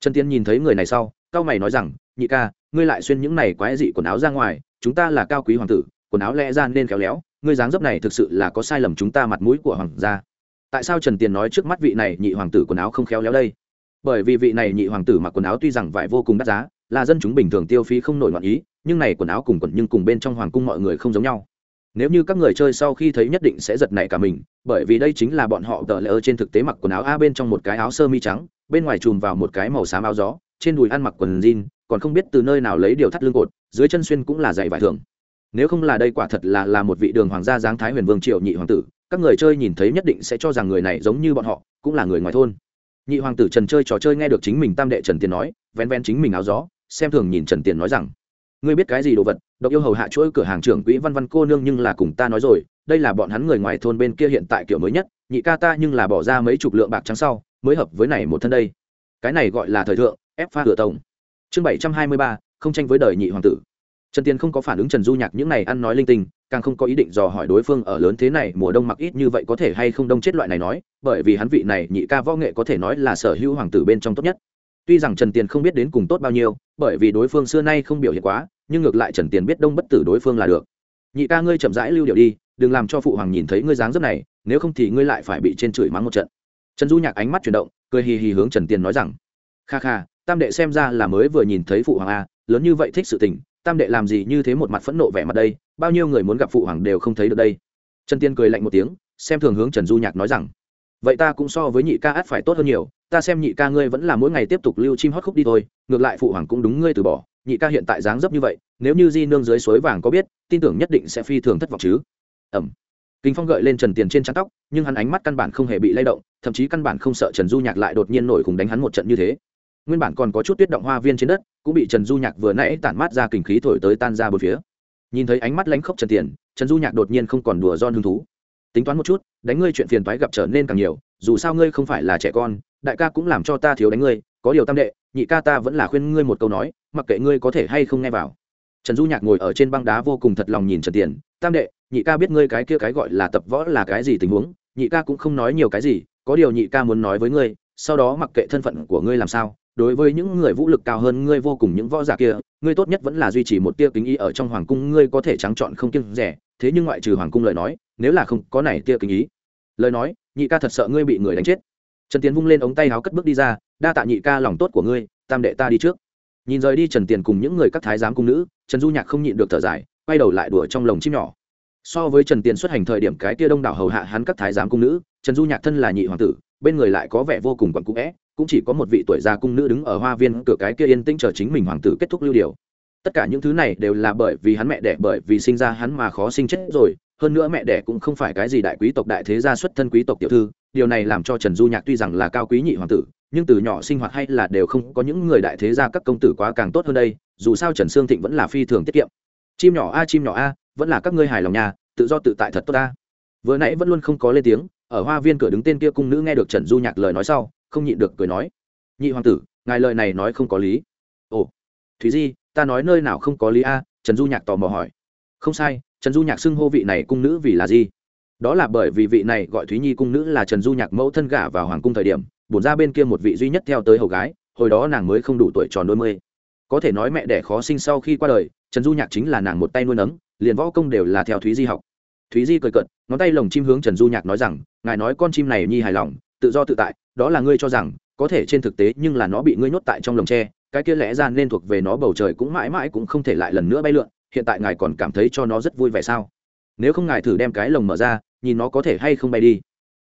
Trần tiền nhìn thấy người này sau cao mày nói rằng, nhị ca ngươi lại xuyên những này quái dị quần áo ra ngoài, chúng ta là cao quý hoàng tử, quần áo lẽ ra nên khéo léo, ngươi dáng dấp này thực sự là có sai lầm chúng ta mặt mũi của hoàng gia. Tại sao trần tiền nói trước mắt vị này nhị hoàng tử quần áo không khéo léo đây? Bởi vì vị này nhị hoàng tử mặc quần áo tuy rằng vải vô cùng đắt giá, là dân chúng bình thường tiêu phí không nổi loạn ý, nhưng này quần áo cùng quần nhưng cùng bên trong hoàng cung mọi người không giống nhau. Nếu như các người chơi sau khi thấy nhất định sẽ giật nảy cả mình, bởi vì đây chính là bọn họ tờ lỡ trên thực tế mặc quần áo a bên trong một cái áo sơ mi trắng, bên ngoài chùm vào một cái màu xám áo gió trên đùi ăn mặc quần jean, còn không biết từ nơi nào lấy điều thắt lưng cột, dưới chân xuyên cũng là giày vải thường. Nếu không là đây quả thật là là một vị đường hoàng gia giáng thái huyền vương triệu nhị hoàng tử, các người chơi nhìn thấy nhất định sẽ cho rằng người này giống như bọn họ, cũng là người ngoài thôn. Nhị hoàng tử trần chơi trò chơi nghe được chính mình tam đệ trần tiền nói ven ven chính mình áo gió, xem thường nhìn trần tiền nói rằng, ngươi biết cái gì đồ vật, độc yêu hầu hạ chuỗi cửa hàng trưởng quỹ văn văn cô nương nhưng là cùng ta nói rồi, đây là bọn hắn người ngoài thôn bên kia hiện tại kiểu mới nhất, nhị ca ta nhưng là bỏ ra mấy chục lượng bạc trắng sau, mới hợp với này một thân đây. Cái này gọi là thời thượng ép pha cửa tổng. Chương bảy trăm hai mươi ba, không tranh với đời nhị hoàng tử. Trần tiên không có phản ứng trần du nhạc những này ăn nói linh tinh, càng không có ý định dò hỏi đối phương ở lớn thế này mùa đông mặc ít như vậy có thể hay không đông chết loại này nói, bởi vì hắn vị này nhị ca võ nghệ có thể nói là sở hữu hoàng tử bên trong tốt nhất. Tuy rằng trần tiền không biết đến cùng tốt bao nhiêu, bởi vì đối phương xưa nay không biểu hiện quá, nhưng ngược lại trần tiền biết đông bất tử đối phương là được. Nhị ca ngươi chậm rãi lưu điệu đi, đừng làm cho phụ hoàng nhìn thấy ngươi dáng dấp này, nếu không thì ngươi lại phải bị trên chửi mắng một trận. Trần du nhạc ánh mắt chuyển động, cười hì hì hướng trần tiền nói rằng, kha kha tam đệ xem ra là mới vừa nhìn thấy phụ hoàng a, lớn như vậy thích sự tình, tam đệ làm gì như thế một mặt phẫn nộ vẻ mặt đây, bao nhiêu người muốn gặp phụ hoàng đều không thấy được đây. Trần tiên cười lạnh một tiếng, xem thường hướng trần du nhạc nói rằng, vậy ta cũng so với nhị ca át phải tốt hơn nhiều, ta xem nhị ca ngươi vẫn là mỗi ngày tiếp tục lưu chim hót khúc đi thôi, ngược lại phụ hoàng cũng đúng ngươi từ bỏ, nhị ca hiện tại dáng dấp như vậy, nếu như di nương dưới suối vàng có biết, tin tưởng nhất định sẽ phi thường thất vọng chứ. Ẩm kinh phong gợi lên trần tiền trên trán tóc, nhưng hắn ánh mắt căn bản không hề bị lay động, thậm chí căn bản không sợ trần du nhạc lại đột nhiên nổi cùng đánh hắn một trận như thế nguyên bản còn có chút tuyết động hoa viên trên đất, cũng bị trần du nhạc vừa nãy tản mát ra kình khí thổi tới tan ra bốn phía. Nhìn thấy ánh mắt lánh khóc trần tiền, trần du nhạc đột nhiên không còn đùa don hứng thú. Tính toán một chút, đánh ngươi chuyện phiền toái gặp trở nên càng nhiều, dù sao ngươi không phải là trẻ con, đại ca cũng làm cho ta thiếu đánh ngươi, có điều tam đệ, nhị ca ta vẫn là khuyên ngươi một câu nói, mặc kệ ngươi có thể hay không nghe vào. Trần du nhạc ngồi ở trên băng đá vô cùng thật lòng nhìn trần tiền, tam đệ, nhị ca biết ngươi cái kia cái gọi là tập võ là cái gì tình huống, nhị ca cũng không nói nhiều cái gì, có điều nhị ca muốn nói với ngươi, sau đó mặc kệ thân phận của ngươi làm sao đối với những người vũ lực cao hơn ngươi vô cùng những võ giả kia, ngươi tốt nhất vẫn là duy trì một tia kính ý ở trong hoàng cung, ngươi có thể trắng chọn không kiêng rẻ. Thế nhưng ngoại trừ hoàng cung lời nói, nếu là không có này tia kính ý, lời nói, nhị ca thật sợ ngươi bị người đánh chết. Trần tiến vung lên ống tay áo cất bước đi ra, đa tạ nhị ca lòng tốt của ngươi, tam đệ ta đi trước. Nhìn rời đi trần tiền cùng những người các thái giám cung nữ, trần du nhạc không nhịn được thở dài, quay đầu lại đùa trong lồng chim nhỏ. So với trần tiền xuất hành thời điểm cái tia đông đảo hầu hạ hắn các thái giám cung nữ, trần du nhạc thân là nhị hoàng tử, bên người lại có vẻ vô cùng quặn cũ vẽ cũng chỉ có một vị tuổi già cung nữ đứng ở hoa viên cửa cái kia yên tĩnh chờ chính mình hoàng tử kết thúc lưu điều. Tất cả những thứ này đều là bởi vì hắn mẹ đẻ, bởi vì sinh ra hắn mà khó sinh chết rồi, hơn nữa mẹ đẻ cũng không phải cái gì đại quý tộc, đại thế gia xuất thân quý tộc tiểu thư, điều này làm cho trần du nhạc tuy rằng là cao quý nhị hoàng tử, nhưng từ nhỏ sinh hoạt hay là đều không có những người đại thế gia các công tử quá càng tốt hơn đây, dù sao trần sương thịnh vẫn là phi thường tiết kiệm. Chim nhỏ a, chim nhỏ a, vẫn là các ngươi hài lòng nhà tự do tự tại thật tốt ta. Vừa nãy vẫn luôn không có lên tiếng, ở hoa viên cửa đứng tên kia cung nữ nghe được trần du nhạc lời nói sau không nhịn được cười nói, nhị hoàng tử, ngài lời này nói không có lý. Ồ, thúy di, ta nói nơi nào không có lý a? Trần du nhạc tò mò hỏi. Không sai, trần du nhạc xưng hô vị này cung nữ vì là gì? Đó là bởi vì vị này gọi thúy nhi cung nữ là trần du nhạc mẫu thân gả vào hoàng cung thời điểm, bổn ra bên kia một vị duy nhất theo tới hầu gái, hồi đó nàng mới không đủ tuổi tròn đôi mươi. Có thể nói mẹ đẻ khó sinh sau khi qua đời, trần du nhạc chính là nàng một tay nuôi nấng, liền võ công đều là theo thúy di học. Thúy di cười cận ngón tay lồng chim hướng trần du nhạc nói rằng, ngài nói con chim này nhi hài lòng, tự do tự tại đó là ngươi cho rằng, có thể trên thực tế nhưng là nó bị ngươi nhốt tại trong lồng tre, cái kia lẽ ra nên thuộc về nó bầu trời cũng mãi mãi cũng không thể lại lần nữa bay lượn, hiện tại ngài còn cảm thấy cho nó rất vui vẻ sao? Nếu không ngài thử đem cái lồng mở ra, nhìn nó có thể hay không bay đi.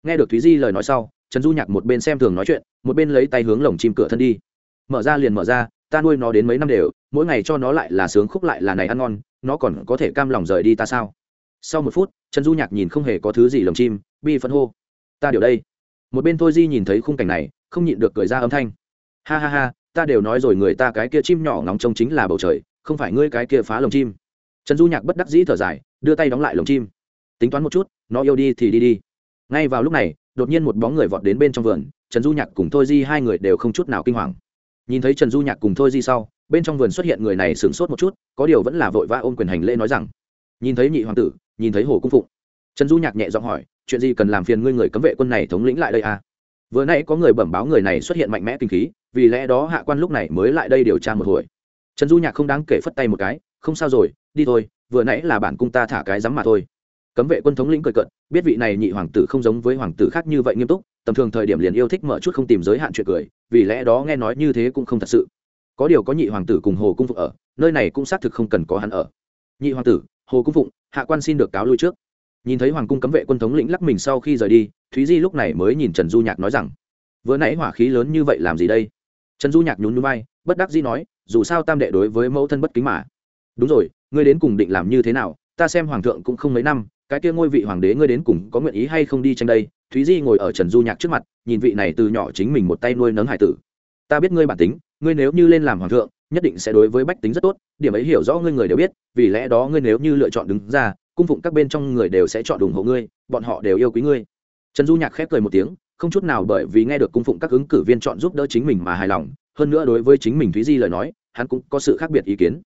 Nghe được thúy di lời nói sau, trần du nhạc một bên xem thường nói chuyện, một bên lấy tay hướng lồng chim cửa thân đi. Mở ra liền mở ra, ta nuôi nó đến mấy năm đều, mỗi ngày cho nó lại là sướng khúc lại là này ăn ngon, nó còn có thể cam lòng rời đi ta sao? Sau một phút, trần du nhạc nhìn không hề có thứ gì lồng chim, bi phân hô. Ta điều đây một bên thôi di nhìn thấy khung cảnh này, không nhịn được cười ra âm thanh. Ha ha ha, ta đều nói rồi người ta cái kia chim nhỏ ngóng trông chính là bầu trời, không phải ngươi cái kia phá lồng chim. Trần du nhạc bất đắc dĩ thở dài, đưa tay đóng lại lồng chim. Tính toán một chút, nó yêu đi thì đi đi. Ngay vào lúc này, đột nhiên một bóng người vọt đến bên trong vườn, trần du nhạc cùng thôi di hai người đều không chút nào kinh hoàng. Nhìn thấy trần du nhạc cùng thôi di sau, bên trong vườn xuất hiện người này sửng sốt một chút, có điều vẫn là vội vã ôm quyền hành lễ nói rằng, nhìn thấy nhị hoàng tử, nhìn thấy hồ cung phụng. Trần du nhạc nhẹ giọng hỏi chuyện gì cần làm phiền ngươi người cấm vệ quân này thống lĩnh lại đây à? Vừa nãy có người bẩm báo người này xuất hiện mạnh mẽ kinh khí, vì lẽ đó hạ quan lúc này mới lại đây điều tra một hồi. Trần du nhạc không đáng kể phất tay một cái, không sao rồi, đi thôi, vừa nãy là bản cung ta thả cái rắm mà thôi. Cấm vệ quân thống lĩnh cười cận biết vị này nhị hoàng tử không giống với hoàng tử khác như vậy nghiêm túc, tầm thường thời điểm liền yêu thích mở chút không tìm giới hạn chuyện cười, vì lẽ đó nghe nói như thế cũng không thật sự. Có điều có nhị hoàng tử cùng hồ cung phụng ở, nơi này cũng xác thực không cần có hắn ở. Nhị hoàng tử, hồ cung phụng, hạ quan xin được cáo lui trước nhìn thấy hoàng cung cấm vệ quân thống lĩnh lắc mình sau khi rời đi, thúy di lúc này mới nhìn trần du nhạc nói rằng, vừa nãy hỏa khí lớn như vậy làm gì đây? Trần du nhạc nhún núi bay bất đắc dĩ nói, dù sao tam đệ đối với mẫu thân bất kính mà. Đúng rồi, ngươi đến cùng định làm như thế nào? Ta xem hoàng thượng cũng không mấy năm, cái kia ngôi vị hoàng đế ngươi đến cùng có nguyện ý hay không đi tranh đây? Thúy di ngồi ở trần du nhạc trước mặt, nhìn vị này từ nhỏ chính mình một tay nuôi nấng hải tử. Ta biết ngươi bản tính, ngươi nếu như lên làm hoàng thượng, nhất định sẽ đối với bách tính rất tốt, điểm ấy hiểu rõ ngươi người đều biết, vì lẽ đó ngươi nếu như lựa chọn đứng ra cung phụng các bên trong người đều sẽ chọn ủng hộ ngươi, bọn họ đều yêu quý ngươi. Trần du nhạc khép cười một tiếng, không chút nào bởi vì nghe được cung phụng các ứng cử viên chọn giúp đỡ chính mình mà hài lòng, hơn nữa đối với chính mình thúy di lời nói, hắn cũng có sự khác biệt ý kiến.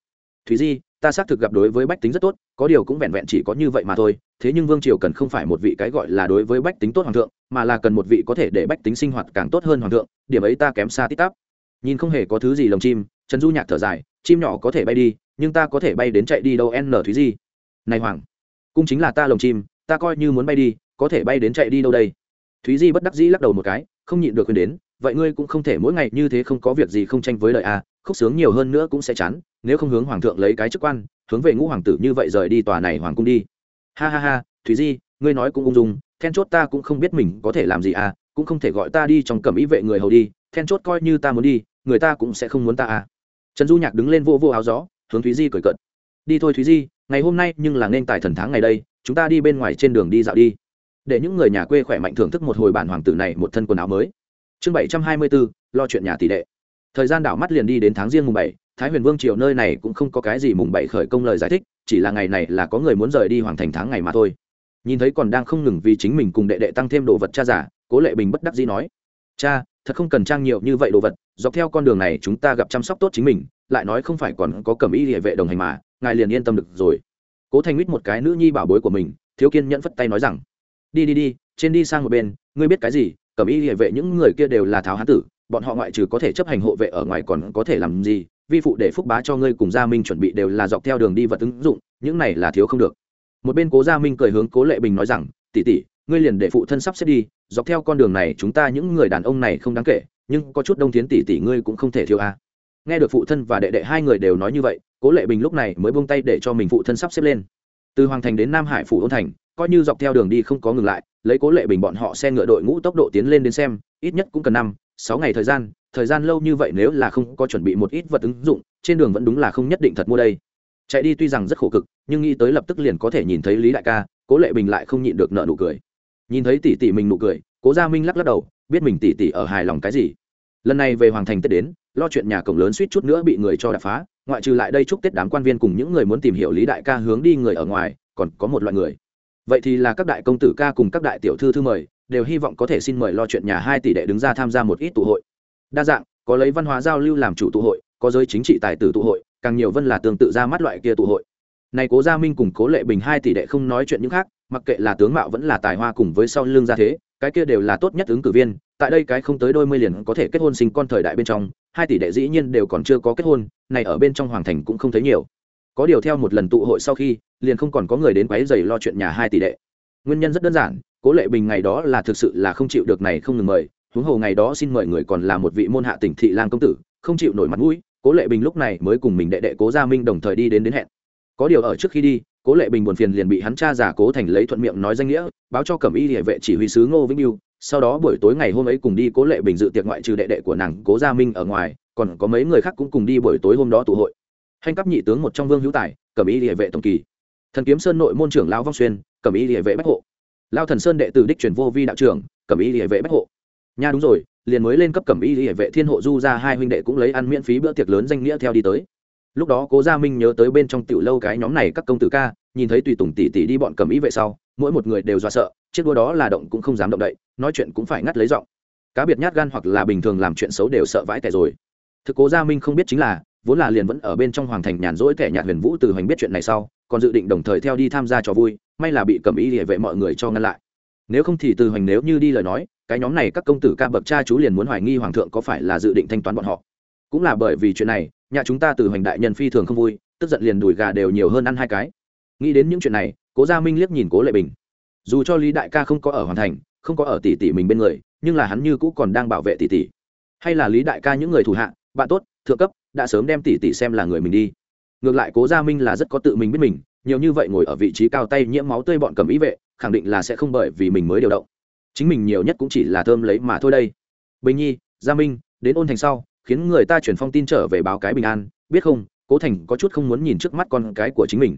Thúy di, ta xác thực gặp đối với bách tính rất tốt, có điều cũng vẹn vẹn chỉ có như vậy mà thôi, thế nhưng vương triều cần không phải một vị cái gọi là đối với bách tính tốt hoàng thượng, mà là cần một vị có thể để bách tính sinh hoạt càng tốt hơn hoàng thượng, điểm ấy ta kém xa tít tắp. Nhìn không hề có thứ gì lồng chim, trần du nhạc thở dài, chim nhỏ có thể bay đi, nhưng ta có thể bay đến chạy đi đâu, n thúy di. Này hoàng cung chính là ta lồng chim, ta coi như muốn bay đi, có thể bay đến chạy đi đâu đây? Thúy di bất đắc dĩ lắc đầu một cái, không nhịn được khuyên đến, vậy ngươi cũng không thể mỗi ngày như thế không có việc gì không tranh với lời a à, khúc sướng nhiều hơn nữa cũng sẽ chán, nếu không hướng hoàng thượng lấy cái chức quan, hướng về ngũ hoàng tử như vậy rời đi tòa này hoàng cung đi. Ha ha ha, thúy di, ngươi nói cũng ung dung, then chốt ta cũng không biết mình có thể làm gì à cũng không thể gọi ta đi trong cẩm ý vệ người hầu đi, then chốt coi như ta muốn đi, người ta cũng sẽ không muốn ta à. Trần du nhạc đứng lên vô vô áo gió, hướng thúy di cười cận đi thôi thúy di ngày hôm nay nhưng là nên tài thần tháng ngày đây, chúng ta đi bên ngoài trên đường đi dạo đi. Để những người nhà quê khỏe mạnh thưởng thức một hồi bản hoàng tử này một thân quần áo mới. Chương bảy trăm hai mươi bốn lo chuyện nhà tỷ đệ thời gian đảo mắt liền đi đến tháng riêng mùng bảy, thái huyền vương triều nơi này cũng không có cái gì mùng bảy khởi công lời giải thích, chỉ là ngày này là có người muốn rời đi hoàng thành tháng ngày mà thôi. Nhìn thấy còn đang không ngừng vì chính mình cùng đệ đệ tăng thêm đồ vật cha giả, cố lệ bình bất đắc dĩ nói, cha, thật không cần trang nhiều như vậy đồ vật, dọc theo con đường này chúng ta gặp chăm sóc tốt chính mình lại nói không phải còn có cẩm y địa vệ đồng hành mà, ngài liền yên tâm được rồi. Cố thành mít một cái nữ nhi bảo bối của mình, thiếu kiên nhẫn phất tay nói rằng, đi đi đi, trên đi sang một bên, ngươi biết cái gì cẩm y địa vệ những người kia đều là tháo hán tử, bọn họ ngoại trừ có thể chấp hành hộ vệ ở ngoài còn có thể làm gì, vi phụ để phúc bá cho ngươi cùng gia minh chuẩn bị đều là dọc theo đường đi vật ứng dụng, những này là thiếu không được. Một bên cố gia minh cười hướng cố lệ bình nói rằng, tỷ tỷ, ngươi liền để phụ thân sắp xếp đi, dọc theo con đường này chúng ta những người đàn ông này không đáng kể, nhưng có chút đông tiến tỷ tỷ ngươi cũng không thể thiếu a nghe được phụ thân và đệ đệ hai người đều nói như vậy, cố lệ bình lúc này mới buông tay để cho mình phụ thân sắp xếp lên. Từ hoàng thành đến nam hải phủ ôn thành, coi như dọc theo đường đi không có ngừng lại, lấy cố lệ bình bọn họ xe ngựa đội ngũ tốc độ tiến lên đến xem, ít nhất cũng cần năm, sáu ngày thời gian thời gian lâu như vậy nếu là không có chuẩn bị một ít vật ứng dụng, trên đường vẫn đúng là không nhất định thật mua đây. Chạy đi tuy rằng rất khổ cực, nhưng nghĩ tới lập tức liền có thể nhìn thấy lý đại ca, cố lệ bình lại không nhịn được nợ nụ cười. Nhìn thấy tỷ tỷ mình nụ cười, cố gia minh lắc lắc đầu, biết mình tỷ tỷ ở hài lòng cái gì. Lần này về hoàng thành tết đến lo chuyện nhà cổng lớn suýt chút nữa bị người cho đập phá, ngoại trừ lại đây chúc tết đám quan viên cùng những người muốn tìm hiểu lý đại ca hướng đi người ở ngoài, còn có một loại người. Vậy thì là các đại công tử ca cùng các đại tiểu thư thư mời, đều hy vọng có thể xin mời lo chuyện nhà hai tỷ đệ đứng ra tham gia một ít tụ hội. Đa dạng, có lấy văn hóa giao lưu làm chủ tụ hội, có giới chính trị tài tử tụ hội, càng nhiều vân là tương tự ra mắt loại kia tụ hội. Này cố gia minh cùng cố lệ bình hai tỷ đệ không nói chuyện những khác, mặc kệ là tướng mạo vẫn là tài hoa cùng với sau lưng gia thế, cái kia đều là tốt nhất ứng cử viên, tại đây cái không tới đôi mươi liền có thể kết hôn sinh con thời đại bên trong hai tỷ đệ dĩ nhiên đều còn chưa có kết hôn, này ở bên trong hoàng thành cũng không thấy nhiều. Có điều theo một lần tụ hội sau khi, liền không còn có người đến quấy giày lo chuyện nhà hai tỷ đệ. Nguyên nhân rất đơn giản, cố lệ bình ngày đó là thực sự là không chịu được này không ngừng mời, huống hồ ngày đó xin mời người còn là một vị môn hạ tỉnh thị lang công tử, không chịu nổi mặt mũi, cố lệ bình lúc này mới cùng mình đệ đệ cố gia minh đồng thời đi đến đến hẹn. Có điều ở trước khi đi, cố lệ bình buồn phiền liền bị hắn cha giả cố thành lấy thuận miệng nói danh nghĩa, báo cho cẩm y địa vệ chỉ huy sứ ngô vĩnh yêu sau đó buổi tối ngày hôm ấy cùng đi cố lệ bình dự tiệc ngoại trừ đệ đệ của nàng cố gia minh ở ngoài, còn có mấy người khác cũng cùng đi buổi tối hôm đó tụ hội. Hành cấp nhị tướng một trong vương hữu tài, cẩm y địa vệ tổng kỳ. Thần kiếm sơn nội môn trưởng lão vong xuyên, cẩm y địa vệ bách hộ. Lao thần sơn đệ tử đích truyền vô vi đạo trưởng, cẩm y địa vệ bách hộ. Nha đúng rồi, liền mới lên cấp cẩm y địa vệ thiên hộ du ra hai huynh đệ cũng lấy ăn miễn phí bữa tiệc lớn danh nghĩa theo đi tới. Lúc đó cố gia minh nhớ tới bên trong tiểu lâu cái nhóm này các công tử ca, nhìn thấy tùy tùng tỷ tỷ đi bọn cầm ý vệ sau, mỗi một người đều do sợ chiếc đua đó là động cũng không dám động đậy, nói chuyện cũng phải ngắt lấy giọng. Cá biệt nhát gan hoặc là bình thường làm chuyện xấu đều sợ vãi tẻ rồi. Thực cố gia minh không biết chính là, vốn là liền vẫn ở bên trong hoàng thành nhàn rỗi kẻ nhạt huyền vũ từ hoành biết chuyện này sau, còn dự định đồng thời theo đi tham gia trò vui, may là bị cầm ý địa vệ mọi người cho ngăn lại. Nếu không thì từ hoành nếu như đi lời nói, cái nhóm này các công tử ca bậc cha chú liền muốn hoài nghi hoàng thượng có phải là dự định thanh toán bọn họ. Cũng là bởi vì chuyện này, nhà chúng ta từ hoành đại nhân phi thường không vui, tức giận liền đùi gà đều nhiều hơn ăn hai cái. Nghĩ đến những chuyện này, cố gia minh liếc nhìn cố lệ bình dù cho lý đại ca không có ở hoàn thành, không có ở tỷ tỷ mình bên người, nhưng là hắn như cũ còn đang bảo vệ tỷ tỷ. Hay là lý đại ca những người thủ hạ, bạn tốt, thượng cấp, đã sớm đem tỷ tỷ xem là người mình đi. Ngược lại cố gia minh là rất có tự mình biết mình, nhiều như vậy ngồi ở vị trí cao tay nhiễm máu tươi bọn cầm ý vệ, khẳng định là sẽ không bởi vì mình mới điều động. Chính mình nhiều nhất cũng chỉ là thơm lấy mà thôi đây. Bình nhi, gia minh, đến ôn thành sau, khiến người ta chuyển phong tin trở về báo cái bình an, biết không, cố thành có chút không muốn nhìn trước mắt con cái của chính mình.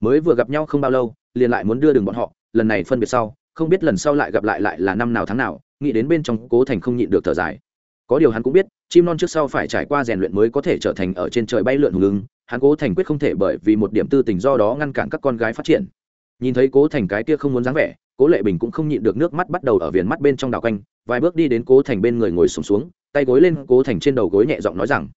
Mới vừa gặp nhau không bao lâu, liền lại muốn đưa đường bọn họ lần này phân biệt sau không biết lần sau lại gặp lại lại là năm nào tháng nào nghĩ đến bên trong cố thành không nhịn được thở dài. Có điều hắn cũng biết chim non trước sau phải trải qua rèn luyện mới có thể trở thành ở trên trời bay lượn hùng lưng hắn cố thành quyết không thể bởi vì một điểm tư tình do đó ngăn cản các con gái phát triển. Nhìn thấy cố thành cái kia không muốn dáng vẻ cố lệ bình cũng không nhịn được nước mắt bắt đầu ở viền mắt bên trong đảo canh vài bước đi đến cố thành bên người ngồi sùng xuống, xuống tay gối lên cố thành trên đầu gối nhẹ giọng nói rằng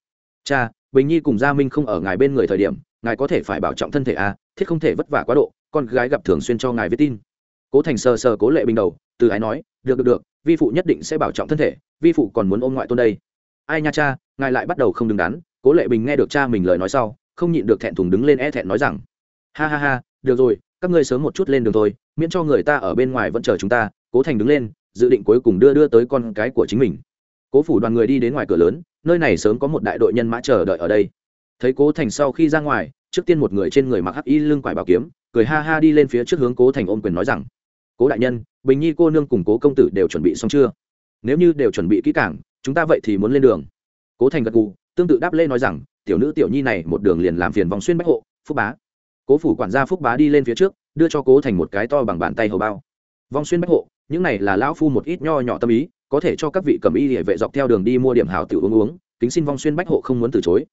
cha bình nhi cùng gia minh không ở ngài bên người thời điểm ngài có thể phải bảo trọng thân thể a à, thiết không thể vất vả quá độ con gái gặp thường xuyên cho ngài viết tin. Cố thành sờ sờ cố lệ bình đầu, từ ái nói, được được được, vi phụ nhất định sẽ bảo trọng thân thể, vi phụ còn muốn ôm ngoại tôn đây. Ai nha cha, ngài lại bắt đầu không đứng đắn. Cố lệ bình nghe được cha mình lời nói sau, không nhịn được thẹn thùng đứng lên e thẹn nói rằng, ha ha ha, được rồi, các ngươi sớm một chút lên đường thôi, miễn cho người ta ở bên ngoài vẫn chờ chúng ta. Cố thành đứng lên, dự định cuối cùng đưa đưa tới con cái của chính mình. Cố phủ đoàn người đi đến ngoài cửa lớn, nơi này sớm có một đại đội nhân mã chờ đợi ở đây thấy cố thành sau khi ra ngoài, trước tiên một người trên người mặc hắc y lưng quải bảo kiếm, cười ha ha đi lên phía trước hướng cố thành ôm quyền nói rằng, cố đại nhân, bình nhi cô nương cùng cố công tử đều chuẩn bị xong chưa? Nếu như đều chuẩn bị kỹ cảng chúng ta vậy thì muốn lên đường. Cố thành gật gù, tương tự đáp lê nói rằng, tiểu nữ tiểu nhi này một đường liền làm phiền vòng xuyên bách hộ, phúc bá. Cố phủ quản gia phúc bá đi lên phía trước, đưa cho cố thành một cái to bằng bàn tay hầu bao. Vòng xuyên bách hộ, những này là lão phu một ít nho nhỏ tâm ý, có thể cho các vị cầm y địa vệ dọc theo đường đi mua điểm hảo tiểu uống uống, kính xin vong xuyên bách hộ không muốn từ chối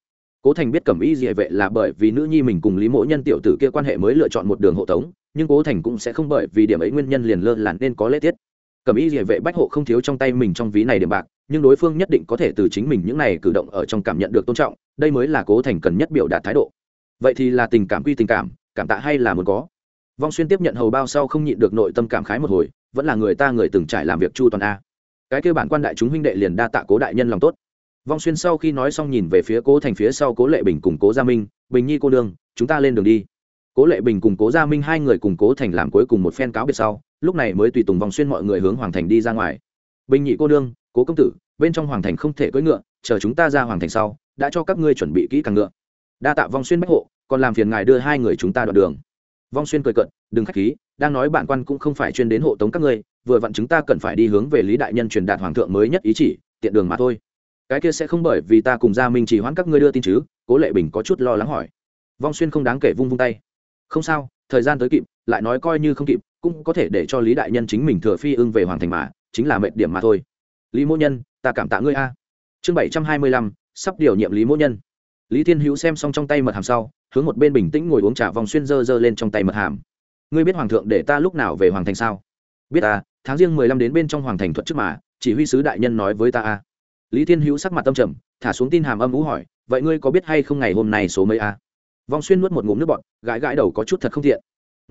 cố thành biết Cẩm y địa vệ là bởi vì nữ nhi mình cùng lý mỗ nhân tiểu tử kia quan hệ mới lựa chọn một đường hộ tống, nhưng cố thành cũng sẽ không bởi vì điểm ấy nguyên nhân liền lơ là nên có lễ tiết. Cẩm y địa vệ bách hộ không thiếu trong tay mình trong ví này điểm bạc, nhưng đối phương nhất định có thể từ chính mình những này cử động ở trong cảm nhận được tôn trọng, đây mới là cố thành cần nhất biểu đạt thái độ. Vậy thì là tình cảm quy tình cảm cảm tạ hay là muốn có? Vong xuyên tiếp nhận hầu bao sau không nhịn được nội tâm cảm khái một hồi, vẫn là người ta người từng trải làm việc chu toàn a. Cái kêu bản quan đại chúng huynh đệ liền đa tạ cố đại nhân lòng tốt vong xuyên sau khi nói xong nhìn về phía cố thành phía sau cố lệ bình cùng cố gia minh, bình nhi cô đương chúng ta lên đường đi. Cố lệ bình cùng cố gia minh hai người cùng cố thành làm cuối cùng một phen cáo biệt sau, lúc này mới tùy tùng vòng xuyên mọi người hướng hoàng thành đi ra ngoài. Bình nhị cô đương cố công tử, bên trong hoàng thành không thể cưỡi ngựa, chờ chúng ta ra hoàng thành sau, đã cho các ngươi chuẩn bị kỹ càng ngựa. Đa tạ vong xuyên bách hộ, còn làm phiền ngài đưa hai người chúng ta đoạn đường. Vong xuyên cười cận đừng k h á c h khí, đang nói bạn quan cũng không phải chuyên đến hộ tống các ngươi, vừa vặn chúng ta cần phải đi hướng về lý đại nhân truyền đạt hoàng thượng mới nhất ý chỉ, tiện đường mà thôi cái kia sẽ không bởi vì ta cùng gia minh chỉ hoãn các ngươi đưa tin chứ, cố lệ bình có chút lo lắng hỏi. Vong xuyên không đáng kể vung vung tay. Không sao, thời gian tới kịp, lại nói coi như không kịp, cũng có thể để cho lý đại nhân chính mình thừa phi ưng về hoàng thành mà, chính là mệnh điểm mà thôi. Lý mỗ nhân, ta cảm tạ ngươi a. Chương bảy trăm hai mươi lăm, sắp điều nhiệm lý mỗ nhân. Lý thiên hữu xem xong trong tay mật hàm sau, hướng một bên bình tĩnh ngồi uống trà vòng xuyên dơ dơ lên trong tay mật hàm. Ngươi biết hoàng thượng để ta lúc nào về hoàng thành sao? Biết ta, tháng riêng mười lăm đến bên trong hoàng thành thuật trước mà, chỉ huy sứ đại nhân nói với ta a lý thiên hữu sắc mặt tâm trầm, thả xuống tin hàm âm ú hỏi, vậy ngươi có biết hay không ngày hôm nay số mấy a? Vong xuyên nuốt một ngụm nước bọt, gãi gãi đầu có chút thật không thiện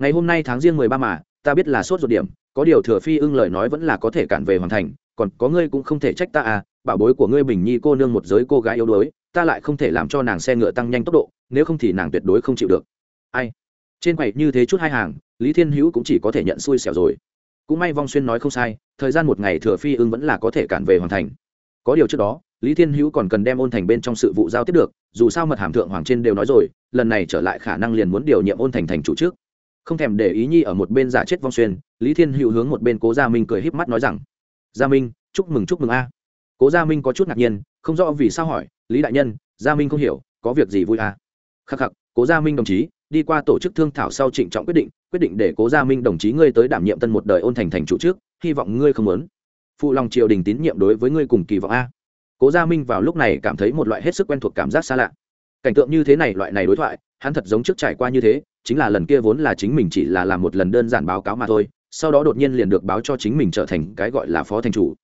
ngày hôm nay tháng riêng mười ba mà, ta biết là sốt ruột điểm, có điều thừa phi ưng lời nói vẫn là có thể cản về hoàn thành, còn có ngươi cũng không thể trách ta à bảo bối của ngươi bình nhi cô nương một giới cô gái yếu đuối, ta lại không thể làm cho nàng xe ngựa tăng nhanh tốc độ, nếu không thì nàng tuyệt đối không chịu được. Ai? Trên quầy như thế chút hai hàng, lý thiên hữu cũng chỉ có thể nhận xui xẻo rồi. Cũng may vong xuyên nói không sai, thời gian một ngày thừa phi ưng vẫn là có thể cản về hoàn thành có điều trước đó, lý thiên hữu còn cần đem ôn thành bên trong sự vụ giao tiếp được, dù sao mật hàm thượng hoàng trên đều nói rồi, lần này trở lại khả năng liền muốn điều nhiệm ôn thành thành chủ trước. Không thèm để ý nhi ở một bên giả chết vong xuyên, lý thiên hữu hướng một bên cố gia minh cười híp mắt nói rằng, gia minh, chúc mừng chúc mừng a. Cố gia minh có chút ngạc nhiên, không rõ vì sao hỏi, lý đại nhân, gia minh không hiểu, có việc gì vui a? Khắc khắc, cố gia minh đồng chí, đi qua tổ chức thương thảo sau trịnh trọng quyết định quyết định để cố gia minh đồng chí ngươi tới đảm nhiệm tân một đời ôn thành thành chủ trước, hy vọng ngươi không muốn phụ lòng triều đình tín nhiệm đối với ngươi cùng kỳ vọng a. Cố gia minh vào lúc này cảm thấy một loại hết sức quen thuộc cảm giác xa lạ. Cảnh tượng như thế này, loại này đối thoại, hắn thật giống trước trải qua như thế, chính là lần kia vốn là chính mình chỉ là làm một lần đơn giản báo cáo mà thôi, sau đó đột nhiên liền được báo cho chính mình trở thành cái gọi là phó thành chủ.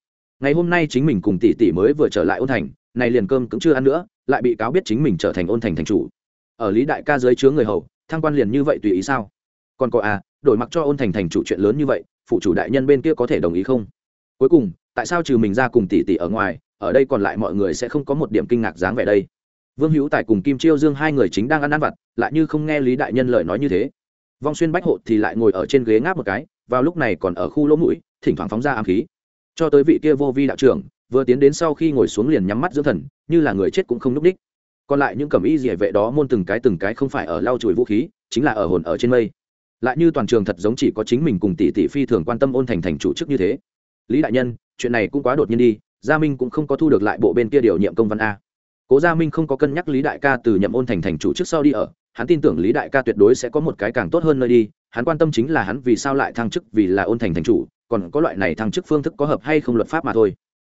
Ngày hôm nay chính mình cùng tỷ tỷ mới vừa trở lại ôn thành, này liền cơm cũng chưa ăn nữa, lại bị cáo biết chính mình trở thành ôn thành thành chủ. Ở lý đại ca dưới chứa người hầu, thăng quan liền như vậy tùy ý sao? Còn có à đổi mặc cho ôn thành thành chủ chuyện lớn như vậy, phụ chủ đại nhân bên kia có thể đồng ý không? Cuối cùng, tại sao trừ mình ra cùng tỷ tỷ ở ngoài, ở đây còn lại mọi người sẽ không có một điểm kinh ngạc dáng vẻ đây? Vương hữu tài cùng kim chiêu dương hai người chính đang ăn ăn vặt, lại như không nghe lý đại nhân lời nói như thế. Vong xuyên bách hộ thì lại ngồi ở trên ghế ngáp một cái, vào lúc này còn ở khu lỗ mũi, thỉnh thoảng phóng ra ám khí. Cho tới vị kia vô vi đạo trưởng, vừa tiến đến sau khi ngồi xuống liền nhắm mắt dưỡng thần, như là người chết cũng không núp đích. Còn lại những cẩm y dỉa vệ đó môn từng cái từng cái không phải ở lau chùi vũ khí, chính là ở hồn ở trên mây. Lại như toàn trường thật giống chỉ có chính mình cùng tỷ tỷ phi thường quan tâm ôn thành thành chủ chức như thế lý đại nhân, chuyện này cũng quá đột nhiên đi, gia minh cũng không có thu được lại bộ bên kia điều nhiệm công văn a. Cố gia minh không có cân nhắc lý đại ca từ nhậm ôn thành thành chủ trước sau đi ở, hắn tin tưởng lý đại ca tuyệt đối sẽ có một cái càng tốt hơn nơi đi, hắn quan tâm chính là hắn vì sao lại thăng chức vì là ôn thành thành chủ, còn có loại này thăng chức phương thức có hợp hay không luật pháp mà thôi.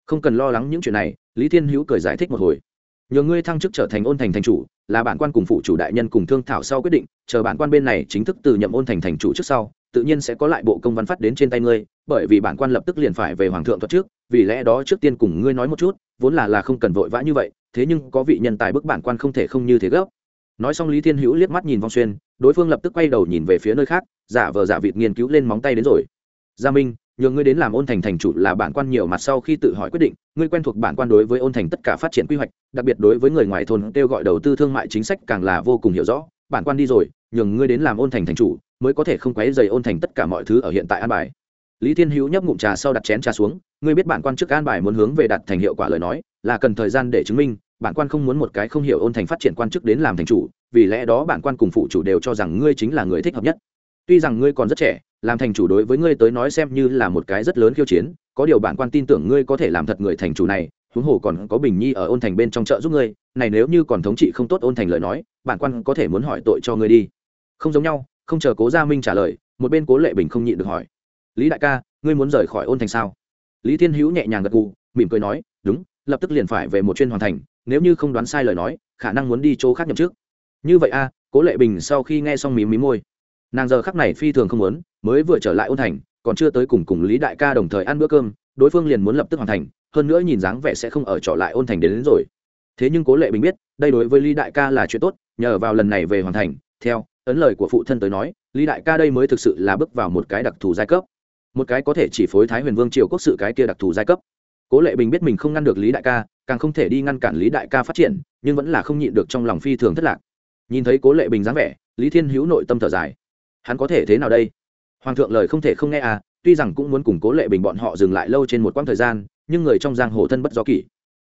Không cần lo lắng những chuyện này, lý thiên hữu cười giải thích một hồi. Nhờ ngươi thăng chức trở thành ôn thành thành chủ, là bản quan cùng phụ chủ đại nhân cùng thương thảo sau quyết định, chờ bản quan bên này chính thức từ nhậm ôn thành thành chủ trước sau tự nhiên sẽ có lại bộ công văn phát đến trên tay ngươi, bởi vì bản quan lập tức liền phải về hoàng thượng thuật trước, vì lẽ đó trước tiên cùng ngươi nói một chút, vốn là là không cần vội vã như vậy, thế nhưng có vị nhân tài bức bản quan không thể không như thế gấp. Nói xong lý thiên hữu liếc mắt nhìn vong xuyên, đối phương lập tức quay đầu nhìn về phía nơi khác, giả vờ giả vịt nghiên cứu lên móng tay đến rồi. Gia minh, nhờ ngươi đến làm ôn thành thành chủ là bản quan nhiều mặt sau khi tự hỏi quyết định, ngươi quen thuộc bản quan đối với ôn thành tất cả phát triển quy hoạch, đặc biệt đối với người ngoài thôn kêu gọi đầu tư thương mại chính sách càng là vô cùng hiểu rõ. Bản quan đi rồi, nhường ngươi đến làm ôn thành thành chủ mới có thể không quấy dày ôn thành tất cả mọi thứ ở hiện tại an bài. Lý thiên hữu nhấp ngụm trà sau đặt chén trà xuống, ngươi biết bản quan trước an bài muốn hướng về đặt thành hiệu quả lời nói, là cần thời gian để chứng minh, bản quan không muốn một cái không hiểu ôn thành phát triển quan chức đến làm thành chủ, vì lẽ đó bản quan cùng phụ chủ đều cho rằng ngươi chính là người thích hợp nhất. Tuy rằng ngươi còn rất trẻ, làm thành chủ đối với ngươi tới nói xem như là một cái rất lớn khiêu chiến, có điều bản quan tin tưởng ngươi có thể làm thật người thành chủ này, huống hồ còn có bình nhi ở ôn thành bên trong chợ giúp ngươi, này nếu như còn thống trị không tốt ôn thành lời nói, bản quan có thể muốn hỏi tội cho ngươi đi. Không giống nhau không chờ cố gia minh trả lời một bên cố lệ bình không nhịn được hỏi. Lý đại ca ngươi muốn rời khỏi ôn thành sao? Lý thiên hữu nhẹ nhàng gật gù mỉm cười nói đúng lập tức liền phải về một chuyên hoàn thành nếu như không đoán sai lời nói khả năng muốn đi chỗ khác nhậm trước như vậy a cố lệ bình sau khi nghe xong mí mí môi. Nàng giờ khắc này phi thường không muốn mới vừa trở lại ôn thành còn chưa tới cùng cùng lý đại ca đồng thời ăn bữa cơm đối phương liền muốn lập tức hoàn thành hơn nữa nhìn dáng vẻ sẽ không ở trọ lại ôn thành đến, đến rồi. Thế nhưng cố lệ bình biết đây đối với lý đại ca là chuyện tốt nhờ vào lần này về hoàn thành theo ấn lời của phụ thân tới nói, lý đại ca đây mới thực sự là bước vào một cái đặc thù giai cấp. Một cái có thể chỉ phối thái huyền vương triều quốc sự cái kia đặc thù giai cấp. Cố lệ bình biết mình không ngăn được lý đại ca, càng không thể đi ngăn cản lý đại ca phát triển, nhưng vẫn là không nhịn được trong lòng phi thường thất lạc. Nhìn thấy cố lệ bình dáng vẻ, lý thiên hữu nội tâm thở dài. Hắn có thể thế nào đây? Hoàng thượng lời không thể không nghe à tuy rằng cũng muốn củng cố lệ bình bọn họ dừng lại lâu trên một quãng thời gian, nhưng người trong giang hồ thân bất do kỷ.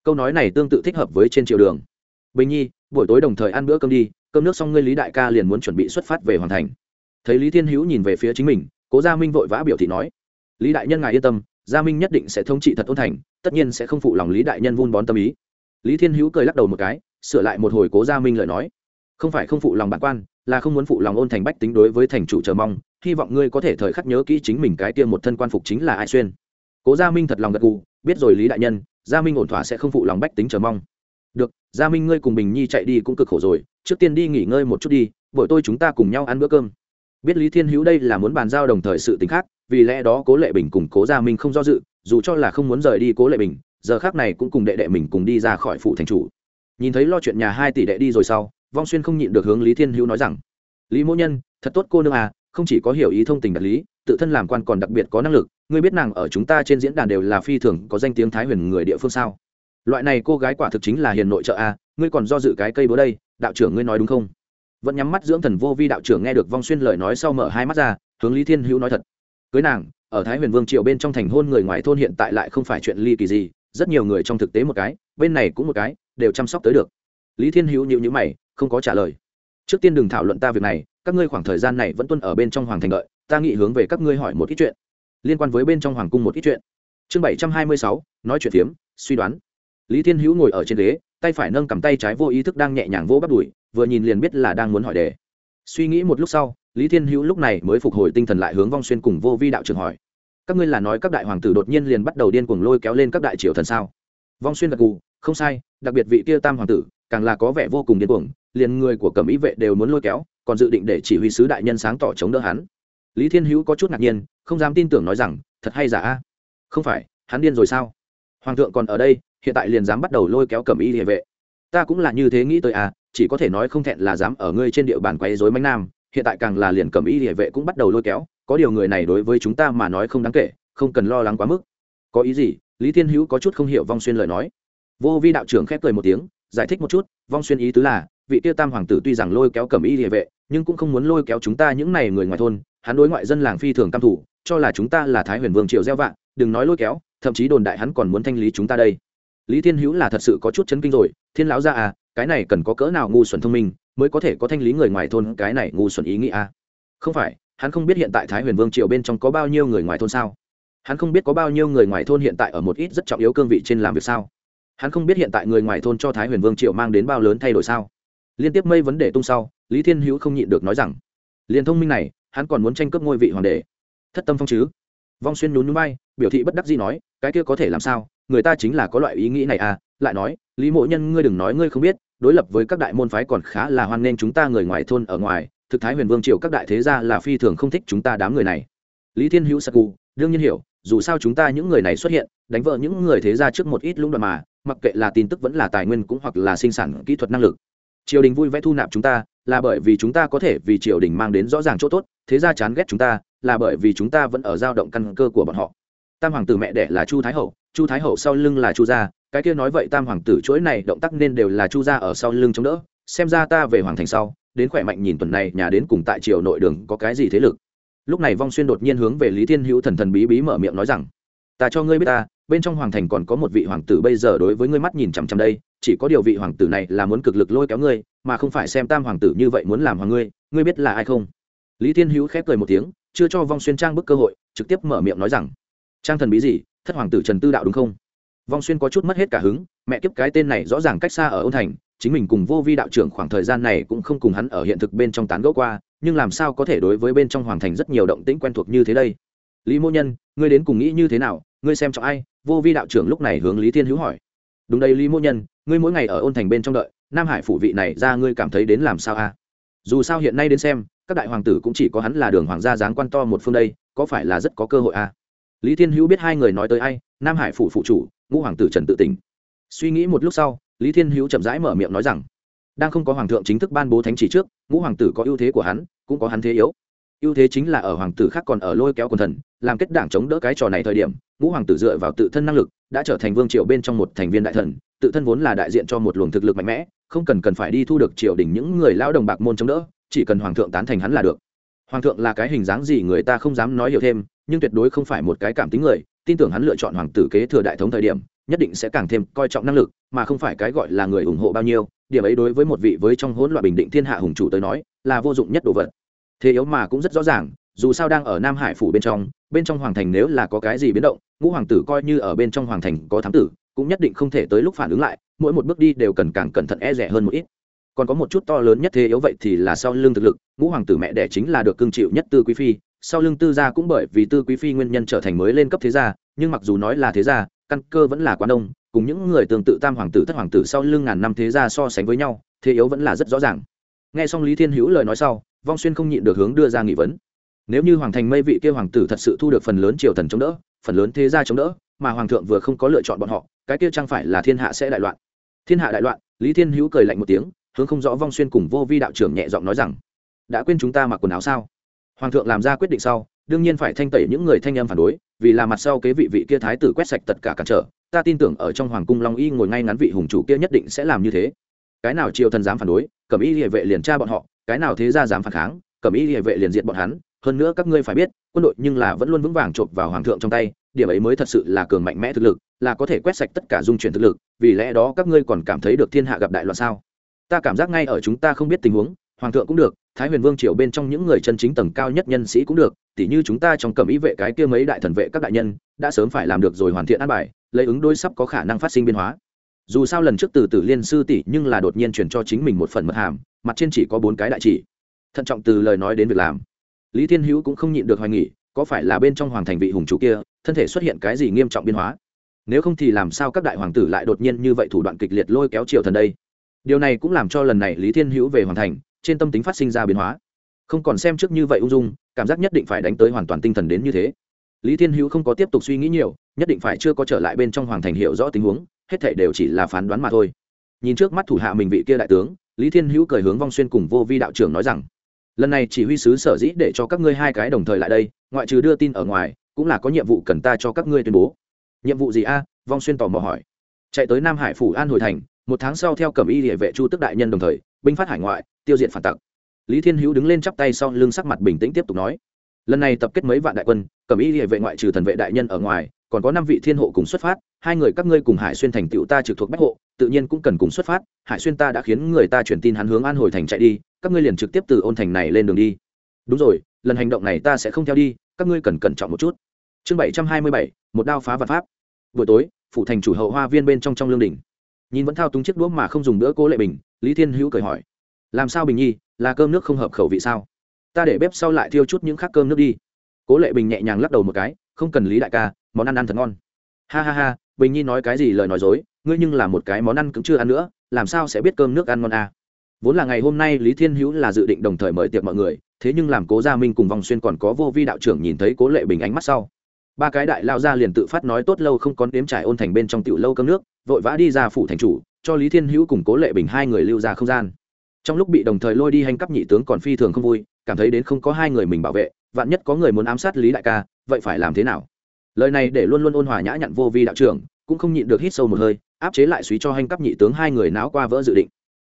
Câu nói này tương tự thích hợp với trên triều đường. Bình nhi, buổi tối đồng thời ăn bữa cơm đi cơm nước xong ngươi lý đại ca liền muốn chuẩn bị xuất phát về hoàn thành. Thấy lý thiên hữu nhìn về phía chính mình, cố gia minh vội vã biểu thị nói, lý đại nhân ngài yên tâm, gia minh nhất định sẽ thông trị thật ôn thành, tất nhiên sẽ không phụ lòng lý đại nhân vun bón tâm ý. Lý thiên hữu cười lắc đầu một cái, sửa lại một hồi cố gia minh lời nói, không phải không phụ lòng bản quan, là không muốn phụ lòng ôn thành bách tính đối với thành chủ chờ mong, hy vọng ngươi có thể thời khắc nhớ kỹ chính mình cái tiêm một thân quan phục chính là ai xuyên. Cố gia minh thật lòng gật gù, biết rồi lý đại nhân, gia minh ổn thỏa sẽ không phụ lòng bách tính chờ mong được, gia minh ngươi cùng bình nhi chạy đi cũng cực khổ rồi, trước tiên đi nghỉ ngơi một chút đi, buổi tôi chúng ta cùng nhau ăn bữa cơm. Biết lý thiên hữu đây là muốn bàn giao đồng thời sự t khác, vì lẽ đó cố lệ bình cùng cố gia minh không do dự, dù cho là không muốn rời đi cố lệ bình, giờ khác này cũng cùng đệ đệ mình cùng đi ra khỏi phủ thành chủ. Nhìn thấy lo chuyện nhà hai tỷ đệ đi rồi sau, vong xuyên không nhịn được hướng lý thiên hữu nói rằng, lý mỗ nhân, thật tốt cô nương à không chỉ có hiểu ý thông tình đạt lý, tự thân làm quan còn đặc biệt có năng lực, ngươi biết nàng ở chúng ta trên diễn đàn đều là phi thường, có danh tiếng thái huyền người địa phương sao? Loại này cô gái quả thực chính là hiền nội trợ a, ngươi còn do dự cái cây búa đây, đạo trưởng ngươi nói đúng không? Vẫn nhắm mắt dưỡng thần vô vi đạo trưởng nghe được vong xuyên lời nói sau mở hai mắt ra, hướng lý thiên hữu nói thật. Cưới nàng, ở thái huyền vương triều bên trong thành hôn người ngoài thôn hiện tại lại không phải chuyện ly kỳ gì, rất nhiều người trong thực tế một cái, bên này cũng một cái, đều chăm sóc tới được. Lý thiên hữu nhịu nhữ mày, không có trả lời. Trước tiên đừng thảo luận ta việc này, các ngươi khoảng thời gian này vẫn tuân ở bên trong hoàng thành đợi, ta nghĩ hướng về các ngươi hỏi một ít chuyện. Liên quan với bên trong hoàng cung một ít chuyện. Chương bảy trăm hai mươi sáu, nói chuyện phiếm, suy đoán lý thiên hữu ngồi ở trên ghế, tay phải nâng cầm tay trái vô ý thức đang nhẹ nhàng vỗ bắt đùi, vừa nhìn liền biết là đang muốn hỏi đề. Suy nghĩ một lúc sau, lý thiên hữu lúc này mới phục hồi tinh thần lại hướng vong xuyên cùng vô vi đạo trường hỏi. Các ngươi là nói các đại hoàng tử đột nhiên liền bắt đầu điên cuồng lôi kéo lên các đại triều thần sao? Vong xuyên gật gù, không sai, đặc biệt vị kia tam hoàng tử, càng là có vẻ vô cùng điên cuồng, liền người của cẩm ý vệ đều muốn lôi kéo, còn dự định để chỉ huy sứ đại nhân sáng tỏ chống đỡ hắn. Lý thiên hữu có chút ngạc nhiên, không dám tin tưởng nói rằng, thật hay giả a? Không phải, hắn điên rồi sao? Hoàng thượng còn ở đây hiện tại liền dám bắt đầu lôi kéo cẩm y địa vệ. Ta cũng là như thế nghĩ tới à chỉ có thể nói không thẹn là dám ở ngươi trên địa bàn quấy rối mánh nam, hiện tại càng là liền cẩm y địa vệ cũng bắt đầu lôi kéo, có điều người này đối với chúng ta mà nói không đáng kể, không cần lo lắng quá mức. Có ý gì? Lý thiên hữu có chút không hiểu vong xuyên lời nói. Vô vi đạo trưởng khép cười một tiếng, giải thích một chút, vong xuyên ý tứ là, vị tiêu tam hoàng tử tuy rằng lôi kéo cẩm y địa vệ, nhưng cũng không muốn lôi kéo chúng ta những này người ngoài thôn, hắn đối ngoại dân làng phi thường cam thủ cho là chúng ta là thái huyền vương triều gieo vạn đừng nói lôi kéo, thậm chí đồn đại hắn còn muốn thanh lý chúng ta đây lý thiên hữu là thật sự có chút chấn kinh rồi, thiên lão ra à cái này cần có cỡ nào ngu xuẩn thông minh mới có thể có thanh lý người ngoài thôn cái này ngu xuẩn ý nghĩ à? Không phải, hắn không biết hiện tại thái huyền vương triều bên trong có bao nhiêu người ngoài thôn sao? Hắn không biết có bao nhiêu người ngoài thôn hiện tại ở một ít rất trọng yếu cương vị trên làm việc sao? Hắn không biết hiện tại người ngoài thôn cho thái huyền vương triều mang đến bao lớn thay đổi sao? Liên tiếp mây vấn đề tung sau, lý thiên hữu không nhịn được nói rằng, liền thông minh này, hắn còn muốn tranh cướp ngôi vị hoàng đế. Thất tâm phong chứ? Vong xuyên nhún núi bay biểu thị bất đắc gì nói, cái kia có thể làm sao? Người ta chính là có loại ý nghĩ này à lại nói, lý mộ nhân, ngươi đừng nói ngươi không biết, đối lập với các đại môn phái còn khá là hoan nghênh chúng ta người ngoài thôn ở ngoài, thực thái huyền vương triều các đại thế gia là phi thường không thích chúng ta đám người này. Lý thiên hữu saku đương nhiên hiểu, dù sao chúng ta những người này xuất hiện, đánh vỡ những người thế gia trước một ít lũng đoạn mà, mặc kệ là tin tức vẫn là tài nguyên cũng hoặc là sinh sản kỹ thuật năng lực. Triều đình vui vẻ thu nạp chúng ta, là bởi vì chúng ta có thể vì triều đình mang đến rõ ràng chỗ tốt, thế gia chán ghét chúng ta, là bởi vì chúng ta vẫn ở dao động căn cơ của bọn họ tam hoàng tử mẹ đẻ là chu thái hậu, chu thái hậu sau lưng là chu gia, cái kia nói vậy tam hoàng tử chuỗi này động tác nên đều là chu gia ở sau lưng chống đỡ, xem ra ta về hoàng thành sau, đến khỏe mạnh nhìn tuần này nhà đến cùng tại triều nội đường có cái gì thế lực. Lúc này vong xuyên đột nhiên hướng về lý thiên hữu thần thần bí bí mở miệng nói rằng, ta cho ngươi biết ta, bên trong hoàng thành còn có một vị hoàng tử bây giờ đối với ngươi mắt nhìn chằm chằm đây, chỉ có điều vị hoàng tử này là muốn cực lực lôi kéo ngươi, mà không phải xem tam hoàng tử như vậy muốn làm hoàng ngươi ngươi biết là ai không? Lý thiên hữu khép cười một tiếng, chưa cho vong xuyên trang bức cơ hội, trực tiếp mở miệng nói rằng trang thần bí gì? Thất hoàng tử trần tư đạo đúng không? Vong xuyên có chút mất hết cả hứng, mẹ kiếp cái tên này rõ ràng cách xa ở ôn thành, chính mình cùng vô vi đạo trưởng khoảng thời gian này cũng không cùng hắn ở hiện thực bên trong tán gẫu qua, nhưng làm sao có thể đối với bên trong hoàng thành rất nhiều động tĩnh quen thuộc như thế đây? Lý mô nhân, ngươi đến cùng nghĩ như thế nào? Ngươi xem cho ai? Vô vi đạo trưởng lúc này hướng lý thiên hữu hỏi. Đúng đây lý mô nhân, ngươi mỗi ngày ở ôn thành bên trong đợi, nam hải phủ vị này ra ngươi cảm thấy đến làm sao a? Dù sao hiện nay đến xem, các đại hoàng tử cũng chỉ có hắn là đường hoàng gia dáng quan to một phương đây, có phải là rất có cơ hội a? Lý thiên hữu biết hai người nói tới ai, nam hải phủ phụ chủ, ngũ hoàng tử trần tự tỉnh. Suy nghĩ một lúc sau, lý thiên hữu chậm rãi mở miệng nói rằng, đang không có hoàng thượng chính thức ban bố thánh chỉ trước, ngũ hoàng tử có ưu thế của hắn, cũng có hắn thế yếu. Ưu thế chính là ở hoàng tử khác còn ở lôi kéo quần thần, làm kết đảng chống đỡ cái trò này thời điểm, ngũ hoàng tử dựa vào tự thân năng lực, đã trở thành vương triều bên trong một thành viên đại thần, tự thân vốn là đại diện cho một luồng thực lực mạnh mẽ, không cần cần phải đi thu được triều đình những người lão đồng bạc môn chống đỡ, chỉ cần hoàng thượng tán thành hắn là được. Hoàng thượng là cái hình dáng gì người ta không dám nói hiểu thêm nhưng tuyệt đối không phải một cái cảm tính người, tin tưởng hắn lựa chọn hoàng tử kế thừa đại thống thời điểm, nhất định sẽ càng thêm coi trọng năng lực, mà không phải cái gọi là người ủng hộ bao nhiêu, điểm ấy đối với một vị với trong hỗn loạn bình định thiên hạ hùng chủ tới nói, là vô dụng nhất đồ vật. Thế yếu mà cũng rất rõ ràng, dù sao đang ở nam hải phủ bên trong bên trong hoàng thành nếu là có cái gì biến động, ngũ hoàng tử coi như ở bên trong hoàng thành có thám tử, cũng nhất định không thể tới lúc phản ứng lại, mỗi một bước đi đều cần càng cẩn thận e rẻ hơn một ít. Còn có một chút to lớn nhất thế yếu vậy thì là sau lưng thực lực, ngũ hoàng tử mẹ đẻ chính là được cương chịu nhất tư quý phi sau lưng tư gia cũng bởi vì tư quý phi nguyên nhân trở thành mới lên cấp thế gia, nhưng mặc dù nói là thế gia, căn cơ vẫn là quá đông, cùng những người tương tự tam hoàng tử, thất hoàng tử sau lưng ngàn năm thế gia so sánh với nhau, thế yếu vẫn là rất rõ ràng. Nghe xong lý thiên hữu lời nói sau, vong xuyên không nhịn được hướng đưa ra nghị vấn. Nếu như hoàng thành mây vị kia hoàng tử thật sự thu được phần lớn triều thần chống đỡ, phần lớn thế gia chống đỡ, mà hoàng thượng vừa không có lựa chọn bọn họ, cái kia chẳng phải là thiên hạ sẽ đại loạn? Thiên hạ đại loạn, lý thiên hữu cười lạnh một tiếng, hướng không rõ vong xuyên cùng vô vi đạo trưởng nhẹ giọng nói rằng, đã quên chúng ta mặc quần áo sao? Hoàng thượng làm ra quyết định sau, đương nhiên phải thanh tẩy những người thanh em phản đối, vì là mặt sau kế vị vị kia thái tử quét sạch tất cả cản trở, ta tin tưởng ở trong hoàng cung long y ngồi ngay ngắn vị hùng chủ kia nhất định sẽ làm như thế. Cái nào triều thần dám phản đối, cẩm y địa vệ liền tra bọn họ, cái nào thế ra dám phản kháng, cẩm y địa vệ liền diệt bọn hắn, hơn nữa các ngươi phải biết, quân đội nhưng là vẫn luôn vững vàng chộp vào hoàng thượng trong tay, điểm ấy mới thật sự là cường mạnh mẽ thực lực, là có thể quét sạch tất cả dung chuyển thực lực, vì lẽ đó các ngươi còn cảm thấy được thiên hạ gặp đại loạn sao? Ta cảm giác ngay ở chúng ta không biết tình huống, hoàng thượng cũng được thái huyền vương triều bên trong những người chân chính tầng cao nhất nhân sĩ cũng được, tỉ như chúng ta trong cẩm ý vệ cái kia mấy đại thần vệ các đại nhân, đã sớm phải làm được rồi hoàn thiện an bài, lấy ứng đối sắp có khả năng phát sinh biến hóa. Dù sao lần trước từ tử liên sư tỷ nhưng là đột nhiên chuyển cho chính mình một phần mật hàm, mặt trên chỉ có bốn cái đại chỉ. Thận trọng từ lời nói đến việc làm. Lý thiên hữu cũng không nhịn được hoài nghỉ có phải là bên trong hoàng thành vị hùng chủ kia, thân thể xuất hiện cái gì nghiêm trọng biến hóa? Nếu không thì làm sao các đại hoàng tử lại đột nhiên như vậy thủ đoạn kịch liệt lôi kéo triều thần đây? Điều này cũng làm cho lần này lý thiên hữu về hoàng thành trên tâm tính phát sinh ra biến hóa. Không còn xem trước như vậy ung dung, cảm giác nhất định phải đánh tới hoàn toàn tinh thần đến như thế. Lý thiên hữu không có tiếp tục suy nghĩ nhiều, nhất định phải chưa có trở lại bên trong hoàng thành hiểu rõ tình huống, hết thể đều chỉ là phán đoán mà thôi. Nhìn trước mắt thủ hạ mình vị kia đại tướng, lý thiên hữu cười hướng vong xuyên cùng vô vi đạo trưởng nói rằng, lần này chỉ huy sứ sở dĩ để cho các ngươi hai cái đồng thời lại đây, ngoại trừ đưa tin ở ngoài, cũng là có nhiệm vụ cần ta cho các ngươi tuyên bố. Nhiệm vụ gì a? Vong xuyên tò mò hỏi. Chạy tới nam hải phủ an hồi thành, một tháng sau theo cẩm y địa vệ chu tức đại nhân đồng thời binh phát hải ngoại, tiêu diệt phản tặc. Lý thiên hữu đứng lên chắp tay sau lưng sắc mặt bình tĩnh tiếp tục nói, lần này tập kết mấy vạn đại quân, cầm ý địa vệ ngoại trừ thần vệ đại nhân ở ngoài, còn có năm vị thiên hộ cùng xuất phát, hai người các ngươi cùng hải xuyên thành tựu ta trực thuộc bách hộ, tự nhiên cũng cần cùng xuất phát, hải xuyên ta đã khiến người ta truyền tin hắn hướng an hồi thành chạy đi, các ngươi liền trực tiếp từ ôn thành này lên đường đi. Đúng rồi, lần hành động này ta sẽ không theo đi, các ngươi cần cẩn trọng một chút. Chương bảy trăm hai mươi bảy, một đao phá vật pháp. Buổi tối phụ thành chủ hậu hoa viên bên trong trong lương đình nhìn vẫn thao túng chiếc đũa mà không dùng bữa cố lệ bình, lý thiên hữu cười hỏi, làm sao bình nhi, là cơm nước không hợp khẩu vị sao? Ta để bếp sau lại thiêu chút những khác cơm nước đi. Cố lệ bình nhẹ nhàng lắc đầu một cái, không cần lý đại ca, món ăn ăn thật ngon. Ha ha ha, bình nhi nói cái gì lời nói dối, ngươi nhưng là một cái món ăn cũng chưa ăn nữa, làm sao sẽ biết cơm nước ăn ngon à. vốn là ngày hôm nay lý thiên hữu là dự định đồng thời mời tiệc mọi người, thế nhưng làm cố gia minh cùng vòng xuyên còn có vô vi đạo trưởng nhìn thấy cố lệ bình ánh mắt sau ba cái đại lao ra liền tự phát nói tốt lâu không có đếm trải ôn thành bên trong tiểu lâu cơm nước, vội vã đi ra phủ thành chủ, cho lý thiên hữu cùng cố lệ bình hai người lưu ra không gian. Trong lúc bị đồng thời lôi đi hành cấp nhị tướng còn phi thường không vui, cảm thấy đến không có hai người mình bảo vệ, vạn nhất có người muốn ám sát lý đại ca, vậy phải làm thế nào? Lời này để luôn luôn ôn hòa nhã nhặn vô vi đạo trưởng, cũng không nhịn được hít sâu một hơi, áp chế lại suý cho hành cấp nhị tướng hai người náo qua vỡ dự định.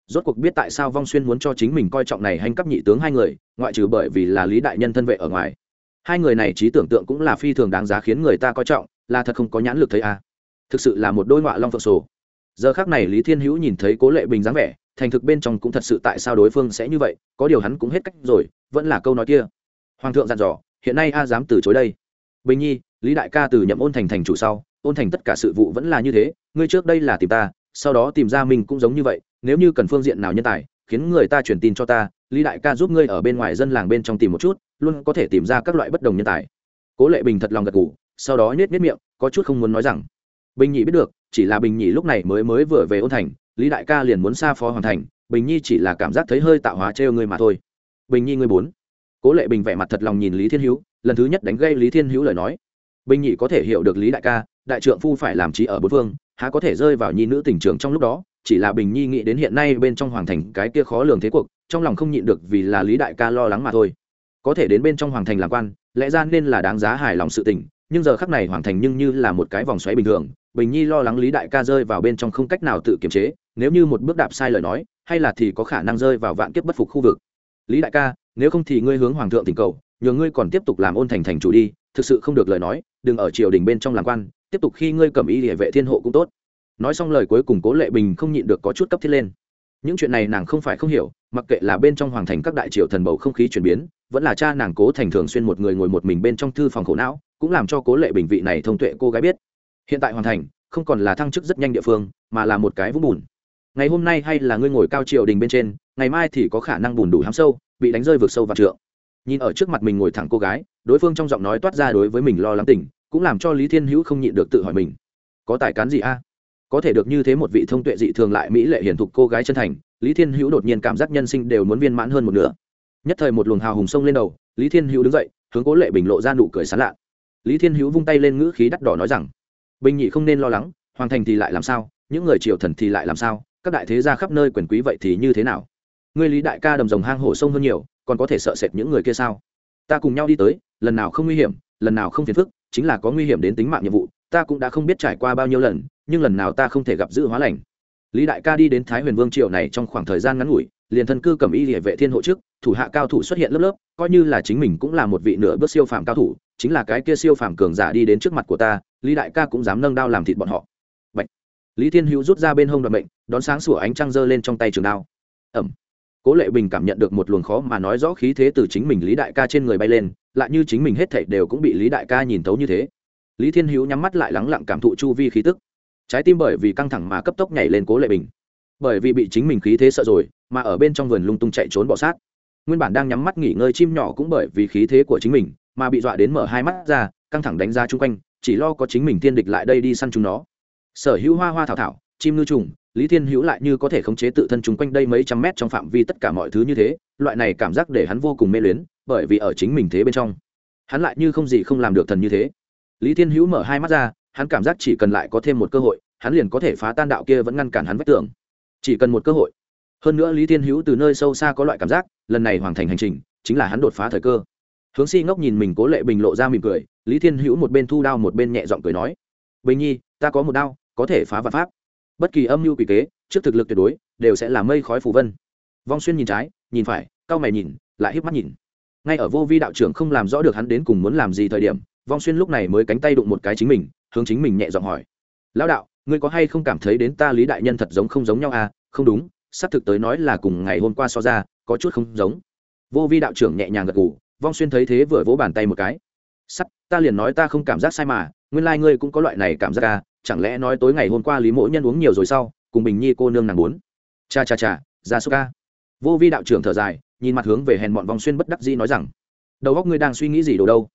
Rốt cuộc biết tại sao vong xuyên muốn cho chính mình coi trọng này hành cấp nhị tướng hai người, ngoại trừ bởi vì là lý đại nhân thân vệ ở ngoài hai người này trí tưởng tượng cũng là phi thường đáng giá khiến người ta coi trọng, là thật không có nhãn lực thấy a. À. thực sự là một đôi ngoại long phượng sổ. Giờ khác này lý thiên hữu nhìn thấy cố lệ bình dáng vẻ, thành thực bên trong cũng thật sự tại sao đối phương sẽ như vậy, có điều hắn cũng hết cách rồi, vẫn là câu nói kia. Hoàng thượng dặn dò, hiện nay a dám từ chối đây. Bình nhi, lý đại ca từ nhậm ôn thành thành chủ sau, ôn thành tất cả sự vụ vẫn là như thế, ngươi trước đây là tìm ta, sau đó tìm ra mình cũng giống như vậy, nếu như cần phương diện nào nhân tài, khiến người ta truyền tin cho ta, lý đại ca giúp ngươi ở bên ngoài dân làng bên trong tìm một chút luôn có thể tìm ra các loại bất đồng nhân tài. Cố lệ bình thật lòng gật ngủ sau đó nhét nhét miệng, có chút không muốn nói rằng, bình nhị biết được, chỉ là bình nhị lúc này mới mới vừa về ôn thành, lý đại ca liền muốn xa phó hoàn thành, bình nhi chỉ là cảm giác thấy hơi tạo hóa trêu ngươi mà thôi. Bình nhi ngươi bốn cố lệ bình vẻ mặt thật lòng nhìn lý thiên hữu, lần thứ nhất đánh gây lý thiên hữu lời nói. Bình nhị có thể hiểu được lý đại ca, đại trượng phu phải làm trí ở bốn phương, há có thể rơi vào nhi nữ tình trường trong lúc đó, chỉ là bình nhi nghĩ đến hiện nay bên trong hoàng thành cái kia khó lường thế cuộc, trong lòng không nhịn được vì là lý đại ca lo lắng mà thôi có thể đến bên trong hoàng thành làm quan, lẽ ra nên là đáng giá hài lòng sự tình, nhưng giờ khắc này hoàng thành nhưng như là một cái vòng xoáy bình thường, bình nhi lo lắng lý đại ca rơi vào bên trong không cách nào tự kiềm chế, nếu như một bước đạp sai lời nói, hay là thì có khả năng rơi vào vạn kiếp bất phục khu vực. Lý đại ca, nếu không thì ngươi hướng hoàng thượng tình cầu, nhờ ngươi còn tiếp tục làm ôn thành thành chủ đi, thực sự không được lời nói, đừng ở triều đình bên trong làm quan, tiếp tục khi ngươi cầm ý địa vệ thiên hộ cũng tốt. Nói xong lời cuối cùng cố lệ bình không nhịn được có chút cấp thiết lên. Những chuyện này nàng không phải không hiểu, mặc kệ là bên trong hoàng thành các đại triều thần bầu không khí chuyển biến vẫn là cha nàng cố thành thường xuyên một người ngồi một mình bên trong thư phòng khổ não, cũng làm cho cố lệ bình vị này thông tuệ cô gái biết. Hiện tại hoàn thành, không còn là thăng chức rất nhanh địa phương, mà là một cái vũng bùn. Ngày hôm nay hay là ngươi ngồi cao triều đình bên trên, ngày mai thì có khả năng bùn đủ hám sâu, bị đánh rơi vượt sâu và trượng. Nhìn ở trước mặt mình ngồi thẳng cô gái, đối phương trong giọng nói toát ra đối với mình lo lắng tỉnh cũng làm cho lý thiên hữu không nhịn được tự hỏi mình. Có tài cán gì a? Có thể được như thế một vị thông tuệ dị thường lại mỹ lệ hiển thục cô gái chân thành, lý thiên hữu đột nhiên cảm giác nhân sinh đều muốn viên mãn hơn một nửa nhất thời một luồng hào hùng sông lên đầu, lý thiên hữu đứng dậy, hướng cố lệ bình lộ ra nụ cười sán lạ lý thiên hữu vung tay lên ngữ khí đắt đỏ nói rằng, bình nhị không nên lo lắng, hoàng thành thì lại làm sao, những người triều thần thì lại làm sao, các đại thế gia khắp nơi quyền quý vậy thì như thế nào? Người lý đại ca đầm rồng hang hổ sông hơn nhiều, còn có thể sợ sệt những người kia sao? Ta cùng nhau đi tới, lần nào không nguy hiểm, lần nào không phiền phức, chính là có nguy hiểm đến tính mạng nhiệm vụ, ta cũng đã không biết trải qua bao nhiêu lần, nhưng lần nào ta không thể gặp giữ hóa lành. Lý đại ca đi đến thái huyền vương triều này trong khoảng thời gian ngắn ngủi liền thân cư cầm y địa vệ thiên hộ chức thủ hạ cao thủ xuất hiện lớp lớp, coi như là chính mình cũng là một vị nửa bước siêu phàm cao thủ, chính là cái kia siêu phàm cường giả đi đến trước mặt của ta, lý đại ca cũng dám nâng đao làm thịt bọn họ. Bạch. lý thiên hữu rút ra bên hông đoạn mệnh, đón sáng sủa ánh trăng giơ lên trong tay trường đao. Ẩm. Cố lệ bình cảm nhận được một luồng khó mà nói rõ khí thế từ chính mình lý đại ca trên người bay lên, lại như chính mình hết thảy đều cũng bị lý đại ca nhìn thấu như thế. Lý thiên hữu nhắm mắt lại lắng lặng cảm thụ chu vi khí tức. Trái tim bởi vì căng thẳng mà cấp tốc nhảy lên cố lệ bình. Bởi vì bị chính mình khí thế sợ rồi mà ở bên trong vườn lung tung chạy trốn bỏ sát. Nguyên bản đang nhắm mắt nghỉ ngơi chim nhỏ cũng bởi vì khí thế của chính mình mà bị dọa đến mở hai mắt ra căng thẳng đánh ra chung quanh chỉ lo có chính mình tiên địch lại đây đi săn chúng nó. Sở hữu hoa hoa thảo thảo chim ngư trùng lý thiên hữu lại như có thể khống chế tự thân chung quanh đây mấy trăm mét trong phạm vi tất cả mọi thứ như thế loại này cảm giác để hắn vô cùng mê luyến bởi vì ở chính mình thế bên trong hắn lại như không gì không làm được thần như thế. Lý thiên hữu mở hai mắt ra hắn cảm giác chỉ cần lại có thêm một cơ hội hắn liền có thể phá tan đạo kia vẫn ngăn cản hắn vách tường, chỉ cần một cơ hội hơn nữa lý thiên hữu từ nơi sâu xa có loại cảm giác, lần này hoàn thành hành trình, chính là hắn đột phá thời cơ. Hướng si ngốc nhìn mình cố lệ bình lộ ra mỉm cười, lý thiên hữu một bên thu đao một bên nhẹ giọng cười nói, bình nhi, ta có một đao, có thể phá vạn pháp. Bất kỳ âm mưu quỷ kế, trước thực lực tuyệt đối, đều sẽ là mây khói phù vân. Vong xuyên nhìn trái, nhìn phải, cau mày nhìn, lại híp mắt nhìn. Ngay ở vô vi đạo trưởng không làm rõ được hắn đến cùng muốn làm gì thời điểm, vong xuyên lúc này mới cánh tay đụng một cái chính mình, hướng chính mình nhẹ giọng hỏi, lão đạo, ngươi có hay không cảm thấy đến ta lý đại nhân thật giống không giống nhau à? Không đúng xác thực tới nói là cùng ngày hôm qua so ra, có chút không giống. Vô vi đạo trưởng nhẹ nhàng gật gù, vong xuyên thấy thế vừa vỗ bàn tay một cái. Sắt, ta liền nói ta không cảm giác sai mà, nguyên lai、like、ngươi cũng có loại này cảm giác à chẳng lẽ nói tối ngày hôm qua lý mỗ nhân uống nhiều rồi sau, cùng bình nhi cô nương nàng bốn cha cha cha, ra súc ca. Vô vi đạo trưởng thở dài, nhìn mặt hướng về hèn bọn vong xuyên bất đắc dĩ nói rằng, đầu góc ngươi đang suy nghĩ gì đồ đâu?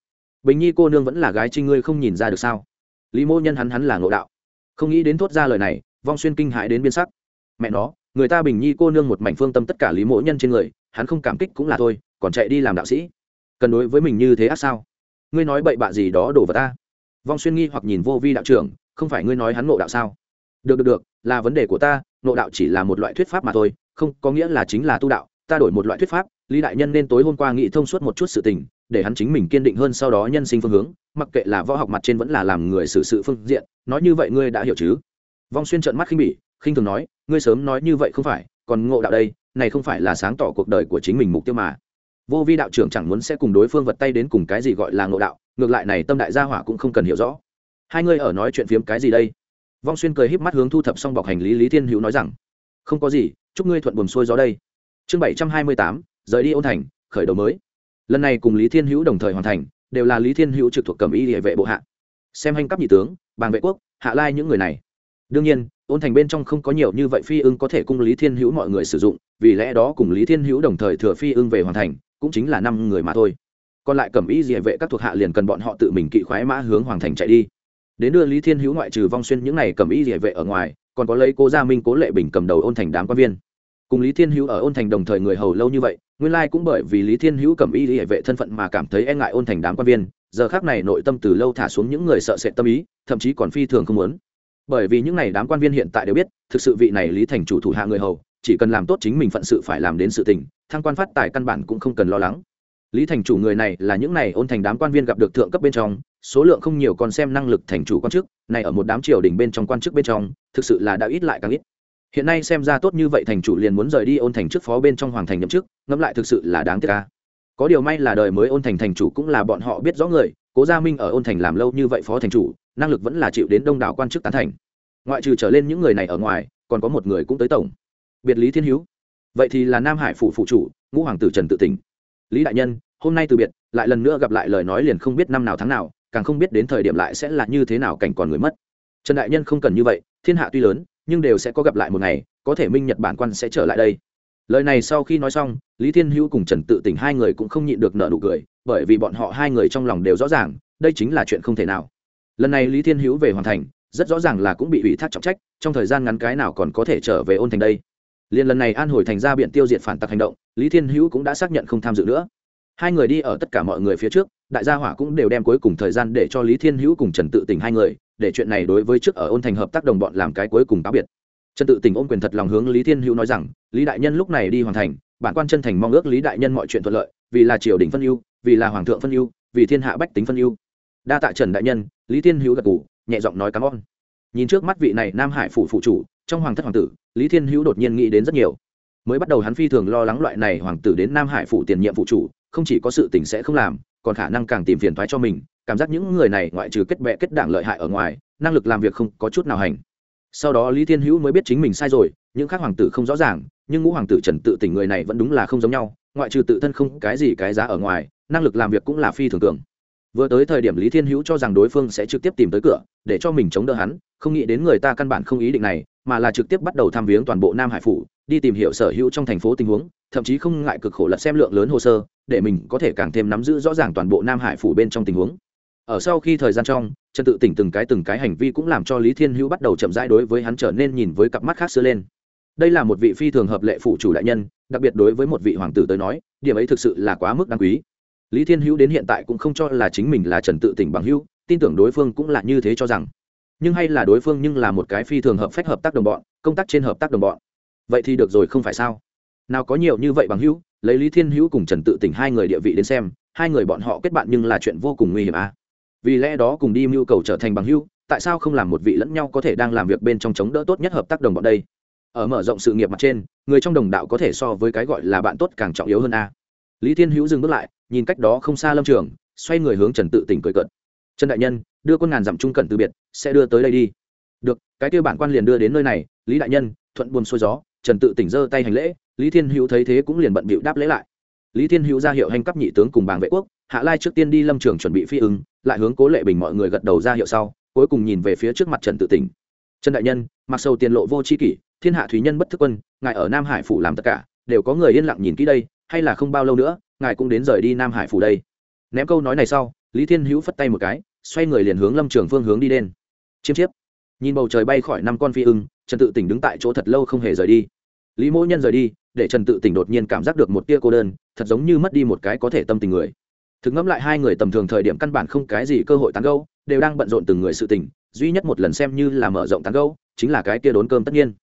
Bình nhi cô nương vẫn là gái trinh ngươi không nhìn ra được sao? Lý mô nhân hắn hắn là ngộ đạo. Không nghĩ đến thốt ra lời này, vong xuyên kinh hãi đến biên sắc. Mẹ nó người ta bình nhi cô nương một mảnh phương tâm tất cả lý mỗ nhân trên người, hắn không cảm kích cũng là thôi, còn chạy đi làm đạo sĩ. Cần đối với mình như thế ác sao? Ngươi nói bậy bạ gì đó đổ vào ta. Vong xuyên nghi hoặc nhìn vô vi đạo trưởng, không phải ngươi nói hắn ngộ đạo sao? Được được được, là vấn đề của ta, ngộ đạo chỉ là một loại thuyết pháp mà thôi, không, có nghĩa là chính là tu đạo, ta đổi một loại thuyết pháp, lý đại nhân nên tối hôm qua nghĩ thông suốt một chút sự tình, để hắn chính mình kiên định hơn sau đó nhân sinh phương hướng, mặc kệ là võ học mặt trên vẫn là làm người xử sự phương diện, nói như vậy ngươi đã hiểu chứ? Vong xuyên trợn mắt khinh bỉ khinh thường nói, ngươi sớm nói như vậy không phải, còn ngộ đạo đây, này không phải là sáng tỏ cuộc đời của chính mình mục tiêu mà. Vô vi đạo trưởng chẳng muốn sẽ cùng đối phương vật tay đến cùng cái gì gọi là ngộ đạo, ngược lại này tâm đại gia hỏa cũng không cần hiểu rõ. Hai ngươi ở nói chuyện phiếm cái gì đây? Vong xuyên cười híp mắt hướng thu thập xong bọc hành lý lý thiên hữu nói rằng, không có gì, chúc ngươi thuận buồm xuôi gió đây. Chương bảy trăm hai mươi tám, rời đi ôn thành, khởi đầu mới. Lần này cùng lý thiên hữu đồng thời hoàn thành, đều là lý thiên hữu trực thuộc cầm y địa vệ bộ hạ. Xem hành cấp nhị tướng, bàng vệ quốc, hạ lai những người này. Đương nhiên ôn thành bên trong không có nhiều như vậy phi ưng có thể cung lý thiên hữu mọi người sử dụng, vì lẽ đó cùng lý thiên hữu đồng thời thừa phi ưng về hoàn thành, cũng chính là năm người mà thôi. Còn lại cầm ý gì vệ các thuộc hạ liền cần bọn họ tự mình kỵ khoái mã hướng hoàng thành chạy đi. Đến đưa lý thiên hữu ngoại trừ vong xuyên những này cầm ý gì vệ ở ngoài, còn có lấy cố gia minh, cố lệ bình cầm đầu ôn thành đám quan viên. Cùng lý thiên hữu ở ôn thành đồng thời người hầu lâu như vậy, nguyên lai cũng bởi vì lý thiên hữu cầm ý địa vệ thân phận mà cảm thấy e ngại ôn thành đám quan viên, giờ khác này nội tâm từ lâu thả xuống những người sợ sệt tâm ý, thậm chí còn phi thường không muốn bởi vì những n à y đám quan viên hiện tại đều biết, thực sự vị này lý thành chủ thủ hạ người hầu, chỉ cần làm tốt chính mình phận sự phải làm đến sự tình, thăng quan phát tài căn bản cũng không cần lo lắng. Lý thành chủ người này là những n à y ôn thành đám quan viên gặp được thượng cấp bên trong, số lượng không nhiều còn xem năng lực thành chủ quan chức, này ở một đám triều đình bên trong quan chức bên trong, thực sự là đã ít lại càng ít. Hiện nay xem ra tốt như vậy thành chủ liền muốn rời đi ôn thành trước phó bên trong hoàng thành nhậm chức, ngẫm lại thực sự là đáng tiếc ca có điều may là đời mới ôn thành thành chủ cũng là bọn họ biết rõ người, cố gia minh ở ôn thành làm lâu như vậy phó thành chủ năng lực vẫn là chịu đến đông đảo quan chức tán thành. Ngoại trừ trở lên những người này ở ngoài, còn có một người cũng tới tổng. Biệt lý thiên hữu. Vậy thì là nam hải phủ phụ chủ, ngũ hoàng tử trần tự tỉnh. Lý đại nhân, hôm nay từ biệt, lại lần nữa gặp lại lời nói liền không biết năm nào tháng nào, càng không biết đến thời điểm lại sẽ là như thế nào cảnh còn người mất. Trần đại nhân không cần như vậy, thiên hạ tuy lớn, nhưng đều sẽ có gặp lại một ngày, có thể minh nhật bản quan sẽ trở lại đây. Lời này sau khi nói xong, lý thiên hữu cùng trần tự tỉnh hai người cũng không nhịn được nợ nụ cười, bởi vì bọn họ hai người trong lòng đều rõ ràng, đây chính là chuyện không thể nào lần này lý thiên hữu về hoàn thành, rất rõ ràng là cũng bị ủy thác trọng trách, trong thời gian ngắn cái nào còn có thể trở về ôn thành đây. Liền lần này an hồi thành ra biện tiêu diệt phản tặc hành động, lý thiên hữu cũng đã xác nhận không tham dự nữa. Hai người đi ở tất cả mọi người phía trước, đại gia hỏa cũng đều đem cuối cùng thời gian để cho lý thiên hữu cùng trần tự tỉnh hai người, để chuyện này đối với trước ở ôn thành hợp tác đồng bọn làm cái cuối cùng táo biệt. Trần tự tỉnh ôm quyền thật lòng hướng lý thiên hữu nói rằng, lý đại nhân lúc này đi hoàn thành, bản quan chân thành mong ước lý đại nhân mọi chuyện thuận lợi, vì là triều đình phân ưu, vì là hoàng thượng phân ưu, vì thiên hạ bách tính phân ưu. Đa tạ trần đại nhân lý thiên hữu gật g ủ nhẹ giọng nói cám ơn. Nhìn trước mắt vị này nam hải phủ phụ chủ, trong hoàng thất hoàng tử, lý thiên hữu đột nhiên nghĩ đến rất nhiều. Mới bắt đầu hắn phi thường lo lắng loại này hoàng tử đến nam hải phủ tiền nhiệm phụ chủ, không chỉ có sự tình sẽ không làm, còn khả năng càng tìm phiền thoái cho mình, cảm giác những người này ngoại trừ kết bệ kết đảng lợi hại ở ngoài, năng lực làm việc không có chút nào hành. Sau đó lý thiên hữu mới biết chính mình sai rồi, những khác hoàng tử không rõ ràng, nhưng ngũ hoàng tử trần tự tỉnh người này vẫn đúng là không giống nhau, ngoại trừ tự thân không cái gì cái giá ở ngoài, năng lực làm việc cũng là phi thường tưởng vừa tới thời điểm lý thiên hữu cho rằng đối phương sẽ trực tiếp tìm tới cửa, để cho mình chống đỡ hắn, không nghĩ đến người ta căn bản không ý định này, mà là trực tiếp bắt đầu thăm viếng toàn bộ nam hải phủ, đi tìm hiểu sở hữu trong thành phố tình huống, thậm chí không ngại cực khổ lật xem lượng lớn hồ sơ, để mình có thể càng thêm nắm giữ rõ ràng toàn bộ nam hải phủ bên trong tình huống. Ở sau khi thời gian trong trần tự tỉnh từng cái từng cái hành vi cũng làm cho lý thiên hữu bắt đầu chậm rãi đối với hắn trở nên nhìn với cặp mắt khác xưa lên. Đây là một vị phi thường hợp lệ phụ chủ đại nhân, đặc biệt đối với một vị hoàng tử tới nói, điểm ấy thực sự là quá mức đáng quý lý thiên hữu đến hiện tại cũng không cho là chính mình là trần tự tỉnh bằng hữu, tin tưởng đối phương cũng là như thế cho rằng nhưng hay là đối phương nhưng là một cái phi thường hợp phách hợp tác đồng bọn, công tác trên hợp tác đồng bọn vậy thì được rồi không phải sao nào có nhiều như vậy bằng hữu, lấy lý thiên hữu cùng trần tự tỉnh hai người địa vị đến xem, hai người bọn họ kết bạn nhưng là chuyện vô cùng nguy hiểm à. vì lẽ đó cùng đi mưu cầu trở thành bằng hữu, tại sao không làm một vị lẫn nhau có thể đang làm việc bên trong chống đỡ tốt nhất hợp tác đồng bọn đây ở mở rộng sự nghiệp mặt trên, người trong đồng đạo có thể so với cái gọi là bạn tốt càng trọng yếu hơn a à lý thiên hữu dừng bước lại, nhìn cách đó không xa lâm trường, xoay người hướng trần tự tỉnh cười cợt. Trần đại nhân, đưa quân ngàn dặm trung cận từ biệt, sẽ đưa tới đây đi. Được, cái kêu bản quan liền đưa đến nơi này. Lý đại nhân, thuận buồn xuôi gió, trần tự tỉnh giơ tay hành lễ, lý thiên hữu thấy thế cũng liền bận bịu đáp lễ lại. Lý thiên hữu ra hiệu hành cấp nhị tướng cùng bàng vệ quốc, hạ lai trước tiên đi lâm trường chuẩn bị phi ứng, lại hướng cố lệ bình mọi người gật đầu ra hiệu sau, cuối cùng nhìn về phía trước mặt trần tự tỉnh. Trần đại nhân, mặc sầu tiền lộ vô c kỷ, thiên hạ thúy nhân bất thức quân, ngài ở nam hải phủ làm tất cả, đều có người yên lặng nhìn kỹ đây hay là không bao lâu nữa, ngài cũng đến rời đi nam hải phủ đây. Ném câu nói này sau, lý thiên hữu phất tay một cái, xoay người liền hướng lâm trường phương hướng đi lên. Chiêm chiếp. Nhìn bầu trời bay khỏi năm con phi ưng, trần tự tỉnh đứng tại chỗ thật lâu không hề rời đi. Lý mỗ nhân rời đi, để trần tự tỉnh đột nhiên cảm giác được một tia cô đơn, thật giống như mất đi một cái có thể tâm tình người. Thực ngẫm lại hai người tầm thường thời điểm căn bản không cái gì cơ hội tán gâu đều đang bận rộn từng người sự tình, duy nhất một lần xem như là mở rộng tán gâu chính là cái tia đốn cơm tất nhiên.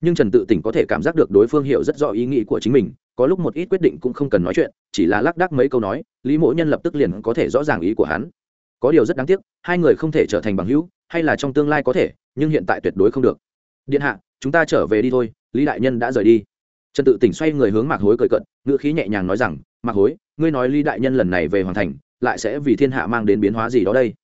Nhưng trần tự tỉnh có thể cảm giác được đối phương hiểu rất rõ ý nghĩ của chính mình có lúc một ít quyết định cũng không cần nói chuyện, chỉ là lác đác mấy câu nói, lý mỗ nhân lập tức liền có thể rõ ràng ý của hắn. Có điều rất đáng tiếc, hai người không thể trở thành bằng hữu, hay là trong tương lai có thể, nhưng hiện tại tuyệt đối không được. Điện hạ, chúng ta trở về đi thôi, lý đại nhân đã rời đi. Trần tự tỉnh xoay người hướng mạc hối cười cận ngữ khí nhẹ nhàng nói rằng, mạc hối, ngươi nói lý đại nhân lần này về hoàn thành, lại sẽ vì thiên hạ mang đến biến hóa gì đó đây?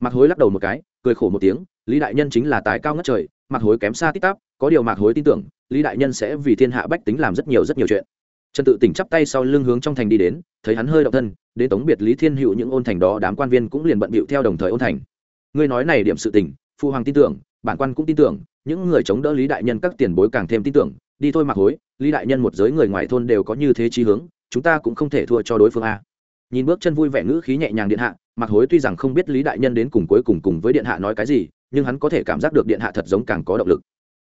Mạc hối lắc đầu một cái, cười khổ một tiếng, lý đại nhân chính là tài cao ngất trời, mạc hối kém xa tít tắp, có điều mạc hối tin tưởng, lý đại nhân sẽ vì thiên hạ bách tính làm rất nhiều rất nhiều chuyện trần tự tỉnh chắp tay sau lưng hướng trong thành đi đến, thấy hắn hơi động thân, đến tống biệt lý thiên hữu những ôn thành đó đám quan viên cũng liền bận bịu theo đồng thời ôn thành. Ngươi nói này điểm sự tình phụ hoàng tin tưởng, bản quan cũng tin tưởng, những người chống đỡ lý đại nhân các tiền bối càng thêm tin tưởng, đi thôi mặc hối, lý đại nhân một giới người ngoài thôn đều có như thế trí hướng, chúng ta cũng không thể thua cho đối phương a. Nhìn bước chân vui vẻ ngữ khí nhẹ nhàng điện hạ mặc hối tuy rằng không biết lý đại nhân đến cùng cuối cùng cùng với điện hạ nói cái gì, nhưng hắn có thể cảm giác được điện hạ thật giống càng có động lực.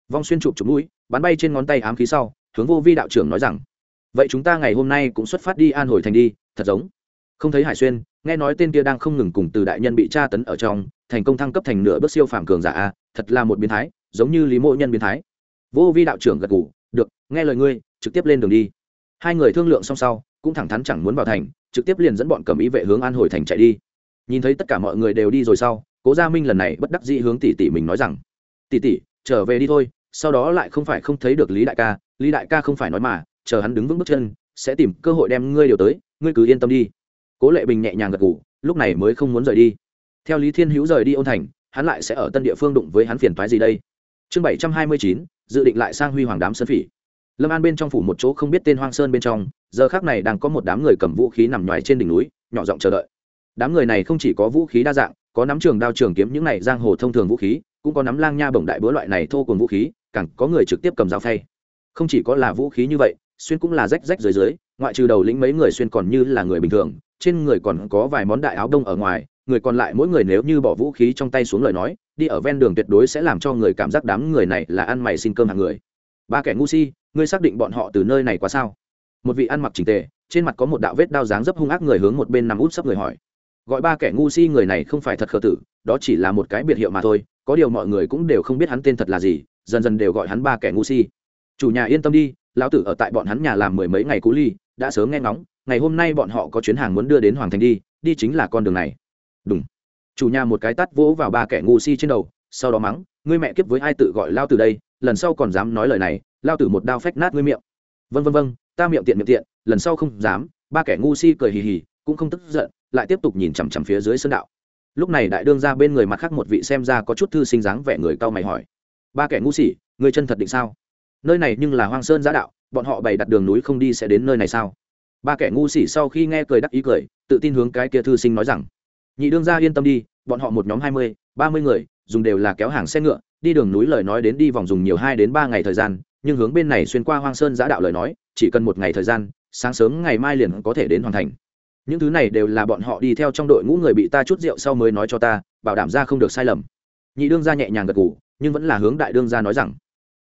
Vong xuyên chụp chụp mũi, bắn bay trên ngón tay ám khí sau, hướng vô vi đạo trưởng nói rằng vậy chúng ta ngày hôm nay cũng xuất phát đi an hồi thành đi, thật giống. Không thấy hải xuyên, nghe nói tên kia đang không ngừng cùng từ đại nhân bị tra tấn ở trong, thành công thăng cấp thành nửa bước siêu phàm cường giả a, thật là một biến thái, giống như lý mộ nhân biến thái. Vô vi đạo trưởng gật ngủ được, nghe lời ngươi, trực tiếp lên đường đi. Hai người thương lượng xong sau, cũng thẳng thắn chẳng muốn vào thành, trực tiếp liền dẫn bọn cầm ý vệ hướng an hồi thành chạy đi. Nhìn thấy tất cả mọi người đều đi rồi sau, cố gia minh lần này bất đắc dĩ hướng tỷ tỷ mình nói rằng, tỷ tỷ, trở về đi thôi, sau đó lại không phải không thấy được lý đại ca, lý đại ca không phải nói mà chờ hắn đứng vững bước chân, sẽ tìm cơ hội đem ngươi điều tới, ngươi cứ yên tâm đi. Cố lệ bình nhẹ nhàng gật ngủ lúc này mới không muốn rời đi. Theo lý thiên hữu rời đi ôn thành, hắn lại sẽ ở tân địa phương đụng với hắn phiền toái gì đây? Chương bảy trăm hai mươi chín, dự định lại sang huy hoàng đám sơn phỉ. Lâm an bên trong phủ một chỗ không biết tên hoang sơn bên trong, giờ khác này đang có một đám người cầm vũ khí nằm ngoài trên đỉnh núi, nhỏ giọng chờ đợi. Đám người này không chỉ có vũ khí đa dạng, có nắm trường đao trường kiếm những này giang hồ thông thường vũ khí, cũng có nắm lang nha bổng đại búa loại này thô cùng vũ khí, càng có người trực tiếp cầm dao phay. Không chỉ có là vũ khí như vậy xuyên cũng là rách rách dưới dưới, ngoại trừ đầu lĩnh mấy người xuyên còn như là người bình thường, trên người còn có vài món đại áo đông ở ngoài, người còn lại mỗi người nếu như bỏ vũ khí trong tay xuống lời nói, đi ở ven đường tuyệt đối sẽ làm cho người cảm giác đám người này là ăn mày xin cơm hàng người. Ba kẻ ngu si, ngươi xác định bọn họ từ nơi này quá sao? Một vị ăn mặc trình tề, trên mặt có một đạo vết đao dáng dấp hung ác người hướng một bên nằm út sấp người hỏi. Gọi ba kẻ ngu si người này không phải thật khờ tử, đó chỉ là một cái biệt hiệu mà thôi, có điều mọi người cũng đều không biết hắn tên thật là gì, dần dần đều gọi hắn ba kẻ ngu si. Chủ nhà yên tâm đi lão tử ở tại bọn hắn nhà làm mười mấy ngày cú ly, đã sớm nghe ngóng, ngày hôm nay bọn họ có chuyến hàng muốn đưa đến hoàng thành đi đi chính là con đường này. Đúng chủ nhà một cái tắt vỗ vào ba kẻ ngu si trên đầu, sau đó mắng, ngươi mẹ kiếp với ai tự gọi lao tử đây, lần sau còn dám nói lời này lao tử một đao phách nát ngươi miệng. Vân vân vân ta miệng tiện miệng tiện, lần sau không dám. Ba kẻ ngu si cười hì hì, cũng không tức giận, lại tiếp tục nhìn chằm chằm phía dưới sân đạo. Lúc này đại đương ra bên người mặt khác một vị xem ra có chút thư sinh dáng vẻ người cao mày hỏi, ba kẻ ngu si, ngươi chân thật định sao? Nơi này nhưng là hoang sơn giã đạo, bọn họ bày đặt đường núi không đi sẽ đến nơi này sao? Ba kẻ ngu xỉ sau khi nghe cười đắc ý cười, tự tin hướng cái kia thư sinh nói rằng, nhị đương gia yên tâm đi, bọn họ một nhóm hai mươi, ba mươi người, dùng đều là kéo hàng xe ngựa, đi đường núi lời nói đến đi vòng dùng nhiều hai đến ba ngày thời gian, nhưng hướng bên này xuyên qua hoang sơn giã đạo lời nói, chỉ cần một ngày thời gian, sáng sớm ngày mai liền có thể đến hoàn thành. Những thứ này đều là bọn họ đi theo trong đội ngũ người bị ta chút rượu sau mới nói cho ta, bảo đảm ra không được sai lầm. Nhị đương gia nhẹ nhàng gật g ủ nhưng vẫn là hướng đại đương gia nói rằng,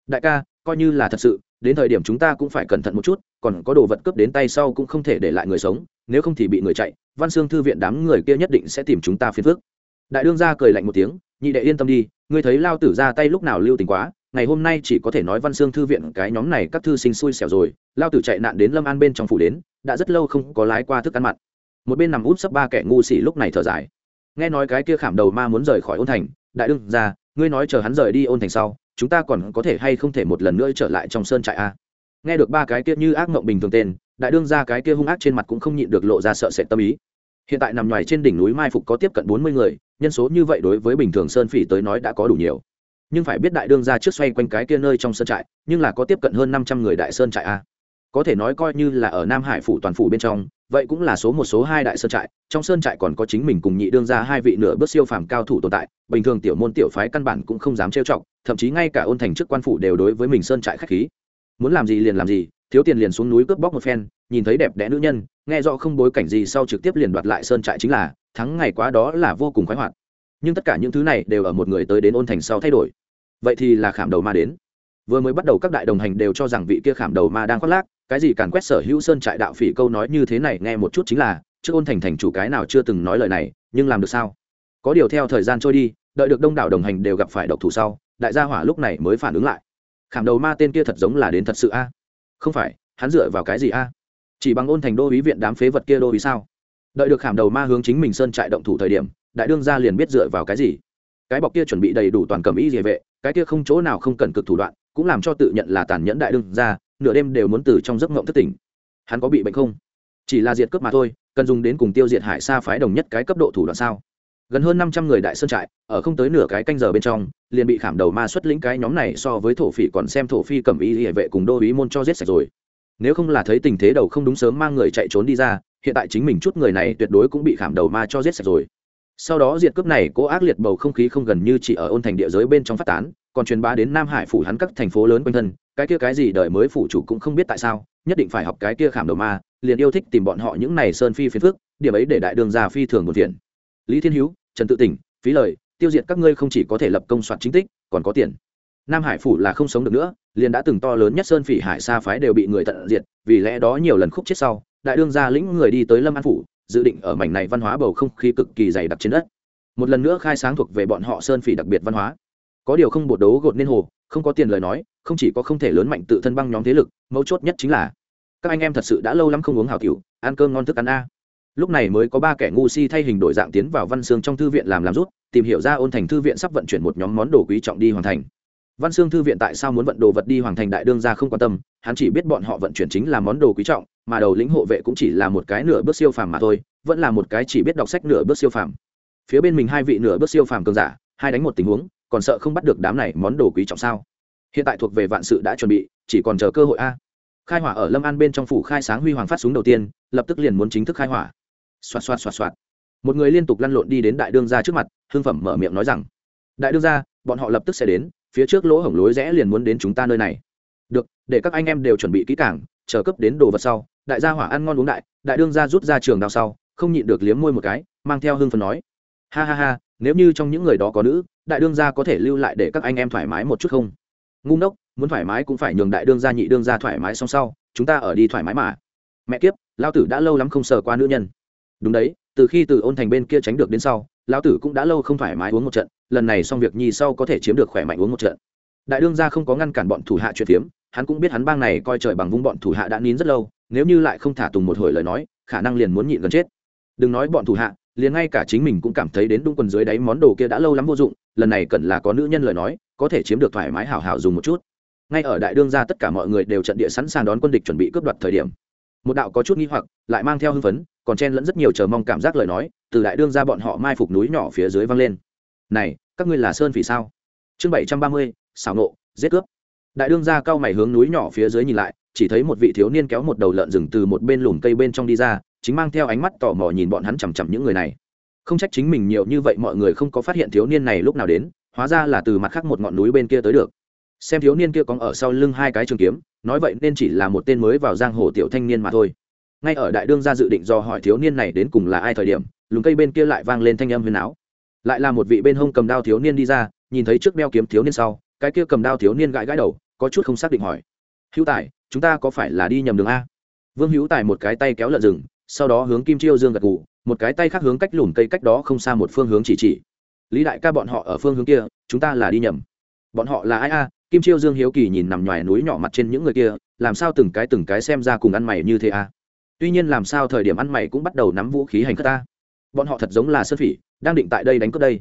đại ca coi như là thật sự, đến thời điểm chúng ta cũng phải cẩn thận một chút, còn có đồ vật cướp đến tay sau cũng không thể để lại người sống, nếu không thì bị người chạy, văn xương thư viện đám người kia nhất định sẽ tìm chúng ta phiền phước đại đương gia cười lạnh một tiếng, nhị đệ yên tâm đi, ngươi thấy lao tử ra tay lúc nào lưu tình quá, ngày hôm nay chỉ có thể nói văn xương thư viện cái nhóm này các thư sinh xui xẻo rồi, lao tử chạy nạn đến lâm an bên trong phủ đến, đã rất lâu không có lái qua thức ăn mặn. Một bên nằm út sấp ba kẻ ngu xỉ lúc này thở dài. Nghe nói cái kia khảm đầu ma muốn rời khỏi ôn thành, đại đương gia, ngươi nói chờ hắn rời đi ôn thành sau chúng ta còn có thể hay không thể một lần nữa trở lại trong sơn trại a? Nghe được ba cái kia như ác mộng bình thường tên, đại đương ra cái kia hung ác trên mặt cũng không nhịn được lộ ra sợ sệt tâm ý. Hiện tại nằm ngoài trên đỉnh núi mai phục có tiếp cận bốn mươi người, nhân số như vậy đối với bình thường sơn phỉ tới nói đã có đủ nhiều. Nhưng phải biết đại đương ra trước xoay quanh cái kia nơi trong sơn trại, nhưng là có tiếp cận hơn năm trăm người đại sơn trại a. Có thể nói coi như là ở nam hải phủ toàn phủ bên trong, vậy cũng là số một, số hai đại sơn trại, trong sơn trại còn có chính mình cùng nhị đương ra hai vị nửa bước siêu phàm cao thủ tồn tại, bình thường tiểu môn tiểu phái căn bản cũng không dám trêu chọc thậm chí ngay cả ôn thành chức quan phủ đều đối với mình sơn trại khách khí. Muốn làm gì liền làm gì, thiếu tiền liền xuống núi cướp bóc một phen, nhìn thấy đẹp đẽ nữ nhân, nghe rõ không bối cảnh gì sau trực tiếp liền đoạt lại sơn trại chính là, thắng ngày quá đó là vô cùng khoái hoạt. Nhưng tất cả những thứ này đều ở một người tới đến ôn thành sau thay đổi. Vậy thì là khảm đầu ma đến. Vừa mới bắt đầu các đại đồng hành đều cho rằng vị kia khảm đầu ma đang khoác lác, cái gì càn quét sở hữu sơn trại đạo phỉ câu nói như thế này nghe một chút chính là, trước ôn thành thành chủ cái nào chưa từng nói lời này, nhưng làm được sao? Có điều theo thời gian trôi đi đợi được đông đảo đồng hành đều gặp phải độc thủ sau, đại gia hỏa lúc này mới phản ứng lại. Khảm đầu ma tên kia thật giống là đến thật sự a. Không phải, hắn dựa vào cái gì a? Chỉ bằng ôn thành đô ý viện đám phế vật kia đô ý sao? Đợi được khảm đầu ma hướng chính mình sơn trại động thủ thời điểm, đại đương gia liền biết dựa vào cái gì. Cái bọc kia chuẩn bị đầy đủ toàn cầm ý địa vệ, cái kia không chỗ nào không cần cực thủ đoạn, cũng làm cho tự nhận là tàn nhẫn đại đương gia, nửa đêm đều muốn từ trong giấc ngộng thất tỉnh. Hắn có bị bệnh không? Chỉ là diệt cướp mà thôi, cần dùng đến cùng tiêu diệt hải sa phái đồng nhất cái cấp độ thủ đoạn sao? Gần hơn năm trăm người đại sơn trại, ở không tới nửa cái canh giờ bên trong, liền bị khảm đầu ma xuất lĩnh cái nhóm này so với thổ phỉ còn xem thổ phi cầm ý địa vệ cùng đô ý môn cho giết sạch rồi. Nếu không là thấy tình thế đầu không đúng sớm mang người chạy trốn đi ra, hiện tại chính mình chút người này tuyệt đối cũng bị khảm đầu ma cho giết sạch rồi. Sau đó diệt cướp này, cố ác liệt bầu không khí không gần như chỉ ở ôn thành địa giới bên trong phát tán, còn truyền bá đến nam hải phủ hắn các thành phố lớn quanh thân, cái kia cái gì đời mới phủ chủ cũng không biết tại sao, nhất định phải học cái kia khảm đầu ma, liền yêu thích tìm bọn họ những này sơn phi phiền phước điểm ấy để đại đường già phi thường một viện lý thiên hữu, trần tự tỉnh, phí lời, tiêu diệt các ngươi không chỉ có thể lập công soạt chính tích, còn có tiền. Nam hải phủ là không sống được nữa, liền đã từng to lớn nhất sơn phỉ hải sa phái đều bị người tận diệt, vì lẽ đó nhiều lần khúc chết sau, đại đương gia lĩnh người đi tới lâm an phủ, dự định ở mảnh này văn hóa bầu không khí cực kỳ dày đặc trên đất. Một lần nữa khai sáng thuộc về bọn họ sơn phỉ đặc biệt văn hóa. Có điều không bột đấu gột nên hồ, không có tiền lời nói, không chỉ có không thể lớn mạnh tự thân băng nhóm thế lực, mấu chốt nhất chính là, các anh em thật sự đã lâu lắm không uống hào cựu ăn cơm ngon thức ăn a lúc này mới có ba kẻ ngu si thay hình đổi dạng tiến vào văn xương trong thư viện làm làm rút, tìm hiểu ra ôn thành thư viện sắp vận chuyển một nhóm món đồ quý trọng đi hoàn thành. Văn xương thư viện tại sao muốn vận đồ vật đi hoàng thành đại đương ra không quan tâm, hắn chỉ biết bọn họ vận chuyển chính là món đồ quý trọng, mà đầu lĩnh hộ vệ cũng chỉ là một cái nửa bước siêu phàm mà thôi, vẫn là một cái chỉ biết đọc sách nửa bước siêu phàm. Phía bên mình hai vị nửa bước siêu phàm cường giả, hai đánh một tình huống, còn sợ không bắt được đám này món đồ quý trọng sao? Hiện tại thuộc về vạn sự đã chuẩn bị, chỉ còn chờ cơ hội a. Khai hỏa ở lâm an bên trong phủ khai sáng huy hoàng phát súng đầu tiên, lập tức liền muốn chính thức khai hỏa xoạt xoạt xoạt xoạt. Một người liên tục lăn lộn đi đến đại đương gia trước mặt hương phẩm mở miệng nói rằng, đại đương gia, bọn họ lập tức sẽ đến, phía trước lỗ hổng lối rẽ liền muốn đến chúng ta nơi này. Được, để các anh em đều chuẩn bị kỹ cảng chờ cấp đến đồ vật sau, đại gia hỏa ăn ngon uống đại đại đương gia rút ra trường đào sau, không nhịn được liếm môi một cái, mang theo hương phần nói, ha ha ha, nếu như trong những người đó có nữ, đại đương gia có thể lưu lại để các anh em thoải mái một chút không? Ngu ngốc, muốn thoải mái cũng phải nhường đại đương gia nhị đương gia thoải mái xong sau, chúng ta ở đi thoải mái mà. Mẹ kiếp lao tử đã lâu lắm không sờ qua nữ nhân đúng đấy, từ khi từ ôn thành bên kia tránh được đến sau, lão tử cũng đã lâu không thoải mái uống một trận, lần này xong việc nhi sau có thể chiếm được khỏe mạnh uống một trận. Đại đương gia không có ngăn cản bọn thủ hạ chuyện phiếm, hắn cũng biết hắn bang này coi trời bằng vung bọn thủ hạ đã nín rất lâu, nếu như lại không thả tùng một hồi lời nói, khả năng liền muốn nhịn gần chết. Đừng nói bọn thủ hạ, liền ngay cả chính mình cũng cảm thấy đến đúng quần dưới đáy món đồ kia đã lâu lắm vô dụng, lần này cần là có nữ nhân lời nói, có thể chiếm được thoải mái hảo hảo dùng một chút. Ngay ở đại đương gia tất cả mọi người đều trận địa sẵn sàng đón quân địch chuẩn bị cướp đoạt thời điểm, một đạo có chút nghi hoặc, lại mang theo hưng phấn còn chen lẫn rất nhiều chờ mong cảm giác lời nói, từ đại đương ra bọn họ mai phục núi nhỏ phía dưới vang lên. Này, các ngươi là sơn vì sao? Chương bảy trăm ba mươi, xảo nộ, giết cướp. Đại đương ra cao mày hướng núi nhỏ phía dưới nhìn lại, chỉ thấy một vị thiếu niên kéo một đầu lợn rừng từ một bên lùm cây bên trong đi ra, chính mang theo ánh mắt tò mò nhìn bọn hắn chằm chằm những người này. Không trách chính mình nhiều như vậy mọi người không có phát hiện thiếu niên này lúc nào đến, hóa ra là từ mặt khác một ngọn núi bên kia tới được. Xem thiếu niên kia có ở sau lưng hai cái trường kiếm, nói vậy nên chỉ là một tên mới vào giang hồ tiểu thanh niên mà thôi ngay ở đại đương gia dự định do hỏi thiếu niên này đến cùng là ai thời điểm, lùm cây bên kia lại vang lên thanh âm huyền áo. Lại là một vị bên hông cầm đao thiếu niên đi ra, nhìn thấy trước đeo kiếm thiếu niên sau, cái kia cầm đao thiếu niên gãi gãi đầu, có chút không xác định hỏi. Hữu tài, chúng ta có phải là đi nhầm đường a? Vương hữu tài một cái tay kéo lợn rừng, sau đó hướng kim chiêu dương gật gù, một cái tay khác hướng cách lùm cây cách đó không xa một phương hướng chỉ chỉ. Lý đại ca bọn họ ở phương hướng kia, chúng ta là đi nhầm. Bọn họ là ai a? Kim chiêu dương hiếu kỳ nhìn nằm ngoài núi nhỏ mặt trên những người kia, làm sao từng cái từng cái xem ra cùng ăn mày như thế a? Tuy nhiên làm sao thời điểm ăn mày cũng bắt đầu nắm vũ khí hành khất ta. Bọn họ thật giống là sơn phỉ, đang định tại đây đánh cướp đây.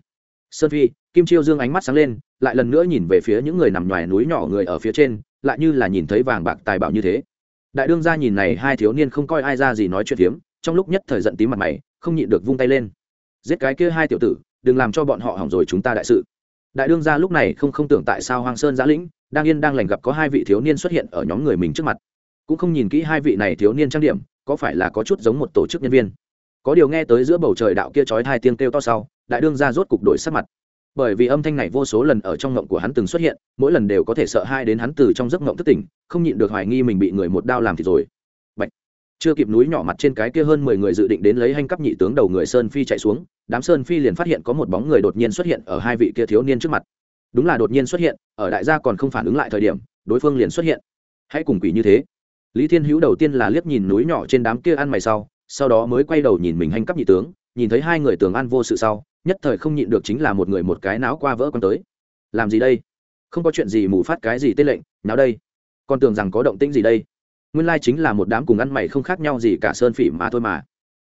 Sơn phi kim chiêu dương ánh mắt sáng lên, lại lần nữa nhìn về phía những người nằm ngoài núi nhỏ người ở phía trên, lại như là nhìn thấy vàng bạc tài bảo như thế. Đại đương gia nhìn này hai thiếu niên không coi ai ra gì nói chuyện phiếm, trong lúc nhất thời giận tí mặt mày, không nhịn được vung tay lên. Giết cái kia hai tiểu tử, đừng làm cho bọn họ hỏng rồi chúng ta đại sự. Đại đương gia lúc này không không tưởng tại sao hoàng sơn giã lĩnh, đang yên đang lành gặp có hai vị thiếu niên xuất hiện ở nhóm người mình trước mặt. Cũng không nhìn kỹ hai vị này thiếu niên trang điểm có phải là có chút giống một tổ chức nhân viên? Có điều nghe tới giữa bầu trời đạo kia chói hai tiếng kêu to sau, đại đương ra rốt cục đổi sắc mặt. Bởi vì âm thanh này vô số lần ở trong ngộng của hắn từng xuất hiện, mỗi lần đều có thể sợ hai đến hắn từ trong giấc ngộng thất tỉnh, không nhịn được hoài nghi mình bị người một đao làm thì rồi. Bạch. chưa kịp núi nhỏ mặt trên cái kia hơn mười người dự định đến lấy hành cấp nhị tướng đầu người sơn phi chạy xuống, đám sơn phi liền phát hiện có một bóng người đột nhiên xuất hiện ở hai vị kia thiếu niên trước mặt. Đúng là đột nhiên xuất hiện, ở đại gia còn không phản ứng lại thời điểm, đối phương liền xuất hiện. Hãy cùng quỷ như thế lý thiên hữu đầu tiên là liếc nhìn núi nhỏ trên đám kia ăn mày sau sau đó mới quay đầu nhìn mình hành cấp nhị tướng, nhìn thấy hai người tường ăn vô sự sau, nhất thời không nhịn được chính là một người một cái náo qua vỡ con tới. Làm gì đây? Không có chuyện gì mù phát cái gì tên lệnh nào đây. Con tưởng rằng có động tĩnh gì đây? Nguyên lai chính là một đám cùng ăn mày không khác nhau gì cả sơn phỉ mà thôi mà.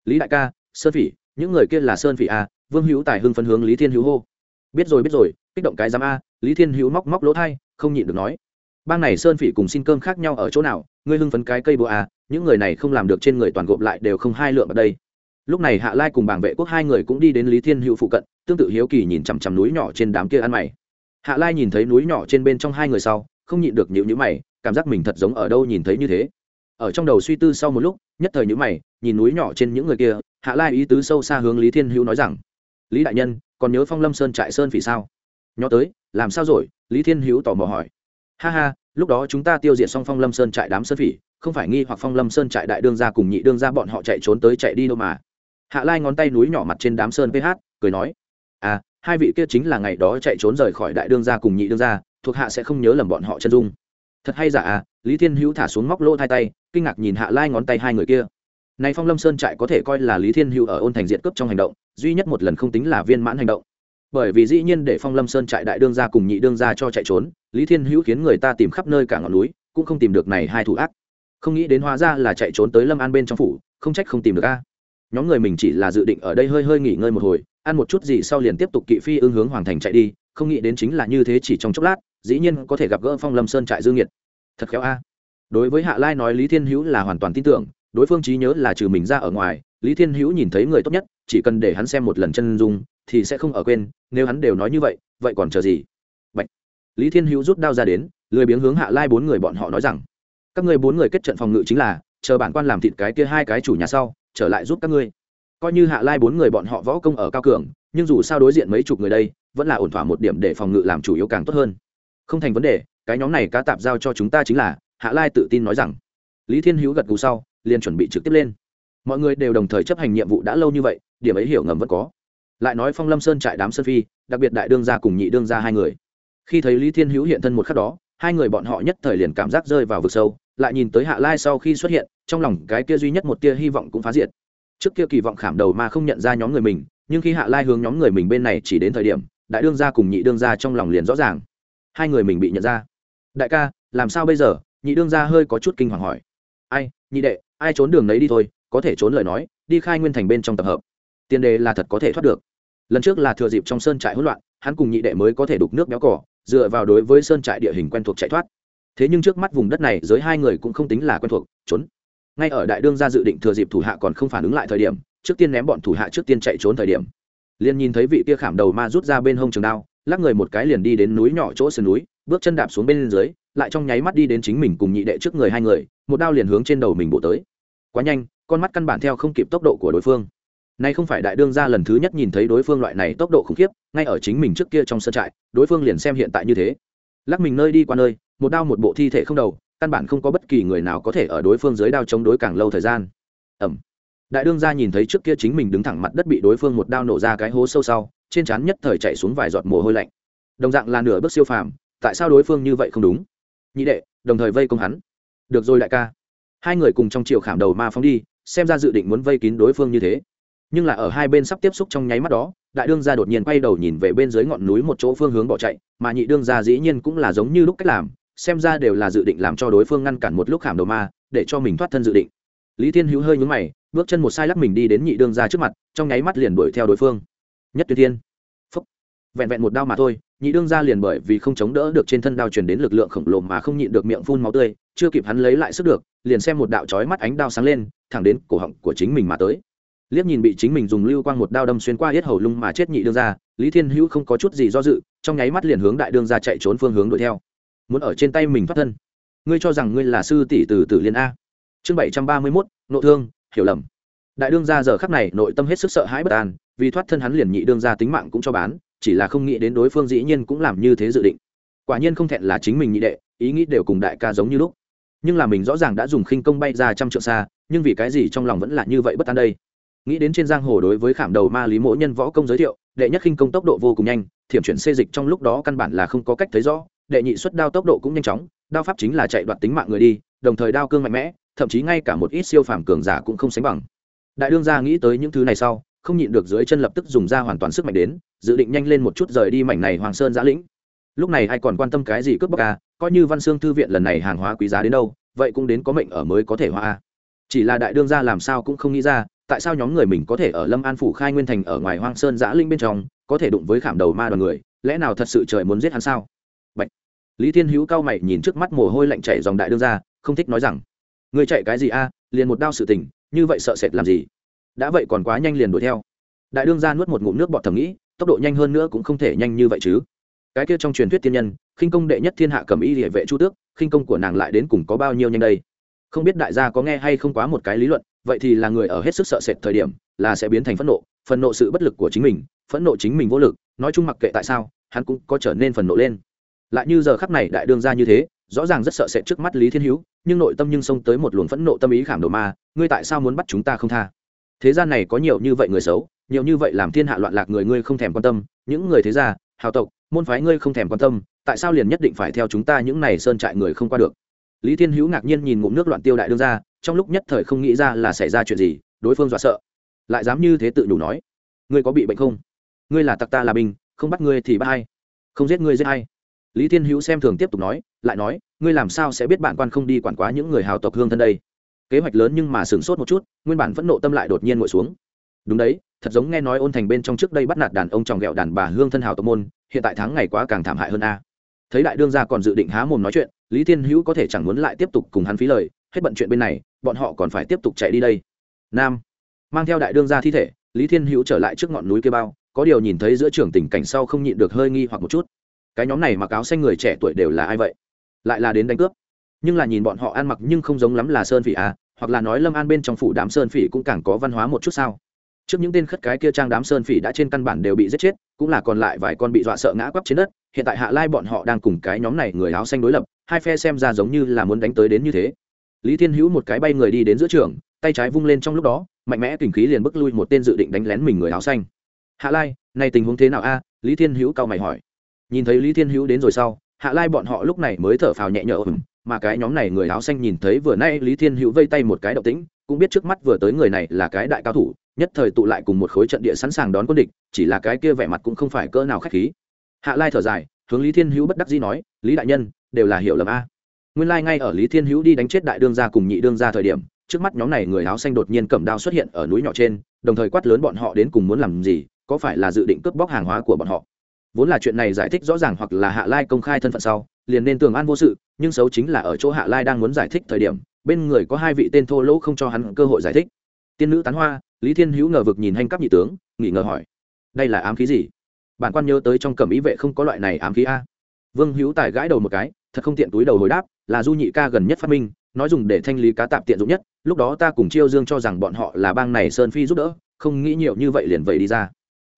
Lý đại ca, sơn phỉ, những người kia là sơn phỉ a vương hữu tài hưng phân hướng lý thiên hữu hô. Biết rồi biết rồi, kích động cái giám a, lý thiên hữu móc móc lỗ thai, không nhịn được nói. Bang này sơn phỉ cùng xin cơm khác nhau ở chỗ nào? Ngươi hưng phấn cái cây búa a những người này không làm được trên người toàn gộp lại đều không hai lượng ở đây. Lúc này hạ lai cùng bảng vệ quốc hai người cũng đi đến lý thiên hữu phụ cận, tương tự hiếu kỳ nhìn chằm chằm núi nhỏ trên đám kia ăn mày. Hạ lai nhìn thấy núi nhỏ trên bên trong hai người sau, không nhịn được nhịu nhữ mày, cảm giác mình thật giống ở đâu nhìn thấy như thế. Ở trong đầu suy tư sau một lúc, nhất thời nhữ mày, nhìn núi nhỏ trên những người kia, hạ lai ý tứ sâu xa hướng lý thiên hữu nói rằng, lý đại nhân, còn nhớ phong lâm sơn trại sơn vì sao? Nhó tới, làm sao rồi? Lý thiên hữu tò mò hỏi. Ha ha lúc đó chúng ta tiêu diệt xong phong lâm sơn trại đám sơn phỉ, không phải nghi hoặc phong lâm sơn trại đại đương ra cùng nhị đương ra bọn họ chạy trốn tới chạy đi đâu mà. Hạ lai ngón tay núi nhỏ mặt trên đám sơn ph cười nói à hai vị kia chính là ngày đó chạy trốn rời khỏi đại đương gia cùng nhị đương gia, thuộc hạ sẽ không nhớ lầm bọn họ chân dung. Thật hay giả à? Lý thiên hữu thả xuống móc lỗ hai tay, kinh ngạc nhìn hạ lai ngón tay hai người kia. Này phong lâm sơn trại có thể coi là lý thiên hữu ở ôn thành diện cướp trong hành động, duy nhất một lần không tính là viên mãn hành động bởi vì dĩ nhiên để phong lâm sơn trại đại đương gia cùng nhị đương gia cho chạy trốn, lý thiên hữu khiến người ta tìm khắp nơi cả ngọn núi, cũng không tìm được này hai thủ ác. Không nghĩ đến hóa ra là chạy trốn tới lâm an bên trong phủ, không trách không tìm được a. Nhóm người mình chỉ là dự định ở đây hơi hơi nghỉ ngơi một hồi, ăn một chút gì sau liền tiếp tục kỵ phi ưng hướng hoàng thành chạy đi, không nghĩ đến chính là như thế chỉ trong chốc lát, dĩ nhiên có thể gặp gỡ phong lâm sơn trại dương nhiệt. Thật khéo a. Đối với hạ lai nói lý thiên hữu là hoàn toàn tin tưởng, đối phương trí nhớ là trừ mình ra ở ngoài, lý thiên hữu nhìn thấy người tốt nhất, chỉ cần để hắn xem một lần chân dung thì sẽ không ở quên, nếu hắn đều nói như vậy vậy còn chờ gì? Bạch. lý thiên hữu rút đao ra đến, lười biếng hướng hạ lai bốn người bọn họ nói rằng, các ngươi bốn người kết trận phòng ngự chính là, chờ bản quan làm thịt cái kia hai cái chủ nhà sau, trở lại giúp các ngươi. Coi như hạ lai bốn người bọn họ võ công ở cao cường, nhưng dù sao đối diện mấy chục người đây, vẫn là ổn thỏa một điểm để phòng ngự làm chủ yếu càng tốt hơn. Không thành vấn đề, cái nhóm này cá tạp giao cho chúng ta chính là, hạ lai tự tin nói rằng. Lý thiên hữu gật gù sau, liền chuẩn bị trực tiếp lên. Mọi người đều đồng thời chấp hành nhiệm vụ đã lâu như vậy, điểm ấy hiểu ngầm vẫn có lại nói phong lâm sơn trại đám sơn phi, đặc biệt đại đương gia cùng nhị đương gia hai người. Khi thấy lý thiên hữu hiện thân một khắc đó, hai người bọn họ nhất thời liền cảm giác rơi vào vực sâu, lại nhìn tới hạ lai sau khi xuất hiện, trong lòng cái kia duy nhất một tia hy vọng cũng phá diệt. Trước kia kỳ vọng khảm đầu mà không nhận ra nhóm người mình, nhưng khi hạ lai hướng nhóm người mình bên này chỉ đến thời điểm, đại đương gia cùng nhị đương gia trong lòng liền rõ ràng. Hai người mình bị nhận ra. Đại ca, làm sao bây giờ? Nhị đương gia hơi có chút kinh hoàng hỏi. Ai, nhị đệ, ai trốn đường đấy đi thôi, có thể trốn lời nói, đi khai nguyên thành bên trong tập hợp. Tiền đề là thật có thể thoát được lần trước là thừa dịp trong sơn trại hỗn loạn, hắn cùng nhị đệ mới có thể đục nước béo cỏ, dựa vào đối với sơn trại địa hình quen thuộc chạy thoát. Thế nhưng trước mắt vùng đất này, giới hai người cũng không tính là quen thuộc, trốn. Ngay ở đại đương gia dự định thừa dịp thủ hạ còn không phản ứng lại thời điểm, trước tiên ném bọn thủ hạ trước tiên chạy trốn thời điểm. Liền nhìn thấy vị kia khảm đầu ma rút ra bên hông trường đao, lắc người một cái liền đi đến núi nhỏ chỗ sườn núi, bước chân đạp xuống bên dưới, lại trong nháy mắt đi đến chính mình cùng nhị đệ trước người hai người, một đao liền hướng trên đầu mình bộ tới. Quá nhanh, con mắt căn bản theo không kịp tốc độ của đối phương nay không phải đại đương gia lần thứ nhất nhìn thấy đối phương loại này tốc độ khủng khiếp, ngay ở chính mình trước kia trong sân trại, đối phương liền xem hiện tại như thế. Lắc mình nơi đi qua nơi, một đao một bộ thi thể không đầu, căn bản không có bất kỳ người nào có thể ở đối phương dưới đao chống đối càng lâu thời gian. Ẩm. Đại đương gia nhìn thấy trước kia chính mình đứng thẳng mặt đất bị đối phương một đao nổ ra cái hố sâu sau, trên trán nhất thời chạy xuống vài giọt mồ hôi lạnh. Đồng dạng là nửa bước siêu phàm, tại sao đối phương như vậy không đúng? Nhị đệ, đồng thời vây công hắn. Được rồi đại ca. Hai người cùng trong chiều khảm đầu ma phóng đi, xem ra dự định muốn vây kín đối phương như thế nhưng là ở hai bên sắp tiếp xúc trong nháy mắt đó, đại đương gia đột nhiên quay đầu nhìn về bên dưới ngọn núi một chỗ phương hướng bỏ chạy, mà nhị đương gia dĩ nhiên cũng là giống như lúc cách làm, xem ra đều là dự định làm cho đối phương ngăn cản một lúc khảm đầu ma, để cho mình thoát thân dự định. Lý thiên hữu hơi nhúng mày, bước chân một sai lắc mình đi đến nhị đương gia trước mặt, trong nháy mắt liền đuổi theo đối phương. Nhất tuyệt thiên. Phúc. Vẹn vẹn một đao mà thôi, nhị đương gia liền bởi vì không chống đỡ được trên thân đao truyền đến lực lượng khổng lồ mà không nhịn được miệng phun máu tươi, chưa kịp hắn lấy lại sức được, liền xem một đạo chói mắt ánh đao sáng lên, thẳng đến cổ họng của chính mình mà tới liếc nhìn bị chính mình dùng lưu quang một đao đâm xuyên qua hết hầu lung mà chết nhị đương gia, lý thiên hữu không có chút gì do dự, trong nháy mắt liền hướng đại đương gia chạy trốn phương hướng đuổi theo. Muốn ở trên tay mình thoát thân. Ngươi cho rằng ngươi là sư tỷ từ tử liên a. Chương bảy trăm ba mươi mốt nộ thương, hiểu lầm. Đại đương gia giờ khắc này nội tâm hết sức sợ hãi bất an, vì thoát thân hắn liền nhị đương gia tính mạng cũng cho bán, chỉ là không nghĩ đến đối phương dĩ nhiên cũng làm như thế dự định. Quả nhiên không thẹn là chính mình nhị đệ, ý nghĩ đều cùng đại ca giống như lúc. Nhưng là mình rõ ràng đã dùng khinh công bay ra trăm trượng xa, nhưng vì cái gì trong lòng vẫn là như vậy bất an đây? Nghĩ đến trên giang hồ đối với khảm đầu ma lý mỗ nhân võ công giới thiệu, đệ nhất khinh công tốc độ vô cùng nhanh, thiểm chuyển xê dịch trong lúc đó căn bản là không có cách thấy rõ, đệ nhị xuất đao tốc độ cũng nhanh chóng, đao pháp chính là chạy đoạt tính mạng người đi, đồng thời đao cương mạnh mẽ, thậm chí ngay cả một ít siêu phàm cường giả cũng không sánh bằng. Đại đương gia nghĩ tới những thứ này sau, không nhịn được dưới chân lập tức dùng ra hoàn toàn sức mạnh đến, dự định nhanh lên một chút rời đi mảnh này hoàng sơn giã lĩnh. Lúc này ai còn quan tâm cái gì cướp bóc à coi như văn xương thư viện lần này hàng hóa quý giá đến đâu, vậy cũng đến có mệnh ở mới có thể hoa à. chỉ là đại đương gia làm sao cũng không nghĩ ra tại sao nhóm người mình có thể ở lâm an phủ khai nguyên thành ở ngoài hoang sơn giã linh bên trong, có thể đụng với khảm đầu ma đoàn người, lẽ nào thật sự trời muốn giết hắn sao? Bạch. lý thiên hữu cao mày nhìn trước mắt mồ hôi lạnh chảy dòng đại đương gia, không thích nói rằng người chạy cái gì a? Liền một đao sự tình, như vậy sợ sệt làm gì? Đã vậy còn quá nhanh liền đuổi theo. Đại đương gia nuốt một ngụm nước bọt thầm nghĩ, tốc độ nhanh hơn nữa cũng không thể nhanh như vậy chứ. Cái kia trong truyền thuyết tiên nhân, khinh công đệ nhất thiên hạ cầm y địa vệ chu tước, khinh công của nàng lại đến cùng có bao nhiêu nhanh đây? Không biết đại gia có nghe hay không quá một cái lý luận vậy thì là người ở hết sức sợ sệt thời điểm, là sẽ biến thành phẫn nộ phẫn nộ sự bất lực của chính mình, phẫn nộ chính mình vô lực, nói chung mặc kệ tại sao, hắn cũng có trở nên phẫn nộ lên. Lại như giờ khắp này đại đương ra như thế, rõ ràng rất sợ sệt trước mắt lý thiên hữu, nhưng nội tâm nhưng xông tới một luồng phẫn nộ tâm ý khảm đồ ma, ngươi tại sao muốn bắt chúng ta không tha? Thế gian này có nhiều như vậy người xấu, nhiều như vậy làm thiên hạ loạn lạc người ngươi không thèm quan tâm, những người thế gia, hào tộc, môn phái ngươi không thèm quan tâm, tại sao liền nhất định phải theo chúng ta những này sơn trại người không qua được? Lý thiên hữu ngạc nhiên nhìn ngụm nước loạn tiêu đại đương ra, trong lúc nhất thời không nghĩ ra là xảy ra chuyện gì, đối phương dọa sợ. Lại dám như thế tự đủ nói, ngươi có bị bệnh không? Ngươi là tặc ta là binh, không bắt ngươi thì bắt hay không giết ngươi giết hay lý thiên hữu xem thường tiếp tục nói, lại nói, ngươi làm sao sẽ biết bản quan không đi quản quá những người hào tộc hương thân đây? Kế hoạch lớn nhưng mà sửng sốt một chút, nguyên bản phẫn nộ tâm lại đột nhiên ngồi xuống. Đúng đấy, thật giống nghe nói ôn thành bên trong trước đây bắt nạt đàn ông tròng ghẹo đàn bà hương thân hào tộc môn, hiện tại tháng ngày quá càng thảm hại hơn a. Thấy đại đương gia còn dự định há mồm nói chuyện lý thiên hữu có thể chẳng muốn lại tiếp tục cùng hắn phí lời, hết bận chuyện bên này, bọn họ còn phải tiếp tục chạy đi đây. Nam, mang theo đại đương ra thi thể, lý thiên hữu trở lại trước ngọn núi kia bao, có điều nhìn thấy giữa trường tình cảnh sau không nhịn được hơi nghi hoặc một chút. Cái nhóm này mặc áo xanh người trẻ tuổi đều là ai vậy? Lại là đến đánh cướp. Nhưng là nhìn bọn họ ăn mặc nhưng không giống lắm là sơn phỉ à hoặc là nói lâm an bên trong phủ đám sơn phỉ cũng càng có văn hóa một chút sao? Trước những tên khất cái kia trang đám sơn phỉ đã trên căn bản đều bị giết chết cũng là còn lại vài con bị dọa sợ ngã quắp trên đất, hiện tại hạ lai bọn họ đang cùng cái nhóm này người áo xanh đối lập, hai phe xem ra giống như là muốn đánh tới đến như thế. Lý thiên hữu một cái bay người đi đến giữa trường, tay trái vung lên trong lúc đó, mạnh mẽ kình khí liền bước lui một tên dự định đánh lén mình người áo xanh. Hạ lai, này tình huống thế nào a? Lý thiên hữu cao mày hỏi. Nhìn thấy lý thiên hữu đến rồi sau, hạ lai bọn họ lúc này mới thở phào nhẹ nhõm, mà cái nhóm này người áo xanh nhìn thấy vừa nay lý thiên hữu vây tay một cái động tĩnh, cũng biết trước mắt vừa tới người này là cái đại cao thủ nhất thời tụ lại cùng một khối trận địa sẵn sàng đón quân địch, chỉ là cái kia vẻ mặt cũng không phải cỡ nào khách khí. Hạ lai thở dài, hướng lý thiên hữu bất đắc dĩ nói, lý đại nhân, đều là hiểu lầm a. Nguyên lai ngay ở lý thiên hữu đi đánh chết đại đương gia cùng nhị đương gia thời điểm, trước mắt nhóm này người áo xanh đột nhiên cầm đao xuất hiện ở núi nhỏ trên, đồng thời quát lớn bọn họ đến cùng muốn làm gì, có phải là dự định cướp bóc hàng hóa của bọn họ? Vốn là chuyện này giải thích rõ ràng hoặc là hạ lai công khai thân phận sau, liền nên tường an vô sự, nhưng xấu chính là ở chỗ hạ lai đang muốn giải thích thời điểm, bên người có hai vị tên thô lỗ không cho hắn cơ hội giải thích tiên nữ tán hoa, lý thiên hữu ngờ vực nhìn hành cấp nhị tướng nghỉ ngờ hỏi, đây là ám khí gì? Bản quan nhớ tới trong cẩm ý vệ không có loại này ám khí a. Vương hữu tài gãi đầu một cái, thật không tiện túi đầu hồi đáp, là du nhị ca gần nhất phát minh, nói dùng để thanh lý cá tạm tiện dụng nhất, lúc đó ta cùng chiêu dương cho rằng bọn họ là bang này sơn phi giúp đỡ, không nghĩ nhiều như vậy liền vậy đi ra.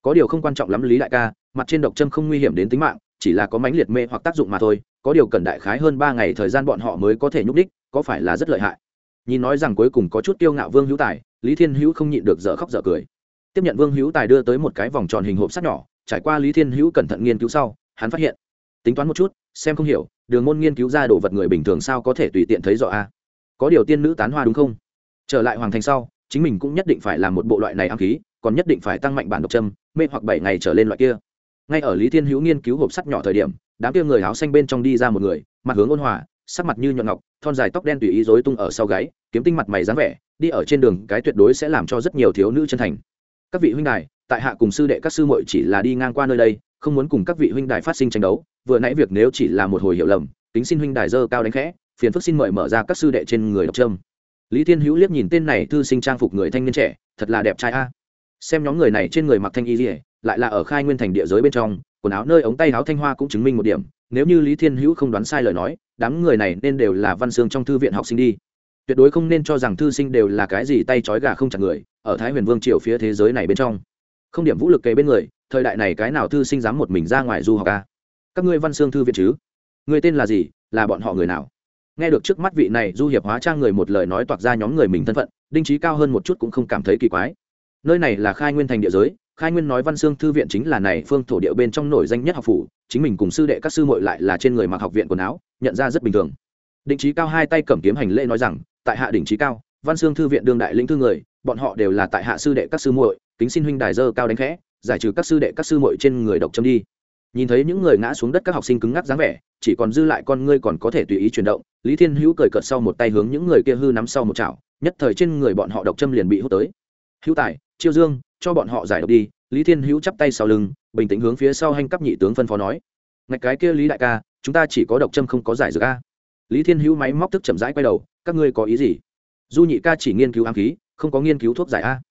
Có điều không quan trọng lắm lý đại ca, mặt trên độc châm không nguy hiểm đến tính mạng, chỉ là có mánh liệt mê hoặc tác dụng mà thôi, có điều cần đại khái hơn ba ngày thời gian bọn họ mới có thể nhúc đích có phải là rất lợi hại? Nhìn nói rằng cuối cùng có chút tiêu ngạo vương hữu tài, lý thiên hữu không nhịn được dở khóc dở cười. Tiếp nhận vương hữu tài đưa tới một cái vòng tròn hình hộp sắt nhỏ, trải qua lý thiên hữu cẩn thận nghiên cứu sau, hắn phát hiện, tính toán một chút, xem không hiểu, đường môn nghiên cứu ra đồ vật người bình thường sao có thể tùy tiện thấy rõ a? Có điều tiên nữ tán hoa đúng không? Trở lại hoàng thành sau, chính mình cũng nhất định phải làm một bộ loại này ám khí, còn nhất định phải tăng mạnh bản độc châm, mê hoặc bảy ngày trở lên loại kia. Ngay ở lý thiên hữu nghiên cứu hộp sắt nhỏ thời điểm, đám kia người áo xanh bên trong đi ra một người, mặt hướng ôn hòa sắc mặt như nhọn ngọc, thon dài tóc đen tùy ý rối tung ở sau gáy, kiếm tinh mặt mày dáng vẻ, đi ở trên đường, cái tuyệt đối sẽ làm cho rất nhiều thiếu nữ chân thành. Các vị huynh đài, tại hạ cùng sư đệ các sư muội chỉ là đi ngang qua nơi đây, không muốn cùng các vị huynh đài phát sinh tranh đấu, vừa nãy việc nếu chỉ là một hồi hiểu lầm tính xin huynh đài dơ cao đánh khẽ, phiền phức xin mời mở ra các sư đệ trên người độc trâm. Lý thiên hữu liếc nhìn tên này thư sinh trang phục người thanh niên trẻ, thật là đẹp trai a. Xem nhóm người này trên người mặc thanh y dỉa lại là ở khai nguyên thành địa giới bên trong quần áo nơi ống tay áo thanh hoa cũng chứng minh một điểm, nếu như lý thiên hữu không đoán sai lời nói, đám người này nên đều là văn xương trong thư viện học sinh đi. Tuyệt đối không nên cho rằng thư sinh đều là cái gì tay trói gà không chặt người, ở thái huyền vương triều phía thế giới này bên trong. Không điểm vũ lực kế bên người, thời đại này cái nào thư sinh dám một mình ra ngoài du học ca các ngươi văn xương thư viện chứ? Người tên là gì? Là bọn họ người nào? Nghe được trước mắt vị này du hiệp hóa trang người một lời nói toạc ra nhóm người mình thân phận, đinh trí cao hơn một chút cũng không cảm thấy kỳ quái. Nơi này là khai nguyên thành địa giới khai nguyên nói văn xương thư viện chính là này phương thổ địa bên trong nổi danh nhất học phủ, chính mình cùng sư đệ các sư muội lại là trên người mặc học viện quần áo, nhận ra rất bình thường. Định trí cao hai tay cầm kiếm hành lễ nói rằng, tại hạ đỉnh trí cao, văn xương thư viện đương đại lĩnh thư người, bọn họ đều là tại hạ sư đệ các sư muội, kính xin huynh đài dơ cao đánh khẽ, giải trừ các sư đệ các sư muội trên người độc châm đi. Nhìn thấy những người ngã xuống đất các học sinh cứng ngắc dáng vẻ, chỉ còn dư lại con ngươi còn có thể tùy ý chuyển động, lý thiên hữu cười cợt sau một tay hướng những người kia hư nắm sau một chảo, nhất thời trên người bọn họ độc châm liền bị hút tới. Hữu tài, chiêu dương cho bọn họ giải độc đi, lý thiên hữu chắp tay sau lưng, bình tĩnh hướng phía sau hành cấp nhị tướng phân phó nói. Ngạch cái kia lý đại ca, chúng ta chỉ có độc châm không có giải dược a. Lý thiên hữu máy móc tức chậm rãi quay đầu, các ngươi có ý gì? Du nhị ca chỉ nghiên cứu ám khí, không có nghiên cứu thuốc giải a.